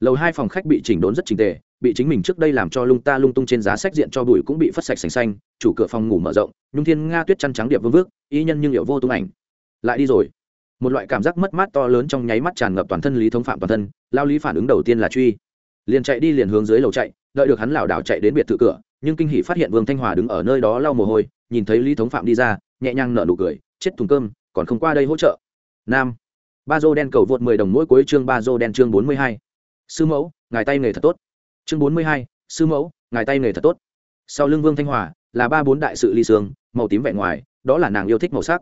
Lầu hai phòng khách bị chỉnh đốn rất trình tề, bị chính mình trước đây làm cho lung ta lung tung trên giá sách diện cho bụi cũng bị phất sạch sành xanh, chủ cửa phòng ngủ mở rộng, nhung thiên nga tuyết chăn trắng điệp vương vước, y nhân nhưng liệu vô tung ảnh. Lại đi rồi một loại cảm giác mất mát to lớn trong nháy mắt tràn ngập toàn thân lý thống phạm toàn thân, lao lý phản ứng đầu tiên là truy. Liền chạy đi liền hướng dưới lầu chạy, đợi được hắn lảo đảo chạy đến biệt thự cửa, nhưng kinh hỷ phát hiện vương thanh hòa đứng ở nơi đó lau mồ hôi, nhìn thấy lý thống phạm đi ra, nhẹ nhàng nở nụ cười, chết thùng cơm, còn không qua đây hỗ trợ. Nam. Ba dô đen cầu vượt mười đồng mỗi cuối chương ba dô đen chương bốn mươi hai. Sư mẫu, ngài tay nghề thật tốt. Chương bốn mươi hai, sư mẫu, ngài tay nghề thật tốt. Sau lưng vương thanh hòa là ba bốn đại sự ly sương màu tím vẹn ngoài, đó là nàng yêu thích màu sắc.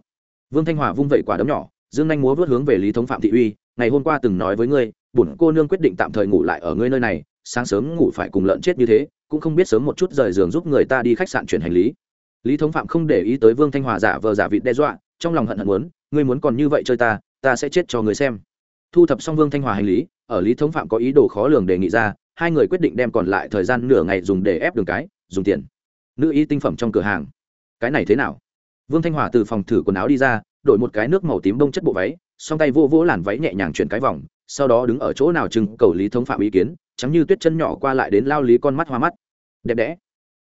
Vương thanh hòa vung vẩy quả đấm nhỏ dương nhanh múa vớt hướng về lý thống phạm thị uy, ngày hôm qua từng nói với ngươi, bổn cô nương quyết định tạm thời ngủ lại ở ngươi nơi này, sáng sớm ngủ phải cùng lợn chết như thế, cũng không biết sớm một chút rời giường giúp người ta đi khách sạn chuyển hành lý. Lý thống phạm không để ý tới vương thanh hòa giả vờ giả vịt đe dọa, trong lòng hận hận muốn, ngươi muốn còn như vậy chơi ta ta sẽ chết cho người xem. Thu thập xong vương thanh hòa hành lý, ở lý thống phạm có ý đồ khó lường đề nghị ra, hai người quyết định đem còn lại thời gian nửa ngày dùng để ép đường cái, dùng tiền. Nữ y tinh phẩm trong cửa hàng. Cái này thế nào? Vương thanh hòa từ phòng thử quần áo đi ra đổi một cái nước màu tím đông chất bộ váy, song tay vô vỗ làn váy nhẹ nhàng chuyển cái vòng, sau đó đứng ở chỗ nào chừng cầu lý thống phạm ý kiến chắm như tuyết chân nhỏ qua lại đến lao lý con mắt hoa mắt. Đẹp đẽ.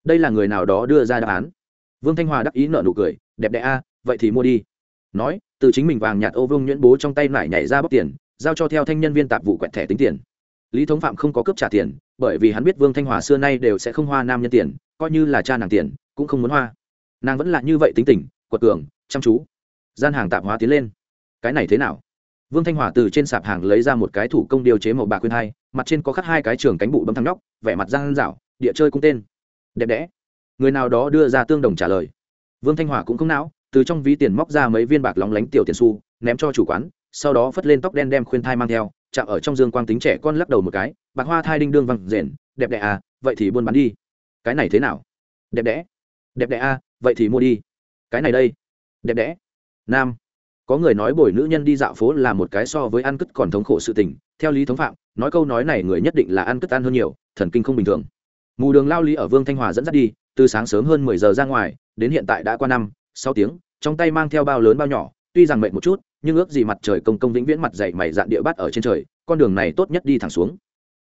Đây là người nào đó đưa ra đáp án. Vương thanh hòa đắc ý nợ nụ cười, đẹp đẽ a, vậy thì mua đi. Nói, từ chính mình vàng nhạt ô vương nhuyễn bố trong tay nải nhảy ra bóc tiền, giao cho theo thanh nhân viên tạp vụ quẹt thẻ tính tiền. Lý thống phạm không có cướp trả tiền, bởi vì hắn biết vương thanh hòa xưa nay đều sẽ không hoa nam nhân tiền, coi như là cha nàng tiền, cũng không muốn hoa. Nàng vẫn là như vậy tính tình, quật cường, chăm chú gian hàng tạp hóa tiến lên. Cái này thế nào? Vương thanh hòa từ trên sạp hàng lấy ra một cái thủ công điều chế màu bạc khuyên hai mặt trên có khắc hai cái trường cánh bụ bấm thăng nóc, vẻ mặt gian rảo, địa chơi cung tên. Đẹp đẽ. Người nào đó đưa ra tương đồng trả lời. Vương thanh hòa cũng không não từ trong ví tiền móc ra mấy viên bạc lóng lánh tiểu tiền xu ném cho chủ quán sau đó phất lên tóc đen đem khuyên thai mang theo chạm ở trong dương quang tính trẻ con lắc đầu một cái bạc hoa thai đinh đương văng rền đẹp đẽ à vậy thì buôn bán đi. Cái này thế nào? Đẹp đẽ. Đẹp đẽ à vậy thì mua đi. Cái này đây. Đẹp đẽ nam. Có người nói bồi nữ nhân đi dạo phố là một cái so với ăn cất còn thống khổ sự tình, theo lý thống phạm, nói câu nói này người nhất định là ăn cất ăn hơn nhiều, thần kinh không bình thường. Mù đường lao lý ở vương thanh hòa dẫn dắt đi, từ sáng sớm hơn mười giờ ra ngoài, đến hiện tại đã qua năm, sáu tiếng, trong tay mang theo bao lớn bao nhỏ, tuy rằng mệt một chút, nhưng ước gì mặt trời công công vĩnh viễn mặt dậy mày dạn địa bắt ở trên trời, con đường này tốt nhất đi thẳng xuống.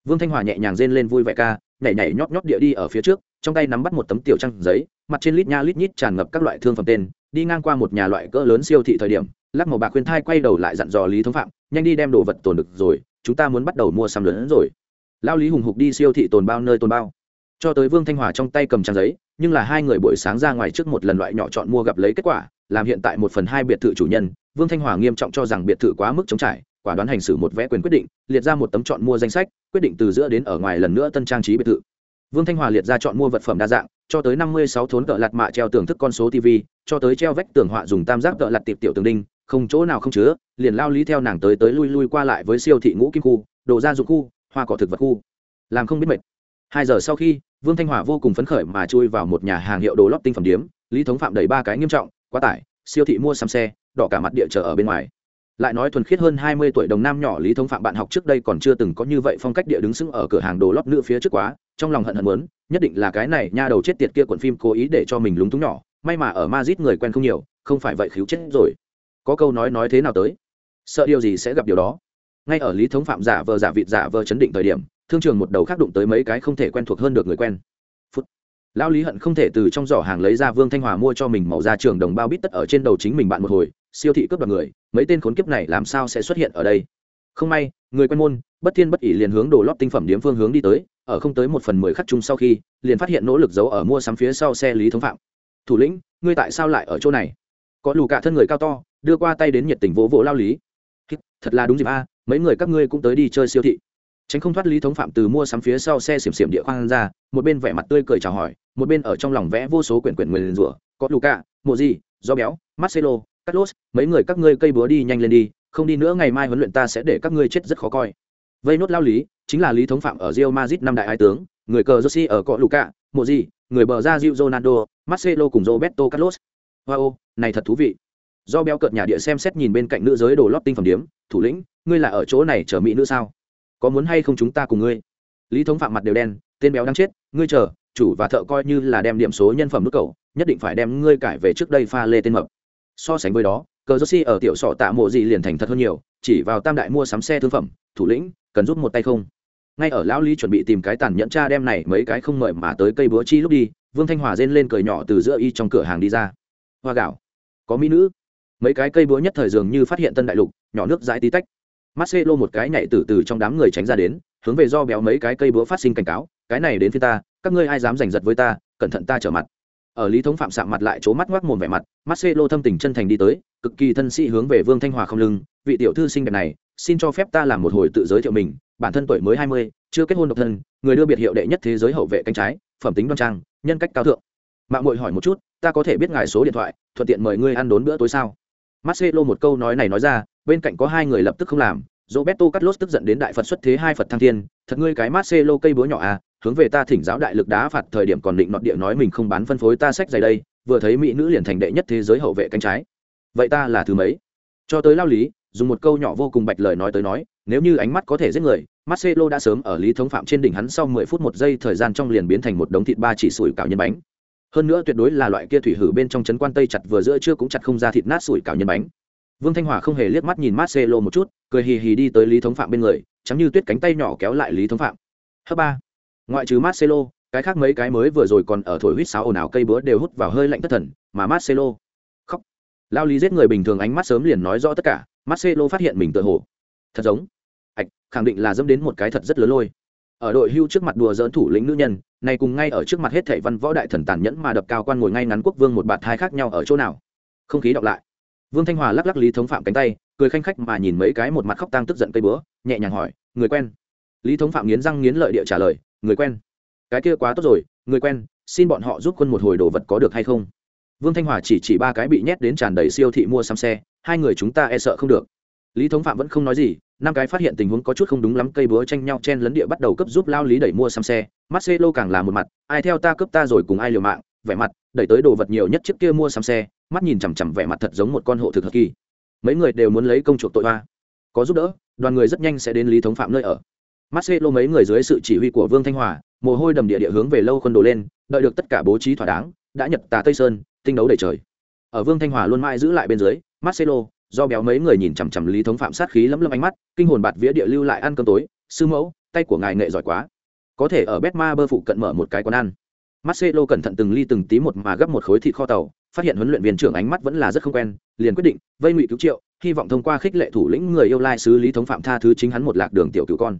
Vương thanh hòa nhẹ nhàng rên lên vui vẻ ca, nhảy nhảy nhót nhót địa đi ở phía trước, trong tay nắm bắt một tấm tiểu trăng giấy, mặt trên lít nha lít nhít tràn ngập các loại thương phẩm tên đi ngang qua một nhà loại cỡ lớn siêu thị thời điểm, lắc màu bạc khuyên thai quay đầu lại dặn dò lý thống phạm, nhanh đi đem đồ vật tồn được rồi, chúng ta muốn bắt đầu mua xăm lớn rồi. Lao lý hùng hục đi siêu thị tồn bao nơi tồn bao. Cho tới vương thanh hòa trong tay cầm trang giấy, nhưng là hai người buổi sáng ra ngoài trước một lần loại nhỏ chọn mua gặp lấy kết quả, làm hiện tại một phần hai biệt thự chủ nhân, vương thanh hòa nghiêm trọng cho rằng biệt thự quá mức chống trải, quả đoán hành xử một vẽ quyền quyết định, liệt ra một tấm chọn mua danh sách, quyết định từ giữa đến ở ngoài lần nữa tân trang trí biệt thự. Vương thanh hòa liệt ra chọn mua vật phẩm đa dạng cho tới năm mươi sáu thốn cỡ lạt mạ treo tường thức con số tv cho tới treo vách tường họa dùng tam giác cỡ lạt tiệp tiểu tường đinh, không chỗ nào không chứa, liền lao lý theo nàng tới tới lui lui qua lại với siêu thị ngũ kim khu, đồ gia dụng khu, hoa cỏ thực vật khu. Làm không biết mệt. Hai giờ sau khi, vương thanh hòa vô cùng phấn khởi mà chui vào một nhà hàng hiệu đồ lót tinh phẩm điếm, lý thống phạm đầy ba cái nghiêm trọng, quá tải, siêu thị mua xăm xe, đỏ cả mặt địa chờ ở bên ngoài lại nói thuần khiết hơn hai mươi tuổi đồng nam nhỏ lý thống phạm bạn học trước đây còn chưa từng có như vậy phong cách địa đứng sững ở cửa hàng đồ lót nữ phía trước quá, trong lòng hận hận muốn, nhất định là cái này nha đầu chết tiệt kia quận phim cố ý để cho mình lúng túng nhỏ, may mà ở Madrid người quen không nhiều, không phải vậy khiếu chết rồi. Có câu nói nói thế nào tới? Sợ điều gì sẽ gặp điều đó? Ngay ở lý thống phạm giả vờ giả vịt giả vờ chấn định thời điểm, thương trường một đầu khác đụng tới mấy cái không thể quen thuộc hơn được người quen. Phút. Lão lý hận không thể từ trong giỏ hàng lấy ra vương thanh hòa mua cho mình màu ra trường đồng bao bít tất ở trên đầu chính mình bạn một hồi, siêu thị cướp đoạt người mấy tên khốn kiếp này làm sao sẽ xuất hiện ở đây? Không may, người quen môn, bất thiên bất ỉ liền hướng đồ lót tinh phẩm điếm phương hướng đi tới, ở không tới một phần mười khắc chung sau khi, liền phát hiện nỗ lực giấu ở mua sắm phía sau xe lý thống phạm. Thủ lĩnh, ngươi tại sao lại ở chỗ này? Có lù cả thân người cao to, đưa qua tay đến nhiệt tình vỗ vỗ lao lý. Thật là đúng dịp a, mấy người các ngươi cũng tới đi chơi siêu thị. Tránh không thoát lý thống phạm từ mua sắm phía sau xe xiểm xiểm địa khoang ra, một bên vẻ mặt tươi cười chào hỏi, một bên ở trong lòng vẽ vô số quyển quyển nguyền rủa, có lù cả, mộ gì, do béo, marcelo carlos mấy người các ngươi cây búa đi nhanh lên đi không đi nữa ngày mai huấn luyện ta sẽ để các ngươi chết rất khó coi. Vây nốt lao lý chính là lý thống phạm ở Real Madrid năm đại ái tướng người cờ Jose ở cọ Luka, mùa gì người bờ ra rio ronaldo marcelo cùng roberto carlos. Wow này thật thú vị. Do béo cợt nhà địa xem xét nhìn bên cạnh nữ giới đồ lót tinh phẩm điếm thủ lĩnh ngươi là ở chỗ này chờ mỹ nữ sao? Có muốn hay không chúng ta cùng ngươi? Lý thống phạm mặt đều đen tên béo đang chết ngươi chờ chủ và thợ coi như là đem điểm số nhân phẩm nước cầu nhất định phải đem ngươi cải về trước đây pha lê tên mập so sánh với đó, cờ josi ở tiểu sọ tạ mộ gì liền thành thật hơn nhiều, chỉ vào tam đại mua sắm xe thương phẩm, thủ lĩnh, cần giúp một tay không? Ngay ở lão lý chuẩn bị tìm cái tàn nhẫn cha đem này mấy cái không mời mà tới cây búa chi lúc đi, vương thanh hòa rên lên cười nhỏ từ giữa y trong cửa hàng đi ra. Hoa gạo. Có mỹ nữ. Mấy cái cây búa nhất thời dường như phát hiện tân đại lục, nhỏ nước dãi tí tách. Marcelo một cái nhảy từ từ trong đám người tránh ra đến, hướng về do béo mấy cái cây búa phát sinh cảnh cáo, cái này đến phía ta, các ngươi ai dám giành giật với ta, cẩn thận ta trở mặt ở lý thống phạm sạm mặt lại c mắt ngoác mồm vẻ mặt, marcelo thâm tình chân thành đi tới, cực kỳ thân sĩ hướng về vương thanh hòa không lưng, vị tiểu thư xinh đẹp này, xin cho phép ta làm một hồi tự giới thiệu mình, bản thân tuổi mới hai mươi, chưa kết hôn độc thân, người đưa biệt hiệu đệ nhất thế giới hậu vệ cánh trái, phẩm tính đoan trang, nhân cách cao thượng. Mạng mội hỏi một chút, ta có thể biết ngài số điện thoại, thuận tiện mời ngươi ăn đốn bữa tối sao? Marcelo một câu nói này nói ra, bên cạnh có hai người lập tức không làm, roberto carlos tức giận đến đại phật xuất thế hai phật thăng thiên, thật ngươi cái marcelo cây búa nhỏ à hướng về ta thỉnh giáo đại lực đá phạt thời điểm còn định nọt địa nói mình không bán phân phối ta sách dày đây, vừa thấy mỹ nữ liền thành đệ nhất thế giới hậu vệ cánh trái. Vậy ta là thứ mấy? Cho tới lao lý, dùng một câu nhỏ vô cùng bạch lời nói tới nói, nếu như ánh mắt có thể giết người, marcelo đã sớm ở lý thống phạm trên đỉnh hắn sau mười phút một giây thời gian trong liền biến thành một đống thịt ba chỉ sủi cảo nhân bánh. Hơn nữa tuyệt đối là loại kia thủy hử bên trong trấn quan tây chặt vừa giữa chưa cũng chặt không ra thịt nát sủi cảo nhân bánh. Vương thanh hòa không hề liếc mắt nhìn marcelo một chút, cười hì hì đi tới lý thống phạm bên người chắm như tuyết cánh tay nhỏ kéo lại lý thống phạm. Hấp ba ngoại trừ marcelo, cái khác mấy cái mới vừa rồi còn ở thổi huýt sáo ồn ào cây búa đều hút vào hơi lạnh thất thần, mà marcelo. Khóc. Lao lý giết người bình thường ánh mắt sớm liền nói rõ tất cả, marcelo phát hiện mình tự hồ thật giống. Ạch khẳng định là dâm đến một cái thật rất lớn lôi. Ở đội hưu trước mặt đùa dỡn thủ lĩnh nữ nhân, này cùng ngay ở trước mặt hết thảy văn võ đại thần tàn nhẫn mà đập cao quan ngồi ngay ngắn quốc vương một bạt hai khác nhau ở chỗ nào. Không khí đọc lại. Vương thanh hòa lắc lắc lý thống phạm cánh tay, cười khanh khách mà nhìn mấy cái một mặt khóc tang tức giận cây búa, nhẹ nhàng hỏi, người quen? Lý thống phạm nghiến răng nghiến lợi địa trả lời người quen. Cái kia quá tốt rồi, người quen, xin bọn họ giúp quân một hồi đồ vật có được hay không? Vương thanh hòa chỉ chỉ ba cái bị nhét đến tràn đầy siêu thị mua xăm xe, hai người chúng ta e sợ không được. Lý thống phạm vẫn không nói gì, năm cái phát hiện tình huống có chút không đúng lắm, cây búa tranh nhau chen lấn địa bắt đầu cấp giúp lao lý đẩy mua xăm xe. Marcelo càng là một mặt, ai theo ta cướp ta rồi cùng ai liều mạng, vẻ mặt, đẩy tới đồ vật nhiều nhất trước kia mua xăm xe, mắt nhìn chằm chằm vẻ mặt thật giống một con hộ thực thật kỳ. Mấy người đều muốn lấy công chuộc tội hoa có giúp đỡ, đoàn người rất nhanh sẽ đến lý thống phạm nơi ở marcelo mấy người dưới sự chỉ huy của vương thanh hòa, mồ hôi đầm địa địa hướng về lâu quân đồ lên, đợi được tất cả bố trí thỏa đáng, đã nhật tà tây sơn, tinh đấu đầy trời. Ở vương thanh hòa luôn mãi giữ lại bên dưới, marcelo, do béo mấy người nhìn chằm chằm lý thống phạm sát khí lấm lấm ánh mắt, kinh hồn bạt vía địa lưu lại ăn cơm tối, sư mẫu, tay của ngài nghệ giỏi quá. Có thể ở betma bơ phụ cận mở một cái quán ăn. Marcelo cẩn thận từng ly từng tí một mà gấp một khối thịt kho tàu, phát hiện huấn luyện viên trưởng ánh mắt vẫn là rất không quen, liền quyết định vây ngụy cứu triệu, hy vọng thông qua khích lệ thủ lĩnh người yêu lai xứ lý thống phạm tha thứ chính hắn một lạc đường tiểu cứu con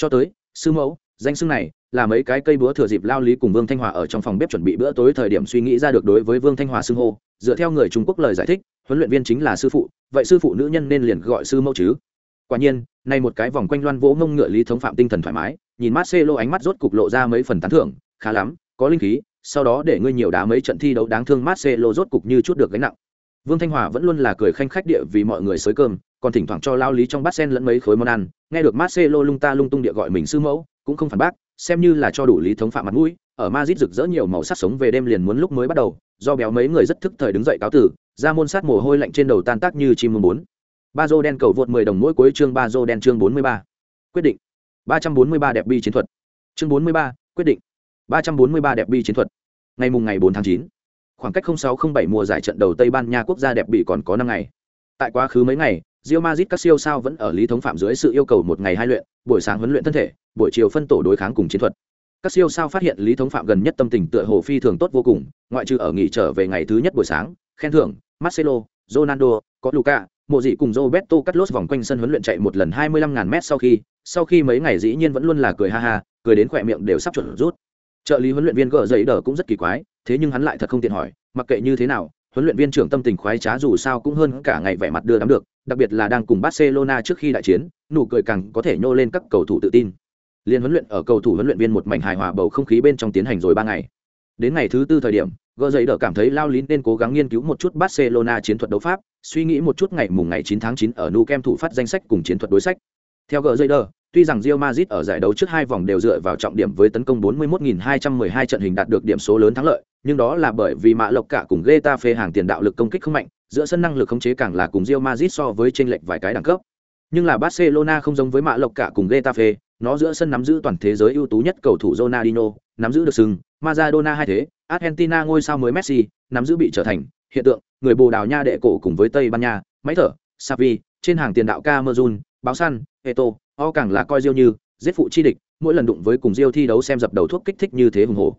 cho tới, sư mẫu, danh xưng này là mấy cái cây búa thừa dịp lao lý cùng vương thanh hòa ở trong phòng bếp chuẩn bị bữa tối thời điểm suy nghĩ ra được đối với vương thanh hòa xưng hô. Dựa theo người trung quốc lời giải thích, huấn luyện viên chính là sư phụ, vậy sư phụ nữ nhân nên liền gọi sư mẫu chứ? Quả nhiên, nay một cái vòng quanh loan vỗ ngông ngựa lý thống phạm tinh thần thoải mái, nhìn marcelo ánh mắt rốt cục lộ ra mấy phần tán thưởng, khá lắm, có linh khí, sau đó để ngươi nhiều đá mấy trận thi đấu đáng thương marcelo rốt cục như chút được gánh nặng. Vương thanh hòa vẫn luôn là cười khanh khách địa vì mọi người xới cơm còn thỉnh thoảng cho lao lý trong bát sen lẫn mấy khối món ăn nghe được marcelo lung ta lung tung địa gọi mình sư mẫu cũng không phản bác xem như là cho đủ lý thống phạm mặt mũi ở Madrid rực rỡ nhiều màu sắc sống về đêm liền muốn lúc mới bắt đầu, do béo mấy người rất thức thời đứng dậy cáo tử, ra môn sát mồ hôi lạnh trên đầu tan tác như chim mồm bốn. Ba dô đen cầu vượt 10 đồng mỗi cuối chương Bazo đen chương 43. Quyết định. 343 đẹp bi chiến thuật. Chương 43, quyết định. 343 đẹp bi chiến thuật. Ngày mùng ngày 4 tháng 9. Khoảng cách 0607 mùa giải trận đầu Tây Ban Nha quốc gia đẹp bị còn có năm ngày. Tại quá khứ mấy ngày, Real Madrid các siêu sao vẫn ở lý thống phạm dưới sự yêu cầu một ngày hai luyện, buổi sáng huấn luyện thân thể, buổi chiều phân tổ đối kháng cùng chiến thuật. Các siêu sao phát hiện lý thống phạm gần nhất tâm tình tựa hồ phi thường tốt vô cùng ngoại trừ ở nghỉ trở về ngày thứ nhất buổi sáng khen thưởng marcelo ronaldo có luca mộ dị cùng roberto Carlos vòng quanh sân huấn luyện chạy một lần hai mươi lăm ngàn mét sau khi sau khi mấy ngày dĩ nhiên vẫn luôn là cười ha ha cười đến khỏe miệng đều sắp chuẩn rút. Trợ lý huấn luyện viên gỡ giấy đờ cũng rất kỳ quái thế nhưng hắn lại thật không tiện hỏi mặc kệ như thế nào huấn luyện viên trưởng tâm tình khoái trá dù sao cũng hơn cả ngày vẻ mặt đưa đám được, đặc biệt là đang cùng barcelona trước khi đại chiến, nụ cười càng có thể nhô lên các cầu thủ tự tin. Liên huấn luyện ở cầu thủ huấn luyện viên một mảnh hài hòa bầu không khí bên trong tiến hành rồi ba ngày. Đến ngày thứ tư thời điểm, gỡ giấy đỡ cảm thấy lao lín nên cố gắng nghiên cứu một chút barcelona chiến thuật đấu pháp, suy nghĩ một chút ngày mùng ngày 9 tháng 9 ở nu kem thủ phát danh sách cùng chiến thuật đối sách. Theo gỡ giấy đỡ, tuy rằng Real Madrid ở giải đấu trước hai vòng đều dựa vào trọng điểm với tấn công 41.212 trận hình đạt được điểm số lớn thắng lợi nhưng đó là bởi vì mã lộc cả cùng Getafe hàng tiền đạo lực công kích không mạnh giữa sân năng lực khống chế càng là cùng Real Madrid so với chênh lệch vài cái đẳng cấp nhưng là Barcelona không giống với mã lộc cả cùng Getafe nó giữa sân nắm giữ toàn thế giới ưu tú nhất cầu thủ Ronaldinho, nắm giữ được sừng, Maradona hai thế, Argentina ngôi sao mới Messi, nắm giữ bị trở thành hiện tượng, người Bồ Đào Nha đệ cổ cùng với Tây Ban Nha, máy thở, Xavi, trên hàng tiền đạo Camerun, báo săn, Eto, o càng là coi Diêu như giết phụ chi địch, mỗi lần đụng với cùng Diêu thi đấu xem dập đầu thuốc kích thích như thế hùng hổ.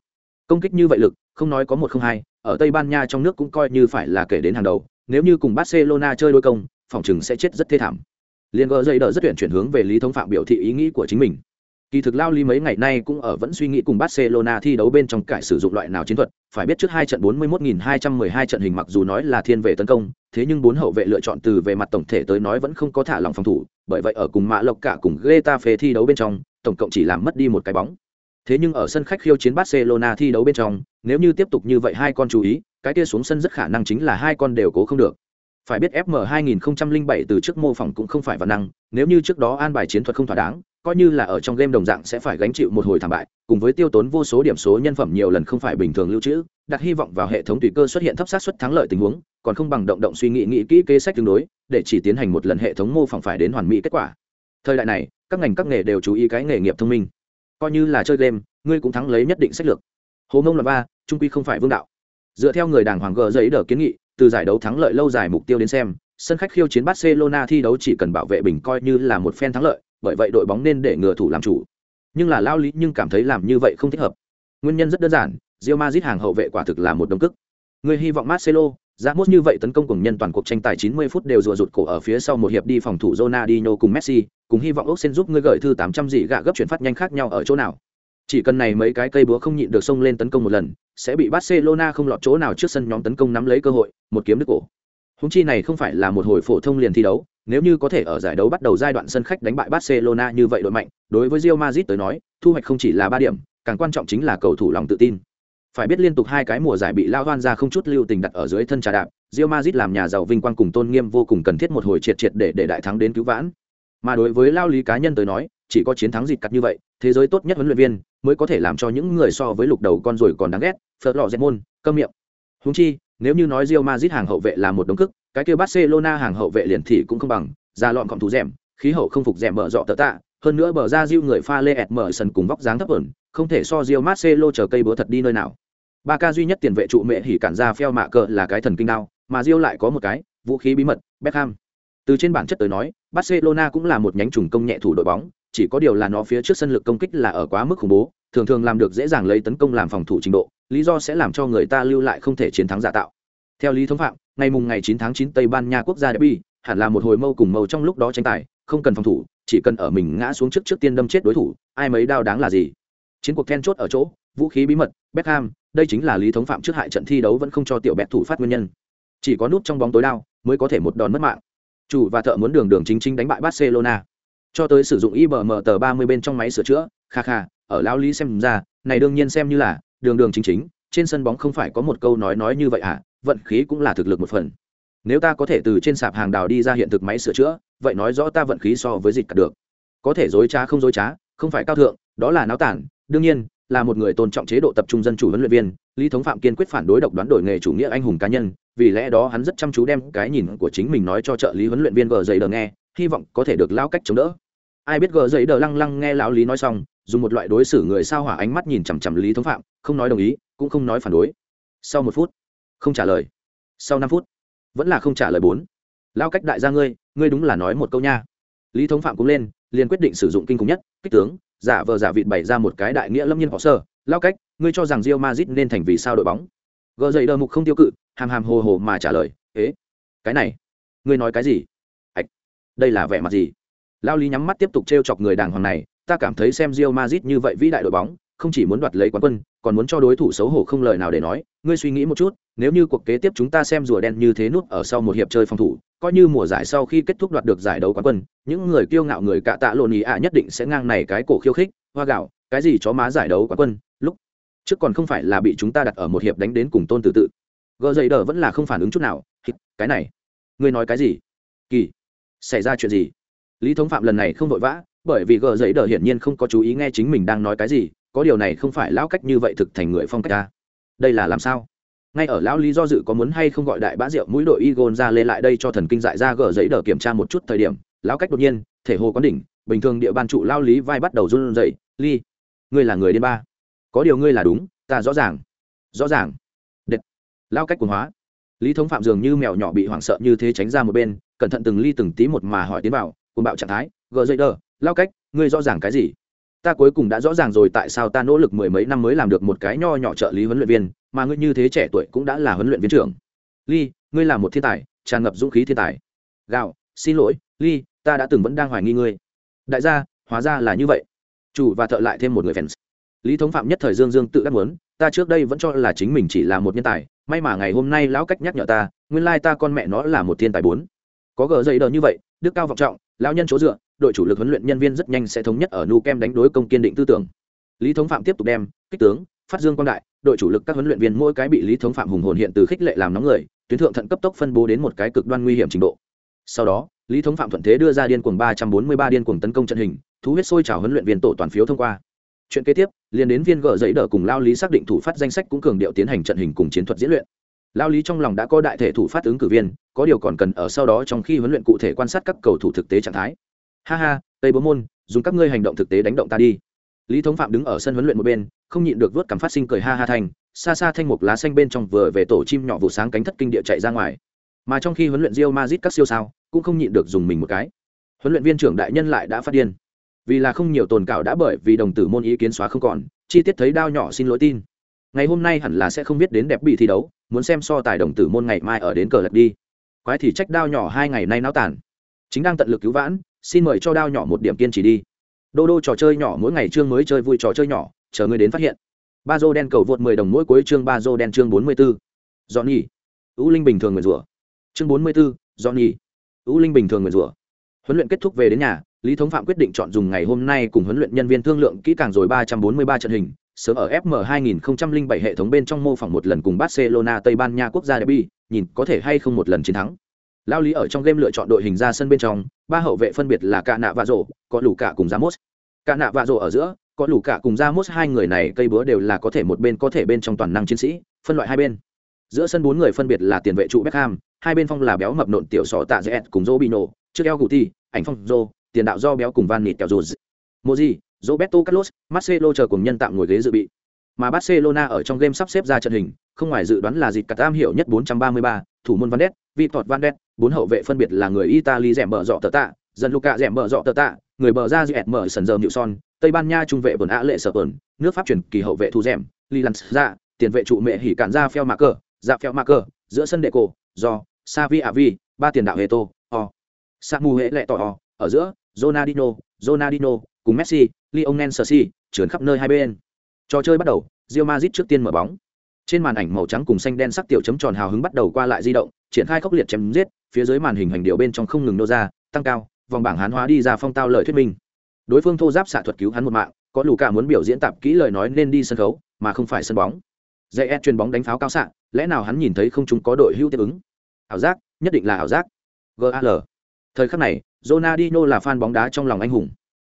Công kích như vậy lực, không nói có một không hai, ở Tây Ban Nha trong nước cũng coi như phải là kể đến hàng đầu, nếu như cùng Barcelona chơi đối công, phòng chừng sẽ chết rất thê thảm. Liên gờ dây đờ rất tuyển chuyển hướng về Lý Thống Phạm biểu thị ý nghĩ của chính mình. Kỳ thực Lao Lý mấy ngày nay cũng ở vẫn suy nghĩ cùng Barcelona thi đấu bên trong cải sử dụng loại nào chiến thuật, phải biết trước hai trận 41.212 trận hình mặc dù nói là thiên về tấn công, thế nhưng bốn hậu vệ lựa chọn từ về mặt tổng thể tới nói vẫn không có thả lòng phòng thủ, bởi vậy ở cùng mạ Lộc cả cùng Getafe thi đấu bên trong, tổng cộng chỉ làm mất đi một cái bóng. Thế nhưng ở sân khách khiêu chiến Barcelona thi đấu bên trong, nếu như tiếp tục như vậy hai con chú ý, cái kia xuống sân rất khả năng chính là hai con đều cố không được. Phải biết FM 2007 từ trước mô phỏng cũng không phải văn năng, nếu như trước đó an bài chiến thuật không thỏa đáng, coi như là ở trong game đồng dạng sẽ phải gánh chịu một hồi thảm bại, cùng với tiêu tốn vô số điểm số nhân phẩm nhiều lần không phải bình thường lưu trữ, đặt hy vọng vào hệ thống tùy cơ xuất hiện thấp sát suất thắng lợi tình huống, còn không bằng động động suy nghĩ nghĩ kỹ kế sách tương đối, để chỉ tiến hành một lần hệ thống mô phỏng phải đến hoàn mỹ kết quả. Thời đại này, các ngành các nghề đều chú ý cái nghề nghiệp thông minh. Coi như là chơi game, ngươi cũng thắng lấy nhất định sách lược. Hồ Mông là ba, trung quy không phải vương đạo. Dựa theo người đảng hoàng gờ giấy đỡ kiến nghị, từ giải đấu thắng lợi lâu dài mục tiêu đến xem, sân khách khiêu chiến Barcelona thi đấu chỉ cần bảo vệ bình coi như là một phen thắng lợi, bởi vậy đội bóng nên để ngừa thủ làm chủ. Nhưng là lao lý nhưng cảm thấy làm như vậy không thích hợp. Nguyên nhân rất đơn giản, Real Madrid hàng hậu vệ quả thực là một đồng cức. Người hy vọng Marcelo, Giá mốt như vậy tấn công cùng nhân toàn cuộc tranh tài 90 phút đều rùa rụt cổ ở phía sau một hiệp đi phòng thủ Ronaldinho cùng Messi, cùng hy vọng Oxen giúp ngươi gửi thư 800 gì gạ gấp chuyển phát nhanh khác nhau ở chỗ nào. Chỉ cần này mấy cái cây búa không nhịn được xông lên tấn công một lần, sẽ bị Barcelona không lọt chỗ nào trước sân nhóm tấn công nắm lấy cơ hội, một kiếm đứt cổ. Húng chi này không phải là một hồi phổ thông liền thi đấu, nếu như có thể ở giải đấu bắt đầu giai đoạn sân khách đánh bại Barcelona như vậy đội mạnh, đối với Real Madrid tới nói, thu hoạch không chỉ là 3 điểm, càng quan trọng chính là cầu thủ lòng tự tin. Phải biết liên tục hai cái mùa giải bị lao hoan ra không chút lưu tình đặt ở dưới thân trà đạp, Real Madrid làm nhà giàu vinh quang cùng tôn nghiêm vô cùng cần thiết một hồi triệt triệt để để đại thắng đến cứu vãn. Mà đối với lao lý cá nhân tới nói, chỉ có chiến thắng dịt cắt như vậy, thế giới tốt nhất huấn luyện viên mới có thể làm cho những người so với lục đầu con rồi còn đáng ghét, Phật lọ dẹt môn, cơm miệng. Huống chi, nếu như nói Real Madrid hàng hậu vệ là một đống cức cái kêu Barcelona hàng hậu vệ liền thì cũng không bằng ra lọn cọng thú rèm khí hậu không phục rèm mở dọ tờ tạ hơn nữa bờ ra diêu người pha lê ẹt mở sân cùng vóc dáng thấp ẩn, không thể so diêu Marcelo chờ cây búa thật đi nơi nào. Ba ca duy nhất tiền vệ trụ mẹ hỉ cản ra phèo mạ cờ là cái thần kinh đao mà diêu lại có một cái, vũ khí bí mật, Beckham. Từ trên bản chất tới nói, Barcelona cũng là một nhánh trùng công nhẹ thủ đội bóng, chỉ có điều là nó phía trước sân lực công kích là ở quá mức khủng bố, thường thường làm được dễ dàng lấy tấn công làm phòng thủ trình độ, lý do sẽ làm cho người ta lưu lại không thể chiến thắng giả tạo. Theo lý thống phạm, ngày mùng ngày 9 tháng 9 tây ban nha quốc gia derby, hẳn là một hồi mâu cùng mâu trong lúc đó tranh tài, không cần phòng thủ chỉ cần ở mình ngã xuống trước trước tiên đâm chết đối thủ, ai mấy đao đáng là gì? Chiến cuộc then chốt ở chỗ, vũ khí bí mật, beckham, đây chính là lý thống phạm trước hại trận thi đấu vẫn không cho tiểu bẹt thủ phát nguyên nhân. Chỉ có nút trong bóng tối đao mới có thể một đòn mất mạng. Chủ và thợ muốn đường đường chính chính đánh bại barcelona. Cho tới sử dụng ibm tờ 30 bên trong máy sửa chữa, kha kha, ở lao lý xem ra, này đương nhiên xem như là đường đường chính chính, trên sân bóng không phải có một câu nói nói như vậy à vận khí cũng là thực lực một phần nếu ta có thể từ trên sạp hàng đào đi ra hiện thực máy sửa chữa, vậy nói rõ ta vận khí so với dịch cả được. Có thể dối trá không dối trá, không phải cao thượng, đó là náo tản. Đương nhiên, là một người tôn trọng chế độ tập trung dân chủ huấn luyện viên, lý thống phạm kiên quyết phản đối độc đoán đổi nghề chủ nghĩa anh hùng cá nhân, vì lẽ đó hắn rất chăm chú đem cái nhìn của chính mình nói cho trợ lý huấn luyện viên gờ dày đờ nghe, hy vọng có thể được lao cách chống đỡ. Ai biết gờ dày đờ lăng lăng nghe lão lý nói xong, dùng một loại đối xử người sao hỏa ánh mắt nhìn chằm chằm lý thống phạm, không nói đồng ý, cũng không nói phản đối. Sau một phút, không trả lời. Sau năm phút vẫn là không trả lời bốn. Lao cách đại gia ngươi ngươi đúng là nói một câu nha. Lý thống phạm cũng lên, liền quyết định sử dụng kinh khủng nhất, kích tướng, giả vờ giả vịt bày ra một cái đại nghĩa lâm nhiên họ sơ. Lao cách, ngươi cho rằng rio mazit nên thành vì sao đội bóng? Gờ dậy đờ mục không tiêu cự, hàm hàm hồ hồ mà trả lời, ế, cái này, ngươi nói cái gì? Ạch, đây là vẻ mặt gì? Lao lý nhắm mắt tiếp tục t r e o chọc người đàng hoàng này, ta cảm thấy xem rio mazit như vậy vĩ đại đội bóng, không chỉ muốn đoạt lấy quán quân, còn muốn cho đối thủ xấu hổ không lời nào để nói. Ngươi suy nghĩ một chút nếu như cuộc kế tiếp chúng ta xem rùa đen như thế nút ở sau một hiệp chơi phòng thủ, coi như mùa giải sau khi kết thúc đoạt được giải đấu quán quân, những người kiêu ngạo người cạ tạ lộn ý ạ nhất định sẽ ngang này cái cổ khiêu khích, hoa gạo, cái gì chó má giải đấu quán quân, lúc trước còn không phải là bị chúng ta đặt ở một hiệp đánh đến cùng tôn tự tự. Gờ dậy đờ vẫn là không phản ứng chút nào cái này, ngươi nói cái gì? Kỳ, xảy ra chuyện gì? Lý thống phạm lần này không vội vã, bởi vì gờ dậy đờ hiển nhiên không có chú ý nghe chính mình đang nói cái gì, có điều này không phải lão cách như vậy thực thành người phong cách ta. Đây là làm sao? Ngay ở lão lý do dự có muốn hay không gọi đại bá rượu mũi đội y ra lê lại đây cho thần kinh dại ra gờ giấy đờ kiểm tra một chút thời điểm, lão cách đột nhiên, thể hồ quán đỉnh, bình thường địa ban trụ lao lý vai bắt đầu run rẩy ly ngươi là người điên ba. Có điều ngươi là đúng, ta rõ ràng rõ ràng. Đệt. Lao cách cuồng hóa. Lý thống phạm dường như mèo nhỏ bị hoảng sợ như thế tránh ra một bên, cẩn thận từng ly từng tí một mà hỏi tiến vào cùng bạo trạng thái, gờ dây đờ lao cách, ngươi rõ ràng cái gì? Ta cuối cùng đã rõ ràng rồi tại sao ta nỗ lực mười mấy năm mới làm được một cái nho nhỏ trợ lý huấn luyện viên mà ngươi như thế trẻ tuổi cũng đã là huấn luyện viên trưởng. Ly, ngươi là một thiên tài, tràn ngập dũng khí thiên tài. Gạo, xin lỗi, ly, ta đã từng vẫn đang hoài nghi ngươi. Đại gia, hóa ra là như vậy. Chủ và thợ lại thêm một người fans. Lý thống phạm nhất thời dương dương tự đắc muốn, ta trước đây vẫn cho là chính mình chỉ là một nhân tài, may mà ngày hôm nay lão cách nhắc nhở ta, nguyên lai ta con mẹ nó là một thiên tài bốn. Có gờ dây đờ như vậy, đức cao vọng trọng, lão nhân chỗ dựa, đội chủ lực huấn luyện nhân viên rất nhanh sẽ thống nhất ở nu kem đánh đối công kiên định tư tưởng. Lý thống phạm tiếp tục đem, kích tướng, phát dương quang đại đội chủ lực các huấn luyện viên mỗi cái bị lý thống phạm hùng hồn hiện từ khích lệ làm nóng người, tuyến thượng thận cấp tốc phân bố đến một cái cực đoan nguy hiểm trình độ. Sau đó, lý thống phạm thuận thế đưa ra điên cuồng ba trăm bốn mươi ba điên cuồng tấn công trận hình, thú huyết sôi trào huấn luyện viên tổ toàn phiếu thông qua. Chuyện kế tiếp, liền đến viên gỡ giấy đỡ cùng lao lý xác định thủ phát danh sách cũng cường điệu tiến hành trận hình cùng chiến thuật diễn luyện. Lao lý trong lòng đã có đại thể thủ phát ứng cử viên, có điều còn cần ở sau đó trong khi huấn luyện cụ thể quan sát các cầu thủ thực tế trạng thái. Ha ha, tây bố môn, dùng các ngươi hành động thực tế đánh động ta đi. Lý thống phạm đứng ở sân huấn luyện một bên không nhịn được vớt cảm phát sinh cười ha ha thành xa xa thanh một lá xanh bên trong vừa về tổ chim nhỏ vụ sáng cánh thất kinh địa chạy ra ngoài. Mà trong khi huấn luyện rio mazit các siêu sao, cũng không nhịn được dùng mình một cái. Huấn luyện viên trưởng đại nhân lại đã phát điên. Vì là không nhiều tồn cảo đã bởi vì đồng tử môn ý kiến xóa không còn, chi tiết thấy đao nhỏ xin lỗi tin. Ngày hôm nay hẳn là sẽ không biết đến đẹp bị thi đấu, muốn xem so tài đồng tử môn ngày mai ở đến cờ lật đi. Quái thì trách đao nhỏ hai ngày nay náo tàn. Chính đang tận lực cứu vãn, xin mời cho đao nhỏ một điểm kiên trì đi. Đô đô trò chơi nhỏ mỗi ngày chương mới chơi vui trò chơi nhỏ chờ ngươi đến phát hiện ba dô đen cầu vượt mười đồng mỗi cuối chương ba dô đen chương bốn mươi 44. dọn nhỉ ưu linh bình thường nguyền rủa chương bốn mươi 44, dọn nhỉ ưu linh bình thường nguyền rủa huấn luyện kết thúc về đến nhà lý thống phạm quyết định chọn dùng ngày hôm nay cùng huấn luyện nhân viên thương lượng kỹ càng rồi ba trăm bốn mươi ba trận hình sớm ở FM 2007 hệ thống bên trong mô phỏng một lần cùng Barcelona Tây Ban Nha quốc gia derby, nhìn có thể hay không một lần chiến thắng. Lao lý ở trong game lựa chọn đội hình ra sân bên trong, ba hậu vệ phân biệt là Cả nạ và Rổ, có lũ cả cùng Ramos. Cả nạ và Rổ ở giữa, có lũ cả cùng ra mốt hai người này cây búa đều là có thể một bên có thể bên trong toàn năng chiến sĩ, phân loại hai bên. giữa sân bốn người phân biệt là tiền vệ trụ Beckham, hai bên phong là béo mập nộn tiểu sọ tạ dẹt cùng Robinho, trước eo Guti, ảnh phong Zô, tiền đạo do béo cùng Van Nịt kẹo dù. Moji, Roberto Carlos, Marcelo chờ cùng nhân tạm ngồi ghế dự bị. Mà Barcelona ở trong game sắp xếp ra trận hình, không ngoài dự đoán là dịp cả tam hiệu nhất 433, thủ môn Van Ness, Vitor Van Ness, bốn hậu vệ phân biệt là người Italy rẻ mở dọ tờ tạ, dân Luca rẻ mở dọ tờ tạ, người bờ ra Diet mở sần giờ Newson, Tây Ban Nha trung vệ Bẩn Á Lệ Sở Bẩn, nước Pháp chuyển kỳ hậu vệ thu rèm, lăn ra, dạ, tiền vệ trụ mẹ hỉ cản ra Phèo Marker, dạ Phèo Marker, giữa sân đệ cổ, do Savi Avi, ba tiền đạo Heto, o. Samu hệ lệ tỏ o, ở giữa, Ronaldinho, Ronaldinho, cùng Messi, Lionel Messi, trườn khắp nơi hai bên. Trò chơi bắt đầu, Real Madrid trước tiên mở bóng. Trên màn ảnh màu trắng cùng xanh đen sắc tiểu chấm tròn hào hứng bắt đầu qua lại di động, triển khai khốc liệt chém giết, phía dưới màn hình hành điệu bên trong không ngừng nô ra, tăng cao, vòng bảng hán hóa đi ra phong tao lời thuyết minh. Đối phương thô giáp xạ thuật cứu hắn một mạng, có lù cả muốn biểu diễn tạp kỹ lời nói nên đi sân khấu, mà không phải sân bóng. dây Ed truyền bóng đánh pháo cao xạ, lẽ nào hắn nhìn thấy không chúng có đội hưu tiếp ứng? Ảo giác, nhất định là ảo giác. GAL. Thời khắc này, Ronaldinho là fan bóng đá trong lòng anh hùng.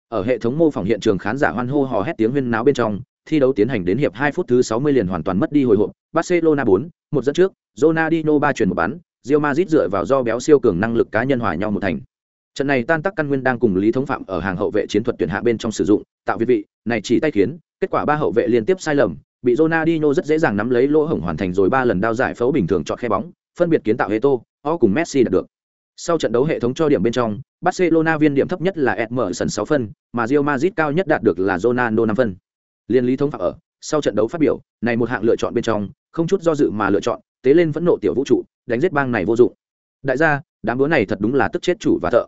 Ở hệ thống mô phỏng hiện trường khán giả hoan hô hò hét tiếng huyên náo bên trong, thi đấu tiến hành đến hiệp 2 phút thứ 60 liền hoàn toàn mất đi hồi hộp. Barcelona 4, một dẫn trước, Ronaldinho 3 chuyển một bán, Real Madrid dựa vào do béo siêu cường năng lực cá nhân hòa nhau một thành. Trận này tan tác căn nguyên đang cùng Lý Thống Phạm ở hàng hậu vệ chiến thuật tuyển hạ bên trong sử dụng, tạo việt vị, này chỉ tay khiến, kết quả ba hậu vệ liên tiếp sai lầm, bị Ronaldinho rất dễ dàng nắm lấy lỗ hổng hoàn thành rồi ba lần đao giải phẫu bình thường chọn khe bóng, phân biệt kiến tạo Heto, O cùng Messi đạt được. Sau trận đấu hệ thống cho điểm bên trong, Barcelona viên điểm thấp nhất là Emerson 6 phân, mà Real Madrid cao nhất đạt được là Ronaldo 5 phân. Liên lý thống phạm ở, sau trận đấu phát biểu, này một hạng lựa chọn bên trong, không chút do dự mà lựa chọn, tế lên phẫn nộ tiểu vũ trụ, đánh giết bang này vô dụng. Đại gia, đám búa này thật đúng là tức chết chủ và thợ.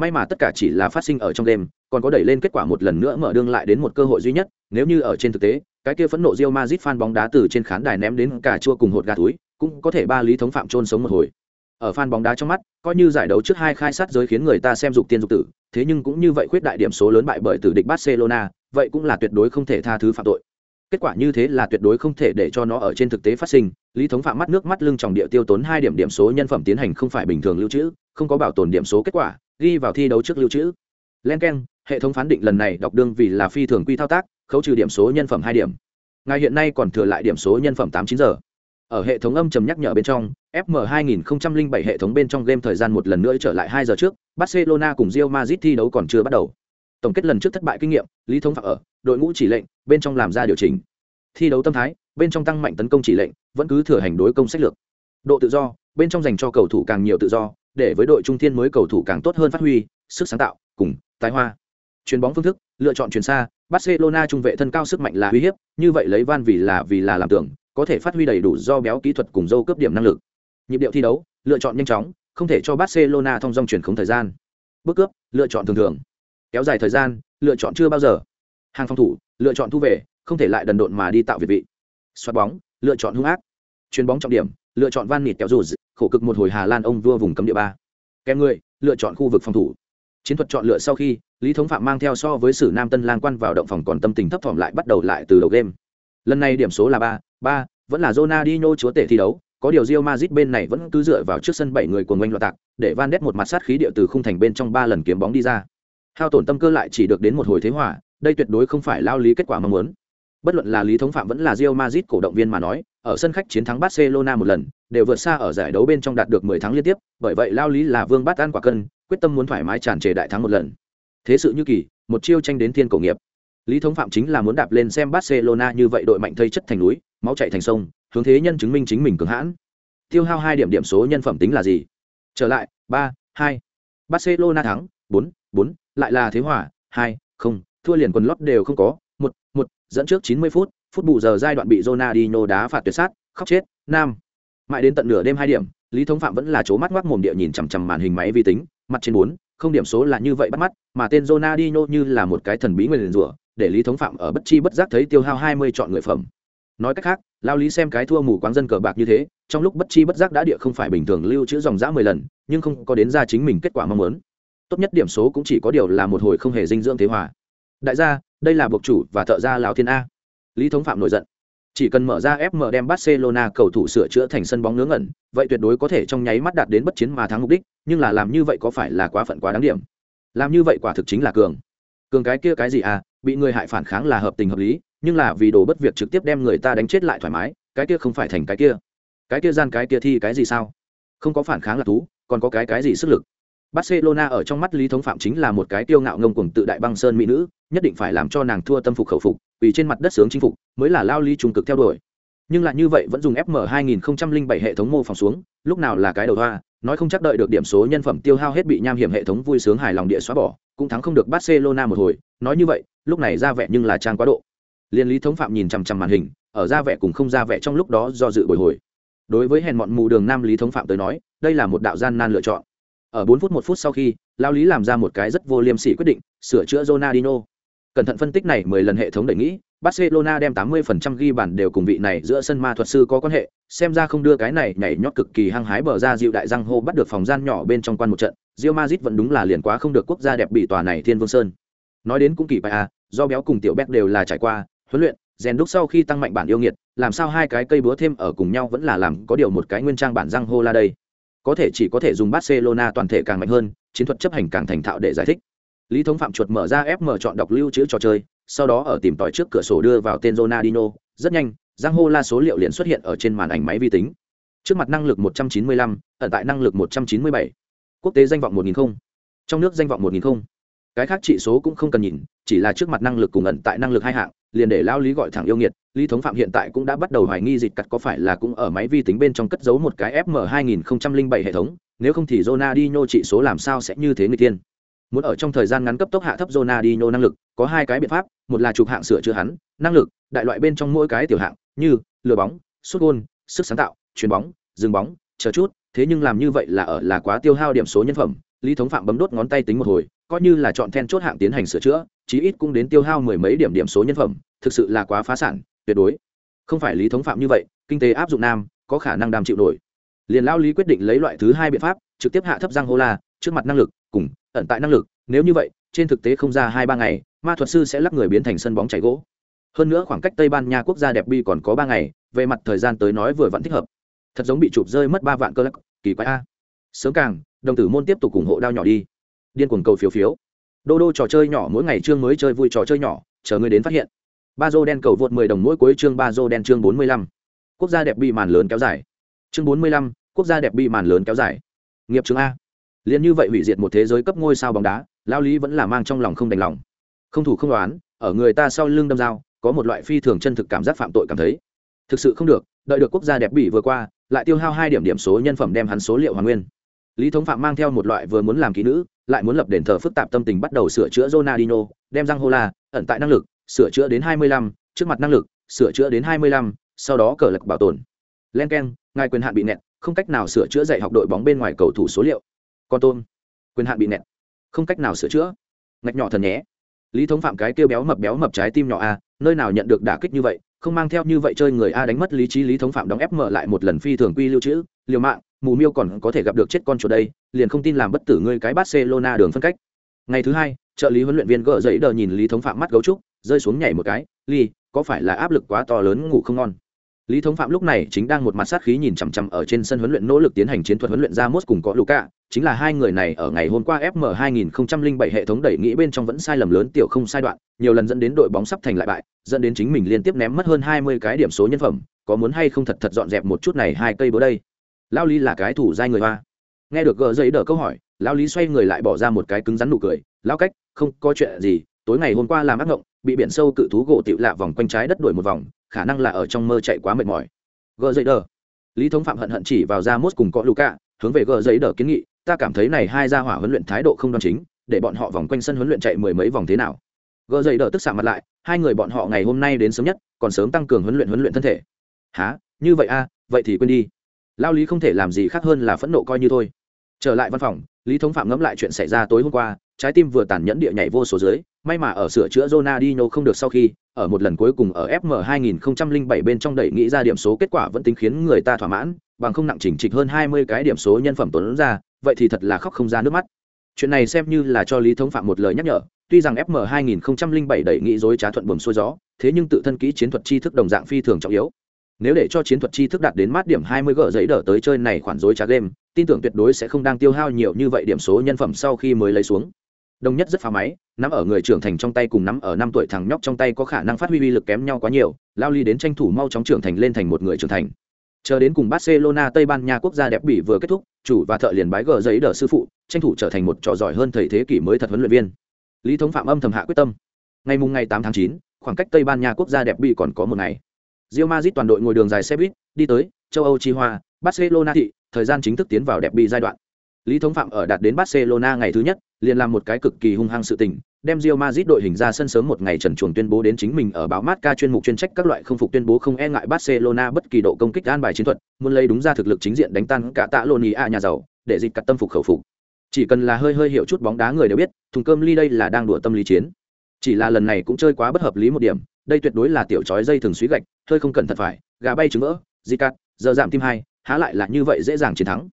May mà tất cả chỉ là phát sinh ở trong đêm, còn có đẩy lên kết quả một lần nữa mở đương lại đến một cơ hội duy nhất, nếu như ở trên thực tế, cái kia phẫn nộ Real Madrid fan bóng đá từ trên khán đài ném đến cả chua cùng hột gà túi, cũng có thể ba lý thống phạm trôn sống một hồi. Ở fan bóng đá trong mắt coi như giải đấu trước hai khai sát giới khiến người ta xem dục tiên dục tử thế nhưng cũng như vậy khuyết đại điểm số lớn bại bởi tử địch barcelona vậy cũng là tuyệt đối không thể tha thứ phạm tội. Kết quả như thế là tuyệt đối không thể để cho nó ở trên thực tế phát sinh lý thống phạm mắt nước mắt lưng tròng địa tiêu tốn hai điểm điểm số nhân phẩm tiến hành không phải bình thường lưu trữ không có bảo tồn điểm số kết quả ghi vào thi đấu trước lưu trữ. Len k hệ thống phán định lần này đọc đương vì là phi thường quy thao tác, khấu trừ điểm số nhân phẩm hai điểm. Ngài hiện nay còn thừa lại điểm số nhân phẩm tám chín giờ. Ở hệ thống âm trầm nhắc nhở bên trong fm 2007 hệ thống bên trong game thời gian một lần nữa trở lại hai giờ trước, barcelona cùng Real Madrid thi đấu còn chưa bắt đầu. Tổng kết lần trước thất bại kinh nghiệm, lý thống phạm ở, đội ngũ chỉ lệnh, bên trong làm ra điều chỉnh. Thi đấu tâm thái, bên trong tăng mạnh tấn công chỉ lệnh, vẫn cứ thừa hành đối công sách lược. Độ tự do, bên trong dành cho cầu thủ càng nhiều tự do để với đội trung thiên mới cầu thủ càng tốt hơn phát huy, sức sáng tạo, cùng tái hoa. Chuyền bóng phương thức, lựa chọn chuyển xa, barcelona trung vệ thân cao sức mạnh là uy hiếp, như vậy lấy van vì là vì là làm tưởng, có thể phát huy đầy đủ do béo kỹ thuật cùng dâu cướp điểm năng lực. Nhịp điệu thi đấu, lựa chọn nhanh chóng, không thể cho barcelona thông dong chuyển không thời gian. Bước cướp, lựa chọn thường thường. Kéo dài thời gian, lựa chọn chưa bao giờ. Hàng phòng thủ, lựa chọn thu về, không thể lại đần độn mà đi tạo việt vị. Xoát bóng, lựa chọn hung ác. Chuyền bóng trọng điểm, lựa chọn van nịt kéo dù khổ cực một hồi hà lan ông vua vùng cấm địa ba. Kèm người, lựa chọn khu vực phòng thủ. Chiến thuật chọn lựa sau khi, lý thống phạm mang theo so với sử nam tân lang quan vào động phòng còn tâm tình thấp thỏm lại bắt đầu lại từ đầu game. Lần này điểm số là ba ba, vẫn là Ronaldinho chúa tể thi đấu, có điều Real Madrid bên này vẫn cứ dựa vào trước sân bảy người của ngoanh loạt tạc, để Van Ness một mặt sát khí địa từ khung thành bên trong ba lần kiếm bóng đi ra. Hao tổn tâm cơ lại chỉ được đến một hồi thế hòa, đây tuyệt đối không phải lao lý kết quả mong muốn. Bất luận là lý thống phạm vẫn là Real Madrid cổ động viên mà nói ở sân khách chiến thắng Barcelona một lần, đều vượt xa ở giải đấu bên trong đạt được 10 thắng liên tiếp, bởi vậy lao lý là vương bát ăn quả cân, quyết tâm muốn thoải mái tràn trề đại thắng một lần. Thế sự như kỳ, một chiêu tranh đến thiên cổ nghiệp. Lý thống phạm chính là muốn đạp lên xem barcelona như vậy đội mạnh thây chất thành núi, máu chảy thành sông, hướng thế nhân chứng minh chính mình cường hãn. Tiêu hao hai điểm điểm số nhân phẩm tính là gì? Trở lại, ba, hai. Barcelona thắng, bốn bốn, lại là thế hòa, hai, không. Thua liền quần lót đều không có, một một, dẫn trước chín mươi phút phút bù giờ giai đoạn bị Ronaldinho đá phạt tuyệt sát, khóc chết, nam. Mãi đến tận nửa đêm hai điểm, lý thống phạm vẫn là chố mắt ngoác mồm địa nhìn chằm chằm màn hình máy vi tính, mặt trên bốn, không điểm số là như vậy bắt mắt, mà tên Ronaldinho như là một cái thần bí nguyên rủa, để lý thống phạm ở bất chi bất giác thấy tiêu hao hai mươi chọn người phẩm. Nói cách khác, lao lý xem cái thua mù quáng dân cờ bạc như thế, trong lúc bất chi bất giác đã địa không phải bình thường lưu trữ dòng dã mười lần, nhưng không có đến ra chính mình kết quả mong muốn. Tốt nhất điểm số cũng chỉ có điều là một hồi không hề dinh dưỡng thế hòa. Đại gia, đây là buộc chủ và thợ gia Lão thiên a lý thống phạm nổi giận. Chỉ cần mở ra fm đem barcelona cầu thủ sửa chữa thành sân bóng ngớ ngẩn, vậy tuyệt đối có thể trong nháy mắt đạt đến bất chiến mà thắng mục đích, nhưng là làm như vậy có phải là quá phận quá đáng điểm? Làm như vậy quả thực chính là cường. Cường cái kia cái gì à bị người hại phản kháng là hợp tình hợp lý, nhưng là vì đồ bất việc trực tiếp đem người ta đánh chết lại thoải mái, cái kia không phải thành cái kia. Cái kia gian cái kia thi cái gì sao? Không có phản kháng là thú, còn có cái cái gì sức lực? Barcelona ở trong mắt lý thống phạm chính là một cái tiêu ngạo ngông cuồng tự đại băng sơn mỹ nữ, nhất định phải làm cho nàng thua tâm phục khẩu phục vì trên mặt đất sướng chinh phục, mới là lao Lý trung cực theo đuổi. Nhưng lại như vậy vẫn dùng fm 2007 hệ thống mô phỏng xuống, lúc nào là cái đầu hoa, nói không chắc đợi được điểm số nhân phẩm tiêu hao hết bị nham hiểm hệ thống vui sướng hài lòng địa xóa bỏ, cũng thắng không được barcelona một hồi, nói như vậy, lúc này ra vẻ nhưng là trang quá độ. Liên lý thống phạm nhìn chằm chằm màn hình, ở ra vẻ cùng không ra vẻ trong lúc đó do dự bồi hồi. Đối với hèn mọn mù đường nam lý thống phạm tới nói, đây là một đạo gian nan lựa chọn. Ở 4 phút một phút sau khi, lao lý làm ra một cái rất vô liêm sỉ quyết định, sửa chữa Ronaldinho cẩn thận phân tích này 10 lần hệ thống đẩy nghĩ Barcelona đem 80% ghi bàn đều cùng vị này giữa sân ma thuật sư có quan hệ, xem ra không đưa cái này nhảy nhót cực kỳ hăng hái bờ ra dịu đại răng hô bắt được phòng gian nhỏ bên trong quan một trận, Real Madrid vẫn đúng là liền quá không được quốc gia đẹp bị tòa này Thiên Vương Sơn. Nói đến cũng kỳ bài à, do béo cùng tiểu béc đều là trải qua huấn luyện, rèn đúc sau khi tăng mạnh bản yêu nghiệt, làm sao hai cái cây búa thêm ở cùng nhau vẫn là làm có điều một cái nguyên trang bản răng hô la đây. Có thể chỉ có thể dùng Barcelona toàn thể càng mạnh hơn, chiến thuật chấp hành càng thành thạo để giải thích. Lý Thống Phạm chuột mở ra FM chọn đọc lưu trữ trò chơi, sau đó ở tìm tòi trước cửa sổ đưa vào tên Ronaldinho, rất nhanh, Giang Hô La số liệu liền xuất hiện ở trên màn ảnh máy vi tính. Trước mặt năng lực 195, ẩn tại năng lực 197. Quốc tế danh vọng 1000 không. Trong nước danh vọng 1000 không. Cái khác trị số cũng không cần nhìn, chỉ là trước mặt năng lực cùng ẩn tại năng lực hai hạng, liền để lao lý gọi thẳng yêu nghiệt, Lý Thống Phạm hiện tại cũng đã bắt đầu hoài nghi dịch cắt có phải là cũng ở máy vi tính bên trong cất giấu một cái FM 2007 hệ thống, nếu không thì Ronaldinho trị số làm sao sẽ như thế người tiên. Muốn ở trong thời gian ngắn cấp tốc hạ thấp Ronaldinho năng lực, có hai cái biện pháp, một là chụp hạng sửa chữa hắn, năng lực, đại loại bên trong mỗi cái tiểu hạng, như lừa bóng, sút gôn, sức sáng tạo, chuyền bóng, dừng bóng, chờ chút, thế nhưng làm như vậy là ở là quá tiêu hao điểm số nhân phẩm. Lý Thống Phạm bấm đốt ngón tay tính một hồi, coi như là chọn then chốt hạng tiến hành sửa chữa, chí ít cũng đến tiêu hao mười mấy điểm điểm số nhân phẩm, thực sự là quá phá sản, tuyệt đối. Không phải Lý Thống Phạm như vậy, kinh tế áp dụng nam, có khả năng đàm chịu nổi. Liền lao Lý quyết định lấy loại thứ hai biện pháp, trực tiếp hạ thấp răng hô la, trước mặt năng lực, cùng ẩn tại năng lực, nếu như vậy, trên thực tế không ra hai ba ngày, ma thuật sư sẽ lắc người biến thành sân bóng chảy gỗ. Hơn nữa khoảng cách tây ban nha quốc gia đẹp bi còn có ba ngày về mặt thời gian tới nói vừa vẫn thích hợp. Thật giống bị chụp rơi mất ba vạn cơ lắc kỳ quái a. Sớm càng đồng tử môn tiếp tục ủng hộ đao nhỏ đi. Điên cuồng cầu phiếu phiếu. Đô đô trò chơi nhỏ mỗi ngày chương mới chơi vui trò chơi nhỏ chờ người đến phát hiện. Ba dô đen cầu vượt mười đồng mỗi cuối chương ba dô đen chương bốn mươi lăm. Quốc gia đẹp bi màn lớn kéo dài. Chương bốn mươi lăm quốc gia đẹp bi màn lớn kéo dài. Nghiệp chương a liền như vậy hủy diệt một thế giới cấp ngôi sao bóng đá lao lý vẫn là mang trong lòng không đành lòng. Không thủ không đoán ở người ta sau lưng đâm dao có một loại phi thường chân thực cảm giác phạm tội cảm thấy. Thực sự không được đợi được quốc gia đẹp bỉ vừa qua lại tiêu hao hai điểm điểm số nhân phẩm đem hắn số liệu hoàn nguyên. Lý thống phạm mang theo một loại vừa muốn làm kỹ nữ lại muốn lập đền thờ phức tạp tâm tình bắt đầu sửa chữa ronaldino đem răng hô la ẩn tại năng lực sửa chữa đến 25, trước mặt năng lực sửa chữa đến 25, sau đó cờ lực bảo tồn. Len keng ngài quyền hạn bị nẹt không cách nào sửa chữa dạy học đội bóng bên ngoài cầu thủ số liệu con tôm. Quyền hạn bị nẹt. Không cách nào sửa chữa. Ngạch nhỏ thần nhé. Lý thống phạm cái kêu béo mập béo mập trái tim nhỏ a, nơi nào nhận được đả kích như vậy, không mang theo như vậy chơi người a đánh mất lý trí lý thống phạm đóng ép mở lại một lần phi thường quy lưu trữ, liều mạng, mù miêu còn có thể gặp được chết con chuột đây, liền không tin làm bất tử ngươi cái barcelona đường phân cách. Ngày thứ hai, trợ lý huấn luyện viên gỡ giấy đờ nhìn lý thống phạm mắt gấu trúc, rơi xuống nhảy một cái ly có phải là áp lực quá to lớn ngủ không ngon? Lý thống phạm lúc này chính đang một mặt sát khí nhìn chằm chằm ở trên sân huấn luyện nỗ lực tiến hành chiến thuật huấn luyện ra mốt cùng có luka, chính là hai người này ở ngày hôm qua fm 2007 hệ thống đẩy nghĩ bên trong vẫn sai lầm lớn tiểu không sai đoạn, nhiều lần dẫn đến đội bóng sắp thành lại bại, dẫn đến chính mình liên tiếp ném mất hơn 20 cái điểm số nhân phẩm, có muốn hay không thật thật dọn dẹp một chút này hai cây bữa đây? Lao lý là cái thủ giai người hoa. Nghe được gờ giấy đỡ câu hỏi, lao lý xoay người lại bỏ ra một cái cứng rắn nụ cười lao cách, không có chuyện gì tối ngày hôm qua làm ác ngộng bị biển sâu cự thú gỗ tịu lạ vòng quanh trái đất đuổi một vòng khả năng là ở trong mơ chạy quá mệt mỏi. Gờ giấy đờ. Lý thống phạm hận hận chỉ vào ra mốt cùng cọ lũ cạ hướng về gờ giấy đờ kiến nghị ta cảm thấy này hai gia hỏa huấn luyện thái độ không đoan chính để bọn họ vòng quanh sân huấn luyện chạy mười mấy vòng thế nào? Gờ giấy đờ tức xạ mặt lại hai người bọn họ ngày hôm nay đến sớm nhất còn sớm tăng cường huấn luyện huấn luyện thân thể. Há như vậy a à, vậy thì quên đi. Lao lý không thể làm gì khác hơn là phẫn nộ coi như thôi. Trở lại văn phòng lý thống phạm ngẫm lại chuyện xảy ra tối hôm qua trái tim vừa tàn nhẫn địa nhảy vô số dưới may mà ở sửa chữa Ronaldinho không được sau khi ở một lần cuối cùng ở FM 2007 bên trong đẩy nghĩ ra điểm số kết quả vẫn tính khiến người ta thỏa mãn, bằng không nặng chỉnh trịch hơn 20 cái điểm số nhân phẩm tuấn ra, vậy thì thật là khóc không ra nước mắt. Chuyện này xem như là cho Lý Thống Phạm một lời nhắc nhở, tuy rằng FM 2007 đẩy nghĩ dối trá thuận buồm xuôi gió, thế nhưng tự thân kỹ chiến thuật tri thức đồng dạng phi thường trọng yếu. Nếu để cho chiến thuật chi thức đạt đến mát điểm 20 gỡ giấy đỡ tới chơi này khoản dối trá game, tin tưởng tuyệt đối sẽ không đang tiêu hao nhiều như vậy điểm số nhân phẩm sau khi mới lấy xuống đồng nhất rất phá máy nắm ở người trưởng thành trong tay cùng nắm ở năm tuổi thằng nhóc trong tay có khả năng phát huy uy lực kém nhau quá nhiều lao ly đến tranh thủ mau chóng trưởng thành lên thành một người trưởng thành Chờ đến cùng Barcelona Tây Ban Nha quốc gia đẹp bỉ vừa kết thúc, chủ và thợ liền bái gờ giấy đỡ sư phụ, tranh thủ trở thành một trò giỏi hơn thầy thế kỷ mới thật huấn luyện viên. Lý Thống Phạm âm thầm hạ quyết tâm. Ngày mùng ngày 8 tháng 9, khoảng cách Tây Ban Nha quốc gia đẹp bỉ còn có một ngày. Real Madrid toàn đội ngồi đường dài xe buýt, đi tới châu Âu chi hoa, Barcelona thị, thời gian chính thức tiến vào đẹp bị giai đoạn. Lý Thống Phạm ở đạt đến Barcelona ngày thứ nhất, liền làm một cái cực kỳ hung hăng sự tình, đem Real Madrid đội hình ra sân sớm một ngày trần chuồng tuyên bố đến chính mình ở báo Marca chuyên mục chuyên trách các loại không phục tuyên bố không e ngại Barcelona bất kỳ độ công kích an bài chiến thuật, muốn lấy đúng ra thực lực chính diện đánh tan cả tạ Lonia nhà giàu, để dịch cắt tâm phục khẩu phục. Chỉ cần là hơi hơi hiểu chút bóng đá người đều biết, thùng cơm ly đây là đang đùa tâm lý chiến. Chỉ là lần này cũng chơi quá bất hợp lý một điểm, đây tuyệt đối là tiểu chói dây thường suy gạch, hơi không cẩn thận phải, gà bay trứng vỡ, di cắt, giờ giảm tim hai, há lại là như vậy dễ dàng chiến thắng.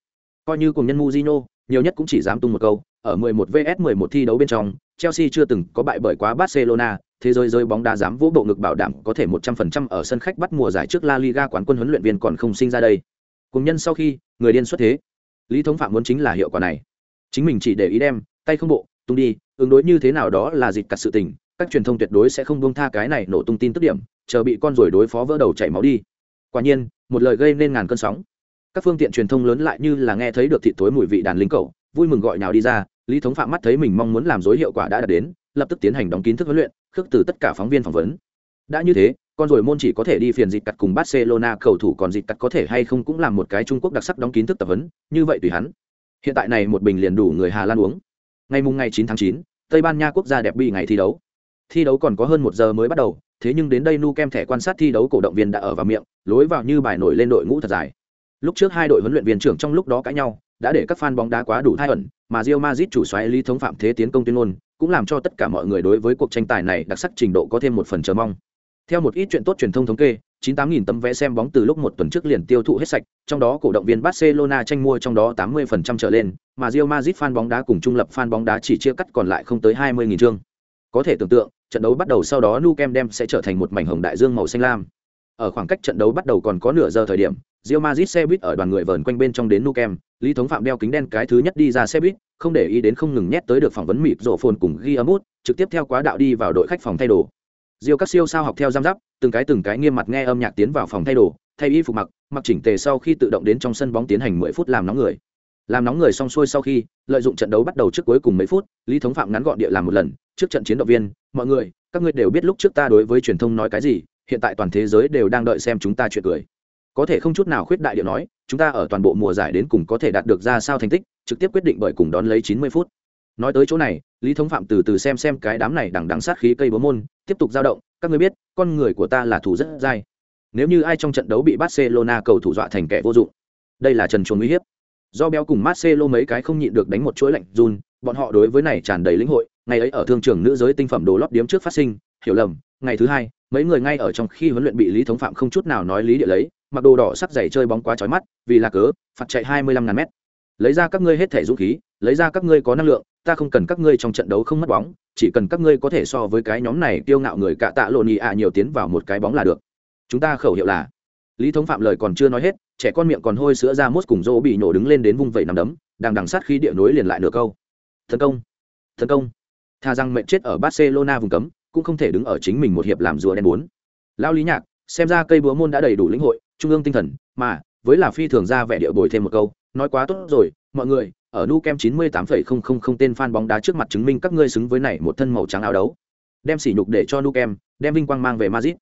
Coi như cùng nhân muzino nhiều nhất cũng chỉ dám tung một câu, ở 11 vs 11 thi đấu bên trong, Chelsea chưa từng có bại bởi quá Barcelona, thế giới rơi bóng đá dám vỗ bộ ngực bảo đảm có thể 100% ở sân khách bắt mùa giải trước La Liga quán quân huấn luyện viên còn không sinh ra đây. Cùng nhân sau khi, người điên xuất thế. Lý Thống Phạm muốn chính là hiệu quả này. Chính mình chỉ để ý đem, tay không bộ, tung đi, ứng đối như thế nào đó là dịch cặt sự tình, các truyền thông tuyệt đối sẽ không buông tha cái này nổ tung tin tức điểm, chờ bị con rồi đối phó vỡ đầu chảy máu đi. Quả nhiên, một lời gây nên ngàn cơn sóng. Các phương tiện truyền thông lớn lại như là nghe thấy được thịt tối mùi vị đàn linh cẩu, vui mừng gọi nhào đi ra, lý thống phạm mắt thấy mình mong muốn làm dối hiệu quả đã đạt đến lập tức tiến hành đóng kín thức huấn luyện khước từ tất cả phóng viên phỏng vấn đã như thế con rồi môn chỉ có thể đi phiền dịch cặt cùng barcelona cầu thủ còn dịch cặt có thể hay không cũng làm một cái trung quốc đặc sắc đóng kín thức tập huấn như vậy tùy hắn hiện tại này một bình liền đủ người hà lan uống ngày mùng ngày 9 tháng 9, tây ban nha quốc gia đẹp bị ngày thi đấu thi đấu còn có hơn một giờ mới bắt đầu thế nhưng đến đây nu kem thẻ quan sát thi đấu cổ động viên đã ở vào miệng lối vào như bài nổi lên đội ngũ thật dài lúc trước hai đội huấn luyện viên trưởng trong lúc đó cãi nhau đã để các fan bóng đá quá đủ thai ẩn, mà Real Madrid chủ xoáy Lý Thống Phạm thế tiến công tuyên ngôn, cũng làm cho tất cả mọi người đối với cuộc tranh tài này đặc sắc trình độ có thêm một phần chờ mong. Theo một ít chuyện tốt truyền thông thống kê, 98.000 tấm vé xem bóng từ lúc một tuần trước liền tiêu thụ hết sạch, trong đó cổ động viên Barcelona tranh mua trong đó 80% trở lên, mà Real Madrid fan bóng đá cùng trung lập fan bóng đá chỉ chia cắt còn lại không tới 20.000 chương. Có thể tưởng tượng, trận đấu bắt đầu sau đó nu kem đem sẽ trở thành một mảnh hồng đại dương màu xanh lam. Ở khoảng cách trận đấu bắt đầu còn có nửa giờ thời điểm, rio mazit xe buýt ở đoàn người vờn quanh bên trong đến nu kem Lý Thống Phạm đeo kính đen cái thứ nhất đi ra xe buýt, không để ý đến không ngừng nhét tới được phỏng vấn mịp rổ phồn cùng ghi âm út, trực tiếp theo quá đạo đi vào đội khách phòng thay đồ. rio các siêu sao học theo giam giáp, từng cái từng cái nghiêm mặt nghe âm nhạc tiến vào phòng thay đồ, thay y phục mặc, mặc chỉnh tề sau khi tự động đến trong sân bóng tiến hành 10 phút làm nóng người. Làm nóng người xong xuôi sau khi, lợi dụng trận đấu bắt đầu trước cuối cùng mấy phút, Lý Thống Phạm ngắn gọn địa làm một lần, trước trận chiến động viên, mọi người, các ngươi đều biết lúc trước ta đối với truyền thông nói cái gì, hiện tại toàn thế giới đều đang đợi xem chúng ta chuyện cười. Có thể không chút nào khuyết đại điệu nói chúng ta ở toàn bộ mùa giải đến cùng có thể đạt được ra sao thành tích trực tiếp quyết định bởi cùng đón lấy 90 phút. Nói tới chỗ này lý thống phạm từ từ xem xem cái đám này đằng đằng sát khí cây búa môn tiếp tục dao động các ngươi biết con người của ta là thủ rất dai. Nếu như ai trong trận đấu bị barcelona cầu thủ dọa thành kẻ vô dụng đây là trần chuồng uy hiếp do béo cùng marcelo mấy cái không nhịn được đánh một chuỗi lạnh run, bọn họ đối với này tràn đầy lĩnh hội, ngày ấy ở thương trường nữ giới tinh phẩm đồ lót điếm trước phát sinh, hiểu lầm, ngày thứ hai, mấy người ngay ở trong khi huấn luyện bị lý thống phạm không chút nào nói lý địa lấy, mặc đồ đỏ sắc giày chơi bóng quá chói mắt, vì là cớ, phạt chạy hai mươi lăm ngàn mét. Lấy ra các ngươi hết thể dũng khí, lấy ra các ngươi có năng lượng, ta không cần các ngươi trong trận đấu không mất bóng, chỉ cần các ngươi có thể so với cái nhóm này kiêu ngạo người cạ tạ lộn nhị ạ nhiều tiến vào một cái bóng là được. Chúng ta khẩu hiệu là, lý thống phạm lời còn chưa nói hết trẻ con miệng còn hôi sữa ra mốt cùng rô bị nổ đứng lên đến vung vẩy nằm đấm, đang đằng sát khi địa nối liền lại nửa câu. Tấn công tấn công. Tha rằng mệnh chết ở barcelona vùng cấm, cũng không thể đứng ở chính mình một hiệp làm rùa đen bốn. Lao lý nhạc, xem ra cây búa môn đã đầy đủ lĩnh hội, trung ương tinh thần, mà, với là phi thường ra vẻ địa bồi thêm một câu, nói quá tốt rồi, mọi người, ở nu kem chín mươi tám phẩy không không không tên fan bóng đá trước mặt chứng minh các ngươi xứng với này một thân màu trắng áo đấu. Đem sỉ nhục để cho nu kem, đem vinh quang mang về Madrid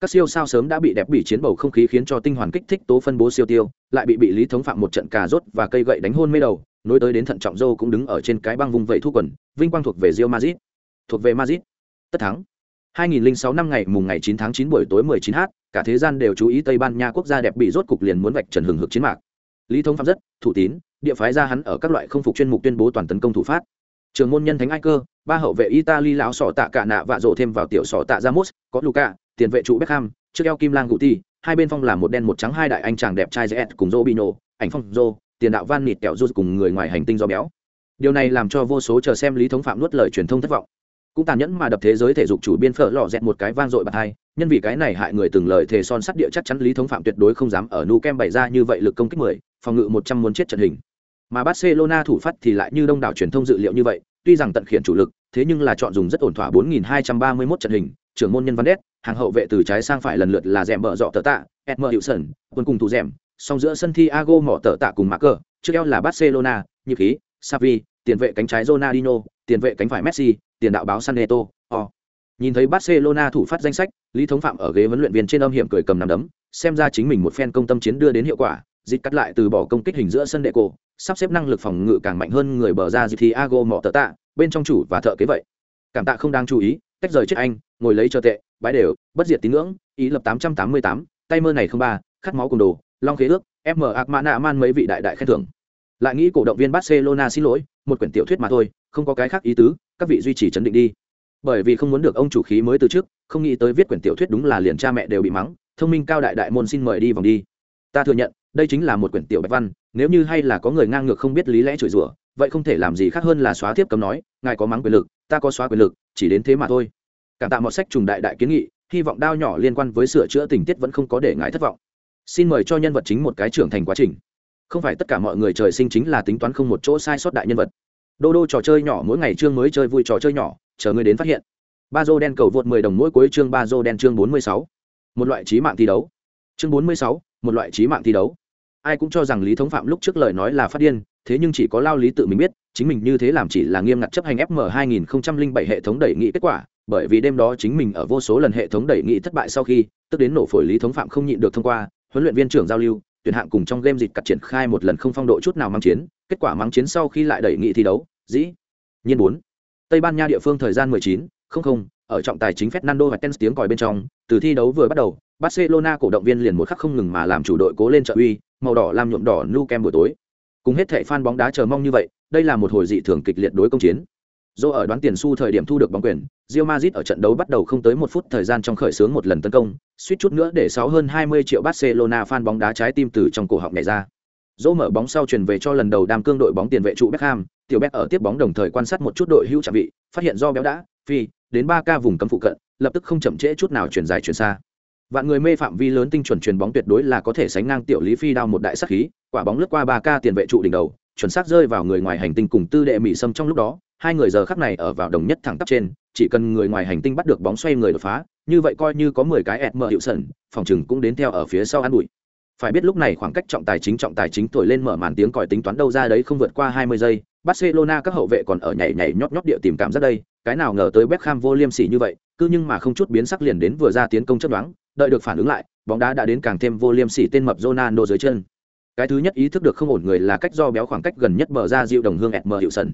các siêu sao sớm đã bị đẹp bị chiến bầu không khí khiến cho tinh hoàn kích thích tố phân bố siêu tiêu lại bị bị lý thống phạm một trận cà rốt và cây gậy đánh hôn mê đầu nối tới đến thận trọng dâu cũng đứng ở trên cái băng vùng vẫy thu quần vinh quang thuộc về rio mazit thuộc về mazit tất thắng 2006 năm ngày mùng ngày 9 tháng 9 buổi tối 19h, cả thế gian đều chú ý Tây Ban Nha quốc gia đẹp bị rốt cục liền muốn vạch trần hừng hực chiến mạc. Lý Thống Phạm rất, thủ tín, địa phái ra hắn ở các loại không phục chuyên mục tuyên bố toàn tấn công thủ phát. Trường môn nhân thánh ai cơ, ba hậu vệ Italy lão sỏ tạ cả nạ vạ rộ thêm vào tiểu sỏ tạ Ramos, có luka tiền vệ trụ Beckham, trước eo Kim Lang Guti, hai bên phong là một đen một trắng hai đại anh chàng đẹp trai Zet cùng Robinho, ảnh phong Zô, tiền đạo Van Nịt kẹo rút cùng người ngoài hành tinh do béo. Điều này làm cho vô số chờ xem Lý Thống Phạm nuốt lời truyền thông thất vọng cũng tàn nhẫn mà đập thế giới thể dục chủ biên phở lọ dẹt một cái vang dội bật hai nhân vì cái này hại người từng lời thề son sắt địa chắc chắn lý thống phạm tuyệt đối không dám ở nu kem bày ra như vậy lực công kích mười phòng ngự một trăm muốn chết trận hình mà barcelona thủ phát thì lại như đông đảo truyền thông dự liệu như vậy tuy rằng tận khiển chủ lực thế nhưng là chọn dùng rất ổn thỏa 4231 trận hình trưởng môn nhân văn đét hàng hậu vệ từ trái sang phải lần lượt là dẻm bờ dọ tờ tạ edmer hiệu sơn quân cùng thủ dẻm song giữa sân thi ago mỏ tờ tạ cùng Marker, trước eo là Barcelona, nhịp khí, savi, tiền vệ cánh trái Ronaldinho, tiền vệ cánh phải Messi, tiền đạo báo Saneto. Oh. Nhìn thấy Barcelona thủ phát danh sách, Lý Thống Phạm ở ghế huấn luyện viên trên âm hiểm cười cầm nắm đấm, xem ra chính mình một phen công tâm chiến đưa đến hiệu quả, dịch cắt lại từ bỏ công kích hình giữa sân đệ cổ, sắp xếp năng lực phòng ngự càng mạnh hơn người bờ ra Thiago mỏ tờ tạ, bên trong chủ và thợ kế vậy. Cảm tạ không đang chú ý, tách rời chết anh, ngồi lấy chờ tệ, bãi đều, bất diệt tín ngưỡng, ý lập 888, tay mơ này không ba, khát máu cùng đồ, long khế ước, m nạ man mấy vị đại đại khen thưởng. Lại nghĩ cổ động viên barcelona xin lỗi một quyển tiểu thuyết mà thôi không có cái khác ý tứ các vị duy trì chấn định đi. Bởi vì không muốn được ông chủ khí mới từ trước không nghĩ tới viết quyển tiểu thuyết đúng là liền cha mẹ đều bị mắng thông minh cao đại đại môn xin mời đi vòng đi. Ta thừa nhận đây chính là một quyển tiểu bạch văn nếu như hay là có người ngang ngược không biết lý lẽ chửi rủa vậy không thể làm gì khác hơn là xóa tiếp cấm nói ngài có mắng quyền lực ta có xóa quyền lực chỉ đến thế mà thôi. Cảm tạ mọi sách trùng đại đại kiến nghị hy vọng đao nhỏ liên quan với sửa chữa tình tiết vẫn không có để ngài thất vọng. Xin mời cho nhân vật chính một cái trưởng thành quá trình. Không phải tất cả mọi người trời sinh chính là tính toán không một chỗ sai sót đại nhân vật. Đô đô trò chơi nhỏ mỗi ngày chương mới chơi vui trò chơi nhỏ chờ người đến phát hiện. Ba dô đen cầu vượt 10 đồng mỗi cuối chương ba dô đen chương 46. một loại trí mạng thi đấu. Chương 46, một loại trí mạng thi đấu. Ai cũng cho rằng lý thống phạm lúc trước lời nói là phát điên thế nhưng chỉ có lao lý tự mình biết chính mình như thế làm chỉ là nghiêm ngặt chấp hành fm 2007 hệ thống đẩy nghị kết quả bởi vì đêm đó chính mình ở vô số lần hệ thống đẩy nghị thất bại sau khi tức đến nổ phổi lý thống phạm không nhịn được thông qua huấn luyện viên trưởng giao lưu tuyển hạng cùng trong game dịch cặt triển khai một lần không phong độ chút nào mang chiến kết quả mang chiến sau khi lại đẩy nghị thi đấu dĩ nhiên bốn. Tây ban nha địa phương thời gian 19, không không ở trọng tài chính Fernando và Tens tiếng còi bên trong từ thi đấu vừa bắt đầu Barcelona cổ động viên liền một khắc không ngừng mà làm chủ đội cố lên trợ uy màu đỏ làm nhuộm đỏ nu kem buổi tối cùng hết thệ fan bóng đá chờ mong như vậy đây là một hồi dị thường kịch liệt đối công chiến Dù ở đoán tiền su thời điểm thu được bóng quyền, Real Madrid ở trận đấu bắt đầu không tới một phút thời gian trong khởi xướng một lần tấn công, suýt chút nữa để sáu hơn 20 triệu Barcelona fan bóng đá trái tim từ trong cổ họng nhảy ra. Dỗ mở bóng sau truyền về cho lần đầu đam cương đội bóng tiền vệ trụ Beckham, tiểu Beck ở tiếp bóng đồng thời quan sát một chút đội hữu trạng vị, phát hiện do béo đã, phi, đến 3K vùng cấm phụ cận, lập tức không chậm trễ chút nào chuyển dài chuyển xa. Vạn người mê phạm vi lớn tinh chuẩn truyền bóng tuyệt đối là có thể sánh ngang tiểu Lý Phi đao một đại sát khí, quả bóng lướt qua 3 ca tiền vệ trụ đỉnh đầu, chuẩn xác rơi vào người ngoài hành tinh cùng tư đệ mỹ sâm trong lúc đó, hai người giờ khắc này ở vào đồng nhất thẳng tắp trên chỉ cần người ngoài hành tinh bắt được bóng xoay người đột phá như vậy coi như có mười cái ẹt mở hiệu sẩn phòng chừng cũng đến theo ở phía sau ăn bụi phải biết lúc này khoảng cách trọng tài chính trọng tài chính thổi lên mở màn tiếng còi tính toán đâu ra đấy không vượt qua hai mươi giây barcelona các hậu vệ còn ở nhảy nhảy nhót nhót địa tìm cảm giác đây cái nào ngờ tới beckham vô liêm sỉ như vậy cứ nhưng mà không chút biến sắc liền đến vừa ra tiến công chất đoán đợi được phản ứng lại, bóng đá đã đến càng thêm vô liêm sỉ tên mập Ronaldo dưới chân. Cái thứ nhất ý thức được không ổn người là cách do béo khoảng cách gần nhất bờ ra dịu đồng hương ẹt mờ hiệu sẩn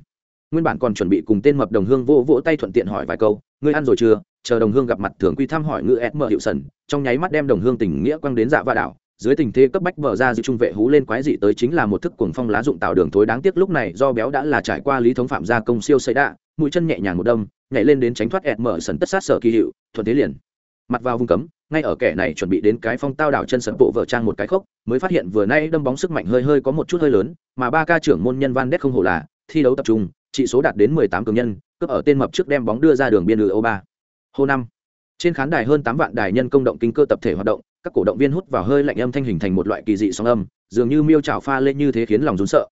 nguyên bản còn chuẩn bị cùng tên mập đồng hương vô vỗ tay thuận tiện hỏi vài câu, ngươi ăn rồi chưa? Chờ đồng hương gặp mặt thường quy thăm hỏi ngự ép mờ hiệu sần trong nháy mắt đem đồng hương tình nghĩa quăng đến dạ va đảo. Dưới tình thế cấp bách bờ ra giữ trung vệ hú lên quái dị tới chính là một thức cuồng phong lá dụng tạo đường thối đáng tiếc lúc này do béo đã là trải qua lý thống phạm gia công siêu xây đạ, mũi chân nhẹ nhàng một đâm, nhảy lên đến tránh thoát ẹt mờ sần tất sát sở kỳ hiệu, thuận thế liền. Mặt vào vùng cấm ngay ở kẻ này chuẩn bị đến cái phong tao đảo chân sập bộ vợ trang một cái khốc mới phát hiện vừa nay đâm bóng sức mạnh hơi hơi có một chút hơi lớn mà ba ca trưởng môn nhân van đét không hổ là thi đấu tập trung trị số đạt đến 18 cường nhân, cướp ở tên mập trước đem bóng đưa ra đường biên lưới O3. Hô năm. Trên khán đài hơn 8 vạn đài nhân công động kinh cơ tập thể hoạt động, các cổ động viên hút vào hơi lạnh âm thanh hình thành một loại kỳ dị sóng âm, dường như miêu trào pha lên như thế khiến lòng run sợ.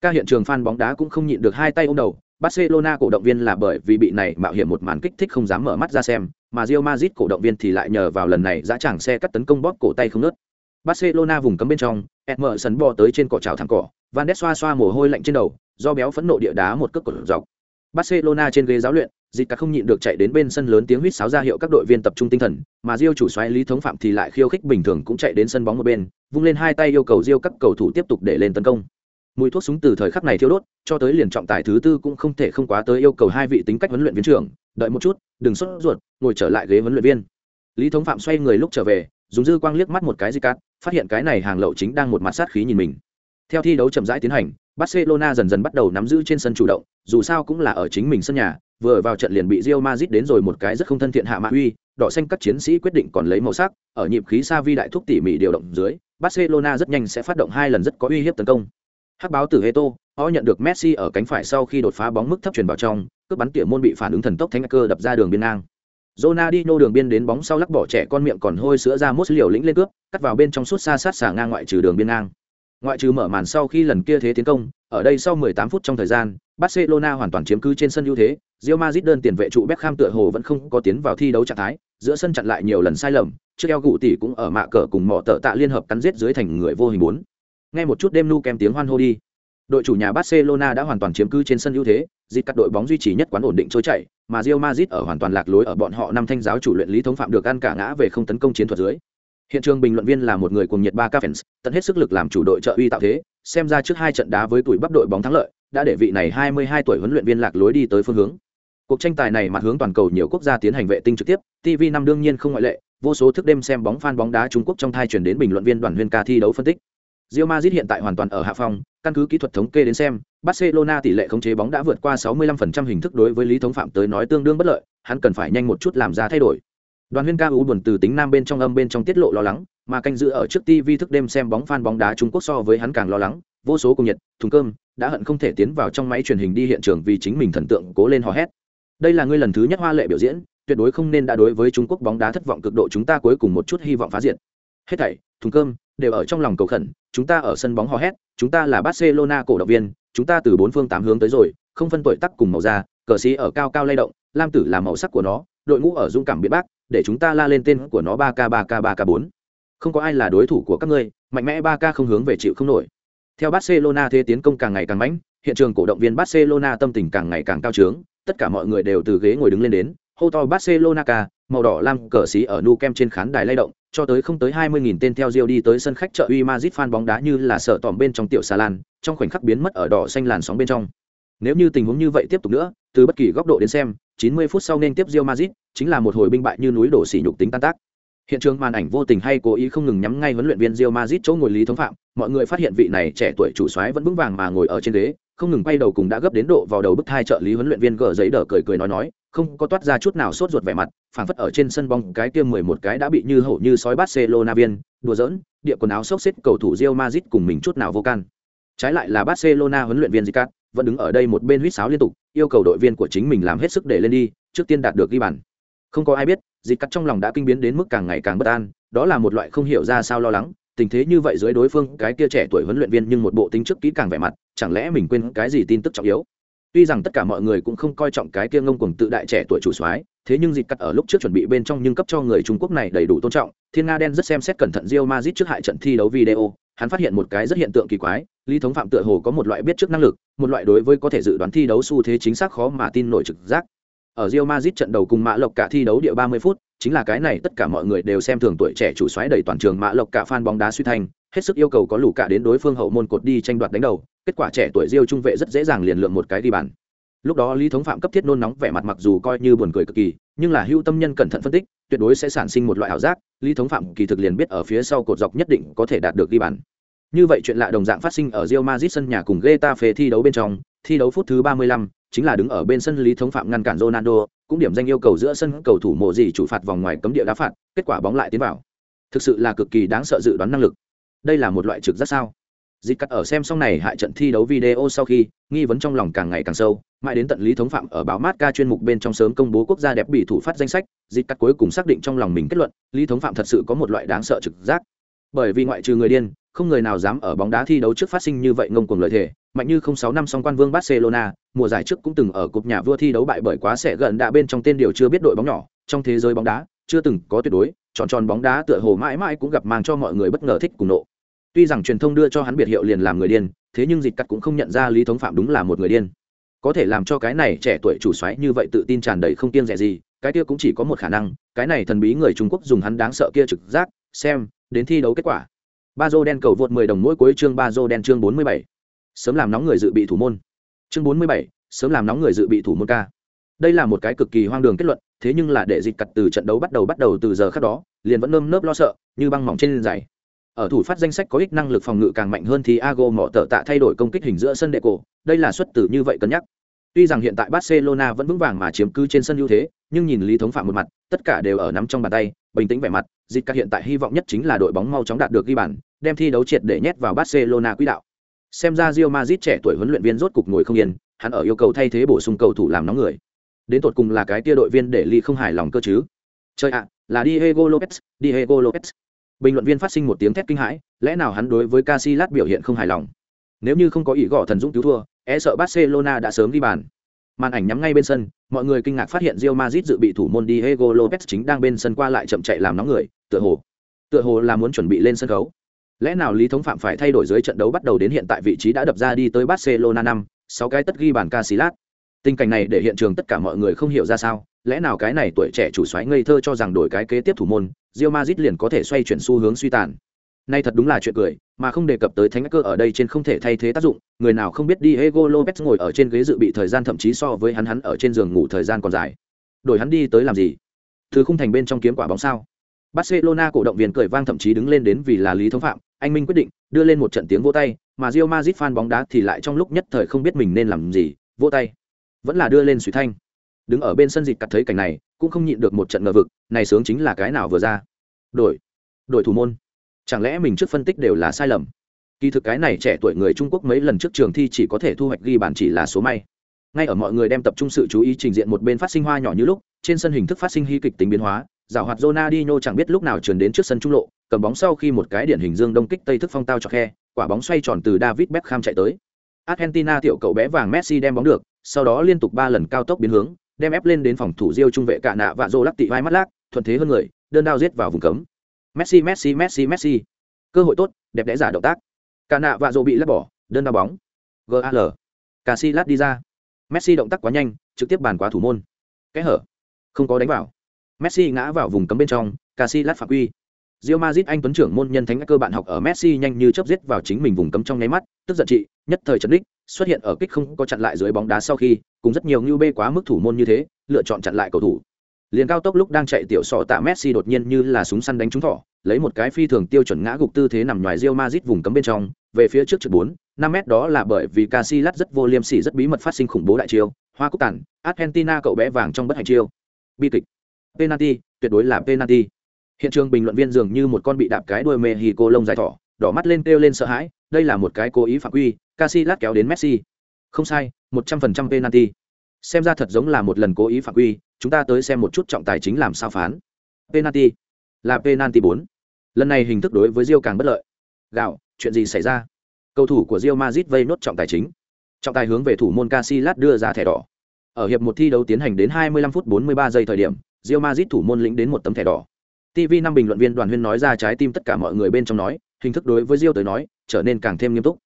Các hiện trường fan bóng đá cũng không nhịn được hai tay ôm đầu, Barcelona cổ động viên là bởi vì bị này mạo hiểm một màn kích thích không dám mở mắt ra xem, mà Real Madrid cổ động viên thì lại nhờ vào lần này dã chẳng xe cắt tấn công bóp cổ tay không ngớt. Barcelona vùng cấm bên trong, Emerson bò tới trên cỏ chảo thẳng cỏ, Van Ness xoa xoa mồ hôi lạnh trên đầu, do béo phẫn nộ địa đá một cước cột dọc. Barcelona trên ghế giáo luyện, dịch cả không nhịn được chạy đến bên sân lớn tiếng huýt sáo ra hiệu các đội viên tập trung tinh thần, mà Real chủ soái Lý Thống Phạm thì lại khiêu khích bình thường cũng chạy đến sân bóng một bên, vung lên hai tay yêu cầu Real các cầu thủ tiếp tục để lên tấn công. Mùi thuốc súng từ thời khắc này thiêu đốt, cho tới liền trọng tài thứ tư cũng không thể không quá tới yêu cầu hai vị tính cách huấn luyện viên trưởng, đợi một chút, đừng sốt ruột, ngồi trở lại ghế huấn luyện viên. Lý Thống Phạm xoay người lúc trở về, dùng dư quang liếc mắt một cái di cát phát hiện cái này hàng lậu chính đang một mặt sát khí nhìn mình. Theo thi đấu chậm rãi tiến hành, Barcelona dần dần bắt đầu nắm giữ trên sân chủ động, dù sao cũng là ở chính mình sân nhà, vừa vào trận liền bị Real Madrid đến rồi một cái rất không thân thiện hạ mạ uy, đỏ xanh các chiến sĩ quyết định còn lấy màu sắc, ở nhịp khí xa vi đại thúc tỉ mỉ điều động dưới, Barcelona rất nhanh sẽ phát động hai lần rất có uy hiếp tấn công. Hắc báo tử Heto, họ nhận được Messi ở cánh phải sau khi đột phá bóng mức thấp truyền vào trong, cướp bắn tỉa môn bị phản ứng thần tốc thánh cơ đập ra đường biên ngang. Ronaldinho đường biên đến bóng sau lắc bỏ trẻ con miệng còn hôi sữa ra mốt liều lĩnh lên cướp, cắt vào bên trong suốt xa sát xả ngang ngoại trừ đường biên ngang ngoại trừ mở màn sau khi lần kia thế tiến công ở đây sau 18 phút trong thời gian Barcelona hoàn toàn chiếm cứ trên sân ưu thế, Real Madrid đơn tiền vệ trụ Beckham tựa hồ vẫn không có tiến vào thi đấu trạng thái, giữa sân chặn lại nhiều lần sai lầm, trước eo cụ tỷ cũng ở mạ cờ cùng mỏ tợ tạ liên hợp cắn giết dưới thành người vô hình muốn. Nghe một chút đêm nu kèm tiếng hoan hô đi. Đội chủ nhà Barcelona đã hoàn toàn chiếm cứ trên sân ưu thế, dịch các đội bóng duy trì nhất quán ổn định trôi chảy, mà Real Madrid ở hoàn toàn lạc lối ở bọn họ năm thanh giáo chủ luyện lý thống phạm được ăn cả ngã về không tấn công chiến thuật dưới. Hiện trường bình luận viên là một người cùng nhiệt ba ca fans, tận hết sức lực làm chủ đội trợ uy tạo thế, xem ra trước hai trận đá với tuổi bắp đội bóng thắng lợi, đã để vị này 22 tuổi huấn luyện viên lạc lối đi tới phương hướng. Cuộc tranh tài này mặt hướng toàn cầu nhiều quốc gia tiến hành vệ tinh trực tiếp, TV năm đương nhiên không ngoại lệ, vô số thức đêm xem bóng fan bóng đá Trung Quốc trong thai truyền đến bình luận viên đoàn huyên ca thi đấu phân tích. Real Madrid hiện tại hoàn toàn ở hạ phong, căn cứ kỹ thuật thống kê đến xem, Barcelona tỷ lệ khống chế bóng đã vượt qua 65% hình thức đối với Lý Thống Phạm tới nói tương đương bất lợi, hắn cần phải nhanh một chút làm ra thay đổi. Đoàn Huyên ca u buồn từ tính nam bên trong âm bên trong tiết lộ lo lắng, mà canh giữ ở trước TV thức đêm xem bóng fan bóng đá Trung Quốc so với hắn càng lo lắng, vô số cùng nhiệt, thùng cơm, đã hận không thể tiến vào trong máy truyền hình đi hiện trường vì chính mình thần tượng cố lên hò hét. Đây là ngươi lần thứ nhất hoa lệ biểu diễn, tuyệt đối không nên đã đối với Trung Quốc bóng đá thất vọng cực độ chúng ta cuối cùng một chút hy vọng phá diện. Hết thảy, thùng cơm, đều ở trong lòng cầu khẩn, chúng ta ở sân bóng hò hét, chúng ta là Barcelona cổ động viên, chúng ta từ bốn phương tám hướng tới rồi, không phân tuổi tắc cùng màu da, cờ xí ở cao cao lay động, lam tử là màu sắc của nó, đội ngũ ở dung cảm biện bác, để chúng ta la lên tên của nó ba k ba k ba k bốn. Không có ai là đối thủ của các ngươi, mạnh mẽ ba k không hướng về chịu không nổi. Theo Barcelona thế tiến công càng ngày càng mãnh, hiện trường cổ động viên Barcelona tâm tình càng ngày càng cao trướng, tất cả mọi người đều từ ghế ngồi đứng lên đến, hô to Barcelona ca, màu đỏ lam cờ xí ở nu kem trên khán đài lay động, cho tới không tới 20.000 tên theo Rio đi tới sân khách chợ Uy Madrid fan bóng đá như là sợ tòm bên trong tiểu xà lan, trong khoảnh khắc biến mất ở đỏ xanh làn sóng bên trong. Nếu như tình huống như vậy tiếp tục nữa, từ bất kỳ góc độ đến xem, 90 phút sau nên tiếp Real Madrid, chính là một hồi binh bại như núi đổ sỉ nhục tính tan tác. Hiện trường màn ảnh vô tình hay cố ý không ngừng nhắm ngay huấn luyện viên Real Madrid chỗ ngồi Lý Thống Phạm, mọi người phát hiện vị này trẻ tuổi chủ soái vẫn vững vàng mà ngồi ở trên ghế, không ngừng quay đầu cùng đã gấp đến độ vào đầu bức thai trợ lý huấn luyện viên gỡ giấy đỡ cười cười nói nói, không có toát ra chút nào sốt ruột vẻ mặt, phảng phất ở trên sân bóng cái kia 11 cái đã bị như hổ như sói Barcelona viên, đùa giỡn, địa quần áo xốc xếp cầu thủ Real Madrid cùng mình chút nào vô can. Trái lại là Barcelona huấn luyện viên Zicat, vẫn đứng ở đây một bên huýt sáo liên tục, yêu cầu đội viên của chính mình làm hết sức để lên đi, trước tiên đạt được ghi bàn. Không có ai biết, Zicat trong lòng đã kinh biến đến mức càng ngày càng bất an, đó là một loại không hiểu ra sao lo lắng, tình thế như vậy dưới đối phương cái kia trẻ tuổi huấn luyện viên nhưng một bộ tính trước kỹ càng vẻ mặt, chẳng lẽ mình quên cái gì tin tức trọng yếu? Tuy rằng tất cả mọi người cũng không coi trọng cái kia ngông cuồng tự đại trẻ tuổi chủ soái, thế nhưng dịch cắt ở lúc trước chuẩn bị bên trong nhưng cấp cho người Trung Quốc này đầy đủ tôn trọng. Thiên Nga đen rất xem xét cẩn thận Real Madrid trước hại trận thi đấu video, hắn phát hiện một cái rất hiện tượng kỳ quái, Lý Thống Phạm tựa hồ có một loại biết trước năng lực, một loại đối với có thể dự đoán thi đấu xu thế chính xác khó mà tin nổi trực giác. Ở Real Madrid trận đầu cùng Mã Lộc cả thi đấu địa 30 phút, chính là cái này tất cả mọi người đều xem thường tuổi trẻ chủ soái đầy toàn trường Mã Lộc cả fan bóng đá suy thành, hết sức yêu cầu có lũ cả đến đối phương hậu môn cột đi tranh đoạt đánh đầu, kết quả trẻ tuổi Real trung vệ rất dễ dàng liền lượng một cái đi bàn. Lúc đó lý thống phạm cấp thiết nôn nóng vẻ mặt mặc dù coi như buồn cười cực kỳ nhưng là hưu tâm nhân cẩn thận phân tích tuyệt đối sẽ sản sinh một loại ảo giác lý thống phạm kỳ thực liền biết ở phía sau cột dọc nhất định có thể đạt được ghi bàn. Như vậy chuyện lạ đồng dạng phát sinh ở Real Madrid sân nhà cùng Getafe thi đấu bên trong thi đấu phút thứ 35, chính là đứng ở bên sân lý thống phạm ngăn cản Ronaldo cũng điểm danh yêu cầu giữa sân cầu thủ mộ gì chủ phạt vòng ngoài cấm địa đá phạt kết quả bóng lại tiến vào. Thực sự là cực kỳ đáng sợ dự đoán năng lực đây là một loại trực giác sao? Dịch cắt ở xem xong này hại trận thi đấu video sau khi, nghi vấn trong lòng càng ngày càng sâu, mãi đến tận lý thống phạm ở báo mát ca chuyên mục bên trong sớm công bố quốc gia đẹp bị thủ phát danh sách, dịch cắt cuối cùng xác định trong lòng mình kết luận, lý thống phạm thật sự có một loại đáng sợ trực giác. Bởi vì ngoại trừ người điên, không người nào dám ở bóng đá thi đấu trước phát sinh như vậy ngông cuồng lợi thể mạnh như không sáu năm song quan vương barcelona, mùa giải trước cũng từng ở cúp nhà vua thi đấu bại bởi quá sẽ gần đã bên trong tên điều chưa biết đội bóng nhỏ, trong thế giới bóng đá, chưa từng có tuyệt đối tròn tròn bóng đá tựa hồ mãi mãi cũng gặp mang cho mọi người bất ngờ thích cùng nộ. Tuy rằng truyền thông đưa cho hắn biệt hiệu liền làm người điên thế nhưng dịch cắt cũng không nhận ra lý thống phạm đúng là một người điên. Có thể làm cho cái này trẻ tuổi chủ xoáy như vậy tự tin tràn đầy không kiêng rẻ gì cái kia cũng chỉ có một khả năng cái này thần bí người trung quốc dùng hắn đáng sợ kia trực giác xem đến thi đấu kết quả. Ba dô đen cầu vượt 10 đồng mỗi cuối chương ba dô đen chương 47. sớm làm nóng người dự bị thủ môn. Chương 47, sớm làm nóng người dự bị thủ môn ca. Đây là một cái cực kỳ hoang đường kết luận thế nhưng là để dịch cặt từ trận đấu bắt đầu bắt đầu từ giờ khác đó liền vẫn nơm nớp lo sợ như băng mỏng trên giày ở thủ phát danh sách có ích năng lực phòng ngự càng mạnh hơn thì Ago mỏ tợ tạ thay đổi công kích hình giữa sân đệ cổ, đây là xuất tử như vậy cân nhắc. Tuy rằng hiện tại Barcelona vẫn vững vàng mà chiếm cứ trên sân ưu thế, nhưng nhìn Lý Thống Phạm một mặt, tất cả đều ở nắm trong bàn tay, bình tĩnh vẻ mặt, dịch các hiện tại hy vọng nhất chính là đội bóng mau chóng đạt được ghi bàn, đem thi đấu triệt để nhét vào Barcelona quỹ đạo. Xem ra Real Madrid trẻ tuổi huấn luyện viên rốt cục ngồi không yên, hắn ở yêu cầu thay thế bổ sung cầu thủ làm nóng người. Đến tột cùng là cái tia đội viên để Ly không hài lòng cơ chứ. Chơi ạ, là Diego Lopez, Diego Lopez bình luận viên phát sinh một tiếng thét kinh hãi lẽ nào hắn đối với Casilat biểu hiện không hài lòng Nếu như không có ý gõ thần dũng cứu thua, e sợ Barcelona đã sớm ghi bàn. Màn ảnh nhắm ngay bên sân, mọi người kinh ngạc phát hiện Real Madrid dự bị thủ môn Diego Lopez chính đang bên sân qua lại chậm chạy làm nóng người, tựa hồ, tựa hồ là muốn chuẩn bị lên sân khấu. Lẽ nào Lý Thống Phạm phải thay đổi dưới trận đấu bắt đầu đến hiện tại vị trí đã đập ra đi tới Barcelona năm, sáu cái tất ghi bàn Casilat. Tình cảnh này để hiện trường tất cả mọi người không hiểu ra sao, lẽ nào cái này tuổi trẻ chủ soái ngây thơ cho rằng đổi cái kế tiếp thủ môn, Real Madrid liền có thể xoay chuyển xu hướng suy tàn. Nay thật đúng là chuyện cười, mà không đề cập tới thánh cơ ở đây trên không thể thay thế tác dụng, người nào không biết Diego Lopez ngồi ở trên ghế dự bị thời gian thậm chí so với hắn hắn ở trên giường ngủ thời gian còn dài. Đổi hắn đi tới làm gì? Thứ không thành bên trong kiếm quả bóng sao? Barcelona cổ động viên cười vang thậm chí đứng lên đến vì là Lý Thống Phạm, anh Minh quyết định đưa lên một trận tiếng vỗ tay, mà Real Madrid fan bóng đá thì lại trong lúc nhất thời không biết mình nên làm gì, vỗ tay. Vẫn là đưa lên suy thanh. Đứng ở bên sân dịch cắt thấy cảnh này, cũng không nhịn được một trận ngờ vực, này sướng chính là cái nào vừa ra. Đổi, đổi thủ môn chẳng lẽ mình trước phân tích đều là sai lầm kỳ thực cái này trẻ tuổi người trung quốc mấy lần trước trường thi chỉ có thể thu hoạch ghi bàn chỉ là số may ngay ở mọi người đem tập trung sự chú ý trình diện một bên phát sinh hoa nhỏ như lúc trên sân hình thức phát sinh hy kịch tính biến hóa giảo hoạt Ronaldinho chẳng biết lúc nào trườn đến trước sân trung lộ cầm bóng sau khi một cái điển hình dương đông kích tây thức phong tao cho khe quả bóng xoay tròn từ David Beckham chạy tới Argentina tiểu cậu bé vàng Messi đem bóng được sau đó liên tục ba lần cao tốc biến hướng đem ép lên đến phòng thủ Diêu trung vệ cả nạ và rô lắc tị vai mắt lác thuận thế hơn người đơn đao giết vào vùng cấm. Messi messi messi messi. Cơ hội tốt đẹp đẽ giả động tác. Cả nạ và rộ bị lắc bỏ đơn đao bóng. Gal Casillas đi ra. Messi động tác quá nhanh trực tiếp bàn quá thủ môn. Kẽ hở. Không có đánh vào. Messi ngã vào vùng cấm bên trong Casillas phạm quy. Real Madrid anh tuấn trưởng môn nhân thánh cơ bạn học ở Messi nhanh như chớp giết vào chính mình vùng cấm trong nháy mắt, tức giận trị, nhất thời chấn đích, xuất hiện ở kích không có chặn lại dưới bóng đá sau khi, cùng rất nhiều như bê quá mức thủ môn như thế, lựa chọn chặn lại cầu thủ. Liền cao tốc lúc đang chạy tiểu sọ tạ messi đột nhiên như là súng săn đánh trúng thỏ lấy một cái phi thường tiêu chuẩn ngã gục tư thế nằm ngoài rio mazit vùng cấm bên trong về phía trước trực bốn năm mét đó là bởi vì Casillas rất vô liêm sỉ rất bí mật phát sinh khủng bố đại chiêu hoa cúc tản argentina cậu bé vàng trong bất hạnh chiêu. Bi kịch. Penalty tuyệt đối là penalty. Hiện trường bình luận viên dường như một con bị đạp cái đuôi mexico lông dài thỏ đỏ mắt lên kêu lên sợ hãi đây là một cái cố ý phạm quy Casillas kéo đến messi. Không sai, một trăm phần trăm penalty. Xem ra thật giống là một lần cố ý phạm quy, chúng ta tới xem một chút trọng tài chính làm sao phán. Penalty. Là penalty bốn. Lần này hình thức đối với rio càng bất lợi. Gạo, chuyện gì xảy ra? Cầu thủ của Real Madrid vây nốt trọng tài chính. Trọng tài hướng về thủ môn Casillas đưa ra thẻ đỏ. Ở hiệp một thi đấu tiến hành đến 25 phút 43 giây thời điểm, Real Madrid thủ môn lĩnh đến một tấm thẻ đỏ. Tv năm bình luận viên đoàn huyên nói ra trái tim tất cả mọi người bên trong nói, hình thức đối với Real tới nói, trở nên càng thêm nghiêm túc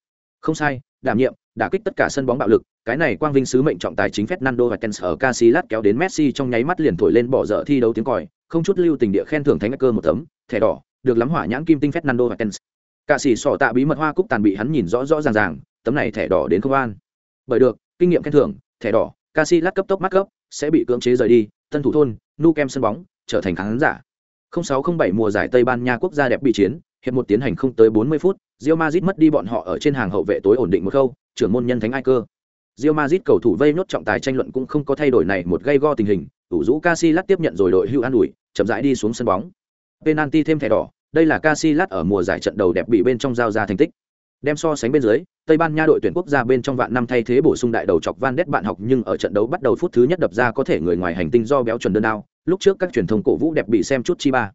không sai đảm nhiệm đã kích tất cả sân bóng bạo lực cái này quang vinh sứ mệnh trọng tài chính Fernando và Tens ở Casillas kéo đến Messi trong nháy mắt liền thổi lên bỏ dở thi đấu tiếng còi, không chút lưu tình địa khen thưởng thánh cơ một tấm, thẻ đỏ, được lắm hỏa nhãn kim tinh Fernando và Tens. Cả sĩ sỏ tạ bí mật hoa cúc tàn bị hắn nhìn rõ rõ ràng ràng, tấm này thẻ đỏ đến không an. Bởi được, kinh nghiệm khen thưởng, thẻ đỏ, Casillas cấp tốc mắc cấp, sẽ bị cưỡng chế rời đi, tân thủ thôn, nu kem sân bóng, trở thành khán giả. 0607 mùa giải Tây Ban Nha quốc gia đẹp bị chiến, hiệp một tiến hành không tới 40 phút, Real Madrid mất đi bọn họ ở trên hàng hậu vệ tối ổn định một khâu, trưởng môn nhân thánh ai cơ. Real Madrid cầu thủ vây nốt trọng tài tranh luận cũng không có thay đổi này một gây go tình hình, ủ rũ Casillas tiếp nhận rồi đội hưu an ủi, chậm rãi đi xuống sân bóng. Penalty thêm thẻ đỏ, đây là Casillas ở mùa giải trận đầu đẹp bị bên trong giao ra thành tích. Đem so sánh bên dưới, Tây Ban Nha đội tuyển quốc gia bên trong vạn năm thay thế bổ sung đại đầu chọc Van Ness bạn học nhưng ở trận đấu bắt đầu phút thứ nhất đập ra có thể người ngoài hành tinh do béo chuẩn đơn đao, lúc trước các truyền thông cổ vũ đẹp bị xem chút chi ba.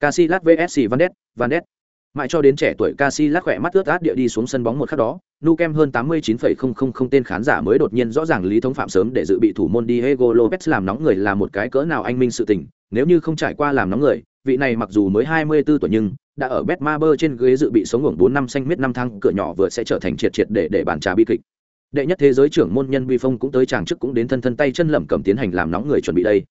Casillas vs Van Ness, Van Ness mãi cho đến trẻ tuổi Casillas khỏe mắt ướt át địa đi xuống sân bóng một khắc đó, nu kem hơn 89,000 tên khán giả mới đột nhiên rõ ràng lý thống phạm sớm để dự bị thủ môn Diego Lopez làm nóng người là một cái cỡ nào anh minh sự tình, nếu như không trải qua làm nóng người, vị này mặc dù mới 24 tuổi nhưng đã ở Betmaber trên ghế dự bị sống ngưỡng 4 năm xanh miết năm tháng cửa nhỏ vừa sẽ trở thành triệt triệt để để bàn trà bi kịch. Đệ nhất thế giới trưởng môn nhân Vi Phong cũng tới chàng trước cũng đến thân thân tay chân lẩm cầm tiến hành làm nóng người chuẩn bị đây.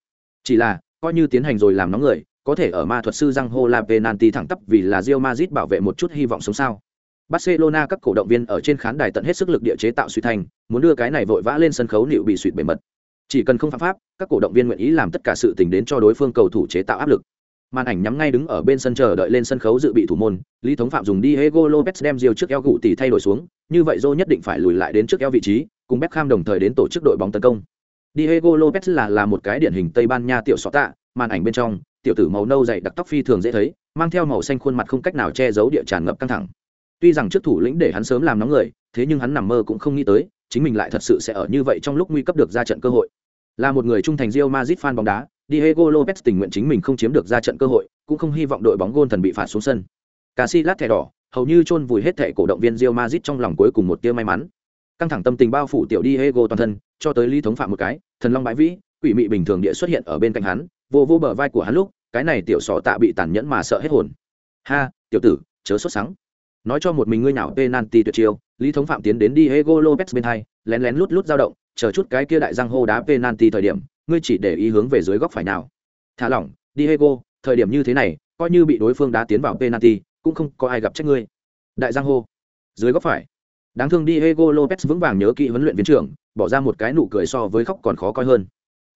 Chỉ là, coi như tiến hành rồi làm nóng người, có thể ở ma thuật sư răng hô la penalty thẳng tắp vì là Real Madrid bảo vệ một chút hy vọng sống sao. Barcelona các cổ động viên ở trên khán đài tận hết sức lực địa chế tạo suy thành, muốn đưa cái này vội vã lên sân khấu liệu bị suýt bề mật. Chỉ cần không phạm pháp, các cổ động viên nguyện ý làm tất cả sự tình đến cho đối phương cầu thủ chế tạo áp lực. Màn ảnh nhắm ngay đứng ở bên sân chờ đợi lên sân khấu dự bị thủ môn, Lý Thống Phạm dùng Diego Lopez đem Rio trước eo gụ tỷ thay đổi xuống, như vậy Zô nhất định phải lùi lại đến trước eo vị trí, cùng Beckham đồng thời đến tổ chức đội bóng tấn công. Diego Lopez là là một cái điển hình Tây Ban Nha tiểu sọ tạ, màn ảnh bên trong, tiểu tử màu nâu dày đặc tóc phi thường dễ thấy, mang theo màu xanh khuôn mặt không cách nào che giấu địa tràn ngập căng thẳng. Tuy rằng trước thủ lĩnh để hắn sớm làm nóng người, thế nhưng hắn nằm mơ cũng không nghĩ tới, chính mình lại thật sự sẽ ở như vậy trong lúc nguy cấp được ra trận cơ hội. Là một người trung thành Real Madrid fan bóng đá, Diego Lopez tình nguyện chính mình không chiếm được ra trận cơ hội, cũng không hy vọng đội bóng gôn thần bị phạt xuống sân. Casillas thẻ đỏ, hầu như chôn vùi hết thẻ cổ động viên Real Madrid trong lòng cuối cùng một tia may mắn. Căng thẳng tâm tình bao phủ tiểu Diego toàn thân, cho tới Lý thống phạm một cái, thần long bãi vĩ, quỷ mị bình thường địa xuất hiện ở bên cạnh hắn, vô vô bờ vai của hắn lúc, cái này tiểu sọ tạ bị tàn nhẫn mà sợ hết hồn. Ha, tiểu tử, chớ sốt sắng. Nói cho một mình ngươi nào penalty tuyệt chiêu, Lý thống phạm tiến đến đi hego Lopez bên hai, lén lén lút lút dao động, chờ chút cái kia đại giang hô đá penalty thời điểm, ngươi chỉ để ý hướng về dưới góc phải nào. Thả lỏng, đi hego thời điểm như thế này, coi như bị đối phương đá tiến vào penalty, cũng không có ai gặp trách ngươi đại giang hô dưới góc phải đáng thương đi hego lopez vững vàng nhớ kỹ huấn luyện viên trưởng bỏ ra một cái nụ cười so với khóc còn khó coi hơn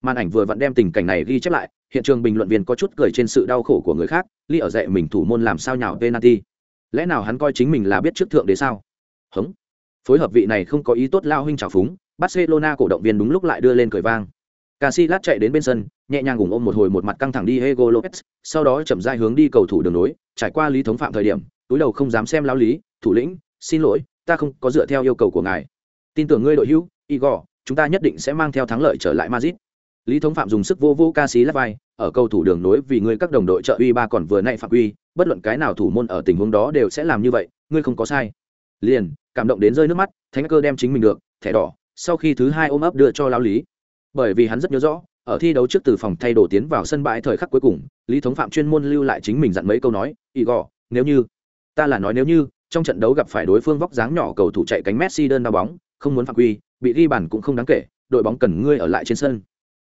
màn ảnh vừa vặn đem tình cảnh này ghi chép lại hiện trường bình luận viên có chút cười trên sự đau khổ của người khác ly ở dạy mình thủ môn làm sao nhào penalty lẽ nào hắn coi chính mình là biết trước thượng đế sao hống phối hợp vị này không có ý tốt lao huynh trào phúng barcelona cổ động viên đúng lúc lại đưa lên cười vang Casillas chạy đến bên sân, nhẹ nhàng gùng ôm một hồi một mặt căng thẳng đi Diego Lopez, sau đó chậm rãi hướng đi cầu thủ đường nối, trải qua lý thống phạm thời điểm, túi đầu không dám xem lão lý, thủ lĩnh, xin lỗi, ta không có dựa theo yêu cầu của ngài. Tin tưởng ngươi đội hữu, Igor, chúng ta nhất định sẽ mang theo thắng lợi trở lại Madrid. Lý thống phạm dùng sức vô vô ca sĩ lắc vai, ở cầu thủ đường nối vì ngươi các đồng đội trợ uy ba còn vừa nãy phạm uy, bất luận cái nào thủ môn ở tình huống đó đều sẽ làm như vậy, ngươi không có sai. Liền, cảm động đến rơi nước mắt, Thánh cơ đem chính mình được, thẻ đỏ, sau khi thứ hai ôm ấp đưa cho lão lý bởi vì hắn rất nhớ rõ ở thi đấu trước từ phòng thay đồ tiến vào sân bãi thời khắc cuối cùng lý thống phạm chuyên môn lưu lại chính mình dặn mấy câu nói ị gò nếu như ta là nói nếu như trong trận đấu gặp phải đối phương vóc dáng nhỏ cầu thủ chạy cánh messi đơn đao bóng không muốn phạm quy bị ghi bàn cũng không đáng kể đội bóng cần ngươi ở lại trên sân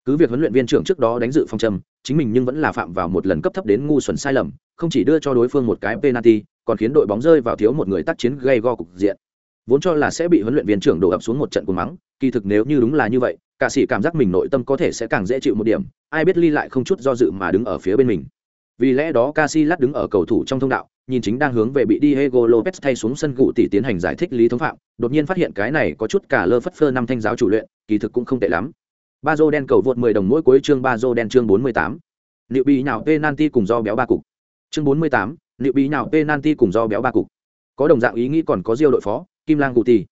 cứ việc huấn luyện viên trưởng trước đó đánh dự phong trầm chính mình nhưng vẫn là phạm vào một lần cấp thấp đến ngu xuẩn sai lầm, không chỉ đưa cho đối phương một cái penalty, còn khiến đội bóng rơi vào thiếu một người tác chiến gây go cục diện. Vốn cho là sẽ bị huấn luyện viên trưởng đổ ập xuống một trận cuồng mắng, kỳ thực nếu như đúng là như vậy, cả sĩ cảm giác mình nội tâm có thể sẽ càng dễ chịu một điểm, ai biết ly lại không chút do dự mà đứng ở phía bên mình. Vì lẽ đó Casillas đứng ở cầu thủ trong thông đạo, nhìn chính đang hướng về bị Diego Lopez thay xuống sân gụ tỷ tiến hành giải thích lý thống phạm, đột nhiên phát hiện cái này có chút cả lơ phất phơ năm thanh giáo chủ luyện, kỳ thực cũng không tệ lắm ba dô đen cầu vượt 10 đồng mỗi cuối chương ba dô đen chương 48. liệu bị nào penalty cùng do béo ba cục. Chương 48, liệu bị nào penalty cùng do béo ba cục. Có đồng dạng ý nghĩ còn có diêu đội phó kim lang guti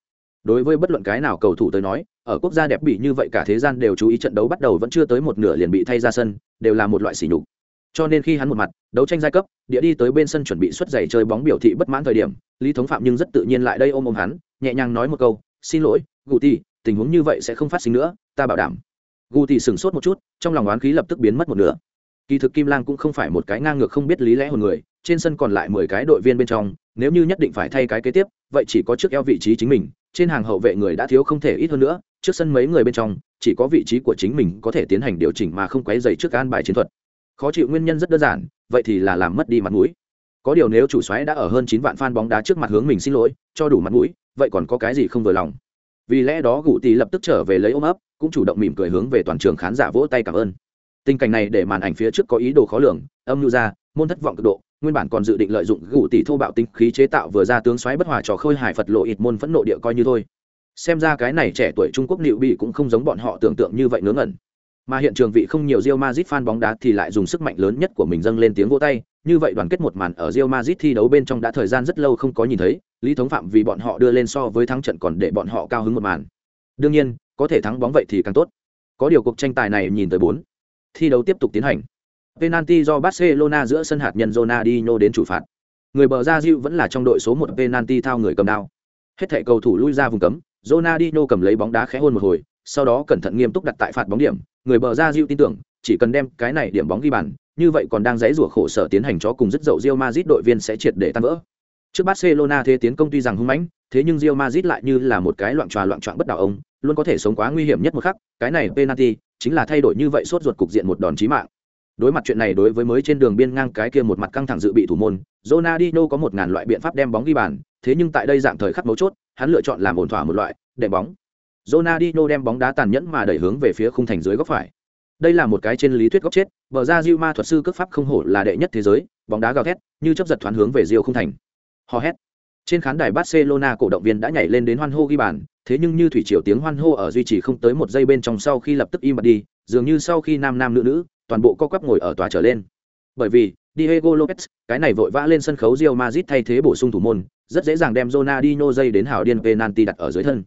đối với bất luận cái nào cầu thủ tới nói ở quốc gia đẹp bị như vậy cả thế gian đều chú ý trận đấu bắt đầu vẫn chưa tới một nửa liền bị thay ra sân đều là một loại sỉ nhục. Cho nên khi hắn một mặt đấu tranh giai cấp địa đi tới bên sân chuẩn bị xuất giày chơi bóng biểu thị bất mãn thời điểm lý thống phạm nhưng rất tự nhiên lại đây ôm ôm hắn nhẹ nhàng nói một câu xin lỗi guti tình huống như vậy sẽ không phát sinh nữa ta bảo đảm gu thì sửng sốt một chút, trong lòng oán khí lập tức biến mất một nửa. Kỳ thực kim lang cũng không phải một cái ngang ngược không biết lý lẽ hồn người, trên sân còn lại mười cái đội viên bên trong, nếu như nhất định phải thay cái kế tiếp, vậy chỉ có trước eo vị trí chính mình, trên hàng hậu vệ người đã thiếu không thể ít hơn nữa, trước sân mấy người bên trong, chỉ có vị trí của chính mình có thể tiến hành điều chỉnh mà không quấy dày trước an bài chiến thuật. Khó chịu nguyên nhân rất đơn giản, vậy thì là làm mất đi mặt mũi. Có điều nếu chủ xoáy đã ở hơn chín vạn fan bóng đá trước mặt hướng mình xin lỗi, cho đủ mặt mũi, vậy còn có cái gì không vừa lòng? Vì lẽ đó gù tì lập tức trở về lấy ôm ấp cũng chủ động mỉm cười hướng về toàn trường khán giả vỗ tay cảm ơn. Tình cảnh này để màn ảnh phía trước có ý đồ khó lường âm nhu ra môn thất vọng cực độ nguyên bản còn dự định lợi dụng gù tỷ thô bạo tinh khí chế tạo vừa ra tướng xoáy bất hòa trò khôi hài phật lộ ít môn phẫn nộ địa coi như thôi. Xem ra cái này trẻ tuổi trung quốc liệu bị cũng không giống bọn họ tưởng tượng như vậy ngớ ngẩn. Mà hiện trường vị không nhiều Real Madrid fan bóng đá thì lại dùng sức mạnh lớn nhất của mình dâng lên tiếng vỗ tay, như vậy đoàn kết một màn ở Real Madrid thi đấu bên trong đã thời gian rất lâu không có nhìn thấy, Lý Thống Phạm vì bọn họ đưa lên so với thắng trận còn để bọn họ cao hứng một màn. Đương nhiên, có thể thắng bóng vậy thì càng tốt. Có điều cuộc tranh tài này nhìn tới bốn. Thi đấu tiếp tục tiến hành. Penalty do Barcelona giữa sân hạt nhân Ronaldinho đến chủ phạt. Người bờ ra Diu vẫn là trong đội số 1 penalty thao người cầm đao. Hết thảy cầu thủ lui ra vùng cấm, Ronaldinho cầm lấy bóng đá khẽ hôn một hồi, sau đó cẩn thận nghiêm túc đặt tại phạt bóng điểm, người bờ ra Diu tin tưởng, chỉ cần đem cái này điểm bóng ghi bàn, như vậy còn đang giãy rủa khổ sở tiến hành chó cùng rất dậu Real Madrid đội viên sẽ triệt để tan vỡ. Trước Barcelona thế tiến công tuy rằng hung mãnh, thế nhưng Real Madrid lại như là một cái loạn trò loạn trạng bất đảo ông, luôn có thể sống quá nguy hiểm nhất một khắc, cái này penalty chính là thay đổi như vậy sốt ruột cục diện một đòn chí mạng. Đối mặt chuyện này đối với mới trên đường biên ngang cái kia một mặt căng thẳng dự bị thủ môn Ronaldinho có một ngàn loại biện pháp đem bóng ghi bàn thế nhưng tại đây dạng thời khắc mấu chốt hắn lựa chọn làm ổn thỏa một loại để bóng. Ronaldinho đem bóng đá tàn nhẫn mà đẩy hướng về phía khung thành dưới góc phải đây là một cái trên lý thuyết góc chết, bờ ra diêu ma thuật sư cước pháp không hổ là đệ nhất thế giới, bóng đá gào thét, như chấp giật thoáng hướng về Diêu không thành. Hò hét. Trên khán đài Barcelona cổ động viên đã nhảy lên đến hoan hô ghi bàn, thế nhưng như thủy triều tiếng hoan hô ở duy trì không tới một giây bên trong sau khi lập tức im bặt đi, dường như sau khi nam nam nữ nữ, toàn bộ co quắp ngồi ở tòa trở lên. Bởi vì, Diego Lopez, cái này vội vã lên sân khấu Real Madrid thay thế bổ sung thủ môn, rất dễ dàng đem Ronaldinho dây đến hào điên penalty đặt ở dưới thân.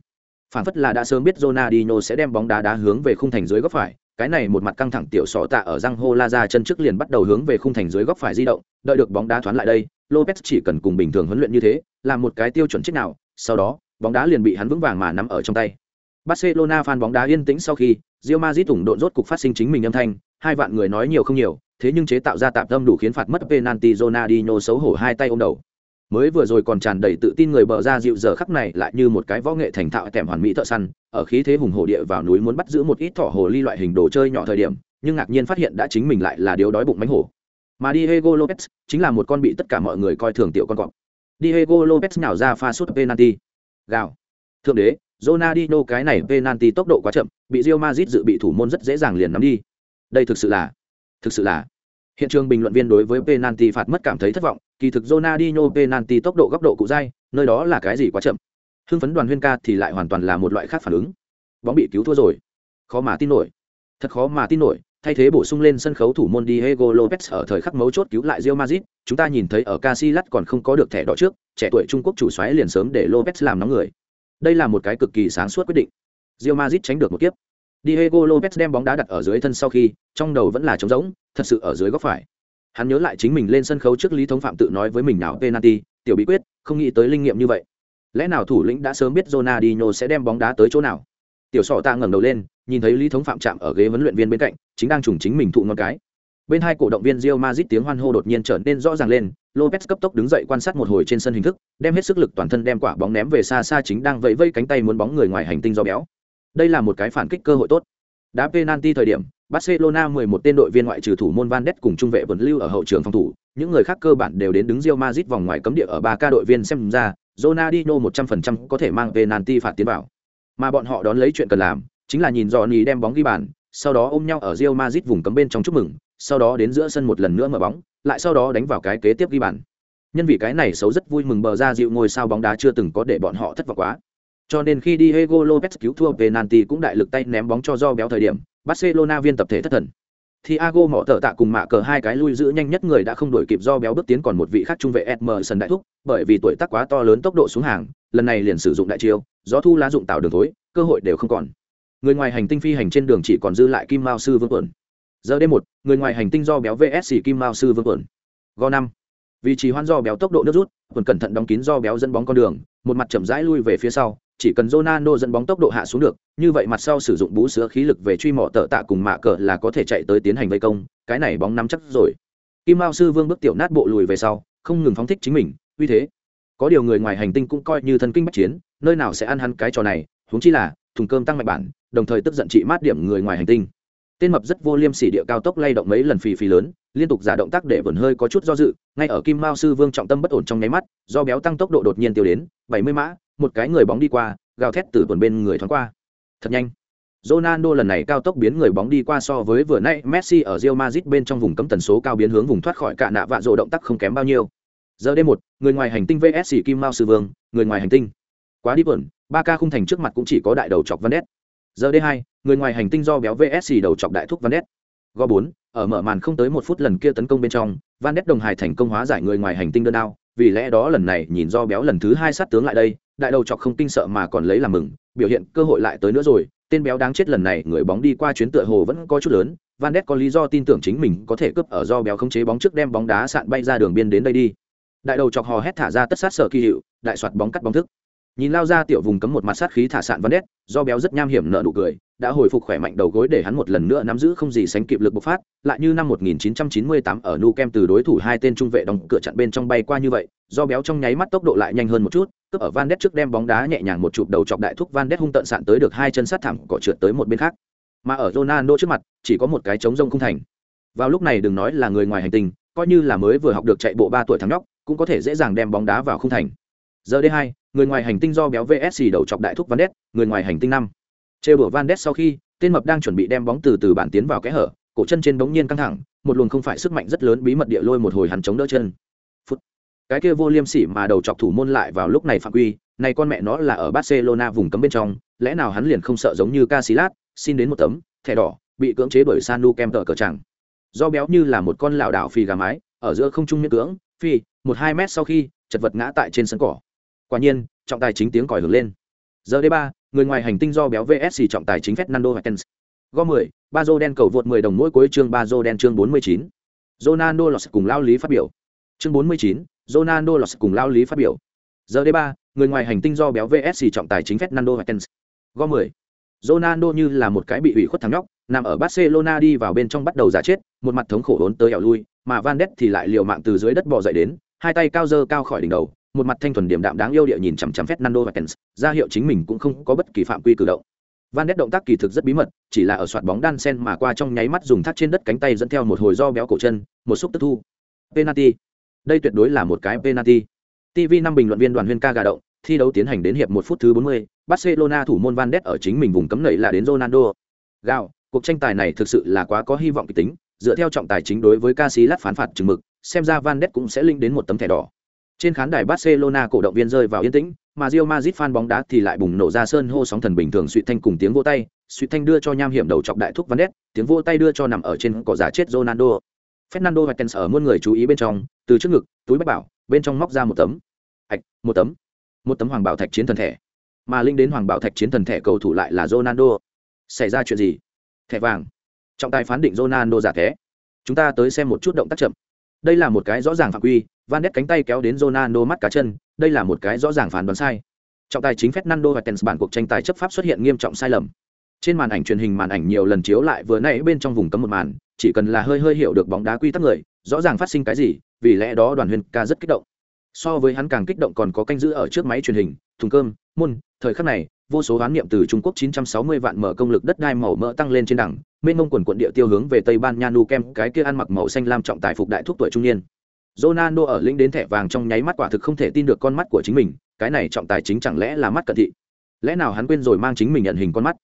Phản phất là đã sớm biết Ronaldinho sẽ đem bóng đá đá hướng về khung thành dưới góc phải cái này một mặt căng thẳng tiểu sọ tạ ở răng hô la ra chân trước liền bắt đầu hướng về khung thành dưới góc phải di động, đợi được bóng đá thoáng lại đây, lopez chỉ cần cùng bình thường huấn luyện như thế, làm một cái tiêu chuẩn chết nào, sau đó, bóng đá liền bị hắn vững vàng mà nắm ở trong tay. Barcelona fan bóng đá yên tĩnh sau khi rio mazit tủng độn rốt cục phát sinh chính mình âm thanh, hai vạn người nói nhiều không nhiều, thế nhưng chế tạo ra tạm tâm đủ khiến phạt mất penalty Ronaldinho xấu hổ hai tay ôm đầu mới vừa rồi còn tràn đầy tự tin người bờ ra dịu giờ khắc này lại như một cái võ nghệ thành thạo tẻm hoàn mỹ thợ săn, ở khí thế hùng hổ địa vào núi muốn bắt giữ một ít thỏ hồ ly loại hình đồ chơi nhỏ thời điểm, nhưng ngạc nhiên phát hiện đã chính mình lại là điều đói bụng mánh hổ. Mà Diego Lopez chính là một con bị tất cả mọi người coi thường tiểu con cọp. Diego Lopez nào ra pha sút penalty. Gào. Thượng đế, Ronaldinho cái này penalty tốc độ quá chậm, bị Real Madrid dự bị thủ môn rất dễ dàng liền nắm đi. Đây thực sự là, thực sự là hiện trường bình luận viên đối với penalty phạt mất cảm thấy thất vọng kỳ thực Ronaldinho penalty tốc độ góc độ cụ dai nơi đó là cái gì quá chậm hưng phấn đoàn huyên ca thì lại hoàn toàn là một loại khác phản ứng bóng bị cứu thua rồi khó mà tin nổi thật khó mà tin nổi thay thế bổ sung lên sân khấu thủ môn Diego Lopez ở thời khắc mấu chốt cứu lại Real Madrid, chúng ta nhìn thấy ở Casillas còn không có được thẻ đỏ trước, trẻ tuổi Trung Quốc chủ soái liền sớm để Lopez làm nóng người. Đây là một cái cực kỳ sáng suốt quyết định. Real Madrid tránh được một kiếp. Diego Lopez đem bóng đá đặt ở dưới thân sau khi, trong đầu vẫn là trống rỗng, thật sự ở dưới góc phải. Hắn nhớ lại chính mình lên sân khấu trước Lý Thống Phạm tự nói với mình nào penalty, tiểu bí quyết, không nghĩ tới linh nghiệm như vậy. Lẽ nào thủ lĩnh đã sớm biết Ronaldinho sẽ đem bóng đá tới chỗ nào? Tiểu Sọ ta ngẩng đầu lên, nhìn thấy Lý Thống Phạm chạm ở ghế huấn luyện viên bên cạnh, chính đang trùng chính mình thụ ngón cái. Bên hai cổ động viên Real Madrid tiếng hoan hô đột nhiên trở nên rõ ràng lên, Lopez cấp tốc đứng dậy quan sát một hồi trên sân hình thức, đem hết sức lực toàn thân đem quả bóng ném về xa xa chính đang vẫy vẫy cánh tay muốn bóng người ngoài hành tinh do béo. Đây là một cái phản kích cơ hội tốt. Đá penalty thời điểm, Barcelona 11 tên đội viên ngoại trừ thủ môn Van Ness cùng trung vệ vẫn lưu ở hậu trường phòng thủ, những người khác cơ bản đều đến đứng Real Madrid vòng ngoài cấm địa ở 3 ca đội viên xem ra, Ronaldinho 100% có thể mang penalty phạt tiến vào. Mà bọn họ đón lấy chuyện cần làm, chính là nhìn Johnny đem bóng ghi bàn, sau đó ôm nhau ở Real Madrid vùng cấm bên trong chúc mừng, sau đó đến giữa sân một lần nữa mở bóng, lại sau đó đánh vào cái kế tiếp ghi bàn. Nhân vì cái này xấu rất vui mừng bờ ra dịu ngôi sao bóng đá chưa từng có để bọn họ thất vọng quá. Cho nên khi Diego Lopez cứu thua penalty cũng đại lực tay ném bóng cho do béo thời điểm, Barcelona viên tập thể thất thần. Thiago mỏ tở tạ cùng mạ cờ hai cái lui giữ nhanh nhất người đã không đổi kịp do béo bước tiến còn một vị khác trung vệ Emerson đại thúc, bởi vì tuổi tác quá to lớn tốc độ xuống hàng, lần này liền sử dụng đại chiêu, gió thu lá dụng tạo đường thối, cơ hội đều không còn. Người ngoài hành tinh phi hành trên đường chỉ còn dư lại Kim Mao sư Vương Quẩn. Giờ đêm một, người ngoài hành tinh do béo VS Kim Mao sư Vương Quẩn. Go năm. Vì trì hoãn do béo tốc độ nước rút, quần cẩn thận đóng kín do béo dẫn bóng con đường, một mặt chậm rãi lui về phía sau, chỉ cần Ronaldo dẫn bóng tốc độ hạ xuống được, như vậy mặt sau sử dụng bú sữa khí lực về truy mỏ tợ tạ cùng mạ cờ là có thể chạy tới tiến hành vây công, cái này bóng nắm chắc rồi. Kim Mao sư Vương bước tiểu nát bộ lùi về sau, không ngừng phóng thích chính mình, vì thế, có điều người ngoài hành tinh cũng coi như thần kinh bách chiến, nơi nào sẽ ăn hắn cái trò này, huống chi là thùng cơm tăng mạnh bản, đồng thời tức giận trị mát điểm người ngoài hành tinh. Tên mập rất vô liêm sỉ địa cao tốc lay động mấy lần phì phì lớn, liên tục giả động tác để vẩn hơi có chút do dự, ngay ở Kim Mao sư Vương trọng tâm bất ổn trong nháy mắt, do béo tăng tốc độ đột nhiên tiêu đến, 70 mã, một cái người bóng đi qua, gào thét từ tuần bên người thoáng qua. Thật nhanh. Ronaldo lần này cao tốc biến người bóng đi qua so với vừa nãy Messi ở Real Madrid bên trong vùng cấm tần số cao biến hướng vùng thoát khỏi cả nạ vạ rộ động tác không kém bao nhiêu. Giờ đêm một, người ngoài hành tinh VS Kim Mao sư vương, người ngoài hành tinh. Quá đi buồn, ba ca khung thành trước mặt cũng chỉ có đại đầu chọc Van Giờ đêm hai, người ngoài hành tinh do béo VS đầu chọc đại thúc Van Go bốn, ở mở màn không tới một phút lần kia tấn công bên trong, Van Ness đồng hài thành công hóa giải người ngoài hành tinh đơn đao, vì lẽ đó lần này nhìn do béo lần thứ hai sát tướng lại đây, đại đầu chọc không kinh sợ mà còn lấy làm mừng, biểu hiện cơ hội lại tới nữa rồi, tên béo đáng chết lần này người bóng đi qua chuyến tựa hồ vẫn có chút lớn, Van Ness có lý do tin tưởng chính mình có thể cướp ở do béo không chế bóng trước đem bóng đá sạn bay ra đường biên đến đây đi. Đại đầu chọc hò hét thả ra tất sát sở kỳ hiệu, đại soạt bóng cắt bóng thức. Nhìn lao ra tiểu vùng cấm một mặt sát khí thả sạn Van Ness, do béo rất nham hiểm nợ nụ cười, đã hồi phục khỏe mạnh đầu gối để hắn một lần nữa nắm giữ không gì sánh kịp lực bộc phát, lại như năm 1998 ở Nu Kem từ đối thủ hai tên trung vệ đóng cửa chặn bên trong bay qua như vậy, do béo trong nháy mắt tốc độ lại nhanh hơn một chút, cướp ở Van Ness trước đem bóng đá nhẹ nhàng một chụp đầu chọc đại thúc Van Ness hung tận sạn tới được hai chân sát thẳng cỏ trượt tới một bên khác. Mà ở Ronaldo trước mặt, chỉ có một cái trống rông không thành. Vào lúc này đừng nói là người ngoài hành tinh, coi như là mới vừa học được chạy bộ ba tuổi thằng nhóc, cũng có thể dễ dàng đem bóng đá vào không thành. Giờ đây hai, người ngoài hành tinh do béo VSC đầu chọc đại thúc Van Ness, người ngoài hành tinh năm. Trêu bữa Van Ness sau khi, tên mập đang chuẩn bị đem bóng từ từ bản tiến vào kẽ hở, cổ chân trên bỗng nhiên căng thẳng, một luồng không phải sức mạnh rất lớn bí mật địa lôi một hồi hắn chống đỡ chân. Phút. Cái kia vô liêm sỉ mà đầu chọc thủ môn lại vào lúc này phạm quy, này con mẹ nó là ở Barcelona vùng cấm bên trong, lẽ nào hắn liền không sợ giống như Casillas, xin đến một tấm thẻ đỏ, bị cưỡng chế bởi Sanu kem tờ cờ chẳng. Do béo như là một con lão đảo phi gà mái, ở giữa không trung miễn cưỡng, phi, một hai mét sau khi, chật vật ngã tại trên sân cỏ. Quả nhiên, trọng tài chính tiếng còi hưởng lên. Giờ đây ba, người ngoài hành tinh do béo vsc trọng tài chính Fernando Hutchins. Go 10, Bazo đen cầu vượt 10 đồng mỗi cuối chương Bazo đen chương 49. Ronaldo lọt cùng lao lý phát biểu. Chương 49, Ronaldo lọt cùng lao lý phát biểu. Giờ đây ba, người ngoài hành tinh do béo VSC trọng tài chính Fernando Martins. Gom 10. Ronaldo như là một cái bị ủy khuất thằng nhóc, nằm ở Barcelona đi vào bên trong bắt đầu giả chết, một mặt thống khổ hỗn tới ẻo lui, mà Van Ness thì lại liều mạng từ dưới đất bò dậy đến, hai tay cao dơ cao khỏi đỉnh đầu, một mặt thanh thuần điểm đạm đáng yêu địa nhìn chằm chằm Fernando Martins, ra hiệu chính mình cũng không có bất kỳ phạm quy cử động. Van Ness động tác kỳ thực rất bí mật, chỉ là ở soạt bóng đan sen mà qua trong nháy mắt dùng thắt trên đất cánh tay dẫn theo một hồi do béo cổ chân, một xúc tức thu. Penalty. Đây tuyệt đối là một cái penalty. TV năm bình luận viên đoàn huyên ca gà động, thi đấu tiến hành đến hiệp một phút thứ 40, Barcelona thủ môn Van Ness ở chính mình vùng cấm nảy là đến Ronaldo. Gào. cuộc tranh tài này thực sự là quá có hy vọng kịch tính, dựa theo trọng tài chính đối với Casillas phán phạt chừng mực, xem ra Van Ness cũng sẽ linh đến một tấm thẻ đỏ. Trên khán đài Barcelona cổ động viên rơi vào yên tĩnh, mà Real Madrid fan bóng đá thì lại bùng nổ ra sơn hô sóng thần bình thường suy thanh cùng tiếng vỗ tay, suy thanh đưa cho nham hiểm đầu chọc đại thúc Van Ness, tiếng vỗ tay đưa cho nằm ở trên cỏ giả chết Ronaldo. Fernando Martins ở muôn người chú ý bên trong, từ trước ngực, túi bách bảo, bên trong móc ra một tấm. Hạch, một tấm. Một tấm hoàng bảo thạch chiến thần thẻ. Mà linh đến hoàng bảo thạch chiến thần thẻ cầu thủ lại là Ronaldo. Xảy ra chuyện gì? Thẻ vàng. Trọng tài phán định Ronaldo giả thẻ. Chúng ta tới xem một chút động tác chậm. Đây là một cái rõ ràng phạm quy, Van Ness cánh tay kéo đến Ronaldo mắt cá chân, đây là một cái rõ ràng phán đoán sai. Trọng tài chính Fernando tens bản cuộc tranh tài chấp pháp xuất hiện nghiêm trọng sai lầm. Trên màn ảnh truyền hình màn ảnh nhiều lần chiếu lại vừa nãy bên trong vùng cấm một màn, chỉ cần là hơi hơi hiểu được bóng đá quy tắc người, rõ ràng phát sinh cái gì, vì lẽ đó Đoàn Huyền ca rất kích động. So với hắn càng kích động còn có canh giữ ở trước máy truyền hình, thùng cơm, môn, thời khắc này, vô số hoán niệm từ Trung Quốc 960 vạn mở công lực đất đai màu mỡ tăng lên trên đẳng, mênh mông quần quần địa tiêu hướng về Tây Ban Nha nu kem, cái kia ăn mặc màu xanh lam trọng tài phục đại thúc tuổi trung niên. Ronaldo ở lĩnh đến thẻ vàng trong nháy mắt quả thực không thể tin được con mắt của chính mình, cái này trọng tài chính chẳng lẽ là mắt cận thị? Lẽ nào hắn quên rồi mang chính mình nhận hình con mắt?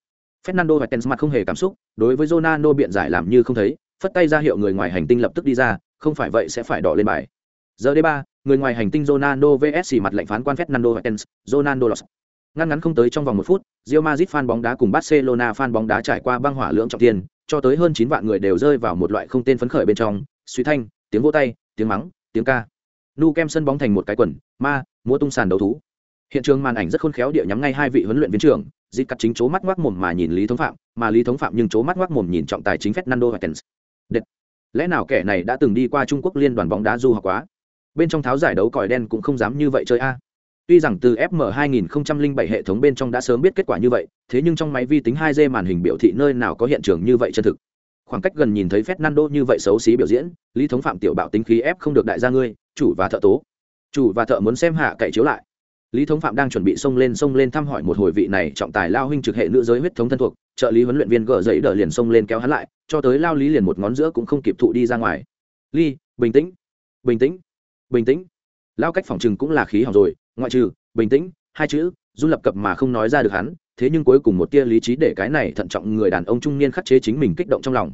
Fernando Tenz mặt không hề cảm xúc, đối với Ronaldo biện giải làm như không thấy, phất tay ra hiệu người ngoài hành tinh lập tức đi ra, không phải vậy sẽ phải đỏ lên bài. Giờ đây ba, người ngoài hành tinh Ronaldo vs mặt lệnh phán quan Fernando Martins, Ronaldo lost. Ngắn ngắn không tới trong vòng một phút, Real Madrid fan bóng đá cùng Barcelona fan bóng đá trải qua băng hỏa lượng trọng tiền, cho tới hơn 9 vạn người đều rơi vào một loại không tên phấn khởi bên trong, suy thanh, tiếng vỗ tay, tiếng mắng, tiếng ca. Nu kem sân bóng thành một cái quần, ma, múa tung sàn đấu thú. Hiện trường màn ảnh rất khôn khéo địa nhắm ngay hai vị huấn luyện viên trưởng dịp cắt chính chố mắt ngoác mồm mà nhìn lý thống phạm, mà lý thống phạm nhưng chố mắt ngoác mồm nhìn trọng tài chính fernando Martins. Lẽ nào kẻ này đã từng đi qua trung quốc liên đoàn bóng đá du học quá? Bên trong tháo giải đấu còi đen cũng không dám như vậy chơi a. Tuy rằng từ fm 2007 hệ thống bên trong đã sớm biết kết quả như vậy, thế nhưng trong máy vi tính 2 d màn hình biểu thị nơi nào có hiện trường như vậy chân thực khoảng cách gần nhìn thấy Fernando như vậy xấu xí biểu diễn, Lý Thống Phạm tiểu bạo tính khí ép không được đại gia ngươi, chủ và thợ tố. Chủ và thợ muốn xem hạ cậy chiếu lại. Lý Thống Phạm đang chuẩn bị xông lên xông lên thăm hỏi một hồi vị này trọng tài lao huynh trực hệ nữ giới huyết thống thân thuộc, trợ lý huấn luyện viên gỡ giấy đỡ liền xông lên kéo hắn lại, cho tới lao lý liền một ngón giữa cũng không kịp thụ đi ra ngoài. Ly, bình tĩnh, bình tĩnh, bình tĩnh. Lao cách phòng trừng cũng là khí hỏng rồi, ngoại trừ bình tĩnh, hai chữ, run lập cập mà không nói ra được hắn, thế nhưng cuối cùng một tia lý trí để cái này thận trọng người đàn ông trung niên khắc chế chính mình kích động trong lòng.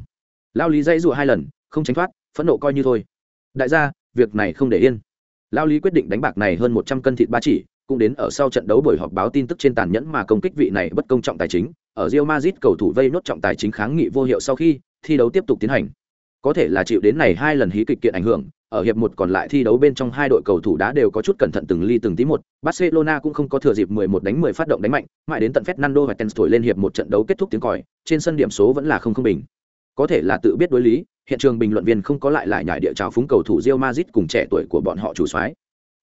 Lao lý dãy dụa hai lần không tránh thoát phẫn nộ coi như thôi. Đại gia việc này không để yên. Lao lý quyết định đánh bạc này hơn một trăm cân thịt ba chỉ cũng đến ở sau trận đấu buổi họp báo tin tức trên tàn nhẫn mà công kích vị này bất công trọng tài chính. Ở Real Madrid cầu thủ vây nốt trọng tài chính kháng nghị vô hiệu sau khi thi đấu tiếp tục tiến hành. Có thể là chịu đến này hai lần hí kịch kiện ảnh hưởng ở hiệp một còn lại thi đấu bên trong hai đội cầu thủ đá đều có chút cẩn thận từng ly từng tí một. Barcelona cũng không có thừa dịp 11 đánh 10 phát động đánh mạnh, mãi đến tận fernando và tens thổi lên hiệp một trận đấu kết thúc tiếng còi, trên sân điểm số vẫn là không không bình. Có thể là tự biết đối lý, hiện trường bình luận viên không có lại lại nhải địa chào phúng cầu thủ Real Madrid cùng trẻ tuổi của bọn họ chủ soái.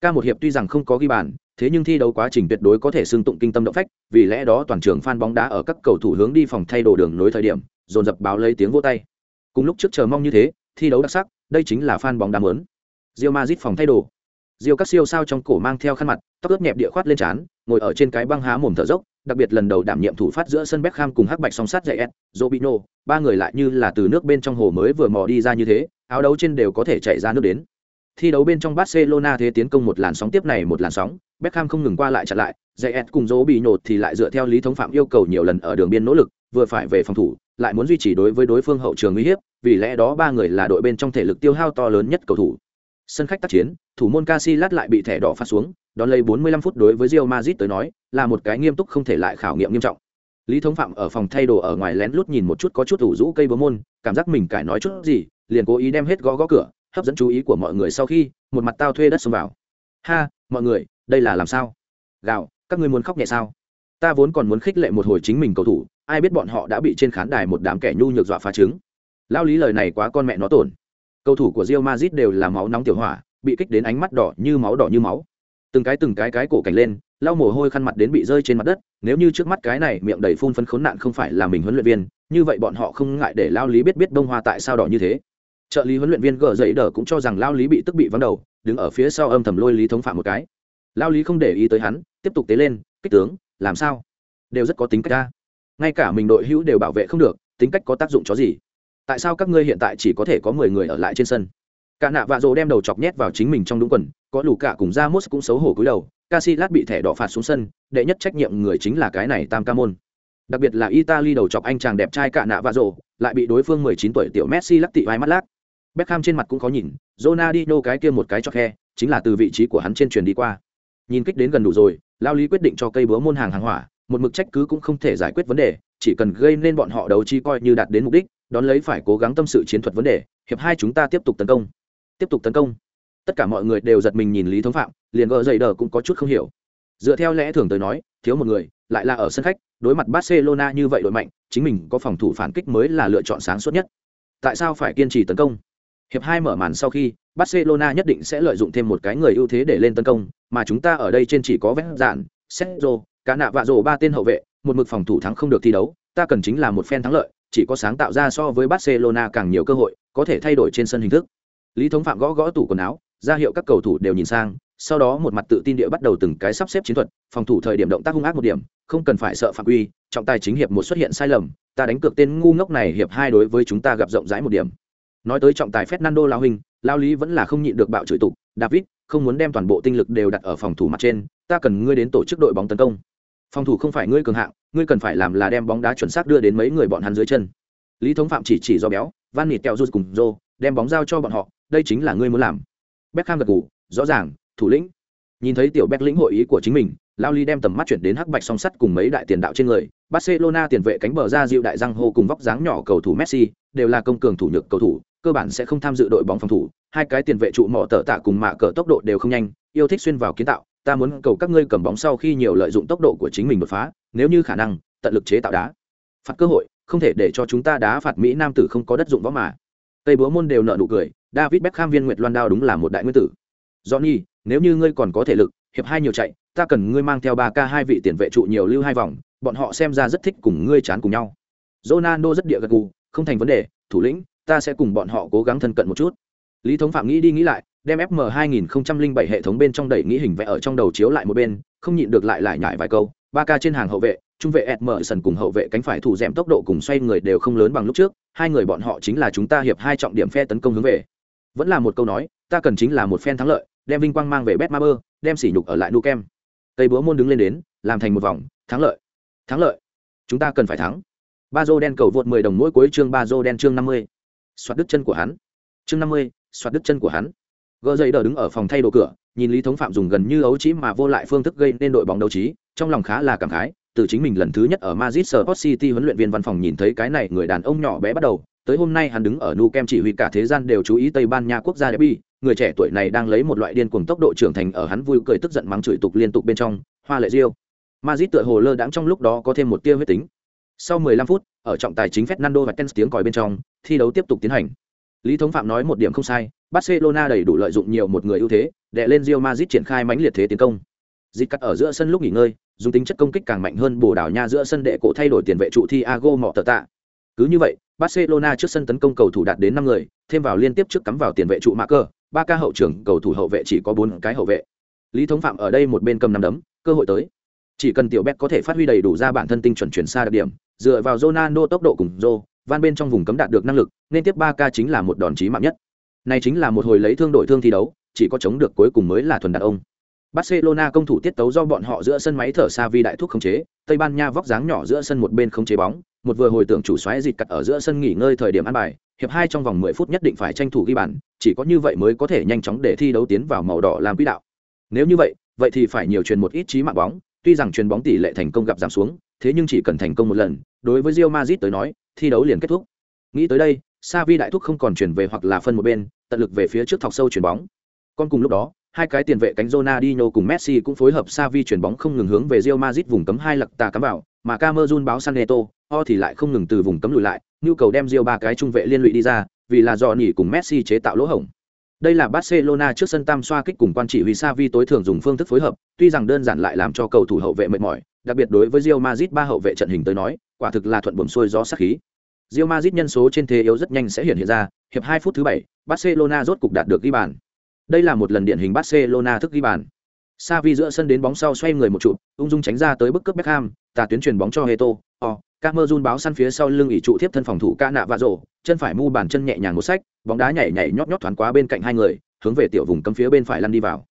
Ca một hiệp tuy rằng không có ghi bàn, thế nhưng thi đấu quá trình tuyệt đối có thể xưng tụng kinh tâm động phách, vì lẽ đó toàn trường fan bóng đá ở các cầu thủ hướng đi phòng thay đồ đường nối thời điểm, dồn dập báo lấy tiếng vỗ tay. Cùng lúc trước chờ mong như thế, thi đấu đặc sắc đây chính là fan bóng đá lớn Real Madrid phòng thay đồ Real các siêu sao trong cổ mang theo khăn mặt tóc ướt nhẹp địa khoát lên trán ngồi ở trên cái băng há mồm thở dốc đặc biệt lần đầu đảm nhiệm thủ phát giữa sân Beckham cùng hắc bạch song sát dạy S, Robinho, ba người lại như là từ nước bên trong hồ mới vừa mò đi ra như thế, áo đấu trên đều có thể chảy ra nước đến. Thi đấu bên trong Barcelona thế tiến công một làn sóng tiếp này một làn sóng, Beckham không ngừng qua lại chặn lại, Zayet cùng Dỗ bị nhột thì lại dựa theo lý thống phạm yêu cầu nhiều lần ở đường biên nỗ lực, vừa phải về phòng thủ, lại muốn duy trì đối với đối phương hậu trường uy hiếp, vì lẽ đó ba người là đội bên trong thể lực tiêu hao to lớn nhất cầu thủ. Sân khách tác chiến, thủ môn Casillas lại bị thẻ đỏ phạt xuống, đón lấy 45 phút đối với Real Madrid tới nói, là một cái nghiêm túc không thể lại khảo nghiệm nghiêm trọng. Lý Thống Phạm ở phòng thay đồ ở ngoài lén lút nhìn một chút có chút ủ rũ cây bướm môn, cảm giác mình cải nói chút gì, liền cố ý đem hết gõ gõ cửa, hấp dẫn chú ý của mọi người sau khi, một mặt tao thuê đất xông vào. "Ha, mọi người, đây là làm sao?" gạo các ngươi muốn khóc nhẹ sao? Ta vốn còn muốn khích lệ một hồi chính mình cầu thủ, ai biết bọn họ đã bị trên khán đài một đám kẻ nhu nhược dọa phá trứng. Lao lý lời này quá con mẹ nó tổn. Cầu thủ của Real Madrid đều là máu nóng tiểu hỏa, bị kích đến ánh mắt đỏ như máu đỏ như máu từng cái từng cái cái cổ cảnh lên lau mồ hôi khăn mặt đến bị rơi trên mặt đất nếu như trước mắt cái này miệng đầy phun phấn khốn nạn không phải là mình huấn luyện viên như vậy bọn họ không ngại để lao lý biết biết bông hoa tại sao đỏ như thế trợ lý huấn luyện viên gờ dậy đờ cũng cho rằng lao lý bị tức bị vắng đầu đứng ở phía sau âm thầm lôi lý thống phạm một cái. Lao lý không để ý tới hắn tiếp tục tế lên kích tướng làm sao? Đều rất có tính cách ca ngay cả mình đội hữu đều bảo vệ không được tính cách có tác dụng chó gì? Tại sao các ngươi hiện tại chỉ có thể có mười người ở lại trên sân? Cả nạ vạ rồ đem đầu chọc nhét vào chính mình trong đúng quần có lù cả cùng ra mốt cũng xấu hổ cúi đầu Casillas bị thẻ đỏ phạt xuống sân, đệ nhất trách nhiệm người chính là cái này Tam Ca môn. Đặc biệt là Italy đầu chọc anh chàng đẹp trai cả nạ và rồ, lại bị đối phương 19 tuổi tiểu Messi lắc tị vai mắt lác. Beckham trên mặt cũng khó nhìn, Ronaldinho cái kia một cái cho khe, chính là từ vị trí của hắn trên truyền đi qua. Nhìn kích đến gần đủ rồi, Lao Lý quyết định cho cây búa môn hàng hàng hỏa, một mực trách cứ cũng không thể giải quyết vấn đề, chỉ cần gây nên bọn họ đấu trí coi như đạt đến mục đích, đón lấy phải cố gắng tâm sự chiến thuật vấn đề, hiệp hai chúng ta tiếp tục tấn công. Tiếp tục tấn công tất cả mọi người đều giật mình nhìn lý thống phạm liền gỡ dậy đờ cũng có chút không hiểu dựa theo lẽ thường tới nói thiếu một người lại là ở sân khách đối mặt barcelona như vậy đội mạnh chính mình có phòng thủ phản kích mới là lựa chọn sáng suốt nhất tại sao phải kiên trì tấn công hiệp hai mở màn sau khi barcelona nhất định sẽ lợi dụng thêm một cái người ưu thế để lên tấn công mà chúng ta ở đây trên chỉ có vết dạn Sergio, cả nạ vạ rồ ba tên hậu vệ một mực phòng thủ thắng không được thi đấu ta cần chính là một phen thắng lợi chỉ có sáng tạo ra so với barcelona càng nhiều cơ hội có thể thay đổi trên sân hình thức. Lý thống phạm gõ gõ tủ quần áo ra hiệu các cầu thủ đều nhìn sang sau đó một mặt tự tin địa bắt đầu từng cái sắp xếp chiến thuật phòng thủ thời điểm động tác hung ác một điểm không cần phải sợ phạm quy trọng tài chính hiệp một xuất hiện sai lầm ta đánh cược tên ngu ngốc này hiệp hai đối với chúng ta gặp rộng rãi một điểm nói tới trọng tài fernando lao hình lao lý vẫn là không nhịn được bạo chửi tục david không muốn đem toàn bộ tinh lực đều đặt ở phòng thủ mặt trên ta cần ngươi đến tổ chức đội bóng tấn công phòng thủ không phải ngươi cường hạng ngươi cần phải làm là đem bóng đá chuẩn xác đưa đến mấy người bọn hắn dưới chân lý thống phạm chỉ chỉ do béo van nịt kẹo rút cùng rô đem bóng giao cho bọn họ đây chính là ngươi muốn làm Beckham gật gù, rõ ràng, thủ lĩnh. Nhìn thấy tiểu Beck lĩnh hội ý của chính mình, Lao Ly đem tầm mắt chuyển đến hắc bạch song sắt cùng mấy đại tiền đạo trên người. Barcelona tiền vệ cánh bờ ra dịu đại răng hô cùng vóc dáng nhỏ cầu thủ Messi, đều là công cường thủ nhược cầu thủ, cơ bản sẽ không tham dự đội bóng phòng thủ. Hai cái tiền vệ trụ mỏ tờ tạ cùng mạ cờ tốc độ đều không nhanh, yêu thích xuyên vào kiến tạo. Ta muốn cầu các ngươi cầm bóng sau khi nhiều lợi dụng tốc độ của chính mình đột phá, nếu như khả năng, tận lực chế tạo đá. Phạt cơ hội, không thể để cho chúng ta đá phạt Mỹ Nam tử không có đất dụng võ mà. Tây búa môn đều nợ nụ cười, David Beckham viên Nguyệt Loan Đao đúng là một đại nguyên tử. Johnny, nếu như ngươi còn có thể lực, hiệp hai nhiều chạy, ta cần ngươi mang theo ba k hai vị tiền vệ trụ nhiều lưu hai vòng, bọn họ xem ra rất thích cùng ngươi chán cùng nhau. Ronaldo rất địa gật gù, không thành vấn đề, thủ lĩnh, ta sẽ cùng bọn họ cố gắng thân cận một chút. Lý thống phạm nghĩ đi nghĩ lại đem fm 2007 hệ thống bên trong đẩy nghĩ hình vẽ ở trong đầu chiếu lại một bên không nhịn được lại lại nhải vài câu ba ca trên hàng hậu vệ trung vệ sm sần cùng hậu vệ cánh phải thủ dẻm tốc độ cùng xoay người đều không lớn bằng lúc trước hai người bọn họ chính là chúng ta hiệp hai trọng điểm phe tấn công hướng về. Vẫn là một câu nói ta cần chính là một phen thắng lợi đem vinh quang mang về bet maber đem sỉ nhục ở lại nu kem tây búa môn đứng lên đến làm thành một vòng thắng lợi thắng lợi chúng ta cần phải thắng. Ba dô đen cầu vượt 10 đồng mỗi cuối chương ba dô đen chương 50, xoạt đứt chân của hắn. Chương năm mươi xoạt đứt chân của hắn. Gờ dậy đờ đứng ở phòng thay đồ cửa nhìn lý thống phạm dùng gần như ấu trí mà vô lại phương thức gây nên đội bóng đấu trí trong lòng khá là cảm khái từ chính mình lần thứ nhất ở Madrid Sport City huấn luyện viên văn phòng nhìn thấy cái này người đàn ông nhỏ bé bắt đầu, tới hôm nay hắn đứng ở Nou Kem chỉ huy cả thế gian đều chú ý Tây Ban Nha quốc gia derby, người trẻ tuổi này đang lấy một loại điên cuồng tốc độ trưởng thành ở hắn vui cười tức giận mắng chửi tục liên tục bên trong, hoa lệ giêu. Madrid tựa hồ lơ đãng trong lúc đó có thêm một tia huyết tính, sau 15 phút ở trọng tài chính fernando và tens tiếng còi bên trong thi đấu tiếp tục tiến hành lý thống phạm nói một điểm không sai barcelona đầy đủ lợi dụng nhiều một người ưu thế đè lên Real Madrid triển khai mãnh liệt thế tiến công dịch cắt ở giữa sân lúc nghỉ ngơi dùng tính chất công kích càng mạnh hơn bồ đảo nha giữa sân đệ cổ thay đổi tiền vệ trụ thiago mọ tạ cứ như vậy Barcelona trước sân tấn công cầu thủ đạt đến năm người, thêm vào liên tiếp trước cắm vào tiền vệ trụ mã cơ, ba ca hậu trưởng cầu thủ hậu vệ chỉ có bốn cái hậu vệ. Lý Thống Phạm ở đây một bên cầm năm đấm, cơ hội tới. Chỉ cần tiểu Bét có thể phát huy đầy đủ ra bản thân tinh chuẩn chuyển xa đặc điểm, dựa vào Ronaldo tốc độ cùng Zô, van bên trong vùng cấm đạt được năng lực, nên tiếp ba ca chính là một đòn chí mạng nhất. Này chính là một hồi lấy thương đổi thương thi đấu, chỉ có chống được cuối cùng mới là thuần đàn ông. Barcelona công thủ tiết tấu do bọn họ giữa sân máy thở xa vi đại thuốc khống chế, Tây Ban Nha vóc dáng nhỏ giữa sân một bên khống chế bóng, một vừa hồi tưởng chủ xoáy dịch cắt ở giữa sân nghỉ ngơi thời điểm ăn bài, hiệp hai trong vòng 10 phút nhất định phải tranh thủ ghi bàn, chỉ có như vậy mới có thể nhanh chóng để thi đấu tiến vào màu đỏ làm quỹ đạo. Nếu như vậy, vậy thì phải nhiều truyền một ít trí mạng bóng, tuy rằng truyền bóng tỷ lệ thành công gặp giảm xuống, thế nhưng chỉ cần thành công một lần, đối với Real Madrid tới nói, thi đấu liền kết thúc. Nghĩ tới đây, Xavi đại thúc không còn chuyển về hoặc là phân một bên, tận lực về phía trước thọc sâu chuyển bóng. Còn cùng lúc đó, hai cái tiền vệ cánh Ronaldinho cùng Messi cũng phối hợp Xavi chuyển bóng không ngừng hướng về Real Madrid vùng cấm hai lật tà cắm vào, mà Camerun báo Saneto, o thì lại không ngừng từ vùng cấm lùi lại, nhu cầu đem Real ba cái trung vệ liên lụy đi ra, vì là do nỉ cùng Messi chế tạo lỗ hổng. đây là Barcelona trước sân tam xoa kích cùng quan chỉ huy Xavi tối thường dùng phương thức phối hợp, tuy rằng đơn giản lại làm cho cầu thủ hậu vệ mệt mỏi, đặc biệt đối với Real Madrid ba hậu vệ trận hình tới nói, quả thực là thuận buồm xuôi gió sát khí. Real Madrid nhân số trên thế yếu rất nhanh sẽ hiện hiện ra, hiệp 2 phút thứ 7, Barcelona rốt cục đạt được ghi bàn. Đây là một lần điển hình Barcelona thức ghi bàn. Xavi giữa sân đến bóng sau xoay người một trụ, ung dung tránh ra tới bức cướp Beckham, tà tuyến truyền bóng cho Heto, o, Camerun báo săn phía sau lưng ỷ trụ tiếp thân phòng thủ ca nạ và rổ, chân phải mu bàn chân nhẹ nhàng một sách, bóng đá nhảy nhảy nhót nhót thoáng qua bên cạnh hai người, hướng về tiểu vùng cấm phía bên phải lăn đi vào.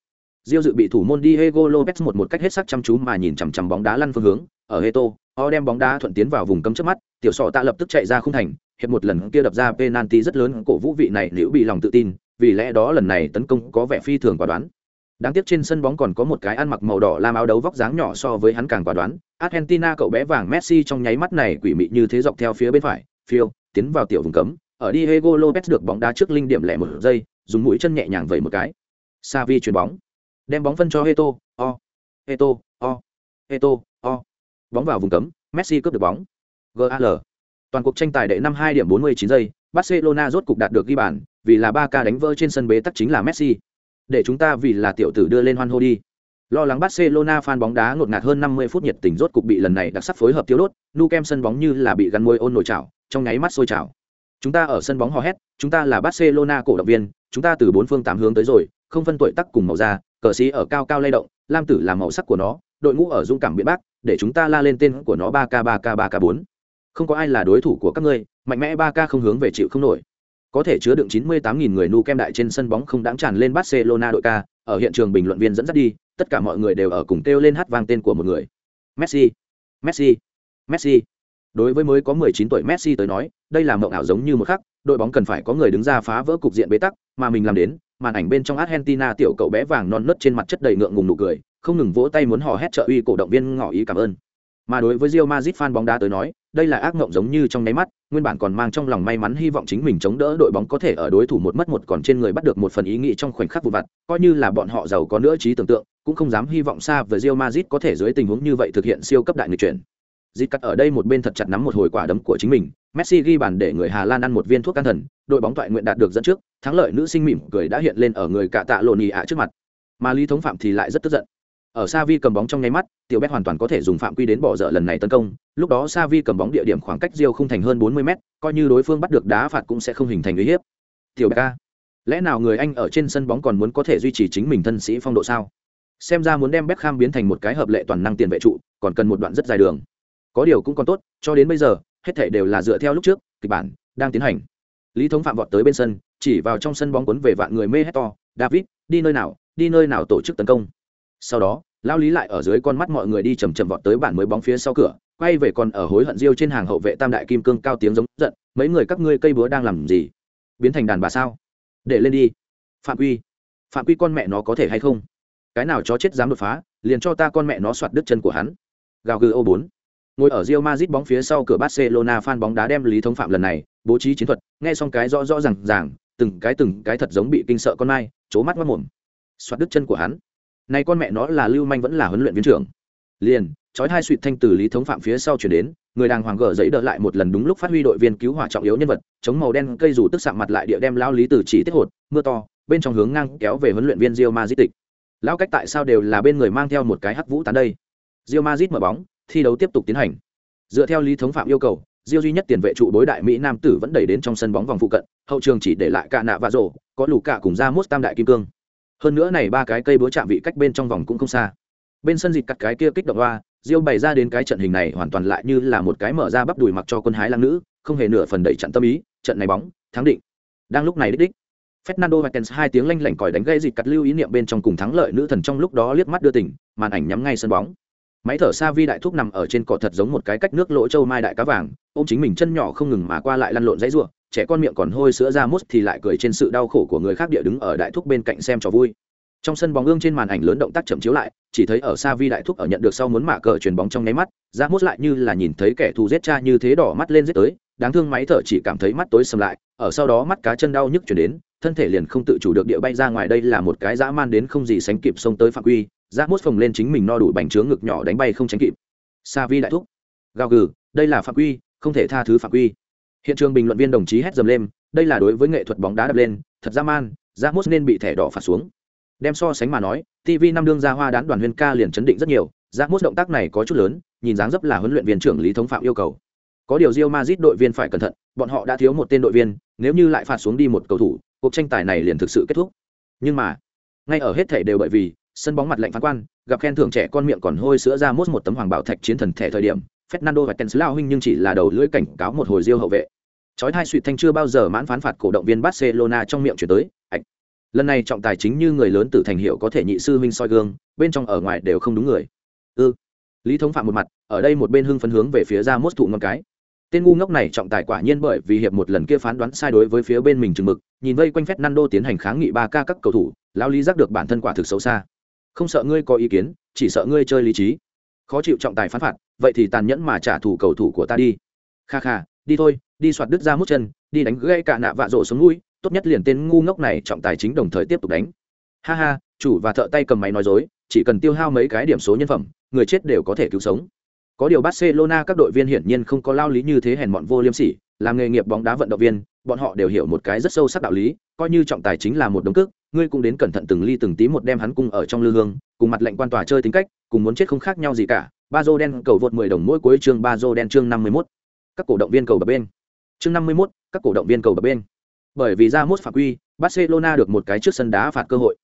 Diêu dự bị thủ môn Diego Lopez một một cách hết sắc chăm chú mà nhìn chằm chằm bóng đá lăn phương hướng, ở Heto, họ đem bóng đá thuận tiến vào vùng cấm trước mắt, tiểu sọ tạ lập tức chạy ra khung thành, hiệp một lần kia đập ra penalty rất lớn, cổ vũ vị này liễu bị lòng tự tin, vì lẽ đó lần này tấn công có vẻ phi thường quả đoán. Đáng tiếc trên sân bóng còn có một cái ăn mặc màu đỏ làm áo đấu vóc dáng nhỏ so với hắn càng quả đoán. Argentina cậu bé vàng Messi trong nháy mắt này quỷ mị như thế dọc theo phía bên phải, phiêu, tiến vào tiểu vùng cấm. Ở Diego Lopez được bóng đá trước linh điểm lẻ một giây, dùng mũi chân nhẹ nhàng vẩy một cái. Savi chuyền bóng, đem bóng phân cho Heto, o, Heto, o, Heto, o. Bóng vào vùng cấm, Messi cướp được bóng. GAL. Toàn cuộc tranh tài đệ năm hai điểm bốn mươi chín giây, Barcelona rốt cục đạt được ghi bàn, vì là ba ca đánh vỡ trên sân bế tắc chính là Messi để chúng ta vì là tiểu tử đưa lên hoan hô đi lo lắng barcelona fan bóng đá ngột ngạt hơn 50 phút nhiệt tình rốt cục bị lần này đặc sắc phối hợp tiêu đốt nu kem sân bóng như là bị gắn môi ôn nổi chảo trong nháy mắt sôi chảo chúng ta ở sân bóng hò hét chúng ta là barcelona cổ động viên chúng ta từ bốn phương tám hướng tới rồi không phân tuổi tác cùng màu da cờ xí ở cao cao lay động lam tử là màu sắc của nó đội ngũ ở dung cảm biện bắc để chúng ta la lên tên của nó ba k ba k ba k bốn không có ai là đối thủ của các ngươi mạnh mẽ ba k không hướng về chịu không nổi có thể chứa đựng 98.000 người nu kem đại trên sân bóng không đáng tràn lên Barcelona đội ca, ở hiện trường bình luận viên dẫn dắt đi, tất cả mọi người đều ở cùng kêu lên hát vang tên của một người. Messi, Messi, Messi. Đối với mới có 19 tuổi Messi tới nói, đây là mộng ảo giống như một khắc, đội bóng cần phải có người đứng ra phá vỡ cục diện bế tắc, mà mình làm đến, màn ảnh bên trong Argentina tiểu cậu bé vàng non nớt trên mặt chất đầy ngượng ngùng nụ cười, không ngừng vỗ tay muốn hò hét trợ uy cổ động viên ngỏ ý cảm ơn. Mà đối với Real Madrid fan bóng đá tới nói, đây là ác mộng giống như trong nháy mắt, nguyên bản còn mang trong lòng may mắn hy vọng chính mình chống đỡ đội bóng có thể ở đối thủ một mất một còn trên người bắt được một phần ý nghĩ trong khoảnh khắc vụ vặt, coi như là bọn họ giàu có nữa trí tưởng tượng, cũng không dám hy vọng xa về Real Madrid có thể dưới tình huống như vậy thực hiện siêu cấp đại nghịch chuyển. Dịch cắt ở đây một bên thật chặt nắm một hồi quả đấm của chính mình, Messi ghi bàn để người Hà Lan ăn một viên thuốc can thần, đội bóng thoại nguyện đạt được dẫn trước, thắng lợi nữ sinh mỉm cười đã hiện lên ở người cả tạ lộn ạ trước mặt. Mà Lý Thống Phạm thì lại rất tức giận. Ở sa vi cầm bóng trong nháy mắt tiểu Bét hoàn toàn có thể dùng phạm quy đến bỏ dở lần này tấn công. Lúc đó sa vi cầm bóng địa điểm khoảng cách riêu không thành hơn bốn mươi mét coi như đối phương bắt được đá phạt cũng sẽ không hình thành uy hiếp. Tiểu Bét ca lẽ nào người anh ở trên sân bóng còn muốn có thể duy trì chính mình thân sĩ phong độ sao? Xem ra muốn đem Beckham biến thành một cái hợp lệ toàn năng tiền vệ trụ còn cần một đoạn rất dài đường có điều cũng còn tốt, cho đến bây giờ, hết thể đều là dựa theo lúc trước, kịch bản đang tiến hành. Lý thống phạm vọt tới bên sân, chỉ vào trong sân bóng quấn về vạn người mê hét to, david, đi nơi nào, đi nơi nào tổ chức tấn công? Sau đó lao lý lại ở dưới con mắt mọi người đi chầm chầm vọt tới bản mới bóng phía sau cửa, quay về còn ở hối hận diêu trên hàng hậu vệ tam đại kim cương cao tiếng giống giận, mấy người các ngươi cây búa đang làm gì? Biến thành đàn bà sao? Để lên đi. Phạm quy phạm quy con mẹ nó có thể hay không? Cái nào chó chết dám đột phá, liền cho ta con mẹ nó soạt đứt chân của hắn. Gào gừ ô bốn ngồi ở Real Madrid bóng phía sau cửa Barcelona fan bóng đá đem lý thống phạm lần này bố trí chiến thuật, nghe xong cái rõ rõ ràng ràng, từng cái từng cái thật giống bị kinh sợ con mai chố mắt mắt mồm. Soạt đứt chân của hắn. Này con mẹ nó là lưu manh vẫn là huấn luyện viên trưởng. Liền, chói hai suýt thanh từ lý thống phạm phía sau chuyển đến, người đàng hoàng gở giấy đỡ lại một lần đúng lúc phát huy đội viên cứu hỏa trọng yếu nhân vật, chống màu đen cây dù tức sạm mặt lại địa đem lao lý từ chỉ tiết hột, mưa to, bên trong hướng ngang kéo về huấn luyện viên Real Madrid tịch. Lão cách tại sao đều là bên người mang theo một cái hắc vũ tán đây. Real Madrid mở bóng thi đấu tiếp tục tiến hành. Dựa theo lý thống phạm yêu cầu Diêu duy nhất tiền vệ trụ đối đại Mỹ nam tử vẫn đẩy đến trong sân bóng vòng phụ cận, hậu trường chỉ để lại cả nạ và rổ, có lù cả cùng ra mốt tam đại kim cương. Hơn nữa này ba cái cây búa chạm vị cách bên trong vòng cũng không xa. Bên sân dịt cắt cái kia kích động hoa diêu bày ra đến cái trận hình này hoàn toàn lại như là một cái mở ra bắp đùi mặc cho quân hái lang nữ không hề nửa phần đẩy trận tâm ý trận này bóng thắng định. Đang lúc này đích đích Fernando Martins hai tiếng lanh lảnh còi đánh gây dịt cắt lưu ý niệm bên trong cùng thắng lợi nữ thần trong lúc đó liếc mắt đưa tỉnh, màn ảnh nhắm ngay sân bóng. Máy thở xa vi đại thúc nằm ở trên cỏ thật giống một cái cách nước lỗ châu mai đại cá vàng, ôm chính mình chân nhỏ không ngừng mà qua lại lăn lộn dãy rủa, trẻ con miệng còn hôi sữa ra mút thì lại cười trên sự đau khổ của người khác địa đứng ở đại thúc bên cạnh xem trò vui. Trong sân bóng ương trên màn ảnh lớn động tác chậm chiếu lại chỉ thấy ở xa vi đại thúc ở nhận được sau muốn mạ cờ chuyền bóng trong nháy mắt ra mút lại như là nhìn thấy kẻ thù giết cha như thế đỏ mắt lên giết tới đáng thương máy thở chỉ cảm thấy mắt tối sầm lại ở sau đó mắt cá chân đau nhức chuyển đến thân thể liền không tự chủ được địa bay ra ngoài. Đây là một cái dã man đến không gì sánh kịp xông tới phạm quy. Ra mốt phồng lên chính mình no đủ bành trướng ngực nhỏ đánh bay không tránh kịp. Sa vi đại thúc. Gào gừ đây là phạm quy không thể tha thứ phạm quy. Hiện trường bình luận viên đồng chí hét dầm lên đây là đối với nghệ thuật bóng đá đập lên thật dã man Ramos nên bị thẻ đỏ phạt xuống. Đem so sánh mà nói, TV năm đương ra hoa đán đoàn Huyên ca liền chấn định rất nhiều, Ramos động tác này có chút lớn, nhìn dáng dấp là huấn luyện viên trưởng Lý Thống Phạm yêu cầu. Có điều Real Madrid đội viên phải cẩn thận, bọn họ đã thiếu một tên đội viên, nếu như lại phạt xuống đi một cầu thủ, cuộc tranh tài này liền thực sự kết thúc. Nhưng mà, ngay ở hết thể đều bởi vì sân bóng mặt lạnh phán quan, gặp khen thưởng trẻ con miệng còn hôi sữa ra mốt một tấm hoàng bảo thạch chiến thần thẻ thời điểm, Fernando và Tens lao huynh nhưng chỉ là đầu lưỡi cảnh cáo một hồi diêu hậu vệ. Chói thai suýt thanh chưa bao giờ mãn phán phạt cổ động viên Barcelona trong miệng chuyển tới, ạch. Lần này trọng tài chính như người lớn tử thành hiệu có thể nhị sư huynh soi gương, bên trong ở ngoài đều không đúng người. Ư. Ừ. Lý thống phạm một mặt, ở đây một bên hưng phấn hướng về phía ra mốt thụ ngon cái tên ngu ngốc này trọng tài quả nhiên bởi vì hiệp một lần kia phán đoán sai đối với phía bên mình chừng mực, nhìn vây quanh phép nando tiến hành kháng nghị ba ca các cầu thủ lao lý giác được bản thân quả thực xấu xa. Không sợ ngươi có ý kiến, chỉ sợ ngươi chơi lý trí. Khó chịu trọng tài phán phạt, vậy thì tàn nhẫn mà trả thù cầu thủ của ta đi. Kha kha, đi thôi, đi soạt đứt ra mút chân, đi đánh gãy cả nạ vạ rổ xuống mũi tốt nhất liền tên ngu ngốc này trọng tài chính đồng thời tiếp tục đánh. Ha ha, chủ và thợ tay cầm máy nói dối, chỉ cần tiêu hao mấy cái điểm số nhân phẩm, người chết đều có thể cứu sống có điều Barcelona các đội viên hiển nhiên không có lao lý như thế hèn mọn vô liêm sỉ, làm nghề nghiệp bóng đá vận động viên, bọn họ đều hiểu một cái rất sâu sắc đạo lý, coi như trọng tài chính là một đống cước, ngươi cũng đến cẩn thận từng ly từng tí một đem hắn cung ở trong lư hương, cùng mặt lệnh quan tòa chơi tính cách, cùng muốn chết không khác nhau gì cả. Bazo đen cầu vượt 10 đồng mỗi cuối chương Bazo đen chương 51. Các cổ động viên cầu bập bên. Chương 51, các cổ động viên cầu bập bên. Bởi vì ra mốt phạt quy, Barcelona được một cái trước sân đá phạt cơ hội.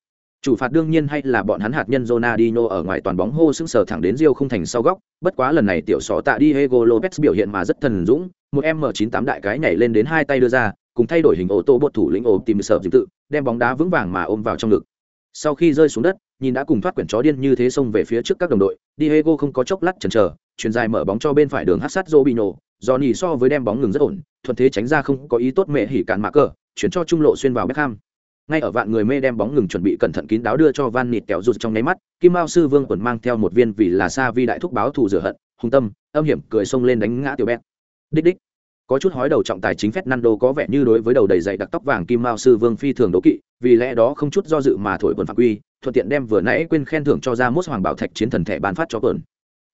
Chủ phạt đương nhiên hay là bọn hắn hạt nhân Ronaldinho ở ngoài toàn bóng hô sững sờ thẳng đến Rio không thành sau góc, bất quá lần này tiểu sọ tạ Diego Lopez biểu hiện mà rất thần dũng, một M98 đại cái nhảy lên đến hai tay đưa ra, cùng thay đổi hình ô tô bột thủ lĩnh ôm tìm sở dịp tự, đem bóng đá vững vàng mà ôm vào trong ngực. Sau khi rơi xuống đất, nhìn đã cùng thoát quyển chó điên như thế xông về phía trước các đồng đội, Diego không có chốc lát chần chờ, chuyền dài mở bóng cho bên phải đường hắc sát Robinho, Johnny so với đem bóng ngừng rất ổn, thuận thế tránh ra không có ý tốt mẹ hỉ cản mạ cờ, chuyển cho trung lộ xuyên vào Beckham ngay ở vạn người mê đem bóng ngừng chuẩn bị cẩn thận kín đáo đưa cho van nịt kẹo rụt trong nháy mắt kim mao sư vương quần mang theo một viên vì là sa vi đại thúc báo thù rửa hận hung tâm âm hiểm cười xông lên đánh ngã tiểu bét. Đích đích. Có chút hói đầu trọng tài chính phép nando có vẻ như đối với đầu đầy dày đặc tóc vàng kim mao sư vương phi thường đố kỵ vì lẽ đó không chút do dự mà thổi quần phạm quy thuận tiện đem vừa nãy quên khen thưởng cho ra mốt hoàng bảo thạch chiến thần thẻ bán phát cho quần.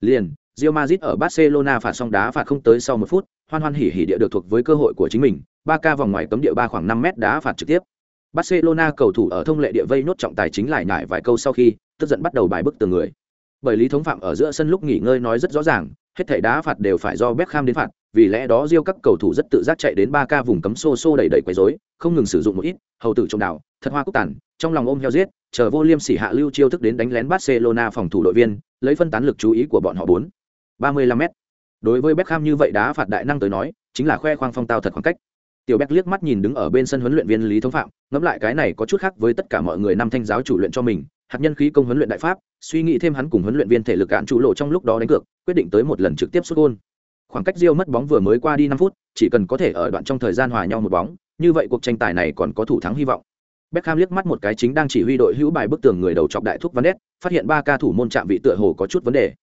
Liền Real Madrid ở Barcelona phạt xong đá phạt không tới sau một phút, hoan hoan hỉ hỉ địa được thuộc với cơ hội của chính mình, ba ca vòng ngoài cấm địa ba khoảng năm mét đá phạt trực tiếp. Barcelona cầu thủ ở thông lệ địa vây nốt trọng tài chính lại nhải vài câu sau khi, tức giận bắt đầu bài bức từng người. Bởi lý thống phạm ở giữa sân lúc nghỉ ngơi nói rất rõ ràng, hết thảy đá phạt đều phải do Beckham đến phạt, vì lẽ đó Rio các cầu thủ rất tự giác chạy đến 3K vùng cấm xô xô đẩy đẩy quấy rối, không ngừng sử dụng một ít, hầu tử trong đảo, thật hoa cúc tàn, trong lòng ôm heo giết, chờ vô liêm sỉ hạ lưu chiêu thức đến đánh lén Barcelona phòng thủ đội viên, lấy phân tán lực chú ý của bọn họ 4. 35m. Đối với Beckham như vậy đá phạt đại năng tới nói, chính là khoe khoang phong tao thật khoảng cách tiểu Béc liếc mắt nhìn đứng ở bên sân huấn luyện viên lý thống phạm ngẫm lại cái này có chút khác với tất cả mọi người năm thanh giáo chủ luyện cho mình hạt nhân khí công huấn luyện đại pháp suy nghĩ thêm hắn cùng huấn luyện viên thể lực cạn trụ lộ trong lúc đó đánh cược quyết định tới một lần trực tiếp xuất gôn khoảng cách Rio mất bóng vừa mới qua đi năm phút chỉ cần có thể ở đoạn trong thời gian hòa nhau một bóng như vậy cuộc tranh tài này còn có thủ thắng hy vọng Beckham liếc mắt một cái chính đang chỉ huy đội hữu bài bức tường người đầu chọc đại thúc Van Ness, phát hiện ba ca thủ môn chạm vị tựa hồ có chút vấn đề.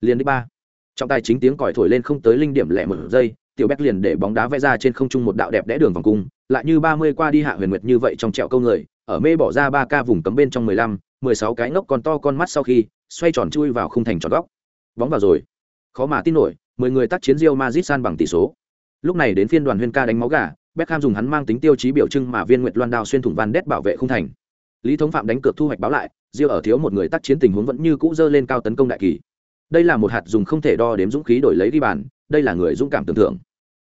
Liên đi ba. Trọng tài chính tiếng còi thổi lên không tới linh điểm lẻ một giây, tiểu Beck liền để bóng đá vẽ ra trên không trung một đạo đẹp đẽ đường vòng cung, lại như ba mươi qua đi hạ huyền nguyệt như vậy trong trẹo câu người, ở mê bỏ ra ba ca vùng cấm bên trong mười lăm, mười sáu cái ngốc còn to con mắt sau khi xoay tròn chui vào khung thành tròn góc. Bóng vào rồi. Khó mà tin nổi, mười người tác chiến Real Madrid san bằng tỷ số. Lúc này đến phiên đoàn Huyên ca đánh máu gà, Beckham dùng hắn mang tính tiêu chí biểu trưng mà viên nguyệt loan đao xuyên thủng van đét bảo vệ khung thành. Lý thống phạm đánh cược thu hoạch báo lại, Diêu ở thiếu một người tác chiến tình huống vẫn như cũ dơ lên cao tấn công đại kỳ. Đây là một hạt dùng không thể đo đếm dũng khí đổi lấy đi bàn, đây là người dũng cảm tưởng tượng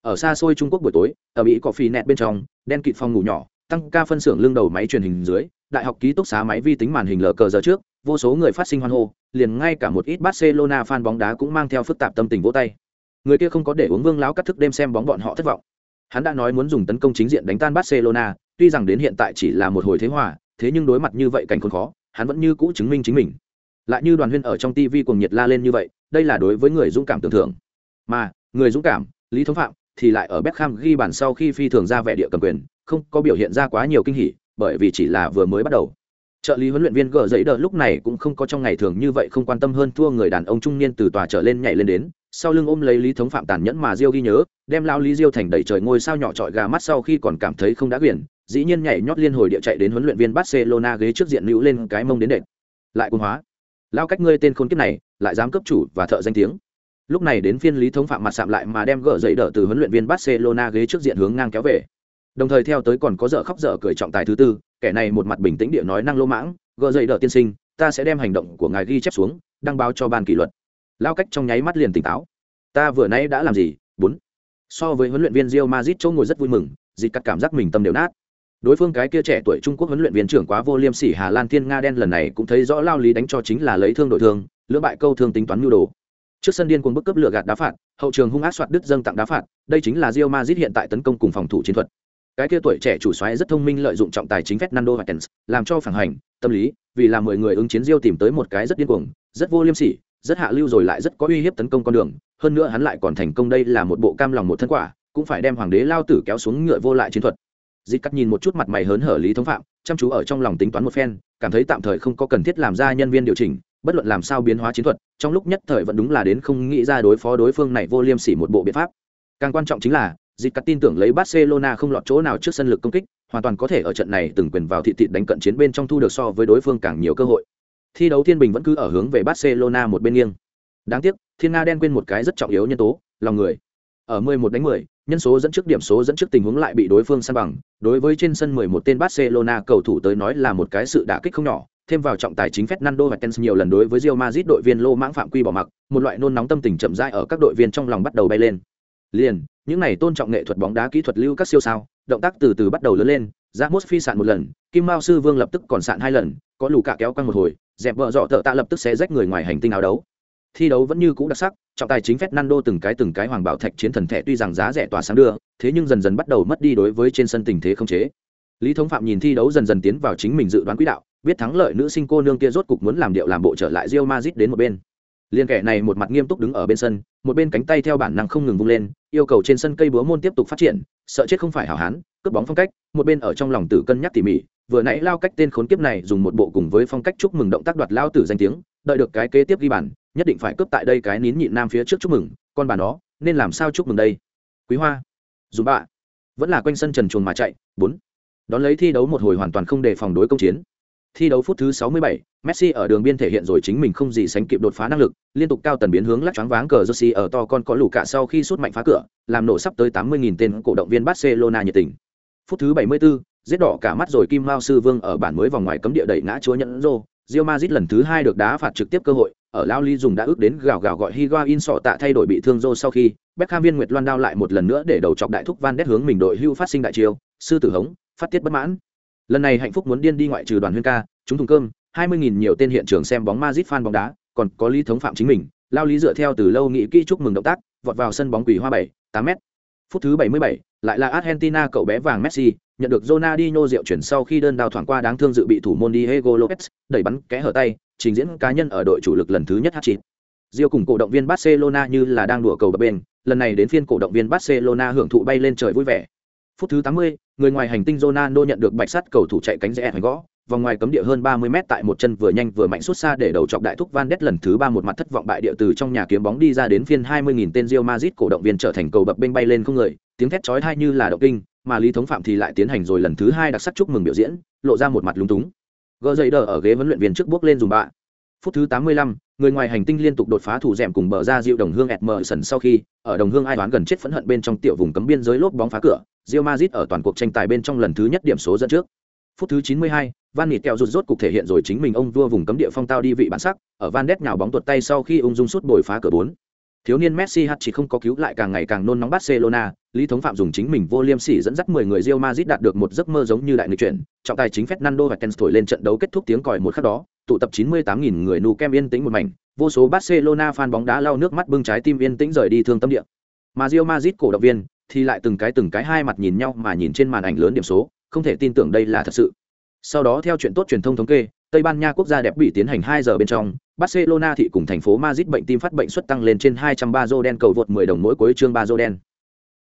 ở xa xôi trung quốc buổi tối, ở mỹ có phi nẹt bên trong, đen kịt phòng ngủ nhỏ, tăng ca phân xưởng lưng đầu máy truyền hình dưới, đại học ký túc xá máy vi tính màn hình lờ cờ giờ trước, vô số người phát sinh hoan hô, liền ngay cả một ít barcelona fan bóng đá cũng mang theo phức tạp tâm tình vỗ tay. Người kia không có để uống vương láo cắt thức đêm xem bóng bọn họ thất vọng. Hắn đã nói muốn dùng tấn công chính diện đánh tan barcelona, tuy rằng đến hiện tại chỉ là một hồi thế hòa, thế nhưng đối mặt như vậy cảnh khốn khó, hắn vẫn như cũ chứng minh chính mình. Lại như đoàn huyên ở trong tv cùng nhiệt la lên như vậy, đây là đối với người dũng cảm tưởng thưởng mà người dũng cảm lý thống phạm thì lại ở Beckham ghi bàn sau khi phi thường ra vẻ địa cầm quyền, không có biểu hiện ra quá nhiều kinh hỉ, bởi vì chỉ là vừa mới bắt đầu. Trợ lý huấn luyện viên gỡ giấy đờ lúc này cũng không có trong ngày thường như vậy không quan tâm hơn thua người đàn ông trung niên từ tòa trở lên nhảy lên đến, sau lưng ôm lấy Lý Thống Phạm tàn nhẫn mà Diêu ghi nhớ, đem lao Lý Diêu thành đầy trời ngôi sao nhỏ trọi gà mắt sau khi còn cảm thấy không đã quyển, dĩ nhiên nhảy nhót liên hồi địa chạy đến huấn luyện viên Barcelona ghế trước diện lưu lên cái mông đến đệm. Lại cuồng hóa. Lao cách ngươi tên khốn kiếp này, lại dám cấp chủ và thợ danh tiếng lúc này đến phiên lý thống phạm mặt sạm lại mà đem gỡ dậy đỡ từ huấn luyện viên barcelona ghế trước diện hướng ngang kéo về. Đồng thời theo tới còn có dở khóc dở cười trọng tài thứ tư, kẻ này một mặt bình tĩnh địa nói năng lô mãng, gỡ dậy đỡ tiên sinh, ta sẽ đem hành động của ngài ghi chép xuống, đăng báo cho ban kỷ luật. Lao cách trong nháy mắt liền tỉnh táo. Ta vừa nay đã làm gì? Bốn. So với huấn luyện viên rio mazit chỗ ngồi rất vui mừng dịt cắt cảm giác mình tâm đều nát. Đối phương cái kia trẻ tuổi trung quốc huấn luyện viên trưởng quá vô liêm sỉ hà lan thiên nga đen lần này cũng thấy rõ lao lý đánh cho chính là lấy thương đội thương, lưỡng bại câu thương tính toán nhu đồ trước sân điên cuồng bức cấp lửa gạt đá phạt hậu trường hung ác soạt đứt dâng tặng đá phạt đây chính là Real Madrid hiện tại tấn công cùng phòng thủ chiến thuật cái kia tuổi trẻ chủ xoáy rất thông minh lợi dụng trọng tài chính Fernando Martins, làm cho phản hành, tâm lý, vì là mười người ứng chiến Real tìm tới một cái rất điên cuồng, rất vô liêm sỉ, rất hạ lưu rồi lại rất có uy hiếp tấn công con đường, hơn nữa hắn lại còn thành công đây là một bộ cam lòng một thân quả, cũng phải đem hoàng đế lao tử kéo xuống ngựa vô lại chiến thuật. Dịch cắt nhìn một chút mặt mày hớn hở Lý Thống Phạm, chăm chú ở trong lòng tính toán một phen, cảm thấy tạm thời không có cần thiết làm ra nhân viên điều chỉnh, bất luận làm sao biến hóa chiến thuật, trong lúc nhất thời vẫn đúng là đến không nghĩ ra đối phó đối phương này vô liêm sỉ một bộ biện pháp. Càng quan trọng chính là, dịp cắt tin tưởng lấy Barcelona không lọt chỗ nào trước sân lực công kích, hoàn toàn có thể ở trận này từng quyền vào thị thị đánh cận chiến bên trong thu được so với đối phương càng nhiều cơ hội. Thi đấu thiên bình vẫn cứ ở hướng về Barcelona một bên nghiêng. Đáng tiếc, Thiên Nga đen quên một cái rất trọng yếu nhân tố, lòng người. Ở 11 đánh 10, nhân số dẫn trước điểm số dẫn trước tình huống lại bị đối phương san bằng, đối với trên sân 11 tên Barcelona cầu thủ tới nói là một cái sự đả kích không nhỏ, thêm vào trọng tài chính Fernando Martins nhiều lần đối với Real Madrid đội viên lô mãng phạm quy bỏ mặc, một loại nôn nóng tâm tình chậm rãi ở các đội viên trong lòng bắt đầu bay lên. Liền, những này tôn trọng nghệ thuật bóng đá kỹ thuật lưu các siêu sao, động tác từ từ bắt đầu lớn lên, Ramos phi sạn một lần, Kim Mao sư Vương lập tức còn sạn hai lần, có lù cả kéo quăng một hồi, dẹp vợ dọ tợ tạ lập tức sẽ rách người ngoài hành tinh áo đấu. Thi đấu vẫn như cũ đặc sắc, trọng tài chính Fernando từng cái từng cái hoàng bảo thạch chiến thần thẻ tuy rằng giá rẻ tỏa sáng đưa, thế nhưng dần dần bắt đầu mất đi đối với trên sân tình thế không chế. Lý Thống Phạm nhìn thi đấu dần dần tiến vào chính mình dự đoán quỹ đạo, biết thắng lợi nữ sinh cô nương kia rốt cục muốn làm điệu làm bộ trở lại Real Madrid đến một bên. Liên kẻ này một mặt nghiêm túc đứng ở bên sân, một bên cánh tay theo bản năng không ngừng vung lên, yêu cầu trên sân cây búa môn tiếp tục phát triển, sợ chết không phải hảo hán, cướp bóng phong cách, một bên ở trong lòng tử cân nhắc tỉ mỉ, vừa nãy lao cách tên khốn kiếp này dùng một bộ cùng với phong cách chúc mừng động tác đoạt lao tử danh tiếng, đợi được cái kế tiếp ghi bàn, nhất định phải cướp tại đây cái nín nhịn nam phía trước chúc mừng, con bà nó, nên làm sao chúc mừng đây? Quý Hoa, dù bạ, vẫn là quanh sân trần truồng mà chạy, bốn. Đón lấy thi đấu một hồi hoàn toàn không đề phòng đối công chiến. Thi đấu phút thứ 67, Messi ở đường biên thể hiện rồi chính mình không gì sánh kịp đột phá năng lực, liên tục cao tần biến hướng lắc choáng váng cờ Jersey ở to con có lũ cả sau khi sút mạnh phá cửa, làm nổ sắp tới 80.000 tên cổ động viên Barcelona nhiệt tình. Phút thứ 74, giết đỏ cả mắt rồi Kim Mao sư vương ở bản mới vòng ngoài cấm địa đẩy ngã chúa nhận rô, Real Madrid lần thứ hai được đá phạt trực tiếp cơ hội, ở Lao Ly dùng đã ước đến gào gào gọi Higuain sọ tạ thay đổi bị thương rô sau khi, Beckham viên Nguyệt Loan đao lại một lần nữa để đầu chọc đại thúc Van Ness hướng mình đội hưu phát sinh đại chiêu, sư tử hống, phát tiết bất mãn. Lần này hạnh phúc muốn điên đi ngoại trừ đoàn huyên ca, chúng thùng cơm, 20.000 nhiều tên hiện trường xem bóng mazit fan bóng đá, còn có Lý Thống Phạm chính mình, Lao Lý dựa theo từ lâu nghĩ kỹ chúc mừng động tác, vọt vào sân bóng quỷ hoa 7, 8 m. Phút thứ 77, lại là Argentina cậu bé vàng Messi, nhận được Ronaldinho diệu chuyển sau khi đơn đao thoảng qua đáng thương dự bị thủ môn Diego Lopez, đẩy bắn kẽ hở tay, trình diễn cá nhân ở đội chủ lực lần thứ nhất hat-trick. Rio cùng cổ động viên Barcelona như là đang đùa cầu bập bên, lần này đến phiên cổ động viên Barcelona hưởng thụ bay lên trời vui vẻ. Phút thứ 80, người ngoài hành tinh Ronaldo nhận được bạch sắt cầu thủ chạy cánh rẽ hoành gõ, vòng ngoài cấm địa hơn 30 mét tại một chân vừa nhanh vừa mạnh sút xa để đầu chọc đại thúc Van Ness lần thứ ba một mặt thất vọng bại địa từ trong nhà kiếm bóng đi ra đến phiên 20.000 tên Real Madrid cổ động viên trở thành cầu bập bênh bay lên không người, tiếng thét chói tai như là động kinh, mà Lý Thống Phạm thì lại tiến hành rồi lần thứ hai đặc sắc chúc mừng biểu diễn, lộ ra một mặt lúng túng. Gỡ dậy đờ ở ghế huấn luyện viên trước bước lên dùng bạ. Phút thứ 85, người ngoài hành tinh liên tục đột phá thủ dẻm cùng bờ ra diệu đồng hương Edmerson sau khi, ở đồng hương ai đoán gần chết phẫn hận bên trong tiểu vùng cấm biên giới lốp bóng phá cửa, rio mazit ở toàn cuộc tranh tài bên trong lần thứ nhất điểm số dẫn trước. Phút thứ 92, Van Nịt kẹo rụt rốt cục thể hiện rồi chính mình ông vua vùng cấm địa phong tao đi vị bản sắc, ở Van đét nhào bóng tuột tay sau khi ung dung sút bồi phá cửa 4. Thiếu niên Messi hat chỉ không có cứu lại càng ngày càng nôn nóng Barcelona, Lý Thống Phạm dùng chính mình vô liêm sỉ dẫn dắt 10 người Real Madrid đạt được một giấc mơ giống như đại nghịch chuyển, trọng tài chính Fernando tens thổi lên trận đấu kết thúc tiếng còi một khắc đó, tụ tập 98.000 người nu kem yên tĩnh một mảnh, vô số Barcelona fan bóng đá lau nước mắt bưng trái tim yên tĩnh rời đi thương tâm địa. Mà Real Madrid cổ động viên thì lại từng cái từng cái hai mặt nhìn nhau mà nhìn trên màn ảnh lớn điểm số, không thể tin tưởng đây là thật sự. Sau đó theo chuyện tốt truyền thông thống kê, Tây Ban Nha quốc gia đẹp bị tiến hành 2 giờ bên trong, Barcelona thị cùng thành phố Madrid bệnh tim phát bệnh suất tăng lên trên 203 đen cầu vượt 10 đồng mỗi cuối chương 3 đen.